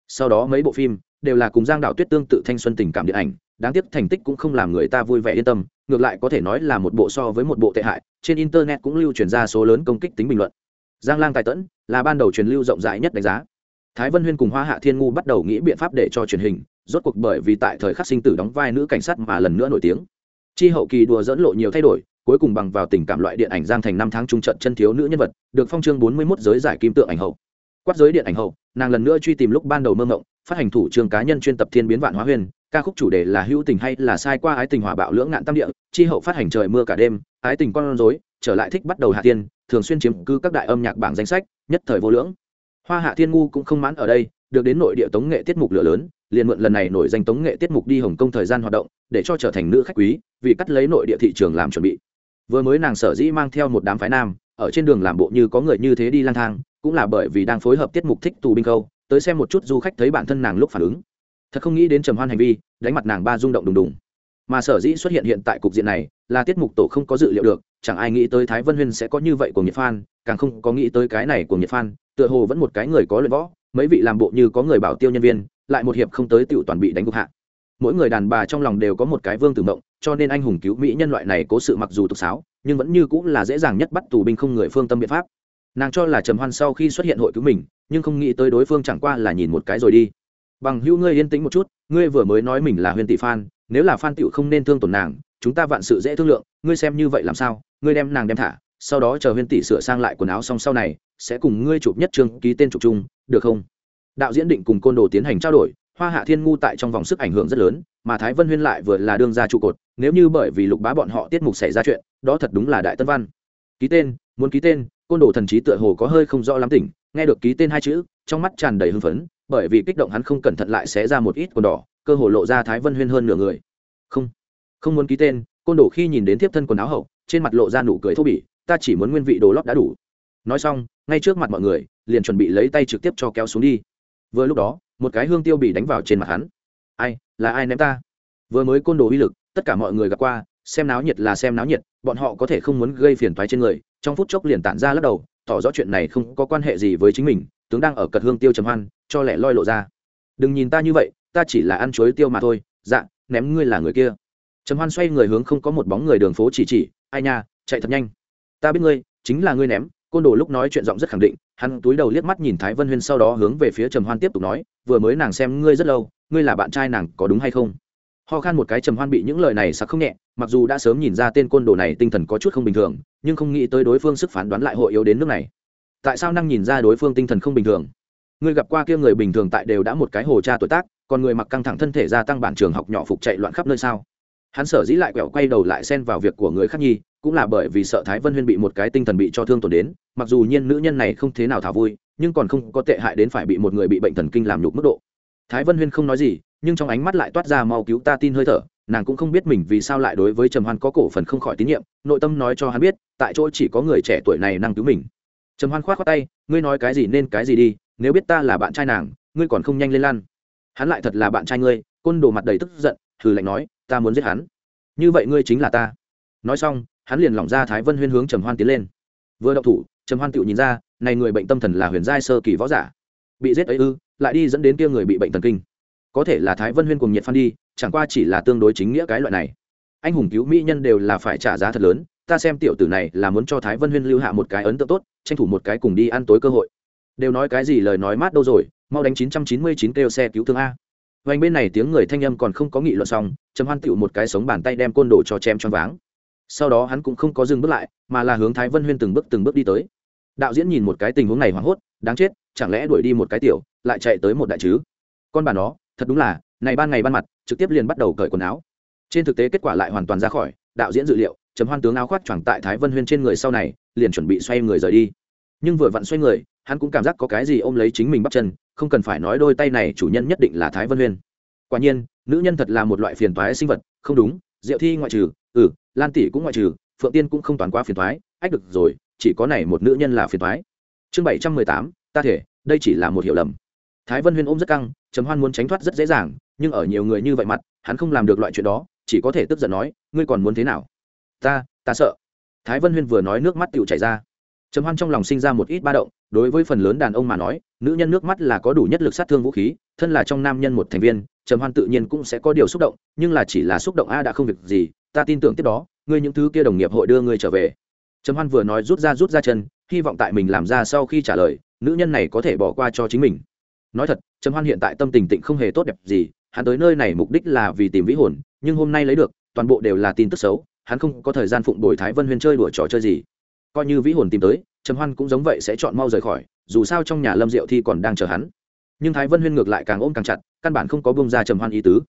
Sau đó mấy bộ phim đều là cùng giang đạo tuyết tương tự thanh xuân tình cảm điện ảnh, đáng tiếc thành tích cũng không làm người ta vui vẻ yên tâm, ngược lại có thể nói là một bộ so với một bộ tệ hại, trên internet cũng lưu truyền ra số lớn công kích tính bình luận. Giang lang tài tẫn là ban đầu truyền lưu rộng rãi nhất đánh giá thái vân huyên cùng hoa hạ thiên ngu bắt đầu nghĩ biện pháp để cho truyền hình, rốt cuộc bởi vì tại thời khắc sinh tử đóng vai nữ cảnh sát mà lần nữa nổi tiếng. Chi hậu kỳ đùa dẫn lộ nhiều thay đổi, cuối cùng bằng vào tình cảm loại điện ảnh giang thành năm tháng trung trận chân thiếu nữ nhân vật, được phong trương bốn mươi 41 giới giải kim tượng ảnh hậu. Quát giới điện ảnh hậu, nàng lần nữa truy tìm lúc ban đầu mơ ngộng phát hành thủ trường cá nhân chuyên tập thiên biến vạn hóa huyền, ca khúc chủ đề là hữu tình hay là sai qua ái tình hỏa bạo lưỡng ngạn tam địa, chi hậu phát hành trời mưa cả đêm, ái tình con rối, trở lại thích bắt đầu hạ tiên, thường xuyên chiếm cứ các đại âm nhạc bảng danh sách, nhất thời vô lưỡng hoa hạ thiên ngu cũng không mãn ở đây, được đến nội địa tống nghệ tiết mục lửa lớn, liền mượn lần này nổi danh tống nghệ tiết mục đi hồng kông thời gian hoạt động, để cho trở thành nữ khách quý, vì cắt lấy nội địa thị trường làm chuẩn bị. Vừa mới nàng sở dĩ mang theo một đám phái nam, ở trên đường làm bộ như có người như thế đi lang thang, cũng là bởi vì đang phối hợp tiết mục thích tù binh câu, tới xem một chút du khách thấy bản thân nàng lúc phản ứng. Thật không nghĩ đến trầm hoan hành vi, đánh mặt nàng ba rung động đùng đùng mà sở dĩ xuất hiện hiện tại cục diện này là tiết mục tổ không có dự liệu được, chẳng ai nghĩ tới thái vân huyên sẽ có như vậy của nhiệt phan, càng không có nghĩ tới cái này của nhiệt phan, tựa hồ vẫn một cái người có luyện võ, mấy vị làm bộ như có người bảo tiêu nhân viên, lại một hiệp không tới tựu toàn bị đánh gục hạ. Mỗi người đàn bà trong lòng đều có một cái vương tử mộng, cho nên anh hùng cứu mỹ nhân loại này cố sự mặc dù tục sáo, nhưng vẫn như cũng là dễ dàng nhất bắt tù binh không người phương tâm biện pháp. Nàng cho là trầm hoan sau khi xuất hiện hội cứu mình, nhưng không nghĩ tới đối phương chẳng qua là nhìn một cái rồi đi. Bằng hữu ngươi yên tĩnh một chút, ngươi vừa mới nói mình là huyền tỷ phan nếu là phan tịu không nên thương tổn nàng, chúng ta vạn sự dễ thương lượng, ngươi xem như vậy làm sao, ngươi đem nàng đem thả, sau đó chờ huyên tỷ sửa sang lại quần áo xong sau này, sẽ cùng ngươi chụp nhất trương ký tên chụp chung, được không? Đạo diễn định cùng côn đồ tiến hành trao đổi, hoa hạ thiên ngu tại trong vòng sức ảnh hưởng rất lớn, mà thái vân huyên lại vừa là đương gia trụ cột, nếu như bởi vì lục bá bọn họ tiết mục xảy ra chuyện, đó thật đúng là đại tân văn. Ký tên, muốn ký tên, côn đồ thần trí tựa hồ có hơi không rõ lắm tỉnh, nghe được ký tên hai chữ, trong mắt tràn đầy hưng phấn, bởi vì kích động hắn không cẩn thận lại xé ra một ít quần đỏ cơ hồ lộ ra thái vân huyên hơn nửa người. Không không muốn ký tên, côn đồ khi nhìn đến tiếp thân quần áo hậu, trên mặt lộ ra nụ cười thô bỉ, ta chỉ muốn nguyên vị đồ lót đã đủ. Nói xong, ngay trước mặt mọi người, liền chuẩn bị lấy tay trực tiếp cho kéo xuống đi. Vừa lúc đó, một cái hương tiêu bị đánh vào trên mặt hắn. Ai, là ai ném ta? Vừa mới côn đồ uy lực, tất cả mọi người gặp qua, xem náo nhiệt là xem náo nhiệt, bọn họ có thể không muốn gây phiền toái trên người, trong phút chốc liền tản ra lắc đầu, tỏ rõ chuyện này không có quan hệ gì với chính mình, tướng đang ở cật hương tiêu trầm hoan, cho lẻ loi lộ ra. Đừng nhìn ta như vậy ta chỉ là ăn chuối tiêu mà thôi dạ ném ngươi là người kia. Trầm hoan xoay người hướng không có một bóng người đường phố chỉ chỉ, ai nha, chạy thật nhanh. Ta biết ngươi, chính là ngươi ném, côn đồ lúc nói chuyện giọng rất khẳng định, hắn túi đầu liếc mắt nhìn thái vân huyên sau đó hướng về phía trầm hoan tiếp tục nói, vừa mới nàng xem ngươi rất lâu, ngươi là bạn trai nàng, có đúng hay không? Ho khan một cái trầm hoan bị những lời này sặc không nhẹ, mặc dù đã sớm nhìn ra tên côn đồ này tinh thần có chút không bình thường, nhưng không nghĩ tới đối phương sức phán đoán lại hội yếu đến nước này. Tại sao năng nhìn ra đối phương tinh thần không bình thường? Ngươi gặp qua kia người bình thường tại đều đã một cái hồ cha tuổi tác còn người mặc căng thẳng thân thể gia tăng bản trường học nhỏ phục chạy loạn khắp nơi sao? Hắn sở dĩ lại quẹo quay đầu lại xen vào việc của người khác nhi, cũng là bởi vì sợ thái vân huyên bị một cái tinh thần bị cho thương tổn đến, mặc dù nhiên nữ nhân này không thế nào thả vui, nhưng còn không có tệ hại đến phải bị một người bị bệnh thần kinh làm nhục mức độ. Thái vân huyên không nói gì, nhưng trong ánh mắt lại toát ra mau cứu ta tin hơi thở, nàng cũng không biết mình vì sao lại đối với trầm hoan có cổ phần không khỏi tín nhiệm, nội tâm nói cho hắn biết, tại chỗ chỉ có người trẻ tuổi này năng cứu mình. Trầm hoan k h o tay, ngươi nói cái gì nên cái gì đi, nếu biết ta là bạn trai nàng, ngươi còn không nhanh lên lan hắn lại thật là bạn trai ngươi, côn đồ mặt đầy tức giận thử lạnh nói, ta muốn giết hắn. Như vậy ngươi chính là ta. Nói xong, hắn liền lỏng ra thái vân huyên hướng trầm hoan tiến lên. Vừa đậu thủ, trầm hoan tựu nhìn ra, này người bệnh tâm thần là huyền giai sơ kỳ võ giả. Bị giết ấy ư, lại đi dẫn đến kia người bị bệnh thần kinh. Có thể là thái vân huyên cùng nhiệt phan đi, chẳng qua chỉ là tương đối chính nghĩa cái loại này. Anh hùng cứu mỹ nhân đều là phải trả giá thật lớn, ta xem tiểu tử này là muốn cho thái vân huyên lưu hạ một cái ấn tượng tốt, tranh thủ một cái cùng đi ăn tối cơ hội. Đều nói cái gì lời nói mát đâu rồi mau đánh chín trăm chín mươi chín kêu xe cứu thương a. Vành bên này tiếng người thanh âm còn không có nghị luận xong, Trầm hoan tựu một cái sống bàn tay đem côn đồ cho chém choáng váng. Sau đó hắn cũng không có dừng bước lại, mà là hướng thái vân huyên từng bước từng bước đi tới. Đạo diễn nhìn một cái tình huống này hoảng hốt, đáng chết, chẳng lẽ đuổi đi một cái tiểu, lại chạy tới một đại chứ? Con bà nó, thật đúng là, này ban ngày ban mặt, trực tiếp liền bắt đầu cởi quần áo. Trên thực tế kết quả lại hoàn toàn ra khỏi, đạo diễn dự liệu chấm hoan tướng áo khoác choàng tại thái vân huyên trên người sau này, liền chuẩn bị xoay người rời đi. Nhưng vừa vặn xoay người hắn cũng cảm giác có cái gì ôm lấy chính mình bắt chân, không cần phải nói đôi tay này chủ nhân nhất định là thái vân huyên. Quả nhiên, nữ nhân thật là một loại phiền toái sinh vật, không đúng, diệu thi ngoại trừ ừ lan tỷ cũng ngoại trừ, phượng tiên cũng không toàn quá phiền toái, ách được rồi, chỉ có này một nữ nhân là phiền toái. Chương bảy trăm mười tám, ta thể, đây chỉ là một hiểu lầm. Thái vân huyên ôm rất căng chấm hoan muốn tránh thoát rất dễ dàng, nhưng ở nhiều người như vậy mặt, hắn không làm được loại chuyện đó, chỉ có thể tức giận nói, ngươi còn muốn thế nào? Ta ta sợ. Thái vân huyên vừa nói nước mắt tựu chảy ra. Trầm hoan trong lòng sinh ra một ít ba động đối với phần lớn đàn ông mà nói, nữ nhân nước mắt là có đủ nhất lực sát thương vũ khí, thân là trong nam nhân một thành viên, trầm hoan tự nhiên cũng sẽ có điều xúc động, nhưng là chỉ là xúc động a đã không việc gì, ta tin tưởng tiếp đó, ngươi những thứ kia đồng nghiệp hội đưa ngươi trở về. Trầm hoan vừa nói rút ra rút ra chân, hy vọng tại mình làm ra sau khi trả lời, nữ nhân này có thể bỏ qua cho chính mình. Nói thật, trầm hoan hiện tại tâm tình tịnh không hề tốt đẹp gì, hắn tới nơi này mục đích là vì tìm vĩ hồn, nhưng hôm nay lấy được, toàn bộ đều là tin tức xấu, hắn không có thời gian phụng bồi thái vân huyên chơi đùa trò chơi gì. Coi như vĩ hồn tìm tới trầm hoan cũng giống vậy sẽ chọn mau rời khỏi, dù sao trong nhà lâm diệu thi còn đang chờ hắn. Nhưng thái vân huyên ngược lại càng ôm càng chặt, căn bản không có bông ra trầm hoan ý tứ.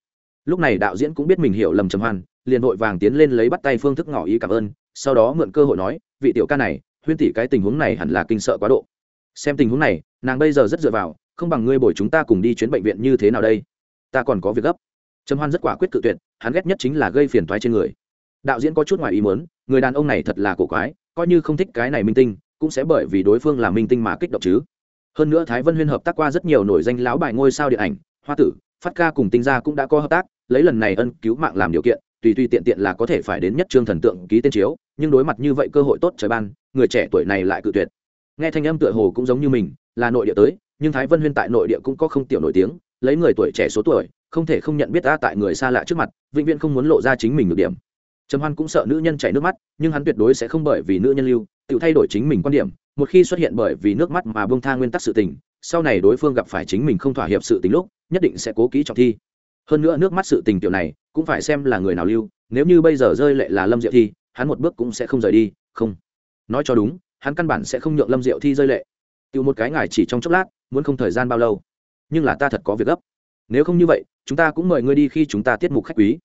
Lúc này đạo diễn cũng biết mình hiểu lầm trầm hoan, liền vội vàng tiến lên lấy bắt tay phương thức ngỏ ý cảm ơn, sau đó mượn cơ hội nói, vị tiểu ca này, huyên tỷ cái tình huống này hẳn là kinh sợ quá độ. Xem tình huống này, nàng bây giờ rất dựa vào, không bằng ngươi bồi chúng ta cùng đi chuyến bệnh viện như thế nào đây? Ta còn có việc gấp. Trầm hoan rất quả quyết cự tuyệt, hắn ghét nhất chính là gây phiền toái trên người. Đạo diễn có chút ngoài ý muốn, người đàn ông này thật là cổ quái, coi như không thích cái này minh tinh cũng sẽ bởi vì đối phương là minh tinh mà kích động chứ. Hơn nữa thái vân huyên hợp tác qua rất nhiều nổi danh lão bài ngôi sao điện ảnh, hoa tử, phát ca cùng tinh gia cũng đã có hợp tác, lấy lần này ân cứu mạng làm điều kiện, tùy tùy tiện tiện là có thể phải đến nhất trương thần tượng ký tên chiếu, nhưng đối mặt như vậy cơ hội tốt trời ban, người trẻ tuổi này lại cự tuyệt. Nghe thanh âm tựa hồ cũng giống như mình, là nội địa tới, nhưng thái vân huyên tại nội địa cũng có không tiểu nổi tiếng, lấy người tuổi trẻ số tuổi, không thể không nhận biết ta tại người xa lạ trước mặt, vĩnh viễn không muốn lộ ra chính mình được điểm. Trầm hoan cũng sợ nữ nhân chảy nước mắt, nhưng hắn tuyệt đối sẽ không bởi vì nữ nhân lưu tự thay đổi chính mình quan điểm, một khi xuất hiện bởi vì nước mắt mà bông tha nguyên tắc sự tình, sau này đối phương gặp phải chính mình không thỏa hiệp sự tình lúc, nhất định sẽ cố kỹ trọng thi. Hơn nữa nước mắt sự tình tiểu này, cũng phải xem là người nào lưu, nếu như bây giờ rơi lệ là lâm diệu thi, hắn một bước cũng sẽ không rời đi, không. Nói cho đúng, hắn căn bản sẽ không nhượng lâm diệu thi rơi lệ. Tự một cái ngài chỉ trong chốc lát, muốn không thời gian bao lâu. Nhưng là ta thật có việc gấp. Nếu không như vậy, chúng ta cũng mời ngươi đi khi chúng ta tiết mục khách quý.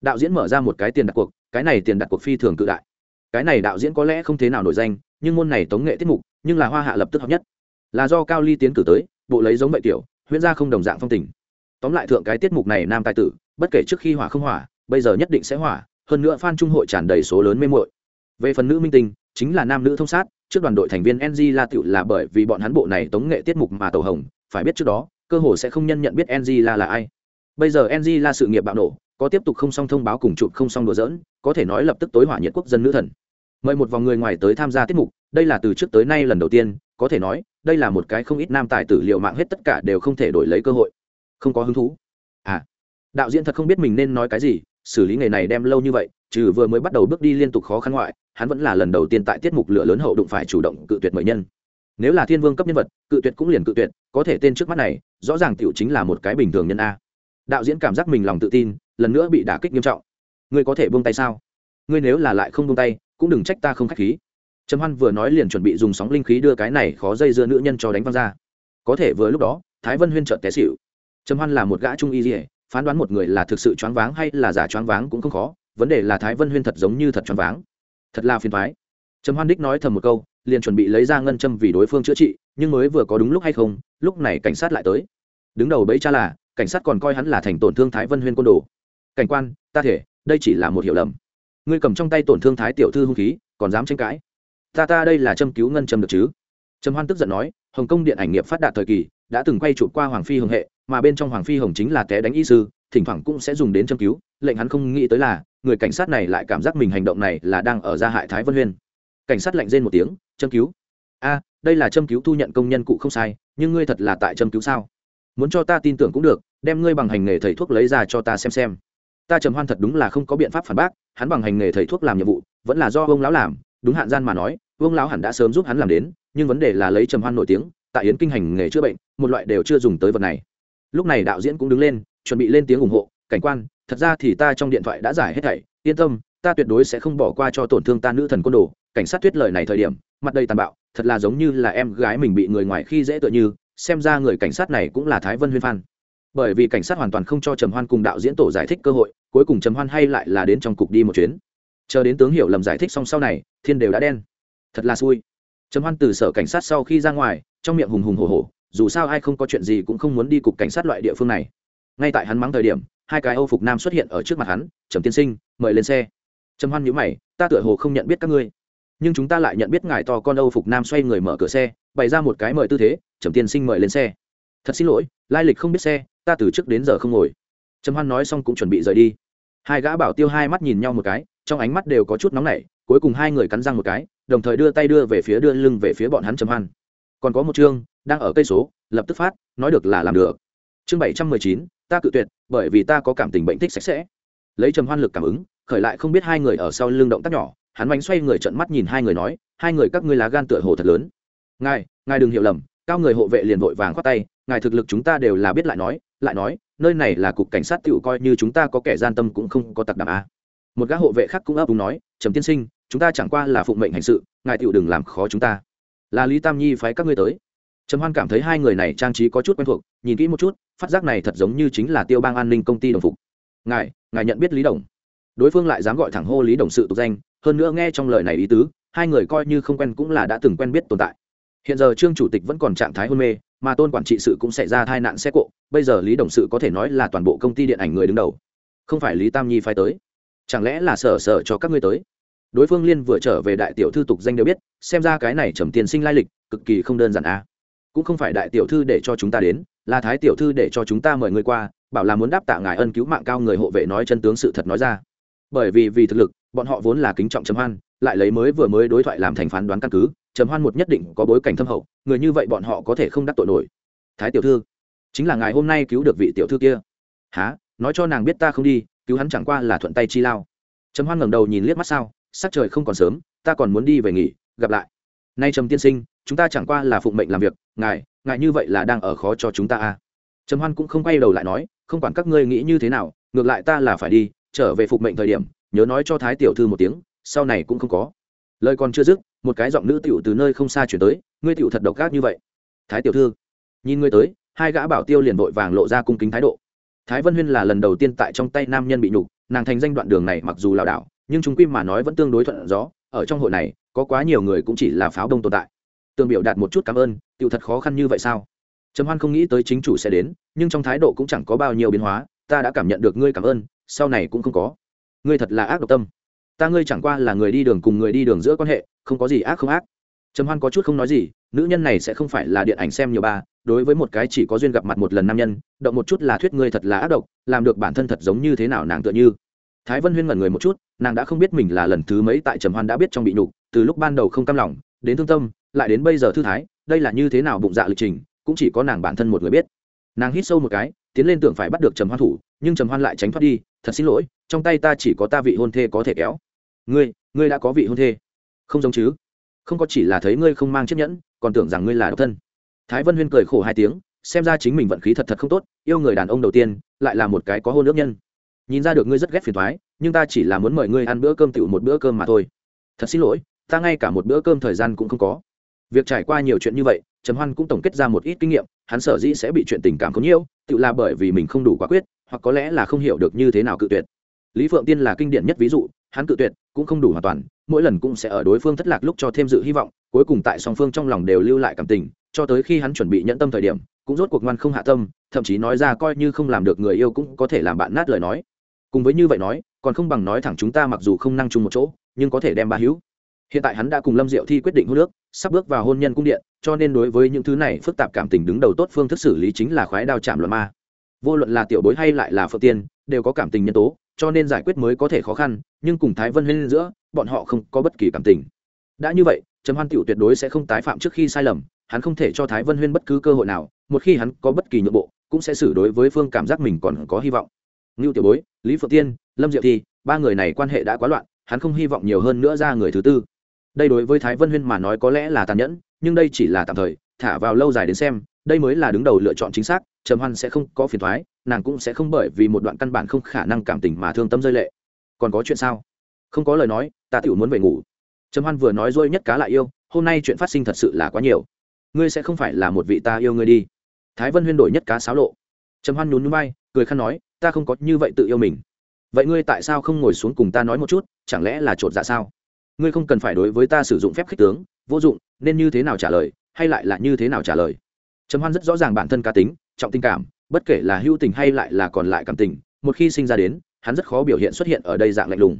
Đạo diễn mở ra một cái tiền đặt cuộc, cái này tiền đặt cuộc phi thường cự đại cái này đạo diễn có lẽ không thế nào nổi danh, nhưng môn này tống nghệ tiết mục, nhưng là hoa hạ lập tức hợp nhất. Là do cao ly tiến cử tới, bộ lấy giống vậy tiểu, huyễn gia không đồng dạng phong tình. Tóm lại thượng cái tiết mục này nam tài tử, bất kể trước khi hỏa không hỏa, bây giờ nhất định sẽ hỏa, hơn nữa phan trung hội tràn đầy số lớn mê muội. Về phần nữ minh tinh, chính là nam nữ thông sát, trước đoàn đội thành viên ng la tựu là bởi vì bọn hắn bộ này tống nghệ tiết mục mà tàu hồng, phải biết trước đó, cơ hồ sẽ không nhân nhận biết ng la là ai. Bây giờ ng la sự nghiệp bạo nổ, có tiếp tục không song thông báo cùng chụp không song đùa dỡn có thể nói lập tức tối hỏa nhiệt quốc dân nữ thần mời một vòng người ngoài tới tham gia tiết mục, đây là từ trước tới nay lần đầu tiên, có thể nói, đây là một cái không ít nam tài tử liệu mạng hết tất cả đều không thể đổi lấy cơ hội. Không có hứng thú. À đạo diễn thật không biết mình nên nói cái gì, xử lý nghề này đem lâu như vậy, trừ vừa mới bắt đầu bước đi liên tục khó khăn ngoại, hắn vẫn là lần đầu tiên tại tiết mục lửa lớn hậu đụng phải chủ động cự tuyệt mời nhân. Nếu là thiên vương cấp nhân vật, cự tuyệt cũng liền cự tuyệt, có thể tên trước mắt này, rõ ràng tiểu chính là một cái bình thường nhân a. Đạo diễn cảm giác mình lòng tự tin, lần nữa bị đả kích nghiêm trọng. Ngươi có thể buông tay sao? Ngươi nếu là lại không buông tay cũng đừng trách ta không khách khí. Trầm hoan vừa nói liền chuẩn bị dùng sóng linh khí đưa cái này khó dây dưa nữ nhân cho đánh văng ra. Có thể vừa lúc đó, thái vân huyên trợt té xịu trầm hoan là một gã trung y dỉa phán đoán một người là thực sự choáng váng hay là giả choáng váng cũng không khó, vấn đề là thái vân huyên thật giống như thật choáng váng. Thật là phiền thoái trầm hoan đích nói thầm một câu, liền chuẩn bị lấy ra ngân châm vì đối phương chữa trị, nhưng mới vừa có đúng lúc hay không, lúc này cảnh sát lại tới. Đứng đầu bẫy cha là, cảnh sát còn coi hắn là thành tổn thương thái vân huyên côn đồ. Cảnh quan, ta thể, đây chỉ là một hiểu lầm ngươi cầm trong tay tổn thương thái tiểu thư hung khí, còn dám tranh cãi. Ta ta đây là châm cứu ngân châm được chứ? Trầm hoan tức giận nói, hồng kông điện ảnh nghiệp phát đạt thời kỳ, đã từng quay chụp qua hoàng phi hồng hệ, mà bên trong hoàng phi hồng chính là té đánh y sư, thỉnh thoảng cũng sẽ dùng đến châm cứu, lệnh hắn không nghĩ tới là, người cảnh sát này lại cảm giác mình hành động này là đang ở gia hại thái vân huyên. Cảnh sát lạnh rên một tiếng, châm cứu? A, đây là châm cứu thu nhận công nhân cụ không sai, nhưng ngươi thật là tại châm cứu sao? Muốn cho ta tin tưởng cũng được, đem ngươi bằng hành nghề thầy thuốc lấy ra cho ta xem xem ta trầm hoan thật đúng là không có biện pháp phản bác, hắn bằng hành nghề thầy thuốc làm nhiệm vụ, vẫn là do ông lão làm, đúng hạn gian mà nói, ông lão hẳn đã sớm giúp hắn làm đến, nhưng vấn đề là lấy trầm hoan nổi tiếng, tại yến kinh hành nghề chữa bệnh, một loại đều chưa dùng tới vật này. Lúc này đạo diễn cũng đứng lên, chuẩn bị lên tiếng ủng hộ, cảnh quan, thật ra thì ta trong điện thoại đã giải hết thảy, yên tâm, ta tuyệt đối sẽ không bỏ qua cho tổn thương ta nữ thần côn đồ. Cảnh sát tuyết lời này thời điểm, mặt đầy tàn bạo, thật là giống như là em gái mình bị người ngoài khi dễ tựa như, xem ra người cảnh sát này cũng là thái vân huyên phan bởi vì cảnh sát hoàn toàn không cho trầm hoan cùng đạo diễn tổ giải thích cơ hội, cuối cùng trầm hoan hay lại là đến trong cục đi một chuyến. Chờ đến tướng hiểu lầm giải thích xong sau này, thiên đều đã đen. Thật là xui. Trầm hoan từ sở cảnh sát sau khi ra ngoài, trong miệng hùng hùng hổ hổ, dù sao ai không có chuyện gì cũng không muốn đi cục cảnh sát loại địa phương này. Ngay tại hắn mắng thời điểm, hai cái âu phục nam xuất hiện ở trước mặt hắn, trầm tiên sinh, mời lên xe. Trầm hoan nhữ mày, ta tựa hồ không nhận biết các ngươi, nhưng chúng ta lại nhận biết ngài to con âu phục nam xoay người mở cửa xe, bày ra một cái mời tư thế, trầm tiên sinh mời lên xe. Thật xin lỗi, lai lịch không biết xe ta từ trước đến giờ không ngồi. Trầm hoan nói xong cũng chuẩn bị rời đi. Hai gã bảo tiêu hai mắt nhìn nhau một cái, trong ánh mắt đều có chút nóng nảy, cuối cùng hai người cắn răng một cái, đồng thời đưa tay đưa về phía, đưa lưng về phía bọn hắn trầm hoan. Còn có một chương, đang ở cây số, lập tức phát, nói được là làm được. Chương bảy trăm mười chín, ta cự tuyệt, bởi vì ta có cảm tình bệnh thích sạch sẽ. Lấy trầm hoan lực cảm ứng, khởi lại không biết hai người ở sau lưng động tác nhỏ, hắn bánh xoay người trận mắt nhìn hai người nói, hai người các ngươi lá gan tựa hồ thật lớn. Ngài ngài đừng hiểu lầm, cao người hộ vệ liền vội vàng khoát tay, ngài thực lực chúng ta đều là biết lại nói lại nói, nơi này là cục cảnh sát tựu coi như chúng ta có kẻ gian tâm cũng không có tặc đảm a một gã hộ vệ khác cũng ấp úng nói, trầm tiên sinh, chúng ta chẳng qua là phụng mệnh hành sự, ngài tựu đừng làm khó chúng ta. Là lý tam nhi phái các ngươi tới. Trầm hoan cảm thấy hai người này trang trí có chút quen thuộc, nhìn kỹ một chút, phát giác này thật giống như chính là tiêu bang an ninh công ty đồng phục. Ngài ngài nhận biết lý đồng. Đối phương lại dám gọi thẳng hô lý đồng sự tục danh, hơn nữa nghe trong lời này ý tứ, hai người coi như không quen cũng là đã từng quen biết tồn tại. Hiện giờ trương chủ tịch vẫn còn trạng thái hôn mê, mà tôn quản trị sự cũng xảy ra tai nạn xe cộ bây giờ lý đồng sự có thể nói là toàn bộ công ty điện ảnh người đứng đầu. Không phải lý tam nhi phải tới. Chẳng lẽ là sở sở cho các ngươi tới? Đối phương liên vừa trở về đại tiểu thư tục danh đều biết, xem ra cái này trầm tiền sinh lai lịch, cực kỳ không đơn giản a à. cũng không phải đại tiểu thư để cho chúng ta đến, là thái tiểu thư để cho chúng ta mời người qua, bảo là muốn đáp tạ ngài ân cứu mạng cao người hộ vệ nói chân tướng sự thật nói ra. Bởi vì vì thực lực, bọn họ vốn là kính trọng trầm hoan, lại lấy mới vừa mới đối thoại làm thành phán đoán căn cứ, trầm hoan một nhất định có bối cảnh thâm hậu, người như vậy bọn họ có thể không đắc tội nổi. Thái tiểu thư chính là ngài hôm nay cứu được vị tiểu thư kia. Há nói cho nàng biết ta không đi, cứu hắn chẳng qua là thuận tay chi lao. Trầm hoan ngẩng đầu nhìn liếc mắt sao, sắc trời không còn sớm, ta còn muốn đi về nghỉ, gặp lại. Nay trầm tiên sinh, chúng ta chẳng qua là phụng mệnh làm việc, ngài ngài như vậy là đang ở khó cho chúng ta à? Trầm hoan cũng không quay đầu lại nói, không quản các ngươi nghĩ như thế nào, ngược lại ta là phải đi, trở về phục mệnh thời điểm, nhớ nói cho thái tiểu thư một tiếng, sau này cũng không có. Lời còn chưa dứt, một cái giọng nữ tiểu từ nơi không xa chuyển tới, ngươi tiểu thật độc ác như vậy. Thái tiểu thư, nhìn ngươi tới hai gã bảo tiêu liền vội vàng lộ ra cung kính thái độ. Thái vân huyên là lần đầu tiên tại trong tay nam nhân bị nhục, nàng thành danh đoạn đường này mặc dù lảo đảo, nhưng chúng quy mà nói vẫn tương đối thuận gió, ở trong hội này, có quá nhiều người cũng chỉ là pháo đông tồn tại. Tương biểu đạt một chút cảm ơn tiêu thật khó khăn như vậy sao? Trầm hoan không nghĩ tới chính chủ sẽ đến, nhưng trong thái độ cũng chẳng có bao nhiêu biến hóa, ta đã cảm nhận được ngươi cảm ơn, sau này cũng không có. Ngươi thật là ác độc tâm. Ta ngươi chẳng qua là người đi đường cùng người đi đường giữa quan hệ, không có gì ác không ác. Trầm hoan có chút không nói gì, nữ nhân này sẽ không phải là điện ảnh xem nhiều ba đối với một cái chỉ có duyên gặp mặt một lần nam nhân, động một chút là thuyết ngươi thật là ác độc, làm được bản thân thật giống như thế nào nàng tựa như. Thái vân huyên ngẩn người một chút, nàng đã không biết mình là lần thứ mấy tại trầm hoan đã biết trong bị nhục, từ lúc ban đầu không cam lòng, đến thương tâm, lại đến bây giờ thư thái, đây là như thế nào bụng dạ lịch trình, cũng chỉ có nàng bản thân một người biết. Nàng hít sâu một cái, tiến lên tưởng phải bắt được trầm hoan thủ, nhưng trầm hoan lại tránh thoát đi, thật xin lỗi, trong tay ta chỉ có ta vị hôn thê có thể kéo. Ngươi ngươi đã có vị hôn thê? Không giống chứ. Không có chỉ là thấy ngươi không mang chiếc nhẫn, còn tưởng rằng ngươi là độc thân thái vân huyên cười khổ hai tiếng, xem ra chính mình vận khí thật thật không tốt, yêu người đàn ông đầu tiên, lại là một cái có hôn ước nhân. Nhìn ra được ngươi rất ghét phiền thoái nhưng ta chỉ là muốn mời ngươi ăn bữa cơm tựu một bữa cơm mà thôi. Thật xin lỗi, ta ngay cả một bữa cơm thời gian cũng không có. Việc trải qua nhiều chuyện như vậy, trầm hoan cũng tổng kết ra một ít kinh nghiệm, hắn sở dĩ sẽ bị chuyện tình cảm có nhiễu, tự là bởi vì mình không đủ quả quyết, hoặc có lẽ là không hiểu được như thế nào cự tuyệt. Lý phượng tiên là kinh điển nhất ví dụ, hắn cự tuyệt cũng không đủ hoàn toàn, mỗi lần cũng sẽ ở đối phương thất lạc lúc cho thêm dự hy vọng, cuối cùng tại song phương trong lòng đều lưu lại cảm tình cho tới khi hắn chuẩn bị nhẫn tâm thời điểm, cũng rốt cuộc ngoan không hạ tâm, thậm chí nói ra coi như không làm được người yêu cũng có thể làm bạn nát lời nói. Cùng với như vậy nói, còn không bằng nói thẳng chúng ta mặc dù không năng chung một chỗ, nhưng có thể đem ba hữu. Hiện tại hắn đã cùng lâm diệu thi quyết định hôn nước sắp bước vào hôn nhân cung điện, cho nên đối với những thứ này phức tạp cảm tình đứng đầu tốt phương thức xử lý chính là khoái đao chạm luận ma. Vô luận là tiểu bối hay lại là phượng tiên, đều có cảm tình nhân tố, cho nên giải quyết mới có thể khó khăn, nhưng cùng thái vân lên giữa, bọn họ không có bất kỳ cảm tình. Đã như vậy, trầm hoan tiểu tuyệt đối sẽ không tái phạm trước khi sai lầm hắn không thể cho thái vân huyên bất cứ cơ hội nào, một khi hắn có bất kỳ nhượng bộ, cũng sẽ xử đối với phương cảm giác mình còn có hy vọng. Ngưu tiểu bối, lý phượng tiên, lâm diệu thi, ba người này quan hệ đã quá loạn, hắn không hy vọng nhiều hơn nữa ra người thứ tư. Đây đối với thái vân huyên mà nói có lẽ là tàn nhẫn, nhưng đây chỉ là tạm thời, thả vào lâu dài đến xem, đây mới là đứng đầu lựa chọn chính xác, trầm hoan sẽ không có phiền thoái nàng cũng sẽ không bởi vì một đoạn căn bản không khả năng cảm tình mà thương tâm rơi lệ. Còn có chuyện sao? Không có lời nói, ta Tiểu muốn về ngủ. Trầm hoan vừa nói dôi nhất cá lại yêu, hôm nay chuyện phát sinh thật sự là quá nhiều ngươi sẽ không phải là một vị ta yêu ngươi đi. Thái vân huyên đổi nhất cá sáo lộ. Trầm hoan nhún núi bay cười khăn nói, ta không có như vậy tự yêu mình. Vậy ngươi tại sao không ngồi xuống cùng ta nói một chút, chẳng lẽ là chột dạ sao? Ngươi không cần phải đối với ta sử dụng phép khích tướng, vô dụng, nên như thế nào trả lời, hay lại là như thế nào trả lời? Trầm hoan rất rõ ràng bản thân cá tính, trọng tình cảm, bất kể là hữu tình hay lại là còn lại cảm tình, một khi sinh ra đến, hắn rất khó biểu hiện xuất hiện ở đây dạng lạnh lùng.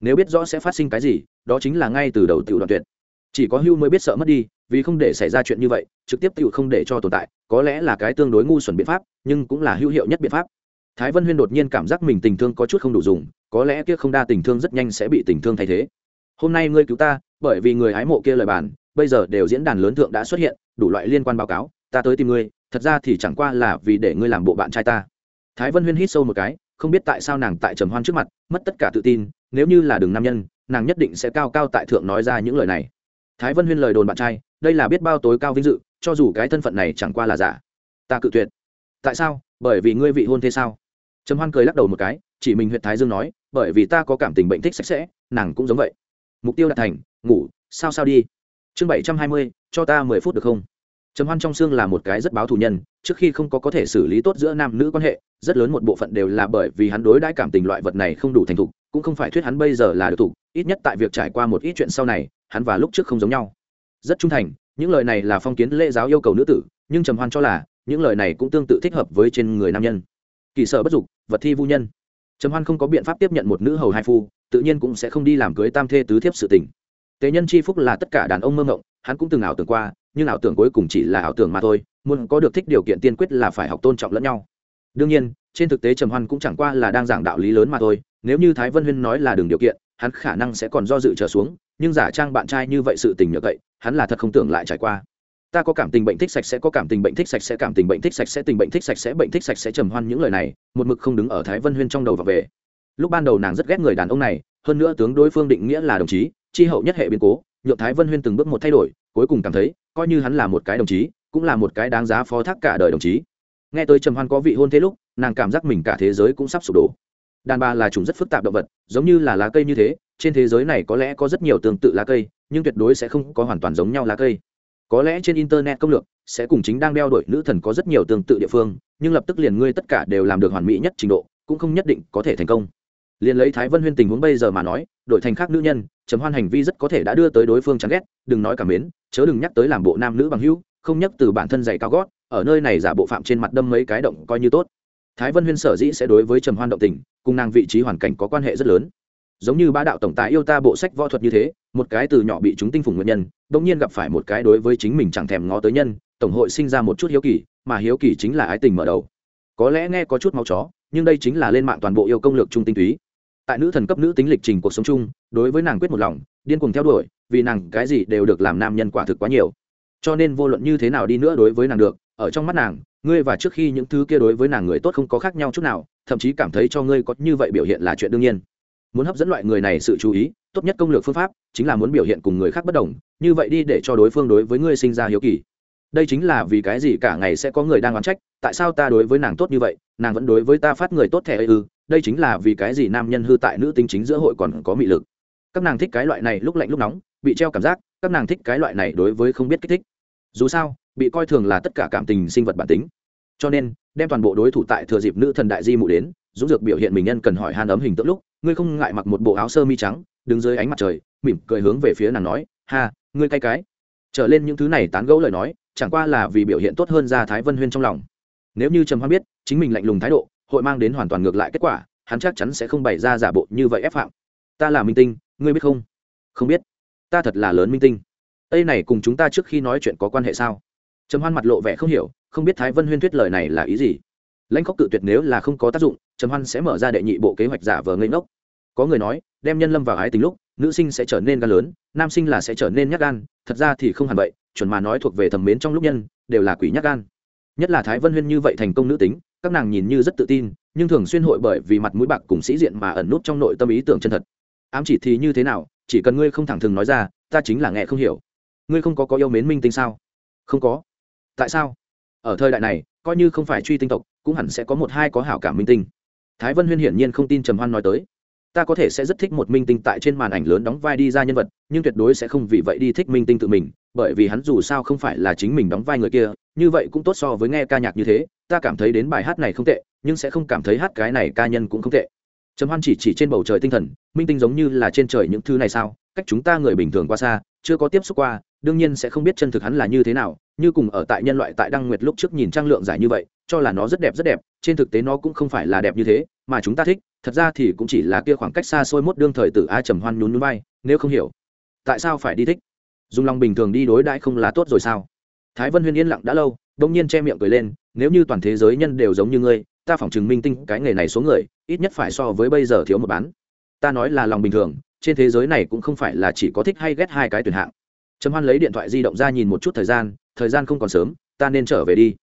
Nếu biết rõ sẽ phát sinh cái gì, đó chính là ngay từ đầu tiểu đoạn tuyệt chỉ có hưu mới biết sợ mất đi, vì không để xảy ra chuyện như vậy, trực tiếp tự không để cho tồn tại, có lẽ là cái tương đối ngu xuẩn biện pháp, nhưng cũng là hữu hiệu nhất biện pháp. Thái vân huyên đột nhiên cảm giác mình tình thương có chút không đủ dùng, có lẽ kia không đa tình thương rất nhanh sẽ bị tình thương thay thế. Hôm nay ngươi cứu ta, bởi vì người hái mộ kia lời bàn, bây giờ đều diễn đàn lớn thượng đã xuất hiện, đủ loại liên quan báo cáo, ta tới tìm ngươi, thật ra thì chẳng qua là vì để ngươi làm bộ bạn trai ta. Thái vân huyên hít sâu một cái, không biết tại sao nàng tại trầm hoan trước mặt, mất tất cả tự tin, nếu như là đường nam nhân, nàng nhất định sẽ cao cao tại thượng nói ra những lời này thái vân huyên lời đồn bạn trai, đây là biết bao tối cao vinh dự, cho dù cái thân phận này chẳng qua là giả. Ta cự tuyệt. Tại sao? Bởi vì ngươi vị hôn thế sao? Trầm hoan cười lắc đầu một cái, chỉ mình huyện thái dương nói, bởi vì ta có cảm tình bệnh thích sạch sẽ, nàng cũng giống vậy. Mục tiêu đạt thành, ngủ, sao sao đi. Chương bảy trăm hai mươi, cho ta mười phút được không? Trầm hoan trong xương là một cái rất báo thù nhân, trước khi không có có thể xử lý tốt giữa nam nữ quan hệ, rất lớn một bộ phận đều là bởi vì hắn đối đãi cảm tình loại vật này không đủ thành thục, cũng không phải thuyết hắn bây giờ là được thủ ít nhất tại việc trải qua một ít chuyện sau này hắn và lúc trước không giống nhau. Rất trung thành, những lời này là phong kiến lễ giáo yêu cầu nữ tử, nhưng trầm hoan cho là, những lời này cũng tương tự thích hợp với trên người nam nhân. Kỳ sở bất dục, vật thi vu nhân. Trầm hoan không có biện pháp tiếp nhận một nữ hầu hai phu, tự nhiên cũng sẽ không đi làm cưới tam thê tứ thiếp sự tình. Tế nhân chi phúc là tất cả đàn ông mơ ngộng hắn cũng từng ảo tưởng qua, nhưng ảo tưởng cuối cùng chỉ là ảo tưởng mà thôi, muốn có được thích điều kiện tiên quyết là phải học tôn trọng lẫn nhau. Đương nhiên, trên thực tế trầm hoan cũng chẳng qua là đang giảng đạo lý lớn mà thôi, nếu như thái vân huyên nói là đường điều kiện, hắn khả năng sẽ còn do dự trở xuống nhưng giả trang bạn trai như vậy sự tình nhờ vậy hắn là thật không tưởng lại trải qua. Ta có cảm tình bệnh thích sạch sẽ, có cảm tình bệnh thích sạch sẽ, cảm tình bệnh thích sạch sẽ, tình bệnh thích sạch sẽ, bệnh thích sạch sẽ trầm hoan những lời này, một mực không đứng ở thái vân huyên trong đầu và về. Lúc ban đầu nàng rất ghét người đàn ông này, hơn nữa tướng đối phương định nghĩa là đồng chí tri hậu nhất hệ biến cố, nhượng thái vân huyên từng bước một thay đổi, cuối cùng cảm thấy, coi như hắn là một cái đồng chí, cũng là một cái đáng giá phó thác cả đời đồng chí. Nghe tới trầm hoan có vị hôn thế lúc, nàng cảm giác mình cả thế giới cũng sắp sụp đổ. Đàn bà là chủng rất phức tạp động vật, giống như là lá cây như thế trên thế giới này có lẽ có rất nhiều tương tự lá cây, nhưng tuyệt đối sẽ không có hoàn toàn giống nhau lá cây. Có lẽ trên internet công lược sẽ cùng chính đang đeo đổi nữ thần có rất nhiều tương tự địa phương, nhưng lập tức liền ngươi tất cả đều làm được hoàn mỹ nhất trình độ, cũng không nhất định có thể thành công. Liền lấy thái vân huyên tình huống bây giờ mà nói, đổi thành khác nữ nhân chấm hoan hành vi rất có thể đã đưa tới đối phương chán ghét, đừng nói cảm mến chớ đừng nhắc tới làm bộ nam nữ bằng hữu, không nhắc từ bản thân giày cao gót, ở nơi này giả bộ phạm trên mặt đâm mấy cái động coi như tốt. Thái vân huyên sở dĩ sẽ đối với trầm hoan động tình, cùng nàng vị trí hoàn cảnh có quan hệ rất lớn giống như ba đạo tổng tài yêu ta bộ sách võ thuật như thế, một cái từ nhỏ bị chúng tinh phủng nguyên nhân, bỗng nhiên gặp phải một cái đối với chính mình chẳng thèm ngó tới nhân, tổng hội sinh ra một chút hiếu kỳ, mà hiếu kỳ chính là ái tình mở đầu. Có lẽ nghe có chút máu chó, nhưng đây chính là lên mạng toàn bộ yêu công lược trung tinh túy. Tại nữ thần cấp nữ tính lịch trình cuộc sống chung, đối với nàng quyết một lòng, điên cuồng theo đuổi, vì nàng cái gì đều được làm nam nhân quả thực quá nhiều. Cho nên vô luận như thế nào đi nữa đối với nàng được, ở trong mắt nàng, ngươi và trước khi những thứ kia đối với nàng người tốt không có khác nhau chút nào, thậm chí cảm thấy cho ngươi có như vậy biểu hiện là chuyện đương nhiên muốn hấp dẫn loại người này sự chú ý, tốt nhất công lược phương pháp chính là muốn biểu hiện cùng người khác bất đồng, như vậy đi để cho đối phương đối với ngươi sinh ra hiếu kỳ. Đây chính là vì cái gì cả ngày sẽ có người đang oán trách, tại sao ta đối với nàng tốt như vậy, nàng vẫn đối với ta phát người tốt thẻ ư, đây chính là vì cái gì nam nhân hư tại nữ tính chính giữa hội còn có mị lực. Các nàng thích cái loại này lúc lạnh lúc nóng, bị treo cảm giác, các nàng thích cái loại này đối với không biết kích thích. Dù sao, bị coi thường là tất cả cảm tình sinh vật bản tính. Cho nên, đem toàn bộ đối thủ tại thừa dịp nữ thần đại di mụ đến dũng dược biểu hiện mình nhân cần hỏi han ấm hình tượng lúc ngươi không ngại mặc một bộ áo sơ mi trắng, đứng dưới ánh mặt trời, mỉm cười hướng về phía nàng nói, ha, ngươi cay cái trở lên những thứ này tán gẫu lời nói, chẳng qua là vì biểu hiện tốt hơn ra thái vân huyên trong lòng. Nếu như trầm hoan biết, chính mình lạnh lùng thái độ, hội mang đến hoàn toàn ngược lại kết quả, hắn chắc chắn sẽ không bày ra giả bộ như vậy ép phạm. Ta là minh tinh, ngươi biết không? Không biết. Ta thật là lớn minh tinh. Đây này cùng chúng ta trước khi nói chuyện có quan hệ sao? Trầm hoan mặt lộ vẻ không hiểu, không biết thái vân huyên thuyết lời này là ý gì. Lãnh khóc tự tuyệt nếu là không có tác dụng trầm hoan sẽ mở ra đệ nhị bộ kế hoạch giả vờ ngây ngốc. Có người nói, đem nhân lâm vào ái tình lúc, nữ sinh sẽ trở nên gan lớn, nam sinh là sẽ trở nên nhát gan, thật ra thì không hẳn vậy, chuẩn mà nói thuộc về thẩm mến trong lúc nhân, đều là quỷ nhát gan. Nhất là thái vân huyên như vậy thành công nữ tính, các nàng nhìn như rất tự tin, nhưng thường xuyên hội bởi vì mặt mũi bạc cùng sĩ diện mà ẩn nút trong nội tâm ý tưởng chân thật. Ám chỉ thì như thế nào, chỉ cần ngươi không thẳng thừng nói ra, ta chính là nghe không hiểu. Ngươi không có có yêu mến minh tinh sao? Không có. Tại sao? Ở thời đại này, coi như không phải truy tinh tộc, cũng hẳn sẽ có một hai có hảo cảm minh tinh thái vân huyên hiển nhiên không tin trầm hoan nói tới. Ta có thể sẽ rất thích một minh tinh tại trên màn ảnh lớn đóng vai đi ra nhân vật, nhưng tuyệt đối sẽ không vì vậy đi thích minh tinh tự mình, bởi vì hắn dù sao không phải là chính mình đóng vai người kia, như vậy cũng tốt so với nghe ca nhạc như thế, ta cảm thấy đến bài hát này không tệ, nhưng sẽ không cảm thấy hát cái này ca nhân cũng không tệ. Trầm hoan chỉ chỉ trên bầu trời tinh thần, minh tinh giống như là trên trời những thứ này sao, cách chúng ta người bình thường qua xa, chưa có tiếp xúc qua, đương nhiên sẽ không biết chân thực hắn là như thế nào, như cùng ở tại nhân loại tại đăng nguyệt lúc trước nhìn trang lượng giải như vậy, cho là nó rất đẹp rất đẹp, trên thực tế nó cũng không phải là đẹp như thế mà chúng ta thích, thật ra thì cũng chỉ là kia khoảng cách xa xôi mốt đương thời tử a trầm hoan nhún núi bay nếu không hiểu, tại sao phải đi thích? Dùng lòng bình thường đi đối đãi không là tốt rồi sao? Thái vân huyên yên lặng đã lâu đông nhiên che miệng cười lên, nếu như toàn thế giới nhân đều giống như ngươi, ta phỏng chừng minh tinh cái nghề này số người, ít nhất phải so với bây giờ thiếu một bán. Ta nói là lòng bình thường, trên thế giới này cũng không phải là chỉ có thích hay ghét hai cái tuyển hạng. Trầm hoan lấy điện thoại di động ra nhìn một chút thời gian thời gian không còn sớm, ta nên trở về đi.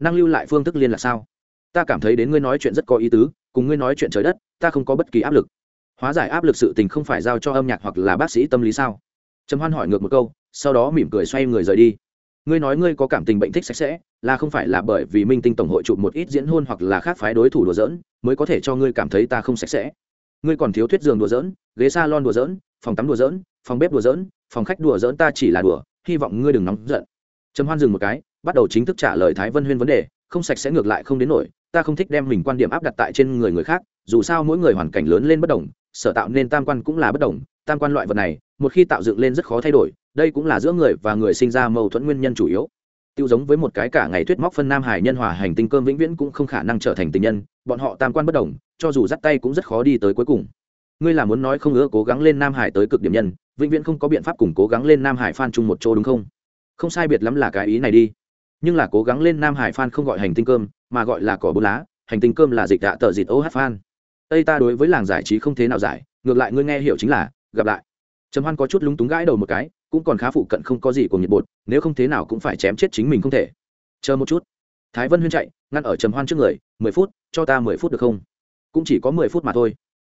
Năng lưu lại phương thức liên lạc sao? Ta cảm thấy đến ngươi nói chuyện rất có ý tứ cùng ngươi nói chuyện trời đất, ta không có bất kỳ áp lực. Hóa giải áp lực sự tình không phải giao cho âm nhạc hoặc là bác sĩ tâm lý sao? Trầm hoan hỏi ngược một câu, sau đó mỉm cười xoay người rời đi. Ngươi nói ngươi có cảm tình bệnh thích sạch sẽ, là không phải là bởi vì minh tinh tổng hội chụp một ít diễn hôn hoặc là khác phái đối thủ đùa dỡn mới có thể cho ngươi cảm thấy ta không sạch sẽ. Ngươi còn thiếu thuyết giường đùa dỡn ghế s a lon đùa dỡn phòng tắm đùa dỡn phòng bếp đùa dỡn phòng khách đùa dỡn ta chỉ là đùa, hy vọng ngươi đừng nóng giận. Trầm hoan dừng một cái, bắt đầu chính thức trả lời thái vân huyên vấn đề, không sạch sẽ ngược lại không đến nổi ta không thích đem mình quan điểm áp đặt tại trên người người khác, dù sao mỗi người hoàn cảnh lớn lên bất đồng, sở tạo nên tam quan cũng là bất đồng, tam quan loại vật này, một khi tạo dựng lên rất khó thay đổi, đây cũng là giữa người và người sinh ra mâu thuẫn nguyên nhân chủ yếu. Tiêu giống với một cái cả ngày thuyết móc phân nam hải nhân hòa hành tinh cơm vĩnh viễn cũng không khả năng trở thành tình nhân, bọn họ tam quan bất đồng, cho dù dắt tay cũng rất khó đi tới cuối cùng. Ngươi là muốn nói không ưa cố gắng lên nam hải tới cực điểm nhân, vĩnh viễn không có biện pháp cùng cố gắng lên nam hải phan chung một chỗ đúng không? Không sai biệt lắm là cái ý này đi nhưng là cố gắng lên nam hải phan không gọi hành tinh cơm, mà gọi là cỏ bố lá, hành tinh cơm là dịch đạ tờ dịt hát phan tây ta đối với làng giải trí không thế nào giải, ngược lại ngươi nghe hiểu chính là, gặp lại. Trầm hoan có chút lúng túng gãi đầu một cái, cũng còn khá phụ cận không có gì của nhiệt bột, nếu không thế nào cũng phải chém chết chính mình không thể. Chờ một chút. Thái vân huyên chạy, ngăn ở trầm hoan trước người, mười phút, cho ta mười phút được không? Cũng chỉ có mười phút mà thôi.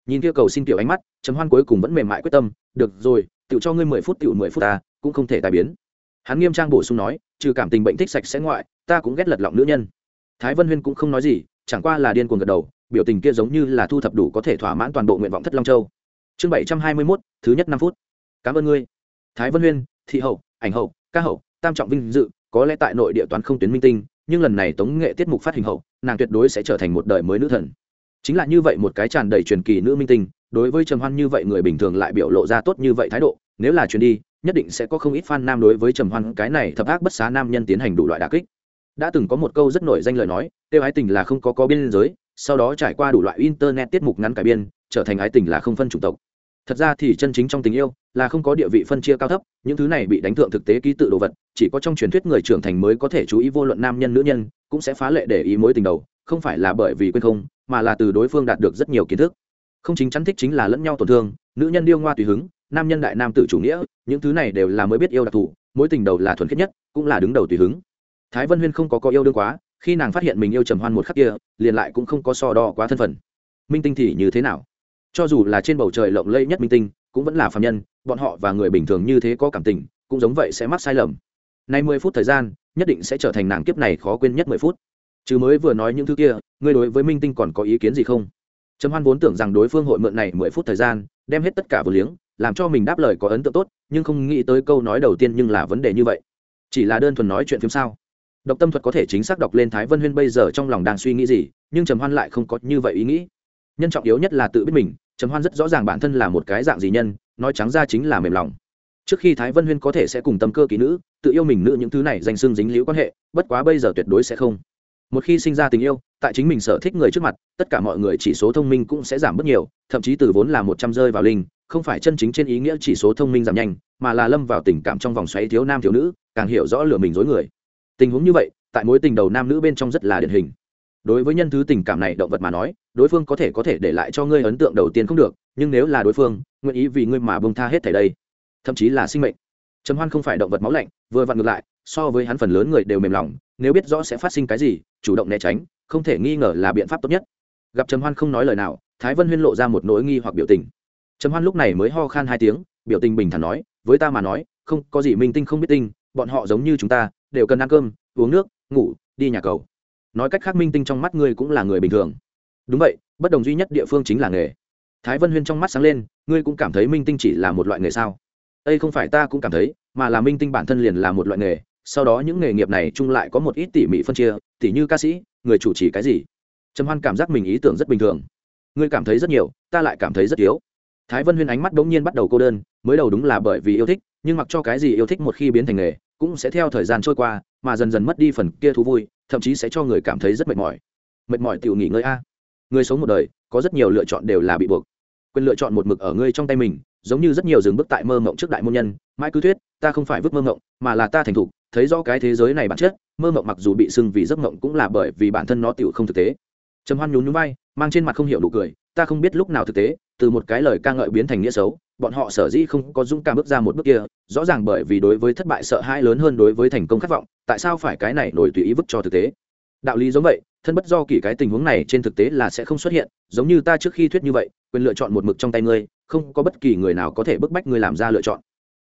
Nhìn kia cầu xin tiểu ánh mắt, trầm hoan cuối cùng vẫn mềm mại quyết tâm, được rồi tự cho ngươi mười phút, tiểu mười phút ta, cũng không thể tài biến hắn nghiêm trang bổ sung nói, trừ cảm tình bệnh thích sạch sẽ ngoại, ta cũng ghét lật lọng nữ nhân. Thái vân huyên cũng không nói gì, chẳng qua là điên cuồng gật đầu, biểu tình kia giống như là thu thập đủ có thể thỏa mãn toàn bộ nguyện vọng thất long châu. Chương bảy trăm hai mươi mốt, thứ nhất năm phút. Cảm ơn ngươi. Thái vân huyên, thị hậu, ảnh hậu, ca hậu, tam trọng vinh dự, có lẽ tại nội địa toán không tuyến minh tinh, nhưng lần này tống nghệ tiết mục phát hình hậu, nàng tuyệt đối sẽ trở thành một đời mới nữ thần. Chính là như vậy một cái tràn đầy truyền kỳ nữ minh tinh, đối với trầm hoan như vậy người bình thường lại biểu lộ ra tốt như vậy thái độ nếu là chuyến đi, nhất định sẽ có không ít fan nam đối với trầm hoan cái này thập ác bất xá nam nhân tiến hành đủ loại đả kích. Đã từng có một câu rất nổi danh lời nói, tiêu ái tình là không có có biên giới, sau đó trải qua đủ loại internet tiết mục ngắn cải biên, trở thành ái tình là không phân chủng tộc. Thật ra thì chân chính trong tình yêu là không có địa vị phân chia cao thấp, những thứ này bị đánh thượng thực tế ký tự đồ vật, chỉ có trong truyền thuyết người trưởng thành mới có thể chú ý vô luận nam nhân nữ nhân, cũng sẽ phá lệ để ý mối tình đầu, không phải là bởi vì quên không, mà là từ đối phương đạt được rất nhiều kiến thức. Không chính chắn thích chính là lẫn nhau tổn thương, nữ nhân điêu ngoa tùy hứng nam nhân đại nam tử chủ nghĩa, những thứ này đều là mới biết yêu đặc thù, mối tình đầu là thuần khiết nhất, cũng là đứng đầu tùy hứng. Thái vân huyên không có có yêu đương quá, khi nàng phát hiện mình yêu trầm hoan một khắc kia, liền lại cũng không có so đo quá thân phận. Minh tinh thì như thế nào? Cho dù là trên bầu trời lộng lẫy nhất minh tinh, cũng vẫn là phạm nhân, bọn họ và người bình thường như thế có cảm tình, cũng giống vậy sẽ mắc sai lầm. Nay mười phút thời gian, nhất định sẽ trở thành nàng kiếp này khó quên nhất mười phút. Chứ mới vừa nói những thứ kia, ngươi đối với minh tinh còn có ý kiến gì không? Trầm hoan vốn tưởng rằng đối phương hội mượn này mười phút thời gian, đem hết tất cả vừa liếng làm cho mình đáp lời có ấn tượng tốt, nhưng không nghĩ tới câu nói đầu tiên nhưng là vấn đề như vậy. Chỉ là đơn thuần nói chuyện phim sao? Độc tâm thuật có thể chính xác đọc lên thái vân huyên bây giờ trong lòng đang suy nghĩ gì, nhưng trầm hoan lại không có như vậy ý nghĩ. Nhân trọng yếu nhất là tự biết mình, trầm hoan rất rõ ràng bản thân là một cái dạng gì nhân, nói trắng ra chính là mềm lòng. Trước khi thái vân huyên có thể sẽ cùng tâm cơ kỹ nữ, tự yêu mình nữ những thứ này danh xương dính liễu quan hệ, bất quá bây giờ tuyệt đối sẽ không. Một khi sinh ra tình yêu, tại chính mình sở thích người trước mặt, tất cả mọi người chỉ số thông minh cũng sẽ giảm bớt nhiều, thậm chí từ vốn là một trăm rơi vào linh không phải chân chính trên ý nghĩa chỉ số thông minh giảm nhanh, mà là lâm vào tình cảm trong vòng xoáy thiếu nam thiếu nữ, càng hiểu rõ lửa mình dối người. Tình huống như vậy, tại mối tình đầu nam nữ bên trong rất là điển hình. Đối với nhân thứ tình cảm này động vật mà nói, đối phương có thể có thể để lại cho ngươi ấn tượng đầu tiên không được, nhưng nếu là đối phương, nguyện ý vì ngươi mà bông tha hết thảy đây, thậm chí là sinh mệnh. Trầm hoan không phải động vật máu lạnh, vừa vặn ngược lại, so với hắn phần lớn người đều mềm lòng, nếu biết rõ sẽ phát sinh cái gì, chủ động né tránh, không thể nghi ngờ là biện pháp tốt nhất. Gặp trầm hoan không nói lời nào, thái vân huyên lộ ra một nỗi nghi hoặc biểu tình trầm hoan lúc này mới ho khan hai tiếng, biểu tình bình thản nói, với ta mà nói, không, có gì minh tinh không biết tinh, bọn họ giống như chúng ta, đều cần ăn cơm, uống nước, ngủ, đi nhà cầu. Nói cách khác minh tinh trong mắt ngươi cũng là người bình thường. Đúng vậy, bất đồng duy nhất địa phương chính là nghề. Thái vân huyên trong mắt sáng lên, ngươi cũng cảm thấy minh tinh chỉ là một loại nghề sao? Đây không phải ta cũng cảm thấy, mà là minh tinh bản thân liền là một loại nghề, sau đó những nghề nghiệp này chung lại có một ít tỉ mỉ phân chia, tỉ như ca sĩ, người chủ trì cái gì? Trầm hoan cảm giác mình ý tưởng rất bình thường. Ngươi cảm thấy rất nhiều, ta lại cảm thấy rất yếu thái vân huyên ánh mắt bỗng nhiên bắt đầu cô đơn, mới đầu đúng là bởi vì yêu thích, nhưng mặc cho cái gì yêu thích một khi biến thành nghề, cũng sẽ theo thời gian trôi qua, mà dần dần mất đi phần kia thú vui, thậm chí sẽ cho người cảm thấy rất mệt mỏi. Mệt mỏi tự nghỉ ngơi a. Người sống một đời, có rất nhiều lựa chọn đều là bị buộc. Quyền lựa chọn một mực ở ngươi trong tay mình, giống như rất nhiều dừng bước tại mơ mộng trước đại môn nhân, mãi cứ thuyết, ta không phải vứt mơ mộng, mà là ta thành thục, thấy rõ cái thế giới này bản chất, mơ mộng mặc dù bị sưng vì giấc mộng cũng là bởi vì bản thân nó tựu không thực tế. Trầm hoan nhún nhún vai, mang trên mặt không hiểu đủ cười, ta không biết lúc nào thực tế từ một cái lời ca ngợi biến thành nghĩa xấu, bọn họ sở dĩ không có dũng cảm bước ra một bước kia, rõ ràng bởi vì đối với thất bại sợ hãi lớn hơn đối với thành công khát vọng, tại sao phải cái này nổi tùy ý vứt cho thực tế? Đạo lý giống vậy, thân bất do kỳ cái tình huống này trên thực tế là sẽ không xuất hiện, giống như ta trước khi thuyết như vậy, quyền lựa chọn một mực trong tay ngươi, không có bất kỳ người nào có thể bức bách ngươi làm ra lựa chọn.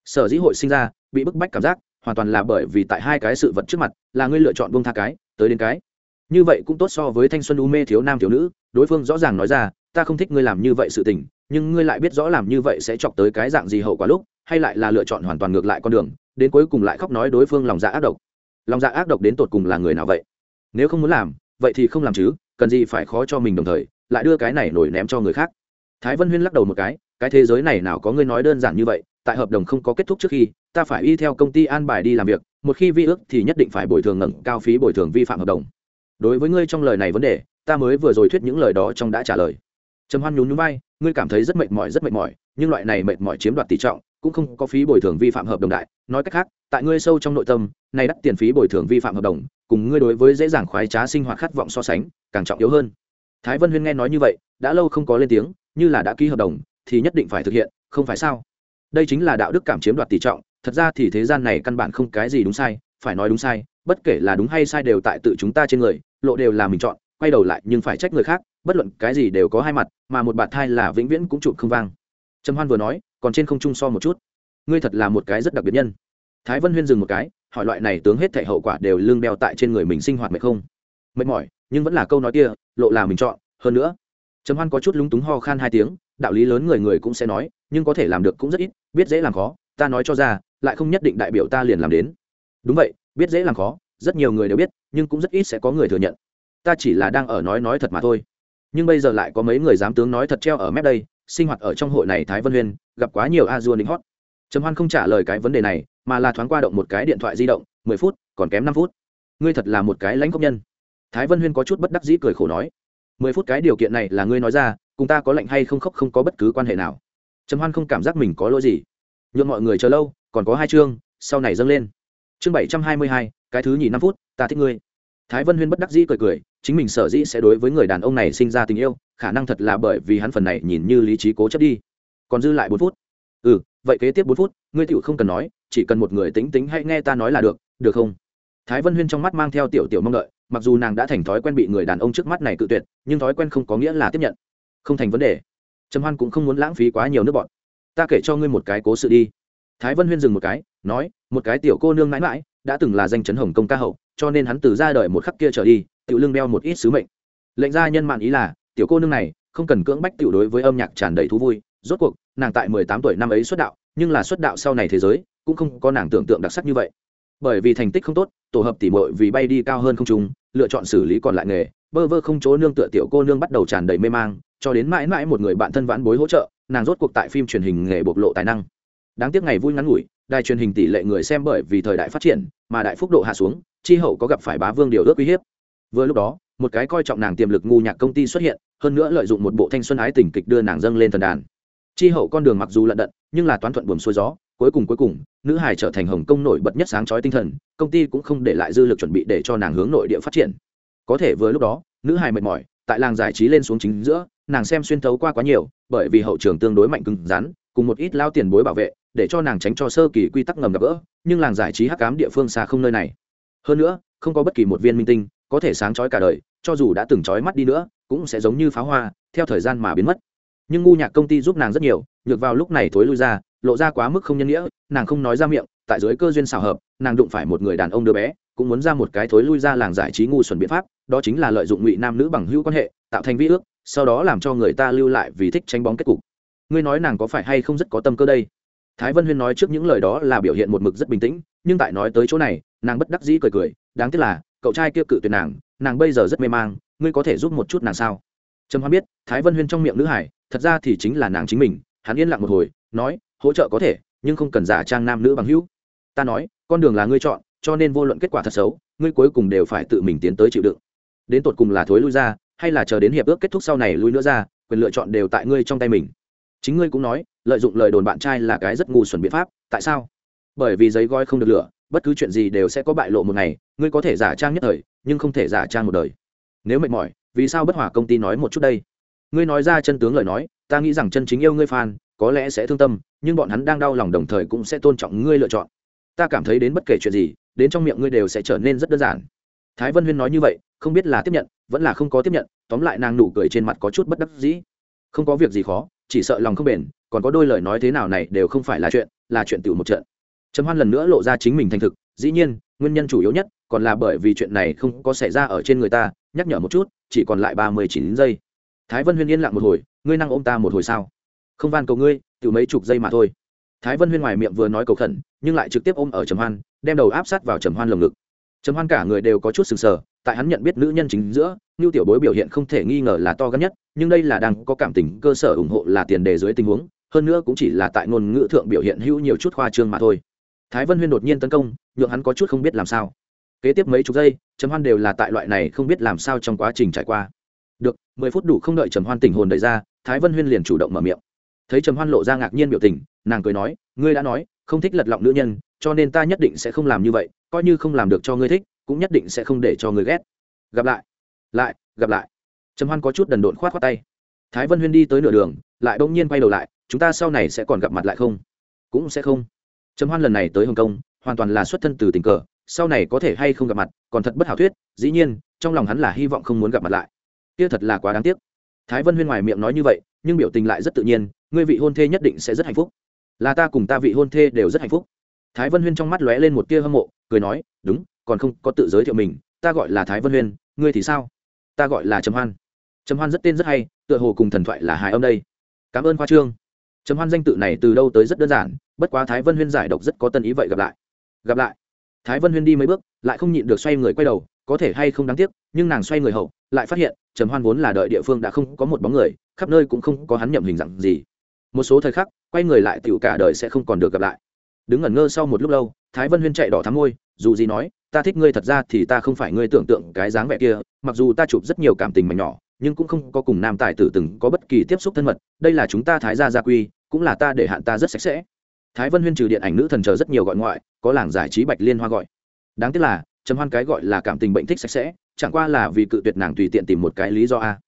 Sở dĩ hội sinh ra, bị bức bách cảm giác, hoàn toàn là bởi vì tại hai cái sự vật trước mặt, là ngươi lựa chọn buông tha cái, tới đến cái. Như vậy cũng tốt so với thanh xuân u mê thiếu nam thiếu nữ, đối phương rõ ràng nói ra ta không thích ngươi làm như vậy sự tình, nhưng ngươi lại biết rõ làm như vậy sẽ chọc tới cái dạng gì hậu quả lúc, hay lại là lựa chọn hoàn toàn ngược lại con đường, đến cuối cùng lại khóc nói đối phương lòng dạ ác độc. Lòng dạ ác độc đến tột cùng là người nào vậy? Nếu không muốn làm, vậy thì không làm chứ, cần gì phải khó cho mình đồng thời, lại đưa cái này nổi ném cho người khác. Thái vân huyên lắc đầu một cái cái thế giới này nào có ngươi nói đơn giản như vậy, tại hợp đồng không có kết thúc trước khi, ta phải y theo công ty an bài đi làm việc, một khi vi ước thì nhất định phải bồi thường ngẩng cao phí bồi thường vi phạm hợp đồng. Đối với ngươi trong lời này vấn đề, ta mới vừa rồi thuyết những lời đó trong đã trả lời trầm hoan nhún nhún vai, ngươi cảm thấy rất mệt mỏi, rất mệt mỏi, nhưng loại này mệt mỏi chiếm đoạt tỷ trọng, cũng không có phí bồi thường vi phạm hợp đồng đại. Nói cách khác, tại ngươi sâu trong nội tâm, này đắt tiền phí bồi thường vi phạm hợp đồng, cùng ngươi đối với dễ dàng khoái trá sinh hoạt khát vọng so sánh, càng trọng yếu hơn. Thái vân huyên nghe nói như vậy, đã lâu không có lên tiếng, như là đã ký hợp đồng, thì nhất định phải thực hiện, không phải sao? Đây chính là đạo đức cảm chiếm đoạt tỷ trọng, thật ra thì thế gian này căn bản không cái gì đúng sai, phải nói đúng sai, bất kể là đúng hay sai đều tại tự chúng ta trên người, lộ đều là mình chọn, quay đầu lại nhưng phải trách người khác bất luận cái gì đều có hai mặt, mà một bạt thai là vĩnh viễn cũng chụp không vang. Trầm hoan vừa nói, còn trên không trung so một chút. Ngươi thật là một cái rất đặc biệt nhân. Thái vân huyên dừng một cái, hỏi loại này tướng hết thảy hậu quả đều lương đeo tại trên người mình sinh hoạt mệt không? Mệt mỏi, nhưng vẫn là câu nói kia, lộ là mình chọn, hơn nữa. Trầm hoan có chút lúng túng ho khan hai tiếng, đạo lý lớn người người cũng sẽ nói, nhưng có thể làm được cũng rất ít, biết dễ làm khó, ta nói cho ra, lại không nhất định đại biểu ta liền làm đến. Đúng vậy, biết dễ làm khó, rất nhiều người đều biết, nhưng cũng rất ít sẽ có người thừa nhận. Ta chỉ là đang ở nói nói thật mà thôi nhưng bây giờ lại có mấy người dám tướng nói thật treo ở mép đây, sinh hoạt ở trong hội này thái vân huyên, gặp quá nhiều a dua lính hót. Trầm hoan không trả lời cái vấn đề này, mà là thoáng qua động một cái điện thoại di động, mười phút, còn kém năm phút. Ngươi thật là một cái lãnh công nhân. Thái vân huyên có chút bất đắc dĩ cười khổ nói. Mười phút cái điều kiện này là ngươi nói ra, cùng ta có lệnh hay không khóc không có bất cứ quan hệ nào. Trầm hoan không cảm giác mình có lỗi gì. Nhuộm mọi người chờ lâu, còn có hai chương, sau này dâng lên. Chương bảy trăm hai mươi hai, cái thứ nhì năm phút, ta thích ngươi. Thái vân huyên bất đắc dĩ cười cười chính mình sở dĩ sẽ đối với người đàn ông này sinh ra tình yêu, khả năng thật là bởi vì hắn phần này nhìn như lý trí cố chấp đi. Còn dư lại bốn phút. Ừ vậy kế tiếp bốn phút, ngươi tựu không cần nói, chỉ cần một người tính tính hãy nghe ta nói là được được không? Thái vân huyên trong mắt mang theo tiểu tiểu mong đợi, mặc dù nàng đã thành thói quen bị người đàn ông trước mắt này cự tuyệt, nhưng thói quen không có nghĩa là tiếp nhận. Không thành vấn đề. Trầm hoan cũng không muốn lãng phí quá nhiều nước bọn ta kể cho ngươi một cái cố sự đi. Thái vân huyên dừng một cái, nói, một cái tiểu cô nương mãi mãi, đã từng là danh chấn hồng công ca hậu, cho nên hắn từ ra đời một khắc kia trở đi tiểu lương đeo một ít sứ mệnh. Lệnh gia nhân mạn ý là, tiểu cô nương này không cần cưỡng bách tiểu đối với âm nhạc tràn đầy thú vui, rốt cuộc, nàng tại mười tám tuổi năm ấy xuất đạo, nhưng là xuất đạo sau này thế giới, cũng không có nàng tưởng tượng đặc sắc như vậy. Bởi vì thành tích không tốt, tổ hợp tỉ mội vì bay đi cao hơn không trung, lựa chọn xử lý còn lại nghề, bơ vơ không chỗ nương tựa tiểu cô nương bắt đầu tràn đầy mê mang, cho đến mãi mãi một người bạn thân vãn bối hỗ trợ, nàng rốt cuộc tại phim truyền hình nghề bộc lộ tài năng. Đáng tiếc ngày vui ngắn ngủi, đài truyền hình tỷ lệ người xem bởi vì thời đại phát triển, mà đại phúc độ hạ xuống, chi hậu có gặp phải bá vương điều ước uy hiếp vừa lúc đó, một cái coi trọng nàng tiềm lực ngu nhạc công ty xuất hiện, hơn nữa lợi dụng một bộ thanh xuân ái tình kịch đưa nàng dâng lên thần đàn. Chi hậu con đường mặc dù lận đận, nhưng là toán thuận buồm xuôi gió, cuối cùng cuối cùng, nữ hải trở thành hồng công nổi bật nhất sáng chói tinh thần, công ty cũng không để lại dư lực chuẩn bị để cho nàng hướng nội địa phát triển. Có thể vừa lúc đó, nữ hải mệt mỏi, tại làng giải trí lên xuống chính giữa, nàng xem xuyên thấu qua quá nhiều, bởi vì hậu trường tương đối mạnh cứng rắn, cùng một ít lao tiền bối bảo vệ, để cho nàng tránh cho sơ kỳ quy tắc ngầm gặp gỡ, nhưng làng giải trí hắc cám địa phương xa không nơi này. Hơn nữa, không có bất kỳ một viên minh tinh có thể sáng chói cả đời, cho dù đã từng chói mắt đi nữa, cũng sẽ giống như pháo hoa, theo thời gian mà biến mất. Nhưng ngu nhạc công ty giúp nàng rất nhiều, nhược vào lúc này thối lui ra, lộ ra quá mức không nhân nghĩa, nàng không nói ra miệng, tại dưới cơ duyên xào hợp, nàng đụng phải một người đàn ông đứa bé, cũng muốn ra một cái thối lui ra làng giải trí ngu xuẩn biện pháp, đó chính là lợi dụng ngụy nam nữ bằng hữu quan hệ, tạo thành vi ước, sau đó làm cho người ta lưu lại vì thích tránh bóng kết cục. Ngươi nói nàng có phải hay không rất có tâm cơ đây? Thái vân huyên nói trước những lời đó là biểu hiện một mực rất bình tĩnh, nhưng tại nói tới chỗ này, nàng bất đắc dĩ cười cười, đáng tiếc là cậu trai kia cự tuyệt nàng nàng bây giờ rất mê mang, ngươi có thể giúp một chút nàng sao? Trầm hoan biết, thái vân huyên trong miệng nữ hải, thật ra thì chính là nàng chính mình, hắn yên lặng một hồi, nói, hỗ trợ có thể, nhưng không cần giả trang nam nữ bằng hữu. Ta nói, con đường là ngươi chọn, cho nên vô luận kết quả thật xấu, ngươi cuối cùng đều phải tự mình tiến tới chịu đựng. Đến tột cùng là thối lui ra, hay là chờ đến hiệp ước kết thúc sau này lui nữa ra, quyền lựa chọn đều tại ngươi trong tay mình. Chính ngươi cũng nói, lợi dụng lời đồn bạn trai là cái rất ngu xuẩn biện pháp, tại sao? Bởi vì giấy gói không được lửa bất cứ chuyện gì đều sẽ có bại lộ một ngày, ngươi có thể giả trang nhất thời, nhưng không thể giả trang một đời. Nếu mệt mỏi, vì sao bất hòa công ty nói một chút đây? Ngươi nói ra chân tướng lời nói, ta nghĩ rằng chân chính yêu ngươi fan, có lẽ sẽ thương tâm, nhưng bọn hắn đang đau lòng đồng thời cũng sẽ tôn trọng ngươi lựa chọn. Ta cảm thấy đến bất kể chuyện gì, đến trong miệng ngươi đều sẽ trở nên rất đơn giản. Thái vân huyên nói như vậy, không biết là tiếp nhận, vẫn là không có tiếp nhận, tóm lại nàng nụ cười trên mặt có chút bất đắc dĩ. Không có việc gì khó, chỉ sợ lòng không bền, còn có đôi lời nói thế nào này đều không phải là chuyện là chuyện tiểu một trận trầm hoan lần nữa lộ ra chính mình thành thực, dĩ nhiên, nguyên nhân chủ yếu nhất còn là bởi vì chuyện này không có xảy ra ở trên người ta, nhắc nhở một chút, chỉ còn lại ba mươi chín giây. Thái vân huyên yên lặng một hồi, ngươi năng ôm ta một hồi sao? Không van cầu ngươi tự mấy chục giây mà thôi. Thái vân huyên ngoài miệng vừa nói cầu khẩn, nhưng lại trực tiếp ôm ở trầm hoan, đem đầu áp sát vào trầm hoan lồng ngực. Trầm hoan cả người đều có chút sừng sờ, tại hắn nhận biết nữ nhân chính giữa như tiểu bối biểu hiện không thể nghi ngờ là to gắn nhất, nhưng đây là đang có cảm tình cơ sở ủng hộ là tiền đề dưới tình huống, hơn nữa cũng chỉ là tại ngôn ngữ thượng biểu hiện hữu nhiều chút khoa trương mà thôi thái vân huyên đột nhiên tấn công, nhượng hắn có chút không biết làm sao. Kế tiếp mấy chục giây, trầm hoan đều là tại loại này không biết làm sao trong quá trình trải qua. Được, mười phút đủ không đợi trầm hoan tình hồn đợi ra, thái vân huyên liền chủ động mở miệng. Thấy trầm hoan lộ ra ngạc nhiên biểu tình, nàng cười nói, ngươi đã nói, không thích lật lọng nữ nhân, cho nên ta nhất định sẽ không làm như vậy, coi như không làm được cho ngươi thích, cũng nhất định sẽ không để cho ngươi ghét. Gặp lại. Lại, gặp lại. Trầm hoan có chút đần độn khoát khoát tay. Thái vân huyên đi tới nửa đường, lại bỗng nhiên quay đầu lại, chúng ta sau này sẽ còn gặp mặt lại không? Cũng sẽ không trầm hoan lần này tới hồng kông, hoàn toàn là xuất thân từ tình cờ, sau này có thể hay không gặp mặt, còn thật bất hảo thuyết, dĩ nhiên, trong lòng hắn là hy vọng không muốn gặp mặt lại. Kia thật là quá đáng tiếc. Thái vân huyên ngoài miệng nói như vậy, nhưng biểu tình lại rất tự nhiên, ngươi vị hôn thê nhất định sẽ rất hạnh phúc. Là ta cùng ta vị hôn thê đều rất hạnh phúc. Thái vân huyên trong mắt lóe lên một tia hâm mộ, cười nói, đúng, còn không, có tự giới thiệu mình, ta gọi là thái vân huyên, ngươi thì sao? Ta gọi là trầm hoan. Trầm hoan rất tên rất hay, tựa hồ cùng thần thoại là hài âm đây. Cảm ơn khoa trương trầm hoan danh tự này từ đâu tới rất đơn giản, bất quá thái vân huyên giải độc rất có tân ý vậy gặp lại. Gặp lại. Thái vân huyên đi mấy bước, lại không nhịn được xoay người quay đầu, có thể hay không đáng tiếc, nhưng nàng xoay người hậu, lại phát hiện, trầm hoan vốn là đợi địa phương đã không có một bóng người, khắp nơi cũng không có hắn nhậm hình dạng gì. Một số thời khắc, quay người lại tựu cả đời sẽ không còn được gặp lại. Đứng ngẩn ngơ sau một lúc lâu, thái vân huyên chạy đỏ thắm môi, dù gì nói, ta thích ngươi thật ra thì ta không phải ngươi tưởng tượng cái dáng vẻ kia, mặc dù ta chụp rất nhiều cảm tình mà nhỏ nhưng cũng không có cùng nam tài tử từng có bất kỳ tiếp xúc thân mật, đây là chúng ta thái gia gia quy, cũng là ta để hạn ta rất sạch sẽ. Thái vân huyên trừ điện ảnh nữ thần chờ rất nhiều gọi ngoại, có làng giải trí bạch liên hoa gọi. Đáng tiếc là, trầm hoan cái gọi là cảm tình bệnh thích sạch sẽ, chẳng qua là vì cự tuyệt nàng tùy tiện tìm một cái lý do a.